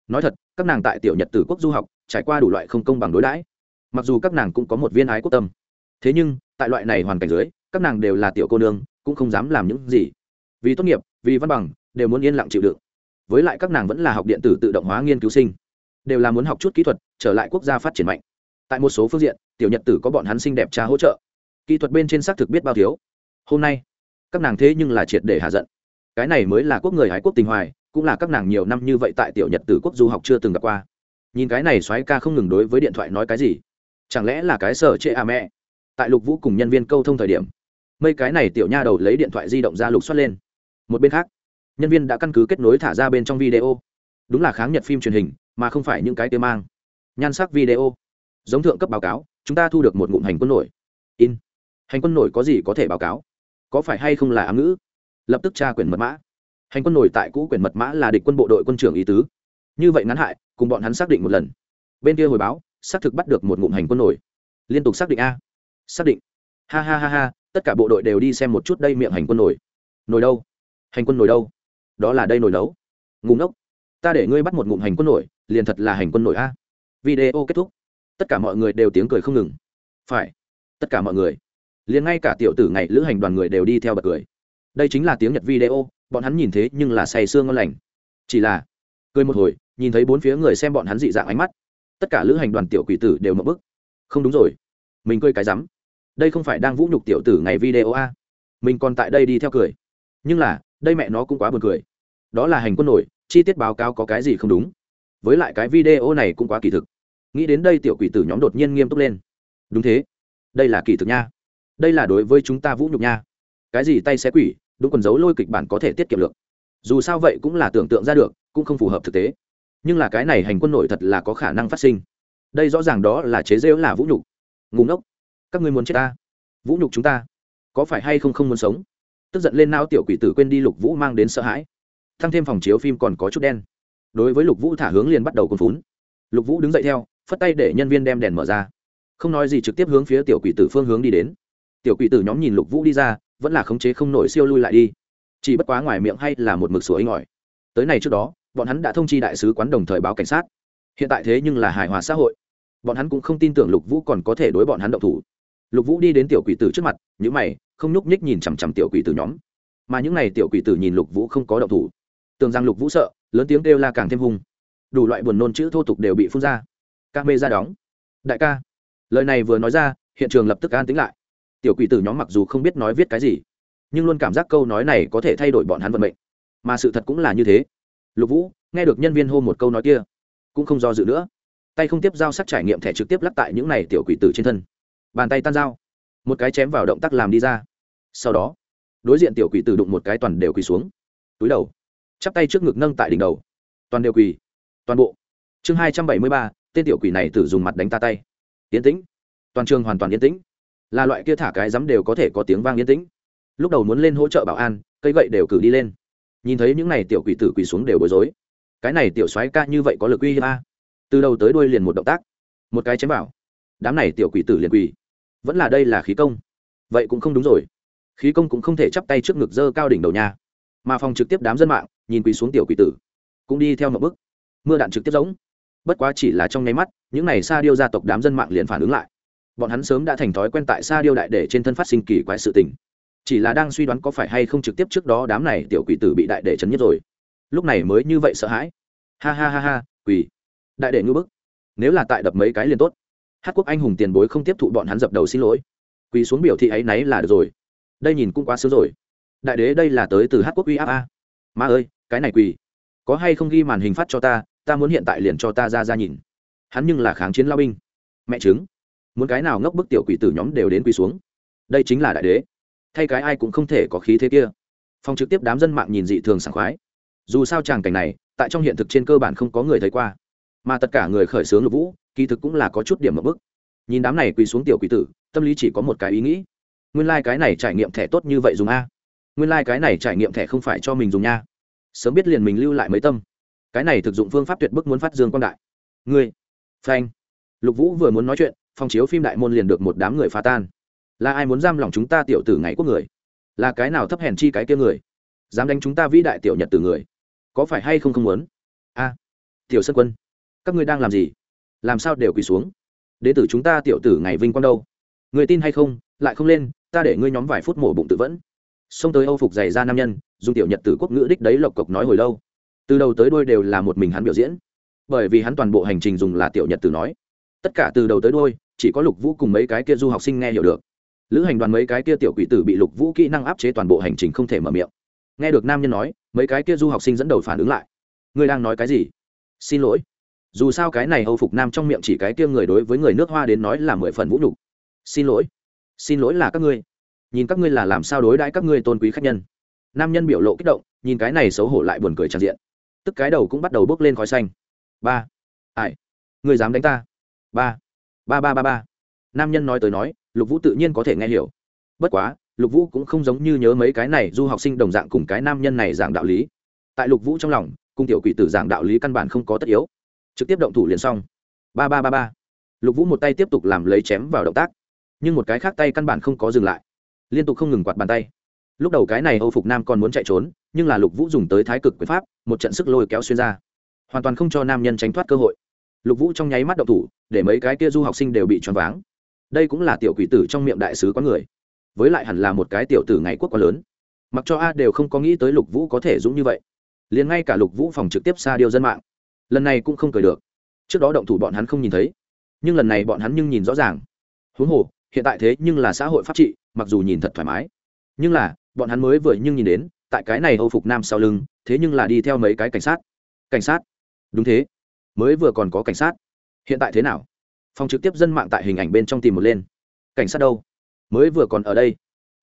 Nói thật, các nàng tại tiểu nhật tử quốc du học, trải qua đủ loại không công bằng đối đãi. Mặc dù các nàng cũng có một viên ái quốc tâm, thế nhưng, tại loại này hoàn cảnh dưới, các nàng đều là tiểu cô nương, cũng không dám làm những gì. Vì tốt nghiệp, vì văn bằng, đều muốn yên lặng chịu đựng. Với lại các nàng vẫn là học điện tử tự động hóa nghiên cứu sinh, đều là muốn học chút kỹ thuật, trở lại quốc gia phát triển mạnh. Tại một số phương diện, tiểu nhật tử có bọn hắn xinh đẹp cha hỗ trợ kỹ thuật bên trên xác thực biết bao thiếu. Hôm nay, các nàng thế nhưng là triệt để hạ giận. Cái này mới là quốc người hải quốc tình hoài, cũng là các nàng nhiều năm như vậy tại tiểu nhật tử quốc du học chưa từng gặp qua. Nhìn cái này xoáy ca không ngừng đối với điện thoại nói cái gì? Chẳng lẽ là cái sở trệ à mẹ? Tại lục vũ cùng nhân viên câu thông thời điểm, mấy cái này tiểu nha đầu lấy điện thoại di động ra lục xuất lên. Một bên khác, nhân viên đã căn cứ kết nối thả ra bên trong video. Đúng là kháng nhật phim truyền hình, mà không phải những cái tiêu mang. Nhan sắc video. Giống thượng cấp báo cáo, chúng ta thu được một ngụm hành quân nổi. In hành quân nổi có gì có thể báo cáo? Có phải hay không là ám ngữ? Lập tức tra quyền mật mã. Hành quân nổi tại cũ quyền mật mã là địch quân bộ đội quân trưởng ý tứ. Như vậy ngắn hại, cùng bọn hắn xác định một lần. Bên kia hồi báo, xác thực bắt được một ngụm hành quân nổi. Liên tục xác định a. Xác định. Ha ha ha ha, tất cả bộ đội đều đi xem một chút đây miệng hành quân nổi. Nổi đâu? Hành quân nổi đâu? Đó là đây nổi nấu. Ngủ ngốc. Ta để ngươi bắt một ngụm hành quân nổi, liền thật là hành quân nổi a. Video kết thúc. Tất cả mọi người đều tiếng cười không ngừng. Phải. Tất cả mọi người liền ngay cả tiểu tử ngày lữ hành đoàn người đều đi theo bật cười. Đây chính là tiếng nhật video, bọn hắn nhìn thế nhưng là say sương ngon lành. Chỉ là, cười một hồi, nhìn thấy bốn phía người xem bọn hắn dị dạng ánh mắt. Tất cả lữ hành đoàn tiểu quỷ tử đều mập bức. Không đúng rồi. Mình cười cái rắm. Đây không phải đang vũ nhục tiểu tử ngày video a? Mình còn tại đây đi theo cười. Nhưng là, đây mẹ nó cũng quá buồn cười. Đó là hành quân nổi, chi tiết báo cáo có cái gì không đúng. Với lại cái video này cũng quá kỳ thực. Nghĩ đến đây tiểu quỷ tử nhóm đột nhiên nghiêm túc lên. Đúng thế. Đây là kỳ thực nha đây là đối với chúng ta vũ nhục nha. Cái gì tay xé quỷ, đúng quần dấu lôi kịch bản có thể tiết kiệm được. Dù sao vậy cũng là tưởng tượng ra được, cũng không phù hợp thực tế. Nhưng là cái này hành quân nổi thật là có khả năng phát sinh. Đây rõ ràng đó là chế rêu là vũ nhục. Ngùng ngốc. Các ngươi muốn chết ta? Vũ nhục chúng ta? Có phải hay không không muốn sống? Tức giận lên nao tiểu quỷ tử quên đi lục vũ mang đến sợ hãi. Thăng thêm phòng chiếu phim còn có chút đen. Đối với lục vũ thả hướng liền bắt đầu cồn phún. Lục vũ đứng dậy theo, phất tay để nhân viên đem đèn mở ra. Không nói gì trực tiếp hướng phía tiểu quỷ tử phương hướng đi đến tiểu quỷ tử nhóm nhìn lục vũ đi ra, vẫn là khống chế không nổi siêu lui lại đi. Chỉ bất quá ngoài miệng hay là một mực sủa inh ỏi. Tới này trước đó, bọn hắn đã thông chi đại sứ quán đồng thời báo cảnh sát. Hiện tại thế nhưng là hài hòa xã hội. Bọn hắn cũng không tin tưởng lục vũ còn có thể đối bọn hắn động thủ. Lục vũ đi đến tiểu quỷ tử trước mặt những mày, không nhúc nhích nhìn chằm chằm tiểu quỷ tử nhóm. Mà những n à y tiểu quỷ tử nhìn lục vũ không có động thủ. Tưởng rằng lục vũ sợ, lớn tiếng kêu la càng thêm hung. Đủ loại buồn nôn chữ thô tục đều bị phun ra. Ca mê ra đóng. Đại ca, lời này vừa nói ra, hiện trường lập tức an tính lại tiểu quỷ tử nhóm mặc dù không biết nói viết cái gì, nhưng luôn cảm giác câu nói này có thể thay đổi bọn hắn vận mệnh. Mà sự thật cũng là như thế. Lục vũ, nghe được nhân viên hô một câu nói kia, cũng không do dự nữa. Tay không tiếp giao sắc trải nghiệm thẻ trực tiếp lắc tại những này tiểu quỷ tử trên thân. Bàn tay tan dao một cái chém vào động tác làm đi ra. Sau đó, đối diện tiểu quỷ tử đụng một cái toàn đều quỳ xuống. Túi đầu, chắp tay trước ngực nâng tại đỉnh đầu. Toàn đều quỳ. Toàn bộ. Chương hai trăm bảy mươi ba, tên tiểu quỷ này tử dùng mặt đánh ta tay. Yến tĩnh. Toàn trường hoàn toàn yên tĩnh là loại kia thả cái dám đều có thể có tiếng vang yên tĩnh. Lúc đầu muốn lên hỗ trợ bảo an, cây gậy đều cử đi lên. Nhìn thấy những này tiểu quỷ tử quỳ xuống đều bối rối. Cái này tiểu soái ca như vậy có lực uy hiếp a? Từ đầu tới đuôi liền một động tác. Một cái chém bảo. đám này tiểu quỷ tử liền quỳ. Vẫn là đây là khí công. Vậy cũng không đúng rồi. Khí công cũng không thể chắp tay trước ngực dơ cao đỉnh đầu nhà mà phòng trực tiếp đám dân mạng, nhìn quỳ xuống tiểu quỷ tử, cũng đi theo một bước. Mưa đạn trực tiếp giống. Bất quá chỉ là trong nháy mắt, những n à y sa điêu gia tộc đám dân mạng liền phản ứng lại bọn hắn sớm đã thành thói quen tại sa điêu đại để trên thân phát sinh kỳ quái sự tình. Chỉ là đang suy đoán có phải hay không trực tiếp trước đó đám này tiểu quỷ tử bị đại để chấn nhất rồi. Lúc này mới như vậy sợ hãi. Ha ha ha ha, quỷ. Đại đệ ngư bức. Nếu là tại đập mấy cái liền tốt. Hát quốc anh hùng tiền bối không tiếp thụ bọn hắn dập đầu xin lỗi. Quỳ xuống biểu thị ấy náy là được rồi. Đây nhìn cũng quá sớm rồi. Đại đế đây là tới từ hát quốc uy áp a. Ma ơi, cái này quỳ có hay không ghi màn hình phát cho ta ta muốn hiện tại liền cho ta ra ra nhìn. Hắn nhưng là kháng chiến lao binh. Mẹ chứng muốn cái nào ngốc bức tiểu quỷ tử nhóm đều đến quỳ xuống. Đây chính là đại đế. Thay cái ai cũng không thể có khí thế kia. Phòng trực tiếp đám dân mạng nhìn dị thường sảng khoái. Dù sao tràng cảnh này, tại trong hiện thực trên cơ bản không có người thấy qua. Mà tất cả người khởi xướng lục vũ, kỳ thực cũng là có chút điểm ở bức nhìn đám này quỳ xuống tiểu quỷ tử, tâm lý chỉ có một cái ý nghĩ. Nguyên lai、like、cái này trải nghiệm thẻ tốt như vậy dùng a. Nguyên lai、like、cái này trải nghiệm thẻ không phải cho mình dùng nha. Sớm biết liền mình lưu lại mấy tâm. Cái này thực dụng phương pháp tuyệt bức muốn phát dương quan đại. Ngươi, phanh. Lục vũ vừa muốn nói chuyện phòng chiếu phim đại môn liền được một đám người phá tan. Là ai muốn giam lòng chúng ta tiểu tử ngày quốc người? Là cái nào thấp hèn chi cái kia người? Dám đánh chúng ta vĩ đại tiểu nhật từ người? Có phải hay không không muốn? A, tiểu sân quân, các ngươi đang làm gì? Làm sao đều quỳ xuống? Đế tử chúng ta tiểu tử ngày vinh quang đâu? Người tin hay không? Lại không lên, ta để ngươi nhóm vài phút mổ bụng tự vẫn. Xông tới âu phục dày ra nam nhân, dùng tiểu nhật tử quốc ngữ đích đấy lộc cộc nói hồi lâu. Từ đầu tới đôi đều là một mình hắn biểu diễn. Bởi vì hắn toàn bộ hành trình dùng là tiểu nhật tử nói tất cả từ đầu tới đôi chỉ có lục vũ cùng mấy cái kia du học sinh nghe hiểu được. Lữ hành đoàn mấy cái kia tiểu quỷ tử bị lục vũ kỹ năng áp chế toàn bộ hành trình không thể mở miệng. Nghe được nam nhân nói, mấy cái kia du học sinh dẫn đầu phản ứng lại. Ngươi đang nói cái gì? Xin lỗi. Dù sao cái này hầu phục nam trong miệng chỉ cái kia người đối với người nước hoa đến nói là mười phần vũ nhục. Xin lỗi. Xin lỗi là các ngươi. Nhìn các ngươi là làm sao đối đãi các ngươi tôn quý khách nhân. Nam nhân biểu lộ kích động, nhìn cái này xấu hổ lại buồn cười tràn diện. Tức cái đầu cũng bắt đầu bước lên khói xanh. Ba. Ai? Người dám đánh ta? Ba. Ba ba ba ba. Nam nhân nói tới nói, lục vũ tự nhiên có thể nghe hiểu. Bất quá, lục vũ cũng không giống như nhớ mấy cái này du học sinh đồng dạng cùng cái nam nhân này giảng đạo lý. Tại lục vũ trong lòng cung tiểu quỷ tử giảng đạo lý căn bản không có tất yếu. Trực tiếp động thủ liền xong. Ba ba ba ba. Lục vũ một tay tiếp tục làm lấy chém vào động tác. Nhưng một cái khác tay căn bản không có dừng lại. Liên tục không ngừng quạt bàn tay. Lúc đầu cái này âu phục nam còn muốn chạy trốn, nhưng là lục vũ dùng tới thái cực quyền pháp, một trận sức lôi kéo xuyên ra. Hoàn toàn không cho nam nhân tránh thoát cơ hội lục vũ trong nháy mắt động thủ, để mấy cái kia du học sinh đều bị choáng váng. Đây cũng là tiểu quỷ tử trong miệng đại sứ có người. Với lại hẳn là một cái tiểu tử ngày quốc quá lớn. Mặc cho a đều không có nghĩ tới lục vũ có thể dũng như vậy. Liền ngay cả lục vũ phòng trực tiếp xa điêu dân mạng. Lần này cũng không cười được. Trước đó động thủ bọn hắn không nhìn thấy. Nhưng lần này bọn hắn nhưng nhìn rõ ràng. Huống hồ, hiện tại thế nhưng là xã hội pháp trị, mặc dù nhìn thật thoải mái. Nhưng là, bọn hắn mới vừa nhưng nhìn đến, tại cái này âu phục nam sau lưng, thế nhưng là đi theo mấy cái cảnh sát. Cảnh sát? Đúng thế mới vừa còn có cảnh sát. Hiện tại thế nào? Phòng trực tiếp dân mạng tại hình ảnh bên trong tìm một lên. Cảnh sát đâu? Mới vừa còn ở đây.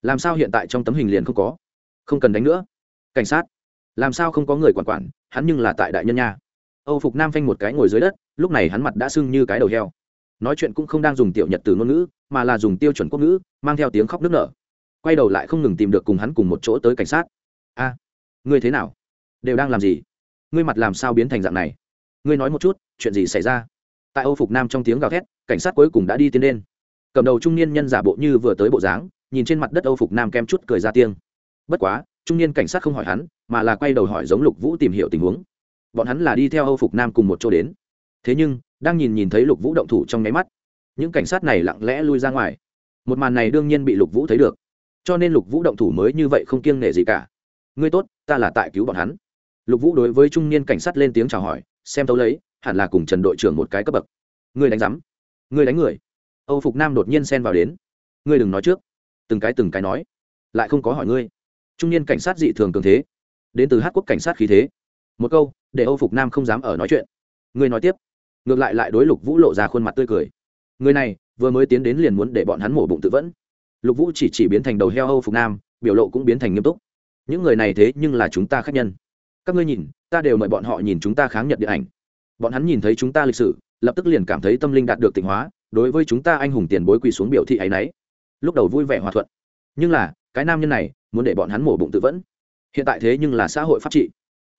Làm sao hiện tại trong tấm hình liền không có? Không cần đánh nữa. Cảnh sát. Làm sao không có người quản quản? Hắn nhưng là tại đại nhân nha. Âu phục nam phanh một cái ngồi dưới đất, lúc này hắn mặt đã sưng như cái đầu heo. Nói chuyện cũng không đang dùng tiểu nhật từ ngôn ngữ, mà là dùng tiêu chuẩn quốc ngữ, mang theo tiếng khóc nức nở. Quay đầu lại không ngừng tìm được cùng hắn cùng một chỗ tới cảnh sát. A, ngươi thế nào? Đều đang làm gì? Ngươi mặt làm sao biến thành dạng này? Ngươi nói một chút, chuyện gì xảy ra? Tại âu phục nam trong tiếng gào thét, cảnh sát cuối cùng đã đi tiến lên. Cầm đầu trung niên nhân giả bộ như vừa tới bộ dáng, nhìn trên mặt đất âu phục nam kem chút cười ra tiếng. Bất quá, trung niên cảnh sát không hỏi hắn, mà là quay đầu hỏi giống lục vũ tìm hiểu tình huống. Bọn hắn là đi theo âu phục nam cùng một chỗ đến. Thế nhưng, đang nhìn nhìn thấy lục vũ động thủ trong nháy mắt, những cảnh sát này lặng lẽ lui ra ngoài. Một màn này đương nhiên bị lục vũ thấy được. Cho nên lục vũ động thủ mới như vậy không kiêng nể gì cả. Ngươi tốt, ta là tại cứu bọn hắn. Lục vũ đối với trung niên cảnh sát lên tiếng chào hỏi xem tấu lấy, hẳn là cùng trần đội trưởng một cái cấp bậc. Ngươi đánh rắm ngươi đánh người. Âu phục nam đột nhiên xen vào đến. Ngươi đừng nói trước. Từng cái từng cái nói. Lại không có hỏi ngươi. Trung niên cảnh sát dị thường cường thế. Đến từ hát quốc cảnh sát khí thế. Một câu, để âu phục nam không dám ở nói chuyện. Ngươi nói tiếp. Ngược lại lại đối lục vũ lộ ra khuôn mặt tươi cười. Người này, vừa mới tiến đến liền muốn để bọn hắn mổ bụng tự vẫn. Lục vũ chỉ chỉ biến thành đầu heo âu phục nam, biểu lộ cũng biến thành nghiêm túc. Những người này thế nhưng là chúng ta khác nhân. Các ngươi nhìn ta đều mời bọn họ nhìn chúng ta kháng nhật điện ảnh. Bọn hắn nhìn thấy chúng ta lịch sử, lập tức liền cảm thấy tâm linh đạt được tịnh hóa, đối với chúng ta anh hùng tiền bối quỳ xuống biểu thị ấ y n ấ y lúc đầu vui vẻ hòa thuận. Nhưng là, cái nam nhân này, muốn để bọn hắn mổ bụng tự vẫn. Hiện tại thế nhưng là xã hội pháp trị.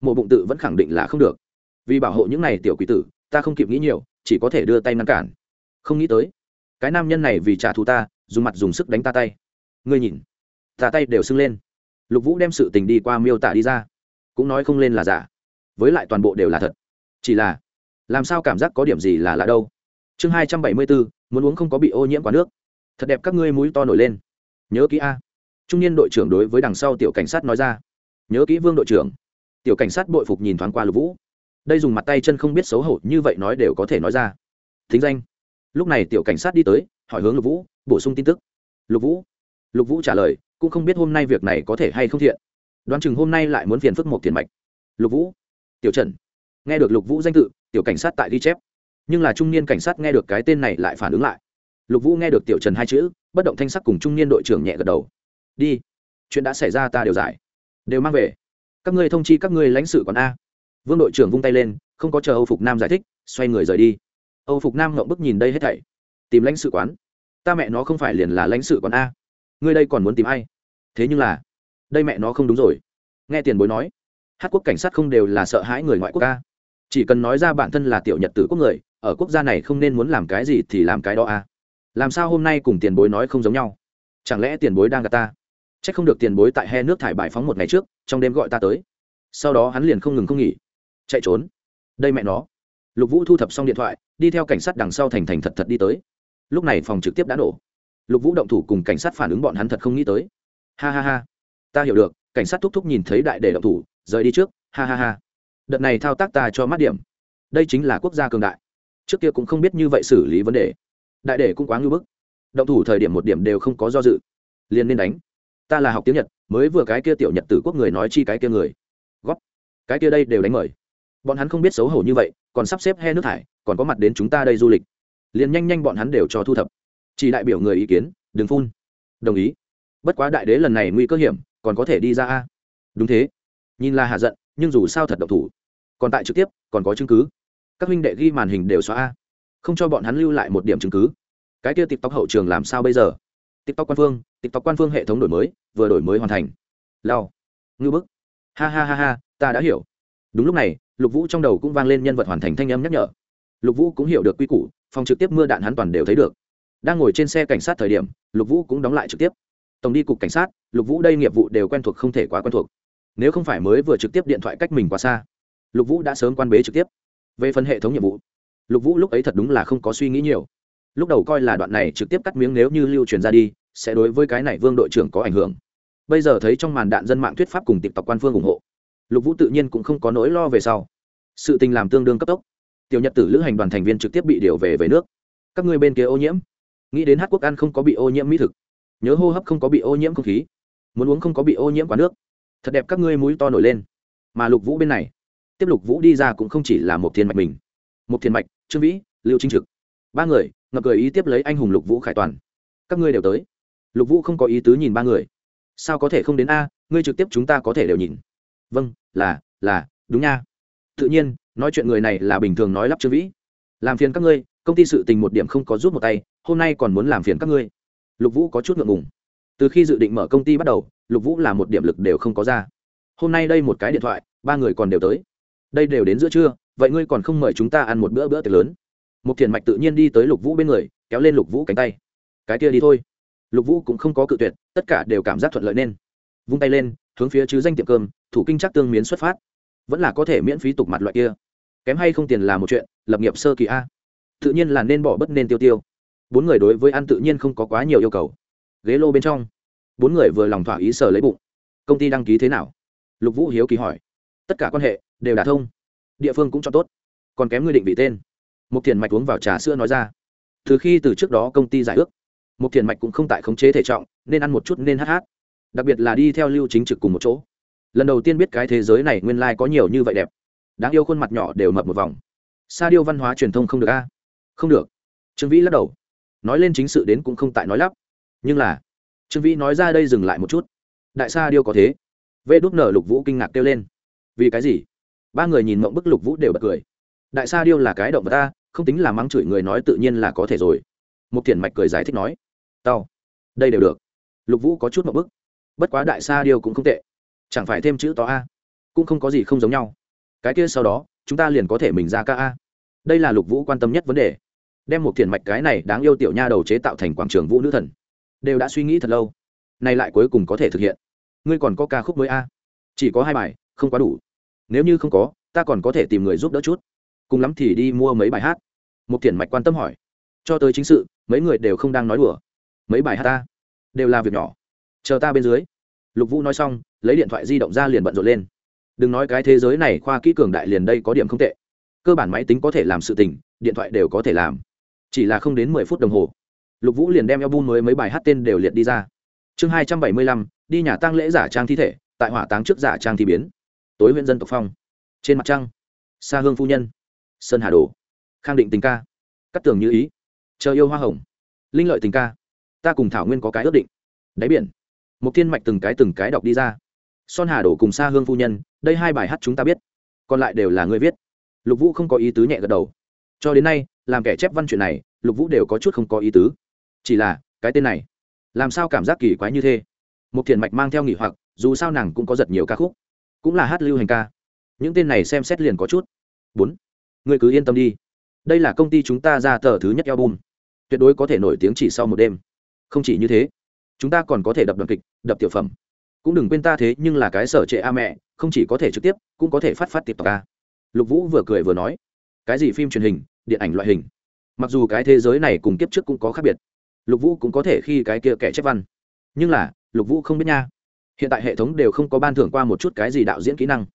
Mổ bụng tự vẫn khẳng định là không được. Vì bảo hộ những này tiểu quỷ tử, ta không kịp nghĩ nhiều, chỉ có thể đưa tay ngăn cản. Không nghĩ tới, cái nam nhân này vì trả thù ta, dùng mặt dùng sức đánh ta tay. Ngươi nhìn, ta tay đều sưng lên. Lục vũ đem sự tình đi qua miêu tả đi ra. Cũng nói không lên là giả với lại toàn bộ đều là thật. Chỉ là, làm sao cảm giác có điểm gì là lạ đâu? Chương hai trăm bảy mươi bốn, muốn uống không có bị ô nhiễm quá nước. Thật đẹp các ngươi mũi to nổi lên. Nhớ kỹ a. Trung niên đội trưởng đối với đằng sau tiểu cảnh sát nói ra. Nhớ kỹ vương đội trưởng. Tiểu cảnh sát bội phục nhìn thoáng qua lục vũ. Đây dùng mặt tay chân không biết xấu hổ như vậy nói đều có thể nói ra. Thính danh. Lúc này tiểu cảnh sát đi tới, hỏi hướng lục vũ, bổ sung tin tức. Lục vũ. Lục vũ trả lời, cũng không biết hôm nay việc này có thể hay không thiện. Đoán chừng hôm nay lại muốn phiền phức một tiền mạch. Lục vũ tiểu trần. Nghe được lục vũ danh tự, tiểu cảnh sát tại ghi chép. Nhưng là trung niên cảnh sát nghe được cái tên này lại phản ứng lại. Lục vũ nghe được tiểu trần hai chữ, bất động thanh sắc cùng trung niên đội trưởng nhẹ gật đầu. Đi, chuyện đã xảy ra ta đều giải. Đều mang về. Các ngươi thông chi các ngươi lãnh sự còn a. Vương đội trưởng vung tay lên, không có chờ âu phục nam giải thích, xoay người rời đi. Âu phục nam ngậm bức nhìn đây hết thảy. Tìm lãnh sự quán? Ta mẹ nó không phải liền là lãnh sự quán a. Ngươi đây còn muốn tìm ai? Thế nhưng là, đây mẹ nó không đúng rồi. Nghe tiền bối nói hát quốc cảnh sát không đều là sợ hãi người ngoại quốc ca. Chỉ cần nói ra bản thân là tiểu nhật tử quốc người, ở quốc gia này không nên muốn làm cái gì thì làm cái đó a làm sao hôm nay cùng tiền bối nói không giống nhau? Chẳng lẽ tiền bối đang gặp ta? C h ắ c không được tiền bối tại he nước thải bài phóng một ngày trước, trong đêm gọi ta tới. Sau đó hắn liền không ngừng không nghỉ. Chạy trốn. Đây mẹ nó. Lục vũ thu thập xong điện thoại, đi theo cảnh sát đằng sau thành thành thật thật đi tới. Lúc này phòng trực tiếp đã nổ. Lục vũ động thủ cùng cảnh sát phản ứng bọn hắn thật không nghĩ tới. Ha ha ha. Ta hiểu được, cảnh sát thúc thúc nhìn thấy đại để động thủ rời đi trước, ha ha ha. Đợt này thao tác ta cho mắt điểm. Đây chính là quốc gia cường đại. Trước kia cũng không biết như vậy xử lý vấn đề. Đại để cũng quá ngưỡng bức. Động thủ thời điểm một điểm đều không có do dự. Liền nên đánh. Ta là học tiếng nhật, mới vừa cái kia tiểu nhật tử quốc người nói chi cái kia người. Góp. Cái kia đây đều đánh mời. Bọn hắn không biết xấu hổ như vậy, còn sắp xếp he nước thải, còn có mặt đến chúng ta đây du lịch. Liền nhanh nhanh bọn hắn đều cho thu thập. Chỉ đại biểu người ý kiến, đừng phun. Đồng ý. Bất quá đại đế lần này nguy cơ hiểm, còn có thể đi ra a. Đúng thế nhìn là hạ giận, nhưng dù sao thật độc thủ. Còn tại trực tiếp, còn có chứng cứ. Các huynh đệ ghi màn hình đều xóa a. Không cho bọn hắn lưu lại một điểm chứng cứ. Cái kia tiktok hậu trường làm sao bây giờ? Tiktok quan phương, tiktok quan phương hệ thống đổi mới, vừa đổi mới hoàn thành. Lao ngư bức. Ha ha ha ha, ta đã hiểu. Đúng lúc này, lục vũ trong đầu cũng vang lên nhân vật hoàn thành thanh âm nhắc nhở. Lục vũ cũng hiểu được quy củ, phòng trực tiếp mưa đạn hắn toàn đều thấy được. Đang ngồi trên xe cảnh sát thời điểm, lục vũ cũng đóng lại trực tiếp. Tổng đi cục cảnh sát, lục vũ đây nghiệp vụ đều quen thuộc không thể quá quen thuộc nếu không phải mới vừa trực tiếp điện thoại cách mình quá xa. Lục vũ đã sớm quan bế trực tiếp. Về phần hệ thống nhiệm vụ, lục vũ lúc ấy thật đúng là không có suy nghĩ nhiều. Lúc đầu coi là đoạn này trực tiếp cắt miếng nếu như lưu truyền ra đi, sẽ đối với cái này vương đội trưởng có ảnh hưởng. Bây giờ thấy trong màn đạn dân mạng thuyết pháp cùng tịp tộc quan phương ủng hộ, lục vũ tự nhiên cũng không có nỗi lo về sau. Sự tình làm tương đương cấp tốc. Tiểu nhật tử lữ hành đoàn thành viên trực tiếp bị điều về về nước. Các ngươi bên kia ô nhiễm. Nghĩ đến hát quốc ăn không có bị ô nhiễm mỹ thực. Nhớ hô hấp không có bị ô nhiễm không khí. Muốn uống không có bị ô nhiễm quá nước thật đẹp các ngươi mũi to nổi lên. Mà lục vũ bên này, tiếp lục vũ đi ra cũng không chỉ là một thiên mạch mình. Một thiên mạch, trương vĩ, lưu trinh trực. Ba người, ngập cười ý tiếp lấy anh hùng lục vũ khải toàn. Các ngươi đều tới. Lục vũ không có ý tứ nhìn ba người. Sao có thể không đến a, ngươi trực tiếp chúng ta có thể đều nhìn. Vâng là là, đúng nha. Tự nhiên, nói chuyện người này là bình thường nói lắp trương vĩ. Làm phiền các ngươi, công ty sự tình một điểm không có rút một tay, hôm nay còn muốn làm phiền các ngươi. Lục vũ có chút ngượng ngùng từ khi dự định mở công ty bắt đầu, lục vũ là một điểm lực đều không có ra. Hôm nay đây một cái điện thoại, ba người còn đều tới. Đây đều đến giữa trưa, vậy ngươi còn không mời chúng ta ăn một bữa bữa tiệc lớn? Một thiền mạch tự nhiên đi tới lục vũ bên người, kéo lên lục vũ cánh tay. Cái kia đi thôi. Lục vũ cũng không có cự tuyệt, tất cả đều cảm giác thuận lợi nên. Vung tay lên, hướng phía chứ danh tiệm cơm, thủ kinh chắc tương miến xuất phát. Vẫn là có thể miễn phí tục mặt loại kia. Kém hay không tiền là một chuyện, lập nghiệp sơ kỳ a. Tự nhiên là nên bỏ bất nên tiêu tiêu. Bốn người đối với ăn tự nhiên không có quá nhiều yêu cầu ghế lô bên trong. Bốn người vừa lòng thỏa ý sờ lấy bụng. Công ty đăng ký thế nào? Lục vũ hiếu kỳ hỏi. Tất cả quan hệ đều đả thông. Địa phương cũng cho tốt. Còn kém người định vị tên. Một thiền mạch uống vào trà sữa nói ra. Từ khi từ trước đó công ty giải ước một thiền mạch cũng không tại khống chế thể trọng, nên ăn một chút nên hát hát. Đặc biệt là đi theo lưu chính trực cùng một chỗ. Lần đầu tiên biết cái thế giới này nguyên lai có nhiều như vậy đẹp. Đáng yêu khuôn mặt nhỏ đều mập một vòng. Sa điêu văn hóa truyền thông không được a. Không được. Trương vĩ lắc đầu. Nói lên chính sự đến cũng không tại nói lắp nhưng là, trương vĩ nói ra đây dừng lại một chút. Đại sa điêu có thế. Vê đúc nở lục vũ kinh ngạc kêu lên. Vì cái gì? Ba người nhìn mộng bức lục vũ đều bật cười. Đại sa điêu là cái động vật ta, không tính là mắng chửi người nói tự nhiên là có thể rồi. Một thiền mạch cười giải thích nói. Tao, đây đều được. Lục vũ có chút mộng bức. Bất quá đại sa điêu cũng không tệ. Chẳng phải thêm chữ to a? Cũng không có gì không giống nhau. Cái kia sau đó, chúng ta liền có thể mình ra ca a. Đây là lục vũ quan tâm nhất vấn đề. Đem một thiền mạch cái này đáng yêu tiểu nha đầu chế tạo thành quảng trường vũ nữ thần đều đã suy nghĩ thật lâu. Nay lại cuối cùng có thể thực hiện. Ngươi còn có ca khúc mới a? Chỉ có hai bài, không quá đủ. Nếu như không có, ta còn có thể tìm người giúp đỡ chút. Cùng lắm thì đi mua mấy bài hát. Một thiển mạch quan tâm hỏi. Cho tới chính sự, mấy người đều không đang nói đùa. Mấy bài hát ta? Đều là việc nhỏ. Chờ ta bên dưới. Lục vũ nói xong, lấy điện thoại di động ra liền bận rộn lên. Đừng nói cái thế giới này khoa kỹ cường đại liền đây có điểm không tệ. Cơ bản máy tính có thể làm sự tình, điện thoại đều có thể làm. Chỉ là không đến mười phút đồng hồ lục vũ liền đem album mới mấy bài hát tên đều liệt đi ra. Chương hai trăm bảy mươi lăm, đi nhà tăng lễ giả trang thi thể, tại hỏa táng trước giả trang thi biến. Tối huyện dân tộc phong. Trên mặt trăng xa hương phu nhân, sơn hà đồ. Khang định tình ca cắt tường như ý. Chờ yêu hoa hồng, linh lợi tình ca, ta cùng thảo nguyên có cái ước định. Đáy biển một thiên mạch từng cái từng cái đọc đi ra. Son hà đổ cùng xa hương phu nhân, đây hai bài hát chúng ta biết, còn lại đều là người viết. Lục vũ không có ý tứ nhẹ gật đầu. Cho đến nay, làm kẻ chép văn chuyện này, lục vũ đều có chút không có ý tứ chỉ là, cái tên này, làm sao cảm giác kỳ quái như thế? Một thiền mạch mang theo nghỉ hoặc, dù sao nàng cũng có giật nhiều ca khúc, cũng là hát lưu hành ca. Những tên này xem xét liền có chút. Bốn người cứ yên tâm đi. Đây là công ty chúng ta ra tờ thứ nhất album. Tuyệt đối có thể nổi tiếng chỉ sau một đêm. Không chỉ như thế, chúng ta còn có thể đập đoàn kịch, đập tiểu phẩm. Cũng đừng quên ta thế, nhưng là cái sở trệ a mẹ, không chỉ có thể trực tiếp, cũng có thể phát phát tiệp tộc a lục vũ vừa cười vừa nói, cái gì phim truyền hình, điện ảnh loại hình? Mặc dù cái thế giới này cùng kiếp trước cũng có khác biệt lục vũ cũng có thể khi cái kia kẻ chép văn. Nhưng là, lục vũ không biết nha. Hiện tại hệ thống đều không có ban thưởng qua một chút cái gì đạo diễn kỹ năng.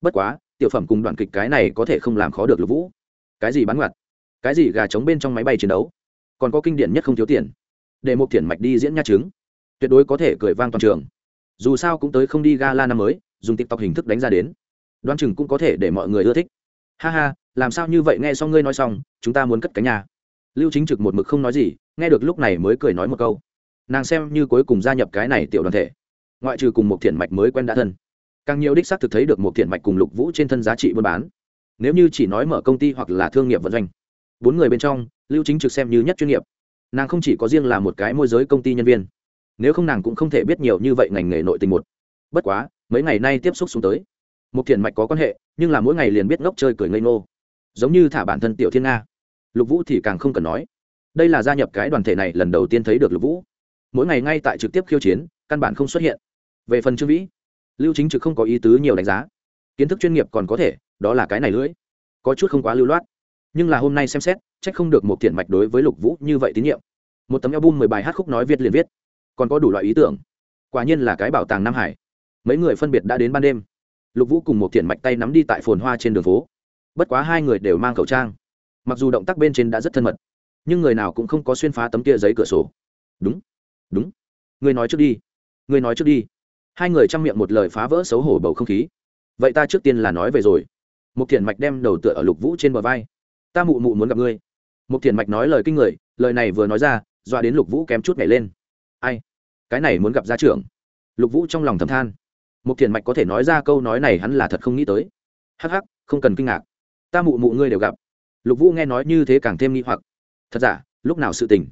Bất quá, tiểu phẩm cùng đoạn kịch cái này có thể không làm khó được lục vũ. Cái gì bán ngoặt? Cái gì gà trống bên trong máy bay chiến đấu? Còn có kinh điển nhất không thiếu tiền. Để một thiền mạch đi diễn nha chứng. Tuyệt đối có thể cười vang toàn trường. Dù sao cũng tới không đi gala năm mới, dùng tiktok hình thức đánh ra đến. Đoan chừng cũng có thể để mọi người ưa thích. Ha ha, làm sao như vậy nghe xong ngươi nói xong, chúng ta muốn cất cánh nhà lưu chính trực một mực không nói gì, nghe được lúc này mới cười nói một câu. Nàng xem như cuối cùng gia nhập cái này tiểu đoàn thể. Ngoại trừ cùng một thiện mạch mới quen đã thân. Càng nhiều đích xác thực thấy được một thiện mạch cùng lục vũ trên thân giá trị buôn bán. Nếu như chỉ nói mở công ty hoặc là thương nghiệp vận doanh. Bốn người bên trong, lưu chính trực xem như nhất chuyên nghiệp. Nàng không chỉ có riêng là một cái môi giới công ty nhân viên. Nếu không nàng cũng không thể biết nhiều như vậy ngành nghề nội tình một. Bất quá, mấy ngày nay tiếp xúc xuống tới. Một thiện mạch có quan hệ, nhưng là mỗi ngày liền biết ngốc chơi cười ngây ngô. Giống như thả bản thân tiểu thiên nga lục vũ thì càng không cần nói. Đây là gia nhập cái đoàn thể này lần đầu tiên thấy được lục vũ. Mỗi ngày ngay tại trực tiếp khiêu chiến, căn bản không xuất hiện. Về phần trương vĩ, lưu chính trực không có ý tứ nhiều đánh giá. Kiến thức chuyên nghiệp còn có thể, đó là cái này lưỡi. Có chút không quá lưu loát. Nhưng là hôm nay xem xét c h ắ c không được một thiện mạch đối với lục vũ như vậy tín nhiệm. Một tấm album mười bài hát khúc nói viết liền viết. Còn có đủ loại ý tưởng. Quả nhiên là cái bảo tàng nam hải. Mấy người phân biệt đã đến ban đêm. Lục vũ cùng một thiện mạch tay nắm đi tại phồn hoa trên đường phố. Bất quá hai người đều mang khẩu trang mặc dù động tác bên trên đã rất thân mật, nhưng người nào cũng không có xuyên phá tấm kia giấy cửa sổ. Đúng đúng. Người nói trước đi người nói trước đi. Hai người chăm miệng một lời phá vỡ xấu hổ bầu không khí. Vậy ta trước tiên là nói về rồi. Một thiền mạch đem đầu tựa ở lục vũ trên bờ vai. Ta mụ mụ muốn gặp ngươi. Một thiền mạch nói lời kinh người, lời này vừa nói ra, dọa đến lục vũ kém chút nhảy lên. Ai? Cái này muốn gặp gia trưởng. Lục vũ trong lòng thầm than. Một thiền mạch có thể nói ra câu nói này hắn là thật không nghĩ tới. Hắc hắc, không cần kinh ngạc. Ta mụ mụ ngươi đều gặp lục vũ nghe nói như thế càng thêm nghi hoặc. Thật giả? Lúc nào sự tình?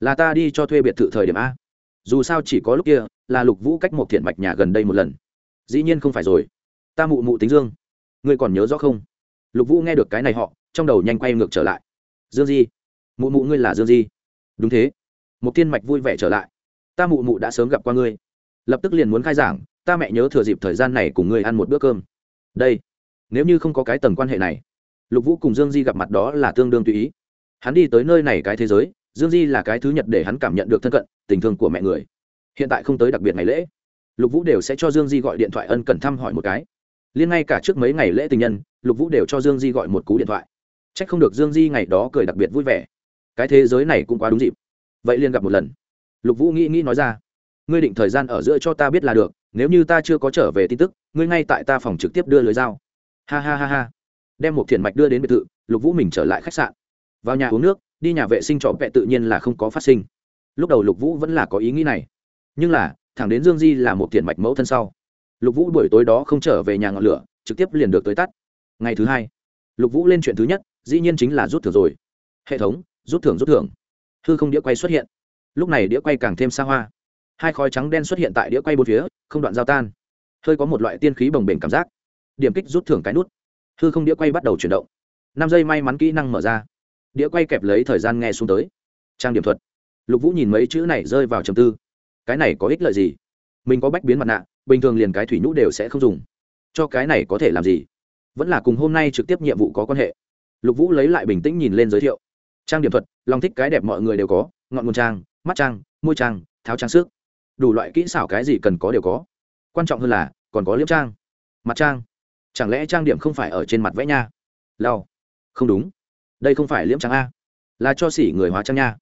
Là ta đi cho thuê biệt thự thời điểm a. Dù sao chỉ có lúc kia, là lục vũ cách một thiện mạch nhà gần đây một lần. Dĩ nhiên không phải rồi. Ta mụ mụ tính dương. Ngươi còn nhớ rõ không? Lục vũ nghe được cái này họ, trong đầu nhanh quay ngược trở lại. Dương di. Mụ mụ ngươi là dương di. Đúng thế. Một Thiên mạch vui vẻ trở lại. Ta mụ mụ đã sớm gặp qua ngươi. Lập tức liền muốn khai giảng, ta mẹ nhớ thừa dịp thời gian này cùng ngươi ăn một bữa cơm. Đây. Nếu như không có cái tầng quan hệ này lục vũ cùng dương di gặp mặt đó là tương đương tùy ý. Hắn đi tới nơi này cái thế giới, dương di là cái thứ nhất để hắn cảm nhận được thân cận, tình thương của mẹ người. Hiện tại không tới đặc biệt ngày lễ. Lục vũ đều sẽ cho dương di gọi điện thoại ân cần thăm hỏi một cái. Liên ngay cả trước mấy ngày lễ tình nhân, lục vũ đều cho dương di gọi một cú điện thoại. C h ắ c không được dương di ngày đó cười đặc biệt vui vẻ. Cái thế giới này cũng quá đúng dịp. Vậy liên gặp một lần. Lục vũ nghĩ nghĩ nói ra. Ngươi định thời gian ở giữa cho ta biết là được, nếu như ta chưa có trở về tin tức, ngươi ngay tại ta phòng trực tiếp đưa lưới dao. Ha ha ha ha đem một thiện mạch đưa đến biệt thự, lục vũ mình trở lại khách sạn. Vào nhà uống nước, đi nhà vệ sinh trọ vẹ tự nhiên là không có phát sinh. Lúc đầu lục vũ vẫn là có ý nghĩ này. Nhưng là, thẳng đến dương di là một thiện mạch mẫu thân sau, lục vũ buổi tối đó không trở về nhà ngọn lửa, trực tiếp liền được tới tắt. Ngày thứ hai, lục vũ lên chuyện thứ nhất, dĩ nhiên chính là rút thưởng rồi. Hệ thống, rút thưởng rút thưởng. Hư không đĩa quay xuất hiện. Lúc này đĩa quay càng thêm xa hoa. Hai khói trắng đen xuất hiện tại đĩa quay bốn phía, không đoạn giao tan. Hơi có một loại tiên khí bồng bềnh cảm giác. Điểm kích rút thưởng cái nút hư không đĩa quay bắt đầu chuyển động. Năm giây may mắn kỹ năng mở ra. Đĩa quay kẹp lấy thời gian nghe xuống tới. Trang điểm thuật. Lục vũ nhìn mấy chữ này rơi vào trầm tư. Cái này có ích lợi gì? Mình có bách biến mặt nạ, bình thường liền cái thủy nhũ đều sẽ không dùng. Cho cái này có thể làm gì? Vẫn là cùng hôm nay trực tiếp nhiệm vụ có quan hệ. Lục vũ lấy lại bình tĩnh nhìn lên giới thiệu. Trang điểm thuật, lòng thích cái đẹp mọi người đều có, ngọn nguồn trang, mắt trang, môi trang, tháo trang sức. Đủ loại kỹ xảo cái gì cần có đều có. Quan trọng hơn là, còn có liếp trang, mặt trang chẳng lẽ trang điểm không phải ở trên mặt vẽ nha? Lao không đúng. Đây không phải liễm trang a. Là cho xỉ người hóa trang nha.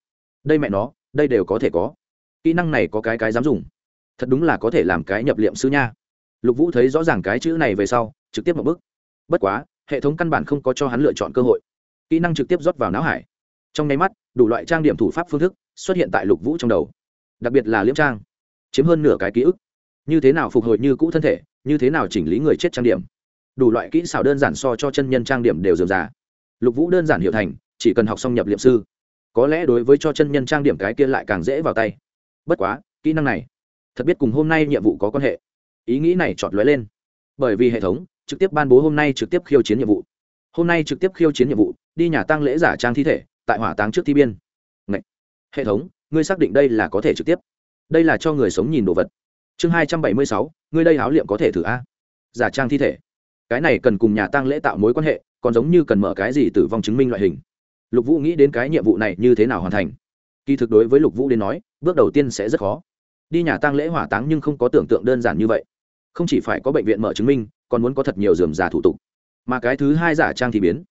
Đây mẹ nó, đây đều có thể có. Kỹ năng này có cái cái dám dùng. Thật đúng là có thể làm cái nhập liệm sư nha. Lục vũ thấy rõ ràng cái chữ này về sau, trực tiếp một bước. Bất quá, hệ thống căn bản không có cho hắn lựa chọn cơ hội. Kỹ năng trực tiếp rót vào não hải. Trong nháy mắt, đủ loại trang điểm thủ pháp phương thức xuất hiện tại lục vũ trong đầu. Đặc biệt là liễm trang. Chiếm hơn nửa cái ký ức. Như thế nào phục hồi như cũ thân thể, như thế nào chỉnh lý người chết trang điểm đủ loại kỹ xảo đơn giản so cho chân nhân trang điểm đều dườm già. Lục vũ đơn giản hiểu thành, chỉ cần học xong nhập liệm sư, có lẽ đối với cho chân nhân trang điểm cái kia lại càng dễ vào tay. Bất quá, kỹ năng này, thật biết cùng hôm nay nhiệm vụ có quan hệ. Ý nghĩ này chọt lóe lên. Bởi vì hệ thống trực tiếp ban bố hôm nay trực tiếp khiêu chiến nhiệm vụ. Hôm nay trực tiếp khiêu chiến nhiệm vụ, đi nhà tăng lễ giả trang thi thể, tại hỏa táng trước thi biên. Ngậy! hệ thống, ngươi xác định đây là có thể trực tiếp. Đây là cho người sống nhìn đồ vật. Chương hai trăm bảy mươi sáu, ngươi đây háo liệm có thể thử a? Giả trang thi thể cái này cần cùng nhà tăng lễ tạo mối quan hệ, còn giống như cần mở cái gì tử vong chứng minh loại hình. Lục vũ nghĩ đến cái nhiệm vụ này như thế nào hoàn thành. Kỳ thực đối với lục vũ đến nói, bước đầu tiên sẽ rất khó. Đi nhà tăng lễ hỏa táng nhưng không có tưởng tượng đơn giản như vậy. Không chỉ phải có bệnh viện mở chứng minh, còn muốn có thật nhiều dườm giả thủ tục. Mà cái thứ hai giả trang thì biến.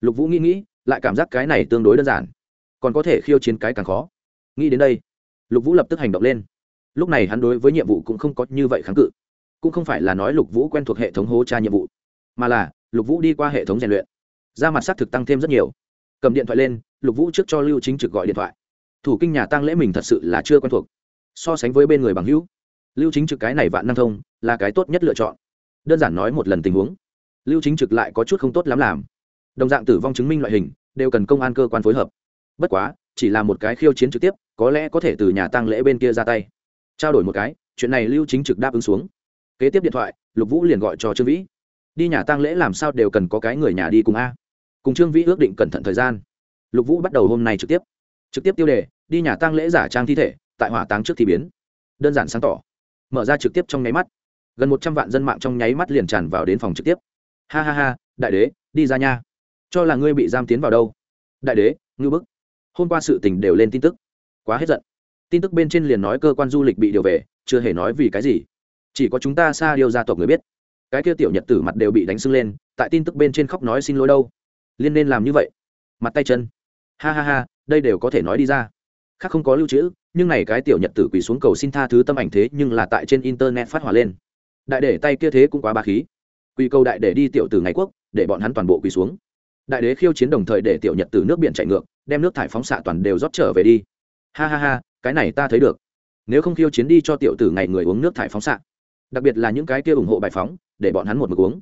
Lục vũ nghĩ nghĩ, lại cảm giác cái này tương đối đơn giản. Còn có thể khiêu chiến cái càng khó. Nghĩ đến đây, lục vũ lập tức hành động lên. Lúc này hắn đối với nhiệm vụ cũng không có như vậy kháng cự. Cũng không phải là nói lục vũ quen thuộc hệ thống hố tra nhiệm vụ mà là, lục vũ đi qua hệ thống rèn luyện. Ra mặt xác thực tăng thêm rất nhiều. Cầm điện thoại lên, lục vũ trước cho lưu chính trực gọi điện thoại. Thủ kinh nhà tăng lễ mình thật sự là chưa quen thuộc. So sánh với bên người bằng hữu, lưu chính trực cái này vạn năng thông, là cái tốt nhất lựa chọn. Đơn giản nói một lần tình huống. Lưu chính trực lại có chút không tốt lắm làm. Đồng dạng tử vong chứng minh loại hình, đều cần công an cơ quan phối hợp. Bất quá, chỉ là một cái khiêu chiến trực tiếp, có lẽ có thể từ nhà tăng lễ bên kia ra tay. Trao đổi một cái, chuyện này lưu chính trực đáp ứng xuống. Kế tiếp điện thoại, lục vũ liền gọi cho trương vĩ đi nhà tang lễ làm sao đều cần có cái người nhà đi cùng a. Cùng trương vĩ ước định cẩn thận thời gian. Lục vũ bắt đầu hôm nay trực tiếp. Trực tiếp tiêu đề, đi nhà tang lễ giả trang thi thể, tại hỏa táng trước thì biến. Đơn giản sáng tỏ. Mở ra trực tiếp trong nháy mắt. Gần một trăm vạn dân mạng trong nháy mắt liền tràn vào đến phòng trực tiếp. Ha ha ha, đại đế, đi ra nha. Cho là ngươi bị giam tiến vào đâu? Đại đế ngư bức. Hôm qua sự tình đều lên tin tức. Quá hết giận. Tin tức bên trên liền nói cơ quan du lịch bị điều về, chưa hề nói vì cái gì. Chỉ có chúng ta xa điều gia tộc người biết cái kia tiểu nhật tử mặt đều bị đánh sưng lên, tại tin tức bên trên khóc nói xin lỗi đâu. Liên nên làm như vậy. Mặt tay chân. Ha ha ha, đây đều có thể nói đi ra. Khác không có lưu trữ, nhưng này cái tiểu nhật tử quỳ xuống cầu xin tha thứ tâm ảnh thế nhưng là tại trên internet phát hỏa lên. Đại để tay kia thế cũng quá ba khí. Quỳ cầu đại để đi tiểu từ ngày quốc, để bọn hắn toàn bộ quỳ xuống. Đại đế khiêu chiến đồng thời để tiểu nhật từ nước biển chạy ngược, đem nước thải phóng xạ toàn đều rót trở về đi. Ha ha ha, cái này ta thấy được. Nếu không khiêu chiến đi cho tiểu tử ngày người uống nước thải phóng xạ đặc biệt là những cái kia ủng hộ bài phóng, để bọn hắn một mực uống.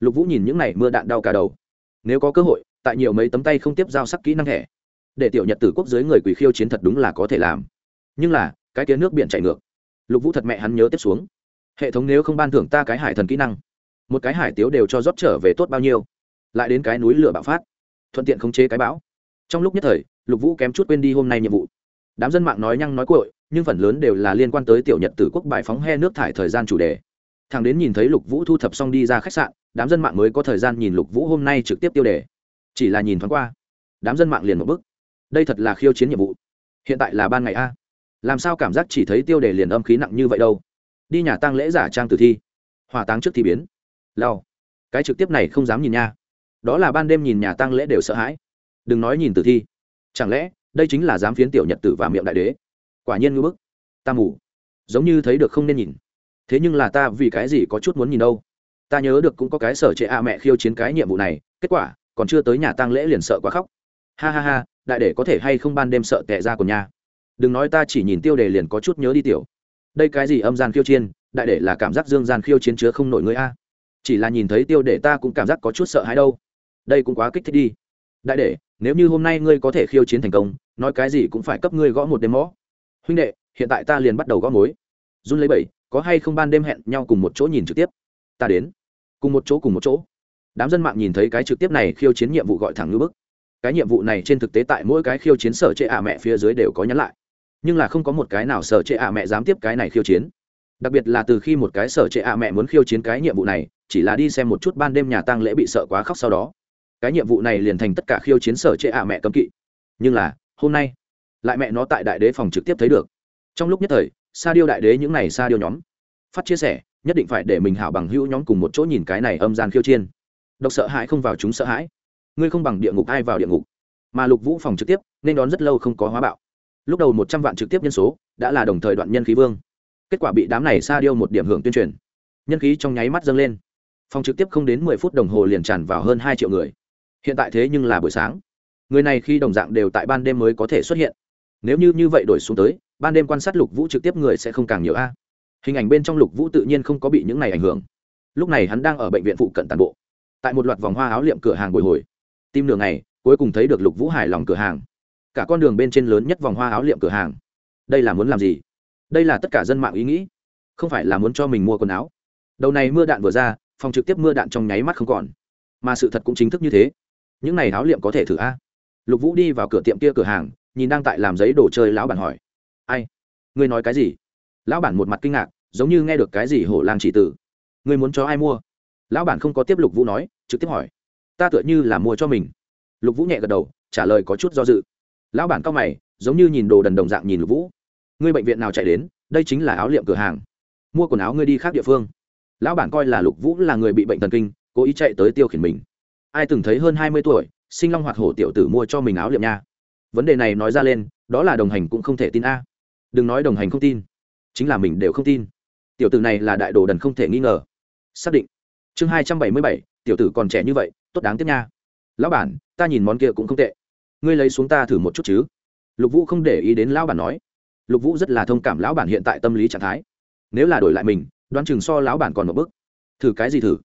Lục vũ nhìn những này mưa đạn đau cả đầu. Nếu có cơ hội, tại nhiều mấy tấm tay không tiếp giao sắc kỹ năng thẻ, để tiểu nhật tử quốc dưới người quỷ khiêu chiến thật đúng là có thể làm. Nhưng là, cái kia nước biển chảy ngược. Lục vũ thật mẹ hắn nhớ tiếp xuống. Hệ thống nếu không ban thưởng ta cái hải thần kỹ năng, một cái hải tiếu đều cho rót trở về tốt bao nhiêu. Lại đến cái núi lửa bạo phát, thuận tiện khống chế cái bão. Trong lúc nhất thời, lục vũ kém chút quên đi hôm nay nhiệm vụ. Đám dân mạng nói nhăng nói cội nhưng phần lớn đều là liên quan tới tiểu nhật tử quốc bài phóng he nước thải thời gian chủ đề. Thằng đến nhìn thấy lục vũ thu thập xong đi ra khách sạn, đám dân mạng mới có thời gian nhìn lục vũ hôm nay trực tiếp tiêu đề. Chỉ là nhìn thoáng qua, đám dân mạng liền một bức đây thật là khiêu chiến nhiệm vụ. Hiện tại là ban ngày a. Làm sao cảm giác chỉ thấy tiêu đề liền âm khí nặng như vậy đâu? Đi nhà tăng lễ giả trang tử thi. Hỏa táng trước thi biến. Lao cái trực tiếp này không dám nhìn nha. Đó là ban đêm nhìn nhà tăng lễ đều sợ hãi. Đừng nói nhìn tử thi. Chẳng lẽ, đây chính là dám phiến tiểu nhật tử và miệng đại đế? Quả nhiên ngưỡng bức. Ta mù giống như thấy được không nên nhìn. Thế nhưng là ta vì cái gì có chút muốn nhìn đâu. Ta nhớ được cũng có cái sở trệ a mẹ khiêu chiến cái nhiệm vụ này, kết quả, còn chưa tới nhà tang lễ liền sợ quá khóc. Ha ha ha, đại để có thể hay không ban đêm sợ tệ ra của nhà? Đừng nói ta chỉ nhìn tiêu đề liền có chút nhớ đi tiểu. Đây cái gì âm gian khiêu chiến, đại để là cảm giác dương gian khiêu chiến chứa không nổi người a. Chỉ là nhìn thấy tiêu đề ta cũng cảm giác có chút sợ hãi đâu. Đây cũng quá kích thích đi. Đại để nếu như hôm nay ngươi có thể khiêu chiến thành công, nói cái gì cũng phải cấp ngươi gõ một đêm mõ huynh đệ, hiện tại ta liền bắt đầu gõ mối. Run lấy bảy có hay không ban đêm hẹn nhau cùng một chỗ nhìn trực tiếp? Ta đến. Cùng một chỗ, cùng một chỗ. Đám dân mạng nhìn thấy cái trực tiếp này khiêu chiến nhiệm vụ gọi thẳng ngữ bức. Cái nhiệm vụ này trên thực tế tại mỗi cái khiêu chiến sở trệ ả mẹ phía dưới đều có nhắn lại. Nhưng là không có một cái nào sở trệ ả mẹ dám tiếp cái này khiêu chiến. Đặc biệt là từ khi một cái sở trệ ả mẹ muốn khiêu chiến cái nhiệm vụ này, chỉ là đi xem một chút ban đêm nhà tang lễ bị sợ quá khóc sau đó. Cái nhiệm vụ này liền thành tất cả khiêu chiến sở trệ ả mẹ cấm kỵ. Nhưng là, hôm nay lại mẹ nó tại đại đế phòng trực tiếp thấy được. Trong lúc nhất thời, sa điêu đại đế những này sa điêu nhóm phát chia sẻ, nhất định phải để mình hảo bằng hữu nhóm cùng một chỗ nhìn cái này âm gian khiêu chiên độc sợ hãi không vào chúng sợ hãi. Ngươi không bằng địa ngục ai vào địa ngục. Mà lục vũ phòng trực tiếp, nên đón rất lâu không có hóa bạo. Lúc đầu một trăm vạn trực tiếp nhân số, đã là đồng thời đoạn nhân khí vương. Kết quả bị đám này sa điêu một điểm hưởng tuyên truyền. Nhân khí trong nháy mắt dâng lên. Phòng trực tiếp không đến mười phút đồng hồ liền tràn vào hơn hai triệu người. Hiện tại thế nhưng là buổi sáng. Người này khi đồng dạng đều tại ban đêm mới có thể xuất hiện nếu như như vậy đổi xuống tới, ban đêm quan sát lục vũ trực tiếp người sẽ không càng nhiều a. Hình ảnh bên trong lục vũ tự nhiên không có bị những này ảnh hưởng. Lúc này hắn đang ở bệnh viện phụ cận tàn bộ. Tại một loạt vòng hoa áo liệm cửa hàng bồi hồi. Tim đường này cuối cùng thấy được lục vũ hài lòng cửa hàng. Cả con đường bên trên lớn nhất vòng hoa áo liệm cửa hàng. Đây là muốn làm gì? Đây là tất cả dân mạng ý nghĩ. Không phải là muốn cho mình mua quần áo. Đầu này mưa đạn vừa ra, phòng trực tiếp mưa đạn trong nháy mắt không còn. Mà sự thật cũng chính thức như thế. Những này áo liệm có thể thử a. Lục vũ đi vào cửa tiệm kia cửa hàng nhìn đang tại làm giấy đồ chơi lão bản hỏi. Ai? Ngươi nói cái gì? Lão bản một mặt kinh ngạc, giống như nghe được cái gì hổ lang chỉ tử. Ngươi muốn cho ai mua? Lão bản không có tiếp lục vũ nói, trực tiếp hỏi. Ta tựa như là mua cho mình. Lục vũ nhẹ gật đầu, trả lời có chút do dự. Lão bản cao mày, giống như nhìn đồ đần đồng dạng nhìn lục vũ. Ngươi bệnh viện nào chạy đến? Đây chính là áo liệm cửa hàng. Mua quần áo ngươi đi khác địa phương. Lão bản coi là lục vũ là người bị bệnh thần kinh, cố ý chạy tới tiêu khiển mình. Ai từng thấy hơn hai mươi tuổi, sinh long hoạt hổ tiểu tử mua cho mình áo liệm nha? Vấn đề này nói ra lên, đó là đồng hành cũng không thể tin a. Đừng nói đồng hành không tin, chính là mình đều không tin. Tiểu tử này là đại đồ đần không thể nghi ngờ. Xác định. Chương hai trăm bảy mươi bảy, tiểu tử còn trẻ như vậy, tốt đáng tiếc nha. Lão bản, ta nhìn món kia cũng không tệ. Ngươi lấy xuống ta thử một chút chứ. Lục vũ không để ý đến lão bản nói. Lục vũ rất là thông cảm lão bản hiện tại tâm lý trạng thái. Nếu là đổi lại mình, đoán chừng so lão bản còn một bức thử cái gì thử?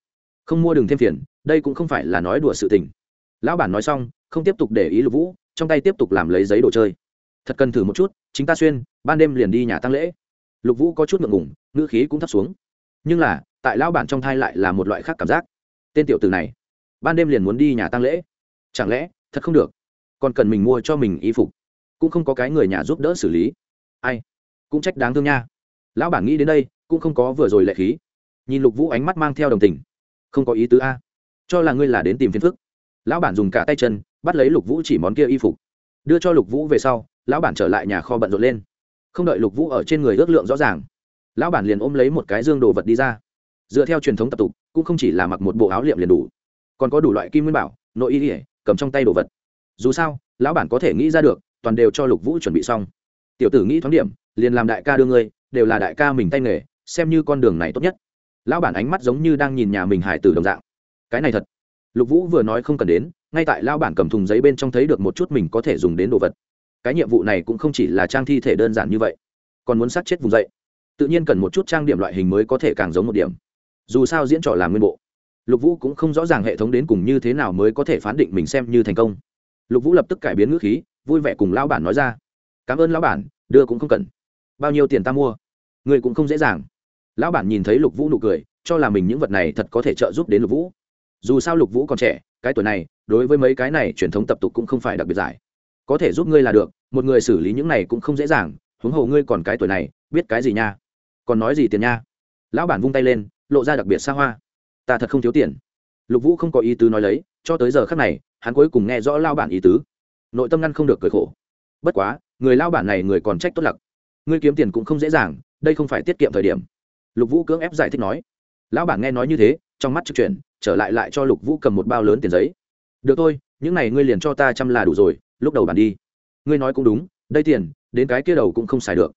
Không mua đừng thêm phiền, đây cũng không phải là nói đùa sự tình. Lão bản nói xong, không tiếp tục để ý lục vũ trong tay tiếp tục làm lấy giấy đồ chơi. Thật cần thử một chút, chính ta xuyên, ban đêm liền đi nhà tăng lễ. Lục vũ có chút ngượng ngủng ngữ khí cũng thấp xuống. Nhưng là, tại lão bản trong thai lại là một loại khác cảm giác. Tên tiểu từ này, ban đêm liền muốn đi nhà tăng lễ. Chẳng lẽ, thật không được? Còn cần mình mua cho mình y phục. Cũng không có cái người nhà giúp đỡ xử lý. Ai? Cũng trách đáng thương nha. Lão bản nghĩ đến đây, cũng không có vừa rồi lệ khí. Nhìn lục vũ ánh mắt mang theo đồng tình. Không có ý tứ a. Cho là ngươi là đến tìm phiền phức. Lão bản dùng cả tay chân bắt lấy lục vũ chỉ món kia y phục. Đưa cho lục vũ về sau, lão bản trở lại nhà kho bận rộn lên. Không đợi lục vũ ở trên người ước lượng rõ ràng, lão bản liền ôm lấy một cái dương đồ vật đi ra. Dựa theo truyền thống tập tục, cũng không chỉ là mặc một bộ áo liệm liền đủ, còn có đủ loại kim nguyên bảo, nội y ỉa cầm trong tay đồ vật. Dù sao, lão bản có thể nghĩ ra được, toàn đều cho lục vũ chuẩn bị xong. Tiểu tử nghĩ thoáng điểm, liền làm đại ca đưa ngươi, đều là đại ca mình tay nghề, xem như con đường này tốt nhất. Lão bản ánh mắt giống như đang nhìn nhà mình hải tử đồng dạng. Cái này thật. Lục vũ vừa nói không cần đến ngay tại lão bản cầm thùng giấy bên trong thấy được một chút mình có thể dùng đến đồ vật. Cái nhiệm vụ này cũng không chỉ là trang thi thể đơn giản như vậy, còn muốn sát chết vùng dậy. Tự nhiên cần một chút trang điểm loại hình mới có thể càng giống một điểm. Dù sao diễn trò làm nguyên bộ. Lục vũ cũng không rõ ràng hệ thống đến cùng như thế nào mới có thể phán định mình xem như thành công. Lục vũ lập tức cải biến ngữ khí, vui vẻ cùng lão bản nói ra. Cảm ơn lão bản, đưa cũng không cần. Bao nhiêu tiền ta mua? Người cũng không dễ dàng. Lão bản nhìn thấy lục vũ nụ cười, cho là mình những vật này thật có thể trợ giúp đến lục vũ. Dù sao lục vũ còn trẻ, cái tuổi này đối với mấy cái này truyền thống tập tục cũng không phải đặc biệt giải. Có thể giúp ngươi là được, một người xử lý những này cũng không dễ dàng, huống hồ ngươi còn cái tuổi này, biết cái gì nha? Còn nói gì tiền nha? Lão bản vung tay lên, lộ ra đặc biệt xa hoa. Ta thật không thiếu tiền. Lục vũ không có ý tứ nói lấy, cho tới giờ khác này, hắn cuối cùng nghe rõ lao bản ý tứ. Nội tâm ngăn không được cười khổ. Bất quá, người lao bản này người còn trách tốt lặc. Ngươi kiếm tiền cũng không dễ dàng, đây không phải tiết kiệm thời điểm. Lục vũ cưỡng ép giải thích nói. Lão bản nghe nói như thế, trong mắt trực chuyển, trở lại lại cho lục vũ cầm một bao lớn tiền giấy được thôi, những này ngươi liền cho ta chăm là đủ rồi, lúc đầu bàn đi. Ngươi nói cũng đúng, đây tiền, đến cái kia đầu cũng không xài được.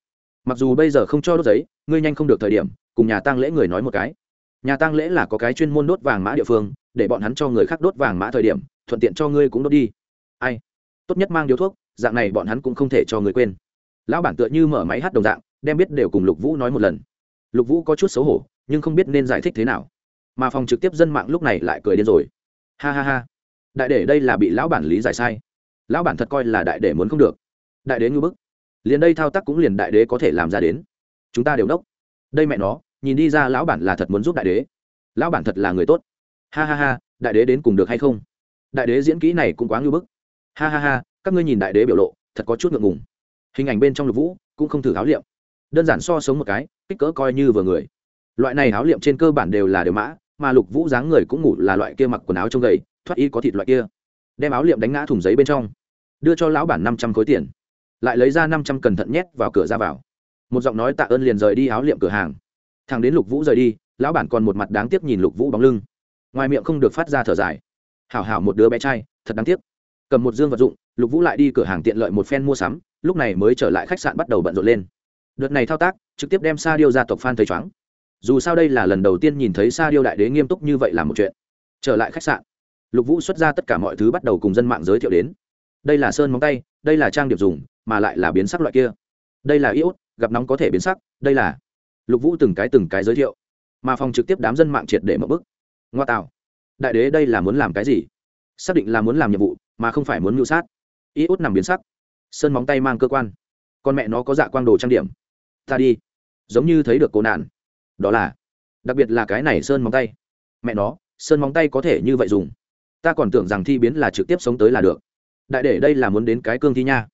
Mặc dù bây giờ không cho đốt giấy, ngươi nhanh không được thời điểm, cùng nhà tang lễ người nói một cái. Nhà tang lễ là có cái chuyên môn đốt vàng mã địa phương, để bọn hắn cho người khác đốt vàng mã thời điểm, thuận tiện cho ngươi cũng đốt đi. Ai? Tốt nhất mang điếu thuốc, dạng này bọn hắn cũng không thể cho người quên. Lão bản tựa như mở máy hát đồng dạng, đem biết đều cùng lục vũ nói một lần. Lục vũ có chút xấu hổ, nhưng không biết nên giải thích thế nào. Mà phòng trực tiếp dân mạng lúc này lại cười điên rồi. Ha ha ha đại để đây là bị lão bản lý giải sai. Lão bản thật coi là đại để muốn không được. Đại đế ngư bức. Liền đây thao tác cũng liền đại đế có thể làm ra đến. Chúng ta đều đốc. Đây mẹ nó, nhìn đi ra lão bản là thật muốn giúp đại đế. Lão bản thật là người tốt. Ha ha ha, đại đế đến cùng được hay không? Đại đế diễn kỹ này cũng quá ngư bức. Ha ha ha, các ngươi nhìn đại đế biểu lộ, thật có chút ngượng ngùng. Hình ảnh bên trong lục vũ, cũng không thử háo liệm. Đơn giản so sống một cái, kích cỡ coi như vừa người. Loại này háo liệm trên cơ bản đều là đều mã, mà lục vũ dáng người cũng ngủ là loại kia mặc quần áo trong gầy thoát y có thịt loại kia. Đem áo liệm đánh ngã thùng giấy bên trong. Đưa cho lão bản năm trăm khối tiền. Lại lấy ra năm trăm cẩn thận nhét vào cửa ra vào. Một giọng nói tạ ơn liền rời đi áo liệm cửa hàng. Thằng đến lục vũ rời đi, lão bản còn một mặt đáng tiếc nhìn lục vũ bóng lưng. Ngoài miệng không được phát ra thở dài. Hảo hảo một đứa bé trai, thật đáng tiếc. Cầm một dương vật dụng, lục vũ lại đi cửa hàng tiện lợi một phen mua sắm, lúc này mới trở lại khách sạn bắt đầu bận rộn lên. Đợt này thao tác, trực tiếp đem sa điêu gia tộc phan thấy chóng dù sao đây là lần đầu tiên nhìn thấy sa điêu đại đế nghiêm túc như vậy là một chuyện. Trở lại khách sạn lục vũ xuất ra tất cả mọi thứ bắt đầu cùng dân mạng giới thiệu đến. Đây là sơn móng tay, đây là trang điệp dùng, mà lại là biến sắc loại kia. Đây là iốt, gặp nóng có thể biến sắc, đây là. Lục vũ từng cái từng cái giới thiệu, mà phòng trực tiếp đám dân mạng triệt để mở bức. Ngoa tạo. Đại đế đây là muốn làm cái gì? Xác định là muốn làm nhiệm vụ, mà không phải muốn mưu sát. Iốt nằm biến sắc. Sơn móng tay mang cơ quan. Con mẹ nó có dạ quang đồ trang điểm. Ta đi. Giống như thấy được cố nạn. Đó là. Đặc biệt là cái này sơn móng tay. Mẹ nó, sơn móng tay có thể như vậy dùng ta còn tưởng rằng thi biến là trực tiếp sống tới là được. Đại để đây là muốn đến cái cương thi nha.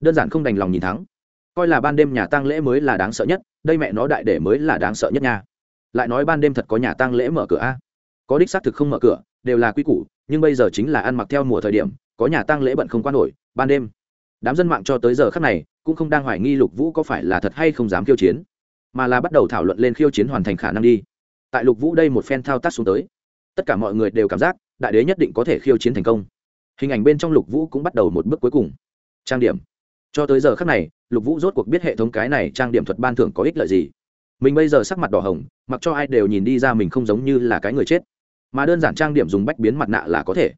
Đơn giản không đành lòng nhìn thắng. Coi là ban đêm nhà tang lễ mới là đáng sợ nhất, đây mẹ nó đại để mới là đáng sợ nhất nha. Lại nói ban đêm thật có nhà tang lễ mở cửa a. Có đích xác thực không mở cửa, đều là quy củ, nhưng bây giờ chính là ăn mặc theo mùa thời điểm, có nhà tang lễ bận không quan nổi, ban đêm. Đám dân mạng cho tới giờ khắc này, cũng không đang hoài nghi lục vũ có phải là thật hay không dám khiêu chiến, mà là bắt đầu thảo luận lên khiêu chiến hoàn thành khả năng đi. Tại lục vũ đây một phen thao tác xuống tới, tất cả mọi người đều cảm giác đại đế nhất định có thể khiêu chiến thành công. Hình ảnh bên trong lục vũ cũng bắt đầu một bước cuối cùng. Trang điểm. Cho tới giờ khác này, lục vũ rốt cuộc biết hệ thống cái này trang điểm thuật ban thưởng có ích lợi gì. Mình bây giờ sắc mặt đỏ hồng, mặc cho ai đều nhìn đi ra mình không giống như là cái người chết. Mà đơn giản trang điểm dùng bách biến mặt nạ là có thể.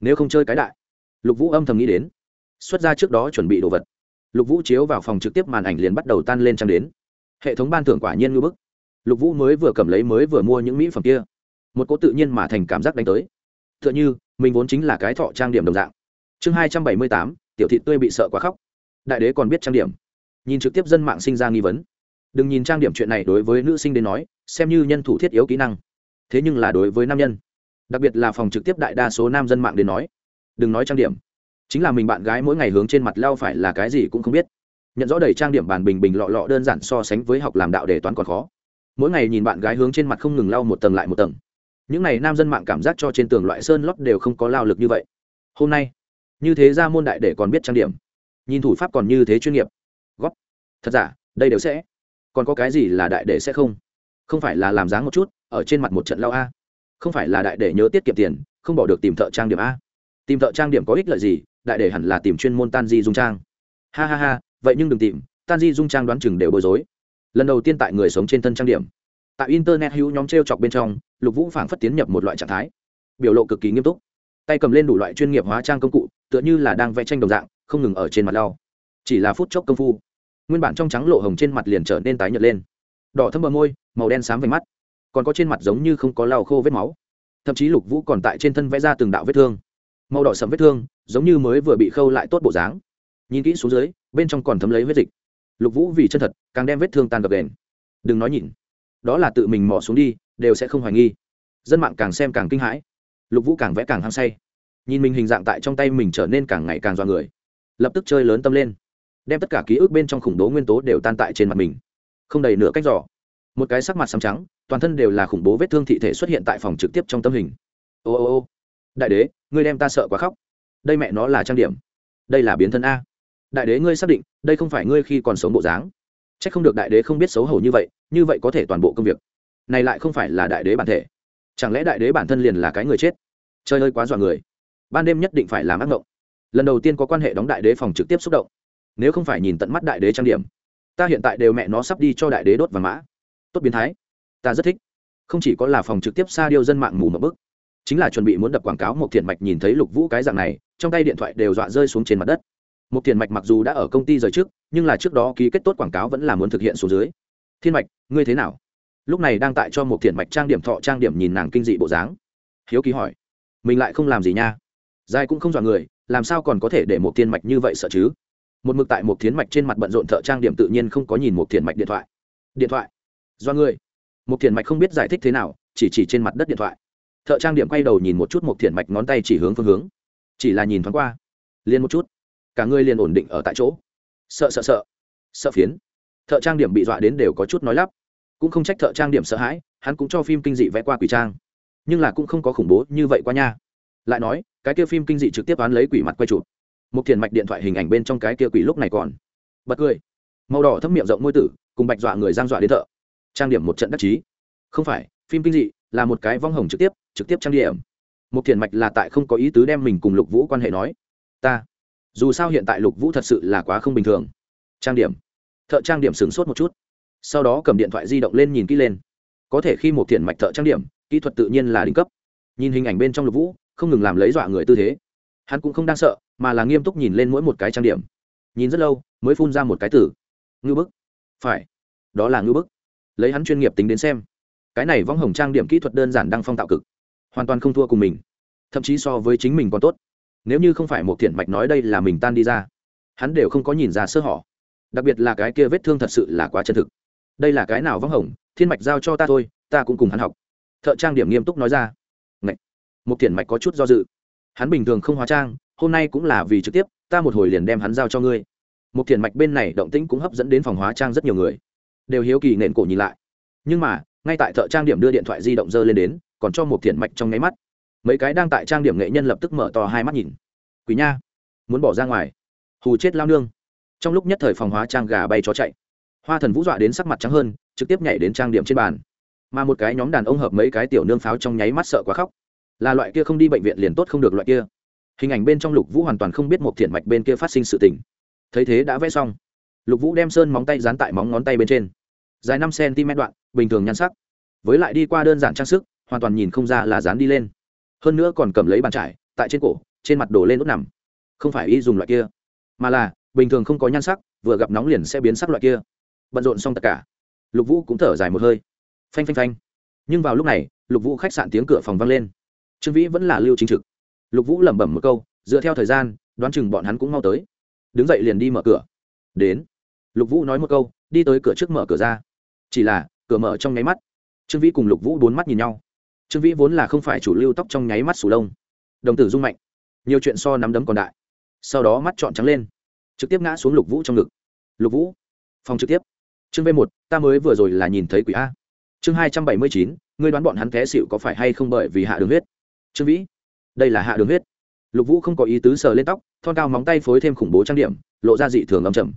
Nếu không chơi cái đại. Lục vũ âm thầm nghĩ đến. Xuất ra trước đó chuẩn bị đồ vật. Lục vũ chiếu vào phòng trực tiếp màn ảnh liền bắt đầu tan lên trang đến. Hệ thống ban thưởng quả nhiên ngưỡng bức. Lục vũ mới vừa cầm lấy mới vừa mua những mỹ phẩm kia. Một cỗ tự nhiên mà thành cảm giác đánh tới tựa như, mình vốn chính là cái thọ trang điểm đồng dạng. Chương hai trăm bảy mươi tám, tiểu thị tươi bị sợ quá khóc. Đại đế còn biết trang điểm. Nhìn trực tiếp dân mạng sinh ra nghi vấn. Đừng nhìn trang điểm chuyện này đối với nữ sinh đến nói, xem như nhân thủ thiết yếu kỹ năng. Thế nhưng là đối với nam nhân. Đặc biệt là phòng trực tiếp đại đa số nam dân mạng đến nói. Đừng nói trang điểm. Chính là mình bạn gái mỗi ngày hướng trên mặt lao phải là cái gì cũng không biết. Nhận rõ đầy trang điểm bàn bình bình lọ lọ đơn giản so sánh với học làm đạo đề toán còn khó. Mỗi ngày nhìn bạn gái hướng trên mặt không ngừng lau một tầng lại một tầng những n à y nam dân mạng cảm giác cho trên tường loại sơn lót đều không có lao lực như vậy. Hôm nay, như thế ra môn đại để còn biết trang điểm. Nhìn thủ pháp còn như thế chuyên nghiệp. Góp. Thật giả, đây đều sẽ. Còn có cái gì là đại để sẽ không? Không phải là làm dáng một chút, ở trên mặt một trận lao a. Không phải là đại để nhớ tiết kiệm tiền, không bỏ được tìm thợ trang điểm a. Tìm thợ trang điểm có ích lợi gì, đại để hẳn là tìm chuyên môn tan di dung trang. Ha ha ha, vậy nhưng đừng tìm tan di dung trang đoán chừng đều bối rối. Lần đầu tiên tại người sống trên thân trang điểm tại internet hữu nhóm t r e o chọc bên trong, lục vũ phảng phất tiến nhập một loại trạng thái. Biểu lộ cực kỳ nghiêm túc. Tay cầm lên đủ loại chuyên nghiệp hóa trang công cụ, tựa như là đang vẽ tranh đồng dạng, không ngừng ở trên mặt lau. Chỉ là phút chốc công phu, nguyên bản trong trắng lộ hồng trên mặt liền trở nên tái nhợt lên. Đỏ thâm bờ môi, màu đen xám về mắt, còn có trên mặt giống như không có lau khô vết máu. Thậm chí lục vũ còn tại trên thân vẽ ra từng đạo vết thương. Màu đỏ sầm vết thương, giống như mới vừa bị khâu lại tốt bộ dáng. Nhìn kỹ xuống dưới, bên trong còn thấm lấy huyết dịch. Lục vũ vì chân thật, càng đem vết thương tan gập đèn đừng nói nhìn đó là tự mình mò xuống đi, đều sẽ không hoài nghi. Dân mạng càng xem càng kinh hãi. Lục vũ càng vẽ càng hăng say. Nhìn mình hình dạng tại trong tay mình trở nên càng ngày càng do người. Lập tức chơi lớn tâm lên. Đem tất cả ký ức bên trong khủng bố nguyên tố đều tan tại trên mặt mình. Không đầy nửa cách giỏ. Một cái sắc mặt xám trắng, toàn thân đều là khủng bố vết thương thị thể xuất hiện tại phòng trực tiếp trong tâm hình. Ô ô ô. Đại đế, ngươi đem ta sợ quá khóc. Đây mẹ nó là trang điểm. Đây là biến thân a. Đại đế ngươi xác định, đây không phải ngươi khi còn sống bộ dáng c h ắ c không được đại đế không biết xấu hổ như vậy như vậy có thể toàn bộ công việc. Này lại không phải là đại đế bản thể. Chẳng lẽ đại đế bản thân liền là cái người chết? Chơi hơi quá dọa người. Ban đêm nhất định phải làm ác mộng. Lần đầu tiên có quan hệ đóng đại đế phòng trực tiếp xúc động. Nếu không phải nhìn tận mắt đại đế trang điểm, ta hiện tại đều mẹ nó sắp đi cho đại đế đốt và mã. Tốt biến thái. Ta rất thích. Không chỉ có là phòng trực tiếp xa điêu dân mạng mù một bức, chính là chuẩn bị muốn đập quảng cáo một thiện mạch nhìn thấy lục vũ cái dạng này, trong tay điện thoại đều dọa rơi xuống trên mặt đất một Thiên mạch mặc dù đã ở công ty rời trước, nhưng là trước đó ký kết tốt quảng cáo vẫn là muốn thực hiện xuống dưới. Thiên mạch, ngươi thế nào? Lúc này đang tại cho một thiện mạch trang điểm thọ trang điểm nhìn nàng kinh dị bộ dáng. Hiếu kỳ hỏi, mình lại không làm gì nha? Dài cũng không dọa người, làm sao còn có thể để một thiên mạch như vậy sợ chứ? Một mực tại một thiến mạch trên mặt bận rộn thợ trang điểm tự nhiên không có nhìn một Thiên mạch điện thoại. Điện thoại? Do người? Một Thiên mạch không biết giải thích thế nào, chỉ chỉ trên mặt đất điện thoại. Thợ trang điểm quay đầu nhìn một chút một Thiên mạch ngón tay chỉ hướng phương hướng. Chỉ là nhìn thoáng qua. Liền một chút cả người liền ổn định ở tại chỗ. Sợ sợ sợ. Sợ phiến. Thợ trang điểm bị dọa đến đều có chút nói lắp. Cũng không trách thợ trang điểm sợ hãi, hắn cũng cho phim kinh dị vẽ qua quỷ trang. Nhưng là cũng không có khủng bố như vậy qua nha. Lại nói, cái kia phim kinh dị trực tiếp oán lấy quỷ mặt quay chụp. Một thiền mạch điện thoại hình ảnh bên trong cái kia quỷ lúc này còn. Bật cười. Màu đỏ thấp miệng rộng môi tử, cùng bạch dọa người giang dọa đến thợ. Trang điểm một trận đắc chí. Không phải, phim kinh dị là một cái vong hồng trực tiếp trực tiếp trang điểm. Một thiền mạch là tại không có ý tứ đem mình cùng lục vũ quan hệ nói. Ta dù sao hiện tại lục vũ thật sự là quá không bình thường. Trang điểm. Thợ trang điểm sửng sốt một chút. Sau đó cầm điện thoại di động lên nhìn kỹ lên. Có thể khi một thiền mạch thợ trang điểm, kỹ thuật tự nhiên là đỉnh cấp. Nhìn hình ảnh bên trong lục vũ, không ngừng làm lấy dọa người tư thế. Hắn cũng không đang sợ, mà là nghiêm túc nhìn lên mỗi một cái trang điểm. Nhìn rất lâu, mới phun ra một cái từ. Ngư bức. Phải. Đó là ngư bức. Lấy hắn chuyên nghiệp tính đến xem. Cái này võng hồng trang điểm kỹ thuật đơn giản đang phong tạo cực. Hoàn toàn không thua cùng mình. Thậm chí so với chính mình còn tốt nếu như không phải một thiện mạch nói đây là mình tan đi ra, hắn đều không có nhìn ra sơ hỏ đặc biệt là cái kia vết thương thật sự là quá chân thực. Đây là cái nào vắng hồng, thiên mạch giao cho ta thôi, ta cũng cùng hắn học. Thợ trang điểm nghiêm túc nói ra. Ngậy! một thiện mạch có chút do dự. Hắn bình thường không hóa trang, hôm nay cũng là vì trực tiếp, ta một hồi liền đem hắn giao cho ngươi. Một thiền mạch bên này động tĩnh cũng hấp dẫn đến phòng hóa trang rất nhiều người. Đều hiếu kỳ nện cổ nhìn lại. Nhưng mà, ngay tại thợ trang điểm đưa điện thoại di động dơ lên đến, còn cho một thiền mạch trong nháy mắt mấy cái đang tại trang điểm nghệ nhân lập tức mở to hai mắt nhìn. Quý nha, muốn bỏ ra ngoài. Hù chết lao nương. Trong lúc nhất thời phòng hóa trang gà bay chó chạy. Hoa thần vũ dọa đến sắc mặt trắng hơn, trực tiếp nhảy đến trang điểm trên bàn. Mà một cái nhóm đàn ông hợp mấy cái tiểu nương pháo trong nháy mắt sợ quá khóc. Là loại kia không đi bệnh viện liền tốt không được loại kia. Hình ảnh bên trong lục vũ hoàn toàn không biết một thiện mạch bên kia phát sinh sự tình. Thấy thế đã vẽ xong. Lục vũ đem sơn móng tay dán tại móng ngón tay bên trên. Dài năm cm đoạn, bình thường nhan sắc. Với lại đi qua đơn giản trang sức, hoàn toàn nhìn không ra là dán đi lên hơn nữa còn cầm lấy bàn trải, tại trên cổ, trên mặt đổ lên đốt nằm. Không phải y dùng loại kia, mà là, bình thường không có nhan sắc, vừa gặp nóng liền sẽ biến sắc loại kia. Bận rộn xong tất cả. Lục vũ cũng thở dài một hơi. Phanh phanh phanh. Nhưng vào lúc này, lục vũ khách sạn tiếng cửa phòng vang lên. Trương vĩ vẫn là lưu chính trực. Lục vũ lẩm bẩm một câu, dựa theo thời gian, đoán chừng bọn hắn cũng mau tới. Đứng dậy liền đi mở cửa. Đến. Lục vũ nói một câu, đi tới cửa trước mở cửa ra. Chỉ là, cửa mở trong nháy mắt. Trương vĩ cùng lục vũ bốn mắt nhìn nhau trương vĩ vốn là không phải chủ lưu tóc trong nháy mắt sù lông. Đồng tử rung mạnh. Nhiều chuyện so nắm đấm còn đại. Sau đó mắt trọn trắng lên. Trực tiếp ngã xuống lục vũ trong ngực. Lục vũ, phòng trực tiếp. Chương v một, ta mới vừa rồi là nhìn thấy quỷ a. Chương hai trăm bảy mươi chín, ngươi đoán bọn hắn té xịu có phải hay không bởi vì hạ đường huyết? Trương vĩ, đây là hạ đường huyết. Lục vũ không có ý tứ sờ lên tóc, thon cao móng tay phối thêm khủng bố trang điểm, lộ ra dị thường âm trầm.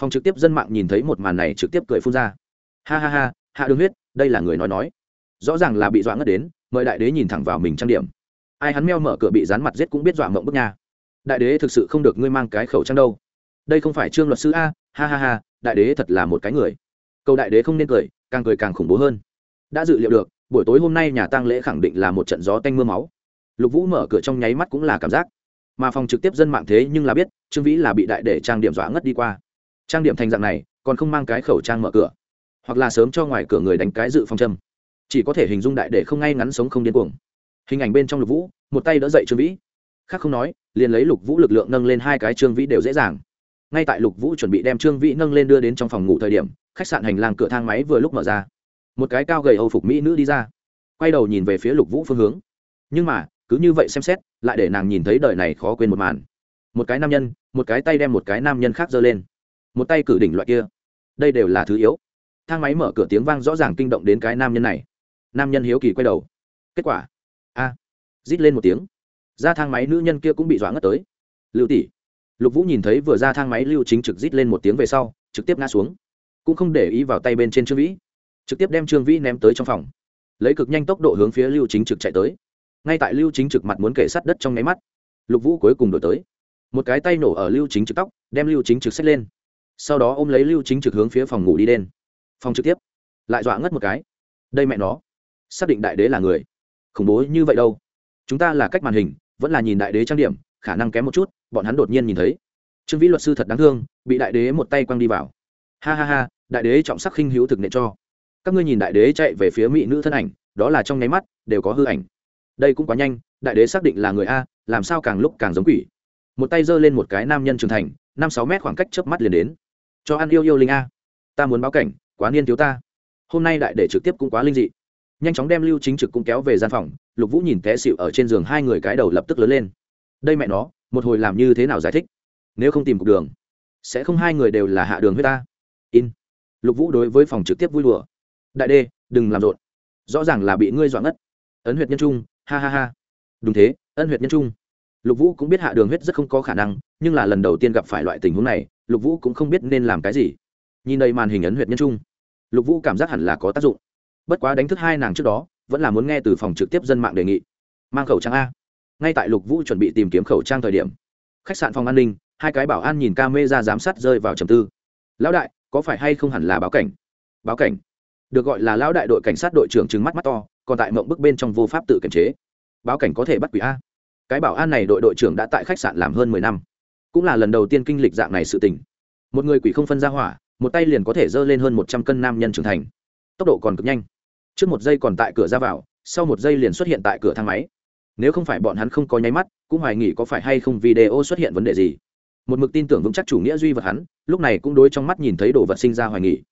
Phòng trực tiếp dân mạng nhìn thấy một màn này trực tiếp cười phun ra. Ha ha ha, hạ đường huyết, đây là người nói nói rõ ràng là bị dọa ngất đến, mời đại đế nhìn thẳng vào mình trang điểm. Ai hắn meo mở cửa bị dán mặt giết cũng biết dọa mộng bức nha. Đại đế thực sự không được ngươi mang cái khẩu trang đâu. Đây không phải trương luật sư a, ha ha ha, đại đế thật là một cái người. Câu đại đế không nên cười, càng cười càng khủng bố hơn. Đã dự liệu được, buổi tối hôm nay nhà tang lễ khẳng định là một trận gió tanh m ư a máu. Lục vũ mở cửa trong nháy mắt cũng là cảm giác. Mà phòng trực tiếp dân mạng thế nhưng là biết, trương vĩ là bị đại để trang điểm dọa ngất đi qua. Trang điểm thành dạng này, còn không mang cái khẩu trang mở cửa. Hoặc là sớm cho ngoài cửa người đánh cái dự phòng châm chỉ có thể hình dung đại để không ngay ngắn sống không điên cuồng. Hình ảnh bên trong lục vũ, một tay đỡ dậy trương vĩ. Khác không nói, liền lấy lục vũ lực lượng nâng lên hai cái trương vĩ đều dễ dàng. Ngay tại lục vũ chuẩn bị đem trương vĩ nâng lên đưa đến trong phòng ngủ thời điểm, khách sạn hành lang cửa thang máy vừa lúc mở ra. Một cái cao gầy âu phục mỹ nữ đi ra. Quay đầu nhìn về phía lục vũ phương hướng. Nhưng mà, cứ như vậy xem xét, lại để nàng nhìn thấy đời này khó quên một màn. Một cái nam nhân, một cái tay đem một cái nam nhân khác giơ lên. Một tay cử đỉnh loại kia. Đây đều là thứ yếu. Thang máy mở cửa tiếng vang rõ ràng kinh động đến cái nam nhân này nam nhân hiếu kỳ quay đầu. Kết quả? A. Rít lên một tiếng. Ra thang máy nữ nhân kia cũng bị dọa ngất tới. Lưu tỷ. Lục vũ nhìn thấy vừa ra thang máy lưu chính trực rít lên một tiếng về sau, trực tiếp ngã xuống. Cũng không để ý vào tay bên trên trương vĩ. Trực tiếp đem trương vĩ ném tới trong phòng. Lấy cực nhanh tốc độ hướng phía lưu chính trực chạy tới. Ngay tại lưu chính trực mặt muốn kể sát đất trong nháy mắt, lục vũ cuối cùng đổi tới. Một cái tay nổ ở lưu chính trực tóc, đem lưu chính trực xách lên. Sau đó ôm lấy lưu chính trực hướng phía phòng ngủ đi đen phòng trực tiếp. Lại dọa ngất một cái. Đây mẹ nó xác định đại đế là người. Khủng bố như vậy đâu? Chúng ta là cách màn hình, vẫn là nhìn đại đế trang điểm, khả năng kém một chút, bọn hắn đột nhiên nhìn thấy. Trương vĩ luật sư thật đáng thương, bị đại đế một tay quăng đi vào. Ha ha ha, đại đế trọng sắc khinh hữu thực nệ cho. Các ngươi nhìn đại đế chạy về phía mỹ nữ thân ảnh, đó là trong nháy mắt, đều có hư ảnh. Đây cũng quá nhanh, đại đế xác định là người a, làm sao càng lúc càng giống quỷ. Một tay giơ lên một cái nam nhân trưởng thành, năm sáu mét khoảng cách chớp mắt liền đến. Cho ăn yêu yêu linh a. Ta muốn báo cảnh, quá niên thiếu ta. Hôm nay đại đế trực tiếp cũng quá linh dị nhanh chóng đem lưu chính trực cũng kéo về gian phòng, lục vũ nhìn té xịu ở trên giường hai người cái đầu lập tức lớn lên. Đây mẹ nó, một hồi làm như thế nào giải thích? Nếu không tìm cục đường, sẽ không hai người đều là hạ đường với ta. In. Lục vũ đối với phòng trực tiếp vui đùa. Đại đê, đừng làm rộn. Rõ ràng là bị ngươi dọa ngất. Ấn huyệt nhân trung, ha ha ha. Đúng thế ân huyệt nhân trung. Lục vũ cũng biết hạ đường huyết rất không có khả năng, nhưng là lần đầu tiên gặp phải loại tình huống này, lục vũ cũng không biết nên làm cái gì. Nhìn đây màn hình ấn huyệt nhân trung, lục vũ cảm giác hẳn là có tác dụng bất quá đánh thức hai nàng trước đó, vẫn là muốn nghe từ phòng trực tiếp dân mạng đề nghị. Mang khẩu trang a. Ngay tại lục vũ chuẩn bị tìm kiếm khẩu trang thời điểm, khách sạn phòng an ninh, hai cái bảo an nhìn ca mê ra giám sát rơi vào trầm tư. Lão đại, có phải hay không hẳn là báo cảnh? Báo cảnh? Được gọi là lão đại đội cảnh sát đội trưởng trừng mắt mắt to, còn tại mộng bức bên trong vô pháp tự kiểm chế. Báo cảnh có thể bắt quỷ a. Cái bảo an này đội đội trưởng đã tại khách sạn làm hơn mười năm. Cũng là lần đầu tiên kinh lịch dạng này sự tình. Một người quỷ không phân ra hỏa, một tay liền có thể dơ lên hơn một trăm cân nam nhân trưởng thành. Tốc độ còn cực nhanh trước một giây còn tại cửa ra vào, sau một giây liền xuất hiện tại cửa thang máy. Nếu không phải bọn hắn không có nháy mắt, cũng hoài nghỉ có phải hay không video xuất hiện vấn đề gì. Một mực tin tưởng vững chắc chủ nghĩa duy vật hắn, lúc này cũng đối trong mắt nhìn thấy đồ vật sinh ra hoài nghỉ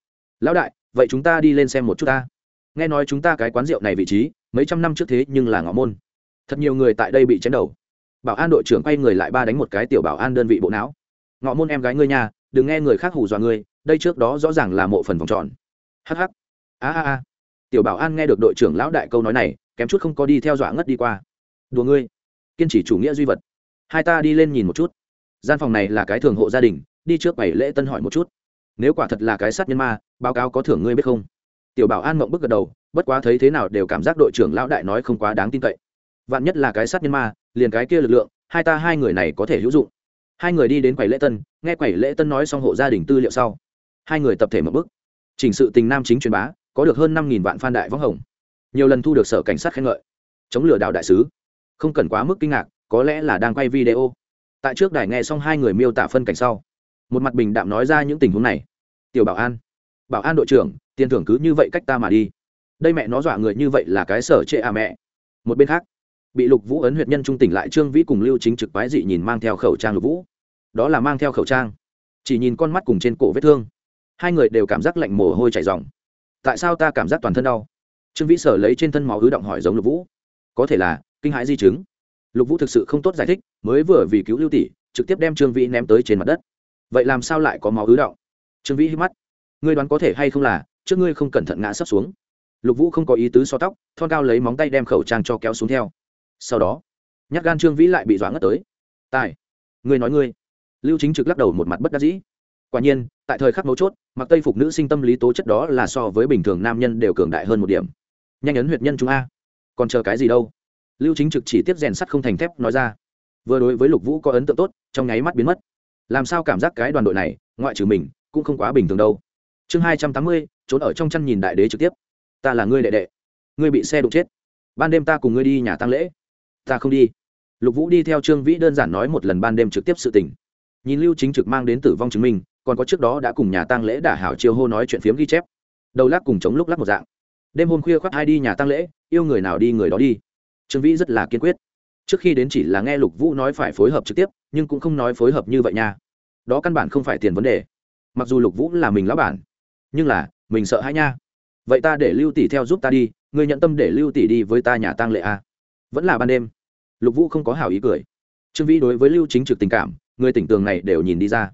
lão đại, vậy chúng ta đi lên xem một chút ta. Nghe nói chúng ta cái quán rượu này vị trí, mấy trăm năm trước thế nhưng là ngõ môn. Thật nhiều người tại đây bị chém đầu. Bảo an đội trưởng quay người lại ba đánh một cái tiểu bảo an đơn vị bộ não. Ngõ môn em gái ngươi nhà đừng nghe người khác hù dọa ngươi, đây trước đó rõ ràng là mộ phần vòng tròn. Hh a a a tiểu bảo an nghe được đội trưởng lão đại câu nói này, kém chút không có đi theo dọa ngất đi qua. Đùa ngươi, kiên trì chủ nghĩa duy vật. Hai ta đi lên nhìn một chút. Gian phòng này là cái thường hộ gia đình, đi trước bảy lễ tân hỏi một chút. Nếu quả thật là cái sát nhân ma, báo cáo có thưởng ngươi biết không? Tiểu bảo an mộng bức gật đầu, bất quá thấy thế nào đều cảm giác đội trưởng lão đại nói không quá đáng tin cậy. Vạn nhất là cái sát nhân ma, liền cái kia lực lượng, hai ta hai người này có thể hữu dụng. Hai người đi đến quầy lễ tân, nghe quầy lễ tân nói xong hộ gia đình tư liệu sau. Hai người tập thể một bức. Chỉnh sự tình nam chính truyền bá có được hơn năm nghìn vạn phan đại võng hồng. Nhiều lần thu được sở cảnh sát khen ngợi. Chống lừa đảo đại sứ. Không cần quá mức kinh ngạc, có lẽ là đang quay video. Tại trước đài nghe xong hai người miêu tả phân cảnh sau, một mặt bình đạm nói ra những tình huống này. Tiểu bảo an bảo an đội trưởng, tiền thưởng cứ như vậy cách ta mà đi. Đây mẹ nó dọa người như vậy là cái sở trệ à mẹ. Một bên khác, bị lục vũ ấn huyệt nhân trung tỉnh lại trương vĩ cùng lưu chính trực quái dị nhìn mang theo khẩu trang lục vũ. Đó là mang theo khẩu trang, chỉ nhìn con mắt cùng trên cổ vết thương. Hai người đều cảm giác lạnh mồ hôi chảy dòng tại sao ta cảm giác toàn thân đau? Trương vĩ sở lấy trên thân máu ứ động hỏi giống lục vũ. Có thể là, kinh hãi di chứng. Lục vũ thực sự không tốt giải thích, mới vừa vì cứu lưu tỷ, trực tiếp đem trương vĩ ném tới trên mặt đất. Vậy làm sao lại có máu ứ động? Trương vĩ hít mắt. Ngươi đoán có thể hay không là, trước ngươi không cẩn thận ngã sấp xuống. Lục vũ không có ý tứ so tóc, thon cao lấy móng tay đem khẩu trang cho kéo xuống theo. Sau đó, nhát gan trương vĩ lại bị doãn ngất tới. Tài, ngươi nói ngươi. Lưu chính trực lắc đầu một mặt bất đắc dĩ. Quả nhiên tại thời khắc mấu chốt, mặc tây phục nữ sinh tâm lý tố chất đó là so với bình thường nam nhân đều cường đại hơn một điểm. Nhanh ấn huyệt nhân chúng a. Còn chờ cái gì đâu? Lưu chính trực chỉ tiếp rèn sắt không thành thép nói ra. Vừa đối với lục vũ có ấn tượng tốt, trong nháy mắt biến mất. Làm sao cảm giác cái đoàn đội này, ngoại trừ mình, cũng không quá bình thường đâu. Chương hai trăm tám mươi, trốn ở trong chăn nhìn đại đế trực tiếp. Ta là ngươi đệ đệ. Ngươi bị xe đụng chết. Ban đêm ta cùng ngươi đi nhà tăng lễ. Ta không đi. Lục vũ đi theo trương vĩ đơn giản nói một lần ban đêm trực tiếp sự tình. Nhìn lưu chính trực mang đến tử vong chứng minh còn có trước đó đã cùng nhà tăng lễ đả hảo chiêu hô nói chuyện phiếm ghi chép. Đầu lắc cùng chống lúc lắc một dạng. Đêm hôm khuya khoác hai đi nhà tăng lễ, yêu người nào đi người đó đi. Trương vĩ rất là kiên quyết. Trước khi đến chỉ là nghe lục vũ nói phải phối hợp trực tiếp, nhưng cũng không nói phối hợp như vậy nha. Đó căn bản không phải tiền vấn đề. Mặc dù lục vũ là mình lão bản, nhưng là, mình sợ hãi nha. Vậy ta để lưu tỷ theo giúp ta đi người nhận tâm để lưu tỷ đi với ta nhà tăng lễ a vẫn là ban đêm. Lục vũ không có hảo ý cười. Trương vĩ đối với lưu chính trực tình cảm, người tỉnh tường này đều nhìn đi ra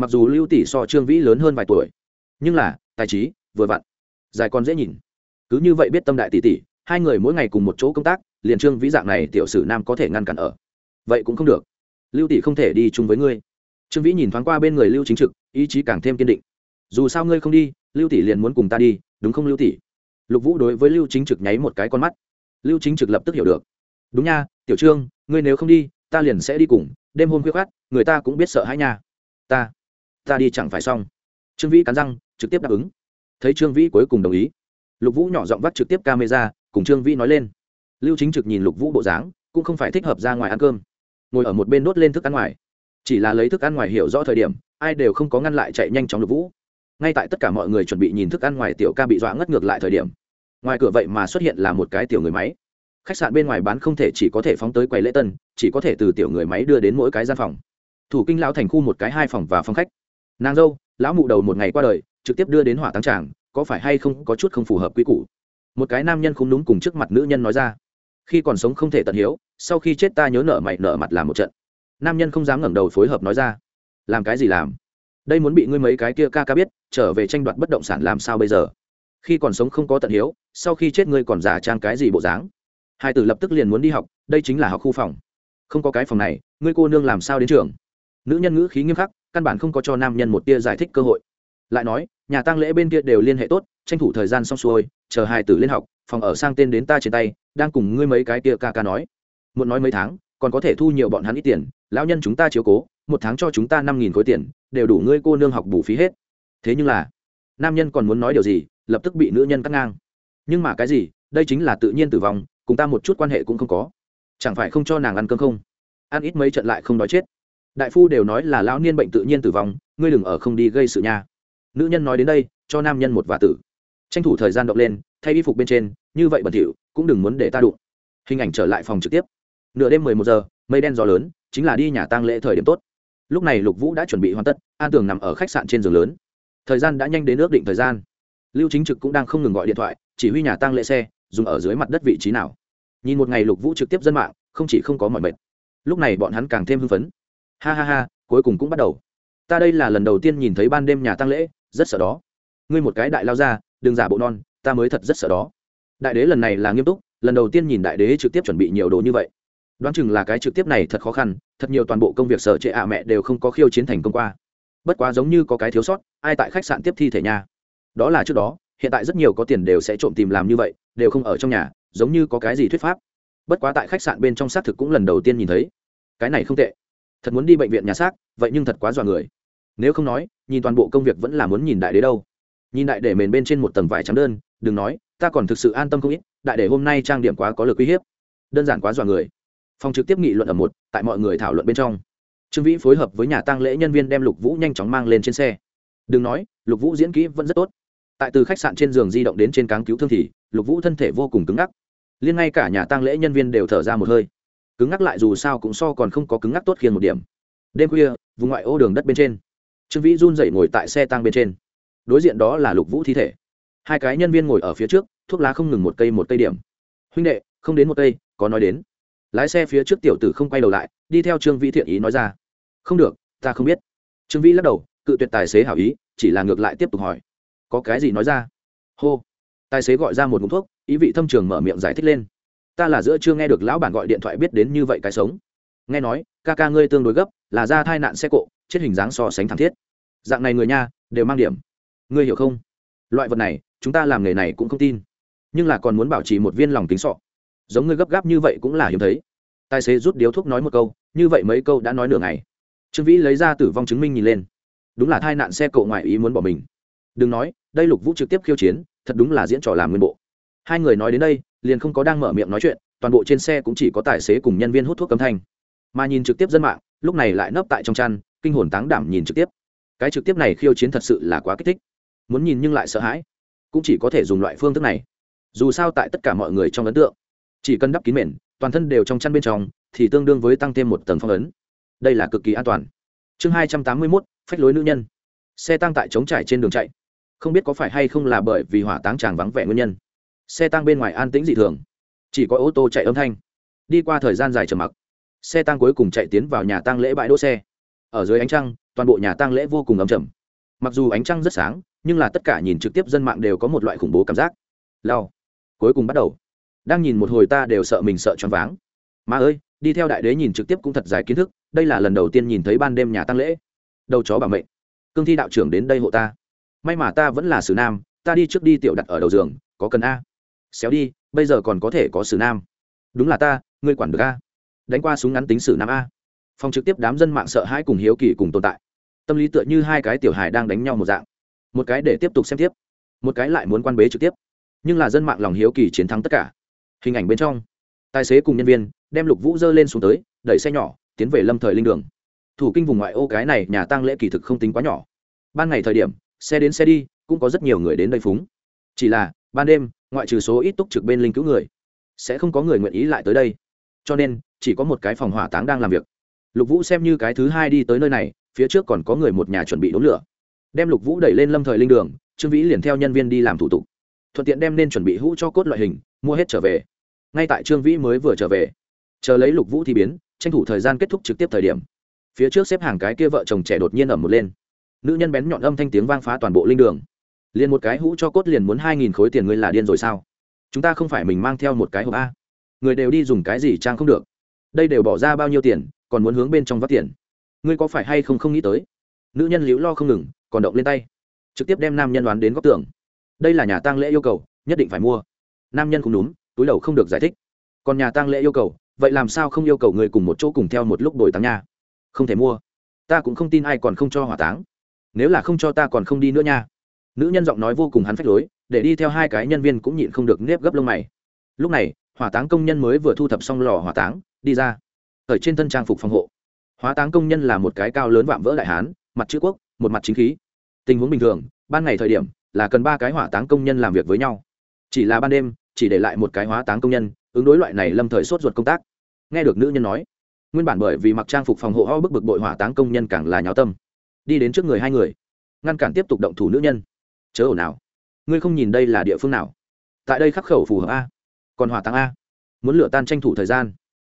mặc dù lưu tỷ so trương vĩ lớn hơn vài tuổi, nhưng là, tài trí, vừa vặn, dài còn dễ nhìn. Cứ như vậy biết tâm đại tỷ tỷ, hai người mỗi ngày cùng một chỗ công tác, liền trương vĩ dạng này tiểu sử nam có thể ngăn cản ở. Vậy cũng không được. Lưu tỷ không thể đi chung với ngươi. Trương vĩ nhìn thoáng qua bên người lưu chính trực, ý chí càng thêm kiên định. Dù sao ngươi không đi, lưu tỷ liền muốn cùng ta đi, đúng không lưu tỷ? Lục vũ đối với lưu chính trực nháy một cái con mắt. Lưu chính trực lập tức hiểu được. Đúng nha, tiểu trương, ngươi nếu không đi, ta liền sẽ đi cùng, đêm hôm khuya khát người ta cũng biết sợ hãi nha. Ta ta đi chẳng phải xong. Trương vĩ cắn răng, trực tiếp đáp ứng. Thấy trương vĩ cuối cùng đồng ý, lục vũ nhỏ giọng vắt trực tiếp camera, cùng trương vĩ nói lên. Lưu chính trực nhìn lục vũ bộ dáng, cũng không phải thích hợp ra ngoài ăn cơm. Ngồi ở một bên đốt lên thức ăn ngoài. Chỉ là lấy thức ăn ngoài hiểu rõ thời điểm, ai đều không có ngăn lại chạy nhanh chóng lục vũ. Ngay tại tất cả mọi người chuẩn bị nhìn thức ăn ngoài tiểu ca bị dọa ngất ngược lại thời điểm, ngoài cửa vậy mà xuất hiện là một cái tiểu người máy. Khách sạn bên ngoài bán không thể chỉ có thể phóng tới quầy lễ tân, chỉ có thể từ tiểu người máy đưa đến mỗi cái gian phòng. Thủ kinh lão thành khu một cái hai phòng và phòng khách nàng dâu, lão mụ đầu một ngày qua đời, trực tiếp đưa đến hỏa tăng tràng, có phải hay không có chút không phù hợp quy củ? Một cái nam nhân không đúng cùng trước mặt nữ nhân nói ra. Khi còn sống không thể tận hiếu, sau khi chết ta nhớ nợ mày nợ mặt làm một trận. Nam nhân không dám ngẩng đầu phối hợp nói ra. Làm cái gì làm? Đây muốn bị ngươi mấy cái kia ca ca biết, trở về tranh đoạt bất động sản làm sao bây giờ? Khi còn sống không có tận hiếu, sau khi chết ngươi còn giả trang cái gì bộ dáng? Hai tử lập tức liền muốn đi học, đây chính là học khu phòng. Không có cái phòng này, ngươi cô nương làm sao đến trường? Nữ nhân ngữ khí nghiêm khắc căn bản không có cho nam nhân một tia giải thích cơ hội. Lại nói, nhà tăng lễ bên kia đều liên hệ tốt, tranh thủ thời gian xong xuôi, chờ hai tử lên học, phòng ở sang tên đến ta trên tay, đang cùng ngươi mấy cái kia ca ca nói. Muốn nói mấy tháng, còn có thể thu nhiều bọn hắn ít tiền, lão nhân chúng ta chiếu cố, một tháng cho chúng ta năm nghìn khối tiền, đều đủ ngươi cô nương học bù phí hết. Thế nhưng là, nam nhân còn muốn nói điều gì, lập tức bị nữ nhân cắt ngang. Nhưng mà cái gì, đây chính là tự nhiên tử vong, cùng ta một chút quan hệ cũng không có. Chẳng phải không cho nàng ăn cơm không? Ăn ít mấy trận lại không đói chết đại phu đều nói là lão niên bệnh tự nhiên tử vong, ngươi đừng ở không đi gây sự nha. Nữ nhân nói đến đây, cho nam nhân một vả tử. Tranh thủ thời gian động lên, thay y phục bên trên, như vậy bẩn thỉu, cũng đừng muốn để ta đụng. Hình ảnh trở lại phòng trực tiếp. Nửa đêm mười một giờ, mây đen gió lớn, chính là đi nhà tang lễ thời điểm tốt. Lúc này lục vũ đã chuẩn bị hoàn tất, an tường nằm ở khách sạn trên giường lớn. Thời gian đã nhanh đến ước định thời gian. Lưu chính trực cũng đang không ngừng gọi điện thoại, chỉ huy nhà tang lễ xe, dùng ở dưới mặt đất vị trí nào. Nhìn một ngày lục vũ trực tiếp dân mạng, không chỉ không có mọi mệt. Lúc này bọn hắn càng thêm hưng phấn ha ha ha, cuối cùng cũng bắt đầu. Ta đây là lần đầu tiên nhìn thấy ban đêm nhà tăng lễ, rất sợ đó. Ngươi một cái đại lao ra, đừng giả bộ non, ta mới thật rất sợ đó. Đại đế lần này là nghiêm túc, lần đầu tiên nhìn đại đế trực tiếp chuẩn bị nhiều đồ như vậy. Đoán chừng là cái trực tiếp này thật khó khăn, thật nhiều toàn bộ công việc sở trệ ạ mẹ đều không có khiêu chiến thành công qua. Bất quá giống như có cái thiếu sót, ai tại khách sạn tiếp thi thể nhà? Đó là trước đó, hiện tại rất nhiều có tiền đều sẽ trộm tìm làm như vậy, đều không ở trong nhà, giống như có cái gì thuyết pháp. Bất quá tại khách sạn bên trong xác thực cũng lần đầu tiên nhìn thấy. Cái này không tệ thật muốn đi bệnh viện nhà xác, vậy nhưng thật quá dọa người. Nếu không nói, nhìn toàn bộ công việc vẫn là muốn nhìn đại đế đâu. Nhìn đại để mền bên trên một tầng vải trắng đơn, đừng nói, ta còn thực sự an tâm không ít, đại để hôm nay trang điểm quá có lực uy hiếp. Đơn giản quá dọa người. Phòng trực tiếp nghị luận ở một, tại mọi người thảo luận bên trong. Trương vĩ phối hợp với nhà tăng lễ nhân viên đem lục vũ nhanh chóng mang lên trên xe. Đừng nói, lục vũ diễn kỹ vẫn rất tốt. Tại từ khách sạn trên giường di động đến trên cáng cứu thương thì, lục vũ thân thể vô cùng cứng ngắc. Liên ngay cả nhà tăng lễ nhân viên đều thở ra một hơi cứng ngắc lại dù sao cũng so còn không có cứng ngắc tốt khiên một điểm. Đêm khuya, vùng ngoại ô đường đất bên trên. Trương vĩ run dậy ngồi tại xe tăng bên trên. Đối diện đó là lục vũ thi thể. Hai cái nhân viên ngồi ở phía trước, thuốc lá không ngừng một cây một cây điểm. Huynh đệ, không đến một cây, có nói đến. Lái xe phía trước tiểu tử không quay đầu lại, đi theo trương vĩ thiện ý nói ra. Không được, ta không biết. Trương vĩ lắc đầu, cự tuyệt tài xế hảo ý, chỉ là ngược lại tiếp tục hỏi. Có cái gì nói ra? Hô. Tài xế gọi ra một ngụm thuốc, ý vị thâm trường mở miệng giải thích lên ta là giữa chưa nghe được lão bản gọi điện thoại biết đến như vậy cái sống. Nghe nói, ca ca ngươi tương đối gấp, là ra thai nạn xe cộ, chết hình dáng so sánh thảm thiết. Dạng này người nha, đều mang điểm. Ngươi hiểu không? Loại vật này, chúng ta làm nghề này cũng không tin. Nhưng là còn muốn bảo trì một viên lòng tính sọ. Giống ngươi gấp gáp như vậy cũng là hiếm thấy. Tài xế rút điếu thuốc nói một câu, như vậy mấy câu đã nói nửa ngày. Trương vĩ lấy ra tử vong chứng minh nhìn lên. Đúng là thai nạn xe cộ ngoại ý muốn bỏ mình. Đừng nói, đây lục vũ trực tiếp khiêu chiến, thật đúng là diễn trò làm nguyên bộ. Hai người nói đến đây liền không có đang mở miệng nói chuyện, toàn bộ trên xe cũng chỉ có tài xế cùng nhân viên hút thuốc cấm thanh. Mà nhìn trực tiếp dân mạng, lúc này lại nấp tại trong chăn, kinh hồn táng đảm nhìn trực tiếp. Cái trực tiếp này khiêu chiến thật sự là quá kích thích. Muốn nhìn nhưng lại sợ hãi. Cũng chỉ có thể dùng loại phương thức này. Dù sao tại tất cả mọi người trong ấn tượng, chỉ cần đắp kín mền, toàn thân đều trong chăn bên trong, thì tương đương với tăng thêm một tầng phong ấn. Đây là cực kỳ an toàn. Chương hai trăm tám mươi mốt, phách lối nữ nhân. Xe tăng tại chống trải trên đường chạy. Không biết có phải hay không là bởi vì hỏa táng tràng vắng vẻ nguyên nhân xe tăng bên ngoài an tĩnh dị thường. Chỉ có ô tô chạy âm thanh. Đi qua thời gian dài trầm mặc, xe tăng cuối cùng chạy tiến vào nhà tăng lễ bãi đỗ xe. Ở dưới ánh trăng, toàn bộ nhà tang lễ vô cùng ấm chầm mặc dù ánh trăng rất sáng, nhưng là tất cả nhìn trực tiếp dân mạng đều có một loại khủng bố cảm giác. Lao. Cuối cùng bắt đầu. Đang nhìn một hồi ta đều sợ mình sợ choáng váng. Mà ơi, đi theo đại đế nhìn trực tiếp cũng thật dài kiến thức, đây là lần đầu tiên nhìn thấy ban đêm nhà tăng lễ. Đầu chó bảo mệnh. Cương thi đạo trưởng đến đây hộ ta. May mà ta vẫn là sử nam, ta đi trước đi tiểu đặt ở đầu giường, có cần a? Xéo đi, bây giờ còn có thể có sử nam. Đúng là ta, ngươi quản được a. Đánh qua súng ngắn tính sử nam a. Phòng trực tiếp đám dân mạng sợ hãi cùng hiếu kỳ cùng tồn tại. Tâm lý tựa như hai cái tiểu hài đang đánh nhau một dạng. Một cái để tiếp tục xem tiếp, một cái lại muốn quan bế trực tiếp. Nhưng là dân mạng lòng hiếu kỳ chiến thắng tất cả. Hình ảnh bên trong, tài xế cùng nhân viên đem lục vũ dơ lên xuống tới, đẩy xe nhỏ, tiến về lâm thời linh đường. Thủ kinh vùng ngoại ô cái này nhà tăng lễ kỳ thực không tính quá nhỏ. Ban ngày thời điểm, xe đến xe đi, cũng có rất nhiều người đến đây phúng. Chỉ là, ban đêm ngoại trừ số ít túc trực bên linh cứu người, sẽ không có người nguyện ý lại tới đây. Cho nên, chỉ có một cái phòng hỏa táng đang làm việc. Lục vũ xem như cái thứ hai đi tới nơi này, phía trước còn có người một nhà chuẩn bị đốn lửa. Đem lục vũ đẩy lên lâm thời linh đường, trương vĩ liền theo nhân viên đi làm thủ tục. Thuận tiện đem nên chuẩn bị hũ cho cốt loại hình, mua hết trở về. Ngay tại trương vĩ mới vừa trở về, chờ lấy lục vũ thì biến, tranh thủ thời gian kết thúc trực tiếp thời điểm. Phía trước xếp hàng cái kia vợ chồng trẻ đột nhiên ẩm một lên. Nữ nhân bén nhọn âm thanh tiếng vang phá toàn bộ linh đường liền một cái hũ cho cốt liền muốn hai nghìn khối tiền ngươi là điên rồi sao? Chúng ta không phải mình mang theo một cái hộp a. Người đều đi dùng cái gì trang không được? Đây đều bỏ ra bao nhiêu tiền, còn muốn hướng bên trong vắt tiền? Ngươi có phải hay không không nghĩ tới? Nữ nhân liễu lo không ngừng, còn động lên tay. Trực tiếp đem nam nhân đoán đến góc tường. Đây là nhà tang lễ yêu cầu, nhất định phải mua. Nam nhân cũng đúng, túi đầu không được giải thích. Còn nhà tang lễ yêu cầu, vậy làm sao không yêu cầu người cùng một chỗ cùng theo một lúc đổi táng nha không thể mua. Ta cũng không tin ai còn không cho hỏa táng. Nếu là không cho ta còn không đi nữa nha nữ nhân giọng nói vô cùng hắn phách lối, để đi theo hai cái nhân viên cũng nhịn không được nếp gấp lông mày. Lúc này, hỏa táng công nhân mới vừa thu thập xong lò hỏa táng, đi ra. Ở trên thân trang phục phòng hộ. Hỏa táng công nhân là một cái cao lớn vạm vỡ đại hán, mặt chữ quốc, một mặt chính khí. Tình huống bình thường, ban ngày thời điểm, là cần ba cái hỏa táng công nhân làm việc với nhau. Chỉ là ban đêm, chỉ để lại một cái hỏa táng công nhân, ứng đối loại này lâm thời sốt ruột công tác. Nghe được nữ nhân nói, nguyên bản bởi vì mặc trang phục phòng hộ ho bức bực bội hỏa táng công nhân càng là nháo tâm. Đi đến trước người hai người, ngăn cản tiếp tục động thủ nữ nhân chớ ổn nào ngươi không nhìn đây là địa phương nào? Tại đây khắc khẩu phù hợp a. Còn hỏa táng a. Muốn lửa tan tranh thủ thời gian.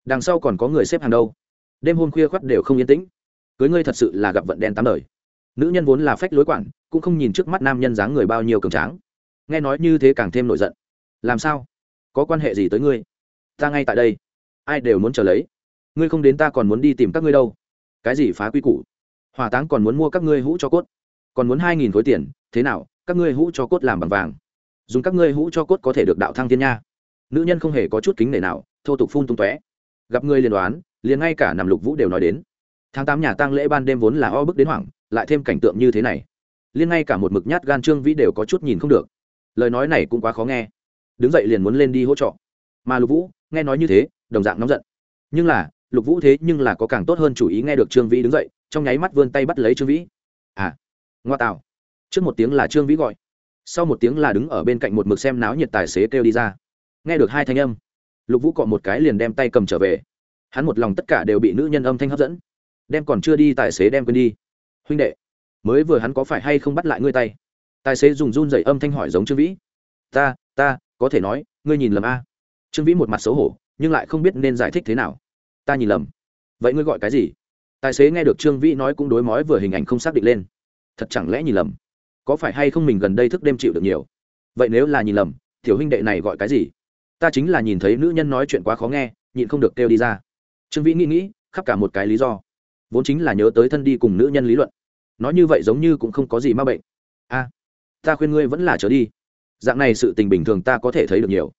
Đằng sau còn có người xếp hàng đâu. Đêm hôm khuya khoắt đều không yên tĩnh. Cưới ngươi thật sự là gặp vận đen tám đời. Nữ nhân vốn là phách lối quản cũng không nhìn trước mắt nam nhân dáng người bao nhiêu cường tráng. Nghe nói như thế càng thêm nổi giận. Làm sao? Có quan hệ gì tới ngươi? Ta ngay tại đây. Ai đều muốn chờ lấy. Ngươi không đến ta còn muốn đi tìm các ngươi đâu. Cái gì phá quy củ? Hỏa táng còn muốn mua các ngươi hũ cho cốt. Còn muốn hai nghìn khối tiền, thế nào? Các ngươi hũ cho cốt làm bằng vàng. Dùng các ngươi hũ cho cốt có thể được đạo thăng thiên nha. Nữ nhân không hề có chút kính nể nào, thô tục phun tung tóe. Gặp ngươi liên đoán, liền ngay cả nằm lục vũ đều nói đến. Tháng tám nhà tang lễ ban đêm vốn là o bức đến hoảng, lại thêm cảnh tượng như thế này. Liên ngay cả một mực nhát gan trương vĩ đều có chút nhìn không được. Lời nói này cũng quá khó nghe. Đứng dậy liền muốn lên đi hỗ trợ. Mà lục vũ, nghe nói như thế, đồng dạng nóng giận. Nhưng là, lục vũ thế nhưng là có càng tốt hơn chủ ý nghe được trương vĩ đứng dậy, trong nháy mắt vươn tay bắt lấy trương vĩ. À ngoa tạo trước một tiếng là trương vĩ gọi. Sau một tiếng là đứng ở bên cạnh một mực xem náo nhiệt tài xế kêu đi ra. Nghe được hai thanh âm, lục vũ cọ một cái liền đem tay cầm trở về. Hắn một lòng tất cả đều bị nữ nhân âm thanh hấp dẫn. Đem còn chưa đi tài xế đem quên đi. Huynh đệ, mới vừa hắn có phải hay không bắt lại ngươi tay? Tài xế dùng run dậy âm thanh hỏi giống trương vĩ. Ta ta, có thể nói, ngươi nhìn lầm a. Trương vĩ một mặt xấu hổ, nhưng lại không biết nên giải thích thế nào. Ta nhìn lầm. Vậy ngươi gọi cái gì? Tài xế nghe được trương vĩ nói cũng đối mói vừa hình ảnh không xác định lên. Thật chẳng lẽ nhìn lầm? Có phải hay không mình gần đây thức đêm chịu được nhiều? Vậy nếu là nhìn lầm, tiểu huynh đệ này gọi cái gì? Ta chính là nhìn thấy nữ nhân nói chuyện quá khó nghe, nhịn không được kêu đi ra. Trương vĩ nghĩ nghĩ, khắp cả một cái lý do. Vốn chính là nhớ tới thân đi cùng nữ nhân lý luận. Nói như vậy giống như cũng không có gì ma bệnh. A, ta khuyên ngươi vẫn là trở đi. Dạng này sự tình bình thường ta có thể thấy được nhiều.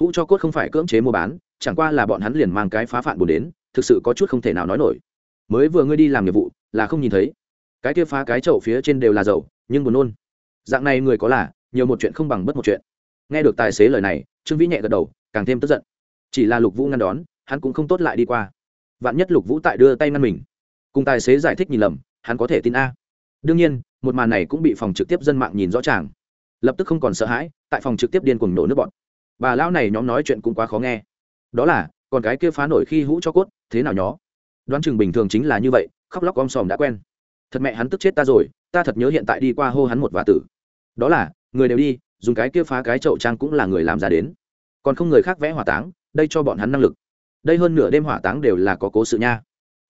Hũ cho cốt không phải cưỡng chế mua bán, chẳng qua là bọn hắn liền mang cái phá phản buồn đến, thực sự có chút không thể nào nói nổi. Mới vừa ngươi đi làm nhiệm vụ, là không nhìn thấy. Cái kia phá cái chậu phía trên đều là dầu nhưng buồn nôn. Dạng này người có là, nhiều một chuyện không bằng bất một chuyện. Nghe được tài xế lời này, trương vĩ nhẹ gật đầu, càng thêm tức giận. Chỉ là lục vũ ngăn đón, hắn cũng không tốt lại đi qua. Vạn nhất lục vũ tại đưa tay ngăn mình. Cùng tài xế giải thích nhìn lầm, hắn có thể tin a. Đương nhiên, một màn này cũng bị phòng trực tiếp dân mạng nhìn rõ ràng. Lập tức không còn sợ hãi, tại phòng trực tiếp điên cuồng nổ nước bọn bà lão này nhóm nói chuyện cũng quá khó nghe. Đó là, còn cái kia phá nổi khi hũ cho cốt, thế nào nhó? Đoán chừng bình thường chính là như vậy, khóc lóc om sòm đã quen thật mẹ hắn tức chết ta rồi, ta thật nhớ hiện tại đi qua hô hắn một vả tử. Đó là, người đều đi, dùng cái kia phá cái chậu trang cũng là người làm ra đến. Còn không người khác vẽ hỏa táng, đây cho bọn hắn năng lực. Đây hơn nửa đêm hỏa táng đều là có cố sự nha.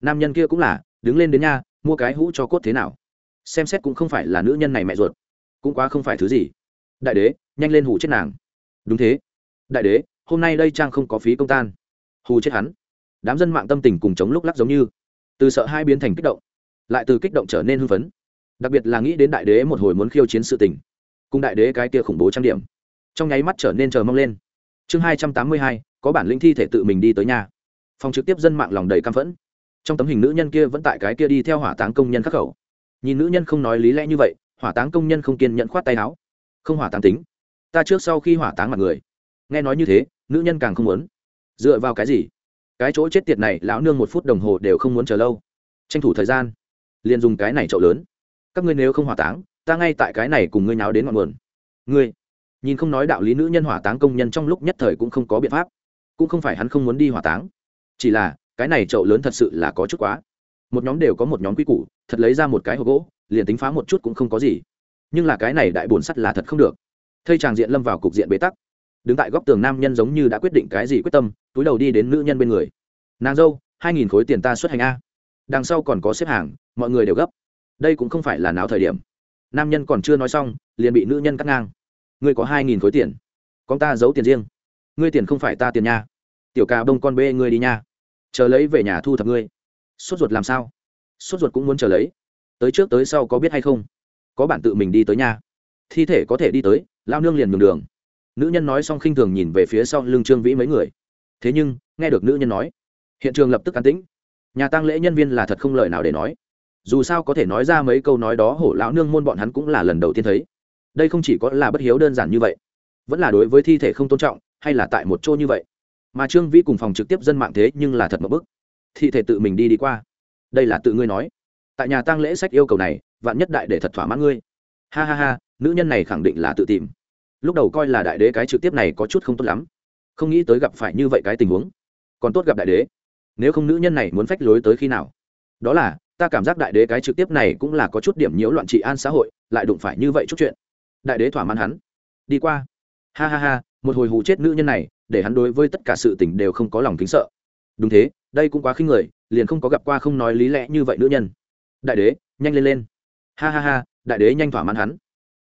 Nam nhân kia cũng là, đứng lên đến nha, mua cái hũ cho cốt thế nào. Xem xét cũng không phải là nữ nhân này mẹ ruột. Cũng quá không phải thứ gì. Đại đế, nhanh lên hù chết nàng. Đúng thế. Đại đế, hôm nay đây trang không có phí công tan. Hù chết hắn. Đám dân mạng tâm tình cùng chống lúc lắc giống như. Từ sợ hai biến thành kích động lại từ kích động trở nên hưng phấn. Đặc biệt là nghĩ đến đại đế một hồi muốn khiêu chiến sự tình, cùng đại đế cái kia khủng bố trang điểm, trong nháy mắt trở nên chờ mong lên. Chương hai trăm tám mươi hai, có bản lĩnh thi thể tự mình đi tới nhà. Phòng trực tiếp dân mạng lòng đầy căm phẫn. Trong tấm hình nữ nhân kia vẫn tại cái kia đi theo hỏa táng công nhân khắc khẩu. Nhìn nữ nhân không nói lý lẽ như vậy, hỏa táng công nhân không kiên nhận khoát tay áo. Không hỏa táng tính. Ta trước sau khi hỏa táng mặt người. Nghe nói như thế, nữ nhân càng không muốn. Dựa vào cái gì? Cái chỗ chết tiệt này, lão nương một phút đồng hồ đều không muốn chờ lâu. Tranh thủ thời gian liền dùng cái này chậu lớn. Các ngươi nếu không hỏa táng, ta ngay tại cái này cùng ngươi nháo đến ngọn nguồn. Ngươi, nhìn không nói đạo lý nữ nhân hỏa táng công nhân trong lúc nhất thời cũng không có biện pháp. Cũng không phải hắn không muốn đi hỏa táng. Chỉ là, cái này chậu lớn thật sự là có chút quá. Một nhóm đều có một nhóm quy củ, thật lấy ra một cái hộp gỗ, liền tính phá một chút cũng không có gì. Nhưng là cái này đại bồn sắt là thật không được. Thây tràng diện lâm vào cục diện bế tắc. Đứng tại góc tường nam nhân giống như đã quyết định cái gì quyết tâm, túi đầu đi đến nữ nhân bên người. Nàng dâu, hai nghìn khối tiền ta xuất hành a đằng sau còn có xếp hàng, mọi người đều gấp. Đây cũng không phải là nào thời điểm. Nam nhân còn chưa nói xong, liền bị nữ nhân cắt ngang. Ngươi có hai nghìn khối tiền. Con ta giấu tiền riêng. Ngươi tiền không phải ta tiền nha. Tiểu ca bông con bê ngươi đi nha. Chờ lấy về nhà thu thập ngươi. Sốt ruột làm sao? Sốt ruột cũng muốn chờ lấy. Tới trước tới sau có biết hay không? Có bản tự mình đi tới nhà thi thể có thể đi tới, lao nương liền nhường đường. Nữ nhân nói xong khinh thường nhìn về phía sau lưng trương vĩ mấy người. Thế nhưng, nghe được nữ nhân nói, hiện trường lập tức an tĩnh nhà tăng lễ nhân viên là thật không lời nào để nói. Dù sao có thể nói ra mấy câu nói đó, hổ lão nương môn bọn hắn cũng là lần đầu tiên thấy. Đây không chỉ có là bất hiếu đơn giản như vậy, vẫn là đối với thi thể không tôn trọng, hay là tại một chỗ như vậy. Mà trương vĩ cùng phòng trực tiếp dân mạng thế nhưng là thật một bức. Thi thể tự mình đi đi qua. Đây là tự ngươi nói. Tại nhà tăng lễ sách yêu cầu này, vạn nhất đại để thật thỏa mãn ngươi. Ha ha ha, nữ nhân này khẳng định là tự tìm. Lúc đầu coi là đại đế cái trực tiếp này có chút không tốt lắm. Không nghĩ tới gặp phải như vậy cái tình huống. Còn tốt gặp đại đế nếu không nữ nhân này muốn phách lối tới khi nào? Đó là, ta cảm giác đại đế cái trực tiếp này cũng là có chút điểm nhiễu loạn trị an xã hội, lại đụng phải như vậy chút chuyện. Đại đế thỏa mãn hắn. Đi qua. Ha ha ha, một hồi hù chết nữ nhân này, để hắn đối với tất cả sự tình đều không có lòng kính sợ. Đúng thế, đây cũng quá khinh người, liền không có gặp qua không nói lý lẽ như vậy nữ nhân. Đại đế, nhanh lên lên. Ha ha ha, đại đế nhanh thỏa mãn hắn.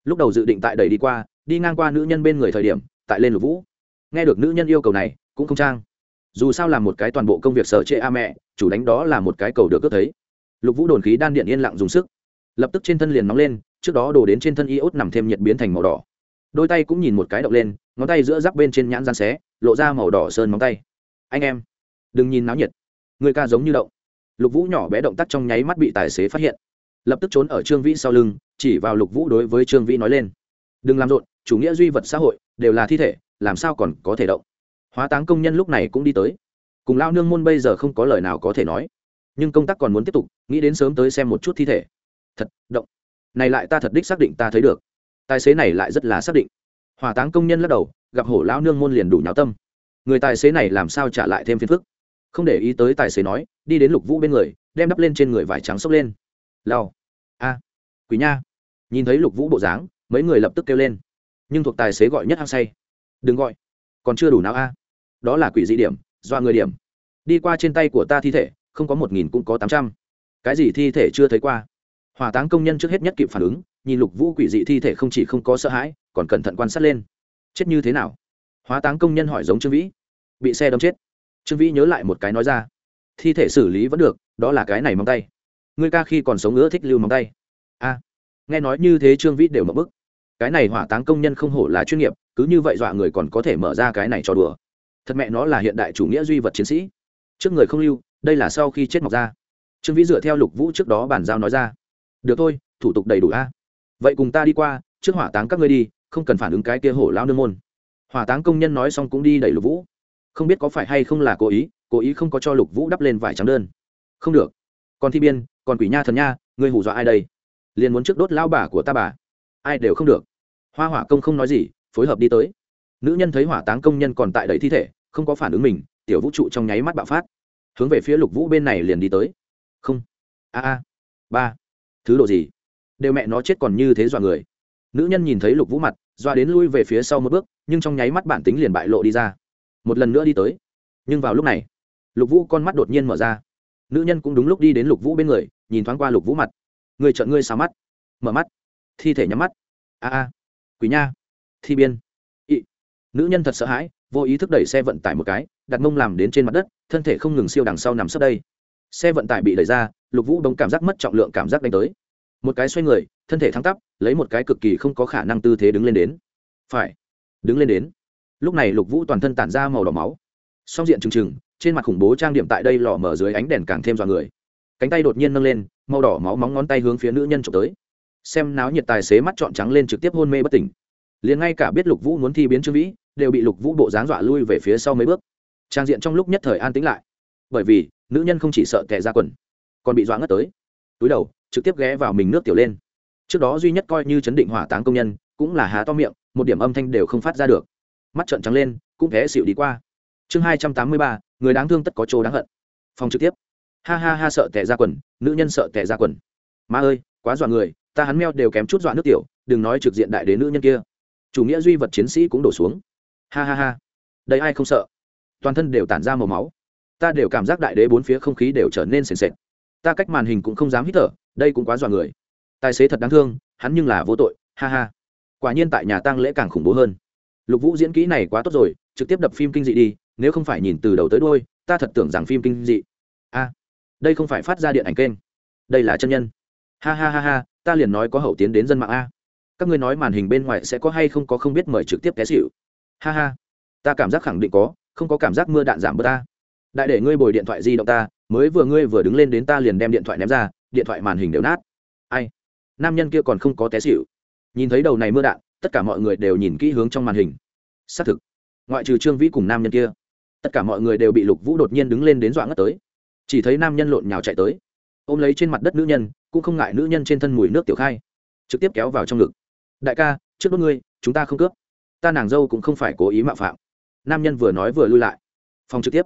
Lúc đầu dự định tại đẩy đi qua, đi ngang qua nữ nhân bên người thời điểm, tại lên lục vũ. Nghe được nữ nhân yêu cầu này, cũng không trang dù sao là một cái toàn bộ công việc sở trệ a mẹ, chủ đánh đó là một cái cầu được cướp thấy. Lục vũ đồn khí đan điện yên lặng dùng sức. Lập tức trên thân liền nóng lên, trước đó đổ đến trên thân iốt nằm thêm nhiệt biến thành màu đỏ. Đôi tay cũng nhìn một cái động lên, ngón tay giữa rắc bên trên nhãn gian xé, lộ ra màu đỏ sơn móng tay. Anh em, đừng nhìn náo nhiệt. Người ca giống như động. Lục vũ nhỏ bé động tác trong nháy mắt bị tài xế phát hiện. Lập tức trốn ở trương vĩ sau lưng, chỉ vào lục vũ đối với trương vĩ nói lên. Đừng làm rộn, chủ nghĩa duy vật xã hội đều là thi thể, làm sao còn có thể động? Hóa táng công nhân lúc này cũng đi tới. Cùng lao nương môn bây giờ không có lời nào có thể nói. Nhưng công tác còn muốn tiếp tục, nghĩ đến sớm tới xem một chút thi thể. Thật, động. Này lại ta thật đích xác định ta thấy được. Tài xế này lại rất là xác định. Hỏa táng công nhân lắc đầu, gặp hổ lão nương môn liền đủ nháo tâm. Người tài xế này làm sao trả lại thêm phiền phức? Không để ý tới tài xế nói, đi đến lục vũ bên người, đem đắp lên trên người vải trắng xốc lên. Lao a. Quý nha. Nhìn thấy lục vũ bộ dáng, mấy người lập tức kêu lên. Nhưng thuộc tài xế gọi nhất hăng say. Đừng gọi. Còn chưa đủ não a đó là quỷ dị điểm do người điểm. Đi qua trên tay của ta thi thể, không có một nghìn cũng có tám trăm. Cái gì thi thể chưa thấy qua? Hỏa táng công nhân trước hết nhất kịp phản ứng, nhìn lục vũ quỷ dị thi thể không chỉ không có sợ hãi, còn cẩn thận quan sát lên. Chết như thế nào? Hóa táng công nhân hỏi giống trương vĩ. Bị xe đâm chết. Trương vĩ nhớ lại một cái nói ra. Thi thể xử lý vẫn được, đó là cái này móng tay. Ngươi ca khi còn sống nữa thích lưu móng tay. A. Nghe nói như thế trương vĩ đều mập bức. Cái này hỏa táng công nhân không hổ là chuyên nghiệp, cứ như vậy dọa người còn có thể mở ra cái này cho đùa thật mẹ nó là hiện đại chủ nghĩa duy vật chiến sĩ. Trước người không lưu, đây là sau khi chết mọc ra trương vĩ dựa theo lục vũ trước đó bản giao nói ra. Được thôi, thủ tục đầy đủ a. Vậy cùng ta đi qua, trước hỏa táng các ngươi đi, không cần phản ứng cái kia hổ lao nương môn. Hỏa táng công nhân nói xong cũng đi đẩy lục vũ. Không biết có phải hay không là cố ý cố ý không có cho lục vũ đắp lên vải trắng đơn. Không được. Còn thi biên, còn quỷ nha thần nha, ngươi hù dọa ai đây? Liền muốn trước đốt lao bà của ta bà. Ai đều không được. Hoa hỏa công không nói gì, phối hợp đi tới nữ nhân thấy hỏa táng công nhân còn tại đầy thi thể, không có phản ứng mình, tiểu vũ trụ trong nháy mắt bạo phát. Hướng về phía lục vũ bên này liền đi tới. Không. A a. Ba. Thứ độ gì? Đều mẹ nó chết còn như thế dọa người. Nữ nhân nhìn thấy lục vũ mặt, dọa đến lui về phía sau một bước, nhưng trong nháy mắt bản tính liền bại lộ đi ra. Một lần nữa đi tới. Nhưng vào lúc này, lục vũ con mắt đột nhiên mở ra. Nữ nhân cũng đúng lúc đi đến lục vũ bên người, nhìn thoáng qua lục vũ mặt. Người trợn ngươi xào mắt. Mở mắt. Thi thể nhắm mắt. A a. Quỷ nha. Thi biên nữ nhân thật sợ hãi, vô ý thức đẩy xe vận tải một cái, đặt mông làm đến trên mặt đất, thân thể không ngừng siêu đằng sau nằm sấp đây. Xe vận tải bị đẩy ra, lục vũ đống cảm giác mất trọng lượng cảm giác đánh tới. Một cái xoay người, thân thể thắng tắp, lấy một cái cực kỳ không có khả năng tư thế đứng lên đến. Phải, đứng lên đến. Lúc này lục vũ toàn thân tản ra màu đỏ máu. Song diện trừng trừng, trên mặt khủng bố trang điểm tại đây lò mở dưới ánh đèn càng thêm dọa người. Cánh tay đột nhiên nâng lên, màu đỏ máu móng ngón tay hướng phía nữ nhân trộm tới. Xem náo nhiệt tài xế mắt trọn trắng lên trực tiếp hôn mê bất tỉnh. Liền ngay cả biết lục vũ muốn thi biến trương vĩ đều bị lục vũ bộ dáng dọa lui về phía sau mấy bước. Trang diện trong lúc nhất thời an tĩnh lại. Bởi vì, nữ nhân không chỉ sợ tệ ra quần, còn bị dọa ngất tới. Túi đầu, trực tiếp ghé vào mình nước tiểu lên. Trước đó duy nhất coi như chấn định hỏa táng công nhân, cũng là há to miệng, một điểm âm thanh đều không phát ra được. Mắt trợn trắng lên, cũng té xịu đi qua. Chương hai trăm tám mươi ba, người đáng thương tất có chỗ đáng hận. Phòng trực tiếp. Ha ha ha, sợ tệ ra quần, nữ nhân sợ tệ ra quần. Ma ơi, quá dọa người, ta hắn meo đều kém chút dọa nước tiểu, đừng nói trực diện đại đến nữ nhân kia. Chủ nghĩa duy vật chiến sĩ cũng đổ xuống ha ha ha. Đây ai không sợ? Toàn thân đều tản ra màu máu. Ta đều cảm giác đại đế bốn phía không khí đều trở nên sền sệt. Ta cách màn hình cũng không dám hít thở, đây cũng quá dọa người. Tài xế thật đáng thương, hắn nhưng là vô tội, ha ha. Quả nhiên tại nhà tang lễ càng khủng bố hơn. Lục vũ diễn kỹ này quá tốt rồi, trực tiếp đập phim kinh dị đi, nếu không phải nhìn từ đầu tới đôi ta thật tưởng rằng phim kinh dị. A, đây không phải phát ra điện ảnh kênh. Đây là chân nhân. Ha ha ha ha, ta liền nói có hậu tiến đến dân mạng a. Các ngươi nói màn hình bên ngoài sẽ có hay không có không biết mời trực tiếp té xịu ha ha. Ta cảm giác khẳng định có, không có cảm giác mưa đạn giảm bớt ta. Đại để ngươi bồi điện thoại di động ta, mới vừa ngươi vừa đứng lên đến ta liền đem điện thoại ném ra, điện thoại màn hình đều nát. Ai? Nam nhân kia còn không có té xịu nhìn thấy đầu này mưa đạn, tất cả mọi người đều nhìn kỹ hướng trong màn hình. Xác thực. Ngoại trừ trương vĩ cùng nam nhân kia, tất cả mọi người đều bị lục vũ đột nhiên đứng lên đến dọa ngất tới. Chỉ thấy nam nhân lộn nhào chạy tới, ôm lấy trên mặt đất nữ nhân, cũng không ngại nữ nhân trên thân mùi nước tiểu khai, trực tiếp kéo vào trong ngực. Đại ca, trước đốt ngươi, chúng ta không cướp ta nàng dâu cũng không phải cố ý mạo phạm. Nam nhân vừa nói vừa lui lại. Phòng trực tiếp.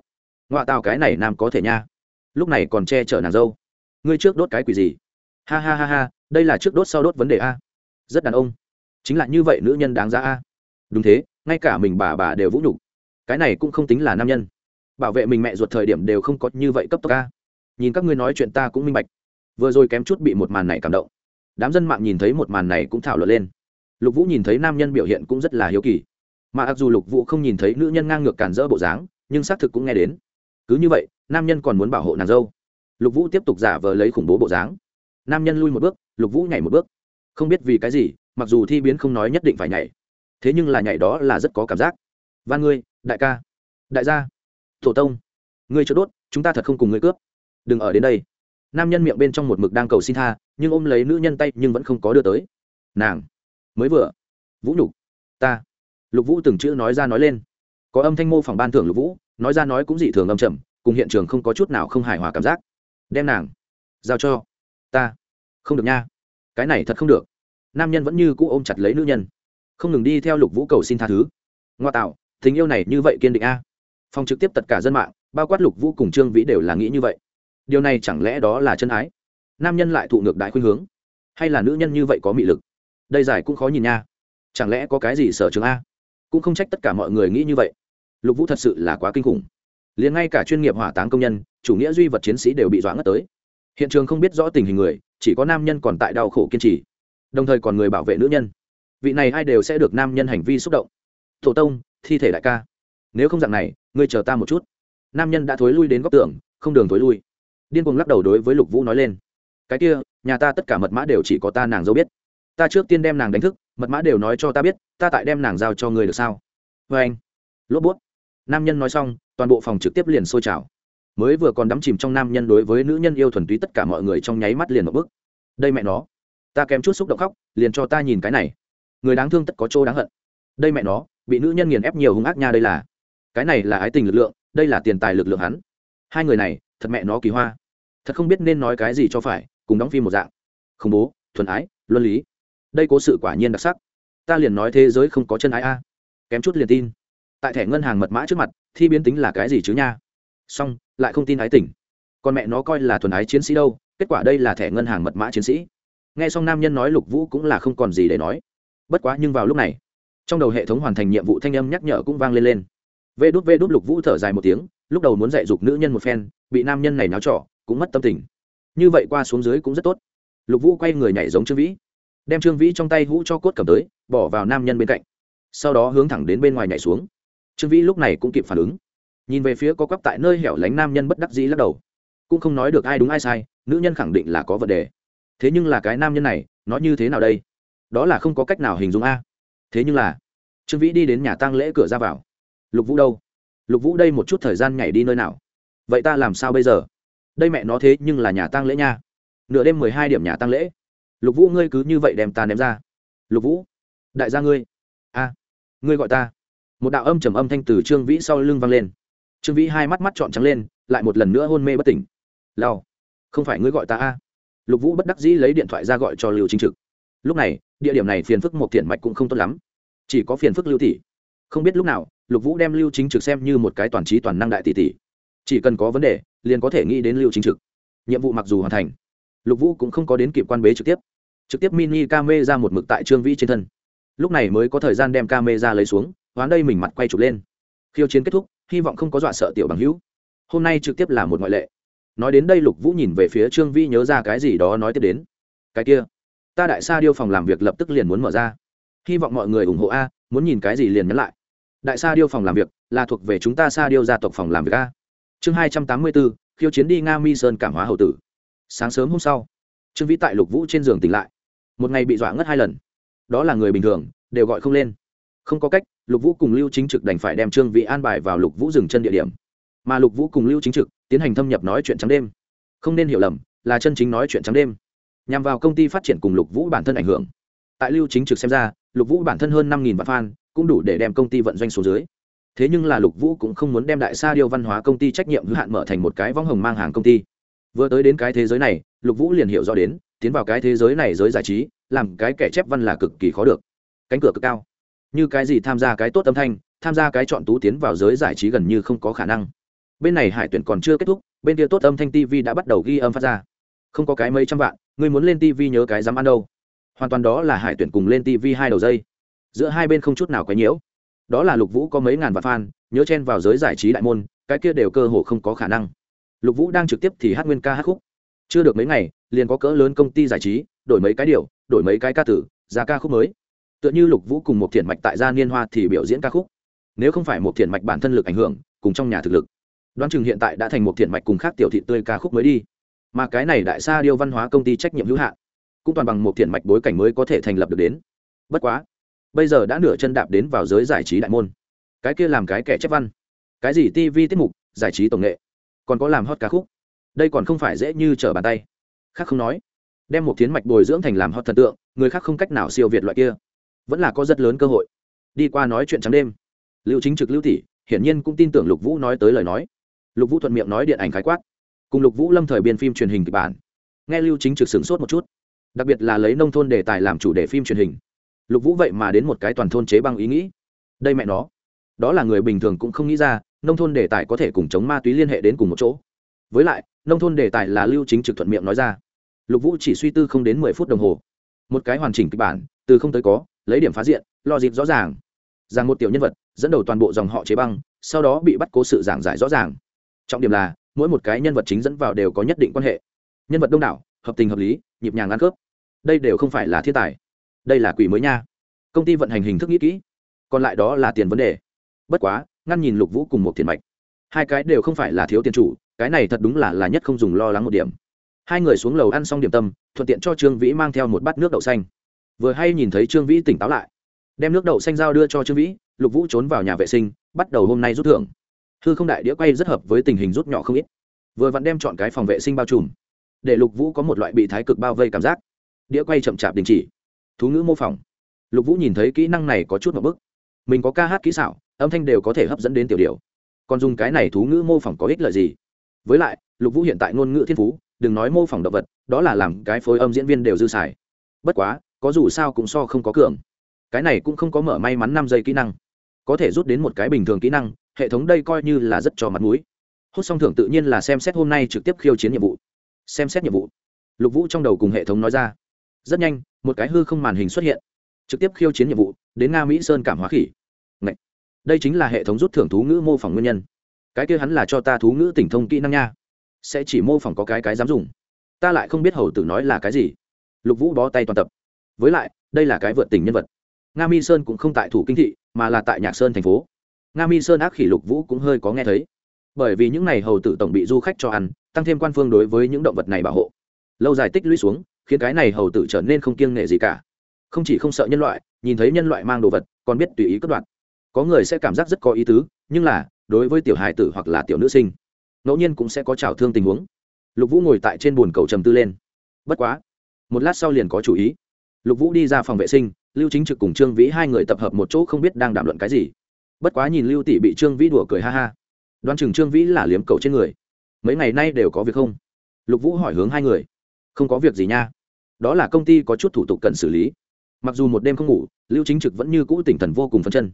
Ngoại tào cái này nam có thể nha. Lúc này còn che chở nàng dâu. Ngươi trước đốt cái quỷ gì? Ha ha ha ha, đây là trước đốt sau đốt vấn đề a. Rất đàn ông. Chính là như vậy nữ nhân đáng giá a. Đúng thế, ngay cả mình bà bà đều vũ nhục. Cái này cũng không tính là nam nhân. Bảo vệ mình mẹ ruột thời điểm đều không có như vậy cấp tốc a. Nhìn các ngươi nói chuyện ta cũng minh bạch. Vừa rồi kém chút bị một màn này cảm động. Đám dân mạng nhìn thấy một màn này cũng thảo luận lên lục vũ nhìn thấy nam nhân biểu hiện cũng rất là hiếu kỳ. Mà mặc dù lục vũ không nhìn thấy nữ nhân ngang ngược cản rỡ bộ dáng, nhưng xác thực cũng nghe đến. Cứ như vậy, nam nhân còn muốn bảo hộ nàng dâu. Lục vũ tiếp tục giả vờ lấy khủng bố bộ dáng. Nam nhân lui một bước, lục vũ nhảy một bước. Không biết vì cái gì, mặc dù thi biến không nói nhất định phải nhảy. Thế nhưng là nhảy đó là rất có cảm giác. Van ngươi, đại ca. Đại gia. Thổ tông. Ngươi cho đốt, chúng ta thật không cùng ngươi cướp. Đừng ở đến đây. Nam nhân miệng bên trong một mực đang cầu xin tha, nhưng ôm lấy nữ nhân tay nhưng vẫn không có đưa tới. Nàng mới vừa. Vũ nhục, ta. Lục vũ từng chữ nói ra nói lên. Có âm thanh mô phỏng ban thưởng lục vũ, nói ra nói cũng dị thường âm trầm, cùng hiện trường không có chút nào không hài hòa cảm giác. Đem nàng giao cho ta. Không được nha. Cái này thật không được. Nam nhân vẫn như cũ ôm chặt lấy nữ nhân. Không ngừng đi theo lục vũ cầu xin tha thứ. Ngoa tạo, tình yêu này như vậy kiên định a. Phòng trực tiếp tất cả dân mạng, bao quát lục vũ cùng trương vĩ đều là nghĩ như vậy. Điều này chẳng lẽ đó là chân ái? Nam nhân lại thụ ngược đại khuyên hướng. Hay là nữ nhân như vậy có mị lực? Đây giải cũng khó nhìn nha. Chẳng lẽ có cái gì sở trường a? Cũng không trách tất cả mọi người nghĩ như vậy. Lục vũ thật sự là quá kinh khủng. Liền ngay cả chuyên nghiệp hỏa táng công nhân, chủ nghĩa duy vật chiến sĩ đều bị dọa ngất tới. Hiện trường không biết rõ tình hình người, chỉ có nam nhân còn tại đau khổ kiên trì. Đồng thời còn người bảo vệ nữ nhân. Vị này ai đều sẽ được nam nhân hành vi xúc động. Thổ tông, thi thể đại ca. Nếu không dạng này, ngươi chờ ta một chút. Nam nhân đã thối lui đến góc tường, không đường thối lui. Điên cuồng lắc đầu đối với lục vũ nói lên. Cái kia, nhà ta tất cả mật mã đều chỉ có ta nàng dâu biết ta trước tiên đem nàng đánh thức, mật mã đều nói cho ta biết, ta tại đem nàng giao cho người được sao? Vê anh. Lốp bút. Nam nhân nói xong, toàn bộ phòng trực tiếp liền sôi trào. Mới vừa còn đắm chìm trong nam nhân đối với nữ nhân yêu thuần túy tất cả mọi người trong nháy mắt liền một bức đây mẹ nó. Ta kém chút xúc động khóc, liền cho ta nhìn cái này. Người đáng thương tất có chỗ đáng hận. Đây mẹ nó, bị nữ nhân nghiền ép nhiều hung ác nha đây là. Cái này là ái tình lực lượng, đây là tiền tài lực lượng hắn. Hai người này, thật mẹ nó kỳ hoa. Thật không biết nên nói cái gì cho phải, cùng đóng phim một dạng. Khủng bố, thuần ái, luân lý đây cố sự quả nhiên đặc sắc. Ta liền nói thế giới không có chân ái a. Kém chút liền tin. Tại thẻ ngân hàng mật mã trước mặt, thi biến tính là cái gì chứ nha? Xong, lại không tin ái tỉnh còn mẹ nó coi là thuần ái chiến sĩ đâu, kết quả đây là thẻ ngân hàng mật mã chiến sĩ. Nghe xong nam nhân nói lục vũ cũng là không còn gì để nói. Bất quá nhưng vào lúc này, trong đầu hệ thống hoàn thành nhiệm vụ thanh âm nhắc nhở cũng vang lên lên. Vê đút vê đút lục vũ thở dài một tiếng, lúc đầu muốn dạy dục nữ nhân một phen, bị nam nhân này náo trọ, cũng mất tâm tình. Như vậy qua xuống dưới cũng rất tốt. Lục vũ quay người nhảy giống trương vĩ đem trương vĩ trong tay hũ cho cốt cầm tới, bỏ vào nam nhân bên cạnh. Sau đó hướng thẳng đến bên ngoài nhảy xuống. Trương vĩ lúc này cũng kịp phản ứng. Nhìn về phía có quắp tại nơi hẻo lánh nam nhân bất đắc dĩ lắc đầu. Cũng không nói được ai đúng ai sai, nữ nhân khẳng định là có vấn đề. Thế nhưng là cái nam nhân này, nó như thế nào đây? Đó là không có cách nào hình dung a. Thế nhưng là, trương vĩ đi đến nhà tang lễ cửa ra vào. Lục vũ đâu? Lục vũ đây một chút thời gian nhảy đi nơi nào? Vậy ta làm sao bây giờ? Đây mẹ nó thế nhưng là nhà tang lễ nha. Nửa đêm mười hai điểm nhà tang lễ lục vũ, ngươi cứ như vậy đem ta ném ra. Lục vũ, đại gia ngươi. A, ngươi gọi ta. Một đạo âm trầm âm thanh từ trương vĩ sau lưng vang lên. Trương vĩ hai mắt mắt trọn trắng lên, lại một lần nữa hôn mê bất tỉnh. Lao không phải ngươi gọi ta a. Lục vũ bất đắc dĩ lấy điện thoại ra gọi cho lưu chính trực. Lúc này, địa điểm này phiền phức một thiện mạch cũng không tốt lắm. Chỉ có phiền phức lưu tỷ. Không biết lúc nào, lục vũ đem lưu chính trực xem như một cái toàn trí toàn năng đại tỷ tỷ. Chỉ cần có vấn đề, liền có thể nghĩ đến lưu chính trực. Nhiệm vụ mặc dù hoàn thành lục vũ cũng không có đến kịp quan bế trực tiếp trực tiếp mini ca mê ra một mực tại trương vĩ trên thân lúc này mới có thời gian đem ca mê ra lấy xuống hoán đây mình mặt quay chụp lên khiêu chiến kết thúc hy vọng không có dọa sợ tiểu bằng hữu hôm nay trực tiếp là một ngoại lệ nói đến đây lục vũ nhìn về phía trương vĩ nhớ ra cái gì đó nói tiếp đến cái kia ta đại sa điêu phòng làm việc lập tức liền muốn mở ra hy vọng mọi người ủng hộ a muốn nhìn cái gì liền nhắn lại đại sa điêu phòng làm việc là thuộc về chúng ta sa điêu gia tộc phòng làm việc a chương hai trăm tám mươi bốn khiêu chiến đi nga mi sơn cảm hóa hậu tử sáng sớm hôm sau, trương vĩ tại lục vũ trên giường tỉnh lại. Một ngày bị dọa ngất hai lần. Đó là người bình thường, đều gọi không lên. Không có cách, lục vũ cùng lưu chính trực đành phải đem trương vĩ an bài vào lục vũ dừng chân địa điểm. Mà lục vũ cùng lưu chính trực tiến hành thâm nhập nói chuyện trắng đêm. Không nên hiểu lầm, là chân chính nói chuyện trắng đêm. Nhằm vào công ty phát triển cùng lục vũ bản thân ảnh hưởng. Tại lưu chính trực xem ra, lục vũ bản thân hơn năm vạn fan, cũng đủ để đem công ty vận doanh số dưới. Thế nhưng là lục vũ cũng không muốn đem đại sa điêu văn hóa công ty trách nhiệm hữu hạn mở thành một cái võng hồng mang hàng công ty vừa tới đến cái thế giới này, lục vũ liền hiểu rõ đến, tiến vào cái thế giới này giới giải trí, làm cái kẻ chép văn là cực kỳ khó được. Cánh cửa cực cao. Như cái gì tham gia cái tốt âm thanh, tham gia cái chọn tú tiến vào giới giải trí gần như không có khả năng. Bên này hải tuyển còn chưa kết thúc, bên kia tốt âm thanh tv đã bắt đầu ghi âm phát ra. Không có cái mấy trăm vạn người muốn lên tv nhớ cái dám ăn đâu. Hoàn toàn đó là hải tuyển cùng lên tv hai đầu dây. Giữa hai bên không chút nào quấy nhiễu. Đó là lục vũ có mấy ngàn vạn fan, nhớ chen vào giới giải trí đại môn, cái kia đều cơ hồ không có khả năng lục vũ đang trực tiếp thì hát nguyên ca hát khúc. Chưa được mấy ngày, liền có cỡ lớn công ty giải trí, đổi mấy cái điều, đổi mấy cái ca tử, ra ca khúc mới. Tựa như lục vũ cùng một thiện mạch tại gia niên hoa thì biểu diễn ca khúc. Nếu không phải một thiện mạch bản thân lực ảnh hưởng, cùng trong nhà thực lực, đoán chừng hiện tại đã thành một thiện mạch cùng khác tiểu thị tươi ca khúc mới đi. Mà cái này đại sa điêu văn hóa công ty trách nhiệm hữu hạn, cũng toàn bằng một thiện mạch bối cảnh mới có thể thành lập được đến. Bất quá, bây giờ đã nửa chân đạp đến vào giới giải trí đại môn. Cái kia làm cái kẻ chép văn, cái gì tv tiết mục, giải trí tổng nghệ còn có làm hot ca khúc. Đây còn không phải dễ như trở bàn tay. Khác không nói, đem một tiến mạch bồi dưỡng thành làm hot thần tượng, người khác không cách nào siêu việt loại kia. Vẫn là có rất lớn cơ hội. Đi qua nói chuyện trắng đêm. Lưu chính trực lưu tỷ, hiển nhiên cũng tin tưởng lục vũ nói tới lời nói. Lục vũ thuận miệng nói điện ảnh khái quát. Cùng lục vũ lâm thời biên phim truyền hình kịch bản. Nghe lưu chính trực sửng sốt một chút. Đặc biệt là lấy nông thôn đề tài làm chủ đề phim truyền hình. Lục vũ vậy mà đến một cái toàn thôn chế băng ý nghĩ. Đây mẹ nó. Đó là người bình thường cũng không nghĩ ra nông thôn đề tài có thể cùng chống ma túy liên hệ đến cùng một chỗ. Với lại, nông thôn đề tài là lưu chính trực thuận miệng nói ra. Lục vũ chỉ suy tư không đến mười phút đồng hồ. Một cái hoàn chỉnh kịch bản, từ không tới có, lấy điểm phá diện, lo dịp rõ ràng. Rằng một tiểu nhân vật, dẫn đầu toàn bộ dòng họ chế băng, sau đó bị bắt cố sự giảng giải rõ ràng. Trọng điểm là, mỗi một cái nhân vật chính dẫn vào đều có nhất định quan hệ. Nhân vật đông đảo, hợp tình hợp lý, nhịp nhàng ăn khớp. đây đều không phải là thiên tài. Đây là quỷ mới nha. Công ty vận hành hình thức nghĩ kỹ. Còn lại đó là tiền vấn đề. Bất quá ngăn nhìn lục vũ cùng một tiền mạch. Hai cái đều không phải là thiếu tiền chủ, cái này thật đúng là là nhất không dùng lo lắng một điểm. Hai người xuống lầu ăn xong điểm tâm, thuận tiện cho trương vĩ mang theo một bát nước đậu xanh. Vừa hay nhìn thấy trương vĩ tỉnh táo lại. Đem nước đậu xanh dao đưa cho trương vĩ, lục vũ trốn vào nhà vệ sinh, bắt đầu hôm nay rút thưởng. Hư không đại đĩa quay rất hợp với tình hình rút nhỏ không ít. Vừa vặn đem chọn cái phòng vệ sinh bao trùm. Để lục vũ có một loại bị thái cực bao vây cảm giác. Đĩa quay chậm chạp đình chỉ. Thú ngữ mô phỏng. Lục vũ nhìn thấy kỹ năng này có chút một bức. Mình có ca hát kỹ xảo âm thanh đều có thể hấp dẫn đến tiểu điều còn dùng cái này thú ngữ mô phỏng có ích lợi gì? Với lại, lục vũ hiện tại ngôn ngữ thiên phú, đừng nói mô phỏng động vật, đó là làm cái phối âm diễn viên đều dư xài. Bất quá, có dù sao cũng so không có cường. Cái này cũng không có mở may mắn năm giây kỹ năng. Có thể rút đến một cái bình thường kỹ năng, hệ thống đây coi như là rất cho mặt mũi. Hút xong thưởng tự nhiên là xem xét hôm nay trực tiếp khiêu chiến nhiệm vụ. Xem xét nhiệm vụ. Lục vũ trong đầu cùng hệ thống nói ra. Rất nhanh, một cái hư không màn hình xuất hiện. Trực tiếp khiêu chiến nhiệm vụ, đến nga mỹ sơn cảm hóa khỉ đây chính là hệ thống rút thưởng thú ngữ mô phỏng nguyên nhân. Cái kia hắn là cho ta thú ngữ tỉnh thông kỹ năng nha. Sẽ chỉ mô phỏng có cái cái dám dùng. Ta lại không biết hầu tử nói là cái gì. Lục vũ bó tay toàn tập. Với lại, đây là cái vượt tình nhân vật. Nga mi sơn cũng không tại thủ kinh thị, mà là tại nhạc sơn thành phố. Nga mi sơn ác khỉ lục vũ cũng hơi có nghe thấy. Bởi vì những n à y hầu tử tổng bị du khách cho ăn, tăng thêm quan phương đối với những động vật này bảo hộ. Lâu dài tích lũy xuống, khiến cái này hầu tử trở nên không kiêng nghệ gì cả. Không chỉ không sợ nhân loại, nhìn thấy nhân loại mang đồ vật, còn biết tùy ý cất đoạn có người sẽ cảm giác rất có ý tứ, nhưng là, đối với tiểu hài tử hoặc là tiểu nữ sinh, ngẫu nhiên cũng sẽ có trào thương tình huống. Lục vũ ngồi tại trên bồn cầu trầm tư lên. Bất quá, một lát sau liền có chủ ý. Lục vũ đi ra phòng vệ sinh, lưu chính trực cùng trương vĩ hai người tập hợp một chỗ không biết đang đàm luận cái gì. Bất quá nhìn lưu tỷ bị trương vĩ đùa cười ha ha. Đoán chừng trương vĩ là liếm cầu trên người. Mấy ngày nay đều có việc không? Lục vũ hỏi hướng hai người. Không có việc gì nha. Đó là công ty có chút thủ tục cần xử lý. Mặc dù một đêm không ngủ, lưu chính trực vẫn như cũ tỉnh thần vô cùng phấn chân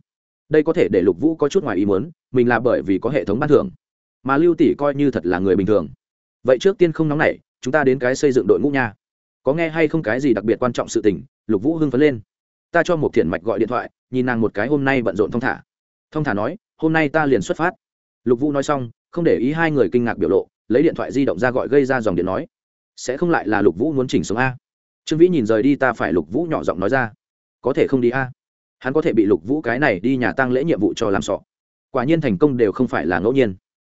đây có thể để lục vũ có chút ngoài ý muốn, mình là bởi vì có hệ thống ban thưởng. Mà lưu tỷ coi như thật là người bình thường. Vậy trước tiên không nóng nảy, chúng ta đến cái xây dựng đội ngũ nha. Có nghe hay không cái gì đặc biệt quan trọng sự tình, lục vũ hưng phấn lên. Ta cho một thiện mạch gọi điện thoại, nhìn nàng một cái hôm nay bận rộn thong thả. Thong thả nói, hôm nay ta liền xuất phát. Lục vũ nói xong, không để ý hai người kinh ngạc biểu lộ, lấy điện thoại di động ra gọi gây ra dòng điện nói, sẽ không lại là lục vũ muốn chỉnh xuống a? Trương vĩ nhìn rời đi ta phải lục vũ nhỏ giọng nói ra, có thể không đi a? Hắn có thể bị lục vũ cái này đi nhà tăng lễ nhiệm vụ cho làm sọ. Quả nhiên thành công đều không phải là ngẫu nhiên.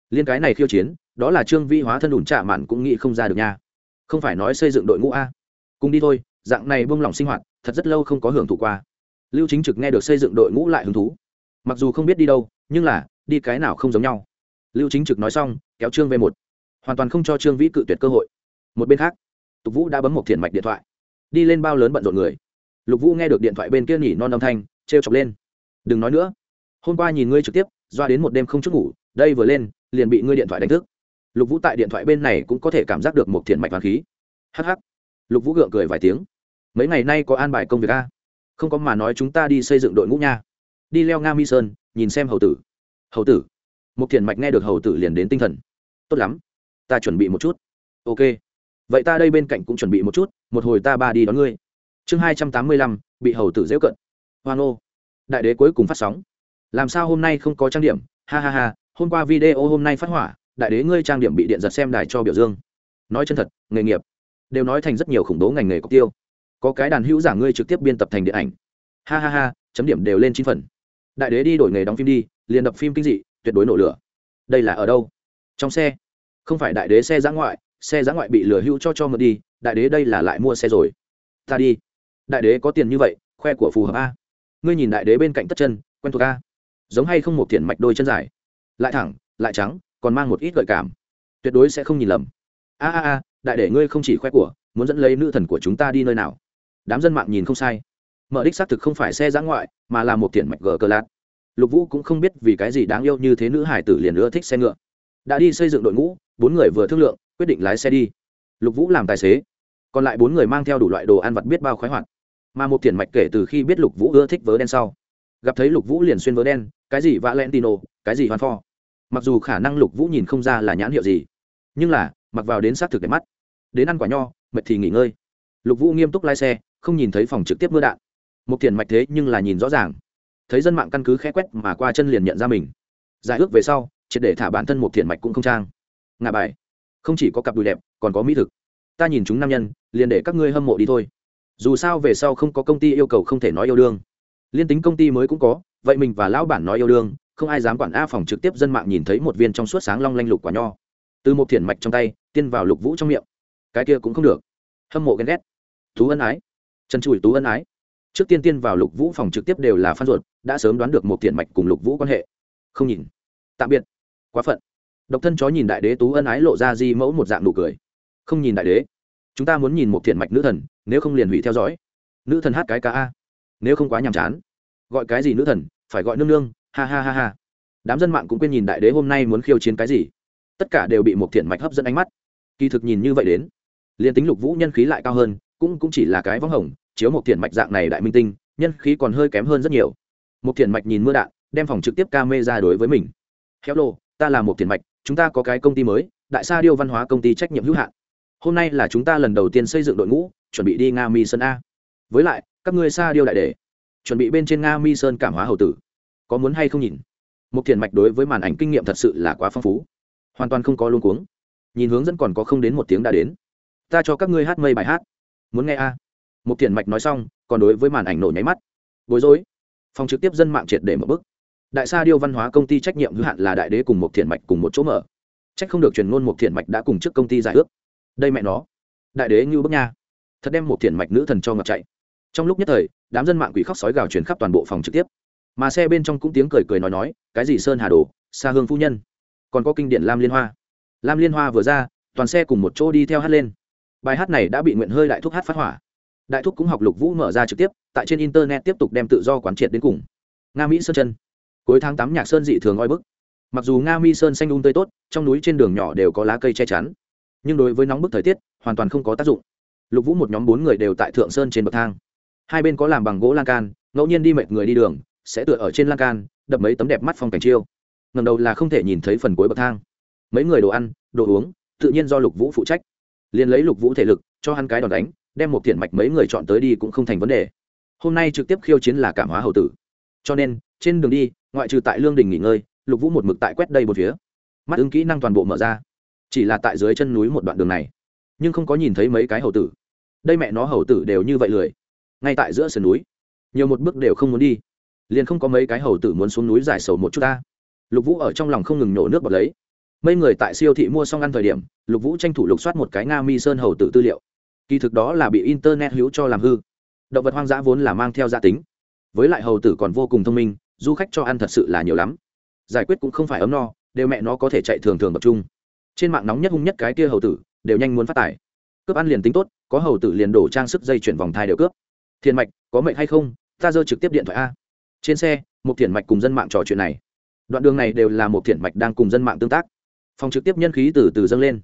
Liên cái này khiêu chiến, đó là trương vi hóa thân đủn trạ mạn cũng nghĩ không ra được nha. Không phải nói xây dựng đội ngũ a? Cùng đi thôi, dạng này buông lỏng sinh hoạt, thật rất lâu không có hưởng thụ qua. Lưu chính trực nghe được xây dựng đội ngũ lại hứng thú. Mặc dù không biết đi đâu, nhưng là, đi cái nào không giống nhau. Lưu chính trực nói xong, kéo trương về một. Hoàn toàn không cho trương vĩ cự tuyệt cơ hội. Một bên khác, tục vũ đã bấm một thiền mạch điện thoại. Đi lên bao lớn bận rộn người lục vũ nghe được điện thoại bên kia nhỉ non âm thanh t r e o chọc lên. Đừng nói nữa. Hôm qua nhìn ngươi trực tiếp, doa đến một đêm không chút ngủ, đây vừa lên, liền bị ngươi điện thoại đánh thức. Lục vũ tại điện thoại bên này cũng có thể cảm giác được một thiện mạch vàng khí. Hh lục vũ gượng cười vài tiếng. Mấy ngày nay có an bài công việc a? Không có mà nói chúng ta đi xây dựng đội ngũ nha. Đi leo nga mi sơn, nhìn xem hầu tử. Hầu tử? Một thiện mạch nghe được hầu tử liền đến tinh thần. Tốt lắm. Ta chuẩn bị một chút. Ok. Vậy ta đây bên cạnh cũng chuẩn bị một chút, một hồi ta ba đi đón ngươi chương hai trăm tám mươi lăm, bị hầu tử dễu cận. Hoang ô. Đại đế cuối cùng phát sóng. Làm sao hôm nay không có trang điểm? Ha ha ha, hôm qua video hôm nay phát hỏa, đại đế ngươi trang điểm bị điện giật xem đài cho biểu dương. Nói chân thật, nghề nghiệp. Đều nói thành rất nhiều khủng bố ngành nghề cọc tiêu. Có cái đàn hữu giảng ngươi trực tiếp biên tập thành điện ảnh. Ha ha ha, chấm điểm đều lên chín phần. Đại đế đi đổi nghề đóng phim đi, liền đập phim kinh dị, tuyệt đối nổ lửa. Đây là ở đâu? Trong xe. Không phải đại đế xe giã ngoại, xe giã ngoại bị lừa hữu cho cho mượn đi, đại đế đây là lại mua xe rồi. Ta đi đại đế có tiền như vậy, khoe của phù hợp a. Ngươi nhìn đại đế bên cạnh tất chân, quen thuộc a. Giống hay không một thiện mạch đôi chân dài. Lại thẳng, lại trắng, còn mang một ít gợi cảm. Tuyệt đối sẽ không nhìn lầm. A a a, đại đế ngươi không chỉ khoe của, muốn dẫn lấy nữ thần của chúng ta đi nơi nào? Đám dân mạng nhìn không sai. Mở đích xác thực không phải xe giã ngoại, mà là một thiện mạch gờ cờ lạt. Lục vũ cũng không biết vì cái gì đáng yêu như thế nữ hải tử liền nữa thích xe ngựa. Đã đi xây dựng đội ngũ, bốn người vừa thương lượng, quyết định lái xe đi. Lục vũ làm tài xế. Còn lại bốn người mang theo đủ loại đồ ăn vặt biết bao khoái hoạt mà một tiền mạch kể từ khi biết lục vũ ưa thích vớ đen sau. Gặp thấy lục vũ liền xuyên vớ đen, cái gì vã len tino cái gì hoàn pho. Mặc dù khả năng lục vũ nhìn không ra là nhãn hiệu gì, nhưng là, mặc vào đến xác thực đẹp mắt. Đến ăn quả nho, mệt thì nghỉ ngơi. Lục vũ nghiêm túc lái xe, không nhìn thấy phòng trực tiếp mưa đạn. Một tiền mạch thế nhưng là nhìn rõ ràng. Thấy dân mạng căn cứ khẽ quét mà qua chân liền nhận ra mình. Giải ước về sau, triệt để thả bản thân một thiện mạch cũng không trang. Ngà bài. Không chỉ có cặp đùi đẹp, còn có mỹ thực. Ta nhìn chúng nam nhân, liền để các ngươi hâm mộ đi thôi dù sao về sau không có công ty yêu cầu không thể nói yêu đương. Liên tính công ty mới cũng có, vậy mình và lão bản nói yêu đương, không ai dám quản a phòng trực tiếp dân mạng nhìn thấy một viên trong suốt sáng long lanh lục quả nho. Từ một thiển mạch trong tay, tiên vào lục vũ trong miệng. Cái kia cũng không được. Hâm mộ ghen ghét. Tú ân ái. Trần trụi tú ân ái. Trước tiên tiên vào lục vũ phòng trực tiếp đều là phan ruột, đã sớm đoán được một thiển mạch cùng lục vũ quan hệ. Không nhìn. Tạm biệt. Quá phận. Độc thân chó nhìn đại đế tú ân ái lộ ra di mẫu một dạng nụ cười. Không nhìn đại đế. Chúng ta muốn nhìn một thiện mạch nữ thần nếu không liền hủy theo dõi. Nữ thần hát cái ca a. Nếu không quá nhàm chán. Gọi cái gì nữ thần? Phải gọi nương nương. Ha ha ha ha. Đám dân mạng cũng quên nhìn đại đế hôm nay muốn khiêu chiến cái gì. Tất cả đều bị một thiện mạch hấp dẫn ánh mắt. Kỳ thực nhìn như vậy đến, liền tính lục vũ nhân khí lại cao hơn, cũng cũng chỉ là cái vắng hồng, chiếu một thiện mạch dạng này đại minh tinh, nhân khí còn hơi kém hơn rất nhiều. Một thiện mạch nhìn mưa đạn, đem phòng trực tiếp ca mê ra đối với mình. Hello ta là một thiện mạch, chúng ta có cái công ty mới, đại sa điêu văn hóa công ty trách nhiệm hữu hạn. Hôm nay là chúng ta lần đầu tiên xây dựng đội ngũ chuẩn bị đi nga mi sơn a. Với lại, các ngươi sa điêu đại đề chuẩn bị bên trên nga mi sơn cảm hóa hầu tử. Có muốn hay không nhìn? Một thiền mạch đối với màn ảnh kinh nghiệm thật sự là quá phong phú. Hoàn toàn không có luôn cuống. Nhìn hướng dẫn còn có không đến một tiếng đã đến. Ta cho các ngươi hát mây bài hát. Muốn nghe a. Mục một mạch nói xong, còn đối với màn ảnh nổ nháy mắt. Bối rối. Phòng trực tiếp dân mạng triệt để mở bức. Đại sa điêu văn hóa công ty trách nhiệm hữu hạn là đại đế cùng một thiền mạch cùng một chỗ mở. Trách không được truyền ngôn một thiền mạch đã cùng trước công ty giải ước. Đây mẹ nó. Đại đế như bức nha thật đem một thiện mạch nữ thần cho ngọc chạy. Trong lúc nhất thời, đám dân mạng quỷ khóc sói gào truyền khắp toàn bộ phòng trực tiếp. Mà xe bên trong cũng tiếng cười cười nói nói, cái gì sơn hà đồ xa hương phu nhân? Còn có kinh điển lam liên hoa. Lam liên hoa vừa ra, toàn xe cùng một chỗ đi theo hát lên. Bài hát này đã bị nguyện hơi đại thúc hát phát hỏa. Đại thúc cũng học lục vũ mở ra trực tiếp, tại trên internet tiếp tục đem tự do quán triệt đến cùng. Nga mỹ sơn chân cuối tháng tám nhạc sơn dị thường oi bức. Mặc dù nga mi sơn xanh un tươi tốt, trong núi trên đường nhỏ đều có lá cây che chắn. Nhưng đối với nóng bức thời tiết, hoàn toàn không có tác dụng lục vũ một nhóm bốn người đều tại thượng sơn trên bậc thang. Hai bên có làm bằng gỗ lan can, ngẫu nhiên đi mệt người đi đường, sẽ tựa ở trên lan can, đập mấy tấm đẹp mắt phong cảnh chiêu. Ngầm đầu là không thể nhìn thấy phần cuối bậc thang. Mấy người đồ ăn, đồ uống, tự nhiên do lục vũ phụ trách. Liền lấy lục vũ thể lực, cho hắn cái đòn đánh, đem một thiện mạch mấy người chọn tới đi cũng không thành vấn đề. Hôm nay trực tiếp khiêu chiến là cảm hóa hậu tử. Cho nên, trên đường đi, ngoại trừ tại lương đình nghỉ ngơi, lục vũ một mực tại quét đây một phía. Mắt ứng kỹ năng toàn bộ mở ra. Chỉ là tại dưới chân núi một đoạn đường này nhưng không có nhìn thấy mấy cái hầu tử. Đây mẹ nó hầu tử đều như vậy lười. Ngay tại giữa sườn núi, nhiều một bước đều không muốn đi. Liền không có mấy cái hầu tử muốn xuống núi giải sầu một chút ta. Lục vũ ở trong lòng không ngừng nổ nước bọt lấy. Mấy người tại siêu thị mua xong ăn thời điểm, lục vũ tranh thủ lục soát một cái nga mi sơn hầu tử tư liệu. Kỳ thực đó là bị internet hữu cho làm hư. Động vật hoang dã vốn là mang theo gia tính. Với lại hầu tử còn vô cùng thông minh, du khách cho ăn thật sự là nhiều lắm. Giải quyết cũng không phải ấm no, đều mẹ nó có thể chạy thường thường tập trung. Trên mạng nóng nhất hung nhất cái kia hầu tử đều nhanh muốn phát tài. Cướp ăn liền tính tốt, có hầu tử liền đổ trang sức dây chuyển vòng thai đều cướp. Thiền mạch, có mệnh hay không? Ta dơ trực tiếp điện thoại a. Trên xe, một thiền mạch cùng dân mạng trò chuyện này. Đoạn đường này đều là một thiền mạch đang cùng dân mạng tương tác. Phòng trực tiếp nhân khí từ từ dâng lên.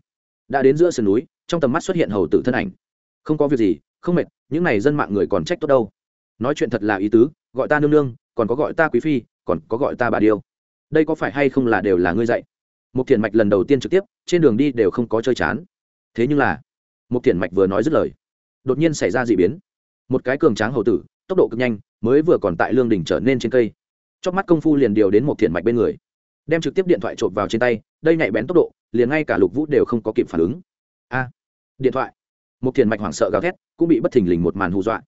Đã đến giữa sườn núi, trong tầm mắt xuất hiện hầu tử thân ảnh. Không có việc gì, không mệt, những n à y dân mạng người còn trách tốt đâu. Nói chuyện thật là ý tứ, gọi ta nương nương, còn có gọi ta quý phi, còn có gọi ta bà điêu. Đây có phải hay không là đều là ngươi dạy? Một thiền mạch lần đầu tiên trực tiếp, trên đường đi đều không có chơi chán thế nhưng là một thiền mạch vừa nói dứt lời, đột nhiên xảy ra d ị biến. Một cái cường tráng hầu tử, tốc độ cực nhanh, mới vừa còn tại lương đỉnh trở nên trên cây. Chóc mắt công phu liền điều đến một thiền mạch bên người. Đem trực tiếp điện thoại trộm vào trên tay, đây nhạy bén tốc độ, liền ngay cả lục vũ đều không có kịp phản ứng. A, điện thoại. Một thiền mạch hoảng sợ gào thét, cũng bị bất thình lình một màn hù dọa.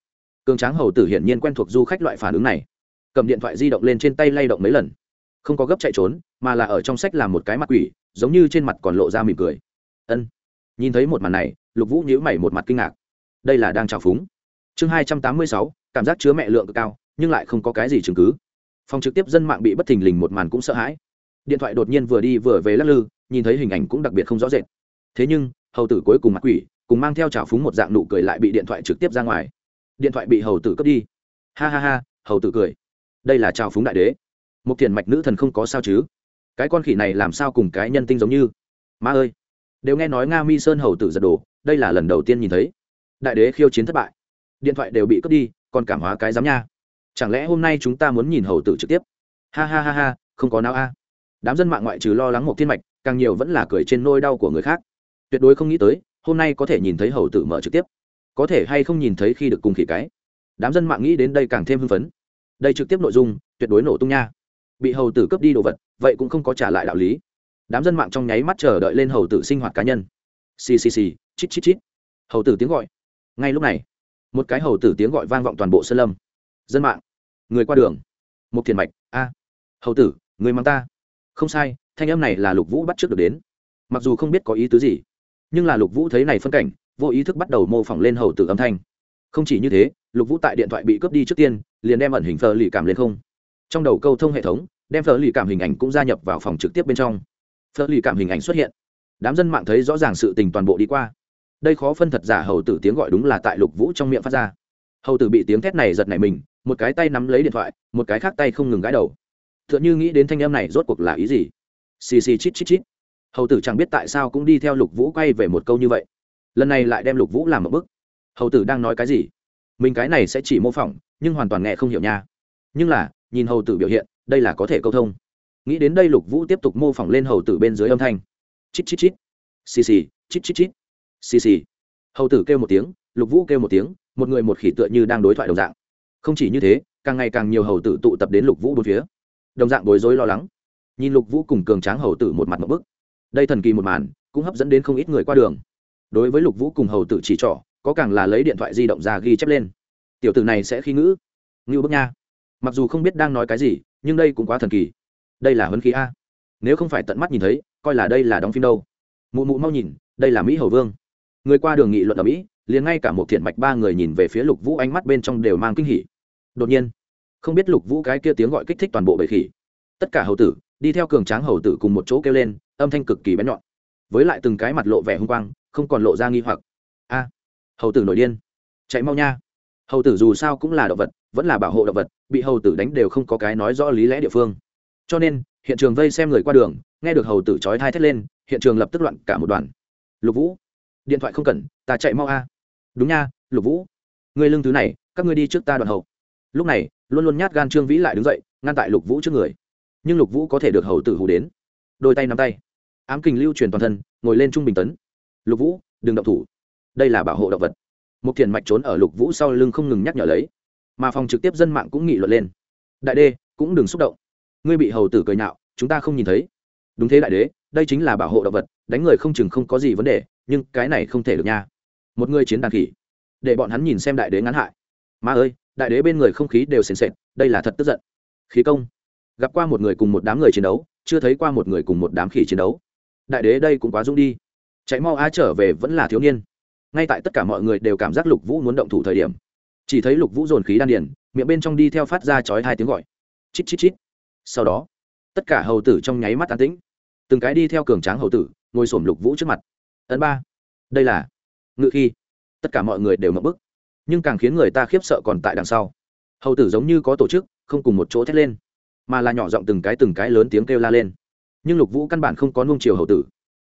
Cường tráng hầu tử hiển nhiên quen thuộc du khách loại phản ứng này. Cầm điện thoại di động lên trên tay lay động mấy lần. Không có gấp chạy trốn, mà là ở trong sách làm một cái mặt quỷ, giống như trên mặt còn lộ ra mỉm cười. Ân nhìn thấy một màn này, lục vũ nhíu mày một mặt kinh ngạc. Đây là đang trào phúng. Chương hai trăm tám mươi sáu, cảm giác chứa mẹ lượng cực cao, nhưng lại không có cái gì chứng cứ. Phòng trực tiếp dân mạng bị bất thình lình một màn cũng sợ hãi. Điện thoại đột nhiên vừa đi vừa về lắc lư, nhìn thấy hình ảnh cũng đặc biệt không rõ rệt. Thế nhưng, hầu tử cuối cùng mặt quỷ, cùng mang theo trào phúng một dạng nụ cười lại bị điện thoại trực tiếp ra ngoài. Điện thoại bị hầu tử cướp đi. Ha ha ha, hầu tử cười. Đây là trào phúng đại đế. Một thiền mạch nữ thần không có sao chứ? Cái con khỉ này làm sao cùng cái nhân tinh giống như? Ma ơi! Đều nghe nói nga mi sơn hầu tử giật đồ, đây là lần đầu tiên nhìn thấy. Đại đế khiêu chiến thất bại. Điện thoại đều bị cướp đi, còn cảm hóa cái giám nha. Chẳng lẽ hôm nay chúng ta muốn nhìn hầu tử trực tiếp? Ha ha ha ha, không có nào a. Đám dân mạng ngoại trừ lo lắng một thiên mạch, càng nhiều vẫn là cười trên nôi đau của người khác. Tuyệt đối không nghĩ tới, hôm nay có thể nhìn thấy hầu tử mở trực tiếp. Có thể hay không nhìn thấy khi được cùng khỉ cái. Đám dân mạng nghĩ đến đây càng thêm hưng phấn. Đây trực tiếp nội dung, tuyệt đối nổ tung nha. Bị hầu tử cướp đi đồ vật, vậy cũng không có trả lại đạo lý đám dân mạng trong nháy mắt chờ đợi lên hầu tử sinh hoạt cá nhân. Xì xì xì, chít chít chít. Hầu tử tiếng gọi. Ngay lúc này, một cái hầu tử tiếng gọi vang vọng toàn bộ sơn lâm. Dân mạng. Người qua đường. Một thiền mạch, a, hầu tử, người mang ta. Không sai, thanh âm này là lục vũ bắt trước được đến. Mặc dù không biết có ý tứ gì, nhưng là lục vũ thấy này phân cảnh, vô ý thức bắt đầu mô phỏng lên hầu tử âm thanh. Không chỉ như thế, lục vũ tại điện thoại bị cướp đi trước tiên, liền đem ẩn hình phờ lì cảm lên không. Trong đầu câu thông hệ thống, đem phờ lì cảm hình ảnh cũng gia nhập vào phòng trực tiếp bên trong phơ lì cảm hình ảnh xuất hiện. Đám dân mạng thấy rõ ràng sự tình toàn bộ đi qua. Đây khó phân thật giả hầu tử tiếng gọi đúng là tại lục vũ trong miệng phát ra. Hầu tử bị tiếng thét này giật nảy mình, một cái tay nắm lấy điện thoại, một cái khác tay không ngừng gãi đầu. T h ư ợ n h ư nghĩ đến thanh em này rốt cuộc là ý gì? Xì xì chít chít chít. Hầu tử chẳng biết tại sao cũng đi theo lục vũ quay về một câu như vậy. Lần này lại đem lục vũ làm một bức. Hầu tử đang nói cái gì? Mình cái này sẽ chỉ mô phỏng, nhưng hoàn toàn nghe không hiểu nha. Nhưng là, nhìn hầu tử biểu hiện, đây là có thể câu thông nghĩ đến đây lục vũ tiếp tục mô phỏng lên hầu tử bên dưới âm thanh. Chít chít chít. Xì xì, chít chít chít. Xì xì. Hầu tử kêu một tiếng, lục vũ kêu một tiếng, một người một khỉ tựa như đang đối thoại đồng dạng. Không chỉ như thế, càng ngày càng nhiều hầu tử tụ tập đến lục vũ bốn phía. Đồng dạng bối rối lo lắng. Nhìn lục vũ cùng cường tráng hầu tử một mặt một bức. Đây thần kỳ một màn, cũng hấp dẫn đến không ít người qua đường. Đối với lục vũ cùng hầu tử chỉ trỏ, có càng là lấy điện thoại di động ra ghi chép lên. Tiểu tử này sẽ khi ngữ. Ngưu bức nha. Mặc dù không biết đang nói cái gì, nhưng đây cũng quá thần kỳ đây là huấn khí a. Nếu không phải tận mắt nhìn thấy, coi là đây là đóng phim đâu. Mụ mụ mau nhìn, đây là mỹ hầu vương. Người qua đường nghị luận ở mỹ, liền ngay cả một thiện mạch ba người nhìn về phía lục vũ ánh mắt bên trong đều mang kinh hỉ. Đột nhiên, không biết lục vũ cái kia tiếng gọi kích thích toàn bộ bầy khỉ. Tất cả hầu tử, đi theo cường tráng hầu tử cùng một chỗ kêu lên, âm thanh cực kỳ bén nhọn. Với lại từng cái mặt lộ vẻ hung quang, không còn lộ ra nghi hoặc. A, hầu tử nổi điên. Chạy mau nha. Hầu tử dù sao cũng là động vật, vẫn là bảo hộ động vật, bị hầu tử đánh đều không có cái nói rõ lý lẽ địa phương cho nên, hiện trường vây xem người qua đường, nghe được hầu tử chói thai thét lên, hiện trường lập tức loạn cả một đoàn. Lục vũ, điện thoại không cần, ta chạy mau a. Đúng nha, lục vũ. Người lưng thứ này, các ngươi đi trước ta đoàn hầu lúc này, luôn luôn nhát gan trương vĩ lại đứng dậy, ngăn tại lục vũ trước người. Nhưng lục vũ có thể được hầu tử hù đến. Đôi tay nắm tay. Ám kình lưu truyền toàn thân, ngồi lên trung bình tấn. Lục vũ, đừng động thủ. Đây là bảo hộ động vật. Một thiền mạch trốn ở lục vũ sau lưng không ngừng nhắc nhở lấy. Mà phòng trực tiếp dân mạng cũng nghị luận lên. Đại đê, cũng đừng xúc động ngươi bị hầu tử cười nhạo, chúng ta không nhìn thấy. Đúng thế đại đế, đây chính là bảo hộ động vật, đánh người không chừng không có gì vấn đề, nhưng cái này không thể được nha. Một người chiến đàn khỉ. Để bọn hắn nhìn xem đại đế ngắn hại. Mà ơi, đại đế bên người không khí đều sền sệt, đây là thật tức giận. Khí công. Gặp qua một người cùng một đám người chiến đấu, chưa thấy qua một người cùng một đám khỉ chiến đấu. Đại đế đây cũng quá dũng đi. Chạy mau a trở về vẫn là thiếu niên. Ngay tại tất cả mọi người đều cảm giác lục vũ muốn động thủ thời điểm. Chỉ thấy lục vũ dồn khí đan điền, miệng bên trong đi theo phát ra chói hai tiếng gọi. Chít chít chít sau đó, tất cả hầu tử trong nháy mắt an tĩnh. Từng cái đi theo cường tráng hầu tử, ngồi sổm lục vũ trước mặt. Ấn ba, đây là ngự khi. Tất cả mọi người đều mập bức. Nhưng càng khiến người ta khiếp sợ còn tại đằng sau. Hầu tử giống như có tổ chức, không cùng một chỗ thét lên, mà là nhỏ giọng từng cái từng cái lớn tiếng kêu la lên. Nhưng lục vũ căn bản không có nung chiều hầu tử.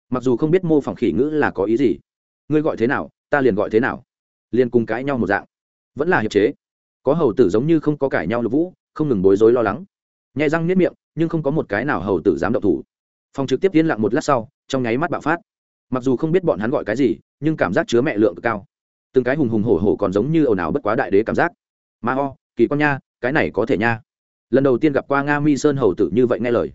Mặc dù không biết mô phỏng khỉ ngữ là có ý gì, ngươi gọi thế nào, ta liền gọi thế nào. Liền cùng cãi nhau một dạng. Vẫn là hiệp chế. Có hầu tử giống như không có cãi nhau lục vũ, không ngừng bối rối lo lắng nhai răng nếp miệng, nhưng không có một cái nào hầu tử dám động thủ. Phòng trực tiếp yên lặng một lát sau, trong nháy mắt bạo phát. Mặc dù không biết bọn hắn gọi cái gì, nhưng cảm giác chứa mẹ lượng cực cao. Từng cái hùng hùng hổ hổ còn giống như ồn ào bất quá đại đế cảm giác. Ma o, kỳ con nha, cái này có thể nha. Lần đầu tiên gặp qua nga mi sơn hầu tử như vậy nghe lời.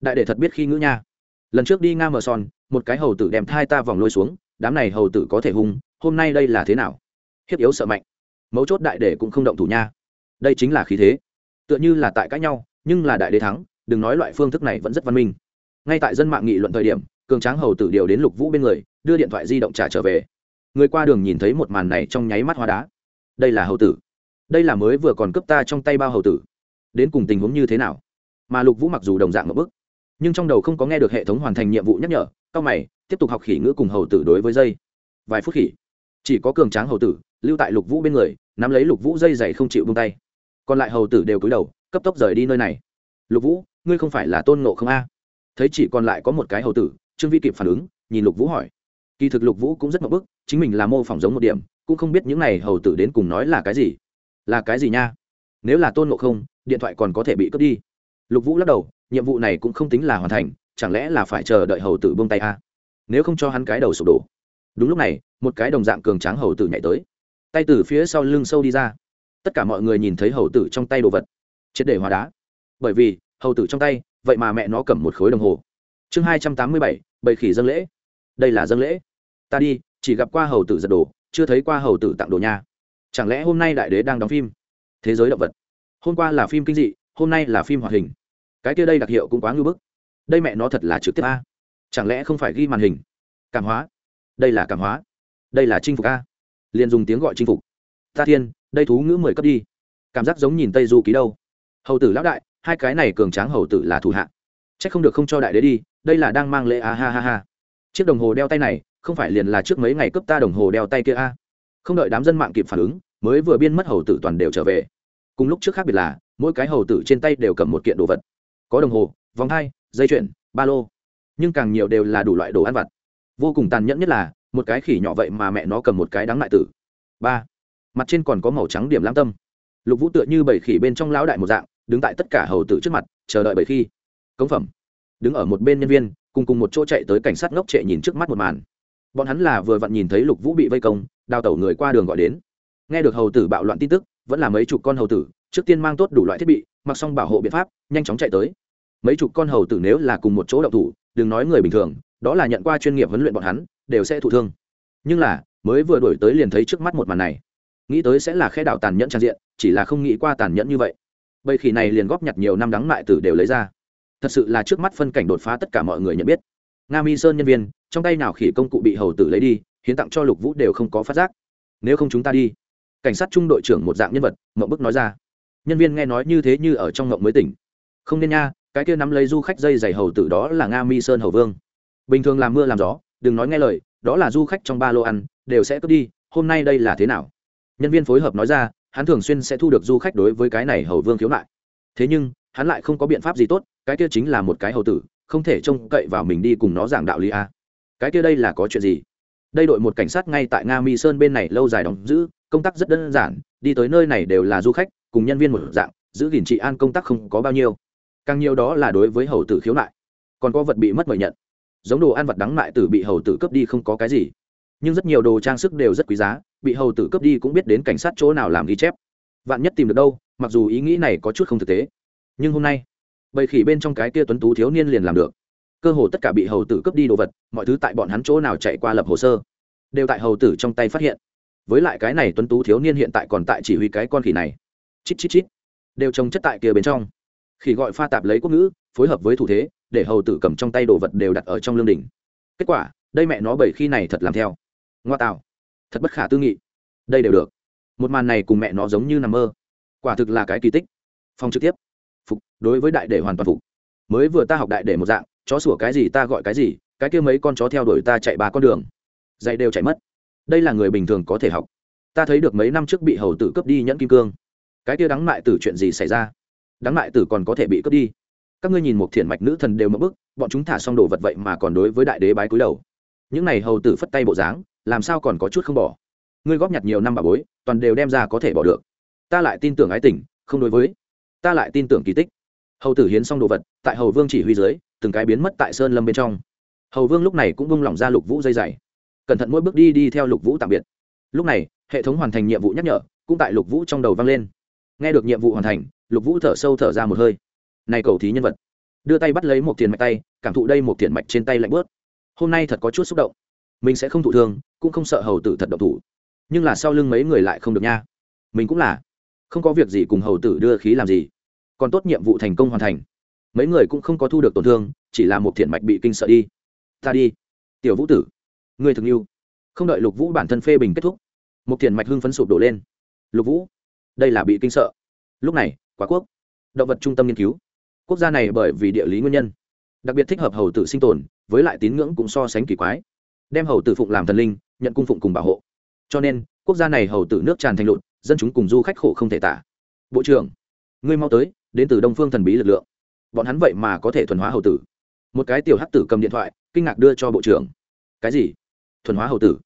Đại đệ thật biết khi ngữ nha. Lần trước đi nga mờ son, một cái hầu tử đem thai ta vòng lôi xuống, đám này hầu tử có thể hung, hôm nay đây là thế nào? Hiếp yếu sợ mạnh. Mấu chốt đại đệ cũng không động thủ nha. Đây chính là khí thế. Tựa như là tại cãi nhau nhưng là đại đế thắng, đừng nói loại phương thức này vẫn rất văn minh. Ngay tại dân mạng nghị luận thời điểm, cường tráng hầu tử điều đến lục vũ bên người, đưa điện thoại di động trả trở về. Người qua đường nhìn thấy một màn này trong nháy mắt hoa đá. Đây là hầu tử. Đây là mới vừa còn cướp ta trong tay bao hầu tử. Đến cùng tình huống như thế nào? Mà lục vũ mặc dù đồng dạng một bức, nhưng trong đầu không có nghe được hệ thống hoàn thành nhiệm vụ nhắc nhở, cao mày, tiếp tục học khỉ ngữ cùng hầu tử đối với dây. Vài phút khỉ. Chỉ có cường tráng hầu tử lưu tại lục vũ bên người, nắm lấy lục vũ dây dày không chịu bung tay. Còn lại hầu tử đều cúi đầu cấp tốc rời đi nơi này. Lục vũ, ngươi không phải là tôn nộ không a? Thấy chỉ còn lại có một cái hầu tử, trương vi kịp phản ứng, nhìn lục vũ hỏi. Kỳ thực lục vũ cũng rất mậu bức, chính mình là mô phỏng giống một điểm, cũng không biết những này hầu tử đến cùng nói là cái gì. Là cái gì nha? Nếu là tôn nộ không, điện thoại còn có thể bị cướp đi. Lục vũ lắc đầu, nhiệm vụ này cũng không tính là hoàn thành, chẳng lẽ là phải chờ đợi hầu tử bông tay a? Nếu không cho hắn cái đầu sụp đổ. Đúng lúc này, một cái đồng dạng cường tráng hầu tử nhảy tới. Tay từ phía sau lưng sâu đi ra. Tất cả mọi người nhìn thấy hầu tử trong tay đồ vật triệt để hóa đá. Bởi vì, hầu tử trong tay, vậy mà mẹ nó cầm một khối đồng hồ. Chương hai trăm tám mươi bảy, bầy khỉ dân lễ. Đây là dân lễ. Ta đi, chỉ gặp qua hầu tử giật đồ, chưa thấy qua hầu tử tặng đồ nha. Chẳng lẽ hôm nay đại đế đang đóng phim? Thế giới động vật. Hôm qua là phim kinh dị, hôm nay là phim hoạt hình. Cái kia đây đặc hiệu cũng quá ngưỡng bức. Đây mẹ nó thật là trực tiếp a. Chẳng lẽ không phải ghi màn hình? Cảm hóa. Đây là cảm hóa. Đây là chinh phục a. Liền dùng tiếng gọi chinh phục. Ta thiên, đây thú ngữ mười cấp đi. Cảm giác giống nhìn tây du ký đâu hầu tử lão đại, hai cái này cường tráng hầu tử là thủ hạ. C h ắ c không được không cho đại đế đi, đây là đang mang lễ a, ha ha ha. Chiếc đồng hồ đeo tay này, không phải liền là trước mấy ngày cướp ta đồng hồ đeo tay kia a. Không đợi đám dân mạng kịp phản ứng, mới vừa biên mất hầu tử toàn đều trở về. Cùng lúc trước khác biệt là, mỗi cái hầu tử trên tay đều cầm một kiện đồ vật. Có đồng hồ, vòng hai, dây chuyền, ba lô. Nhưng càng nhiều đều là đủ loại đồ ăn vặt. Vô cùng tàn nhẫn nhất là, một cái khỉ nhỏ vậy mà mẹ nó cầm một cái đáng lại tử. Ba. Mặt trên còn có màu trắng điểm lam tâm. Lục vũ tựa như bảy khỉ bên trong lão đại một dạng đứng tại tất cả hầu tử trước mặt, chờ đợi bởi khi. Công phẩm. Đứng ở một bên nhân viên, cùng cùng một chỗ chạy tới cảnh sát ngốc trệ nhìn trước mắt một màn. Bọn hắn là vừa vặn nhìn thấy lục vũ bị vây công, đào tẩu người qua đường gọi đến. Nghe được hầu tử bạo loạn tin tức, vẫn là mấy chục con hầu tử, trước tiên mang tốt đủ loại thiết bị, mặc xong bảo hộ biện pháp, nhanh chóng chạy tới. Mấy chục con hầu tử nếu là cùng một chỗ đậu thủ, đừng nói người bình thường, đó là nhận qua chuyên nghiệp huấn luyện bọn hắn, đều sẽ thụ thương. Nhưng là, mới vừa đổi tới liền thấy trước mắt một màn này. Nghĩ tới sẽ là khe đạo tàn nhẫn trang diện, chỉ là không nghĩ qua tàn nhẫn như vậy bầy khỉ này liền góp nhặt nhiều năm đắng mại tử đều lấy ra. Thật sự là trước mắt phân cảnh đột phá tất cả mọi người nhận biết. Nga mi sơn nhân viên, trong tay nào khỉ công cụ bị hầu tử lấy đi, hiến tặng cho lục vũ đều không có phát giác. Nếu không chúng ta đi. Cảnh sát trung đội trưởng một dạng nhân vật mậu bức nói ra. Nhân viên nghe nói như thế như ở trong ngộng mới tỉnh. Không nên nha, cái kia nắm lấy du khách dây giày hầu tử đó là nga mi sơn hầu vương. Bình thường làm mưa làm gió, đừng nói nghe lời, đó là du khách trong ba lô ăn, đều sẽ cướp đi, hôm nay đây là thế nào? Nhân viên phối hợp nói ra hắn thường xuyên sẽ thu được du khách đối với cái này hầu vương khiếu nại. Thế nhưng, hắn lại không có biện pháp gì tốt, cái kia chính là một cái hầu tử, không thể trông cậy vào mình đi cùng nó giảng đạo lý a. Cái kia đây là có chuyện gì? Đây đội một cảnh sát ngay tại nga mi sơn bên này lâu dài đóng giữ, công tác rất đơn giản, đi tới nơi này đều là du khách, cùng nhân viên một dạng, giữ gìn trị an công tác không có bao nhiêu. Càng nhiều đó là đối với hầu tử khiếu nại. Còn có vật bị mất mời nhận. Giống đồ ăn vật đắng mại tử bị hầu tử cướp đi không có cái gì nhưng rất nhiều đồ trang sức đều rất quý giá, bị hầu tử cướp đi cũng biết đến cảnh sát chỗ nào làm ghi chép. Vạn nhất tìm được đâu, mặc dù ý nghĩ này có chút không thực tế, nhưng hôm nay, bầy khỉ bên trong cái kia tuấn tú thiếu niên liền làm được. Cơ hồ tất cả bị hầu tử cướp đi đồ vật, mọi thứ tại bọn hắn chỗ nào chạy qua lập hồ sơ, đều tại hầu tử trong tay phát hiện. Với lại cái này tuấn tú thiếu niên hiện tại còn tại chỉ huy cái con khỉ này. Chít chít chít. Đều trông chất tại kia bên trong. Khỉ gọi pha tạp lấy quốc ngữ, phối hợp với thủ thế, để hầu tử cầm trong tay đồ vật đều đặt ở trong lương đỉnh. Kết quả, đây mẹ nó bảy khi này thật làm theo ngoa tạo thật bất khả tư nghị. Đây đều được. Một màn này cùng mẹ nó giống như nằm mơ. Quả thực là cái kỳ tích. Phòng trực tiếp. Phục, đối với đại để hoàn toàn phục. Mới vừa ta học đại để một dạng, chó sủa cái gì ta gọi cái gì, cái kia mấy con chó theo đuổi ta chạy ba con đường. Dạy đều chạy mất. Đây là người bình thường có thể học. Ta thấy được mấy năm trước bị hầu tử cướp đi nhẫn kim cương. Cái kia đắng mại tử chuyện gì xảy ra? Đắng mại tử còn có thể bị cướp đi. Các ngươi nhìn một thiện mạch nữ thần đều mất bức, bọn chúng thả xong đồ vật vậy mà còn đối với đại đế bái cúi đầu. Những này hầu tử phất tay bộ dáng làm sao còn có chút không bỏ? Ngươi góp nhặt nhiều năm bà bối, toàn đều đem ra có thể bỏ được. Ta lại tin tưởng ái tình, không đối với. Ta lại tin tưởng kỳ tích. Hầu tử hiến xong đồ vật, tại hầu vương chỉ huy dưới, từng cái biến mất tại sơn lâm bên trong. Hầu vương lúc này cũng bung lỏng ra lục vũ dây dày. Cẩn thận mỗi bước đi đi theo lục vũ tạm biệt. Lúc này, hệ thống hoàn thành nhiệm vụ nhắc nhở, cũng tại lục vũ trong đầu vang lên. Nghe được nhiệm vụ hoàn thành, lục vũ thở sâu thở ra một hơi. Này cầu thí nhân vật. Đưa tay bắt lấy một tiền mạch tay, cảm thụ đây một tiền mạch trên tay lạnh bớt hôm nay thật có chút xúc động mình sẽ không thụ thương, cũng không sợ hầu tử thật động thủ. Nhưng là sau lưng mấy người lại không được nha. Mình cũng là. Không có việc gì cùng hầu tử đưa khí làm gì. Còn tốt nhiệm vụ thành công hoàn thành. Mấy người cũng không có thu được tổn thương, chỉ là một thiện mạch bị kinh sợ đi. Ta đi. Tiểu vũ tử. Người thường yêu. Không đợi lục vũ bản thân phê bình kết thúc, một thiện mạch hưng phấn sụp đổ lên. Lục vũ, đây là bị kinh sợ. Lúc này quá quốc, động vật trung tâm nghiên cứu. Quốc gia này bởi vì địa lý nguyên nhân, đặc biệt thích hợp hầu tử sinh tồn, với lại tín ngưỡng cũng so sánh kỳ quái đem hầu tử phụng làm thần linh, nhận cung phụng cùng bảo hộ. Cho nên, quốc gia này hầu tử nước tràn thành lụt, dân chúng cùng du khách khổ không thể tả. Bộ trưởng, ngươi mau tới, đến từ đông phương thần bí lực lượng. Bọn hắn vậy mà có thể thuần hóa hầu tử. Một cái tiểu hắc tử cầm điện thoại, kinh ngạc đưa cho bộ trưởng. Cái gì? Thuần hóa hầu tử?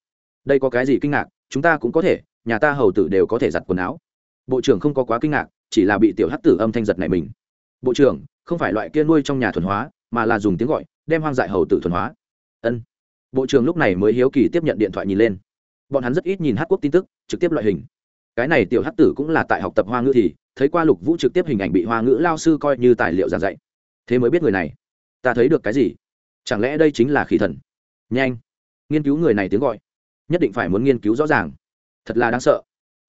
Đây có cái gì kinh ngạc? Chúng ta cũng có thể, nhà ta hầu tử đều có thể giặt quần áo. Bộ trưởng không có quá kinh ngạc, chỉ là bị tiểu hắc tử âm thanh giật này mình. Bộ trưởng, không phải loại kia nuôi trong nhà thuần hóa, mà là dùng tiếng gọi, đem hoang dại hầu tử thuần hóa. Ân bộ trưởng lúc này mới hiếu kỳ tiếp nhận điện thoại nhìn lên. Bọn hắn rất ít nhìn hát quốc tin tức, trực tiếp loại hình. Cái này tiểu hát tử cũng là tại học tập hoa ngữ thì, thấy qua lục vũ trực tiếp hình ảnh bị hoa ngữ lao sư coi như tài liệu giảng dạy. Thế mới biết người này. Ta thấy được cái gì? Chẳng lẽ đây chính là khí thần? Nhanh. Nghiên cứu người này tiếng gọi. Nhất định phải muốn nghiên cứu rõ ràng. Thật là đáng sợ.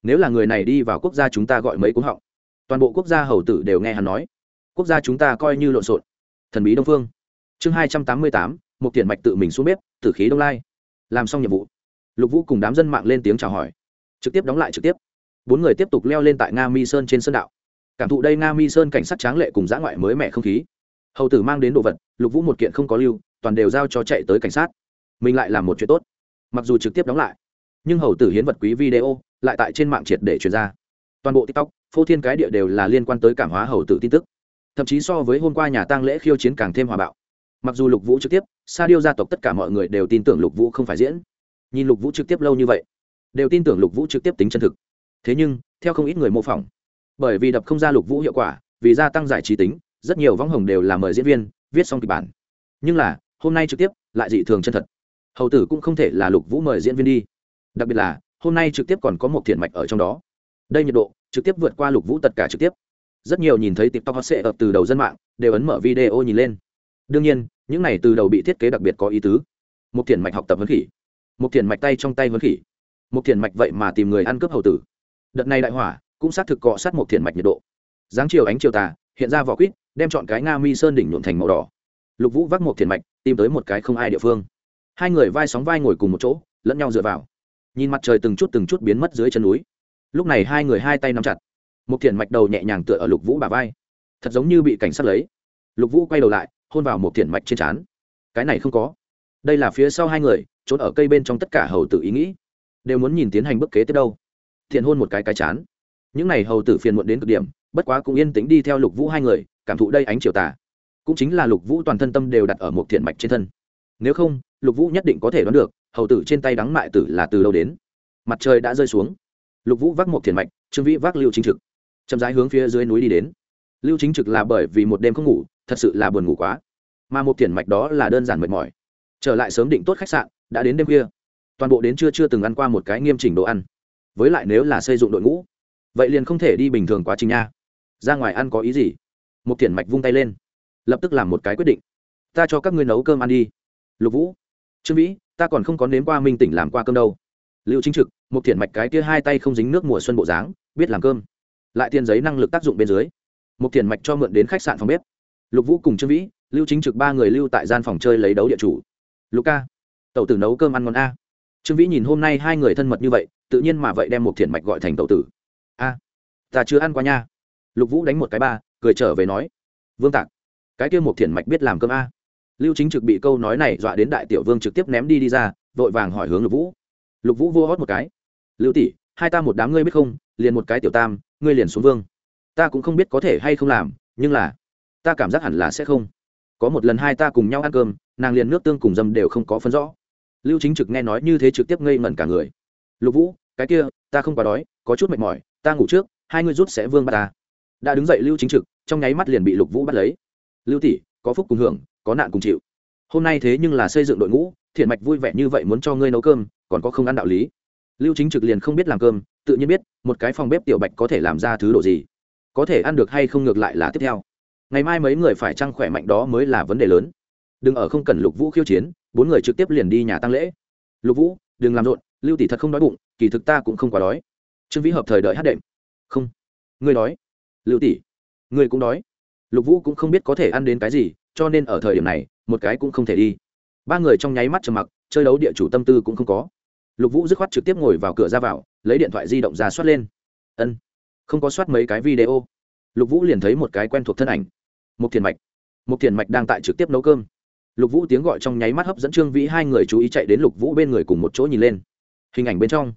Nếu là người này đi vào quốc gia chúng ta gọi mấy cúng họng. Toàn bộ quốc gia hầu tử đều nghe hắn nói. Quốc gia chúng ta coi như lộn xộn. Thần bí đông phương. Chương hai trăm tám mươi tám một tiền mạch tự mình xuống bếp, tử khí đông lai. Làm xong nhiệm vụ, lục vũ cùng đám dân mạng lên tiếng chào hỏi. Trực tiếp đóng lại trực tiếp. Bốn người tiếp tục leo lên tại nga mi sơn trên sơn đạo. Cảm thụ đây nga mi sơn cảnh sát tráng lệ cùng dã ngoại mới mẻ không khí. Hầu tử mang đến đồ vật, lục vũ một kiện không có lưu, toàn đều giao cho chạy tới cảnh sát. Mình lại làm một chuyện tốt. Mặc dù trực tiếp đóng lại, nhưng hầu tử hiến vật quý video lại tại trên mạng triệt để truyền ra. Toàn bộ tiktok, phô thiên cái địa đều là liên quan tới cảm hóa hầu tử tin tức. Thậm chí so với hôm qua nhà tang lễ khiêu chiến càng thêm hòa bạo. Mặc dù lục vũ trực tiếp sa điêu gia tộc tất cả mọi người đều tin tưởng lục vũ không phải diễn. Nhìn lục vũ trực tiếp lâu như vậy, đều tin tưởng lục vũ trực tiếp tính chân thực. Thế nhưng, theo không ít người mô phỏng, bởi vì đập không ra lục vũ hiệu quả, vì gia tăng giải trí tính, rất nhiều võng hồng đều là mời diễn viên, viết xong kịch bản. Nhưng là, hôm nay trực tiếp, lại dị thường chân thật. Hầu tử cũng không thể là lục vũ mời diễn viên đi. Đặc biệt là, hôm nay trực tiếp còn có một thiện mạch ở trong đó. Đây nhiệt độ, trực tiếp vượt qua lục vũ tất cả trực tiếp. Rất nhiều nhìn thấy tiktok hot sệ ập từ đầu dân mạng, đều ấn mở video nhìn lên. Đương nhiên những này từ đầu bị thiết kế đặc biệt có ý tứ. Một thiền mạch học tập vấn khỉ. Một thiền mạch tay trong tay vấn khỉ. Một thiền mạch vậy mà tìm người ăn cướp hầu tử. Đợt này đại hỏa, cũng xác thực cọ sát một thiền mạch nhiệt độ. Dáng chiều ánh chiều tà, hiện ra vỏ quýt, đem chọn cái nga mi sơn đỉnh nhuộn thành màu đỏ. Lục vũ vác một thiền mạch, tìm tới một cái không ai địa phương. Hai người vai sóng vai ngồi cùng một chỗ, lẫn nhau dựa vào. Nhìn mặt trời từng chút từng chút biến mất dưới chân núi. Lúc này hai người hai tay nắm chặt. Một thiền mạch đầu nhẹ nhàng tựa ở lục vũ bà vai. Thật giống như bị cảnh sát lấy. Lục vũ quay đầu lại hôn vào một thiền mạch trên trán. Cái này không có. Đây là phía sau hai người, trốn ở cây bên trong tất cả hầu tử ý nghĩ. Đều muốn nhìn tiến hành bước kế tiếp đâu. Thiện hôn một cái cái chán. Những n à y hầu tử phiền muộn đến cực điểm, bất quá cũng yên tĩnh đi theo lục vũ hai người, cảm thụ đây ánh chiều tà. Cũng chính là lục vũ toàn thân tâm đều đặt ở một thiện mạch trên thân. Nếu không, lục vũ nhất định có thể đoán được, hầu tử trên tay đắng mại tử là từ đâu đến. Mặt trời đã rơi xuống. Lục vũ vác một thiện mạch, trương vĩ vác lưu chính trực. Chậm rãi hướng phía dưới núi đi đến. Lưu chính trực là bởi vì một đêm không ngủ thật sự là buồn ngủ quá. Mà một tiền mạch đó là đơn giản mệt mỏi. Trở lại sớm định tốt khách sạn, đã đến đêm khuya. Toàn bộ đến chưa chưa từng ăn qua một cái nghiêm chỉnh đồ ăn. Với lại nếu là xây dựng đội ngũ, vậy liền không thể đi bình thường quá trình nha. Ra ngoài ăn có ý gì? Một tiền mạch vung tay lên. Lập tức làm một cái quyết định. Ta cho các ngươi nấu cơm ăn đi. Lục vũ. Trương vĩ, ta còn không có nếm qua minh tỉnh làm qua cơm đâu. Lưu chính trực, một thiện mạch cái kia hai tay không dính nước mùa xuân bộ dáng, biết làm cơm. Lại tiền giấy năng lực tác dụng bên dưới. Một thiện mạch cho mượn đến khách sạn phòng bếp lục vũ cùng trương vĩ, lưu chính trực ba người lưu tại gian phòng chơi lấy đấu địa chủ. Lục ca, tẩu tử nấu cơm ăn ngon a. Trương vĩ nhìn hôm nay hai người thân mật như vậy, tự nhiên mà vậy đem một thiện mạch gọi thành tẩu tử. A, ta chưa ăn qua nha. Lục vũ đánh một cái ba, cười trở về nói, vương tạc, cái kia một thiện mạch biết làm cơm a. Lưu chính trực bị câu nói này dọa đến đại tiểu vương trực tiếp ném đi đi ra, vội vàng hỏi hướng lục vũ. Lục vũ vô hót một cái, lưu tỷ, hai ta một đám ngươi biết không? Liền một cái tiểu tam, ngươi liền xuống vương. Ta cũng không biết có thể hay không làm, nhưng là ta cảm giác hẳn là sẽ không. Có một lần hai ta cùng nhau ăn cơm, nàng liền nước tương cùng dâm đều không có phân rõ. Lưu chính trực nghe nói như thế trực tiếp ngây ngẩn cả người. Lục vũ, cái kia, ta không quá đói, có chút mệt mỏi, ta ngủ trước, hai người rút sẽ vương bắt ta. Đã đứng dậy lưu chính trực, trong nháy mắt liền bị lục vũ bắt lấy. Lưu tỷ, có phúc cùng hưởng, có nạn cùng chịu. Hôm nay thế nhưng là xây dựng đội ngũ, thiện mạch vui vẻ như vậy muốn cho ngươi nấu cơm, còn có không ăn đạo lý. Lưu chính trực liền không biết làm cơm, tự nhiên biết, một cái phòng bếp tiểu bạch có thể làm ra thứ đồ gì. Có thể ăn được hay không ngược lại là tiếp theo ngày mai mấy người phải trăng khỏe mạnh đó mới là vấn đề lớn. Đừng ở không cần lục vũ khiêu chiến, bốn người trực tiếp liền đi nhà tăng lễ. Lục vũ, đừng làm rộn, lưu tỷ thật không đói bụng, kỳ thực ta cũng không quá đói. Trương vĩ hợp thời đợi hát đệm. Không. Ngươi đói. Lưu tỷ, ngươi cũng đói. Lục vũ cũng không biết có thể ăn đến cái gì, cho nên ở thời điểm này, một cái cũng không thể đi. Ba người trong nháy mắt trầm mặc, chơi đấu địa chủ tâm tư cũng không có. Lục vũ dứt khoát trực tiếp ngồi vào cửa ra vào, lấy điện thoại di động ra soát lên. Ân. Không có soát mấy cái video. Lục vũ liền thấy một cái quen thuộc thân ảnh một thiền mạch. Một thiền mạch đang tại trực tiếp nấu cơm. Lục vũ tiếng gọi trong nháy mắt hấp dẫn trương vĩ hai người chú ý chạy đến lục vũ bên người cùng một chỗ nhìn lên. Hình ảnh bên trong,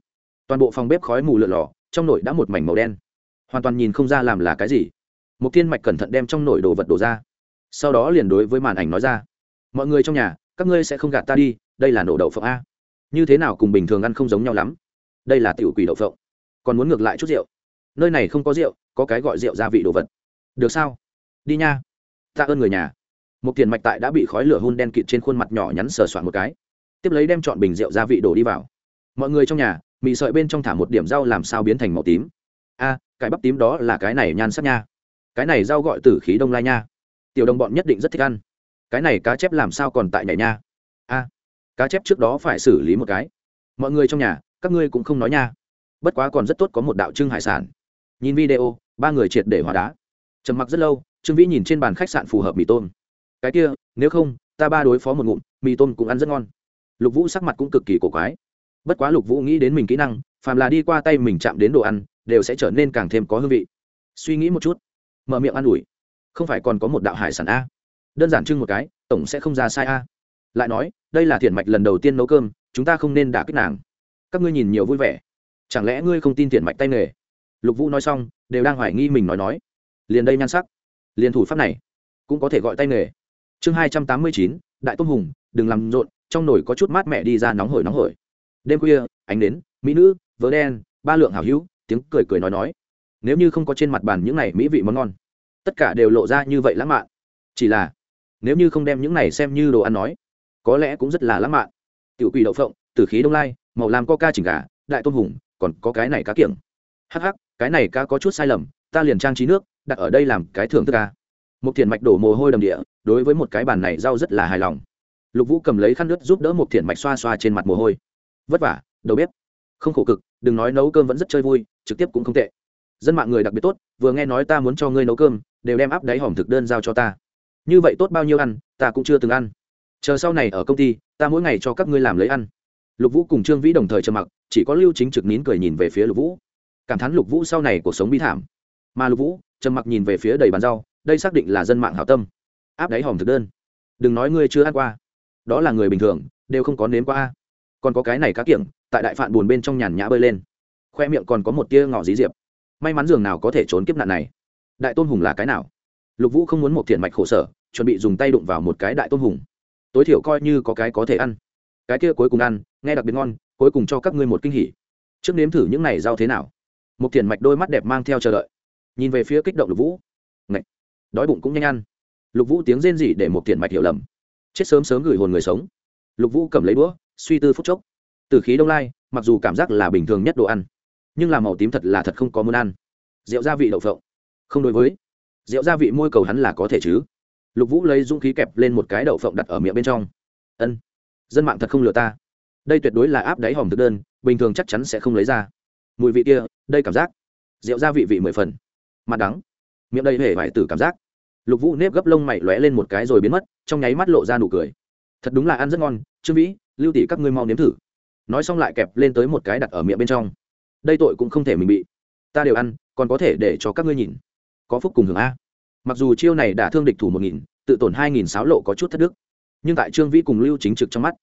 toàn bộ phòng bếp khói mù lượn lò, trong nồi đã một mảnh màu đen. Hoàn toàn nhìn không ra làm là cái gì. Một thiên mạch cẩn thận đem trong nồi đồ vật đổ ra. Sau đó liền đối với màn ảnh nói ra, mọi người trong nhà, các ngươi sẽ không gạt ta đi, đây là nổ đậu phộng a. Như thế nào cùng bình thường ăn không giống nhau lắm. Đây là tiểu quỷ đậu phộng. Còn muốn ngược lại chút rượu. Nơi này không có rượu, có cái gọi rượu gia vị đồ vật. Được sao? Đi nha tạ ơn người nhà. Một tiền mạch tại đã bị khói lửa hôn đen kịt trên khuôn mặt nhỏ nhắn sờ soạn một cái. Tiếp lấy đem chọn bình rượu gia vị đổ đi vào. Mọi người trong nhà, mì sợi bên trong thả một điểm rau làm sao biến thành màu tím. A, cái bắp tím đó là cái này nhan sắc nha. Cái này rau gọi tử khí đông lai nha. Tiểu đồng bọn nhất định rất thích ăn. Cái này cá chép làm sao còn tại nhảy nha? A, cá chép trước đó phải xử lý một cái. Mọi người trong nhà, các ngươi cũng không nói nha. Bất quá còn rất tốt có một đạo trưng hải sản. Nhìn video, ba người triệt để hóa đá. Trầm mặc rất lâu trương vĩ nhìn trên bàn khách sạn phù hợp mì tôm. Cái kia, nếu không, ta ba đối phó một ngụm, mì tôm cũng ăn rất ngon. Lục vũ sắc mặt cũng cực kỳ cổ quái. Bất quá lục vũ nghĩ đến mình kỹ năng, phàm là đi qua tay mình chạm đến đồ ăn, đều sẽ trở nên càng thêm có hương vị. Suy nghĩ một chút, mở miệng ăn ủi. Không phải còn có một đạo hải sản a. Đơn giản trưng một cái, tổng sẽ không ra sai a. Lại nói, đây là thiện mạch lần đầu tiên nấu cơm, chúng ta không nên đả kích nàng. Các ngươi nhìn nhiều vui vẻ. Chẳng lẽ ngươi không tin thiện mạch tay nghề? Lục vũ nói xong, đều đang hoài nghi mình nói nói. Liền đây nhan sắc liền thủ pháp này cũng có thể gọi tay nghề. Chương hai trăm tám mươi chín, đại tôm hùng, đừng làm rộn, trong nồi có chút mát mẹ đi ra nóng hổi nóng hổi. Đêm khuya, ánh đến mỹ nữ, vớ đen, ba lượng hảo hữu, tiếng cười cười nói nói. Nếu như không có trên mặt bàn những này mỹ vị món ngon, tất cả đều lộ ra như vậy lãng mạn. Chỉ là, nếu như không đem những này xem như đồ ăn nói, có lẽ cũng rất là lãng mạn. Tiểu quỷ đậu phộng, tử khí đông lai, màu làm coca chỉnh gà, đại tôm hùng, còn có cái này cá kiểng. Hắc hắc, cái này cá có chút sai lầm, ta liền trang trí nước đặt ở đây làm cái thưởng thức ca. Một thiền mạch đổ mồ hôi đầm địa, đối với một cái bàn này rau rất là hài lòng. Lục vũ cầm lấy khăn nước giúp đỡ một thiện mạch xoa xoa trên mặt mồ hôi. Vất vả, đầu bếp. Không khổ cực, đừng nói nấu cơm vẫn rất chơi vui, trực tiếp cũng không tệ. Dân mạng người đặc biệt tốt, vừa nghe nói ta muốn cho ngươi nấu cơm, đều đem áp đáy hòm thực đơn giao cho ta. Như vậy tốt bao nhiêu ăn, ta cũng chưa từng ăn. Chờ sau này ở công ty, ta mỗi ngày cho các ngươi làm lấy ăn. Lục vũ cùng trương vĩ đồng thời trầm mặc, chỉ có lưu chính trực nín cười nhìn về phía lục vũ. Cảm thán lục vũ sau này cuộc sống bi thảm. Mà lục vũ trầm mặc nhìn về phía đầy bàn rau, đây xác định là dân mạng hảo tâm. Áp đáy hòm thực đơn. Đừng nói ngươi chưa ăn qua. Đó là người bình thường, đều không có nếm qua còn có cái này cá kiểng, tại đại phạn buồn bên trong nhàn nhã bơi lên. Khoe miệng còn có một tia ngỏ dí diệp. May mắn giường nào có thể trốn kiếp nạn này. Đại tôn hùng là cái nào? Lục vũ không muốn một thiện mạch khổ sở, chuẩn bị dùng tay đụng vào một cái đại tôn hùng. Tối thiểu coi như có cái có thể ăn. Cái kia cuối cùng ăn, nghe đặc biệt ngon, cuối cùng cho các ngươi một kinh hỉ. Trước nếm thử những này rau thế nào? Một thiện mạch đôi mắt đẹp mang theo chờ đợi nhìn về phía kích động lục vũ. Ngậy! đói bụng cũng nhanh ăn. Lục vũ tiếng rên rỉ để một tiền mạch hiểu lầm. Chết sớm sớm gửi hồn người sống. Lục vũ cầm lấy đũa, suy tư phút chốc. Từ khí đông lai, mặc dù cảm giác là bình thường nhất đồ ăn, nhưng là màu tím thật là thật không có muốn ăn. Rượu gia vị đậu phộng. Không đối với. Rượu gia vị môi cầu hắn là có thể chứ. Lục vũ lấy dũng khí kẹp lên một cái đậu phộng đặt ở miệng bên trong. Ân. Dân mạng thật không lừa ta. Đây tuyệt đối là áp đáy hòm thực đơn, bình thường chắc chắn sẽ không lấy ra. Mùi vị kia, đây cảm giác. Rượu gia vị vị mười phần mặt đắng. Miệng đây hề vải từ cảm giác. Lục vũ nếp gấp lông mày lóe lên một cái rồi biến mất, trong nháy mắt lộ ra nụ cười. Thật đúng là ăn rất ngon, trương vĩ, lưu tỷ các ngươi mau nếm thử. Nói xong lại kẹp lên tới một cái đặt ở miệng bên trong. Đây tội cũng không thể mình bị. Ta đều ăn, còn có thể để cho các ngươi nhìn. Có phúc cùng hưởng a. Mặc dù chiêu này đã thương địch thủ một nghìn, tự tổn hai nghìn sáo lộ có chút thất đức. Nhưng tại trương vĩ cùng lưu chính trực trong mắt,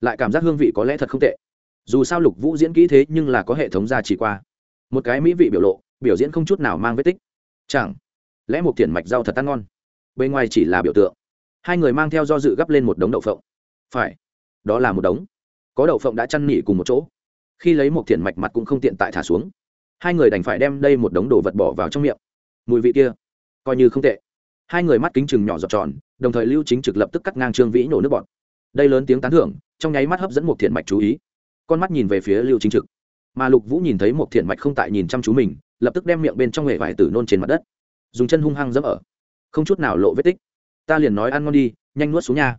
lại cảm giác hương vị có lẽ thật không tệ. Dù sao lục vũ diễn kỹ thế nhưng là có hệ thống gia trì qua. Một cái mỹ vị biểu lộ, biểu diễn không chút nào mang vết tích chẳng. Lẽ một tiền mạch rau thật ăn ngon? Bên ngoài chỉ là biểu tượng. Hai người mang theo do dự gấp lên một đống đậu phộng. Phải. Đó là một đống. Có đậu phộng đã chăn nỉ cùng một chỗ. Khi lấy một thiện mạch mặt cũng không tiện tại thả xuống. Hai người đành phải đem đây một đống đồ vật bỏ vào trong miệng. Mùi vị kia, coi như không tệ. Hai người mắt kính chừng nhỏ giọt tròn, đồng thời lưu chính trực lập tức cắt ngang trương vĩ nổ nước bọt. Đây lớn tiếng tán thưởng, trong nháy mắt hấp dẫn một thiện mạch chú ý. Con mắt nhìn về phía lưu chính trực. Mà lục vũ nhìn thấy một thiện mạch không tại nhìn chăm chú mình lập tức đem miệng bên trong hệ vải tử nôn trên mặt đất. Dùng chân hung hăng dẫm ở. Không chút nào lộ vết tích. Ta liền nói ăn ngon đi, nhanh nuốt xuống nha.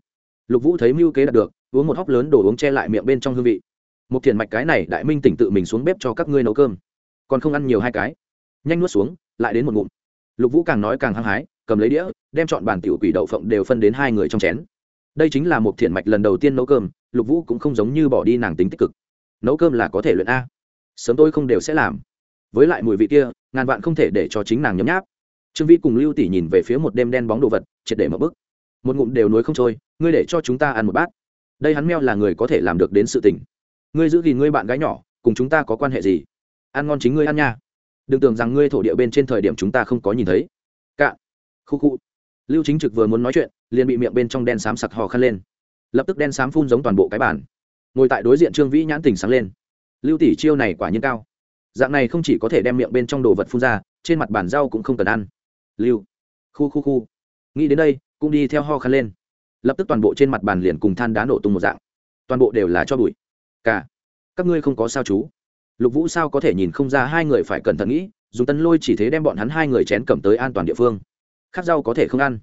Lục vũ thấy mưu kế đạt được, uống một hóc lớn đồ uống che lại miệng bên trong hương vị. Một thiện mạch cái này đại minh tỉnh tự mình xuống bếp cho các ngươi nấu cơm. Còn không ăn nhiều hai cái. Nhanh nuốt xuống, lại đến một ngụm. Lục vũ càng nói càng hăng hái, cầm lấy đĩa, đem chọn bàn tiểu quỷ đậu phộng đều phân đến hai người trong chén. Đây chính là một thiện mạch lần đầu tiên nấu cơm, lục vũ cũng không giống như bỏ đi nàng tính tích cực. Nấu cơm là có thể luyện a. Sớm tôi không đều sẽ làm với lại mùi vị kia, ngàn vạn không thể để cho chính nàng nhấm nháp. Trương vĩ cùng lưu tỷ nhìn về phía một đêm đen bóng đồ vật, triệt để mở bức. Một ngụm đều nuối không trôi, ngươi để cho chúng ta ăn một bát. Đây hắn meo là người có thể làm được đến sự tình. Ngươi giữ gìn ngươi bạn gái nhỏ, cùng chúng ta có quan hệ gì? Ăn ngon chính ngươi ăn nha. Đừng tưởng rằng ngươi thổ địa bên trên thời điểm chúng ta không có nhìn thấy. Cạn khu khu. Lưu chính trực vừa muốn nói chuyện, liền bị miệng bên trong đen xám sặc hò khăn lên. Lập tức đen xám phun giống toàn bộ cái bàn. Ngồi tại đối diện trương vĩ nhãn tình sáng lên. Lưu tỷ chiêu này quả nhiên cao dạng này không chỉ có thể đem miệng bên trong đồ vật phun ra, trên mặt bàn rau cũng không cần ăn. Lưu. Khu khu khu. Nghĩ đến đây, cũng đi theo ho khăn lên. Lập tức toàn bộ trên mặt bàn liền cùng than đá nổ tung một dạng. Toàn bộ đều là cho bụi. Cả. Các ngươi không có sao chú. Lục vũ sao có thể nhìn không ra hai người phải cẩn thận nghĩ, dùng tân lôi chỉ thế đem bọn hắn hai người chén cầm tới an toàn địa phương. Khác rau có thể không ăn.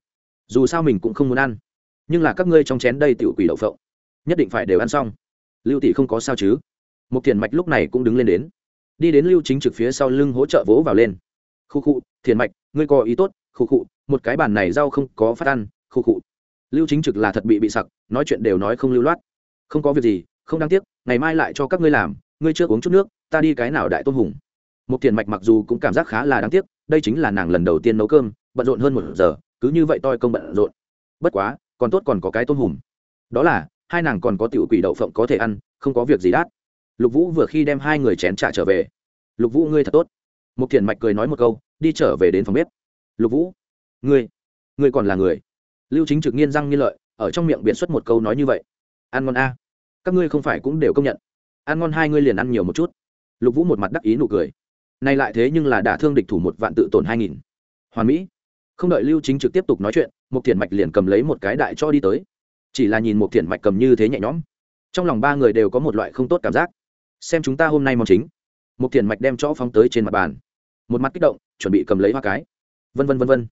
Dù sao mình cũng không muốn ăn. Nhưng là các ngươi trong chén đây tiểu quỷ đậu phộng. Nhất định phải đều ăn xong. Lưu tỷ không có sao chứ. Một thiền mạch lúc này cũng đứng lên đến đi đến lưu chính trực phía sau lưng hỗ trợ vỗ vào lên. Khu khu, thiền mạch, ngươi có ý tốt, khu khu, một cái bàn này rau không có phát ăn, khu khu. Lưu chính trực là thật bị bị sặc, nói chuyện đều nói không lưu loát. Không có việc gì, không đáng tiếc, ngày mai lại cho các ngươi làm, ngươi chưa uống chút nước, ta đi cái nào đại tôn hùng. Một tiền mạch mặc dù cũng cảm giác khá là đáng tiếc, đây chính là nàng lần đầu tiên nấu cơm, bận rộn hơn một giờ, cứ như vậy toi công bận rộn. Bất quá, còn tốt còn có cái tôn hùng đó là, hai nàng còn có tiểu quỷ đậu phộng có thể ăn, không có việc gì đắt lục vũ vừa khi đem hai người chén trả trở về. Lục vũ, ngươi thật tốt. Một thiền mạch cười nói một câu, đi trở về đến phòng bếp. Lục vũ, ngươi ngươi còn là người? Lưu chính trực nghiên răng nghiên lợi, ở trong miệng biện xuất một câu nói như vậy. Ăn ngon a, các ngươi không phải cũng đều công nhận. Ăn ngon hai ngươi liền ăn nhiều một chút. Lục vũ một mặt đắc ý nụ cười. Nay lại thế nhưng là đả thương địch thủ một vạn tự tổn hai nghìn. Hoàn mỹ. Không đợi lưu chính trực tiếp tục nói chuyện một thiền mạch liền cầm lấy một cái đại cho đi tới. Chỉ là nhìn một thiền mạch cầm như thế nhẹ nhõm, trong lòng ba người đều có một loại không tốt cảm giác xem chúng ta hôm nay món chính. Một thiền mạch đem chỗ phóng tới trên mặt bàn. Một mặt kích động, chuẩn bị cầm lấy hoa cái. Vân vân vân vân.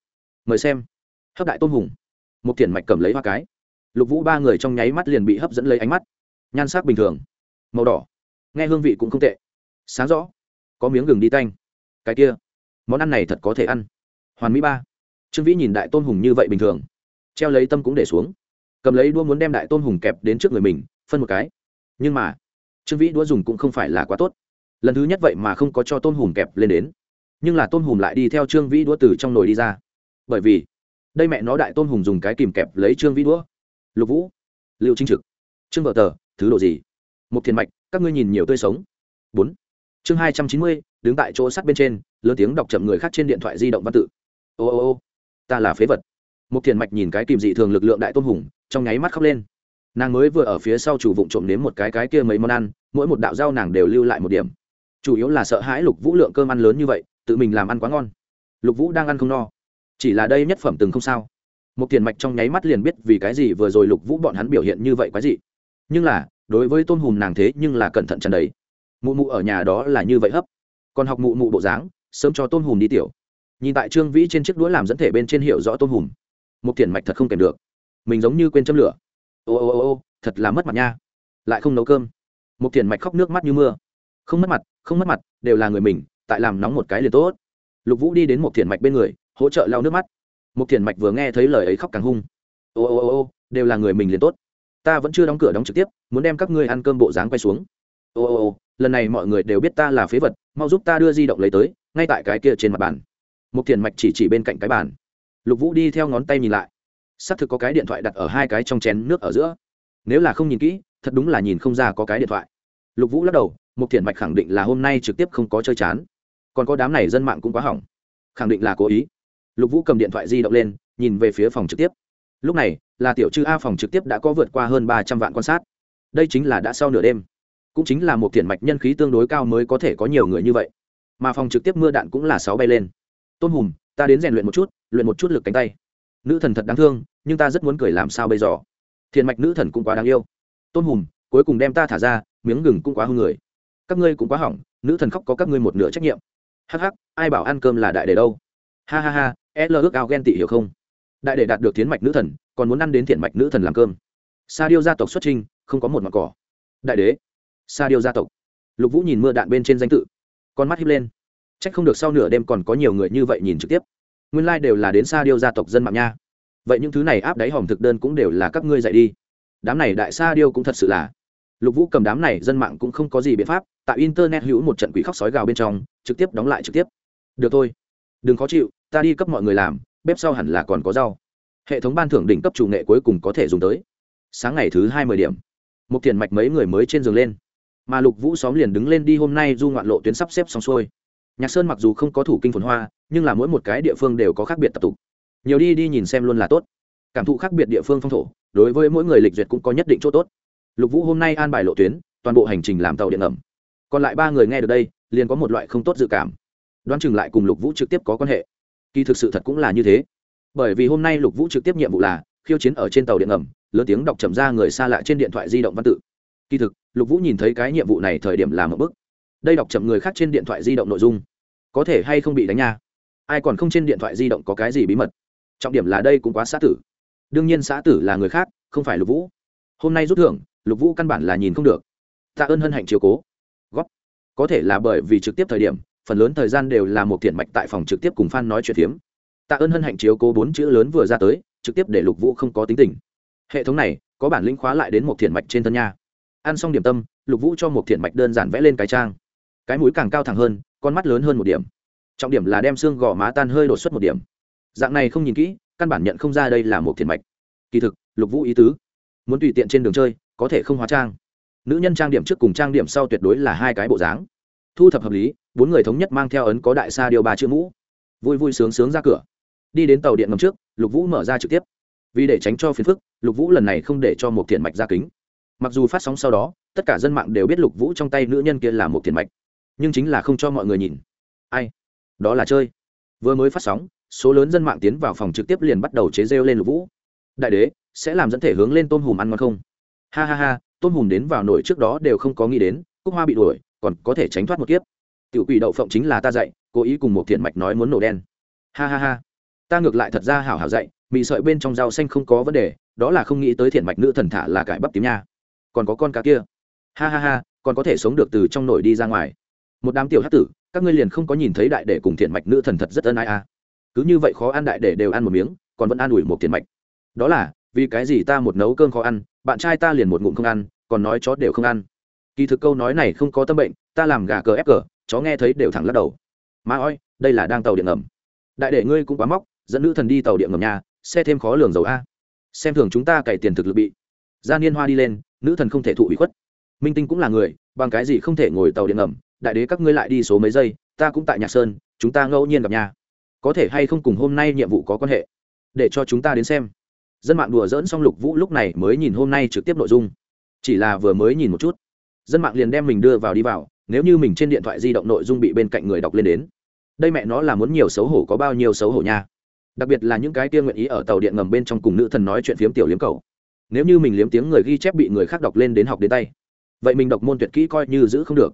Mời xem. Hấp đại tôm hùng. Một thiền mạch cầm lấy hoa cái. Lục vũ ba người trong nháy mắt liền bị hấp dẫn lấy ánh mắt. Nhan sắc bình thường. Màu đỏ. Nghe hương vị cũng không tệ. Sáng rõ. Có miếng gừng đi tanh. Cái kia. Món ăn này thật có thể ăn. Hoàn mỹ ba. Trương vĩ nhìn đại tôn hùng như vậy bình thường. Treo lấy tâm cũng để xuống. Cầm lấy đua muốn đem đại tôn hùng kẹp đến trước người mình, phân một cái. Nhưng mà trương vĩ đũa dùng cũng không phải là quá tốt. Lần thứ nhất vậy mà không có cho tôn hùng kẹp lên đến. Nhưng là tôn hùng lại đi theo trương vĩ đũa từ trong nồi đi ra. Bởi vì, đây mẹ nó đại tôn hùng dùng cái kìm kẹp lấy trương vĩ đũa. Lục vũ liệu trinh trực, trương vợ tờ, thứ độ gì? Một thiền mạch, các ngươi nhìn nhiều tươi sống. Bốn. Chương hai trăm chín mươi, đứng tại chỗ sắt bên trên, lớn tiếng đọc chậm người khác trên điện thoại di động văn tự. Ô ô ô, ta là phế vật. Một thiền mạch nhìn cái kìm dị thường lực lượng đại tôn hùng, trong nháy mắt khóc lên nàng mới vừa ở phía sau chủ vụng trộm nếm một cái cái kia mấy món ăn, mỗi một đạo rau nàng đều lưu lại một điểm. Chủ yếu là sợ hãi lục vũ lượng cơm ăn lớn như vậy, tự mình làm ăn quá ngon. Lục vũ đang ăn không no. Chỉ là đây nhất phẩm từng không sao. Một tiền mạch trong nháy mắt liền biết vì cái gì vừa rồi lục vũ bọn hắn biểu hiện như vậy quái dị. Nhưng là, đối với tôn hùm nàng thế nhưng là cẩn thận trần đấy mụ mụ ở nhà đó là như vậy hấp. Còn học mụ mụ bộ dáng, sớm cho tôn hùm đi tiểu. Nhìn tại trương vĩ trên chiếc đũa làm dẫn thể bên trên hiệu rõ tôn hùm một tiền mạch thật không kèm được. Mình giống như quên châm lửa ô ô ô ô, thật là mất mặt nha. Lại không nấu cơm. Một thiền mạch khóc nước mắt như mưa. Không mất mặt, không mất mặt, đều là người mình, tại làm nóng một cái liền tốt. Lục vũ đi đến một thiền mạch bên người, hỗ trợ lau nước mắt. Một thiền mạch vừa nghe thấy lời ấy khóc càng hung. Ô ô ô ô, đều là người mình liền tốt. Ta vẫn chưa đóng cửa đóng trực tiếp, muốn đem các ngươi ăn cơm bộ dáng quay xuống. Ô ô ô, lần này mọi người đều biết ta là phế vật, mau giúp ta đưa di động lấy tới, ngay tại cái kia trên mặt bàn. Một thiền mạch chỉ chỉ bên cạnh cái bàn. Lục vũ đi theo ngón tay nhìn lại xác thực có cái điện thoại đặt ở hai cái trong chén nước ở giữa. Nếu là không nhìn kỹ, thật đúng là nhìn không ra có cái điện thoại. Lục vũ lắc đầu Mục thiền mạch khẳng định là hôm nay trực tiếp không có chơi chán. Còn có đám này dân mạng cũng quá hỏng. Khẳng định là cố ý. Lục vũ cầm điện thoại di động lên, nhìn về phía phòng trực tiếp. Lúc này, là tiểu chư a phòng trực tiếp đã có vượt qua hơn ba trăm vạn quan sát. Đây chính là đã sau nửa đêm. Cũng chính là một thiền mạch nhân khí tương đối cao mới có thể có nhiều người như vậy. Mà phòng trực tiếp mưa đạn cũng là sáu bay lên. Tôn hùm ta đến rèn luyện một chút, luyện một chút lực cánh tay nữ thần thật đáng thương, nhưng ta rất muốn cười làm sao bây giờ? Thiền mạch nữ thần cũng quá đáng yêu. Tôn hùm cuối cùng đem ta thả ra, miếng gừng cũng quá hư người. Các ngươi cũng quá hỏng, nữ thần khóc có các ngươi một nửa trách nhiệm. Hắc hắc, ai bảo ăn cơm là đại để đâu? Ha ha ha, l ước ao ghen tị hiểu không? Đại để đạt được thiến mạch nữ thần, còn muốn ăn đến thiện mạch nữ thần làm cơm. Sa điêu gia tộc xuất trinh, không có một mặt cỏ. Đại đế. Sa điêu gia tộc. Lục vũ nhìn mưa đạn bên trên danh tự, con mắt hiếp lên. C h ắ c không được sau nửa đêm còn có nhiều người như vậy nhìn trực tiếp nguyên lai、like、đều là đến sa điêu gia tộc dân mạng nha. Vậy những thứ này áp đáy hòm thực đơn cũng đều là các ngươi dạy đi. Đám này đại sa điêu cũng thật sự là. Lục vũ cầm đám này dân mạng cũng không có gì biện pháp, tại internet hữu một trận quỷ khóc sói gào bên trong, trực tiếp đóng lại trực tiếp. Được thôi, đừng khó chịu, ta đi cấp mọi người làm, bếp sau hẳn là còn có rau. Hệ thống ban thưởng đỉnh cấp chủ nghệ cuối cùng có thể dùng tới. Sáng ngày thứ hai mươi điểm, một tiền mạch mấy người mới trên giường lên. Mà lục vũ xóm liền đứng lên đi hôm nay du ngoạn lộ tuyến sắp xếp xong xuôi nhạc sơn mặc dù không có thủ kinh phồn hoa, nhưng là mỗi một cái địa phương đều có khác biệt tập tục. Nhiều đi đi nhìn xem luôn là tốt. Cảm thụ khác biệt địa phương phong thổ, đối với mỗi người lịch duyệt cũng có nhất định chỗ tốt. Lục vũ hôm nay an bài lộ tuyến, toàn bộ hành trình làm tàu điện ngầm. Còn lại ba người nghe được đây, liền có một loại không tốt dự cảm. Đoán chừng lại cùng lục vũ trực tiếp có quan hệ. Kỳ thực sự thật cũng là như thế. Bởi vì hôm nay lục vũ trực tiếp nhiệm vụ là, khiêu chiến ở trên tàu điện ngầm, lớn tiếng đọc chậm ra người xa lạ trên điện thoại di động văn tự. Kỳ thực, lục vũ nhìn thấy cái nhiệm vụ này thời điểm làm một bức đây đọc chậm người khác trên điện thoại di động nội dung. Có thể hay không bị đánh nha? Ai còn không trên điện thoại di động có cái gì bí mật? Trọng điểm là đây cũng quá xã tử. Đương nhiên xã tử là người khác, không phải lục vũ. Hôm nay rút thưởng, lục vũ căn bản là nhìn không được. Tạ ơn hân hạnh chiều cố. Góp. Có thể là bởi vì trực tiếp thời điểm, phần lớn thời gian đều là một thiện mạch tại phòng trực tiếp cùng f a n nói chuyện phiếm. Tạ ơn hân hạnh chiếu cố bốn chữ lớn vừa ra tới, trực tiếp để lục vũ không có tính tình. Hệ thống này, có bản lĩnh khóa lại đến một thiện mạch trên thân nha. Ăn xong điểm tâm, lục vũ cho một thiện mạch đơn giản vẽ lên cái trang cái mũi càng cao thẳng hơn, con mắt lớn hơn một điểm. Trọng điểm là đem xương gò má tan hơi đột xuất một điểm. Dạng này không nhìn kỹ, căn bản nhận không ra đây là một thiền mạch. Kỳ thực, lục vũ ý tứ, muốn tùy tiện trên đường chơi, có thể không hóa trang. Nữ nhân trang điểm trước cùng trang điểm sau tuyệt đối là hai cái bộ dáng. Thu thập hợp lý, bốn người thống nhất mang theo ấn có đại sa điều ba chữ mũ. Vui vui sướng sướng ra cửa. Đi đến tàu điện ngầm trước, lục vũ mở ra trực tiếp. Vì để tránh cho phiền phức, lục vũ lần này không để cho một thiền mạch ra kính. Mặc dù phát sóng sau đó, tất cả dân mạng đều biết lục vũ trong tay nữ nhân kia là một thiền mạch nhưng chính là không cho mọi người nhìn. Ai? Đó là chơi. Vừa mới phát sóng, số lớn dân mạng tiến vào phòng trực tiếp liền bắt đầu chế rêu lên lục vũ. Đại đế, sẽ làm dẫn thể hướng lên tôm hùm ăn ngon không? Ha ha ha, tôm hùm đến vào nổi trước đó đều không có nghĩ đến, cúc hoa bị đuổi, còn có thể tránh thoát một kiếp. Tiểu quỷ đậu phộng chính là ta dạy, cố ý cùng một thiện mạch nói muốn nổ đen. Ha ha ha. Ta ngược lại thật ra hảo hảo dạy mị sợi bên trong rau xanh không có vấn đề, đó là không nghĩ tới thiện mạch nữ thần thả là cải bắp tím nha. Còn có con cá kia. Ha ha ha, còn có thể sống được từ trong nổi đi ra ngoài một đám tiểu hát tử, các ngươi liền không có nhìn thấy đại đệ cùng thiện mạch nữ thần thật rất ân ai à. Cứ như vậy khó ăn đại đệ đều ăn một miếng, còn vẫn ăn ủi một thiện mạch. Đó là, vì cái gì ta một nấu cơm khó ăn, bạn trai ta liền một ngụm không ăn, còn nói chó đều không ăn. Kỳ thực câu nói này không có tâm bệnh, ta làm gà cờ ép cờ, chó nghe thấy đều thẳng lắc đầu. Ma oi đây là đang tàu điện ngầm. Đại đệ ngươi cũng quá móc, dẫn nữ thần đi tàu điện ngầm nhà, xe thêm khó lường dầu a. Xem thường chúng ta cày tiền thực lực bị. Gia niên hoa đi lên, nữ thần không thể thụ bị khuất. Minh tinh cũng là người, bằng cái gì không thể ngồi tàu điện ngầm? Đại đế các ngươi lại đi số mấy giây, ta cũng tại nhạc sơn, chúng ta ngẫu nhiên gặp nhà. Có thể hay không cùng hôm nay nhiệm vụ có quan hệ? Để cho chúng ta đến xem. Dân mạng đùa dỡn xong lục vũ lúc này mới nhìn hôm nay trực tiếp nội dung. Chỉ là vừa mới nhìn một chút. Dân mạng liền đem mình đưa vào đi vào, nếu như mình trên điện thoại di động nội dung bị bên cạnh người đọc lên đến. Đây mẹ nó là muốn nhiều xấu hổ có bao nhiêu xấu hổ nha. Đặc biệt là những cái kia nguyện ý ở tàu điện ngầm bên trong cùng nữ thần nói chuyện phiếm tiểu liếm cầu nếu như mình liếm tiếng người ghi chép bị người khác đọc lên đến học đến tay. Vậy mình đọc môn tuyệt kỹ coi như giữ không được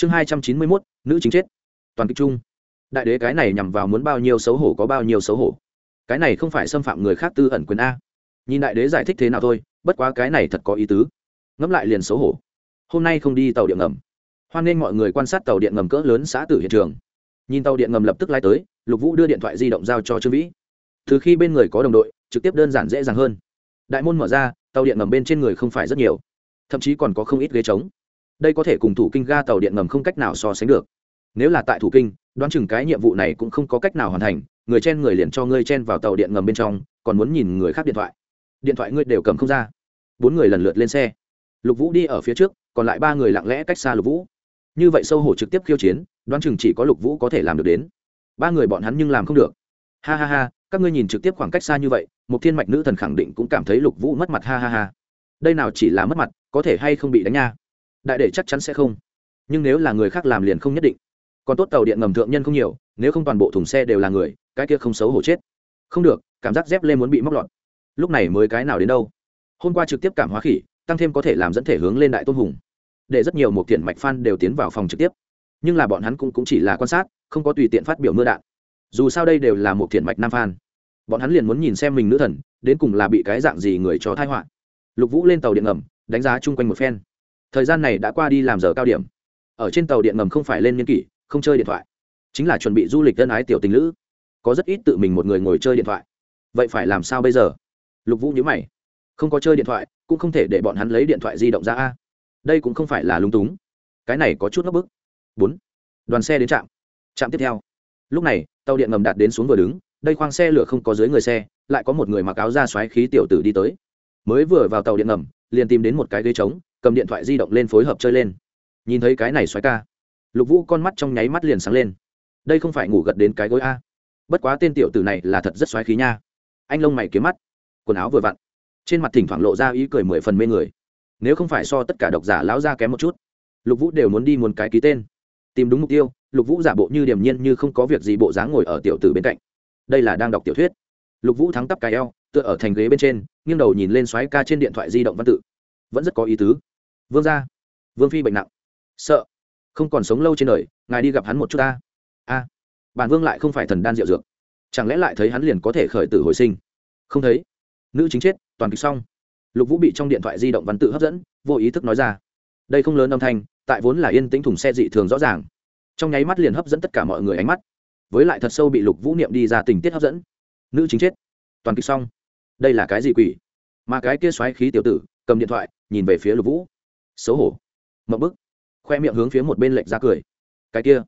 chương hai trăm chín mươi mốt, nữ chính chết. Toàn kịch trung đại đế cái này nhằm vào muốn bao nhiêu xấu hổ có bao nhiêu xấu hổ. Cái này không phải xâm phạm người khác tư ẩn quyền a. Nhìn đại đế giải thích thế nào thôi, bất quá cái này thật có ý tứ. Ngẫm lại liền xấu hổ. Hôm nay không đi tàu điện ngầm. Hoan nghênh mọi người quan sát tàu điện ngầm cỡ lớn xã tử hiện trường. Nhìn tàu điện ngầm lập tức lai tới, lục vũ đưa điện thoại di động giao cho trương vĩ. Từ khi bên người có đồng đội, trực tiếp đơn giản dễ dàng hơn. Đại môn mở ra, tàu điện ngầm bên trên người không phải rất nhiều. Thậm chí còn có không ít ghế trống đây có thể cùng thủ kinh ga tàu điện ngầm không cách nào so sánh được. Nếu là tại thủ kinh, đoán chừng cái nhiệm vụ này cũng không có cách nào hoàn thành, người chen người liền cho ngươi chen vào tàu điện ngầm bên trong, còn muốn nhìn người khác điện thoại. Điện thoại ngươi đều cầm không ra. Bốn người lần lượt lên xe. Lục vũ đi ở phía trước, còn lại ba người lặng lẽ cách xa lục vũ. Như vậy sâu hổ trực tiếp khiêu chiến, đoán chừng chỉ có lục vũ có thể làm được đến. Ba người bọn hắn nhưng làm không được. Ha ha ha, các ngươi nhìn trực tiếp khoảng cách xa như vậy một thiên mạch nữ thần khẳng định cũng cảm thấy lục vũ mất mặt, ha ha ha. Đây nào chỉ là mất mặt, có thể hay không bị đánh nha? Đại đệ chắc chắn sẽ không. Nhưng nếu là người khác làm liền không nhất định. Còn tốt tàu điện ngầm thượng nhân không nhiều nếu không toàn bộ thùng xe đều là người cái kia không xấu hổ chết. Không được cảm giác dép lên muốn bị móc lọt. Lúc này mới cái nào đến đâu? Hôm qua trực tiếp cảm hóa khỉ tăng thêm có thể làm dẫn thể hướng lên đại tôn hùng. Để rất nhiều một thiện mạch fan đều tiến vào phòng trực tiếp. Nhưng là bọn hắn cũng, cũng chỉ là quan sát không có tùy tiện phát biểu mưa đạn. Dù sao đây đều là một thiện mạch nam fan bọn hắn liền muốn nhìn xem mình nữ thần đến cùng là bị cái dạng gì người cho thai họa. Lục vũ lên tàu điện ngầm đánh giá chung quanh một phen thời gian này đã qua đi làm giờ cao điểm. Ở trên tàu điện ngầm không phải lên niên kỷ, không chơi điện thoại. Chính là chuẩn bị du lịch thân ái tiểu tình lữ. Có rất ít tự mình một người ngồi chơi điện thoại. Vậy phải làm sao bây giờ? Lục vũ nhớ mày. Không có chơi điện thoại, cũng không thể để bọn hắn lấy điện thoại di động ra a. Đây cũng không phải là lung túng. Cái này có chút ngấp bức. Bốn. Đoàn xe đến trạm. Trạm tiếp theo. Lúc này, tàu điện ngầm đạt đến xuống vừa đứng, đây khoang xe lửa không có dưới người xe, lại có một người mặc áo da xoáy khí tiểu tử đi tới. Mới vừa vào tàu điện ngầm, liền tìm đến một cái ghế trống cầm điện thoại di động lên phối hợp chơi lên. Nhìn thấy cái này xoáy ca, lục vũ con mắt trong nháy mắt liền sáng lên. Đây không phải ngủ gật đến cái gối a. Bất quá tên tiểu tử này là thật rất xoáy khí nha. Anh lông mày kiếm mắt, quần áo vừa vặn. Trên mặt thỉnh thoảng lộ ra ý cười mười phần mê người. Nếu không phải so tất cả độc giả lão ra kém một chút, lục vũ đều muốn đi muốn cái ký tên. Tìm đúng mục tiêu, lục vũ giả bộ như điềm nhiên như không có việc gì bộ dáng ngồi ở tiểu tử bên cạnh. Đây là đang đọc tiểu thuyết. Lục vũ thắng tắp cài eo, tựa ở thành ghế bên trên, nghiêng đầu nhìn lên xoáy ca trên điện thoại di động văn tự vẫn rất có ý tứ. Vương gia, vương phi bệnh nặng. Sợ. Không còn sống lâu trên đời, ngài đi gặp hắn một chút ta. A. Bản vương lại không phải thần đan diệu dược. Chẳng lẽ lại thấy hắn liền có thể khởi tử hồi sinh? Không thấy. Nữ chính chết, toàn kịch xong. Lục vũ bị trong điện thoại di động văn tự hấp dẫn, vô ý thức nói ra. Đây không lớn âm thanh, tại vốn là yên tĩnh thùng xe dị thường rõ ràng. Trong nháy mắt liền hấp dẫn tất cả mọi người ánh mắt. Với lại thật sâu bị lục vũ niệm đi ra tình tiết hấp dẫn. Nữ chính chết. Toàn kịch xong. Đây là cái gì quỷ? Mà cái kia xoáy khí tiểu tử, cầm điện thoại nhìn về phía lục vũ. Xấu hổ. Mậm bức. Khoe miệng hướng phía một bên lệch ra cười. Cái kia,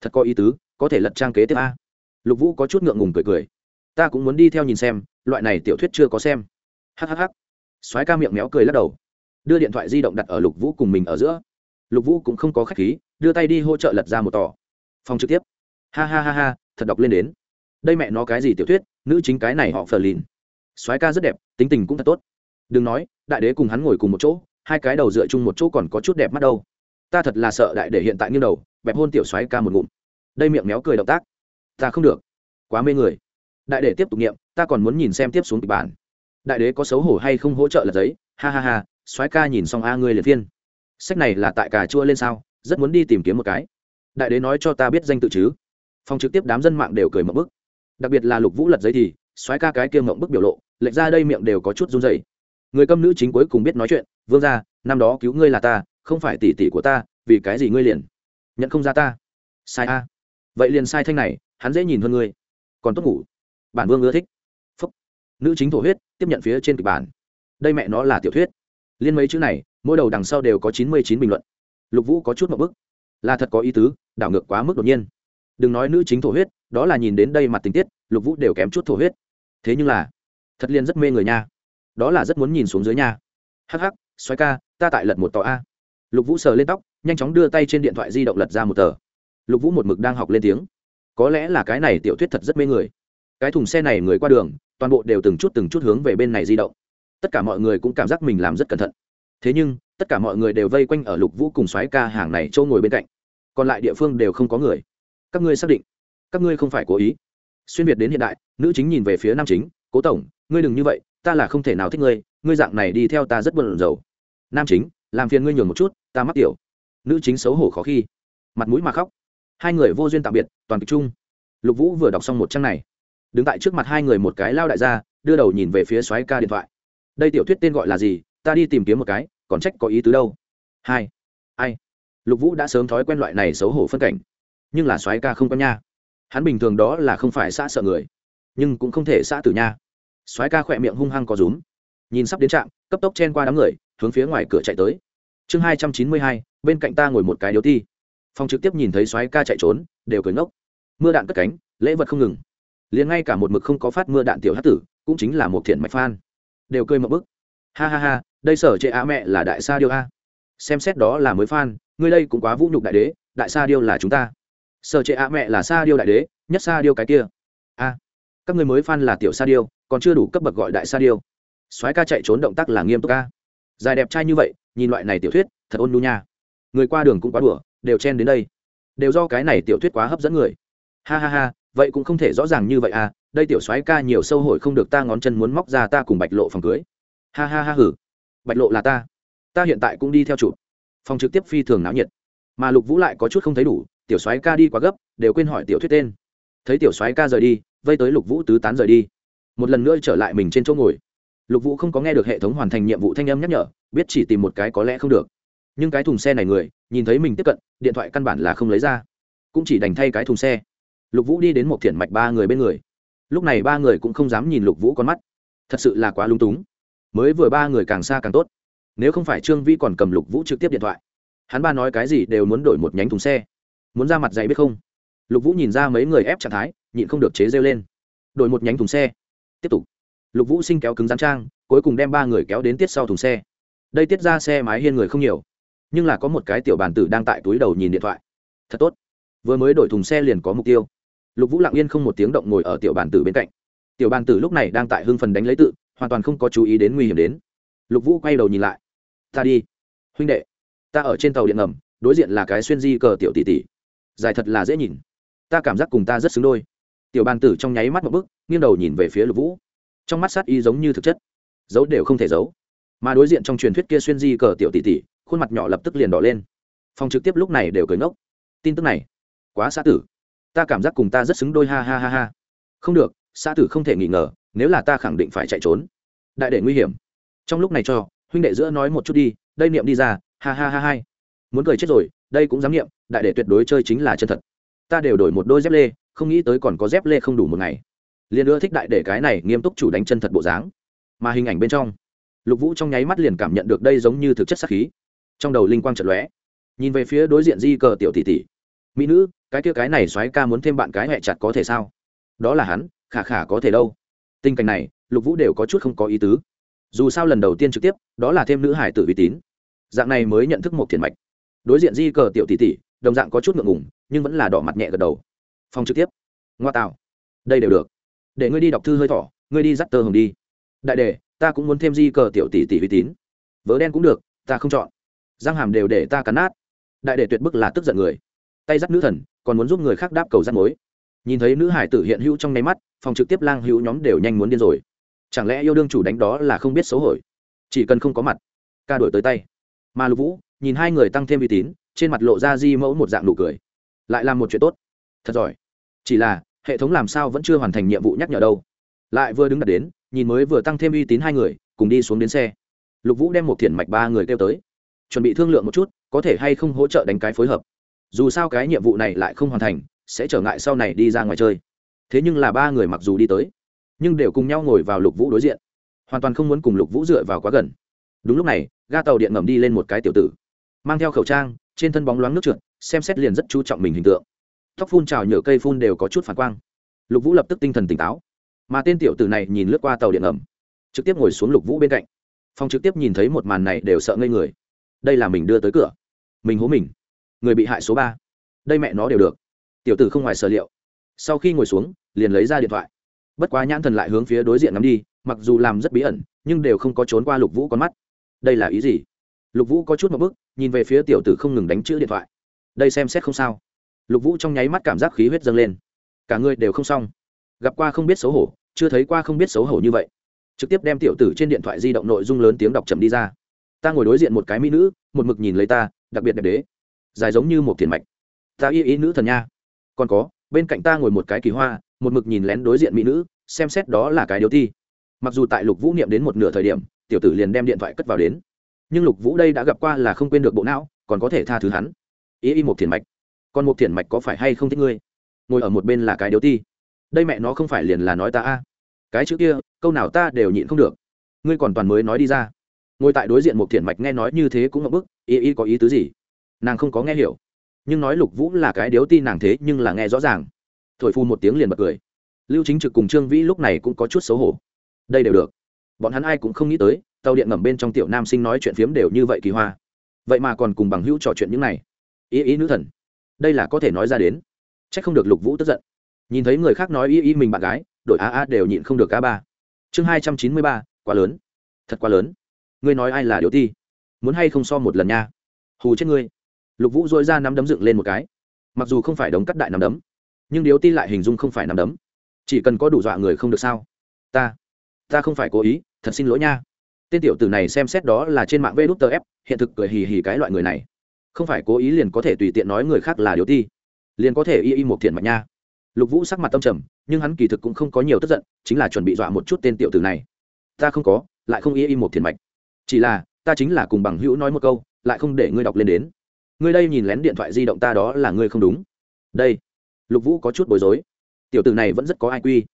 thật có ý tứ, có thể lật trang kế tiếp a. Lục vũ có chút ngượng ngùng cười cười. Ta cũng muốn đi theo nhìn xem, loại này tiểu thuyết chưa có xem. Hhh soái ca miệng méo cười lắc đầu. Đưa điện thoại di động đặt ở lục vũ cùng mình ở giữa. Lục vũ cũng không có k h á c h khí, đưa tay đi hỗ trợ lật ra một tỏ. Phòng trực tiếp. Ha ha ha ha, thật đọc lên đến. Đây mẹ nó cái gì tiểu thuyết, nữ chính cái này họ phờ lìn soái ca rất đẹp, tính tình cũng thật tốt. Đừng nói đại đế cùng hắn ngồi cùng một chỗ, hai cái đầu dựa chung một chỗ còn có chút đẹp mắt đâu. Ta thật là sợ đại để hiện tại như đầu, bẹp hôn tiểu xoáy ca một ngụm. Đây miệng méo cười động tác. Ta không được. Quá mê người. Đại để tiếp tục nghiệm ta còn muốn nhìn xem tiếp xuống kịch bản. Đại đế có xấu hổ hay không hỗ trợ là giấy? Ha ha ha, xoáy ca nhìn xong a ngươi liệt viên sách này là tại cà chua lên sao? Rất muốn đi tìm kiếm một cái. Đại đế nói cho ta biết danh tự chứ. Phòng trực tiếp đám dân mạng đều cười mậm bức. Đặc biệt là lục vũ lật giấy thì, xoáy ca cái kia mộng bức biểu lộ, lệch ra đây miệng đều có chút run dày người câm nữ chính cuối cùng biết nói chuyện, vương ra năm đó cứu ngươi là ta, không phải tỷ tỷ của ta, vì cái gì ngươi liền nhận không ra ta? Sai a. Vậy liền sai thanh này, hắn dễ nhìn hơn ngươi. Còn tốt ngủ. Bản vương ưa thích. Phúc. Nữ chính thổ huyết, tiếp nhận phía trên kịch bản. Đây mẹ nó là tiểu thuyết. Liên mấy chữ này, mỗi đầu đằng sau đều có chín mươi chín bình luận. Lục vũ có chút một bức. Là thật có ý tứ, đảo ngược quá mức đột nhiên. Đừng nói nữ chính thổ huyết, đó là nhìn đến đây mặt tình tiết, lục vũ đều kém chút thổ huyết. Thế nhưng là, thật liên rất mê người nha đó là rất muốn nhìn xuống dưới nha. Hắc hắc xoáy ca, ta tại lật một tờ a. Lục vũ sờ lên tóc, nhanh chóng đưa tay trên điện thoại di động lật ra một tờ. Lục vũ một mực đang học lên tiếng. Có lẽ là cái này tiểu thuyết thật rất mê người. Cái thùng xe này người qua đường, toàn bộ đều từng chút từng chút hướng về bên này di động. Tất cả mọi người cũng cảm giác mình làm rất cẩn thận. Thế nhưng, tất cả mọi người đều vây quanh ở lục vũ cùng xoáy ca hàng này trâu ngồi bên cạnh. Còn lại địa phương đều không có người. Các ngươi xác định. Các ngươi không phải cố ý. Xuyên việt đến hiện đại, nữ chính nhìn về phía nam chính, cố tổng, ngươi đừng như vậy ta là không thể nào thích ngươi ngươi dạng này đi theo ta rất bận rầu. Nam chính, làm phiền ngươi nhường một chút, ta mắc tiểu. Nữ chính xấu hổ khó khi. Mặt mũi mà khóc. Hai người vô duyên tạm biệt, toàn kịch chung. Lục vũ vừa đọc xong một trang này. Đứng tại trước mặt hai người một cái lao đại gia, đưa đầu nhìn về phía xoáy ca điện thoại. Đây tiểu thuyết tên gọi là gì, ta đi tìm kiếm một cái, còn trách có ý tứ đâu. Hai. Ai? Lục vũ đã sớm thói quen loại này xấu hổ phân cảnh. Nhưng là xoáy ca không có nha. Hắn bình thường đó là không phải xã sợ người, nhưng cũng không thể xã tử nha xoáy ca khỏe miệng hung hăng có rúm. Nhìn sắp đến trạm, cấp tốc chen qua đám người, hướng phía ngoài cửa chạy tới. Chương hai trăm chín mươi hai, bên cạnh ta ngồi một cái điếu ti. Phòng trực tiếp nhìn thấy xoáy ca chạy trốn, đều cười ngốc. Mưa đạn cất cánh, lễ vật không ngừng. Liền ngay cả một mực không có phát mưa đạn tiểu hát tử, cũng chính là một thiện mạch phan đều cười một bức. Ha ha ha, đây sở chệ á mẹ là đại sa điêu a. Xem xét đó là mới phan ngươi đây cũng quá vũ nhục đại đế, đại sa điêu là chúng ta. Sở chệ á mẹ là sa điêu đại đế, nhất sa điêu cái kia. A các người mới fan là tiểu sa điêu, còn chưa đủ cấp bậc gọi đại sa điêu. Soái ca chạy trốn động tác là nghiêm túc ca. Dài đẹp trai như vậy, nhìn loại này tiểu thuyết, thật ôn nhu nha. Người qua đường cũng quá đùa, đều chen đến đây. Đều do cái này tiểu thuyết quá hấp dẫn người. Ha ha ha, vậy cũng không thể rõ ràng như vậy à đây tiểu soái ca nhiều sâu hổi không được ta ngón chân muốn móc ra ta cùng bạch lộ phòng cưới. Ha ha ha hử. Bạch lộ là ta. Ta hiện tại cũng đi theo chụp. Phòng trực tiếp phi thường náo nhiệt. Mà lục vũ lại có chút không thấy đủ, tiểu soái ca đi quá gấp, đều quên hỏi tiểu thuyết tên thấy tiểu soái ca rời đi, vây tới lục vũ tứ tán rời đi. Một lần nữa trở lại mình trên chỗ ngồi. Lục vũ không có nghe được hệ thống hoàn thành nhiệm vụ thanh âm nhắc nhở, biết chỉ tìm một cái có lẽ không được. Nhưng cái thùng xe này người, nhìn thấy mình tiếp cận, điện thoại căn bản là không lấy ra. Cũng chỉ đành thay cái thùng xe. Lục vũ đi đến một thiện mạch ba người bên người. Lúc này ba người cũng không dám nhìn lục vũ con mắt. Thật sự là quá lung túng. Mới vừa ba người càng xa càng tốt. Nếu không phải trương vi còn cầm lục vũ trực tiếp điện thoại, hắn ba nói cái gì đều muốn đổi một nhánh thùng xe. Muốn ra mặt dày biết không? Lục vũ nhìn ra mấy người ép trạng thái nhịn không được chế rêu lên đổi một nhánh thùng xe tiếp tục lục vũ sinh kéo cứng rắn trang cuối cùng đem ba người kéo đến tiết sau thùng xe đây tiết ra xe mái hiên người không nhiều nhưng là có một cái tiểu bàn tử đang tại túi đầu nhìn điện thoại thật tốt vừa mới đổi thùng xe liền có mục tiêu lục vũ lặng yên không một tiếng động ngồi ở tiểu bàn tử bên cạnh tiểu bàn tử lúc này đang tại hưng phần đánh lấy tự hoàn toàn không có chú ý đến nguy hiểm đến lục vũ quay đầu nhìn lại ta đi huynh đệ ta ở trên tàu điện ngầm đối diện là cái xuyên di cờ tiểu tỷ tỷ dài thật là dễ nhìn ta cảm giác cùng ta rất xứng đôi. Tiểu bàn tử trong nháy mắt một bức nghiêng đầu nhìn về phía lục vũ. Trong mắt sát y giống như thực chất giấu đều không thể giấu. Mà đối diện trong truyền thuyết kia xuyên di cờ tiểu tỷ tỷ, khuôn mặt nhỏ lập tức liền đỏ lên. Phòng trực tiếp lúc này đều cười ngốc. Tin tức này, quá xã tử. Ta cảm giác cùng ta rất xứng đôi, ha ha ha ha. Không được, xã tử không thể nghi ngờ, nếu là ta khẳng định phải chạy trốn. Đại đệ nguy hiểm. Trong lúc này cho, huynh đệ giữa nói một chút đi, đây niệm đi ra, ha ha ha hai. Muốn cười chết rồi, đây cũng dám niệm, đại đệ tuyệt đối chơi chính là chân thật ta đều đổi một đôi dép lê, không nghĩ tới còn có dép lê không đủ một ngày. Liền ưa thích đại để cái này nghiêm túc chủ đánh chân thật bộ dáng. Mà hình ảnh bên trong, lục vũ trong nháy mắt liền cảm nhận được đây giống như thực chất sắc khí. Trong đầu linh quang trận lóe. Nhìn về phía đối diện di cờ tiểu tỷ tỷ. Mỹ nữ, cái kia cái này xoáy ca muốn thêm bạn cái hẹ chặt có thể sao? Đó là hắn, khả khả có thể đâu. Tình cảnh này, lục vũ đều có chút không có ý tứ. Dù sao lần đầu tiên trực tiếp, đó là thêm nữ hải tử uy tín. Dạng này mới nhận thức một thiền mạch. Đối diện di cờ tiểu tỷ tỷ, đồng dạng có chút ngượng ngủng nhưng vẫn là đỏ mặt nhẹ gật đầu. Phòng trực tiếp. Ngoa tạo. Đây đều được. Để ngươi đi đọc thư hơi thỏ, ngươi đi dắt tơ hồng đi. Đại đề ta cũng muốn thêm di cờ tiểu tỷ tỷ uy tín. Vớ đen cũng được, ta không chọn. Răng hàm đều để ta cắn nát. Đại đề tuyệt bức là tức giận người. Tay dắt nữ thần, còn muốn giúp người khác đáp cầu dắt mối. Nhìn thấy nữ hải tử hiện hữu trong nháy mắt, phòng trực tiếp lang hữu nhóm đều nhanh muốn điên rồi. Chẳng lẽ yêu đương chủ đánh đó là không biết xấu hổ? Chỉ cần không có mặt, ca đổi tới tay. Mà lục vũ, nhìn hai người tăng thêm uy tín, trên mặt lộ ra di mẫu một dạng nụ cười lại làm một chuyện tốt. Thật giỏi. Chỉ là, hệ thống làm sao vẫn chưa hoàn thành nhiệm vụ nhắc nhở đâu. Lại vừa đứng đặt đến, nhìn mới vừa tăng thêm uy tín hai người, cùng đi xuống đến xe. Lục vũ đem một thiền mạch ba người kêu tới. Chuẩn bị thương lượng một chút, có thể hay không hỗ trợ đánh cái phối hợp. Dù sao cái nhiệm vụ này lại không hoàn thành, sẽ trở ngại sau này đi ra ngoài chơi. Thế nhưng là ba người mặc dù đi tới, nhưng đều cùng nhau ngồi vào lục vũ đối diện. Hoàn toàn không muốn cùng lục vũ dựa vào quá gần. Đúng lúc này, ga tàu điện ngầm đi lên một cái tiểu tử. Mang theo khẩu trang, trên thân bóng loáng nước trượt xem xét liền rất chú trọng mình hình tượng. Tóc phun trào nhựa cây phun đều có chút phản quang. Lục vũ lập tức tinh thần tỉnh táo. Mà tên tiểu tử này nhìn lướt qua tàu điện ngầm, trực tiếp ngồi xuống lục vũ bên cạnh. Phong trực tiếp nhìn thấy một màn này đều sợ ngây người. Đây là mình đưa tới cửa. Mình hố mình. Người bị hại số ba. Đây mẹ nó đều được. Tiểu tử không ngoài sở liệu. Sau khi ngồi xuống, liền lấy ra điện thoại. Bất quá nhãn thần lại hướng phía đối diện ngắm đi, mặc dù làm rất bí ẩn, nhưng đều không có trốn qua lục vũ con mắt. Đây là ý gì? Lục vũ có chút một bức nhìn về phía tiểu tử không ngừng đánh chữ điện thoại đây xem xét không sao. Lục vũ trong nháy mắt cảm giác khí huyết dâng lên. Cả người đều không xong. Gặp qua không biết xấu hổ, chưa thấy qua không biết xấu hổ như vậy. Trực tiếp đem tiểu tử trên điện thoại di động nội dung lớn tiếng đọc chậm đi ra. Ta ngồi đối diện một cái mỹ nữ, một mực nhìn lấy ta, đặc biệt đẹp đế. Dài giống như một tiền mạch. Ta y ý nữ thần nha. Còn có, bên cạnh ta ngồi một cái kỳ hoa, một mực nhìn lén đối diện mỹ nữ, xem xét đó là cái điều thi. mặc dù tại lục vũ niệm đến một nửa thời điểm, tiểu tử liền đem điện thoại cất vào đến. Nhưng lục vũ đây đã gặp qua là không quên được bộ não, còn có thể tha thứ hắn ý y một thiền mạch. Còn một thiền mạch có phải hay không thích ngươi? Ngồi ở một bên là cái điếu ti. Đây mẹ nó không phải liền là nói ta a. Cái chữ kia, câu nào ta đều nhịn không được. Ngươi còn toàn mới nói đi ra. Ngồi tại đối diện một thiền mạch nghe nói như thế cũng ngập bức y y có ý tứ gì? Nàng không có nghe hiểu. Nhưng nói lục vũ là cái điếu ti nàng thế nhưng là nghe rõ ràng. Thổi phu một tiếng liền bật cười. Lưu chính trực cùng trương vĩ lúc này cũng có chút xấu hổ. Đây đều được. Bọn hắn ai cũng không nghĩ tới, tàu điện ngầm bên trong tiểu nam sinh nói chuyện phiếm đều như vậy kỳ hoa. Vậy mà còn cùng bằng hữu trò chuyện những này ý ý nữ thần. Đây là có thể nói ra đến. C h ắ c không được lục vũ tức giận. Nhìn thấy người khác nói ý ý mình bạn gái, đội a a đều nhịn không được a ba. Chương hai trăm chín mươi ba, quá lớn. Thật quá lớn. Ngươi nói ai là điếu ti? Muốn hay không so một lần nha? Hù chết ngươi. Lục vũ dội ra nắm đấm dựng lên một cái. Mặc dù không phải đống cắt đại nắm đấm, nhưng điếu ti lại hình dung không phải nắm đấm. Chỉ cần có đủ dọa người không được sao? Ta ta không phải cố ý, thật xin lỗi nha. Tên tiểu tử này xem xét đó là trên mạng vê đút tờ ép hiện thực cười hì hì cái loại người này không phải cố ý liền có thể tùy tiện nói người khác là điều ti. Liền có thể y y một thiện mạnh nha. Lục vũ sắc mặt tâm trầm, nhưng hắn kỳ thực cũng không có nhiều tức giận, chính là chuẩn bị dọa một chút tên tiểu tử này. Ta không có, lại không y y một thiện mạch. Chỉ là, ta chính là cùng bằng hữu nói một câu, lại không để ngươi đọc lên đến. Ngươi đây nhìn lén điện thoại di động ta đó là ngươi không đúng. Đây. Lục vũ có chút bối rối. Tiểu tử này vẫn rất có ai quy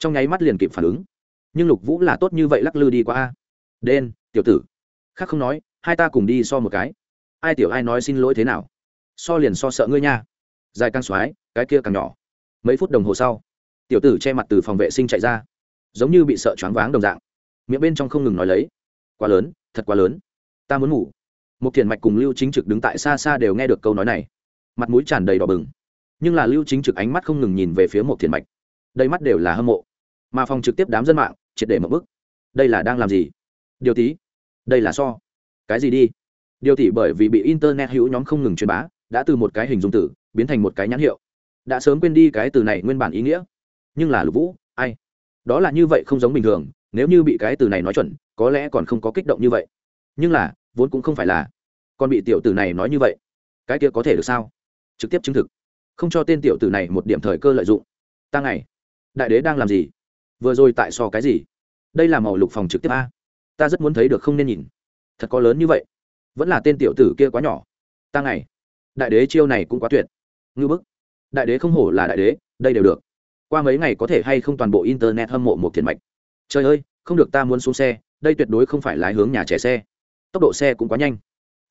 trong nháy mắt liền kịp phản ứng. Nhưng lục vũ là tốt như vậy lắc lư đi qua a. Đen, tiểu tử. Khác không nói, hai ta cùng đi so một cái ai tiểu ai nói xin lỗi thế nào? So liền so sợ ngươi nha. Dài càng xoái, cái kia càng nhỏ. Mấy phút đồng hồ sau, tiểu tử che mặt từ phòng vệ sinh chạy ra, giống như bị sợ choáng váng đồng dạng. Miệng bên trong không ngừng nói lấy, quá lớn, thật quá lớn. Ta muốn ngủ. Một thiền mạch cùng lưu chính trực đứng tại xa xa đều nghe được câu nói này. Mặt mũi tràn đầy đỏ bừng. Nhưng là lưu chính trực ánh mắt không ngừng nhìn về phía một thiền mạch. Đầy mắt đều là hâm mộ. Mà phòng trực tiếp đám dân mạng, triệt để một bức. Đây là đang làm gì? Điều tí. Đây là so. Cái gì đi? Điều tỷ bởi vì bị internet hữu nhóm không ngừng truyền bá, đã từ một cái hình dung tử, biến thành một cái nhãn hiệu. Đã sớm quên đi cái từ này nguyên bản ý nghĩa. Nhưng là lục vũ, ai? Đó là như vậy không giống bình thường, nếu như bị cái từ này nói chuẩn, có lẽ còn không có kích động như vậy. Nhưng là, vốn cũng không phải là. Còn bị tiểu tử này nói như vậy, cái kia có thể được sao? Trực tiếp chứng thực. Không cho tên tiểu tử này một điểm thời cơ lợi dụng. Ta ngày, đại đế đang làm gì? Vừa rồi tại so cái gì? Đây là màu lục phòng trực tiếp a. Ta rất muốn thấy được không nên nhìn. Thật có lớn như vậy vẫn là tên tiểu tử kia quá nhỏ. Ta ngày, đại đế chiêu này cũng quá tuyệt. Ngư bức, đại đế không hổ là đại đế, đây đều được. Qua mấy ngày có thể hay không toàn bộ internet hâm mộ một thiền mạch. Trời ơi, không được ta muốn xuống xe, đây tuyệt đối không phải lái hướng nhà trẻ xe. Tốc độ xe cũng quá nhanh.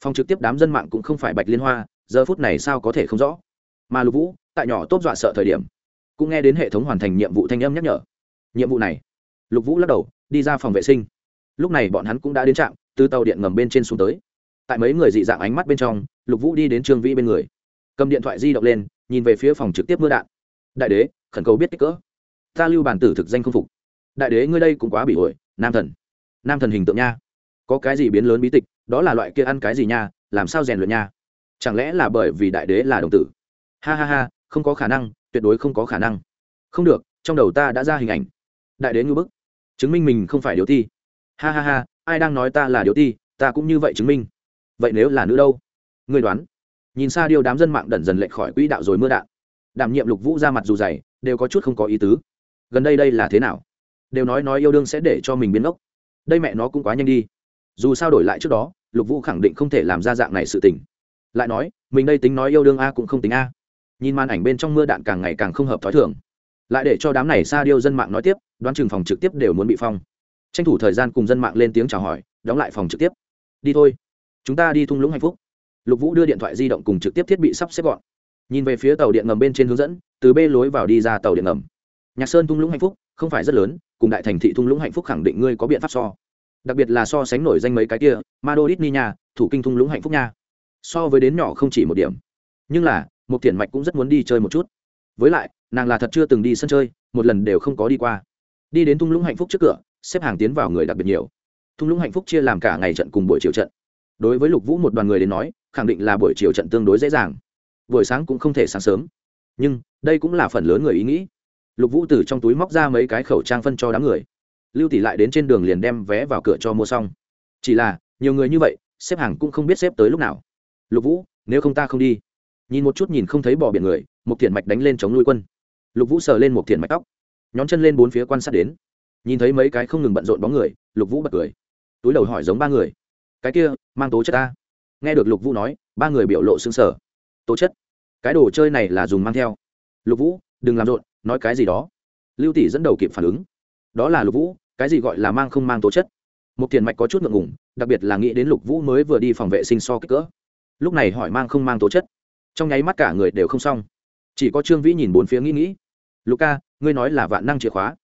Phòng trực tiếp đám dân mạng cũng không phải bạch liên hoa, giờ phút này sao có thể không rõ? Mà lục vũ, tại nhỏ tốt dọa sợ thời điểm, cũng nghe đến hệ thống hoàn thành nhiệm vụ thanh âm nhắc nhở. Nhiệm vụ này, lục vũ lắc đầu, đi ra phòng vệ sinh. Lúc này bọn hắn cũng đã đến trạm, từ tàu điện ngầm bên trên xuống tới tại mấy người dị dạng ánh mắt bên trong, lục vũ đi đến trương vĩ bên người. Cầm điện thoại di động lên, nhìn về phía phòng trực tiếp mưa đạn. Đại đế, khẩn cầu biết kích cỡ. Ta lưu bản tử thực danh không phục. Đại đế ngươi đây cũng quá bị ổi nam thần. Nam thần hình tượng nha. Có cái gì biến lớn bí tịch, đó là loại kia ăn cái gì nha, làm sao rèn luyện nha? Chẳng lẽ là bởi vì đại đế là đồng tử? Ha ha ha, không có khả năng, tuyệt đối không có khả năng. Không được, trong đầu ta đã ra hình ảnh. Đại đế ngư bức. Chứng minh mình không phải điếu ti. Ha ha ha, ai đang nói ta là điếu ti, ta cũng như vậy chứng minh vậy nếu là nữ đâu? Người đoán. Nhìn xa điều đám dân mạng đẩn dần lệch khỏi quỹ đạo rồi mưa đạn. Đảm nhiệm lục vũ ra mặt dù dày, đều có chút không có ý tứ. Gần đây đây là thế nào? Đều nói nói yêu đương sẽ để cho mình biến ốc đây mẹ nó cũng quá nhanh đi. Dù sao đổi lại trước đó, lục vũ khẳng định không thể làm ra dạng này sự tình. Lại nói, mình đây tính nói yêu đương a cũng không tính a. Nhìn màn ảnh bên trong mưa đạn càng ngày càng không hợp t h ó i thường. Lại để cho đám này xa điêu dân mạng nói tiếp, đoán chừng phòng trực tiếp đều muốn bị phong. Tranh thủ thời gian cùng dân mạng lên tiếng chào hỏi, đóng lại phòng trực tiếp. Đi thôi chúng ta đi thung lũng hạnh phúc lục vũ đưa điện thoại di động cùng trực tiếp thiết bị sắp xếp gọn nhìn về phía tàu điện ngầm bên trên hướng dẫn từ b lối vào đi ra tàu điện ngầm nhạc sơn thung lũng hạnh phúc không phải rất lớn cùng đại thành thị thung lũng hạnh phúc khẳng định ngươi có biện pháp so đặc biệt là so sánh nổi danh mấy cái kia madrid ni nha, thủ kinh thung lũng hạnh phúc nha. So với đến nhỏ không chỉ một điểm. Nhưng là, một thiện mạch cũng rất muốn đi chơi một chút. Với lại, nàng là thật chưa từng đi sân chơi, một lần đều không có đi qua. Đi đến thung lũng hạnh phúc trước cửa, xếp hàng tiến vào người đặc biệt nhiều. Thung lũng hạnh phúc chia làm cả ngày trận cùng buổi chiều trận. Đối với Lục Vũ một đoàn người đến nói, khẳng định là buổi chiều trận tương đối dễ dàng. Buổi sáng cũng không thể sáng sớm. Nhưng, đây cũng là phần lớn người ý nghĩ. Lục Vũ từ trong túi móc ra mấy cái khẩu trang phân cho đám người. Lưu tỷ lại đến trên đường liền đem vé vào cửa cho mua xong. Chỉ là nhiều người như vậy xếp hàng cũng không biết xếp tới lúc nào. Lục vũ nếu không ta không đi. Nhìn một chút nhìn không thấy bỏ biển người một thiện mạch đánh lên chống nuôi quân. Lục vũ sờ lên một thiện mạch tóc. Nhón chân lên bốn phía quan sát đến. Nhìn thấy mấy cái không ngừng bận rộn bóng người lục vũ bật cười. Túi đầu hỏi giống ba người cái kia, mang tố chất ta. Nghe được lục vũ nói, ba người biểu lộ xương sở tố chất? Cái đồ chơi này là dùng mang theo. Lục vũ, đừng làm rộn, nói cái gì đó. Lưu tỷ dẫn đầu kịp phản ứng. Đó là lục vũ, cái gì gọi là mang không mang tố chất? Một tiền mạch có chút ngượng ngùng, đặc biệt là nghĩ đến lục vũ mới vừa đi phòng vệ sinh so kích cỡ. Lúc này hỏi mang không mang tố chất. Trong nháy mắt cả người đều không xong. Chỉ có trương vĩ nhìn bốn phía nghĩ nghĩ. Lục ca, ngươi nói là vạn năng chìa khóa.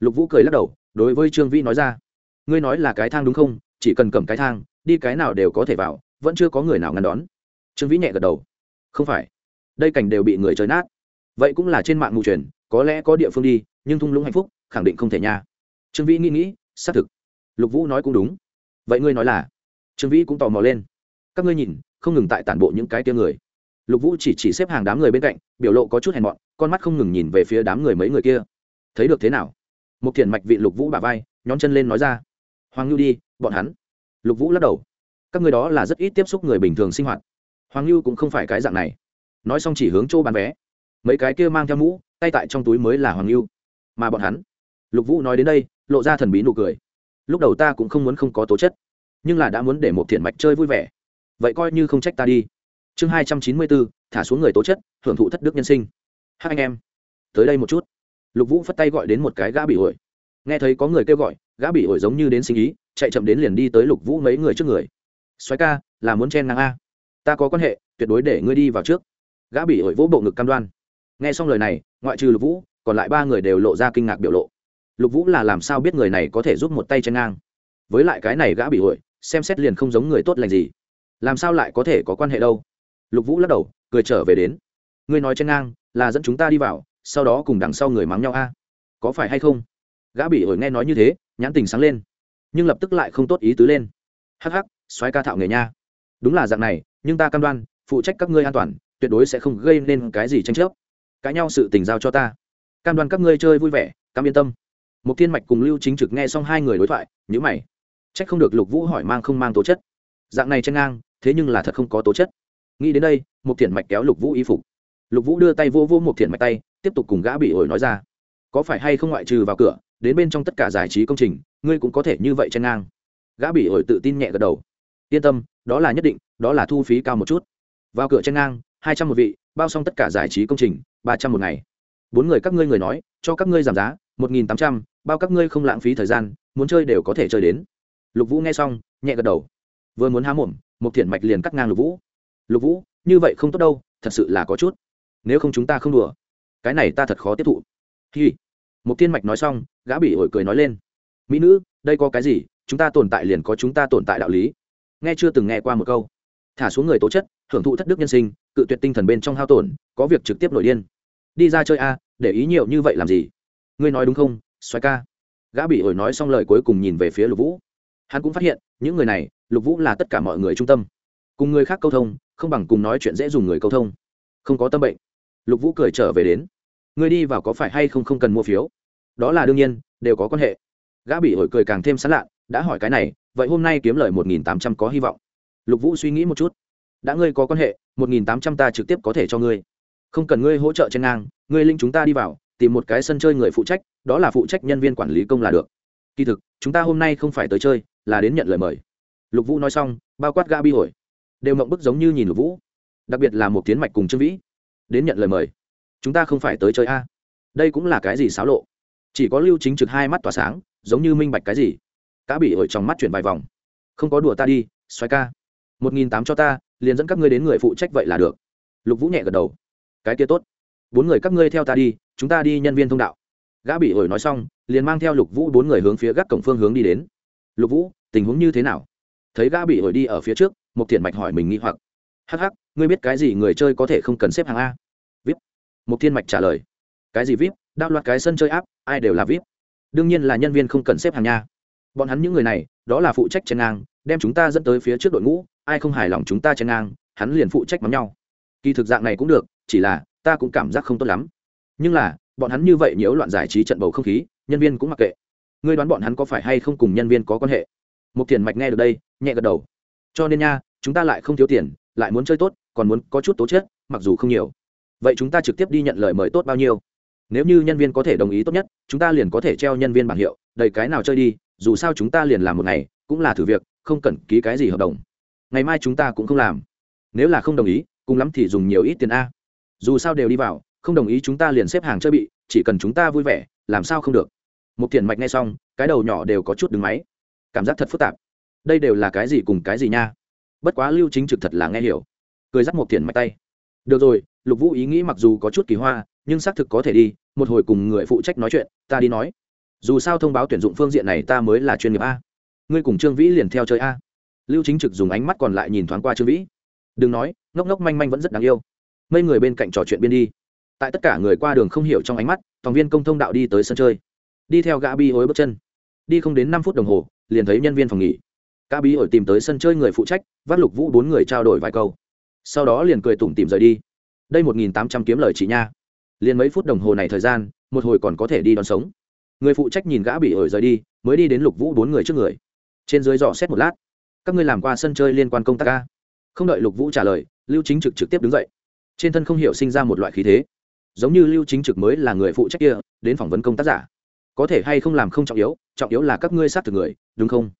Lục vũ cười lắc đầu, đối với trương vĩ nói ra. Ngươi nói là cái thang đúng không? Chỉ cần cầm cái thang đi cái nào đều có thể vào, vẫn chưa có người nào ngăn đón. Trương vĩ nhẹ gật đầu. Không phải. Đây cảnh đều bị người chơi nát. Vậy cũng là trên mạng mù truyền, có lẽ có địa phương đi, nhưng thung lũng hạnh phúc, khẳng định không thể nha. Trương vĩ nghĩ nghĩ, xác thực. Lục vũ nói cũng đúng. Vậy ngươi nói là? Trương vĩ cũng tò mò lên. Các ngươi nhìn, không ngừng tại tản bộ những cái tia người. Lục vũ chỉ chỉ xếp hàng đám người bên cạnh, biểu lộ có chút hèn mọn, con mắt không ngừng nhìn về phía đám người mấy người kia. Thấy được thế nào? Một thiền mạch vị lục vũ bà vai, nhón chân lên nói ra. Hoàng lưu đi, bọn hắn lục vũ lắc đầu. Các người đó là rất ít tiếp xúc người bình thường sinh hoạt. Hoàng lưu cũng không phải cái dạng này. Nói xong chỉ hướng chỗ bán vé. Mấy cái kia mang theo mũ, tay tại trong túi mới là hoàng lưu mà bọn hắn, lục vũ nói đến đây, lộ ra thần bí nụ cười. Lúc đầu ta cũng không muốn không có tố chất, nhưng là đã muốn để một thiện mạch chơi vui vẻ. Vậy coi như không trách ta đi. Chương hai trăm chín mươi bốn, thả xuống người tố chất, hưởng thụ thất đức nhân sinh. Hai anh em, tới đây một chút. Lục vũ phất tay gọi đến một cái gã bị ổi nghe thấy có người kêu gọi, gã bị ổi giống như đến sinh ý chạy chậm đến liền đi tới lục vũ mấy người trước người xoáy ca, là muốn chen ngang a. Ta có quan hệ, tuyệt đối để ngươi đi vào trước. Gã bị ổi vỗ bộ ngực cam đoan. Nghe xong lời này, ngoại trừ lục vũ, còn lại ba người đều lộ ra kinh ngạc biểu lộ. Lục vũ là làm sao biết người này có thể giúp một tay chen ngang? Với lại cái này gã bị ổi, xem xét liền không giống người tốt lành gì. Làm sao lại có thể có quan hệ đâu? Lục vũ lắc đầu, cười trở về đến. Ngươi nói chen ngang, là dẫn chúng ta đi vào, sau đó cùng đằng sau người mắng nhau a. Có phải hay không? Gã bị ổi nghe nói như thế, nhãn tình sáng lên nhưng lập tức lại không tốt ý tứ lên. Hắc hắc xoáy ca thạo nghề nha. Đúng là dạng này, nhưng ta cam đoan, phụ trách các ngươi an toàn, tuyệt đối sẽ không gây nên cái gì tranh chấp. Cãi nhau sự tình giao cho ta. Cam đoan các ngươi chơi vui vẻ, cam yên tâm. Một thiên mạch cùng lưu chính trực nghe xong hai người đối thoại nhữ mày. Trách không được lục vũ hỏi mang không mang tố chất. Dạng này tranh ngang, thế nhưng là thật không có tố chất. Nghĩ đến đây một thiện mạch kéo lục vũ y phục. Lục vũ đưa tay vô vô một thiện mạch tay, tiếp tục cùng gã bị ổi nói ra. Có phải hay không ngoại trừ vào cửa đến bên trong tất cả giải trí công trình, ngươi cũng có thể như vậy chen ngang. Gã bị ổi tự tin nhẹ gật đầu. Yên tâm, đó là nhất định, đó là thu phí cao một chút. Vào cửa chen ngang, hai trăm một vị, bao xong tất cả giải trí công trình, ba trăm một ngày. Bốn người các ngươi người nói, cho các ngươi giảm giá, một nghìn tám trăm, bao các ngươi không lãng phí thời gian, muốn chơi đều có thể chơi đến. Lục vũ nghe xong, nhẹ gật đầu. Vừa muốn há mồm, một thiện mạch liền cắt ngang lục vũ. Lục vũ, như vậy không tốt đâu, thật sự là có chút. Nếu không chúng ta không đùa, cái này ta thật khó tiếp thụ. Hi một thiên mạch nói xong, gã bị ổi cười nói lên. Mỹ nữ, đây có cái gì? Chúng ta tồn tại liền có chúng ta tồn tại đạo lý. Nghe chưa từng nghe qua một câu. Thả xuống người tố chất, hưởng thụ thất đức nhân sinh, cự tuyệt tinh thần bên trong hao tổn, có việc trực tiếp nổi điên. Đi ra chơi a, để ý nhiều như vậy làm gì? Ngươi nói đúng không xoáy ca? Gã bị ổi nói xong lời cuối cùng nhìn về phía lục vũ. Hắn cũng phát hiện, những người này, lục vũ là tất cả mọi người trung tâm. Cùng người khác câu thông, không bằng cùng nói chuyện dễ dùng người câu thông. Không có tâm bệnh. Lục vũ cười trở về đến ngươi đi vào có phải hay không không cần mua phiếu? Đó là đương nhiên, đều có quan hệ. Gã bị ổi cười càng thêm sán lạ đã hỏi cái này, vậy hôm nay kiếm lời một nghìn tám trăm có hy vọng. Lục vũ suy nghĩ một chút. Đã ngươi có quan hệ, một nghìn tám trăm ta trực tiếp có thể cho ngươi. Không cần ngươi hỗ trợ trên ngang, ngươi linh chúng ta đi vào, tìm một cái sân chơi người phụ trách, đó là phụ trách nhân viên quản lý công là được. Kỳ thực, chúng ta hôm nay không phải tới chơi, là đến nhận lời mời. Lục vũ nói xong, bao quát gã bi hồi đều mộng bức giống như nhìn lục vũ. Đặc biệt là một tiến mạch cùng trương vĩ. Đến nhận lời mời chúng ta không phải tới chơi a. Đây cũng là cái gì xáo lộ? Chỉ có lưu chính trực hai mắt tỏa sáng, giống như minh bạch cái gì. Cá bị ổi trong mắt chuyển vài vòng. Không có đùa ta đi xoay ca. Một nghìn tám cho ta, liền dẫn các ngươi đến người phụ trách vậy là được. Lục vũ nhẹ gật đầu. Cái kia tốt. Bốn người các ngươi theo ta đi, chúng ta đi nhân viên thông đạo. Gã bị ổi nói xong, liền mang theo lục vũ bốn người hướng phía gác cổng phương hướng đi đến. Lục vũ, tình huống như thế nào? Thấy gã bị ổi đi ở phía trước một thiện mạch hỏi mình nghi hoặc. Hắc hắc, ngươi biết cái gì người chơi có thể không cần xếp hàng a? Mục thiên mạch trả lời, cái gì vip? Đạo loạt cái sân chơi áp ai đều là vip. Đương nhiên là nhân viên không cần xếp hàng nha. Bọn hắn những người này, đó là phụ trách trên ngang, đem chúng ta dẫn tới phía trước đội ngũ, ai không hài lòng chúng ta trên ngang, hắn liền phụ trách mắm nhau. Kỳ thực dạng này cũng được, chỉ là, ta cũng cảm giác không tốt lắm. Nhưng là, bọn hắn như vậy nhiễu loạn giải trí trận bầu không khí, nhân viên cũng mặc kệ. Ngươi đoán bọn hắn có phải hay không cùng nhân viên có quan hệ? Một tiền mạch nghe được đây, nhẹ gật đầu. Cho nên nha, chúng ta lại không thiếu tiền, lại muốn chơi tốt, còn muốn có chút tố chất, mặc dù không nhiều vậy chúng ta trực tiếp đi nhận lời mời tốt bao nhiêu? Nếu như nhân viên có thể đồng ý tốt nhất, chúng ta liền có thể treo nhân viên bảng hiệu, đầy cái nào chơi đi, dù sao chúng ta liền làm một ngày, cũng là thử việc, không cần ký cái gì hợp đồng. Ngày mai chúng ta cũng không làm. Nếu là không đồng ý, cùng lắm thì dùng nhiều ít tiền a. Dù sao đều đi vào, không đồng ý chúng ta liền xếp hàng chơi bị, chỉ cần chúng ta vui vẻ, làm sao không được. Một tiền mạch ngay xong, cái đầu nhỏ đều có chút đứng máy. Cảm giác thật phức tạp. Đây đều là cái gì cùng cái gì nha? Bất quá lưu chính trực thật là nghe hiểu. Cười dắt một tiền mạch tay. Được rồi lục vũ ý nghĩ mặc dù có chút kỳ hoa, nhưng xác thực có thể đi, một hồi cùng người phụ trách nói chuyện, ta đi nói. Dù sao thông báo tuyển dụng phương diện này ta mới là chuyên nghiệp a. Ngươi cùng trương vĩ liền theo chơi a. Lưu chính trực dùng ánh mắt còn lại nhìn thoáng qua trương vĩ. Đừng nói, ngốc ngốc manh manh vẫn rất đáng yêu. Mấy người bên cạnh trò chuyện biên đi. Tại tất cả người qua đường không hiểu trong ánh mắt toàn viên công thông đạo đi tới sân chơi. Đi theo gã bi hối bước chân. Đi không đến năm phút đồng hồ, liền thấy nhân viên phòng nghỉ. Gã bi hối tìm tới sân chơi người phụ trách, vác lục vũ bốn người trao đổi vài câu. Sau đó liền cười tủm tìm rời đi đây một nghìn tám trăm kiếm lời chị nha. Liền mấy phút đồng hồ này thời gian, một hồi còn có thể đi đón sống. Người phụ trách nhìn gã bị ổi rời đi, mới đi đến lục vũ bốn người trước người. Trên dưới dò xét một lát. Các ngươi làm qua sân chơi liên quan công tác ca không đợi lục vũ trả lời, lưu chính trực trực tiếp đứng dậy. Trên thân không hiểu sinh ra một loại khí thế. Giống như lưu chính trực mới là người phụ trách kia, đến phỏng vấn công tác giả. Có thể hay không làm không trọng yếu trọng yếu là các ngươi sát thực người, đúng không?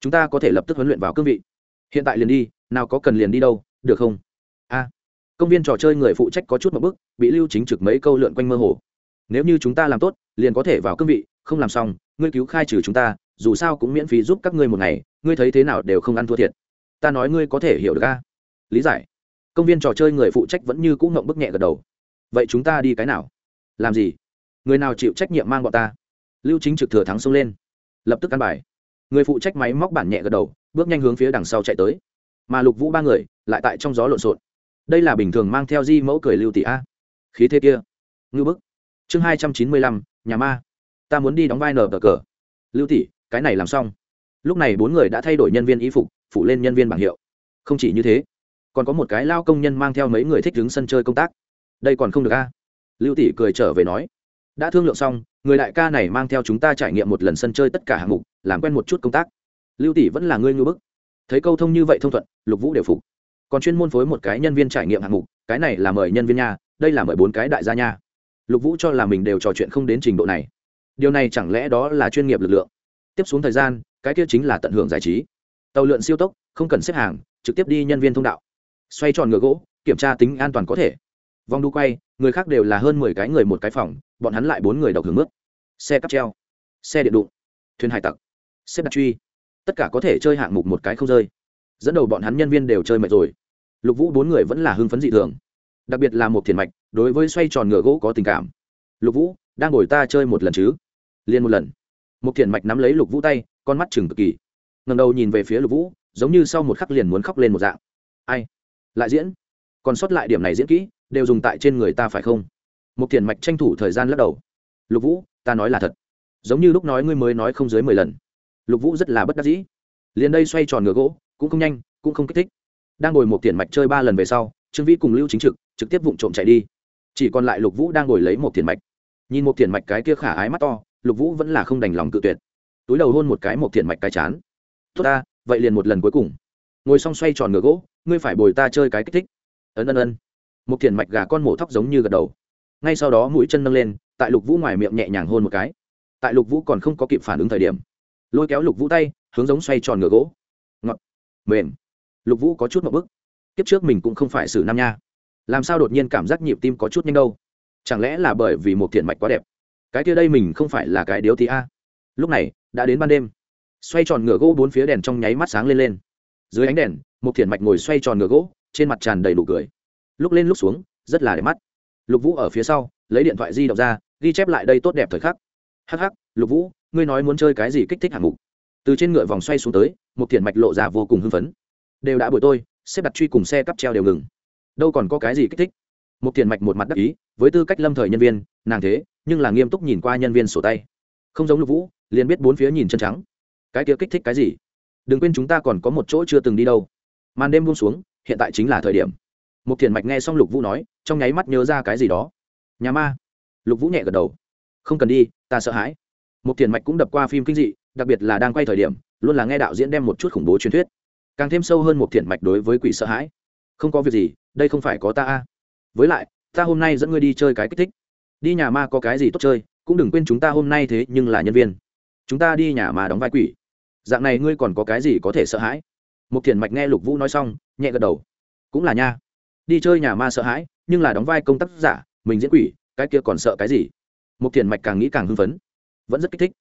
Chúng ta có thể lập tức huấn luyện vào cương vị. Hiện tại liền đi, nào có cần liền đi đâu, được không? A công viên trò chơi người phụ trách có chút một bức, bị lưu chính trực mấy câu lượn quanh mơ hồ. Nếu như chúng ta làm tốt, liền có thể vào cương vị, không làm xong, ngươi cứu khai trừ chúng ta, dù sao cũng miễn phí giúp các ngươi một ngày, ngươi thấy thế nào đều không ăn thua thiệt. Ta nói ngươi có thể hiểu được ca lý giải. Công viên trò chơi người phụ trách vẫn như cũng ngộng bức nhẹ gật đầu. Vậy chúng ta đi cái nào? Làm gì? Người nào chịu trách nhiệm mang bọn ta? Lưu chính trực thừa thắng xông lên. Lập tức ăn bài. Người phụ trách máy móc bản nhẹ gật đầu, bước nhanh hướng phía đằng sau chạy tới. Mà lục vũ ba người lại tại trong gió lộn xộn đây là bình thường mang theo di mẫu cười lưu tỷ a. Khí thế kia. Ngư bức. Chương hai trăm chín mươi lăm, nhà ma. Ta muốn đi đóng vai nở cờ cờ. Lưu tỷ cái này làm xong. Lúc này bốn người đã thay đổi nhân viên y phục, phủ lên nhân viên bảng hiệu. Không chỉ như thế, còn có một cái lao công nhân mang theo mấy người thích đứng sân chơi công tác. Đây còn không được a. Lưu tỷ cười trở về nói. Đã thương lượng xong, người đại ca này mang theo chúng ta trải nghiệm một lần sân chơi tất cả hạng mục, làm quen một chút công tác. Lưu tỷ vẫn là ngươi ngư bức. Thấy câu thông như vậy thông thuận, lục vũ đều phục còn chuyên môn phối một cái nhân viên trải nghiệm hạng mục, cái này là mời nhân viên nha, đây là mời bốn cái đại gia nha. Lục vũ cho là mình đều trò chuyện không đến trình độ này. Điều này chẳng lẽ đó là chuyên nghiệp lực lượng? Tiếp xuống thời gian, cái kia chính là tận hưởng giải trí. Tàu lượn siêu tốc, không cần xếp hàng, trực tiếp đi nhân viên thông đạo. Xoay tròn ngựa gỗ, kiểm tra tính an toàn có thể. Vòng đu quay, người khác đều là hơn mười cái người một cái phòng, bọn hắn lại bốn người độc hưởng nước xe cắp treo, xe điện đụng, thuyền hải tặc xếp đặt truy. Tất cả có thể chơi hạng mục một cái không rơi dẫn đầu bọn hắn nhân viên đều chơi mệt rồi. Lục vũ bốn người vẫn là hưng phấn dị thường. Đặc biệt là một thiền mạch, đối với xoay tròn ngựa gỗ có tình cảm. Lục vũ, đang ngồi ta chơi một lần chứ? Liền một lần. Một thiền mạch nắm lấy lục vũ tay, con mắt chừng cực kỳ. Ngầm đầu nhìn về phía lục vũ, giống như sau một khắc liền muốn khóc lên một dạng. Ai? Lại diễn. Còn sót lại điểm này diễn kỹ, đều dùng tại trên người ta phải không? Một thiền mạch tranh thủ thời gian lắc đầu. Lục vũ, ta nói là thật. Giống như lúc nói ngươi mới nói không dưới mười lần. Lục vũ rất là bất đắc dĩ. Liền đây xoay tròn ngựa gỗ cũng không nhanh, cũng không kích thích. Đang ngồi một tiền mạch chơi ba lần về sau, trương vĩ cùng lưu chính trực trực tiếp vụng trộm chạy đi. Chỉ còn lại lục vũ đang ngồi lấy một tiền mạch. Nhìn một tiền mạch cái kia khả ái mắt to, lục vũ vẫn là không đành lòng cự tuyệt. Túi đầu hôn một cái một tiền mạch cái chán. Tốt ta, vậy liền một lần cuối cùng. Ngồi xong xoay tròn ngựa gỗ, ngươi phải bồi ta chơi cái kích thích. Ấn ân ân một tiền mạch gà con mổ thóc giống như gật đầu. Ngay sau đó mũi chân nâng lên, tại lục vũ ngoài miệng nhẹ nhàng hôn một cái. Tại lục vũ còn không có kịp phản ứng thời điểm, lôi kéo lục vũ tay, hướng giống xoay tròn ngựa gỗ mềm. Lục vũ có chút một bức. Kiếp trước mình cũng không phải xử nam nha. Làm sao đột nhiên cảm giác nhịp tim có chút nhanh đâu? Chẳng lẽ là bởi vì một thiện mạch quá đẹp? Cái kia đây mình không phải là cái điếu thì a. Lúc này, đã đến ban đêm. Xoay tròn ngựa gỗ bốn phía đèn trong nháy mắt sáng lên lên. Dưới ánh đèn, một thiện mạch ngồi xoay tròn ngựa gỗ, trên mặt tràn đầy đủ cười. Lúc lên lúc xuống, rất là đẹp mắt. Lục vũ ở phía sau, lấy điện thoại di động ra, ghi chép lại đây tốt đẹp thời khắc. Hh lục vũ, ngươi nói muốn chơi cái gì kích thích hạng mục? Từ trên ngựa vòng xoay xuống tới, một thiện mạch lộ ra vô cùng hưng phấn. Đều đã buổi tôi, xếp đặt truy cùng xe cắp treo đều ngừng. Đâu còn có cái gì kích thích? Một thiện mạch một mặt đắc ý, với tư cách lâm thời nhân viên, nàng thế, nhưng là nghiêm túc nhìn qua nhân viên sổ tay. Không giống lục vũ, liền biết bốn phía nhìn chân trắng. Cái kia kích thích cái gì? Đừng quên chúng ta còn có một chỗ chưa từng đi đâu. Màn đêm buông xuống, hiện tại chính là thời điểm. Một thiền mạch nghe xong lục vũ nói, trong nháy mắt nhớ ra cái gì đó. Nhà ma. Lục vũ nhẹ gật đầu. Không cần đi, ta sợ hãi. Một thiền mạch cũng đập qua phim kinh dị đặc biệt là đang quay thời điểm, luôn là nghe đạo diễn đem một chút khủng bố truyền thuyết. Càng thêm sâu hơn một thiện mạch đối với quỷ sợ hãi. Không có việc gì, đây không phải có ta a. Với lại, ta hôm nay dẫn ngươi đi chơi cái kích thích. Đi nhà ma có cái gì tốt chơi, cũng đừng quên chúng ta hôm nay thế nhưng là nhân viên. Chúng ta đi nhà ma đóng vai quỷ. Dạng này ngươi còn có cái gì có thể sợ hãi? Một thiện mạch nghe lục vũ nói xong, nhẹ gật đầu. Cũng là nha. Đi chơi nhà ma sợ hãi, nhưng là đóng vai công tác giả, mình diễn quỷ, cái kia còn sợ cái gì? Một thiện mạch càng nghĩ càng hưng phấn. Vẫn rất kích thích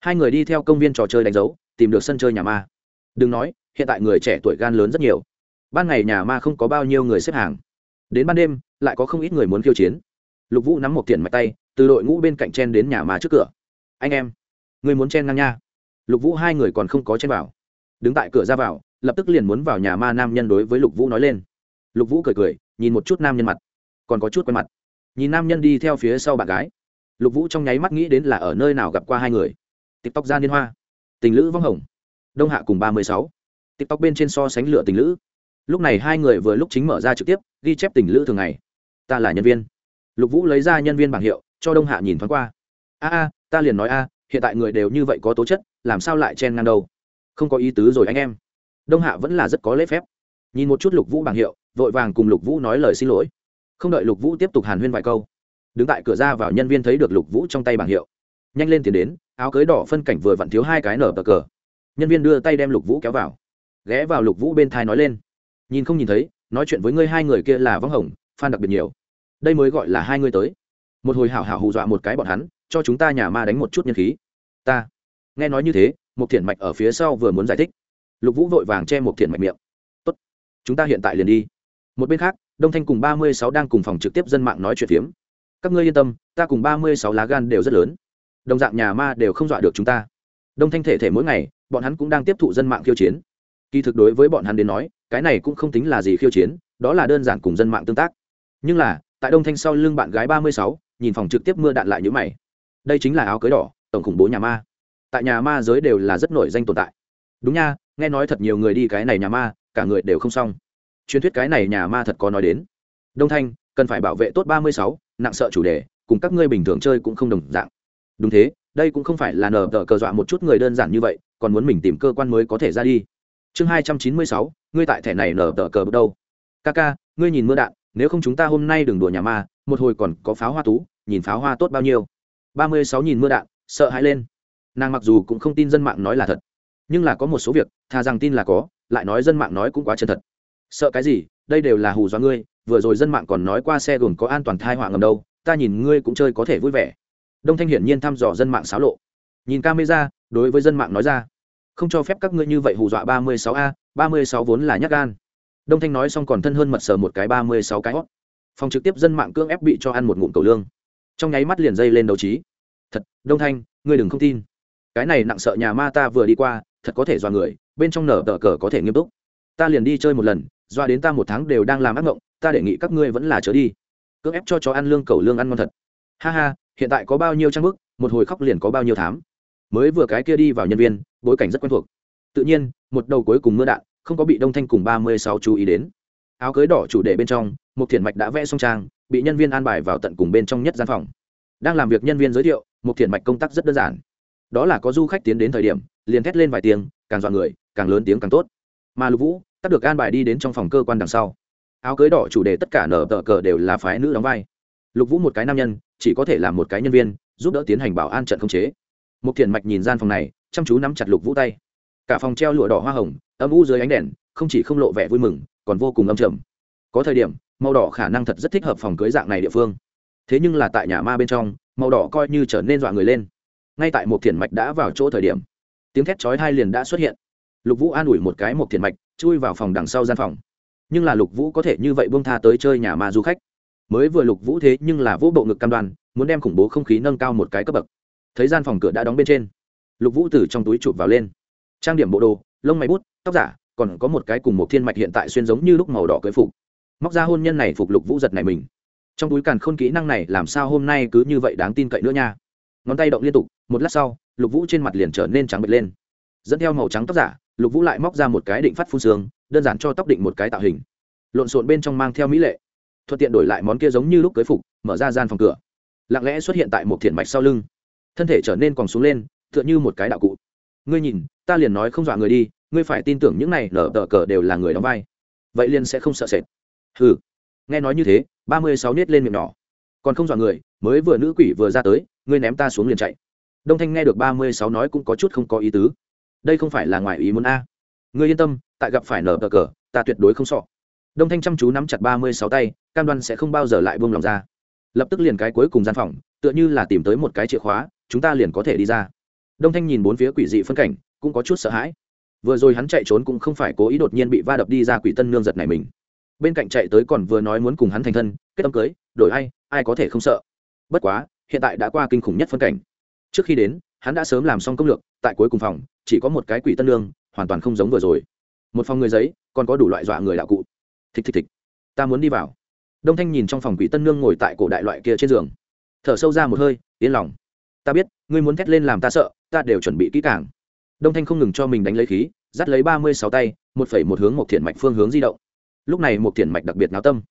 hai người đi theo công viên trò chơi đánh dấu, tìm được sân chơi nhà ma. Đừng nói, hiện tại người trẻ tuổi gan lớn rất nhiều. Ban ngày nhà ma không có bao nhiêu người xếp hàng. Đến ban đêm, lại có không ít người muốn khiêu chiến. Lục vũ nắm một tiền mạch tay, từ đội ngũ bên cạnh chen đến nhà ma trước cửa. Anh em, người muốn chen ngang nha. Lục vũ hai người còn không có chen vào. Đứng tại cửa ra vào, lập tức liền muốn vào nhà ma nam nhân đối với lục vũ nói lên. Lục vũ cười cười, nhìn một chút nam nhân mặt. Còn có chút quen mặt. Nhìn nam nhân đi theo phía sau bạn gái. Lục vũ trong nháy mắt nghĩ đến là ở nơi nào gặp qua hai người tiktok ra liên hoa. Tình lữ vong hồng. Đông hạ cùng ba mươi sáu. Tiktok bên trên so sánh lựa tình lữ. Lúc này hai người vừa lúc chính mở ra trực tiếp, ghi chép tình lữ thường ngày. Ta là nhân viên. Lục vũ lấy ra nhân viên bảng hiệu, cho đông hạ nhìn thoáng qua. A a, ta liền nói a, hiện tại người đều như vậy có tố chất, làm sao lại chen ngang đâu? Không có ý tứ rồi anh em. Đông hạ vẫn là rất có lễ phép. Nhìn một chút lục vũ bảng hiệu, vội vàng cùng lục vũ nói lời xin lỗi. Không đợi lục vũ tiếp tục hàn huyên vài câu, đứng tại cửa ra vào nhân viên thấy được lục vũ trong tay bảng hiệu nhanh lên tiền đến, áo cưới đỏ phân cảnh vừa vặn thiếu hai cái nở bờ cờ. Nhân viên đưa tay đem lục vũ kéo vào. Ghé vào lục vũ bên thai nói lên. Nhìn không nhìn thấy, nói chuyện với ngươi hai người kia là vắng hồng phan đặc biệt nhiều. Đây mới gọi là hai ngươi tới. Một hồi hảo hảo hù dọa một cái bọn hắn, cho chúng ta nhà ma đánh một chút nhân khí. Ta. Nghe nói như thế một thiện mạch ở phía sau vừa muốn giải thích. Lục vũ vội vàng che một thiện mạch miệng. Tốt. Chúng ta hiện tại liền đi. Một bên khác, đông thanh cùng ba mươi sáu đang cùng phòng trực tiếp dân mạng nói chuyện phiếm. Các ngươi yên tâm, ta cùng ba mươi sáu lá gan đều rất lớn đồng dạng nhà ma đều không dọa được chúng ta. Đông thanh thể thể mỗi ngày, bọn hắn cũng đang tiếp thụ dân mạng khiêu chiến. Kỳ thực đối với bọn hắn đến nói, cái này cũng không tính là gì khiêu chiến, đó là đơn giản cùng dân mạng tương tác. Nhưng là, tại đông thanh sau lưng bạn gái ba mươi sáu, nhìn phòng trực tiếp mưa đạn lại như mày. Đây chính là áo cưới đỏ, tổng khủng bố nhà ma. Tại nhà ma giới đều là rất nổi danh tồn tại. Đúng nha, nghe nói thật nhiều người đi cái này nhà ma, cả người đều không xong. Truyền thuyết cái này nhà ma thật có nói đến. Đông thanh, cần phải bảo vệ tốt ba mươi sáu, nặng sợ chủ đề, cùng các ngươi bình thường chơi cũng không đồng dạng đúng thế, đây cũng không phải là nờ tờ cờ dọa một chút người đơn giản như vậy, còn muốn mình tìm cơ quan mới có thể ra đi. Chương hai trăm chín mươi sáu, ngươi tại thẻ này nở tờ cờ bước đâu? Ca ca ngươi nhìn mưa đạn, nếu không chúng ta hôm nay đừng đùa nhà ma, một hồi còn có pháo hoa tú, nhìn pháo hoa tốt bao nhiêu? Ba mươi sáu nhìn mưa đạn, sợ hãi lên. Nàng mặc dù cũng không tin dân mạng nói là thật, nhưng là có một số việc, thà rằng tin là có, lại nói dân mạng nói cũng quá chân thật. Sợ cái gì? Đây đều là hù do ngươi, vừa rồi dân mạng còn nói qua xe gồm có an toàn thai họa ngầm đâu, ta nhìn ngươi cũng chơi có thể vui vẻ đông thanh hiển nhiên thăm dò dân mạng xáo lộ. Nhìn camera, đối với dân mạng nói ra, không cho phép các ngươi như vậy hù dọa ba mươi sáu a, ba mươi sáu vốn là nhát gan. Đông thanh nói xong còn thân hơn mật sờ một cái ba mươi sáu cái hót. Phòng trực tiếp dân mạng cưỡng ép bị cho ăn một ngụm cầu lương. Trong nháy mắt liền dây lên đấu trí. Thật, đông thanh, ngươi đừng không tin. Cái này nặng sợ nhà ma ta vừa đi qua, thật có thể dọa người, bên trong nở tờ cờ có thể nghiêm túc. Ta liền đi chơi một lần doa đến ta một tháng đều đang làm ác mộng ta đề nghị các ngươi vẫn là trở đi. Cưỡng ép cho chó ăn lương cầu lương ăn ngon thật. Ha ha hiện tại có bao nhiêu trang bức, một hồi khóc liền có bao nhiêu thám. Mới vừa cái kia đi vào nhân viên, bối cảnh rất quen thuộc. Tự nhiên, một đầu cuối cùng mưa đạn, không có bị đông thanh cùng ba mươi sáu chú ý đến. Áo cưới đỏ chủ đề bên trong một thiền mạch đã vẽ song trang, bị nhân viên an bài vào tận cùng bên trong nhất gian phòng. Đang làm việc nhân viên giới thiệu một thiền mạch công tác rất đơn giản. Đó là có du khách tiến đến thời điểm, liền thét lên vài tiếng, càng dọn người, càng lớn tiếng càng tốt. Mà lục vũ, tắt được an bài đi đến trong phòng cơ quan đằng sau. Áo cưới đỏ chủ đề tất cả nở tờ cờ đều là phái nữ đóng vai lục vũ một cái nam nhân, chỉ có thể là một cái nhân viên, giúp đỡ tiến hành bảo an trận không chế. Một thiền mạch nhìn gian phòng này, chăm chú nắm chặt lục vũ tay. Cả phòng treo lụa đỏ hoa hồng, âm u dưới ánh đèn, không chỉ không lộ vẻ vui mừng, còn vô cùng âm trầm. Có thời điểm, màu đỏ khả năng thật rất thích hợp phòng cưới dạng này địa phương. Thế nhưng là tại nhà ma bên trong, màu đỏ coi như trở nên dọa người lên. Ngay tại một thiền mạch đã vào chỗ thời điểm, tiếng thét chói hai liền đã xuất hiện. Lục vũ an ủi một cái một thiền mạch, chui vào phòng đằng sau gian phòng. Nhưng là lục vũ có thể như vậy buông tha tới chơi nhà ma du khách mới vừa lục vũ thế nhưng là vũ bộ ngực cam đoan, muốn đem khủng bố không khí nâng cao một cái cấp bậc. Thấy gian phòng cửa đã đóng bên trên, lục vũ từ trong túi chụp vào lên. Trang điểm bộ đồ, lông máy bút, tóc giả, còn có một cái cùng một thiên mạch hiện tại xuyên giống như lúc màu đỏ cưới phục. Móc ra hôn nhân này phục lục vũ giật này mình. Trong túi càn khôn kỹ năng này làm sao hôm nay cứ như vậy đáng tin cậy nữa nha. Ngón tay động liên tục, một lát sau, lục vũ trên mặt liền trở nên trắng bệch lên. Dẫn theo màu trắng tóc giả, lục vũ lại móc ra một cái định phát phun xương, đơn giản cho tóc định một cái tạo hình. Lộn xộn bên trong mang theo mỹ lệ thuận tiện đổi lại món kia giống như lúc cưới phục, mở ra gian phòng cửa. Lặng lẽ xuất hiện tại một thiện mạch sau lưng. Thân thể trở nên còn xuống lên, tựa như một cái đạo cụ. Ngươi nhìn, ta liền nói không dọa người đi, ngươi phải tin tưởng những này nở tờ cờ đều là người đóng vai. Vậy liền sẽ không sợ sệt. Hừ. Nghe nói như thế, ba mươi sáu nết lên miệng nhỏ. Còn không dọa người, mới vừa nữ quỷ vừa ra tới, ngươi ném ta xuống liền chạy. Đông thanh nghe được ba mươi sáu nói cũng có chút không có ý tứ. Đây không phải là ngoài ý muốn a. Ngươi yên tâm, tại gặp phải nở tờ cờ, ta tuyệt đối không sọ đông thanh chăm chú nắm chặt ba mươi sáu tay, cam đoan sẽ không bao giờ lại buông lòng ra. Lập tức liền cái cuối cùng gian phòng, tựa như là tìm tới một cái chìa khóa, chúng ta liền có thể đi ra. Đông thanh nhìn bốn phía quỷ dị phân cảnh, cũng có chút sợ hãi. Vừa rồi hắn chạy trốn cũng không phải cố ý đột nhiên bị va đập đi ra quỷ tân nương giật này mình. Bên cạnh chạy tới còn vừa nói muốn cùng hắn thành thân, kết tâm cưới, đổi ai ai có thể không sợ. Bất quá, hiện tại đã qua kinh khủng nhất phân cảnh. Trước khi đến, hắn đã sớm làm xong công lược, tại cuối cùng phòng, chỉ có một cái quỷ tân nương, hoàn toàn không giống vừa rồi. Một phòng người giấy, còn có đủ loại dọa người đạo cụ thịch thịch thịch ta muốn đi vào. Đông thanh nhìn trong phòng quỷ tân nương ngồi tại cổ đại loại kia trên giường. Thở sâu ra một hơi, yên lòng. Ta biết, ngươi muốn thét lên làm ta sợ, ta đều chuẩn bị kỹ càng. Đông thanh không ngừng cho mình đánh lấy khí, dắt lấy ba mươi sáu tay, một phẩy một hướng một thiện mạch phương hướng di động. Lúc này một thiện mạch đặc biệt náo tâm.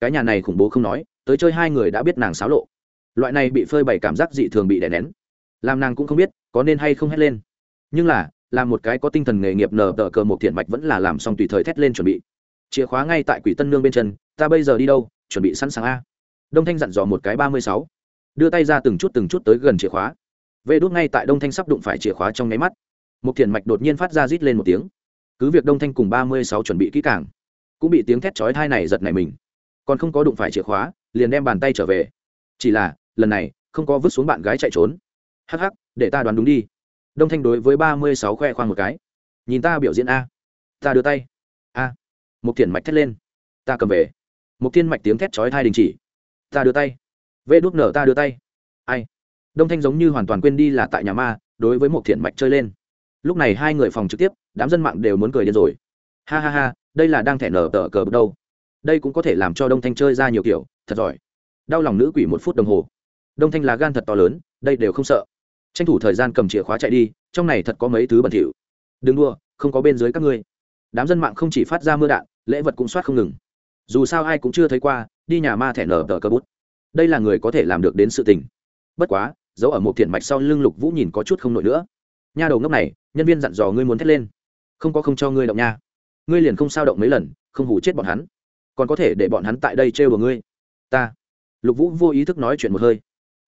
Cái nhà này khủng bố không nói, tới chơi hai người đã biết nàng xáo lộ. Loại này bị phơi bày cảm giác dị thường bị đè nén. Làm nàng cũng không biết, có nên hay không hét lên. Nhưng là làm một cái có tinh thần nghề nghiệp nở tờ cờ một thiện mạch vẫn là làm xong tùy thời thét lên chuẩn bị chìa khóa ngay tại quỷ tân nương bên chân, ta bây giờ đi đâu? Chuẩn bị sẵn sàng a. Đông thanh dặn dò một cái ba mươi sáu. Đưa tay ra từng chút từng chút tới gần chìa khóa. Vê đốt ngay tại đông thanh sắp đụng phải chìa khóa trong nháy mắt. Một thiền mạch đột nhiên phát ra rít lên một tiếng. Cứ việc đông thanh cùng ba mươi sáu chuẩn bị kỹ càng, cũng bị tiếng thét chói thai này giật này mình. Còn không có đụng phải chìa khóa, liền đem bàn tay trở về. Chỉ là, lần này, không có vứt xuống bạn gái chạy trốn. Hắc hắc, để ta đoán đúng đi. Đông thanh đối với ba mươi sáu khoe khoang một cái. Nhìn ta biểu diễn a. Ta đưa tay. A một thiền mạch thét lên. Ta cầm về. Một thiên mạch tiếng thét chói thai đình chỉ. Ta đưa tay. Vê đút nở ta đưa tay. Ai? Đông thanh giống như hoàn toàn quên đi là tại nhà ma, đối với một thiện mạch chơi lên. Lúc này hai người phòng trực tiếp, đám dân mạng đều muốn cười điên rồi. Ha ha ha, đây là đang thẻ nở tờ cờ đâu. Đây cũng có thể làm cho đông thanh chơi ra nhiều kiểu, thật giỏi. Đau lòng nữ quỷ một phút đồng hồ. Đông thanh là gan thật to lớn, đây đều không sợ. Tranh thủ thời gian cầm chìa khóa chạy đi, trong này thật có mấy thứ bẩn thỉu. Đừng đua không có bên dưới các ngươi. Đám dân mạng không chỉ phát ra mưa đạn lễ vật cũng soát không ngừng. Dù sao ai cũng chưa thấy qua, đi nhà ma thẻ nở tờ cơ bút. Đây là người có thể làm được đến sự tình. Bất quá giấu ở một thiện mạch sau lưng lục vũ nhìn có chút không nổi nữa. Nha đầu ngốc này, nhân viên dặn dò ngươi muốn thét lên. Không có không cho ngươi động nha. Ngươi liền không sao động mấy lần, không hủ chết bọn hắn. Còn có thể để bọn hắn tại đây trêu vào ngươi. Ta. Lục vũ vô ý thức nói chuyện một hơi.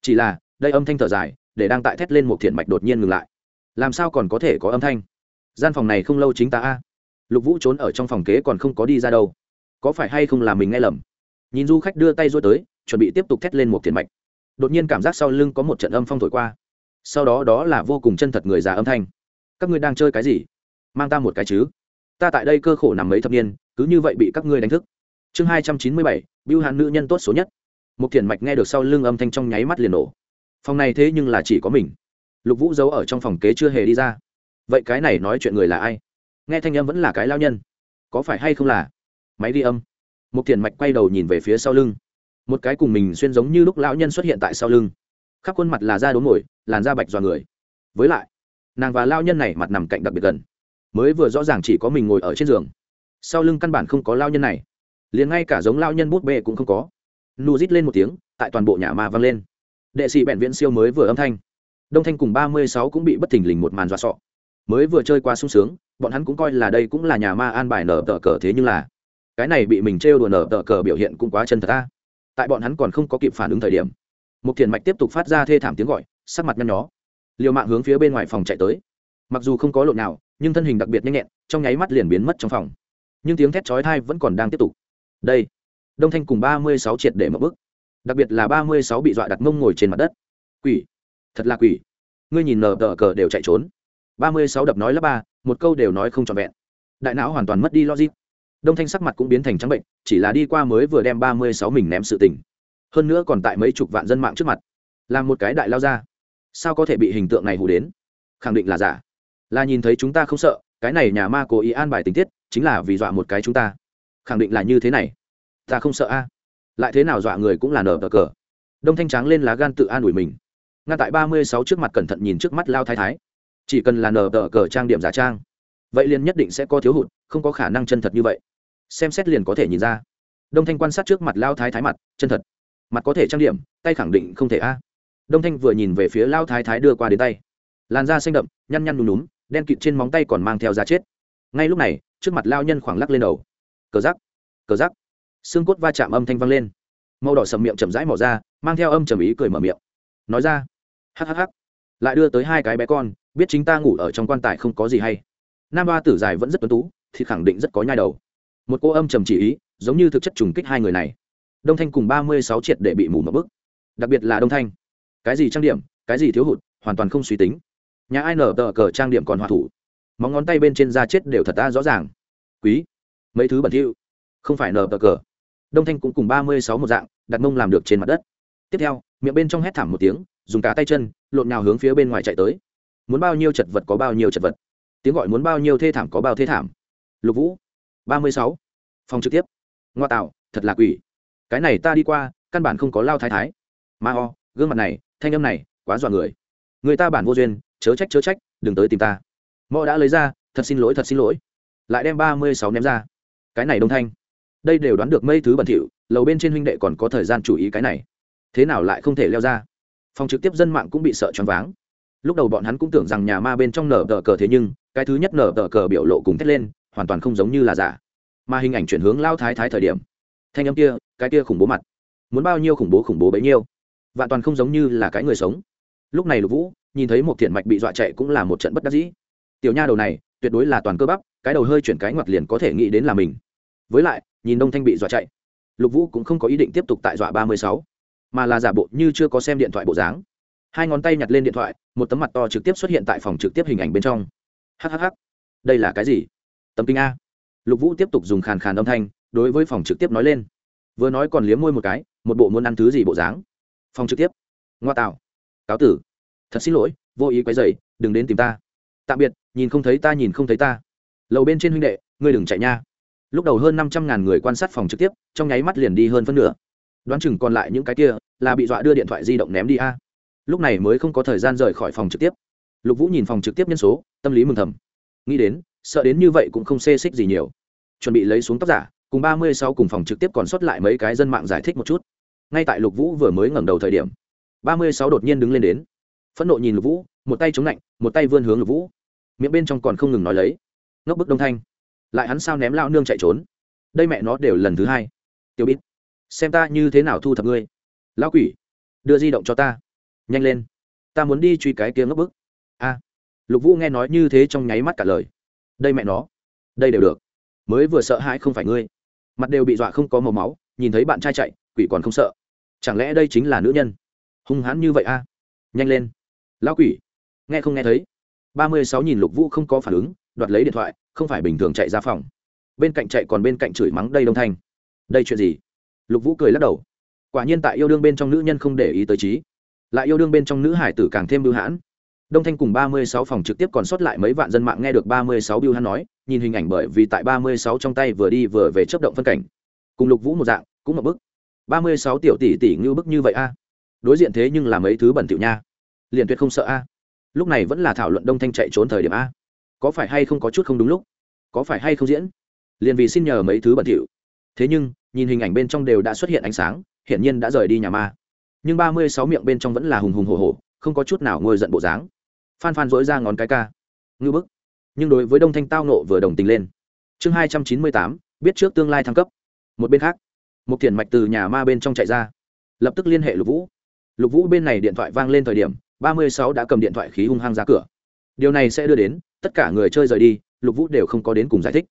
Chỉ là, đây âm thanh thở dài, để đang tại thét lên một thiện mạch đột nhiên ngừng lại. Làm sao còn có thể có âm thanh? Gian phòng này không lâu chính ta a lục vũ trốn ở trong phòng kế còn không có đi ra đâu. Có phải hay không là mình nghe lầm? Nhìn du khách đưa tay rối tới, chuẩn bị tiếp tục thét lên một thiền mạch. Đột nhiên cảm giác sau lưng có một trận âm phong thổi qua. Sau đó đó là vô cùng chân thật người già âm thanh. Các ngươi đang chơi cái gì? Mang ta một cái chứ. Ta tại đây cơ khổ nằm mấy thập niên, cứ như vậy bị các ngươi đánh thức. Chương hai trăm chín mươi bảy Biêu hàn nữ nhân tốt số nhất. Một thiền mạch nghe được sau lưng âm thanh trong nháy mắt liền nổ. Phòng này thế nhưng là chỉ có mình. Lục vũ giấu ở trong phòng kế chưa hề đi ra. Vậy cái này nói chuyện người là ai? Nghe thanh âm vẫn là cái lao nhân. Có phải hay không là? Máy ghi âm. Một thiền mạch quay đầu nhìn về phía sau lưng. Một cái cùng mình xuyên giống như lúc lão nhân xuất hiện tại sau lưng. Khắp khuôn mặt là da đốm ngồi, làn da bạch dò người. Với lại, nàng và lao nhân này mặt nằm cạnh đặc biệt gần. Mới vừa rõ ràng chỉ có mình ngồi ở trên giường. Sau lưng căn bản không có lao nhân này. Liền ngay cả giống lao nhân bút bê cũng không có. Nù rít lên một tiếng, tại toàn bộ nhà ma vang lên. Đệ sĩ bẹn viễn siêu mới vừa âm thanh. Đông thanh cùng ba mươi sáu cũng bị bất thình lình một màn dọa sọ. Mới vừa chơi qua sung sướng bọn hắn cũng coi là đây cũng là nhà ma an bài nở tờ cờ thế nhưng là, cái này bị mình trêu đùa nở tờ cờ biểu hiện cũng quá chân thật ta. Tại bọn hắn còn không có kịp phản ứng thời điểm một thiền mạch tiếp tục phát ra thê thảm tiếng gọi, sắc mặt nhăn nhó. Liều mạng hướng phía bên ngoài phòng chạy tới. Mặc dù không có lộn nào, nhưng thân hình đặc biệt nhanh nhẹn, trong nháy mắt liền biến mất trong phòng. Nhưng tiếng thét chói thai vẫn còn đang tiếp tục. Đây, đông thanh cùng ba mươi sáu triệt để mất bức đặc biệt là ba mươi sáu bị dọa đặt mông ngồi trên mặt đất. Quỷ, thật là quỷ. Ngươi nhìn nở tờ cờ đều chạy trốn. ba mươi sáu đập nói là ba một câu đều nói không trọn vẹn. Đại não hoàn toàn mất đi logic. Đông thanh sắc mặt cũng biến thành trắng bệnh, chỉ là đi qua mới vừa đem ba mươi sáu mình ném sự tình. Hơn nữa còn tại mấy chục vạn dân mạng trước mặt. Làm một cái đại lao ra. Sao có thể bị hình tượng này hù đến? Khẳng định là giả. Là nhìn thấy chúng ta không sợ, cái này nhà ma cố ý an bài tình tiết, chính là vì dọa một cái chúng ta. Khẳng định là như thế này. Ta không sợ a. Lại thế nào dọa người cũng là nở cờ cờ. Đông thanh tráng lên lá gan tự an ủi mình. Ngay tại ba mươi sáu trước mặt cẩn thận nhìn trước mắt lao thái thái chỉ cần là nở tờ cờ trang điểm giả trang, vậy liền nhất định sẽ có thiếu hụt, không có khả năng chân thật như vậy. Xem xét liền có thể nhìn ra. Đông thanh quan sát trước mặt lao thái thái mặt, chân thật. Mặt có thể trang điểm, tay khẳng định không thể a. Đông thanh vừa nhìn về phía lao thái thái đưa qua đến tay. Làn da xanh đậm, nhăn nhăn nhúm nhúm, đen kịt trên móng tay còn mang theo da chết. Ngay lúc này, trước mặt lao nhân khoảng lắc lên đầu. Cờ rắc cờ rắc. Xương cốt va chạm âm thanh vang lên. Màu đỏ sầm miệng chậm rãi mỏ ra, mang theo âm trầm ý cười mở miệng. Nói ra. Hhh lại đưa tới hai cái bé con biết chính ta ngủ ở trong quan tài không có gì hay. Nam ba tử dài vẫn rất tuấn tú, thì khẳng định rất có nhai đầu. Một cô âm trầm chỉ ý, giống như thực chất trùng kích hai người này. Đông thanh cùng ba mươi sáu triệt để bị mù một bức. Đặc biệt là đông thanh. Cái gì trang điểm, cái gì thiếu hụt, hoàn toàn không suy tính. Nhà ai nở tờ cờ trang điểm còn hòa thủ. Móng ngón tay bên trên da chết đều thật ta rõ ràng. Quý. Mấy thứ bẩn thỉu. Không phải nở tờ cờ. Đông thanh cũng cùng ba mươi sáu một dạng, đặt mông làm được trên mặt đất. Tiếp theo, miệng bên trong hét thảm một tiếng, dùng cả tay chân, lộn nhào hướng phía bên ngoài chạy tới muốn bao nhiêu chật vật có bao nhiêu chật vật. Tiếng gọi muốn bao nhiêu thê thảm có bao thê thảm. Lục vũ, ba mươi sáu. Phòng trực tiếp. Ngoa tạo, thật là quỷ. Cái này ta đi qua, căn bản không có lao thái thái. Ma ho, gương mặt này, thanh âm này, quá dọa người. Người ta bản vô duyên, chớ trách chớ trách, đừng tới tìm ta. Mò đã lấy ra, thật xin lỗi, thật xin lỗi. Lại đem ba mươi sáu ném ra. Cái này đông thanh. Đây đều đoán được mây thứ bẩn thỉu, lầu bên trên huynh đệ còn có thời gian chú ý cái này. Thế nào lại không thể leo ra? Phòng trực tiếp dân mạng cũng bị sợ choáng váng lúc đầu bọn hắn cũng tưởng rằng nhà ma bên trong nở tờ cờ thế nhưng, cái thứ nhất nở tờ cờ biểu lộ cùng thét lên, hoàn toàn không giống như là giả. Mà hình ảnh chuyển hướng lao thái thái thời điểm. Thanh âm kia, cái kia khủng bố mặt. Muốn bao nhiêu khủng bố khủng bố bấy nhiêu. Vạn toàn không giống như là cái người sống. Lúc này lục vũ, nhìn thấy một thiện mạch bị dọa chạy cũng là một trận bất đắc dĩ. Tiểu nha đầu này, tuyệt đối là toàn cơ bắp, cái đầu hơi chuyển cái ngoặt liền có thể nghĩ đến là mình. Với lại, nhìn đông thanh bị dọa chạy, lục vũ cũng không có ý định tiếp tục tại dọa ba mươi sáu, mà là giả bộ như chưa có xem điện thoại bộ dáng hai ngón tay nhặt lên điện thoại, một tấm mặt to trực tiếp xuất hiện tại phòng trực tiếp hình ảnh bên trong. Hhh đây là cái gì? Tấm kinh a. Lục vũ tiếp tục dùng khàn khàn âm thanh, đối với phòng trực tiếp nói lên. Vừa nói còn liếm môi một cái, một bộ muốn ăn thứ gì bộ dáng. Phòng trực tiếp. Ngoa tạo. Cáo tử. Thật xin lỗi, vô ý quấy dày đừng đến tìm ta. Tạm biệt, nhìn không thấy ta, nhìn không thấy ta. Lầu bên trên huynh đệ, ngươi đừng chạy nha. Lúc đầu hơn năm trăm ngàn người quan sát phòng trực tiếp, trong nháy mắt liền đi hơn phân nửa. Đoán chừng còn lại những cái kia là bị dọa đưa điện thoại di động ném đi a lúc này mới không có thời gian rời khỏi phòng trực tiếp. Lục vũ nhìn phòng trực tiếp nhân số, tâm lý mừng thầm. Nghĩ đến, sợ đến như vậy cũng không xê xích gì nhiều. Chuẩn bị lấy xuống tóc giả, cùng ba mươi sau cùng phòng trực tiếp còn sót lại mấy cái dân mạng giải thích một chút. Ngay tại lục vũ vừa mới ngẩng đầu thời điểm, ba mươi sáu đột nhiên đứng lên đến. Phẫn nộ nhìn lục vũ, một tay chống lạnh, một tay vươn hướng lục vũ. Miệng bên trong còn không ngừng nói lấy. Ngốc bức đông thanh. Lại hắn sao ném lao nương chạy trốn? Đây mẹ nó đều lần thứ hai. Tiêu bít, xem ta như thế nào thu thập ngươi? Lão quỷ, đưa di động cho ta nhanh lên. Ta muốn đi truy cái kia ngốc bức. A. Lục vũ nghe nói như thế trong nháy mắt cả lời. Đây mẹ nó. Đây đều được. Mới vừa sợ hãi không phải ngươi. Mặt đều bị dọa không có màu máu, nhìn thấy bạn trai chạy, quỷ còn không sợ. Chẳng lẽ đây chính là nữ nhân? Hung hãn như vậy a. Nhanh lên. Lão quỷ. Nghe không nghe thấy? Ba mươi sáu nhìn lục vũ không có phản ứng, đoạt lấy điện thoại, không phải bình thường chạy ra phòng. Bên cạnh chạy còn bên cạnh chửi mắng đây đông thanh. Đây chuyện gì? Lục vũ cười lắc đầu. Quả nhiên tại yêu đương bên trong nữ nhân không để ý tới trí lại yêu đương bên trong nữ hải tử càng thêm bưu hãn. Đông thanh cùng ba mươi sáu phòng trực tiếp còn sót lại mấy vạn dân mạng nghe được ba mươi sáu bưu hãn nói, nhìn hình ảnh bởi vì tại ba mươi sáu trong tay vừa đi vừa về chấp động phân cảnh. Cùng lục vũ một dạng, cũng một bức. ba mươi sáu tiểu tỷ tỷ ngưu bức như vậy a. Đối diện thế nhưng là mấy thứ bẩn tiểu nha. Liền tuyệt không sợ a. Lúc này vẫn là thảo luận đông thanh chạy trốn thời điểm a. Có phải hay không có chút không đúng lúc? Có phải hay không diễn? Liền vì xin nhờ mấy thứ bẩn thỉu. Thế nhưng, nhìn hình ảnh bên trong đều đã xuất hiện ánh sáng, hiển nhiên đã rời đi nhà ma nhưng ba mươi sáu miệng bên trong vẫn là hùng hùng hồ hồ không có chút nào ngôi giận bộ dáng. Phan phan dối ra ngón cái ca. Ngư bức. Nhưng đối với đông thanh tao nộ vừa đồng tình lên. Chương hai trăm chín mươi tám, biết trước tương lai thăng cấp. Một bên khác một thiền mạch từ nhà ma bên trong chạy ra. Lập tức liên hệ lục vũ. Lục vũ bên này điện thoại vang lên thời điểm, ba mươi sáu đã cầm điện thoại khí hung hăng ra cửa. Điều này sẽ đưa đến, tất cả người chơi rời đi, lục vũ đều không có đến cùng giải thích.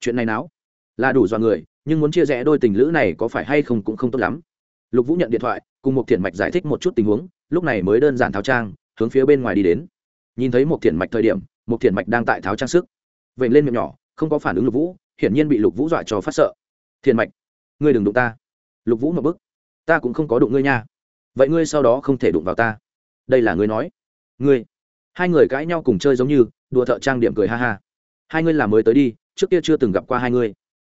Chuyện này nào là đủ dọa người, nhưng muốn chia rẽ đôi tình lữ này có phải hay không cũng không tốt lắm. Lục vũ nhận điện thoại cùng một thiện mạch giải thích một chút tình huống, lúc này mới đơn giản tháo trang, hướng phía bên ngoài đi đến. Nhìn thấy một thiện mạch thời điểm, một thiện mạch đang tại tháo trang sức. Vậy lên miệng nhỏ, không có phản ứng lục vũ, hiển nhiên bị lục vũ dọa cho phát sợ. Thiện mạch, ngươi đừng đụng ta. Lục vũ một bức. Ta cũng không có đụng ngươi nha. Vậy ngươi sau đó không thể đụng vào ta. Đây là ngươi nói. Ngươi. Hai người cãi nhau cùng chơi giống như, đùa thợ trang điểm cười ha ha. Hai ngươi là mới tới đi, trước kia chưa từng gặp qua hai ngươi.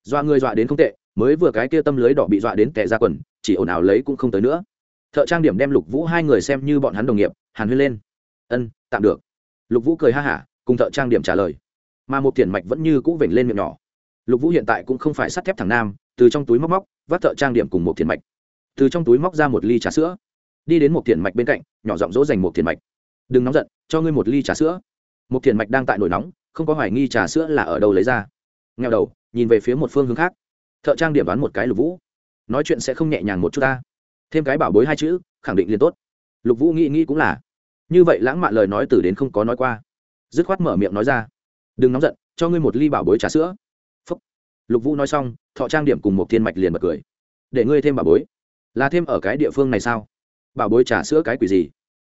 Dọa ngươi dọa đến không tệ, mới vừa cái kia tâm lưới đỏ bị dọa đến tệ ra quần, chỉ ồn ào lấy cũng không tới nữa thợ trang điểm đem lục vũ hai người xem như bọn hắn đồng nghiệp, hàn huyên lên. Ân, tạm được. Lục vũ cười ha hả, cùng thợ trang điểm trả lời. Mà một tiền mạch vẫn như cũ vểnh lên miệng nhỏ. Lục vũ hiện tại cũng không phải sắt thép thằng nam, từ trong túi móc móc, vắt thợ trang điểm cùng một tiền mạch. Từ trong túi móc ra một ly trà sữa. Đi đến một tiền mạch bên cạnh, nhỏ giọng dỗ dành một tiền mạch. Đừng nóng giận, cho ngươi một ly trà sữa. Một tiền mạch đang tại nổi nóng, không có hoài nghi trà sữa là ở đâu lấy ra. Nghèo đầu, nhìn về phía một phương hướng khác. Thợ trang điểm đoán một cái lục vũ. Nói chuyện sẽ không nhẹ nhàng một chút ta thêm cái bảo bối hai chữ, khẳng định liền tốt. Lục vũ nghĩ nghĩ cũng là. Như vậy lãng mạn lời nói từ đến không có nói qua. Dứt khoát mở miệng nói ra. Đừng nóng giận, cho ngươi một ly bảo bối trà sữa. Phúc. lục vũ nói xong, thọ trang điểm cùng một thiên mạch liền bật cười. Để ngươi thêm bảo bối. Là thêm ở cái địa phương này sao? Bảo bối trà sữa cái quỷ gì?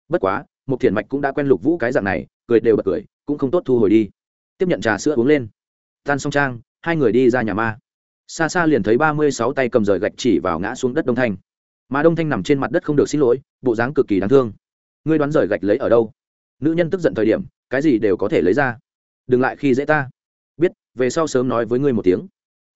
Bất quá, một thiền mạch cũng đã quen lục vũ cái dạng này, cười đều bật cười, cũng không tốt thu hồi đi. Tiếp nhận trà sữa uống lên. Tan xong trang, hai người đi ra nhà ma. Xa xa liền thấy ba mươi sáu tay cầm rời gạch chỉ vào ngã xuống đất đông thanh mà đông thanh nằm trên mặt đất không được xin lỗi, bộ dáng cực kỳ đáng thương. Ngươi đoán rời gạch lấy ở đâu? Nữ nhân tức giận thời điểm, cái gì đều có thể lấy ra. Đừng lại khi dễ ta. Biết, về sau sớm nói với ngươi một tiếng.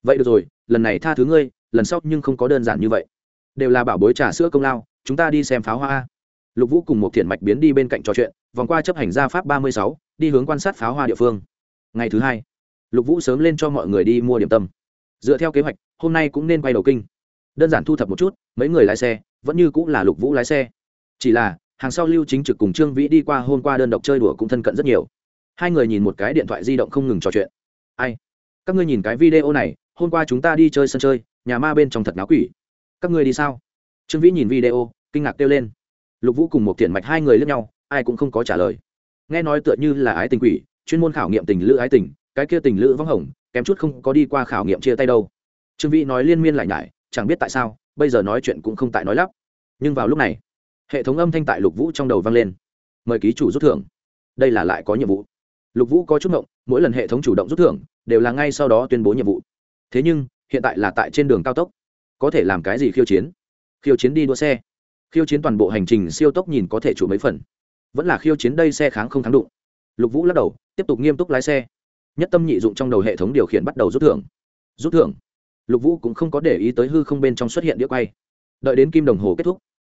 Vậy được rồi, lần này tha thứ ngươi, lần sau nhưng không có đơn giản như vậy. Đều là bảo bối trà sữa công lao, chúng ta đi xem pháo hoa lục vũ cùng một thiện mạch biến đi bên cạnh trò chuyện, vòng qua chấp hành gia pháp ba mươi sáu, đi hướng quan sát pháo hoa địa phương. Ngày thứ hai, lục vũ sớm lên cho mọi người đi mua điểm tâm. Dựa theo kế hoạch, hôm nay cũng nên quay đầu kinh đơn giản thu thập một chút, mấy người lái xe, vẫn như cũng là lục vũ lái xe. Chỉ là, hàng sau lưu chính trực cùng trương vĩ đi qua hôm qua đơn độc chơi đùa cũng thân cận rất nhiều. Hai người nhìn một cái điện thoại di động không ngừng trò chuyện. Ai? Các ngươi nhìn cái video này, hôm qua chúng ta đi chơi sân chơi, nhà ma bên trong thật náo quỷ. Các ngươi đi sao? Trương vĩ nhìn video, kinh ngạc kêu lên. Lục vũ cùng một thiện mạch hai người lẫn nhau, ai cũng không có trả lời. Nghe nói tựa như là ái tình quỷ, chuyên môn khảo nghiệm tình lữ ái tình, cái kia tình lữ vắng hồng, kém chút không có đi qua khảo nghiệm chia tay đâu. Trương vĩ nói liên miên lại nhải chẳng biết tại sao, bây giờ nói chuyện cũng không tại nói lắp. Nhưng vào lúc này, hệ thống âm thanh tại lục vũ trong đầu vang lên. Mời ký chủ rút thưởng. Đây là lại có nhiệm vụ. Lục vũ có chút ngộng, mỗi lần hệ thống chủ động rút thưởng, đều là ngay sau đó tuyên bố nhiệm vụ. Thế nhưng, hiện tại là tại trên đường cao tốc. Có thể làm cái gì khiêu chiến? Khiêu chiến đi đua xe. Khiêu chiến toàn bộ hành trình siêu tốc nhìn có thể chủ mấy phần. Vẫn là khiêu chiến đây xe kháng không thắng đụng. Lục vũ lắc đầu, tiếp tục nghiêm túc lái xe. Nhất tâm nhị dụng trong đầu hệ thống điều khiển bắt đầu rút thưởng. Rút thưởng lục vũ cũng không có để ý tới hư không bên trong xuất hiện đĩa quay. Đợi đến kim đồng hồ kết thúc,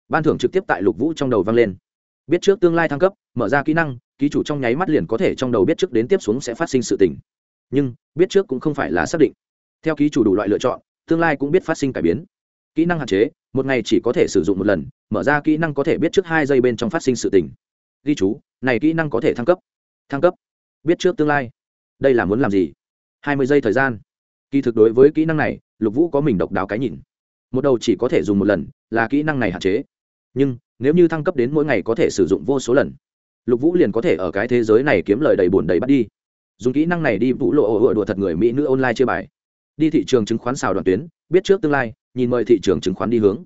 ban thưởng trực tiếp tại lục vũ trong đầu vang lên. Biết trước tương lai thăng cấp, mở ra kỹ năng, ký chủ trong nháy mắt liền có thể trong đầu biết trước đến tiếp xuống sẽ phát sinh sự tình. Nhưng, biết trước cũng không phải là xác định. Theo ký chủ đủ loại lựa chọn, tương lai cũng biết phát sinh cải biến. Kỹ năng hạn chế, một ngày chỉ có thể sử dụng một lần, mở ra kỹ năng có thể biết trước hai giây bên trong phát sinh sự tình. Ghi chú, này kỹ năng có thể thăng cấp. Thăng cấp. Biết trước tương lai. Đây là muốn làm gì? Hai mươi giây thời gian kỳ thực đối với kỹ năng này, lục vũ có mình độc đáo cái nhìn. Một đầu chỉ có thể dùng một lần, là kỹ năng này hạn chế. Nhưng, nếu như thăng cấp đến mỗi ngày có thể sử dụng vô số lần, lục vũ liền có thể ở cái thế giới này kiếm lời đầy bổn đầy bắt đi. Dùng kỹ năng này đi, vũ lộ ổ đùa thật người mỹ nữ online chơi bài. Đi thị trường chứng khoán xào đoàn tuyến, biết trước tương lai, nhìn mời thị trường chứng khoán đi hướng.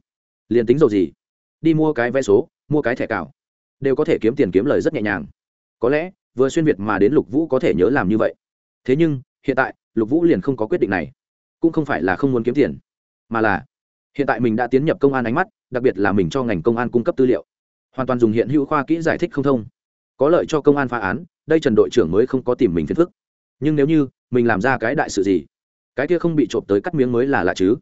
Liền tính dầu gì, đi mua cái vé số, mua cái thẻ cào, đều có thể kiếm tiền kiếm lời rất nhẹ nhàng. Có lẽ, vừa xuyên việt mà đến lục vũ có thể nhớ làm như vậy. Thế nhưng, hiện tại lục vũ liền không có quyết định này cũng không phải là không muốn kiếm tiền mà là hiện tại mình đã tiến nhập công an ánh mắt đặc biệt là mình cho ngành công an cung cấp tư liệu hoàn toàn dùng hiện hữu khoa kỹ giải thích không thông có lợi cho công an phá án đây trần đội trưởng mới không có tìm mình phiền phức nhưng nếu như mình làm ra cái đại sự gì cái kia không bị trộm tới cắt miếng mới là lạ chứ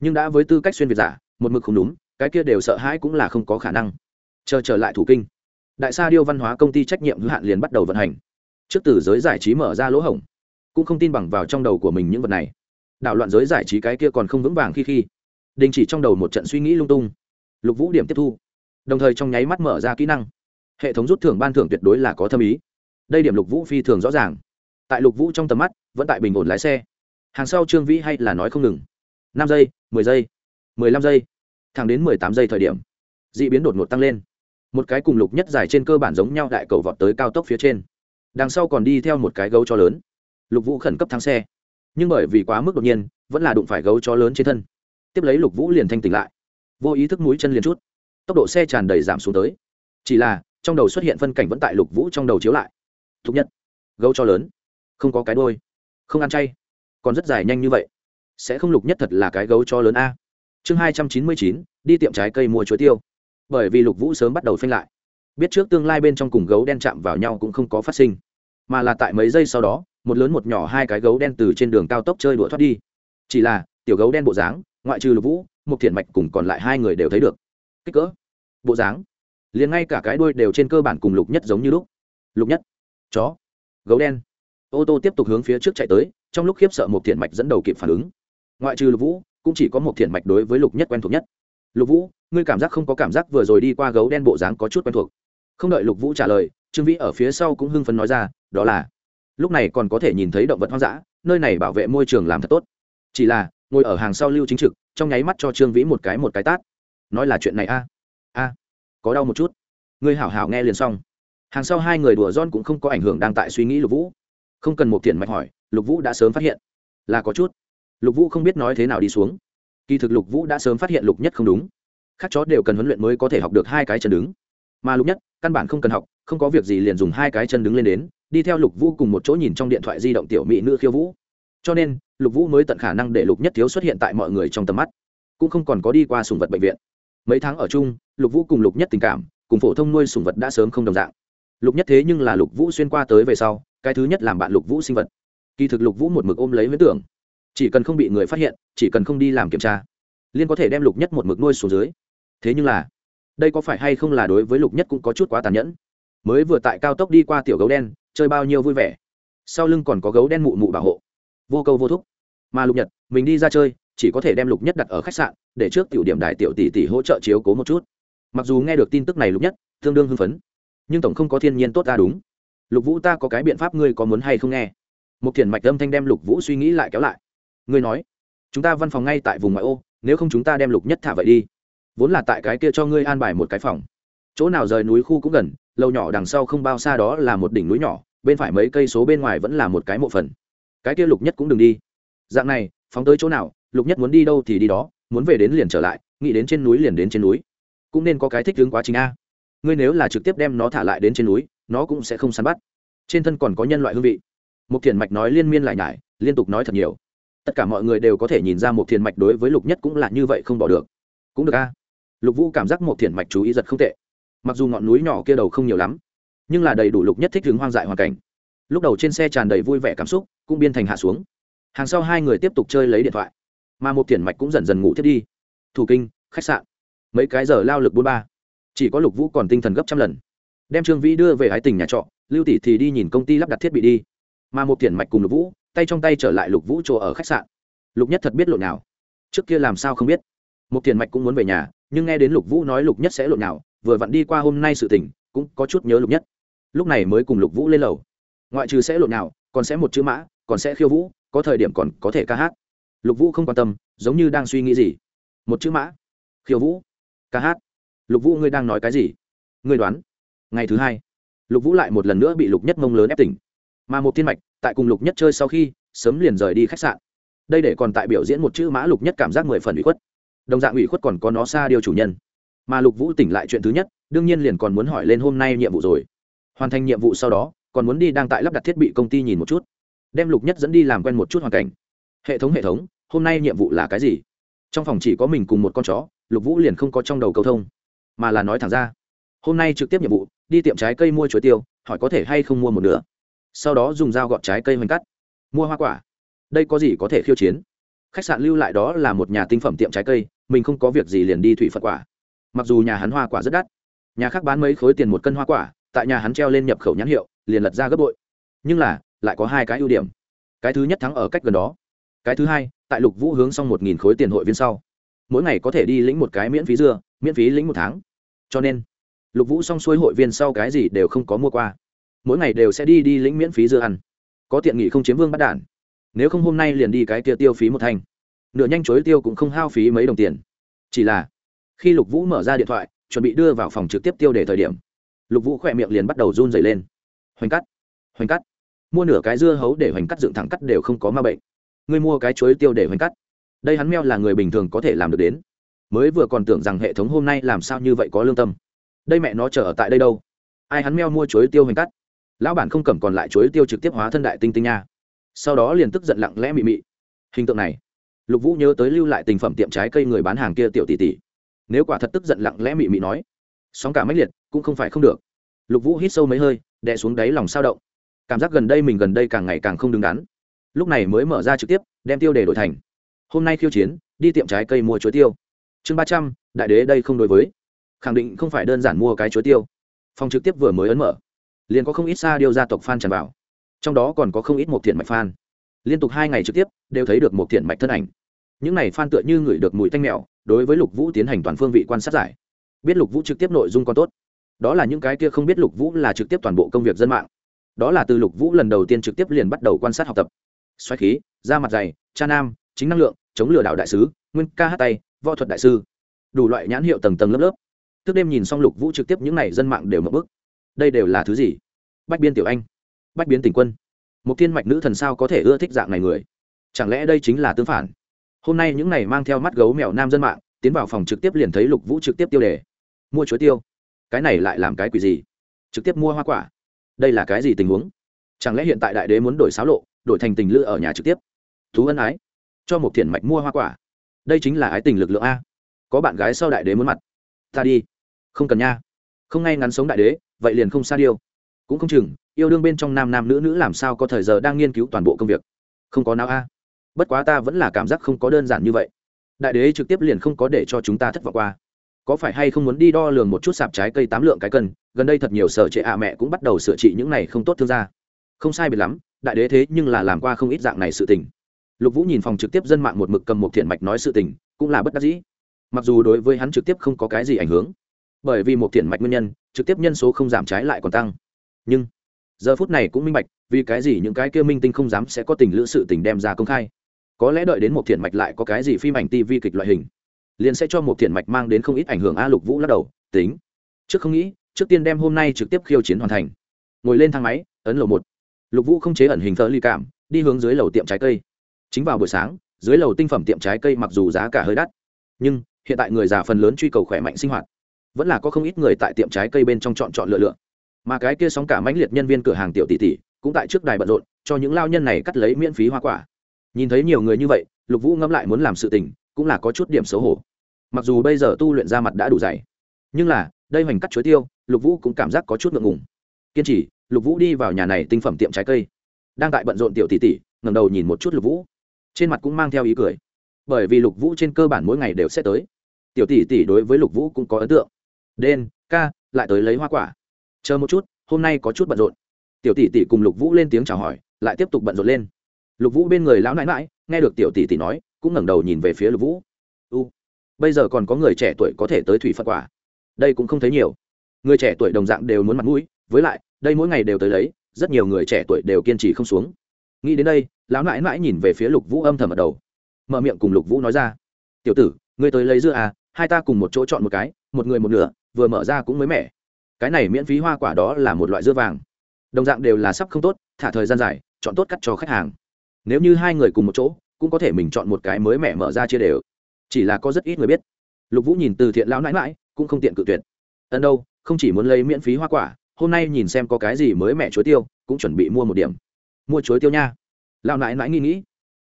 nhưng đã với tư cách xuyên việt giả một mực không đúng cái kia đều sợ hãi cũng là không có khả năng chờ trở lại thủ kinh đại sa điêu văn hóa công ty trách nhiệm hữu hạn liền bắt đầu vận hành trước từ giới giải trí mở ra lỗ hổng cũng không tin bằng vào trong đầu của mình những vật này. Đảo loạn giới giải trí cái kia còn không vững vàng khi khi. Đình chỉ trong đầu một trận suy nghĩ lung tung. Lục vũ điểm tiếp thu. Đồng thời trong nháy mắt mở ra kỹ năng. Hệ thống rút thưởng ban thưởng tuyệt đối là có thâm ý. Đây điểm lục vũ phi thường rõ ràng. Tại lục vũ trong tầm mắt, vẫn tại bình ổn lái xe. Hàng sau trương vĩ hay là nói không ngừng. năm giây, mười giây, mười lăm giây. Thẳng đến mười tám giây thời điểm d ị biến đột ngột tăng lên. Một cái cùng lục nhất dài trên cơ bản giống nhau đại cầu vọt tới cao tốc phía trên. Đằng sau còn đi theo một cái gấu cho lớn lục vũ khẩn cấp thắng xe. Nhưng bởi vì quá mức đột nhiên, vẫn là đụng phải gấu chó lớn trên thân. Tiếp lấy lục vũ liền thanh tỉnh lại. Vô ý thức mũi chân liền chút. Tốc độ xe tràn đầy giảm xuống tới. Chỉ là, trong đầu xuất hiện phân cảnh vẫn tại lục vũ trong đầu chiếu lại. Thục nhất, gấu cho lớn. Không có cái đôi không ăn chay. Còn rất dài nhanh như vậy. Sẽ không lục nhất thật là cái gấu cho lớn a. Chương hai trăm chín mươi chín, đi tiệm trái cây mua chuối tiêu. Bởi vì lục vũ sớm bắt đầu phanh lại. Biết trước tương lai bên trong cùng gấu đen chạm vào nhau cũng không có phát sinh. Mà là tại mấy giây sau đó một lớn một nhỏ hai cái gấu đen từ trên đường cao tốc chơi đùa thoát đi. Chỉ là, tiểu gấu đen bộ dáng, ngoại trừ lục vũ một thiện mạch cùng còn lại hai người đều thấy được. Kích cỡ, bộ dáng, liền ngay cả cái đuôi đều trên cơ bản cùng lục nhất giống như lúc. Lục nhất, chó, gấu đen. Ô tô tiếp tục hướng phía trước chạy tới, trong lúc khiếp sợ một thiện mạch dẫn đầu kịp phản ứng. Ngoại trừ lục vũ, cũng chỉ có một thiện mạch đối với lục nhất quen thuộc nhất. Lục vũ, ngươi cảm giác không có cảm giác vừa rồi đi qua gấu đen bộ dáng có chút quen thuộc? Không đợi lục vũ trả lời, trương vĩ ở phía sau cũng hưng phấn nói ra, đó là lúc này còn có thể nhìn thấy động vật hoang dã, nơi này bảo vệ môi trường làm thật tốt. Chỉ là, ngồi ở hàng sau lưu chính trực, trong nháy mắt cho trương vĩ một cái một cái tát. Nói là chuyện này a? A, có đau một chút. Ngươi hảo hảo nghe liền xong. Hàng sau hai người đùa giòn cũng không có ảnh hưởng đang tại suy nghĩ lục vũ. Không cần một tiền mạch hỏi, lục vũ đã sớm phát hiện. Là có chút. Lục vũ không biết nói thế nào đi xuống. Kỳ thực lục vũ đã sớm phát hiện lục nhất không đúng. Các chó đều cần huấn luyện mới có thể học được hai cái chân đứng. Mà lục nhất, căn bản không cần học, không có việc gì liền dùng hai cái chân đứng lên đến đi theo lục vũ cùng một chỗ nhìn trong điện thoại di động tiểu mỹ nữ khiêu vũ. Cho nên, lục vũ mới tận khả năng để lục nhất thiếu xuất hiện tại mọi người trong tầm mắt. Cũng không còn có đi qua sùng vật bệnh viện. Mấy tháng ở chung, lục vũ cùng lục nhất tình cảm, cùng phổ thông nuôi sùng vật đã sớm không đồng dạng. Lục nhất thế nhưng là lục vũ xuyên qua tới về sau, cái thứ nhất làm bạn lục vũ sinh vật. Kỳ thực lục vũ một mực ôm lấy huyết tưởng. Chỉ cần không bị người phát hiện, chỉ cần không đi làm kiểm tra liên có thể đem lục nhất một mực nuôi xuống dưới. Thế nhưng là, đây có phải hay không là đối với lục nhất cũng có chút quá tàn nhẫn? Mới vừa tại cao tốc đi qua tiểu gấu đen, chơi bao nhiêu vui vẻ. Sau lưng còn có gấu đen mụ mụ bảo hộ. Vô câu vô thúc. Mà lục nhật, mình đi ra chơi, chỉ có thể đem lục nhất đặt ở khách sạn, để trước tiểu điểm đại tiểu tỷ tỷ hỗ trợ chiếu cố một chút. Mặc dù nghe được tin tức này lục nhất tương đương hưng phấn. Nhưng tổng không có thiên nhiên tốt ta đúng. Lục vũ ta có cái biện pháp ngươi có muốn hay không nghe? Một thiền mạch âm thanh đem lục vũ suy nghĩ lại kéo lại. Ngươi nói, chúng ta văn phòng ngay tại vùng ngoại ô, nếu không chúng ta đem lục nhất thả vậy đi. Vốn là tại cái kia cho ngươi an bài một cái phòng. Chỗ nào rời núi khu cũng gần lâu nhỏ đằng sau không bao xa đó là một đỉnh núi nhỏ, bên phải mấy cây số bên ngoài vẫn là một cái mộ phần. Cái kia lục nhất cũng đừng đi. Dạng này, phóng tới chỗ nào, lục nhất muốn đi đâu thì đi đó, muốn về đến liền trở lại, nghĩ đến trên núi liền đến trên núi. Cũng nên có cái thích hướng quá trình a. Ngươi nếu là trực tiếp đem nó thả lại đến trên núi, nó cũng sẽ không săn bắt. Trên thân còn có nhân loại hương vị. Một thiền mạch nói liên miên lại nhải, liên tục nói thật nhiều. Tất cả mọi người đều có thể nhìn ra một thiền mạch đối với lục nhất cũng là như vậy không bỏ được. Cũng được a. Lục vũ cảm giác một thiền mạch chú ý giật không tệ mặc dù ngọn núi nhỏ kia đầu không nhiều lắm, nhưng là đầy đủ lục nhất thích hướng hoang dại hoàn cảnh. Lúc đầu trên xe tràn đầy vui vẻ cảm xúc, cũng biên thành hạ xuống. Hàng sau hai người tiếp tục chơi lấy điện thoại, mà một tiền mạch cũng dần dần ngủ thiết đi. Thủ kinh, khách sạn. Mấy cái giờ lao lực bốn ba. Chỉ có lục vũ còn tinh thần gấp trăm lần. Đem trương vĩ đưa về hái tình nhà trọ, lưu tỷ thì đi nhìn công ty lắp đặt thiết bị đi. Mà một tiền mạch cùng lục vũ, tay trong tay trở lại lục vũ chỗ ở khách sạn. Lục nhất thật biết lộn nào. Trước kia làm sao không biết. Một tiền mạch cũng muốn về nhà, nhưng nghe đến lục vũ nói lục nhất sẽ lộn nào vừa vặn đi qua hôm nay sự tình, cũng có chút nhớ lục nhất. Lúc này mới cùng lục vũ lên lầu. Ngoại trừ sẽ lộn nào, còn sẽ một chữ mã, còn sẽ khiêu vũ, có thời điểm còn có thể ca hát. Lục vũ không quan tâm, giống như đang suy nghĩ gì. Một chữ mã, khiêu vũ, ca hát. Lục vũ, ngươi đang nói cái gì? Ngươi đoán. Ngày thứ hai, lục vũ lại một lần nữa bị lục nhất mông lớn ép tỉnh. Mà một thiên mạch, tại cùng lục nhất chơi sau khi, sớm liền rời đi khách sạn. Đây để còn tại biểu diễn một chữ mã, lục nhất cảm giác mười phần ủy khuất. Đồng dạng ủy khuất còn có nó xa điều chủ nhân mà lục vũ tỉnh lại chuyện thứ nhất, đương nhiên liền còn muốn hỏi lên hôm nay nhiệm vụ rồi. Hoàn thành nhiệm vụ sau đó, còn muốn đi đang tại lắp đặt thiết bị công ty nhìn một chút. Đem lục nhất dẫn đi làm quen một chút hoàn cảnh. Hệ thống hệ thống, hôm nay nhiệm vụ là cái gì? Trong phòng chỉ có mình cùng một con chó, lục vũ liền không có trong đầu cầu thông. Mà là nói thẳng ra, hôm nay trực tiếp nhiệm vụ, đi tiệm trái cây mua chuối tiêu, hỏi có thể hay không mua một nửa. Sau đó dùng dao gọt trái cây hoành cắt. Mua hoa quả. Đây có gì có thể khiêu chiến? Khách sạn lưu lại đó là một nhà tinh phẩm tiệm trái cây, mình không có việc gì liền đi thủy phật quả mặc dù nhà hắn hoa quả rất đắt nhà khác bán mấy khối tiền một cân hoa quả tại nhà hắn treo lên nhập khẩu nhãn hiệu liền lật ra gấp bội. Nhưng là lại có hai cái ưu điểm. Cái thứ nhất thắng ở cách gần đó. Cái thứ hai tại lục vũ hướng xong một nghìn khối tiền hội viên sau mỗi ngày có thể đi lĩnh một cái miễn phí dưa miễn phí lĩnh một tháng. Cho nên lục vũ xong xuôi hội viên sau cái gì đều không có mua qua. Mỗi ngày đều sẽ đi đi lĩnh miễn phí dưa ăn. Có tiện nghị không chiếm vương bắt đản nếu không hôm nay liền đi cái kia tiêu phí một thành, nửa nhanh chối tiêu cũng không hao phí mấy đồng tiền. Chỉ là khi lục vũ mở ra điện thoại, chuẩn bị đưa vào phòng trực tiếp tiêu để thời điểm, lục vũ khỏe miệng liền bắt đầu run dày lên. Hoành cắt hoành cắt. Mua nửa cái dưa hấu để hoành cắt dựng thẳng cắt đều không có ma bệnh. Ngươi mua cái chuối tiêu để hoành cắt. Đây hắn meo là người bình thường có thể làm được đến. Mới vừa còn tưởng rằng hệ thống hôm nay làm sao như vậy có lương tâm. Đây mẹ nó chờ ở tại đây đâu? Ai hắn meo mua chuối tiêu hoành cắt? Lão bản không cầm còn lại chuối tiêu trực tiếp hóa thân đại tinh tinh nha. Sau đó liền tức giận lặng lẽ mị mị. Hình tượng này, lục vũ nhớ tới lưu lại tình phẩm tiệm trái cây người bán hàng kia tiểu tỷ tỷ nếu quả thật tức giận lặng lẽ mị mị nói, sóng cả mãnh liệt, cũng không phải không được. Lục vũ hít sâu mấy hơi, đè xuống đáy lòng sao động. Cảm giác gần đây mình gần đây càng ngày càng không đứng đắn. Lúc này mới mở ra trực tiếp, đem tiêu để đổi thành, hôm nay khiêu chiến, đi tiệm trái cây mua chuối tiêu. Chương ba trăm, đại đế đây không đối với. Khẳng định không phải đơn giản mua cái chuối tiêu. Phòng trực tiếp vừa mới ấn mở, liền có không ít xa điêu gia tộc phan tràn vào. Trong đó còn có không ít một thiện mạch phan liên tục hai ngày trực tiếp, đều thấy được một thiện mạch thân ảnh. Những này phan tựa như ngửi được mùi thanh mèo đối với lục vũ tiến hành toàn phương vị quan sát giải. Biết lục vũ trực tiếp nội dung còn tốt. Đó là những cái kia không biết lục vũ là trực tiếp toàn bộ công việc dân mạng. Đó là từ lục vũ lần đầu tiên trực tiếp liền bắt đầu quan sát học tập. Xoáy khí, da mặt dày, cha nam, chính năng lượng, chống lừa đảo đại sứ, nguyên ca hát tay, võ thuật đại sư. Đủ loại nhãn hiệu tầng tầng lớp lớp. Thức đêm nhìn xong lục vũ trực tiếp những n à y dân mạng đều mập bức. Đây đều là thứ gì? Bách biên tiểu anh. Bách biến tỉnh quân. Một thiên mạch nữ thần sao có thể ưa thích dạng này người? Chẳng lẽ đây chính là tương phản? Hôm nay những này mang theo mắt gấu mèo nam dân mạng, tiến vào phòng trực tiếp liền thấy lục vũ trực tiếp tiêu đề. Mua chuối tiêu. Cái này lại làm cái quỷ gì? Trực tiếp mua hoa quả. Đây là cái gì tình huống? Chẳng lẽ hiện tại đại đế muốn đổi xáo lộ, đổi thành tình lữ ở nhà trực tiếp? Thú ân ái. Cho một thiện mạch mua hoa quả. Đây chính là ái tình lực lượng a. Có bạn gái sau đại đế muốn mặt. Ta đi. Không cần nha. Không ngay ngắn sống đại đế, vậy liền không xa điêu. Cũng không chừng, yêu đương bên trong nam nam nữ nữ làm sao có thời giờ đang nghiên cứu toàn bộ công việc. Không có nào a bất quá ta vẫn là cảm giác không có đơn giản như vậy. Đại đế trực tiếp liền không có để cho chúng ta thất vọng qua. Có phải hay không muốn đi đo lường một chút sạp trái cây tám lượng cái cân, gần đây thật nhiều sở trệ ạ mẹ cũng bắt đầu sửa trị những này không tốt thương gia. Không sai biệt lắm, đại đế thế nhưng là làm qua không ít dạng này sự tình. Lục vũ nhìn phòng trực tiếp dân mạng một mực cầm một thiện mạch nói sự tình, cũng là bất đắc dĩ. Mặc dù đối với hắn trực tiếp không có cái gì ảnh hưởng, bởi vì một thiện mạch nguyên nhân, trực tiếp nhân số không giảm trái lại còn tăng. Nhưng, giờ phút này cũng minh bạch, vì cái gì những cái kia minh tinh không dám sẽ có tình lữ sự tình đem ra công khai có lẽ đợi đến một thiện mạch lại có cái gì phim ảnh tv kịch loại hình, liền sẽ cho một thiện mạch mang đến không ít ảnh hưởng a lục vũ lắc đầu, tính. Trước không nghĩ, trước tiên đem hôm nay trực tiếp khiêu chiến hoàn thành. Ngồi lên thang máy, ấn lầu một. Lục vũ không chế ẩn hình thơ ly cảm, đi hướng dưới lầu tiệm trái cây. Chính vào buổi sáng, dưới lầu tinh phẩm tiệm trái cây mặc dù giá cả hơi đắt, nhưng hiện tại người già phần lớn truy cầu khỏe mạnh sinh hoạt. Vẫn là có không ít người tại tiệm trái cây bên trong chọn chọn lựa lựa. Mà cái kia sóng cả mãnh liệt nhân viên cửa hàng tiểu tỷ tỷ cũng tại trước đài bận rộn, cho những lao nhân này cắt lấy miễn phí hoa quả nhìn thấy nhiều người như vậy, lục vũ ngẫm lại muốn làm sự tình, cũng là có chút điểm xấu hổ. Mặc dù bây giờ tu luyện ra mặt đã đủ dày, nhưng là, đây hoành cắt chuối tiêu, lục vũ cũng cảm giác có chút ngượng ngùng. Kiên trì, lục vũ đi vào nhà này tinh phẩm tiệm trái cây. Đang tại bận rộn tiểu tỷ tỷ ngầm đầu nhìn một chút lục vũ. Trên mặt cũng mang theo ý cười. Bởi vì lục vũ trên cơ bản mỗi ngày đều sẽ tới. Tiểu tỷ tỷ đối với lục vũ cũng có ấn tượng. Đen, ca, lại tới lấy hoa quả. Chờ một chút, hôm nay có chút bận rộn. Tiểu tỷ tỷ cùng lục vũ lên tiếng chào hỏi, lại tiếp tục bận rộn lên lục vũ bên người lão nãi mãi nghe được tiểu tỷ tỷ nói, cũng ngẩng đầu nhìn về phía lục vũ. U, bây giờ còn có người trẻ tuổi có thể tới thủy phật quả. Đây cũng không thấy nhiều. Người trẻ tuổi đồng dạng đều muốn mặt mũi, với lại, đây mỗi ngày đều tới lấy, rất nhiều người trẻ tuổi đều kiên trì không xuống. Nghĩ đến đây, lão nãi mãi nhìn về phía lục vũ âm thầm ở đầu. Mở miệng cùng lục vũ nói ra, tiểu tử, ngươi tới lấy dưa à hai ta cùng một chỗ chọn một cái, một người một nửa, vừa mở ra cũng mới mẻ. Cái này miễn phí hoa quả đó là một loại dưa vàng. Đồng dạng đều là sắp không tốt, thả thời gian dài, chọn tốt cắt cho khách hàng nếu như hai người cùng một chỗ, cũng có thể mình chọn một cái mới mẻ mở ra chia đều. Chỉ là có rất ít người biết. Lục vũ nhìn từ thiện lão nãi mãi cũng không tiện cự tuyệt. Ân đâu, không chỉ muốn lấy miễn phí hoa quả, hôm nay nhìn xem có cái gì mới mẹ chuối tiêu, cũng chuẩn bị mua một điểm. Mua chuối tiêu nha. Lão nãi nãi nghĩ nghĩ.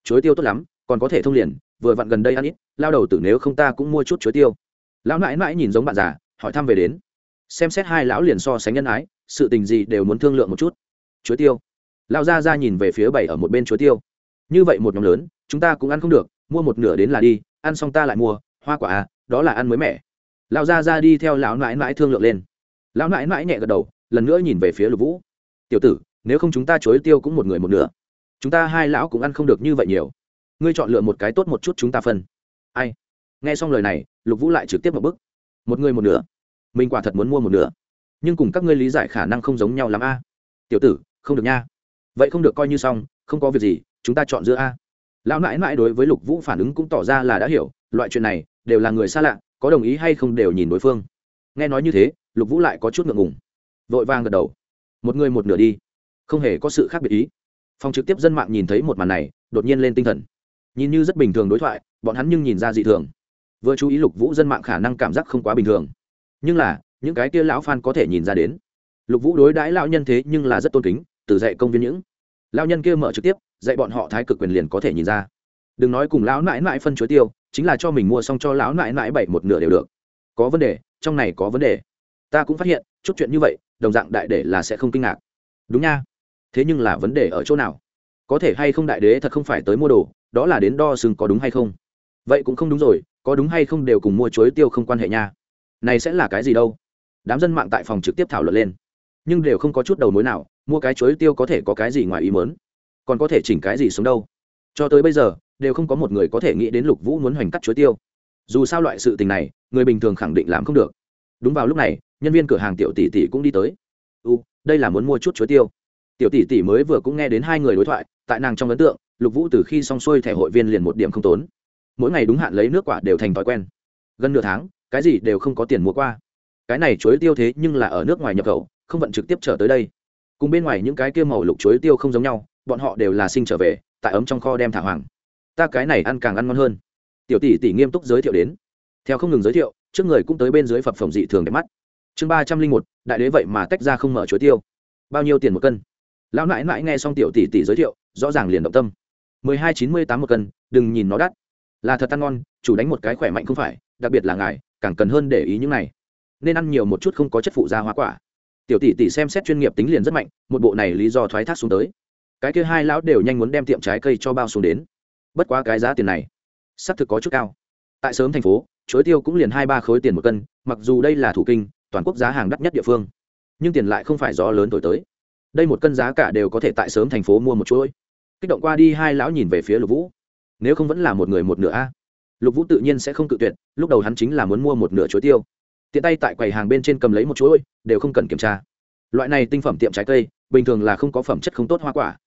Chuối tiêu tốt lắm, còn có thể thông liền, vừa vặn gần đây ăn ít, lao đầu tử nếu không ta cũng mua chút chuối tiêu. Lão nãi nãi nhìn giống bạn già, hỏi thăm về đến. Xem xét hai lão liền so sánh nhân ái, sự tình gì đều muốn thương lượng một chút. Chuối tiêu lão gia ra nhìn về phía bảy ở một bên chuối tiêu. Như vậy một nhóm lớn, chúng ta cũng ăn không được, mua một nửa đến là đi, ăn xong ta lại mua, hoa quả à đó là ăn mới mẻ. Lão gia ra đi theo lão nãi nãi thương lượng lên. Lão nãi nãi nhẹ gật đầu, lần nữa nhìn về phía lục vũ. Tiểu tử, nếu không chúng ta chối tiêu cũng một người một nửa. Chúng ta hai lão cũng ăn không được như vậy nhiều. Ngươi chọn lựa một cái tốt một chút chúng ta phân. Ai? Nghe xong lời này, lục vũ lại trực tiếp một bức một người một nửa. Mình quả thật muốn mua một nửa. Nhưng cùng các ngươi lý giải khả năng không giống nhau lắm a. Tiểu tử, không được nha vậy không được coi như xong, không có việc gì, chúng ta chọn giữa a. Lão nãi nãi đối với lục vũ phản ứng cũng tỏ ra là đã hiểu, loại chuyện này đều là người xa lạ, có đồng ý hay không đều nhìn đối phương. Nghe nói như thế, lục vũ lại có chút ngượng ngùng. Vội vàng gật đầu. Một người một nửa đi. Không hề có sự khác biệt ý. Phòng trực tiếp dân mạng nhìn thấy một màn này, đột nhiên lên tinh thần. Nhìn như rất bình thường đối thoại, bọn hắn nhưng nhìn ra dị thường. Vừa chú ý lục vũ dân mạng khả năng cảm giác không quá bình thường. Nhưng là, những cái kia lão phan có thể nhìn ra đến. Lục vũ đối đãi lão nhân thế nhưng là rất tôn kính từ dạy công viên những. Lão nhân kia mở trực tiếp, dạy bọn họ thái cực quyền liền có thể nhìn ra. Đừng nói cùng lão nãi nãi phân chuối tiêu, chính là cho mình mua xong cho lão nãi nãi bảy một nửa đều được. Có vấn đề, trong này có vấn đề. Ta cũng phát hiện, chút chuyện như vậy, đồng dạng đại để là sẽ không kinh ngạc. Đúng nha. Thế nhưng là vấn đề ở chỗ nào? Có thể hay không đại đế thật không phải tới mua đồ, đó là đến đo sừng có đúng hay không? Vậy cũng không đúng rồi, có đúng hay không đều cùng mua chuối tiêu không quan hệ nha. Này sẽ là cái gì đâu? Đám dân mạng tại phòng trực tiếp thảo luận lên. Nhưng đều không có chút đầu mối nào mua cái chuối tiêu có thể có cái gì ngoài ý mớn còn có thể chỉnh cái gì xuống đâu? Cho tới bây giờ, đều không có một người có thể nghĩ đến lục vũ muốn hoành cắt chuối tiêu. Dù sao loại sự tình này, người bình thường khẳng định làm không được. Đúng vào lúc này, nhân viên cửa hàng tiểu tỷ tỷ cũng đi tới. U đây là muốn mua chút chuối tiêu. Tiểu tỷ tỷ mới vừa cũng nghe đến hai người đối thoại, tại nàng trong ấn tượng, lục vũ từ khi xong xuôi thẻ hội viên liền một điểm không tốn. Mỗi ngày đúng hạn lấy nước quả đều thành thói quen. Gần nửa tháng, cái gì đều không có tiền mua qua. Cái này chuối tiêu thế nhưng là ở nước ngoài nhập khẩu, không vận trực tiếp trở tới đây cùng bên ngoài những cái kia màu lục chuối tiêu không giống nhau, bọn họ đều là sinh trở về, tại ấm trong kho đem thả hoàng. Ta cái này ăn càng ăn ngon hơn. Tiểu tỷ tỷ nghiêm túc giới thiệu đến. Theo không ngừng giới thiệu, trước người cũng tới bên dưới phập phồng dị thường đẹp mắt. Chương ba trăm linh một, đại đế vậy mà tách ra không mở chuối tiêu. Bao nhiêu tiền một cân? Lão nãi nãi nghe xong tiểu tỷ tỷ giới thiệu, rõ ràng liền động tâm. Mười hai chín mươi tám một cân, đừng nhìn nó đắt. Là thật ăn ngon, chủ đánh một cái khỏe mạnh không phải, đặc biệt là ngài, càng cần hơn để ý những này. Nên ăn nhiều một chút không có chất phụ da hoa quả tiểu tỷ tỷ xem xét chuyên nghiệp tính liền rất mạnh, một bộ này lý do thoái thác xuống tới. Cái kia hai lão đều nhanh muốn đem tiệm trái cây cho bao xuống đến. Bất quá cái giá tiền này, xác thực có chút cao. Tại sớm thành phố, chuối tiêu cũng liền hai ba khối tiền một cân, mặc dù đây là thủ kinh, toàn quốc giá hàng đắt nhất địa phương, nhưng tiền lại không phải gió lớn thổi tới. Đây một cân giá cả đều có thể tại sớm thành phố mua một chuỗi. Kích động qua đi, hai lão nhìn về phía lục vũ. Nếu không vẫn là một người một nửa a. Lục vũ tự nhiên sẽ không cự tuyệt, lúc đầu hắn chính là muốn mua một nửa chuối tiêu tiện tay tại quầy hàng bên trên cầm lấy một chuỗi, đều không cần kiểm tra. Loại này tinh phẩm tiệm trái cây, bình thường là không có phẩm chất không tốt hoa quả.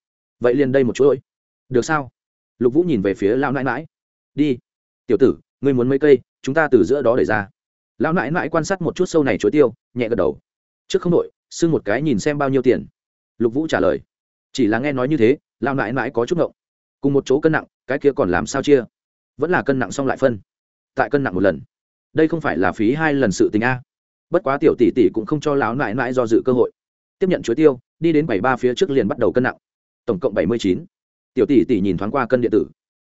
Vậy liền đây một chuỗi. Được sao? Lục vũ nhìn về phía lão nãi mãi đi. Tiểu tử, ngươi muốn mấy cây, chúng ta từ giữa đó để ra. Lão nãi mãi quan sát một chút sâu này chuối tiêu, nhẹ gật đầu. Trước không đội xưng một cái nhìn xem bao nhiêu tiền. Lục vũ trả lời. Chỉ là nghe nói như thế, lão nãi mãi có chút ngộng. Cùng một chỗ cân nặng, cái kia còn làm sao chia? Vẫn là cân nặng xong lại phân. Tại cân nặng một lần đây không phải là phí hai lần sự tình a. Bất quá tiểu tỷ tỷ cũng không cho lão nại nại do dự cơ hội. Tiếp nhận chuối tiêu, đi đến bảy ba phía trước liền bắt đầu cân nặng. Tổng cộng bảy mươi chín. Tiểu tỷ tỷ nhìn thoáng qua cân điện tử.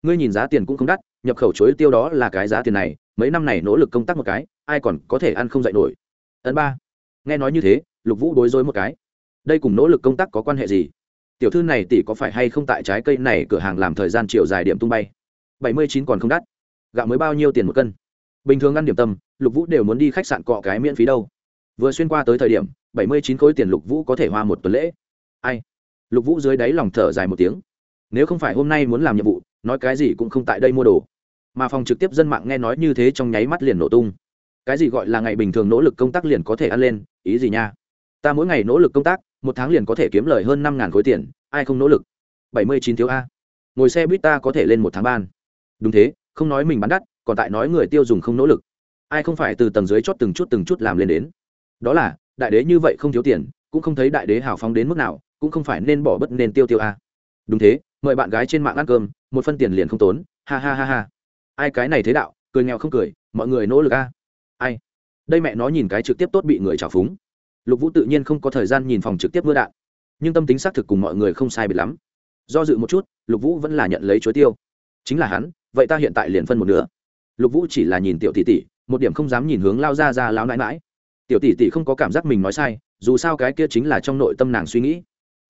Ngươi nhìn giá tiền cũng không đắt, nhập khẩu chuối tiêu đó là cái giá tiền này, mấy năm này nỗ lực công tác một cái, ai còn có thể ăn không dạy nổi. Ấn ba. Nghe nói như thế, lục vũ đối rối một cái. Đây cùng nỗ lực công tác có quan hệ gì? Tiểu thư này tỷ có phải hay không tại trái cây này cửa hàng làm thời gian chiều dài điểm tung bay? Bảy mươi chín còn không đắt. Gạo mới bao nhiêu tiền một cân? Bình thường ăn điểm tâm, lục vũ đều muốn đi khách sạn cọ cái miễn phí đâu. Vừa xuyên qua tới thời điểm, bảy mươi chín khối tiền lục vũ có thể hoa một tuần lễ. Ai? Lục vũ dưới đáy lòng thở dài một tiếng. Nếu không phải hôm nay muốn làm nhiệm vụ, nói cái gì cũng không tại đây mua đồ. Mà phòng trực tiếp dân mạng nghe nói như thế trong nháy mắt liền nổ tung. Cái gì gọi là ngày bình thường nỗ lực công tác liền có thể ăn lên, ý gì nha? Ta mỗi ngày nỗ lực công tác, một tháng liền có thể kiếm lời hơn năm ngàn khối tiền, ai không nỗ lực? bảy mươi chín thiếu a. Ngồi xe buýt ta có thể lên một tháng ban. Đúng thế, không nói mình bán đắt còn tại nói người tiêu dùng không nỗ lực. Ai không phải từ tầng dưới chót từng chút từng chút làm lên đến. Đó là, đại đế như vậy không thiếu tiền, cũng không thấy đại đế hào phóng đến mức nào, cũng không phải nên bỏ bất nên tiêu tiêu a. Đúng thế, mời bạn gái trên mạng ăn cơm, một phân tiền liền không tốn, ha ha ha ha. Ai cái này thế đạo, cười nghèo không cười, mọi người nỗ lực a. Ai? Đây mẹ nó nhìn cái trực tiếp tốt bị người trào phúng. Lục vũ tự nhiên không có thời gian nhìn phòng trực tiếp mưa đạn. Nhưng tâm tính xác thực cùng mọi người không sai biệt lắm. Do dự một chút, lục vũ vẫn là nhận lấy chuối tiêu. Chính là hắn, vậy ta hiện tại liền phân một nửa lục vũ chỉ là nhìn tiểu tỷ tỷ, một điểm không dám nhìn hướng lao ra ra láo nãi mãi tiểu tỷ tỷ không có cảm giác mình nói sai, dù sao cái kia chính là trong nội tâm nàng suy nghĩ.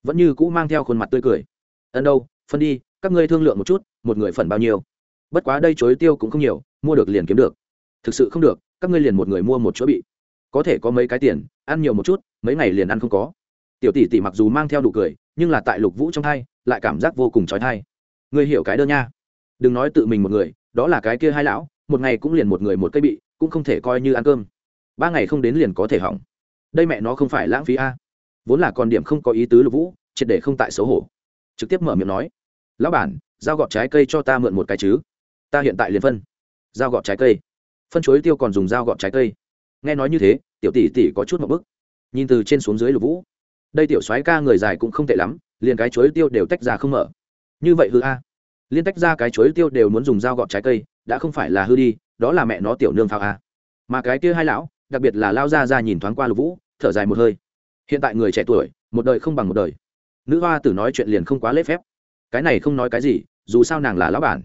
Vẫn như cũ mang theo khuôn mặt tươi cười. Ân đâu, phân đi, các ngươi thương lượng một chút, một người phần bao nhiêu. Bất quá đây chối tiêu cũng không nhiều, mua được liền kiếm được. Thực sự không được, các ngươi liền một người mua một chỗ bị. Có thể có mấy cái tiền, ăn nhiều một chút, mấy ngày liền ăn không có. Tiểu tỷ tỷ mặc dù mang theo đủ cười, nhưng là tại lục vũ trong thai, lại cảm giác vô cùng trói thai. Ngươi hiểu cái đơn nha. Đừng nói tự mình một người, đó là cái kia hai lão một ngày cũng liền một người một cây bị, cũng không thể coi như ăn cơm. Ba ngày không đến liền có thể hỏng. Đây mẹ nó không phải lãng phí a. Vốn là còn điểm không có ý tứ lục vũ, triệt để không tại xấu hổ. Trực tiếp mở miệng nói, lão bản, giao gọt trái cây cho ta mượn một cái chứ. Ta hiện tại liền phân. Giao gọt trái cây. Phân chuối tiêu còn dùng dao gọt trái cây. Nghe nói như thế, tiểu tỷ tỷ có chút một bức. Nhìn từ trên xuống dưới lục vũ, đây tiểu soái ca người dài cũng không tệ lắm, liền cái chuối tiêu đều tách ra không mở. Như vậy hư a. Liên tách ra cái chuối tiêu đều muốn dùng dao gọt trái cây đã không phải là hư đi, đó là mẹ nó tiểu nương phao a. Mà cái kia hai lão, đặc biệt là lao ra ra nhìn thoáng qua lục vũ, thở dài một hơi. Hiện tại người trẻ tuổi, một đời không bằng một đời. Nữ hoa tử nói chuyện liền không quá lễ phép. Cái này không nói cái gì, dù sao nàng là lão bản.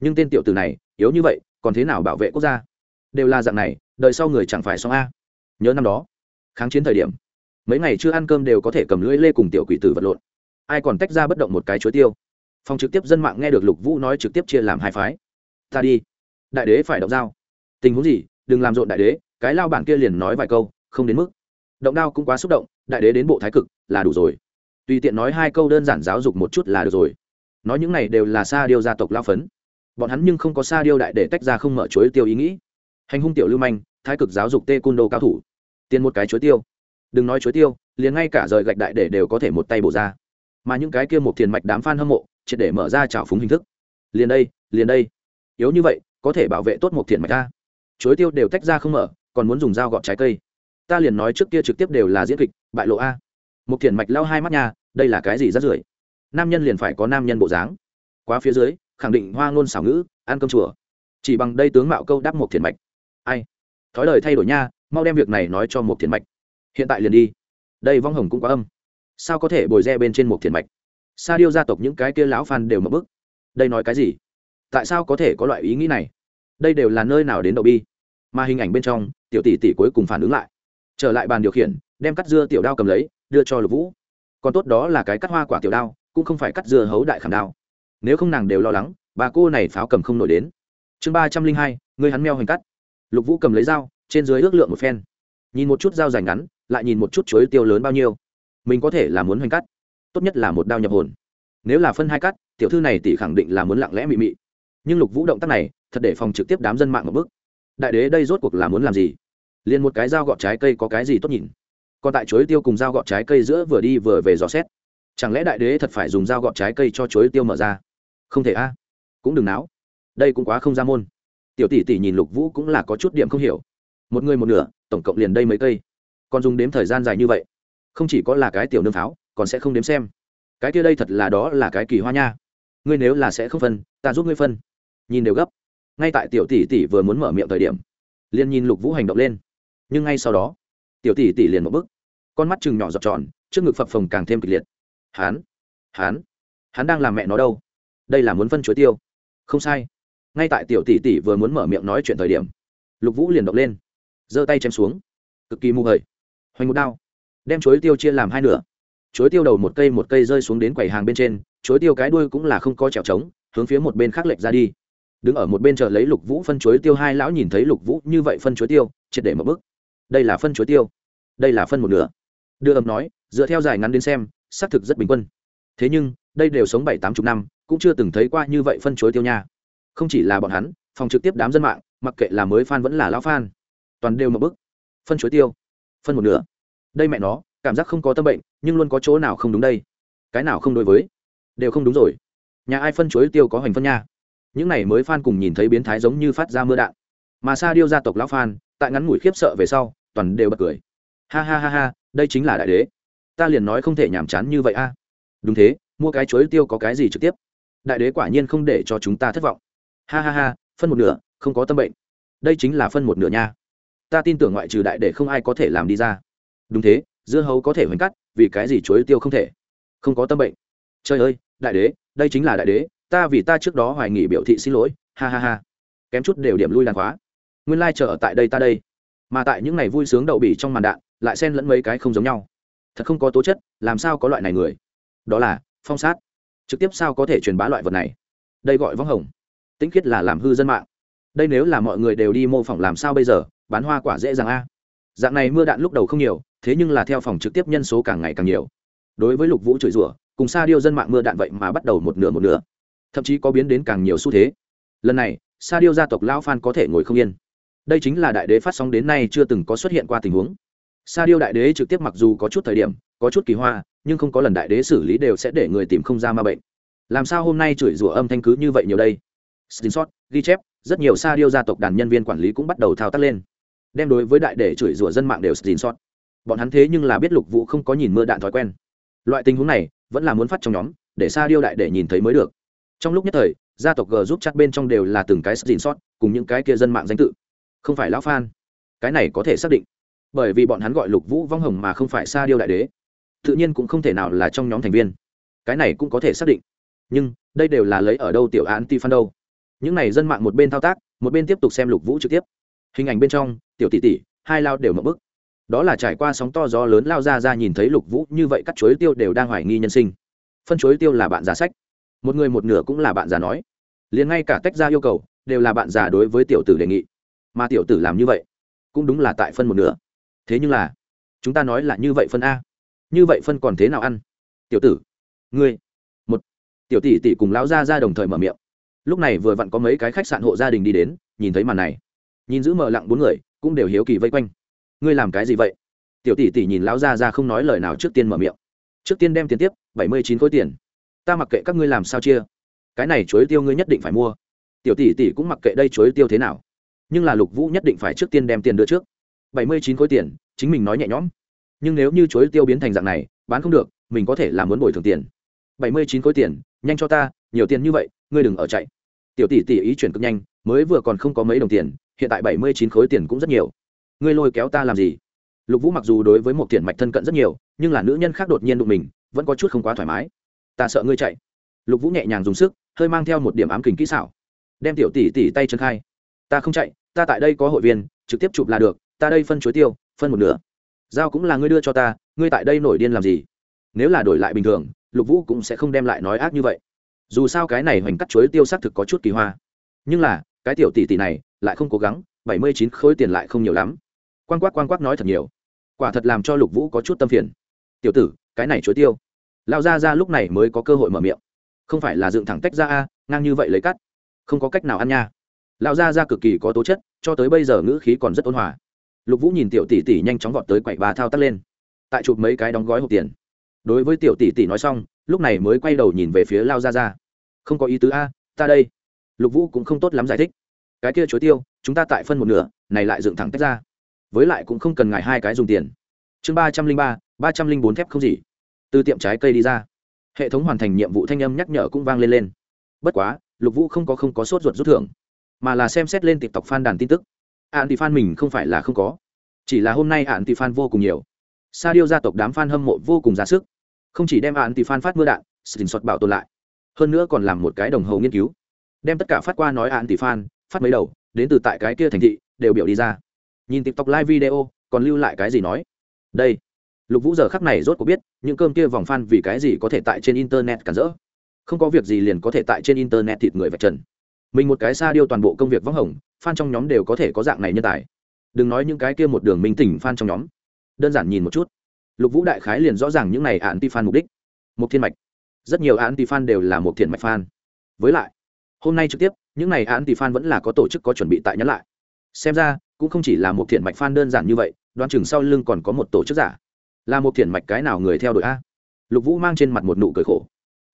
Nhưng tên tiểu tử này, yếu như vậy, còn thế nào bảo vệ quốc gia? Đều là dạng này, đời sau người chẳng phải xong a. Nhớ năm đó, kháng chiến thời điểm, mấy ngày chưa ăn cơm đều có thể cầm lưỡi lê cùng tiểu quỷ tử vật lộn. Ai còn tách ra bất động một cái chuối tiêu. Phòng trực tiếp dân mạng nghe được lục vũ nói trực tiếp chia làm hai phái ta đi. Đại đế phải động dao. Tình huống gì? Đừng làm rộn đại đế, cái lao bản kia liền nói vài câu, không đến mức. Động đao cũng quá xúc động, đại đế đến bộ thái cực, là đủ rồi. Tùy tiện nói hai câu đơn giản giáo dục một chút là được rồi. Nói những này đều là sa điêu gia tộc lao phấn. Bọn hắn nhưng không có sa điêu đại để tách ra không mở chuối tiêu ý nghĩ. Hành hung tiểu lưu manh, thái cực giáo dục tê cun đô cao thủ. Tiền một cái chuối tiêu. Đừng nói chuối tiêu, liền ngay cả rời gạch đại để đều có thể một tay bổ ra. Mà những cái kia một thiền mạch đám f a n hâm mộ, triệt để mở ra trào phúng hình thức. Liền đây liền đây yếu như vậy, có thể bảo vệ tốt một thiền mạch ta. Chuối tiêu đều tách ra không mở, còn muốn dùng dao gọt trái cây. Ta liền nói trước kia trực tiếp đều là diễn kịch, bại lộ a. Một thiền mạch lao hai mắt nha, đây là cái gì rất rưởi? Nam nhân liền phải có nam nhân bộ dáng. Quá phía dưới, khẳng định hoa ngôn xảo ngữ, ăn cơm chùa. Chỉ bằng đây tướng mạo câu đáp một thiền mạch. Ai? Thói lời thay đổi nha, mau đem việc này nói cho một thiền mạch. Hiện tại liền đi. Đây vong hồng cũng quá âm. Sao có thể bồi re bên trên một thiền mạch? Sa điêu gia tộc những cái kia lão phan đều mập bức. Đây nói cái gì? Tại sao có thể có loại ý nghĩ này? Đây đều là nơi nào đến đậu bi? Mà hình ảnh bên trong, tiểu tỷ tỷ cuối cùng phản ứng lại. Trở lại bàn điều khiển, đem cắt dưa tiểu đao cầm lấy, đưa cho lục vũ. Còn tốt đó là cái cắt hoa quả tiểu đao, cũng không phải cắt dưa hấu đại khảm đao. Nếu không nàng đều lo lắng, bà cô này pháo cầm không nổi đến. Chương ba trăm linh hai, người hắn meo hành cắt. Lục vũ cầm lấy dao, trên dưới ước lượng một phen. Nhìn một chút dao dành ngắn, lại nhìn một chút chuối tiêu lớn bao nhiêu. Mình có thể là muốn hoành cắt. Tốt nhất là một đao nhập hồn. Nếu là phân hai cắt, tiểu thư này tỷ khẳng định là muốn lặng lẽ mị mị nhưng lục vũ động tác này thật để phòng trực tiếp đám dân mạng một bước. Đại đế đây rốt cuộc là muốn làm gì? Liền một cái dao gọt trái cây có cái gì tốt nhìn? Còn tại chuối tiêu cùng dao gọt trái cây giữa vừa đi vừa về dò xét. Chẳng lẽ đại đế thật phải dùng dao gọt trái cây cho chuối tiêu mở ra? Không thể a. Cũng đừng náo. Đây cũng quá không ra môn. Tiểu tỷ tỷ nhìn lục vũ cũng là có chút điểm không hiểu. Một người một nửa, tổng cộng liền đây mấy cây. Còn dùng đếm thời gian dài như vậy. Không chỉ có là cái tiểu nương pháo, còn sẽ không đếm xem. Cái kia đây thật là đó là cái kỳ hoa nha. Ngươi nếu là sẽ không phân, ta giúp ngươi phân nhìn đều gấp. Ngay tại tiểu tỷ tỷ vừa muốn mở miệng thời điểm, liền nhìn lục vũ hành động lên. Nhưng ngay sau đó, tiểu tỷ tỷ liền một bức con mắt chừng nhỏ giọt tròn, trước ngực phập phồng càng thêm kịch liệt. Hán hán hắn đang làm mẹ nó đâu? Đây là muốn phân chuối tiêu. Không sai. Ngay tại tiểu tỷ tỷ vừa muốn mở miệng nói chuyện thời điểm, lục vũ liền động lên, giơ tay chém xuống. Cực kỳ mù hời hoành một đao, đem chuối tiêu chia làm hai nửa. Chuối tiêu đầu một cây một cây rơi xuống đến quầy hàng bên trên chuối tiêu cái đuôi cũng là không có trèo trống, hướng phía một bên khác lệch ra đi đứng ở một bên chờ lấy lục vũ phân chuối tiêu, hai lão nhìn thấy lục vũ như vậy phân chuối tiêu, triệt để một bức. Đây là phân chuối tiêu. Đây là phân một nửa. Đưa ầm nói, dựa theo dài ngắn đến xem, xác thực rất bình quân. Thế nhưng, đây đều sống bảy tám chục năm, cũng chưa từng thấy qua như vậy phân chuối tiêu nha. Không chỉ là bọn hắn, phòng trực tiếp đám dân mạng, mặc kệ là mới fan vẫn là lão fan, toàn đều một bức. Phân chuối tiêu. Phân một nửa. Đây mẹ nó, cảm giác không có tâm bệnh, nhưng luôn có chỗ nào không đúng đây? Cái nào không đối với? Đều không đúng rồi. Nhà ai phân chuối tiêu có hoành phân nha? Những này mới phan cùng nhìn thấy biến thái giống như phát ra mưa đạn. Mà sa điêu gia tộc lão phan tại ngắn ngủi khiếp sợ về sau, toàn đều bật cười. Ha ha ha ha, đây chính là đại đế. Ta liền nói không thể nhàm chán như vậy a. Đúng thế, mua cái chuối tiêu có cái gì trực tiếp? Đại đế quả nhiên không để cho chúng ta thất vọng. Ha ha ha, phân một nửa, không có tâm bệnh. Đây chính là phân một nửa nha. Ta tin tưởng ngoại trừ đại đế không ai có thể làm đi ra. Đúng thế, dưa hấu có thể hoành cắt, vì cái gì chuối tiêu không thể? Không có tâm bệnh. Trời ơi, đại đế, đây chính là đại đế ta vì ta trước đó hoài nghỉ biểu thị xin lỗi, ha ha ha. Kém chút đều điểm lui đàn khóa. Nguyên lai、like、chờ ở tại đây ta đây. Mà tại những ngày vui sướng đậu bỉ trong màn đạn, lại xen lẫn mấy cái không giống nhau. Thật không có tố chất, làm sao có loại này người? Đó là phong sát. Trực tiếp sao có thể truyền bá loại vật này? Đây gọi võng hồng. Tính khiết là làm hư dân mạng. Đây nếu là mọi người đều đi mô phỏng làm sao bây giờ, bán hoa quả dễ dàng a. Dạng này mưa đạn lúc đầu không nhiều, thế nhưng là theo phòng trực tiếp nhân số càng ngày càng nhiều. Đối với lục vũ chửi rủa, cùng xa điêu dân mạng mưa đạn vậy mà bắt đầu một nửa một nửa thậm chí có biến đến càng nhiều xu thế. Lần này, sa điêu gia tộc Lão phan có thể ngồi không yên. Đây chính là đại đế phát sóng đến nay chưa từng có xuất hiện qua tình huống. Sa điêu đại đế trực tiếp mặc dù có chút thời điểm, có chút kỳ hoa, nhưng không có lần đại đế xử lý đều sẽ để người tìm không ra ma bệnh. Làm sao hôm nay chửi rủa âm thanh cứ như vậy nhiều đây? Xin sót ghi chép, rất nhiều sa điêu gia tộc đàn nhân viên quản lý cũng bắt đầu thao tác lên. Đem đối với đại để chửi rủa dân mạng đều xin sót bọn hắn thế nhưng là biết lục vũ không có nhìn mưa đạn thói quen. Loại tình huống này, vẫn là muốn phát trong nhóm, để sa điêu đại để nhìn thấy mới được trong lúc nhất thời, gia tộc g giúp chắc bên trong đều là từng cái xin sót, cùng những cái kia dân mạng danh tự. Không phải lão phan cái này có thể xác định. Bởi vì bọn hắn gọi lục vũ vong hồng mà không phải sa điêu đại đế. Tự nhiên cũng không thể nào là trong nhóm thành viên. Cái này cũng có thể xác định. Nhưng, đây đều là lấy ở đâu tiểu án ti phan đâu. Những này dân mạng một bên thao tác, một bên tiếp tục xem lục vũ trực tiếp. Hình ảnh bên trong, tiểu tỷ tỷ, hai lao đều mập bức. Đó là trải qua sóng to gió lớn lao ra ra nhìn thấy lục vũ như vậy các chuối tiêu đều đang hoài nghi nhân sinh. Phân chuối tiêu là bạn giả sách một người một nửa cũng là bạn già nói. Liền ngay cả tách ra yêu cầu, đều là bạn già đối với tiểu tử đề nghị. Mà tiểu tử làm như vậy, cũng đúng là tại phân một nửa. Thế nhưng là, chúng ta nói là như vậy phân a. Như vậy phân còn thế nào ăn? Tiểu tử, ngươi, một, tiểu tỷ tỷ cùng lão gia ra đồng thời mở miệng. Lúc này vừa vặn có mấy cái khách sạn hộ gia đình đi đến, nhìn thấy màn này. Nhìn giữ mờ lặng bốn người, cũng đều hiếu kỳ vây quanh. Ngươi làm cái gì vậy? Tiểu tỷ tỷ nhìn lão gia ra không nói lời nào trước tiên mở miệng. Trước tiên đem tiền tiếp, bảy mươi chín khối tiền ta mặc kệ các ngươi làm sao chia. Cái này chuối tiêu ngươi nhất định phải mua. Tiểu tỷ tỷ cũng mặc kệ đây chuối tiêu thế nào. Nhưng là lục vũ nhất định phải trước tiên đem tiền đưa trước. Bảy mươi chín khối tiền, chính mình nói nhẹ nhõm. Nhưng nếu như chuối tiêu biến thành dạng này, bán không được, mình có thể làm muốn bồi thường tiền. Bảy mươi chín khối tiền, nhanh cho ta, nhiều tiền như vậy, ngươi đừng ở chạy. Tiểu tỷ tỷ ý chuyển cực nhanh, mới vừa còn không có mấy đồng tiền, hiện tại bảy mươi chín khối tiền cũng rất nhiều. Ngươi lôi kéo ta làm gì? Lục vũ mặc dù đối với một tiền mạch thân cận rất nhiều, nhưng là nữ nhân khác đột nhiên đụng mình, vẫn có chút không quá thoải mái ta sợ ngươi chạy. Lục vũ nhẹ nhàng dùng sức, hơi mang theo một điểm ám kình kỹ xảo. Đem tiểu tỷ tỷ tay chân khai. Ta không chạy, ta tại đây có hội viên, trực tiếp chụp là được, ta đây phân chuối tiêu, phân một nửa. Giao cũng là ngươi đưa cho ta, ngươi tại đây nổi điên làm gì? Nếu là đổi lại bình thường, lục vũ cũng sẽ không đem lại nói ác như vậy. Dù sao cái này hoành cắt chuối tiêu xác thực có chút kỳ hoa. Nhưng là, cái tiểu tỷ tỷ này, lại không cố gắng, bảy mươi chín khối tiền lại không nhiều lắm. Quan quát quan quát nói thật nhiều. Quả thật làm cho lục vũ có chút tâm phiền. Tiểu tử, cái này chuối tiêu lao ra ra lúc này mới có cơ hội mở miệng. Không phải là dựng thẳng tách ra a, ngang như vậy lấy cắt. Không có cách nào ăn nha. Lao ra ra cực kỳ có tố chất, cho tới bây giờ ngữ khí còn rất ôn hòa. Lục vũ nhìn tiểu tỷ tỷ nhanh chóng vọt tới quậy bà thao tác lên. Tại chụp mấy cái đóng gói hộp tiền. Đối với tiểu tỷ tỷ nói xong, lúc này mới quay đầu nhìn về phía lao ra ra không có ý tứ a, ta đây. Lục vũ cũng không tốt lắm giải thích. Cái kia chối tiêu, chúng ta tại phân một nửa, này lại dựng thẳng tách ra. Với lại cũng không cần ngại hai cái dùng tiền. Chương ba trăm linh ba ba trăm linh bốn thép không gì từ tiệm trái cây đi ra. Hệ thống hoàn thành nhiệm vụ thanh âm nhắc nhở cũng vang lên lên. Bất quá, lục vũ không có không có sốt ruột rút thưởng, mà là xem xét lên tiktok fan đàn tin tức. Ạn thì fan mình không phải là không có, chỉ là hôm nay ạn thì fan vô cùng nhiều. Sa điêu gia tộc đám fan hâm mộ vô cùng ra sức. Không chỉ đem ạn thì fan phát mưa đạn xin xuất bảo tồn lại. Hơn nữa còn làm một cái đồng hồ nghiên cứu. Đem tất cả phát qua nói ạn thì fan phát mấy đầu, đến từ tại cái kia thành thị, đều biểu đi ra. Nhìn tiktok live video, còn lưu lại cái gì nói? Đây lục vũ giờ khắc này rốt cuộc biết, những cơm kia vòng fan vì cái gì có thể tại trên internet cản rỡ. Không có việc gì liền có thể tại trên internet thịt người vạch trần. Mình một cái xa điêu toàn bộ công việc vắng hồng, fan trong nhóm đều có thể có dạng này nhân tài. Đừng nói những cái kia một đường minh tỉnh fan trong nhóm. Đơn giản nhìn một chút. Lục vũ đại khái liền rõ ràng những này anti fan mục đích. Một thiên mạch. Rất nhiều anti fan đều là một thiện mạch fan. Với lại, hôm nay trực tiếp, những này anti fan vẫn là có tổ chức có chuẩn bị tại nhắn lại. Xem ra, cũng không chỉ là một thiện mạch fan đơn giản như vậy, đoán chừng sau lưng còn có một tổ chức giả là một thiện mạch cái nào người theo đuổi a? Lục vũ mang trên mặt một nụ cười khổ.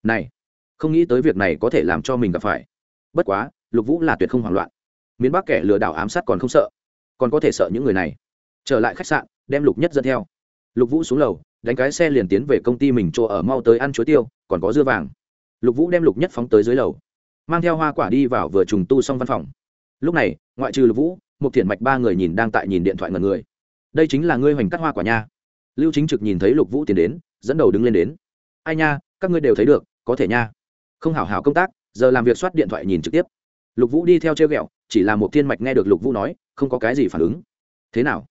Này, không nghĩ tới việc này có thể làm cho mình gặp phải. Bất quá, lục vũ là tuyệt không hoảng loạn. Miến bắc kẻ lừa đảo ám sát còn không sợ. Còn có thể sợ những người này. Trở lại khách sạn, đem lục nhất dẫn theo. Lục vũ xuống lầu, đánh cái xe liền tiến về công ty mình chỗ ở mau tới ăn chuối tiêu, còn có dưa vàng. Lục vũ đem lục nhất phóng tới dưới lầu, mang theo hoa quả đi vào vừa trùng tu xong văn phòng. Lúc này, ngoại trừ lục vũ, một thiện mạch ba người nhìn đang tại nhìn điện thoại ngần người. Đây chính là ngươi hoành cắt hoa quả nha lưu chính trực nhìn thấy lục vũ tiến đến, dẫn đầu đứng lên đến. Ai nha, các ngươi đều thấy được, có thể nha. Không hảo hảo công tác, giờ làm việc soát điện thoại nhìn trực tiếp. Lục vũ đi theo treo ghẹo, chỉ là một thiên mạch nghe được lục vũ nói, không có cái gì phản ứng. Thế nào?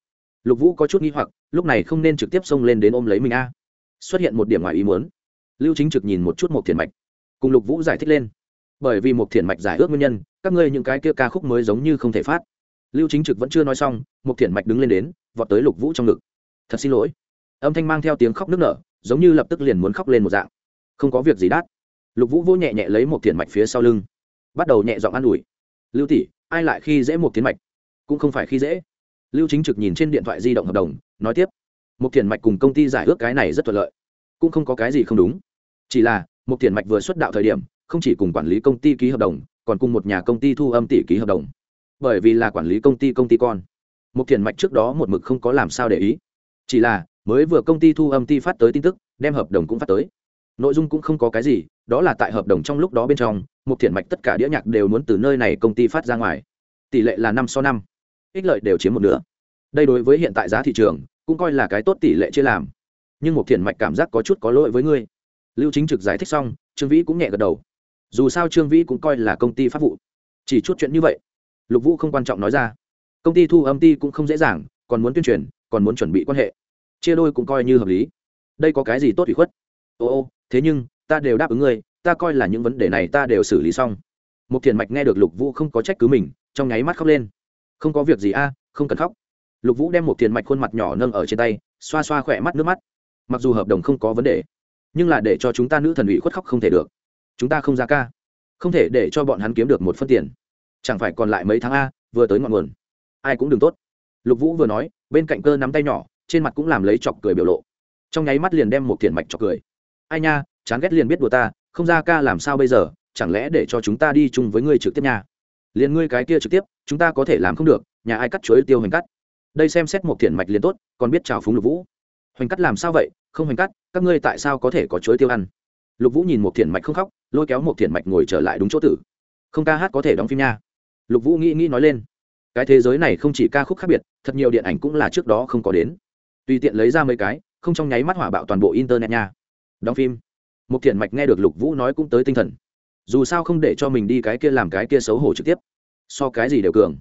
Lục vũ có chút nghi hoặc, lúc này không nên trực tiếp xông lên đến ôm lấy mình a? Xuất hiện một điểm ngoài ý muốn. Lưu chính trực nhìn một chút một thiền mạch, cùng lục vũ giải thích lên. Bởi vì một thiền mạch giải ước nguyên nhân, các ngươi những cái kia ca khúc mới giống như không thể phát. Lưu chính trực vẫn chưa nói xong một thiền mạch đứng lên đến, vọt tới lục vũ trong ngực. Thật xin lỗi âm thanh mang theo tiếng khóc nức nở, giống như lập tức liền muốn khóc lên một dạng. Không có việc gì đắt lục vũ vô nhẹ nhẹ lấy một thiền mạch phía sau lưng, bắt đầu nhẹ giọng an ủi. Lưu tỷ, ai lại khi dễ một tiến mạch? Cũng không phải khi dễ. Lưu chính trực nhìn trên điện thoại di động hợp đồng, nói tiếp. Một thiền mạch cùng công ty giải ước cái này rất thuận lợi, cũng không có cái gì không đúng. Chỉ là, một thiền mạch vừa xuất đạo thời điểm, không chỉ cùng quản lý công ty ký hợp đồng, còn cùng một nhà công ty thu âm tỷ ký hợp đồng. Bởi vì là quản lý công ty công ty con, một thiền mạch trước đó một mực không có làm sao để ý. Chỉ là mới vừa công ty thu âm ty phát tới tin tức, đem hợp đồng cũng phát tới. Nội dung cũng không có cái gì, đó là tại hợp đồng trong lúc đó bên trong một thiện mạch tất cả đĩa nhạc đều muốn từ nơi này công ty phát ra ngoài. Tỷ lệ là năm so năm, ích lợi đều chiếm một nửa. Đây đối với hiện tại giá thị trường, cũng coi là cái tốt tỷ lệ chia làm. Nhưng một thiện mạch cảm giác có chút có lỗi với ngươi. Lưu chính trực giải thích xong, trương vĩ cũng nhẹ gật đầu. Dù sao trương vĩ cũng coi là công ty pháp vụ. Chỉ chút chuyện như vậy, lục vũ không quan trọng nói ra. Công ty thu âm ty cũng không dễ dàng, còn muốn tuyên truyền, còn muốn chuẩn bị quan hệ chia đôi cũng coi như hợp lý. Đây có cái gì tốt ủy khuất? Ô ô, thế nhưng, ta đều đáp ứng ngươi, ta coi là những vấn đề này ta đều xử lý xong. Một thiền mạch nghe được lục vũ không có trách cứ mình, trong nháy mắt khóc lên. Không có việc gì a, không cần khóc. Lục vũ đem một thiền mạch khuôn mặt nhỏ nâng ở trên tay, xoa xoa khỏe mắt nước mắt. Mặc dù hợp đồng không có vấn đề, nhưng là để cho chúng ta nữ thần ủy khuất khóc không thể được. Chúng ta không ra ca, không thể để cho bọn hắn kiếm được một phân tiền. Chẳng phải còn lại mấy tháng a, vừa tới ngọn nguồn, ai cũng đừng tốt. Lục vũ vừa nói, bên cạnh cơ nắm tay nhỏ trên mặt cũng làm lấy chọc cười biểu lộ. Trong nháy mắt liền đem một tiền mạch chọc cười. Ai nha, chán ghét liền biết đùa ta, không ra ca làm sao bây giờ, chẳng lẽ để cho chúng ta đi chung với ngươi trực tiếp nha? Liền ngươi cái kia trực tiếp, chúng ta có thể làm không được, nhà ai cắt chuối tiêu hoành cắt. Đây xem xét một thiện mạch liền tốt, còn biết chào phúng lục vũ. Hoành cắt làm sao vậy? Không hoành cắt, các ngươi tại sao có thể có chuối tiêu ăn? Lục vũ nhìn một thiện mạch không khóc, lôi kéo một thiện mạch ngồi trở lại đúng chỗ tử. Không ca hát có thể đóng phim nha. Lục vũ nghĩ nghĩ nói lên. Cái thế giới này không chỉ ca khúc khác biệt, thật nhiều điện ảnh cũng là trước đó không có đến tùy tiện lấy ra mấy cái, không trong nháy mắt hỏa bạo toàn bộ internet nha. Đóng phim. Một thiện mạch nghe được lục vũ nói cũng tới tinh thần. Dù sao không để cho mình đi cái kia làm cái kia xấu hổ trực tiếp. So cái gì đều cường.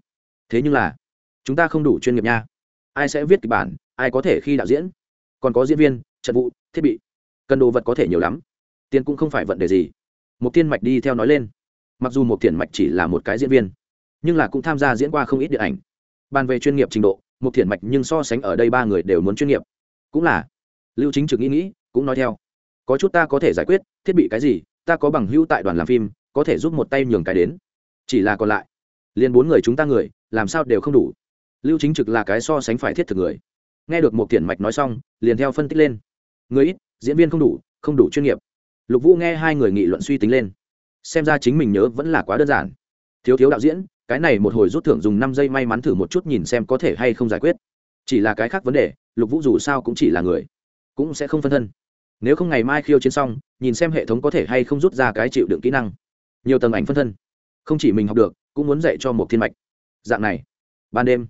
Thế nhưng là, chúng ta không đủ chuyên nghiệp nha. Ai sẽ viết kịch bản, ai có thể khi đạo diễn. Còn có diễn viên, trận vụ, thiết bị. Cần đồ vật có thể nhiều lắm. Tiền cũng không phải vấn đề gì. Một thiên mạch đi theo nói lên. Mặc dù một thiện mạch chỉ là một cái diễn viên, nhưng là cũng tham gia diễn qua không ít điện ảnh. Bàn về chuyên nghiệp trình độ một thiện mạch nhưng so sánh ở đây ba người đều muốn chuyên nghiệp. Cũng là. Lưu chính trực nghĩ nghĩ, cũng nói theo. Có chút ta có thể giải quyết, thiết bị cái gì, ta có bằng hữu tại đoàn làm phim, có thể giúp một tay nhường cái đến. Chỉ là còn lại. Liền bốn người chúng ta người, làm sao đều không đủ. Lưu chính trực là cái so sánh phải thiết thực người. Nghe được một thiện mạch nói xong, liền theo phân tích lên. Người ít, diễn viên không đủ không đủ chuyên nghiệp. Lục vũ nghe hai người nghị luận suy tính lên. Xem ra chính mình nhớ vẫn là quá đơn giản. Thiếu thiếu đạo diễn cái này một hồi rút thưởng dùng năm giây may mắn thử một chút nhìn xem có thể hay không giải quyết. Chỉ là cái khác vấn đề, lục vũ dù sao cũng chỉ là người, cũng sẽ không phân thân. Nếu không ngày mai khiêu chiến xong, nhìn xem hệ thống có thể hay không rút ra cái chịu đựng kỹ năng. Nhiều tầng ảnh phân thân. Không chỉ mình học được, cũng muốn dạy cho một thiên mạch. Dạng này, ban đêm,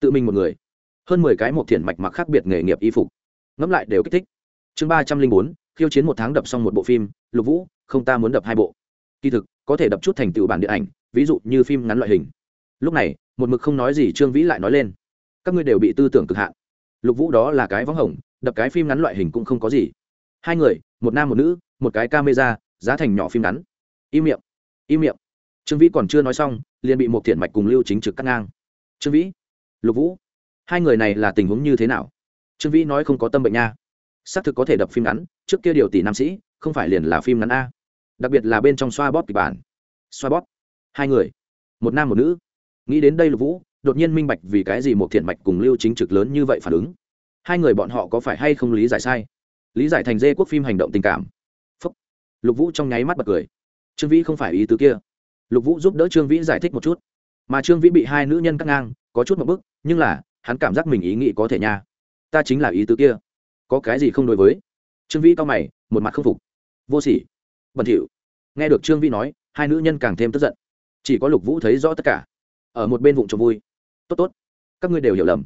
tự mình một người. Hơn mười cái một thiền mạch mặc khác biệt nghề nghiệp y phục. Ngẫm lại đều kích thích. Chương ba trăm linh bốn, khiêu chiến một tháng đập xong một bộ phim, lục vũ, không ta muốn đập hai bộ. Kỳ thực, có thể đập chút thành tựu bản điện ảnh ví dụ như phim ngắn loại hình. Lúc này, một mực không nói gì trương vĩ lại nói lên. Các ngươi đều bị tư tưởng cực hạn. Lục vũ đó là cái võng hồng, đập cái phim ngắn loại hình cũng không có gì. Hai người, một nam một nữ, một cái camera, giá thành nhỏ phim ngắn. Im miệng im miệng. Trương vĩ còn chưa nói xong, liền bị một thiện mạch cùng lưu chính trực cắt ngang. Trương vĩ, lục vũ, hai người này là tình huống như thế nào? Trương vĩ nói không có tâm bệnh nha. Xác thực có thể đập phim ngắn, trước kia điều tỷ nam sĩ, không phải liền là phim ngắn a. Đặc biệt là bên trong xoa bóp kịch bản. Xoa bóp hai người, một nam một nữ. Nghĩ đến đây lục vũ, đột nhiên minh bạch vì cái gì một thiện mạch cùng lưu chính trực lớn như vậy phản ứng. Hai người bọn họ có phải hay không lý giải sai? Lý giải thành dê quốc phim hành động tình cảm. Phúc. lục vũ trong nháy mắt bật cười. Trương vĩ không phải ý tứ kia. Lục vũ giúp đỡ trương vĩ giải thích một chút. Mà trương vĩ bị hai nữ nhân cắt ngang, có chút một bức, nhưng là, hắn cảm giác mình ý nghĩ có thể nha. Ta chính là ý tứ kia. Có cái gì không đối với? Trương vĩ cao mày, một mặt không phục. Vô sỉ. Bẩn thỉu. Nghe được trương vĩ nói, hai nữ nhân càng thêm tức giận chỉ có lục vũ thấy rõ tất cả. Ở một bên vụng trộm vui. Tốt tốt. Các ngươi đều hiểu lầm.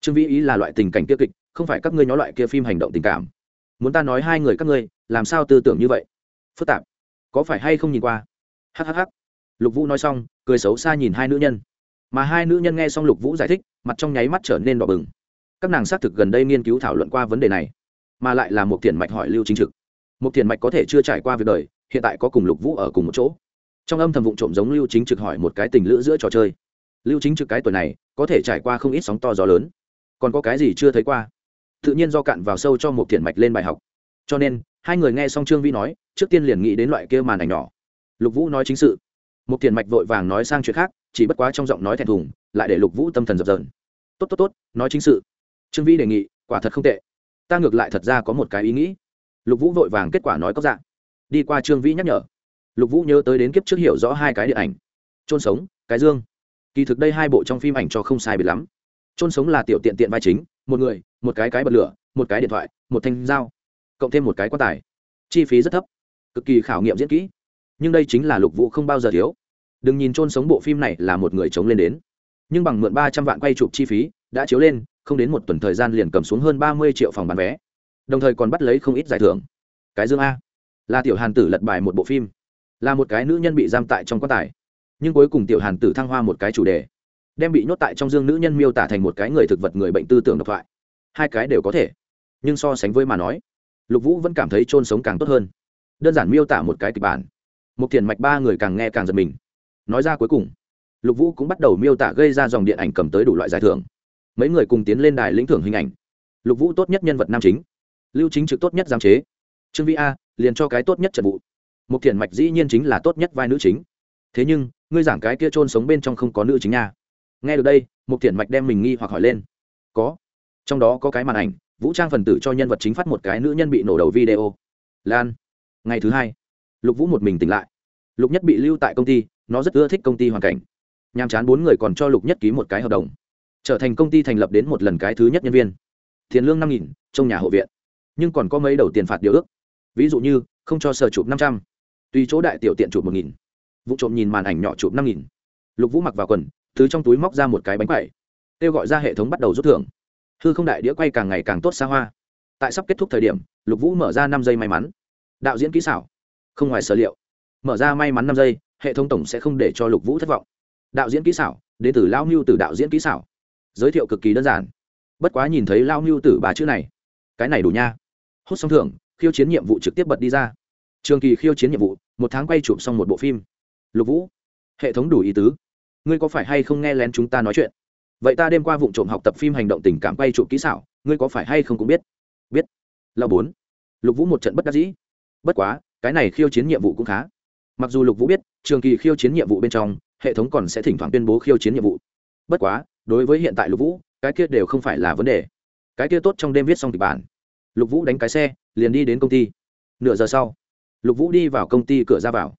Trương vĩ ý là loại tình cảnh kia kịch, không phải các ngươi nhó loại kia phim hành động tình cảm. Muốn ta nói hai người các ngươi, làm sao tư tưởng như vậy? Phức tạp. Có phải hay không nhìn qua? Hhh lục vũ nói xong, cười xấu xa nhìn hai nữ nhân. Mà hai nữ nhân nghe xong lục vũ giải thích, mặt trong nháy mắt trở nên đỏ bừng. Các nàng xác thực gần đây nghiên cứu thảo luận qua vấn đề này, mà lại là một tiền mạch hỏi lưu chính trực. Một tiền mạch có thể chưa trải qua việc đời, hiện tại có cùng lục vũ ở cùng một chỗ trong âm thầm vụ trộm giống lưu chính trực hỏi một cái tình lữ giữa trò chơi. Lưu chính trực cái tuổi này, có thể trải qua không ít sóng to gió lớn. Còn có cái gì chưa thấy qua? Tự nhiên do cạn vào sâu cho một thiện mạch lên bài học. Cho nên, hai người nghe xong trương vĩ nói, trước tiên liền nghĩ đến loại kia màn ảnh nhỏ. Lục vũ nói chính sự. Một thiện mạch vội vàng nói sang chuyện khác, chỉ bất quá trong giọng nói thẹn thùng, lại để lục vũ tâm thần dập dờn. Tốt tốt tốt, nói chính sự. Trương vĩ đề nghị, quả thật không tệ. Ta ngược lại thật ra có một cái ý nghĩ. Lục vũ vội vàng kết quả nói có dạng đi qua trương vĩ nhắc nhở lục vũ nhớ tới đến kiếp trước hiểu rõ hai cái điện ảnh. Trôn sống, cái dương. Kỳ thực đây hai bộ trong phim ảnh cho không sai biệt lắm. Trôn sống là tiểu tiện tiện vai chính, một người, một cái cái bật lửa, một cái điện thoại, một thanh dao, cộng thêm một cái quan tài. Chi phí rất thấp, cực kỳ khảo nghiệm diễn kỹ. Nhưng đây chính là lục vũ không bao giờ thiếu. Đừng nhìn trôn sống bộ phim này là một người chống lên đến. Nhưng bằng mượn ba trăm vạn quay chụp chi phí, đã chiếu lên, không đến một tuần thời gian liền cầm xuống hơn ba mươi triệu phòng bán vé. Đồng thời còn bắt lấy không ít giải thưởng. Cái dương a. Là tiểu hàn tử lật bài một bộ phim là một cái nữ nhân bị giam tại trong quan tài. Nhưng cuối cùng tiểu hàn tử thăng hoa một cái chủ đề. Đem bị nhốt tại trong dương nữ nhân miêu tả thành một cái người thực vật người bệnh tư tưởng độc thoại. Hai cái đều có thể. Nhưng so sánh với mà nói, lục vũ vẫn cảm thấy chôn sống càng tốt hơn. Đơn giản miêu tả một cái kịch bản. Một thiền mạch ba người càng nghe càng giật mình. Nói ra cuối cùng, lục vũ cũng bắt đầu miêu tả gây ra dòng điện ảnh cầm tới đủ loại giải thưởng. Mấy người cùng tiến lên đài lĩnh thưởng hình ảnh. Lục vũ tốt nhất nhân vật nam chính. Lưu chính trực tốt nhất giám chế. Trương vi a, liền cho cái tốt nhất trận vụ một thiền mạch dĩ nhiên chính là tốt nhất vai nữ chính. Thế nhưng, ngươi giảng cái kia trôn sống bên trong không có nữ chính nha. Nghe được đây, một thiền mạch đem mình nghi hoặc hỏi lên. Có. Trong đó có cái màn ảnh, vũ trang phần tử cho nhân vật chính phát một cái nữ nhân bị nổ đầu video. Lan. Ngày thứ hai, lục vũ một mình tỉnh lại. Lục nhất bị lưu tại công ty, nó rất ưa thích công ty hoàn cảnh. Nhàm chán bốn người còn cho lục nhất ký một cái hợp đồng. Trở thành công ty thành lập đến một lần cái thứ nhất nhân viên. Tiền lương năm nghìn, trong nhà hộ viện. Nhưng còn có mấy đầu tiền phạt điều ước. Ví dụ như, không cho sở chụp năm trăm tùy chỗ đại tiểu tiện chụp một nghìn. Vụ trộm nhìn màn ảnh nhỏ chụp năm nghìn. Lục vũ mặc vào quần thứ trong túi móc ra một cái bánh quẩy. Kêu gọi ra hệ thống bắt đầu rút thưởng. Hư không đại đĩa quay càng ngày càng tốt xa hoa. Tại sắp kết thúc thời điểm, lục vũ mở ra năm giây may mắn. Đạo diễn kỹ xảo. Không ngoài sở liệu. Mở ra may mắn năm giây, hệ thống tổng sẽ không để cho lục vũ thất vọng. Đạo diễn kỹ xảo, đến từ lao mưu từ đạo diễn kỹ xảo. Giới thiệu cực kỳ đơn giản. Bất quá nhìn thấy lao mưu từ bà chữ này. Cái này đủ nha. Hút xong thưởng, khiêu chiến nhiệm vụ trực tiếp bật đi ra trường kỳ khiêu chiến nhiệm vụ, một tháng quay chụp xong một bộ phim. Lục vũ, hệ thống đủ ý tứ. Ngươi có phải hay không nghe lén chúng ta nói chuyện? Vậy ta đêm qua vụ trộm học tập phim hành động tình cảm quay chụp kỹ xảo, ngươi có phải hay không cũng biết? Biết. Là bốn. Lục vũ một trận bất đắc dĩ. Bất quá, cái này khiêu chiến nhiệm vụ cũng khá. Mặc dù lục vũ biết, trường kỳ khiêu chiến nhiệm vụ bên trong, hệ thống còn sẽ thỉnh thoảng tuyên bố khiêu chiến nhiệm vụ. Bất quá, đối với hiện tại lục vũ, cái kia đều không phải là vấn đề. Cái kia tốt trong đêm viết xong kịch bản. Lục vũ đánh cái xe, liền đi đến công ty. Nửa giờ sau lục vũ đi vào công ty cửa ra vào.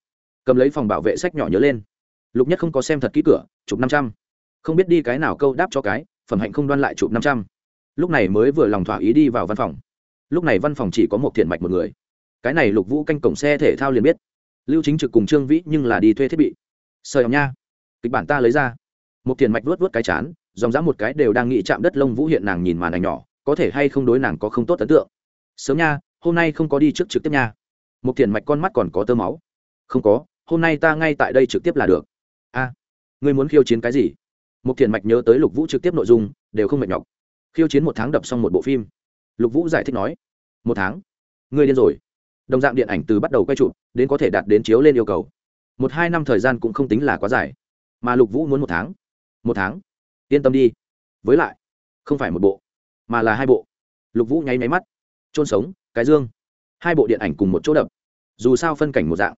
Cầm lấy phòng bảo vệ sách nhỏ nhớ lên. Lục nhất không có xem thật kỹ cửa, chụp năm trăm. Không biết đi cái nào câu đáp cho cái, phẩm hạnh không đoan lại chụp năm trăm. Lúc này mới vừa lòng thỏa ý đi vào văn phòng. Lúc này văn phòng chỉ có một thiện mạch một người. Cái này lục vũ canh cổng xe thể thao liền biết. Lưu chính trực cùng trương vĩ nhưng là đi thuê thiết bị. Sợi nha. Kịch bản ta lấy ra. Một thiện mạch vuốt vuốt cái chán, dòng dã một cái đều đang nghĩ chạm đất lông vũ hiện nàng nhìn màn ảnh nhỏ, có thể hay không đối nàng có không tốt ấn tượng. Sớm nha, hôm nay không có đi trước trực tiếp nha một tiền mạch con mắt còn có tơ máu. Không có, hôm nay ta ngay tại đây trực tiếp là được. A, ngươi muốn khiêu chiến cái gì? Một tiền mạch nhớ tới lục vũ trực tiếp nội dung, đều không mệt nhọc. Khiêu chiến một tháng đập xong một bộ phim. Lục vũ giải thích nói, một tháng? Ngươi điên rồi. Đồng dạng điện ảnh từ bắt đầu quay chụp, đến có thể đạt đến chiếu lên yêu cầu. Một hai năm thời gian cũng không tính là quá dài. Mà lục vũ muốn một tháng. Một tháng? Yên tâm đi. Với lại, không phải một bộ, mà là hai bộ. Lục vũ nháy máy mắt. Trôn sống, cái dương hai bộ điện ảnh cùng một chỗ đập. Dù sao phân cảnh một dạng.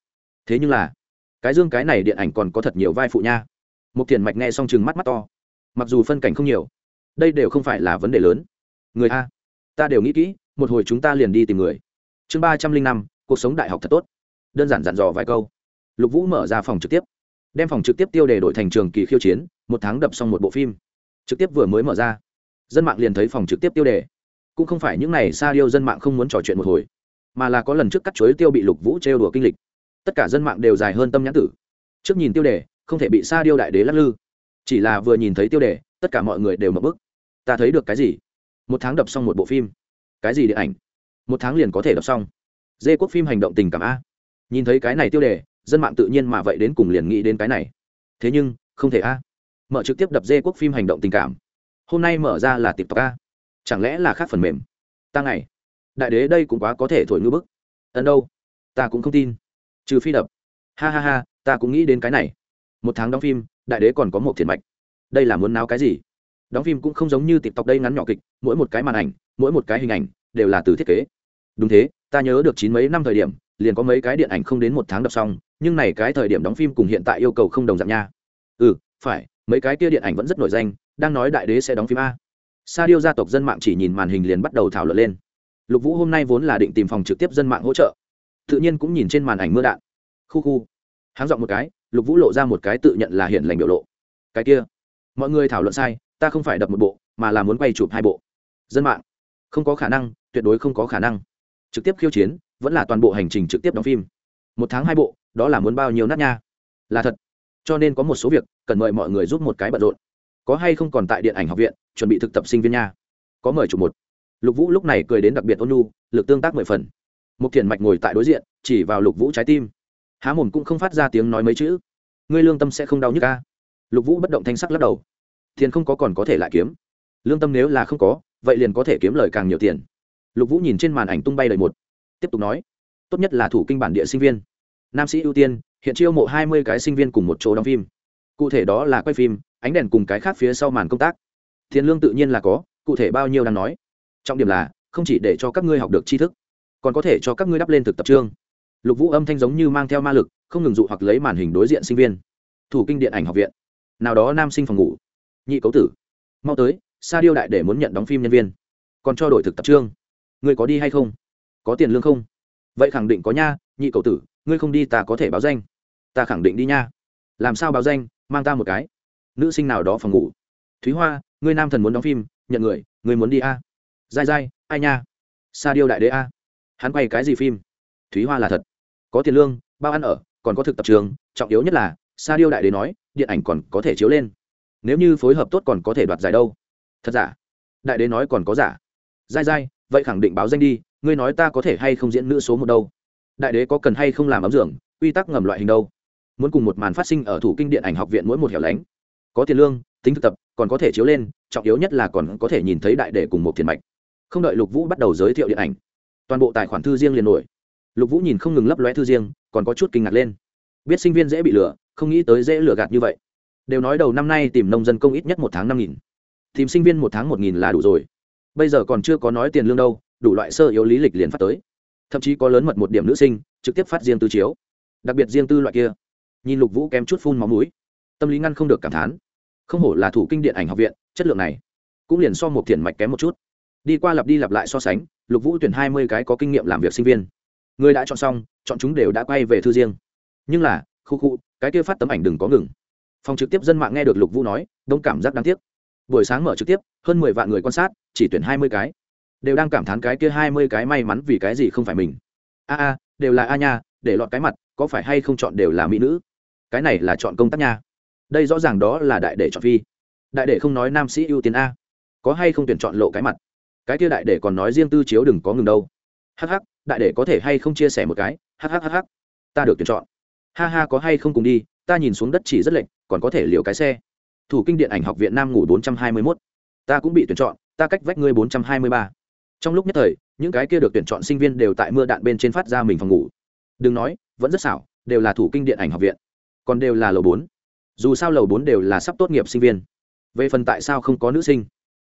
Thế nhưng là, cái dương cái này điện ảnh còn có thật nhiều vai phụ nha. Một thiền mạch nghe xong chừng mắt mắt to. Mặc dù phân cảnh không nhiều, đây đều không phải là vấn đề lớn. Người a, ta đều nghĩ kỹ, một hồi chúng ta liền đi tìm người. Chương ba trăm linh năm, cuộc sống đại học thật tốt. Đơn giản dặn dò vài câu. Lục vũ mở ra phòng trực tiếp. Đem phòng trực tiếp tiêu đề đổi thành trường kỳ khiêu chiến, một tháng đập xong một bộ phim. Trực tiếp vừa mới mở ra, dân mạng liền thấy phòng trực tiếp tiêu đề. Cũng không phải những n à y sa điêu dân mạng không muốn trò chuyện một hồi mà là có lần trước cắt chuối tiêu bị lục vũ trêu đùa kinh lịch. Tất cả dân mạng đều dài hơn tâm nhãn tử. Trước nhìn tiêu đề, không thể bị sa điêu đại đế lắc lư. Chỉ là vừa nhìn thấy tiêu đề, tất cả mọi người đều mập bức. Ta thấy được cái gì? Một tháng đập xong một bộ phim. Cái gì điện ảnh? Một tháng liền có thể đọc xong. Dê quốc phim hành động tình cảm a. Nhìn thấy cái này tiêu đề, dân mạng tự nhiên mà vậy đến cùng liền nghĩ đến cái này. Thế nhưng, không thể a. Mở trực tiếp đập dê quốc phim hành động tình cảm. Hôm nay mở ra là tiệp tộc a. Chẳng lẽ là khác phần mềm? Ta ngày đại đế đây cũng quá có thể thổi ngư bức. Ẩn đâu? Ta cũng không tin. Trừ phi đập. Ha ha ha, ta cũng nghĩ đến cái này. Một tháng đóng phim, đại đế còn có một thiền mạch. Đây là muốn náo cái gì? Đóng phim cũng không giống như tịp tộc đây ngắn nhỏ kịch, mỗi một cái màn ảnh, mỗi một cái hình ảnh đều là từ thiết kế. Đúng thế, ta nhớ được chín mấy năm thời điểm, liền có mấy cái điện ảnh không đến một tháng đọc xong, nhưng này cái thời điểm đóng phim cùng hiện tại yêu cầu không đồng dạng nha. Ừ phải, mấy cái kia điện ảnh vẫn rất nổi danh, đang nói đại đế sẽ đóng phim a. Sa điêu gia tộc dân mạng chỉ nhìn màn hình liền bắt đầu thảo luận lên lục vũ hôm nay vốn là định tìm phòng trực tiếp dân mạng hỗ trợ. Tự nhiên cũng nhìn trên màn ảnh mưa đạn. Khu khu. Háng dọn một cái, lục vũ lộ ra một cái tự nhận là hiện lành biểu lộ. Cái kia. Mọi người thảo luận sai, ta không phải đập một bộ, mà là muốn quay chụp hai bộ. Dân mạng. Không có khả năng, tuyệt đối không có khả năng. Trực tiếp khiêu chiến, vẫn là toàn bộ hành trình trực tiếp đóng phim. Một tháng hai bộ, đó là muốn bao nhiêu nát nha? Là thật. Cho nên có một số việc, cần mời mọi người giúp một cái bận rộn. Có hay không còn tại điện ảnh học viện, chuẩn bị thực tập sinh viên nha? Có mời chụp một lục vũ lúc này cười đến đặc biệt ôn nhu, lực tương tác mười phần. Mục thiền mạch ngồi tại đối diện, chỉ vào lục vũ trái tim. Há mồm cũng không phát ra tiếng nói mấy chữ. Ngươi lương tâm sẽ không đau nhức ca lục vũ bất động thanh sắc lắc đầu. Thiền không có còn có thể lại kiếm. Lương tâm nếu là không có, vậy liền có thể kiếm lời càng nhiều tiền. Lục vũ nhìn trên màn ảnh tung bay lời một. Tiếp tục nói, tốt nhất là thủ kinh bản địa sinh viên. Nam sĩ ưu tiên, hiện chiêu mộ hai mươi cái sinh viên cùng một chỗ đóng phim. Cụ thể đó là quay phim, ánh đèn cùng cái khác phía sau màn công tác. Tiền lương tự nhiên là có, cụ thể bao nhiêu đang nói trọng điểm là, không chỉ để cho các ngươi học được tri thức, còn có thể cho các ngươi đắp lên thực tập trương. Lục vũ âm thanh giống như mang theo ma lực, không ngừng dụ hoặc lấy màn hình đối diện sinh viên. Thủ kinh điện ảnh học viện. Nào đó nam sinh phòng ngủ. Nhị cấu tử. Mau tới, sa điêu đại để muốn nhận đóng phim nhân viên. Còn cho đổi thực tập trương. Ngươi có đi hay không? Có tiền lương không? Vậy khẳng định có nha, nhị cậu tử, ngươi không đi ta có thể báo danh. Ta khẳng định đi nha. Làm sao báo danh, mang ta một cái. Nữ sinh nào đó phòng ngủ. Thúy hoa, ngươi nam thần muốn đóng phim, nhận người, ngươi muốn đi a? à? Dai dai, ai nha. Sa điêu đại đế a. Hắn quay cái gì phim? Thúy hoa là thật. Có tiền lương, bao ăn ở, còn có thực tập trường, trọng yếu nhất là, sa điêu đại đế nói, điện ảnh còn có thể chiếu lên. Nếu như phối hợp tốt còn có thể đoạt giải đâu. Thật giả? Đại đế nói còn có giả. Dai dai, vậy khẳng định báo danh đi, ngươi nói ta có thể hay không diễn nữ số một đâu? Đại đế có cần hay không làm ấm dưỡng quy tắc ngầm loại hình đâu? Muốn cùng một màn phát sinh ở thủ kinh điện ảnh học viện mỗi một hẻo lánh. Có tiền lương, tính thực tập, còn có thể chiếu lên, trọng yếu nhất là còn có thể nhìn thấy đại đế cùng một thiền mạch không đợi lục vũ bắt đầu giới thiệu điện ảnh, toàn bộ tài khoản thư riêng liền nổi. Lục vũ nhìn không ngừng lấp lóe thư riêng, còn có chút kinh ngạc lên. Biết sinh viên dễ bị lừa, không nghĩ tới dễ lừa gạt như vậy. Đều nói đầu năm nay tìm nông dân công ít nhất một tháng năm nghìn. Tìm sinh viên một tháng một nghìn là đủ rồi. Bây giờ còn chưa có nói tiền lương đâu, đủ loại sơ yếu lý lịch liền phát tới. Thậm chí có lớn mật một điểm nữ sinh, trực tiếp phát riêng tư chiếu. Đặc biệt riêng tư loại kia. Nhìn lục vũ kém chút phun máu mũi. Tâm lý ngăn không được cảm thán. Không hổ là thủ kinh điện ảnh học viện, chất lượng này cũng liền so một tiền mạch kém một chút đi qua lặp đi lặp lại so sánh, lục vũ tuyển hai mươi cái có kinh nghiệm làm việc sinh viên. Người đã chọn xong, chọn chúng đều đã quay về thư riêng. Nhưng là, khu khu, cái kia phát tấm ảnh đừng có ngừng. Phòng trực tiếp dân mạng nghe được lục vũ nói, đông cảm giác đáng tiếc. Buổi sáng mở trực tiếp, hơn mười vạn người quan sát, chỉ tuyển hai mươi cái. Đều đang cảm thán cái kia hai mươi cái may mắn vì cái gì không phải mình. A a, đều là a nha, để lọt cái mặt, có phải hay không chọn đều là mỹ nữ? Cái này là chọn công tác nha. Đây rõ ràng đó là đại để chọn phi. Đại để không nói nam sĩ ưu tiên a. Có hay không tuyển chọn lộ cái mặt? Cái kia đại để còn nói riêng tư chiếu đừng có ngừng đâu. Hh đại để có thể hay không chia sẻ một cái? Hhhh ta được tuyển chọn. Ha ha, có hay không cùng đi, ta nhìn xuống đất chỉ rất lệch, còn có thể liều cái xe. Thủ kinh điện ảnh học viện nam ngủ bốn trăm hai mươi mốt. Ta cũng bị tuyển chọn, ta cách vách ngươi bốn trăm hai mươi ba. Trong lúc nhất thời, những cái kia được tuyển chọn sinh viên đều tại mưa đạn bên trên phát ra mình phòng ngủ. Đừng nói, vẫn rất xảo, đều là thủ kinh điện ảnh học viện còn đều là lầu bốn. Dù sao lầu bốn đều là sắp tốt nghiệp sinh viên. Về phần tại sao không có nữ sinh?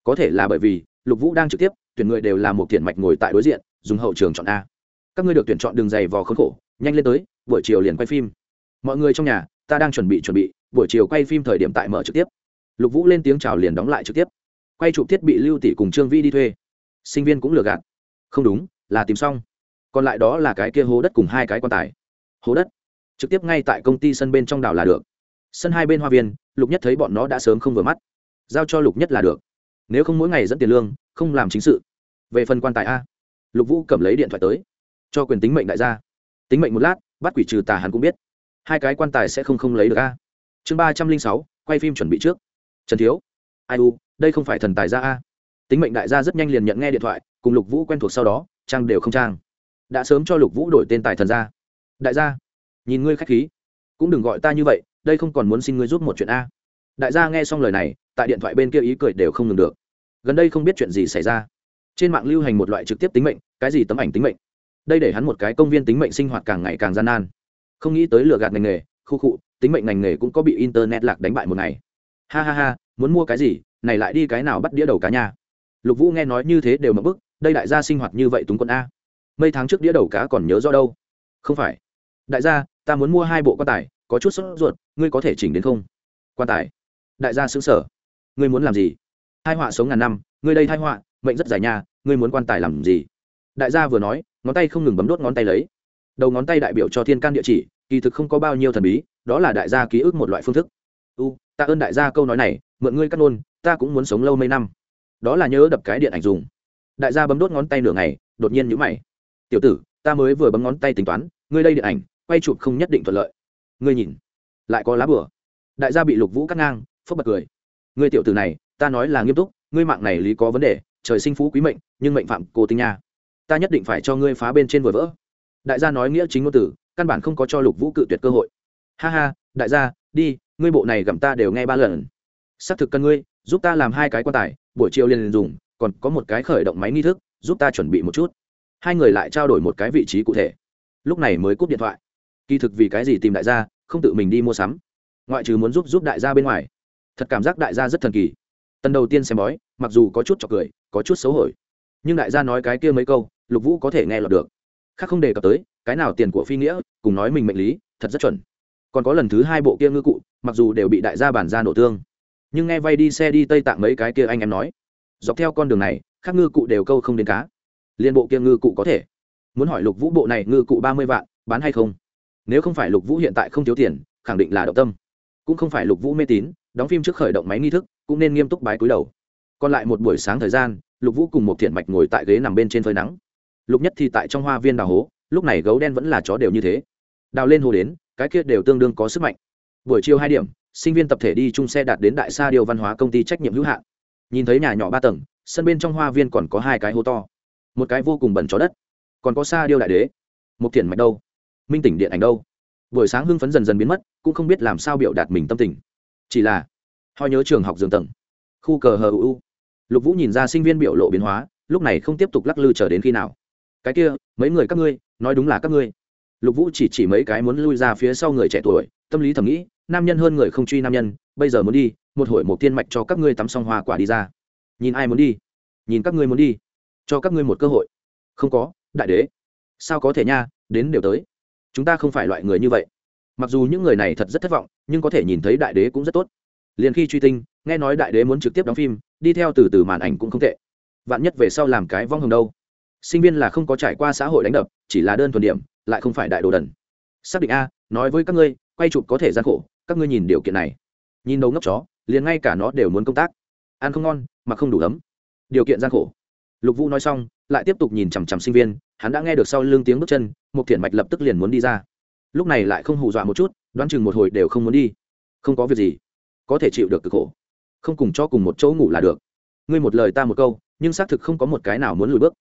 Có thể là bởi vì lục vũ đang trực tiếp, tuyển người đều là một thiện mạch ngồi tại đối diện, dùng hậu trường chọn a. Các ngươi được tuyển chọn đường dày vò khốn khổ, nhanh lên tới, buổi chiều liền quay phim. Mọi người trong nhà, ta đang chuẩn bị chuẩn bị, buổi chiều quay phim thời điểm tại mở trực tiếp. Lục vũ lên tiếng chào liền đóng lại trực tiếp. Quay chụp thiết bị lưu tỷ cùng trương vi đi thuê. Sinh viên cũng lừa gạt. Không đúng, là tìm xong. Còn lại đó là cái kia hố đất cùng hai cái quan tài. Hố đất. Trực tiếp ngay tại công ty sân bên trong đảo là được. Sân hai bên hoa viên, lục nhất thấy bọn nó đã sớm không vừa mắt. Giao cho lục nhất là được nếu không mỗi ngày dẫn tiền lương, không làm chính sự. Về phần quan tài a, lục vũ cầm lấy điện thoại tới, cho quyền tính mệnh đại gia. Tính mệnh một lát, bắt quỷ trừ tà hắn cũng biết. Hai cái quan tài sẽ không không lấy được a. Chương ba trăm linh sáu, quay phim chuẩn bị trước. Trần thiếu, ai u, đây không phải thần tài gia a. Tính mệnh đại gia rất nhanh liền nhận nghe điện thoại, cùng lục vũ quen thuộc sau đó, trang đều không trang. Đã sớm cho lục vũ đổi tên tài thần gia. Đại gia, nhìn ngươi k h á c h khí. Cũng đừng gọi ta như vậy, đây không còn muốn xin ngươi giúp một chuyện a. Đại gia nghe xong lời này, tại điện thoại bên kia ý cười đều không ngừng được gần đây không biết chuyện gì xảy ra. Trên mạng lưu hành một loại trực tiếp tính mệnh, cái gì tấm ảnh tính mệnh? Đây để hắn một cái công viên tính mệnh sinh hoạt càng ngày càng gian nan. Không nghĩ tới lừa gạt ngành nghề, khu cụ tính mệnh ngành nghề cũng có bị internet lạc đánh bại một ngày. Ha ha ha, muốn mua cái gì, này lại đi cái nào bắt đĩa đầu cá nha. Lục vũ nghe nói như thế đều mất bức, đây đại gia sinh hoạt như vậy túng quân a. Mấy tháng trước đĩa đầu cá còn nhớ rõ đâu? Không phải. Đại gia, ta muốn mua hai bộ quan tài, có chút sốt ruột, ngươi có thể chỉnh đến không? Quan tài. Đại gia xứng sở ngươi muốn làm gì? Hai họa sống ngàn năm, ngươi đây hai họa, mệnh rất dài nha, ngươi muốn quan tài làm gì? Đại gia vừa nói, ngón tay không ngừng bấm đốt ngón tay lấy. Đầu ngón tay đại biểu cho thiên can địa chỉ, kỳ thực không có bao nhiêu thần bí, đó là đại gia ký ức một loại phương thức. U ta ơn đại gia câu nói này, mượn ngươi cắt nôn ta cũng muốn sống lâu mấy năm. Đó là nhớ đập cái điện ảnh dùng. Đại gia bấm đốt ngón tay nửa ngày, đột nhiên nhữ mày. Tiểu tử, ta mới vừa bấm ngón tay tính toán, ngươi đây điện ảnh, quay chụp không nhất định thuận lợi. Ngươi nhìn, lại có lá bửa đại gia bị lục vũ cắt ngang phớt bật cười. Ngươi tiểu tử này ta nói là nghiêm túc, ngươi mạng này lý có vấn đề, trời sinh phú quý mệnh, nhưng mệnh phạm cô tinh nha. Ta nhất định phải cho ngươi phá bên trên vừa vỡ. Đại gia nói nghĩa chính ngôn tử căn bản không có cho lục vũ cự tuyệt cơ hội. Ha ha, đại gia, đi, ngươi bộ này gặm ta đều nghe ba lần. Xác thực cần ngươi, giúp ta làm hai cái quan tài, buổi chiều liền dùng, còn có một cái khởi động máy nghi thức, giúp ta chuẩn bị một chút. Hai người lại trao đổi một cái vị trí cụ thể. Lúc này mới cúp điện thoại. Kỳ thực vì cái gì tìm đại gia, không tự mình đi mua sắm. Ngoại trừ muốn giúp giúp đại gia bên ngoài. Thật cảm giác đại gia rất thần kỳ tần đầu tiên xem bói, mặc dù có chút chọc cười, có chút xấu hổi nhưng đại gia nói cái kia mấy câu, lục vũ có thể nghe lọt được. Khác không đề cập tới, cái nào tiền của phi nghĩa, cùng nói mình mệnh lý, thật rất chuẩn. Còn có lần thứ hai bộ kia ngư cụ, mặc dù đều bị đại gia bản ra nổ tương. Nhưng nghe vay đi xe đi tây tạng mấy cái kia anh em nói, dọc theo con đường này, khác ngư cụ đều câu không đến cá. Liên bộ kia ngư cụ có thể. Muốn hỏi lục vũ bộ này ngư cụ ba mươi vạn, bán hay không? Nếu không phải lục vũ hiện tại không thiếu tiền, khẳng định là động tâm. Cũng không phải lục vũ mê tín đóng phim trước khởi động máy nghi thức, cũng nên nghiêm túc bái cúi đầu. Còn lại một buổi sáng thời gian, lục vũ cùng một thiện mạch ngồi tại ghế nằm bên trên phơi nắng. Lục nhất thì tại trong hoa viên đào hố, lúc này gấu đen vẫn là chó đều như thế. Đào lên hồ đến, cái kia đều tương đương có sức mạnh. Buổi chiều hai điểm, sinh viên tập thể đi chung xe đạt đến đại sa điều văn hóa công ty trách nhiệm hữu hạn. Nhìn thấy nhà nhỏ ba tầng, sân bên trong hoa viên còn có hai cái hố to. Một cái vô cùng bẩn chó đất, còn có sa điêu đại đế. Một thiện mạch đâu? Minh tỉnh điện ảnh đâu? Buổi sáng hưng phấn dần dần biến mất, cũng không biết làm sao biểu đạt mình tâm tình chỉ là họ nhớ trường học dường tầng, khu cờ hờ u lục vũ nhìn ra sinh viên biểu lộ biến hóa, lúc này không tiếp tục lắc lư chờ đến khi nào. Cái kia, mấy người các ngươi, nói đúng là các ngươi. Lục vũ chỉ chỉ mấy cái muốn lui ra phía sau người trẻ tuổi, tâm lý thầm nghĩ, nam nhân hơn người không truy nam nhân, bây giờ muốn đi, một hồi một tiên mạch cho các ngươi tắm xong hoa quả đi ra. Nhìn ai muốn đi? Nhìn các ngươi muốn đi. Cho các ngươi một cơ hội. Không có, đại đế. Sao có thể nha, đến đều tới. Chúng ta không phải loại người như vậy mặc dù những người này thật rất thất vọng, nhưng có thể nhìn thấy đại đế cũng rất tốt. Liền khi truy tinh, nghe nói đại đế muốn trực tiếp đóng phim, đi theo từ từ màn ảnh cũng không tệ. Vạn nhất về sau làm cái vong hồng đâu. Sinh viên là không có trải qua xã hội đánh đập, chỉ là đơn thuần điểm, lại không phải đại đồ đần. Xác định a, nói với các ngươi, quay chụp có thể gian khổ, các ngươi nhìn điều kiện này. Nhìn đầu ngốc chó, liền ngay cả nó đều muốn công tác. Ăn không ngon mà không đủ ấm. Điều kiện gian khổ. Lục vũ nói xong, lại tiếp tục nhìn chằm chằm sinh viên, hắn đã nghe được sau lưng tiếng bước chân một thiện mạch lập tức liền muốn đi ra lúc này lại không hù dọa một chút, đoán chừng một hồi đều không muốn đi. Không có việc gì. Có thể chịu được cực khổ. Không cùng cho cùng một chỗ ngủ là được. Ngươi một lời ta một câu, nhưng xác thực không có một cái nào muốn lùi bước.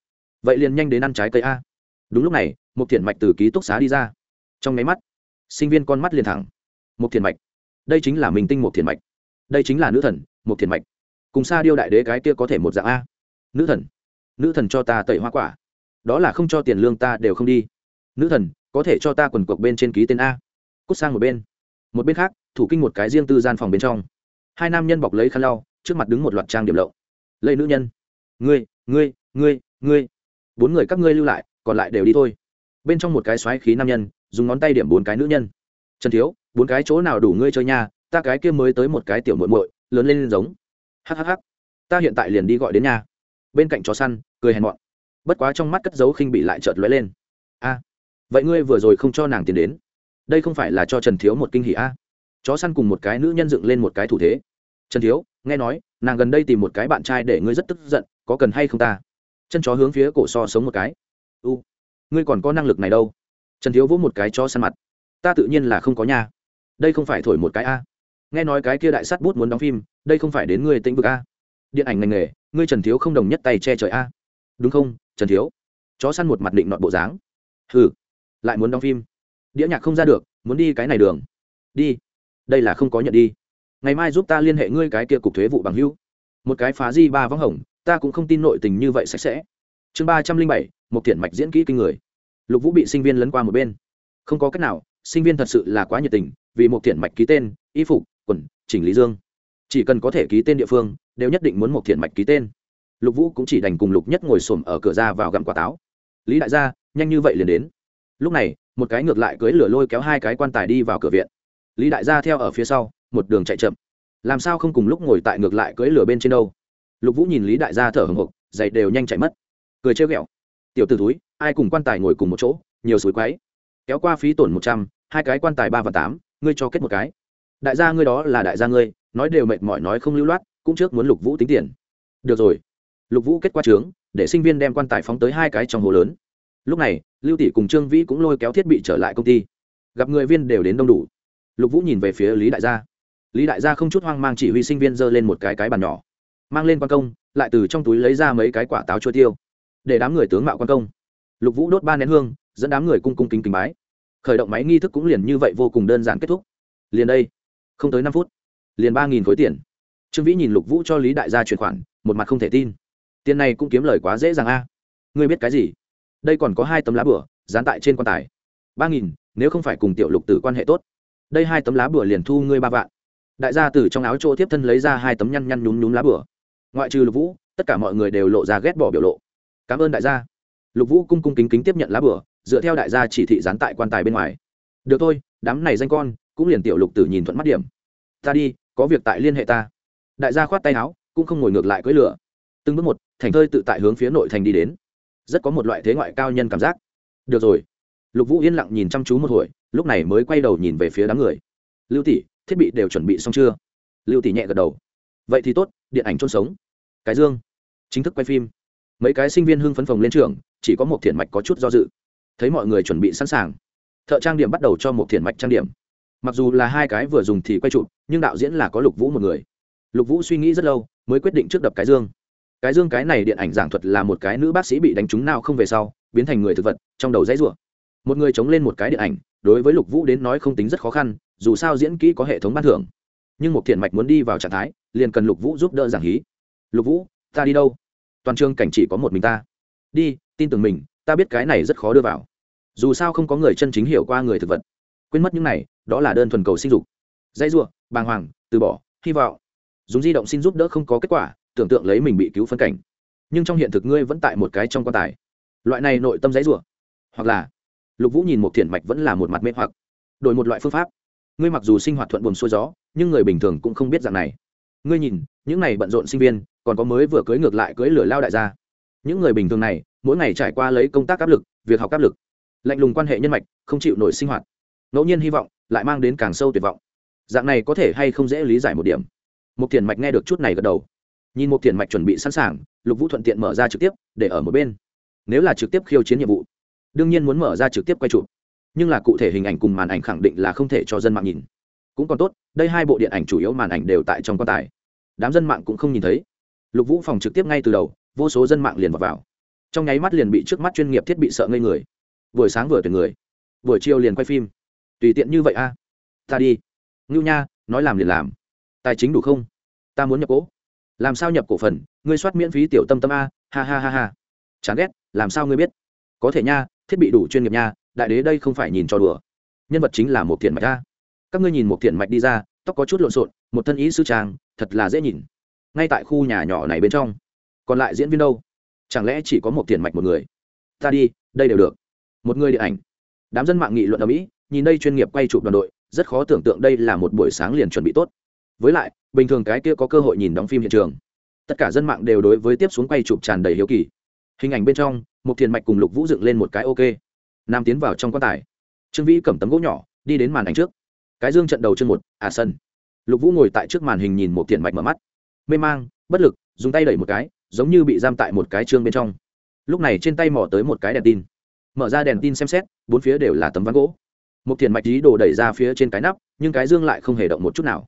Vậy liền nhanh đến ăn trái cây a. Đúng lúc này một thiện mạch từ ký túc xá đi ra. Trong máy mắt, sinh viên con mắt liền thẳng. Một thiện mạch, đây chính là mình tinh một thiện mạch. Đây chính là nữ thần một thiện mạch. Cùng xa điêu đại đế cái kia có thể một dạng a. Nữ thần. Nữ thần cho ta tẩy hoa quả. Đó là không cho tiền lương ta đều không đi. Nữ thần có thể cho ta quần cuộc bên trên ký tên a. Cút sang một bên. Một bên khác, thủ kinh một cái riêng tư gian phòng bên trong. Hai nam nhân bọc lấy khăn lau, trước mặt đứng một loạt trang điểm lậu. Lây nữ nhân. Ngươi ngươi ngươi ngươi. Bốn người các ngươi lưu lại, còn lại đều đi thôi. Bên trong một cái xoáy khí nam nhân, dùng ngón tay điểm bốn cái nữ nhân. Trần thiếu, bốn cái chỗ nào đủ ngươi chơi nha, ta cái kia mới tới một cái tiểu muội muội, lớn lên giống. Hhh ta hiện tại liền đi gọi đến nhà. Bên cạnh chó săn, cười hèn mọn. Bất quá trong mắt cất dấu khinh bị lại chợt lóe lên. A vậy ngươi vừa rồi không cho nàng tiền đến đây không phải là cho trần thiếu một kinh hỉ a chó săn cùng một cái nữ nhân dựng lên một cái thủ thế trần thiếu nghe nói nàng gần đây tìm một cái bạn trai để ngươi rất tức giận có cần hay không ta chân chó hướng phía cổ so sống một cái u ngươi còn có năng lực này đâu trần thiếu vỗ một cái cho săn mặt ta tự nhiên là không có nha đây không phải thổi một cái a nghe nói cái kia đại sắt bút muốn đóng phim đây không phải đến ngươi tĩnh vực a điện ảnh ngành nghề ngươi trần thiếu không đồng nhất tay che trời a đúng không trần thiếu chó săn một mặt định nọn bộ dáng hừ lại muốn đóng phim. Đĩa nhạc không ra được, muốn đi cái này đường. Đi. Đây là không có nhận đi. Ngày mai giúp ta liên hệ ngươi cái kia cục thuế vụ bằng hữu. Một cái phá di ba vắng hồng, ta cũng không tin nội tình như vậy sạch sẽ. Chương ba trăm linh bảy, một thiện mạch diễn kỹ kinh người. Lục vũ bị sinh viên lấn qua một bên. Không có cách nào, sinh viên thật sự là quá nhiệt tình, vì một thiện mạch ký tên, y phục, quần, chỉnh lý dương. Chỉ cần có thể ký tên địa phương, đều nhất định muốn một thiện mạch ký tên. Lục vũ cũng chỉ đành cùng lục nhất ngồi xổm ở cửa ra vào gặm quả táo. Lý đại gia, nhanh như vậy liền đến lúc này, một cái ngược lại cưới lửa lôi kéo hai cái quan tài đi vào cửa viện. Lý đại gia theo ở phía sau, một đường chạy chậm. Làm sao không cùng lúc ngồi tại ngược lại cưới lửa bên trên đâu? Lục vũ nhìn lý đại gia thở hồng hộc dậy đều nhanh chạy mất. Cười trêu ghẹo. Tiểu t ử túi ai cùng quan tài ngồi cùng một chỗ, nhiều suối quáy kéo qua phí tổn một trăm, hai cái quan tài ba và tám, ngươi cho kết một cái. Đại gia ngươi đó là đại gia ngươi, nói đều mệt mỏi nói không lưu loát, cũng trước muốn lục vũ tính tiền. Được rồi. Lục vũ kết qua trướng để sinh viên đem quan tài phóng tới hai cái trong hồ lớn lúc này, lưu tỷ cùng trương vĩ cũng lôi kéo thiết bị trở lại công ty. Gặp người viên đều đến đông đủ. Lục vũ nhìn về phía lý đại gia. Lý đại gia không chút hoang mang chỉ huy sinh viên giơ lên một cái cái bàn nhỏ. Mang lên quan công, lại từ trong túi lấy ra mấy cái quả táo chua tiêu. Để đám người tướng mạo quan công. Lục vũ đốt ba nén hương, dẫn đám người cung cung kính kính bái. Khởi động máy nghi thức cũng liền như vậy vô cùng đơn giản kết thúc. Liền đây, không tới năm phút, liền ba nghìn khối tiền. Trương vĩ nhìn lục vũ cho lý đại gia chuyển khoản, một mặt không thể tin. Tiền này cũng kiếm lời quá dễ dàng a. Ngươi biết cái gì? Đây còn có hai tấm lá bửa dán tại trên quan tài. Ba nghìn, nếu không phải cùng tiểu lục tử quan hệ tốt, đây hai tấm lá bửa liền thu ngươi ba vạn. Đại gia từ trong áo chỗ tiếp thân lấy ra hai tấm nhăn nhăn nhúm nhúm lá bửa ngoại trừ lục vũ, tất cả mọi người đều lộ ra ghét bỏ biểu lộ. Cảm ơn đại gia. Lục vũ cung cung kính kính tiếp nhận lá bửa dựa theo đại gia chỉ thị dán tại quan tài bên ngoài. Được thôi, đám này danh con, cũng liền tiểu lục tử nhìn thuận mắt điểm. Ta đi, có việc tại liên hệ ta. Đại gia khoát tay áo, cũng không ngồi ngược lại cưỡi lửa. Từng bước một, thành thơi tự tại hướng phía nội thành đi đến rất có một loại thế ngoại cao nhân cảm giác. Được rồi. Lục vũ yên lặng nhìn chăm chú một hồi, lúc này mới quay đầu nhìn về phía đám người. Lưu tỷ, thiết bị đều chuẩn bị xong chưa? Lưu tỷ nhẹ gật đầu. Vậy thì tốt, điện ảnh trôn sống. Cái dương. Chính thức quay phim. Mấy cái sinh viên hưng phấn phòng lên trường, chỉ có một thiện mạch có chút do dự. Thấy mọi người chuẩn bị sẵn sàng, thợ trang điểm bắt đầu cho một thiện mạch trang điểm. Mặc dù là hai cái vừa dùng thì quay chụp, nhưng đạo diễn là có lục vũ một người. Lục vũ suy nghĩ rất lâu, mới quyết định trước đập cái dương cái dương cái này điện ảnh giảng thuật là một cái nữ bác sĩ bị đánh trúng nào không về sau, biến thành người thực vật, trong đầu dãy rủa. Một người chống lên một cái điện ảnh, đối với lục vũ đến nói không tính rất khó khăn, dù sao diễn kỹ có hệ thống ban thưởng. Nhưng một thiện mạch muốn đi vào trạng thái, liền cần lục vũ giúp đỡ giảng hí. Lục vũ, ta đi đâu? Toàn trường cảnh chỉ có một mình ta. Đi, tin tưởng mình, ta biết cái này rất khó đưa vào. Dù sao không có người chân chính hiểu qua người thực vật. Quên mất những này, đó là đơn thuần cầu sinh dục. Dãy r bàng hoàng, từ bỏ, hy vọng. Dùng di động xin giúp đỡ không có kết quả tưởng tượng lấy mình bị cứu phân cảnh. Nhưng trong hiện thực ngươi vẫn tại một cái trong quan tài. Loại này nội tâm giấy rủa. Hoặc là, lục vũ nhìn một thiện mạch vẫn là một mặt mê hoặc. Đổi một loại phương pháp. Ngươi mặc dù sinh hoạt thuận buồm xuôi gió, nhưng người bình thường cũng không biết dạng này. Ngươi nhìn, những này bận rộn sinh viên, còn có mới vừa cưới ngược lại cưới lửa lao đại gia. Những người bình thường này, mỗi ngày trải qua lấy công tác áp lực, việc học áp lực, lạnh lùng quan hệ nhân mạch, không chịu nổi sinh hoạt. Ngẫu nhiên hy vọng, lại mang đến càng sâu tuyệt vọng. Dạng này có thể hay không dễ lý giải một điểm? Một thiền mạch nghe được chút này gật đầu nhìn một tiền mạch chuẩn bị sẵn sàng lục vũ thuận tiện mở ra trực tiếp để ở một bên. Nếu là trực tiếp khiêu chiến nhiệm vụ đương nhiên muốn mở ra trực tiếp quay chụp. Nhưng là cụ thể hình ảnh cùng màn ảnh khẳng định là không thể cho dân mạng nhìn. Cũng còn tốt đây hai bộ điện ảnh chủ yếu màn ảnh đều tại trong quan tài. Đám dân mạng cũng không nhìn thấy. Lục vũ phòng trực tiếp ngay từ đầu vô số dân mạng liền vào, vào. trong nháy mắt liền bị trước mắt chuyên nghiệp thiết bị sợ ngây người. Buổi sáng vừa tuyển người. Buổi chiều liền quay phim. Tùy tiện như vậy a. Ta đi. Ngưu nha nói làm liền làm. Tài chính đủ không? Ta muốn nhập cố làm sao nhập cổ phần, ngươi soát miễn phí tiểu tâm tâm a, ha ha ha ha. Chán ghét, làm sao ngươi biết? Có thể nha, thiết bị đủ chuyên nghiệp nha, đại đế đây không phải nhìn cho đùa. Nhân vật chính là một thiện mạch a. Các ngươi nhìn một thiện mạch đi ra, tóc có chút lộn xộn, một thân ý sư trang, thật là dễ nhìn. Ngay tại khu nhà nhỏ này bên trong. Còn lại diễn viên đâu? Chẳng lẽ chỉ có một thiện mạch một người? Ta đi, đây đều được. Một người điện ảnh. Đám dân mạng nghị luận ở mỹ, nhìn đây chuyên nghiệp quay chụp đoàn đội, rất khó tưởng tượng đây là một buổi sáng liền chuẩn bị tốt với lại, bình thường cái kia có cơ hội nhìn đóng phim hiện trường. Tất cả dân mạng đều đối với tiếp xuống quay chụp tràn đầy hiếu kỳ. Hình ảnh bên trong một thiền mạch cùng lục vũ dựng lên một cái ok. Nam tiến vào trong quan tài. Trương vĩ cầm tấm gỗ nhỏ, đi đến màn ảnh trước. Cái dương trận đầu chân một à sân. Lục vũ ngồi tại trước màn hình nhìn một thiền mạch mở mắt. Mê mang, bất lực, dùng tay đẩy một cái, giống như bị giam tại một cái chương bên trong. Lúc này trên tay mỏ tới một cái đèn tin. Mở ra đèn tin xem xét, bốn phía đều là tấm ván gỗ. Một thiền mạch dí đổ đẩy ra phía trên cái nắp, nhưng cái dương lại không hề động một chút nào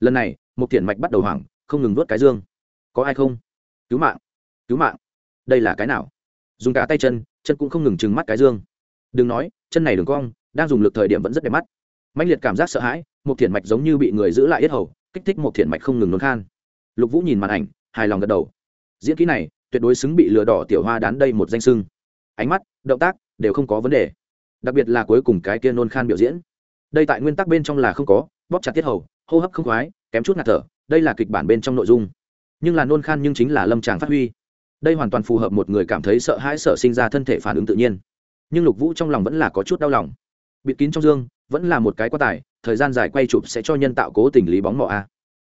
lần này một thiện mạch bắt đầu hoảng, không ngừng vớt cái dương. Có ai không? Cứu mạng cứu mạng. Đây là cái nào? Dùng cả tay chân chân cũng không ngừng trừng mắt cái dương. Đừng nói, chân này đường cong, đang dùng lực thời điểm vẫn rất đẹp mắt. Mạnh liệt cảm giác sợ hãi một thiện mạch giống như bị người giữ lại yết hầu, kích thích một thiện mạch không ngừng nôn khan. Lục vũ nhìn màn ảnh, hài lòng gật đầu. Diễn kỹ này, tuyệt đối xứng bị lừa đỏ tiểu hoa đán đây một danh sưng ánh mắt, động tác, đều không có vấn đề. Đặc biệt là cuối cùng cái kia nôn khan biểu diễn. Đây tại nguyên tắc bên trong là không có, bóp chặt tiết hầu hô hấp không khoái, kém chút ngạt thở, đây là kịch bản bên trong nội dung. Nhưng là nôn khan nhưng chính là lâm tràng phát huy. Đây hoàn toàn phù hợp một người cảm thấy sợ hãi sợ sinh ra thân thể phản ứng tự nhiên. Nhưng lục vũ trong lòng vẫn là có chút đau lòng. Bịt kín trong dương, vẫn là một cái quá tải thời gian dài quay chụp sẽ cho nhân tạo cố tình lý bóng mọ a.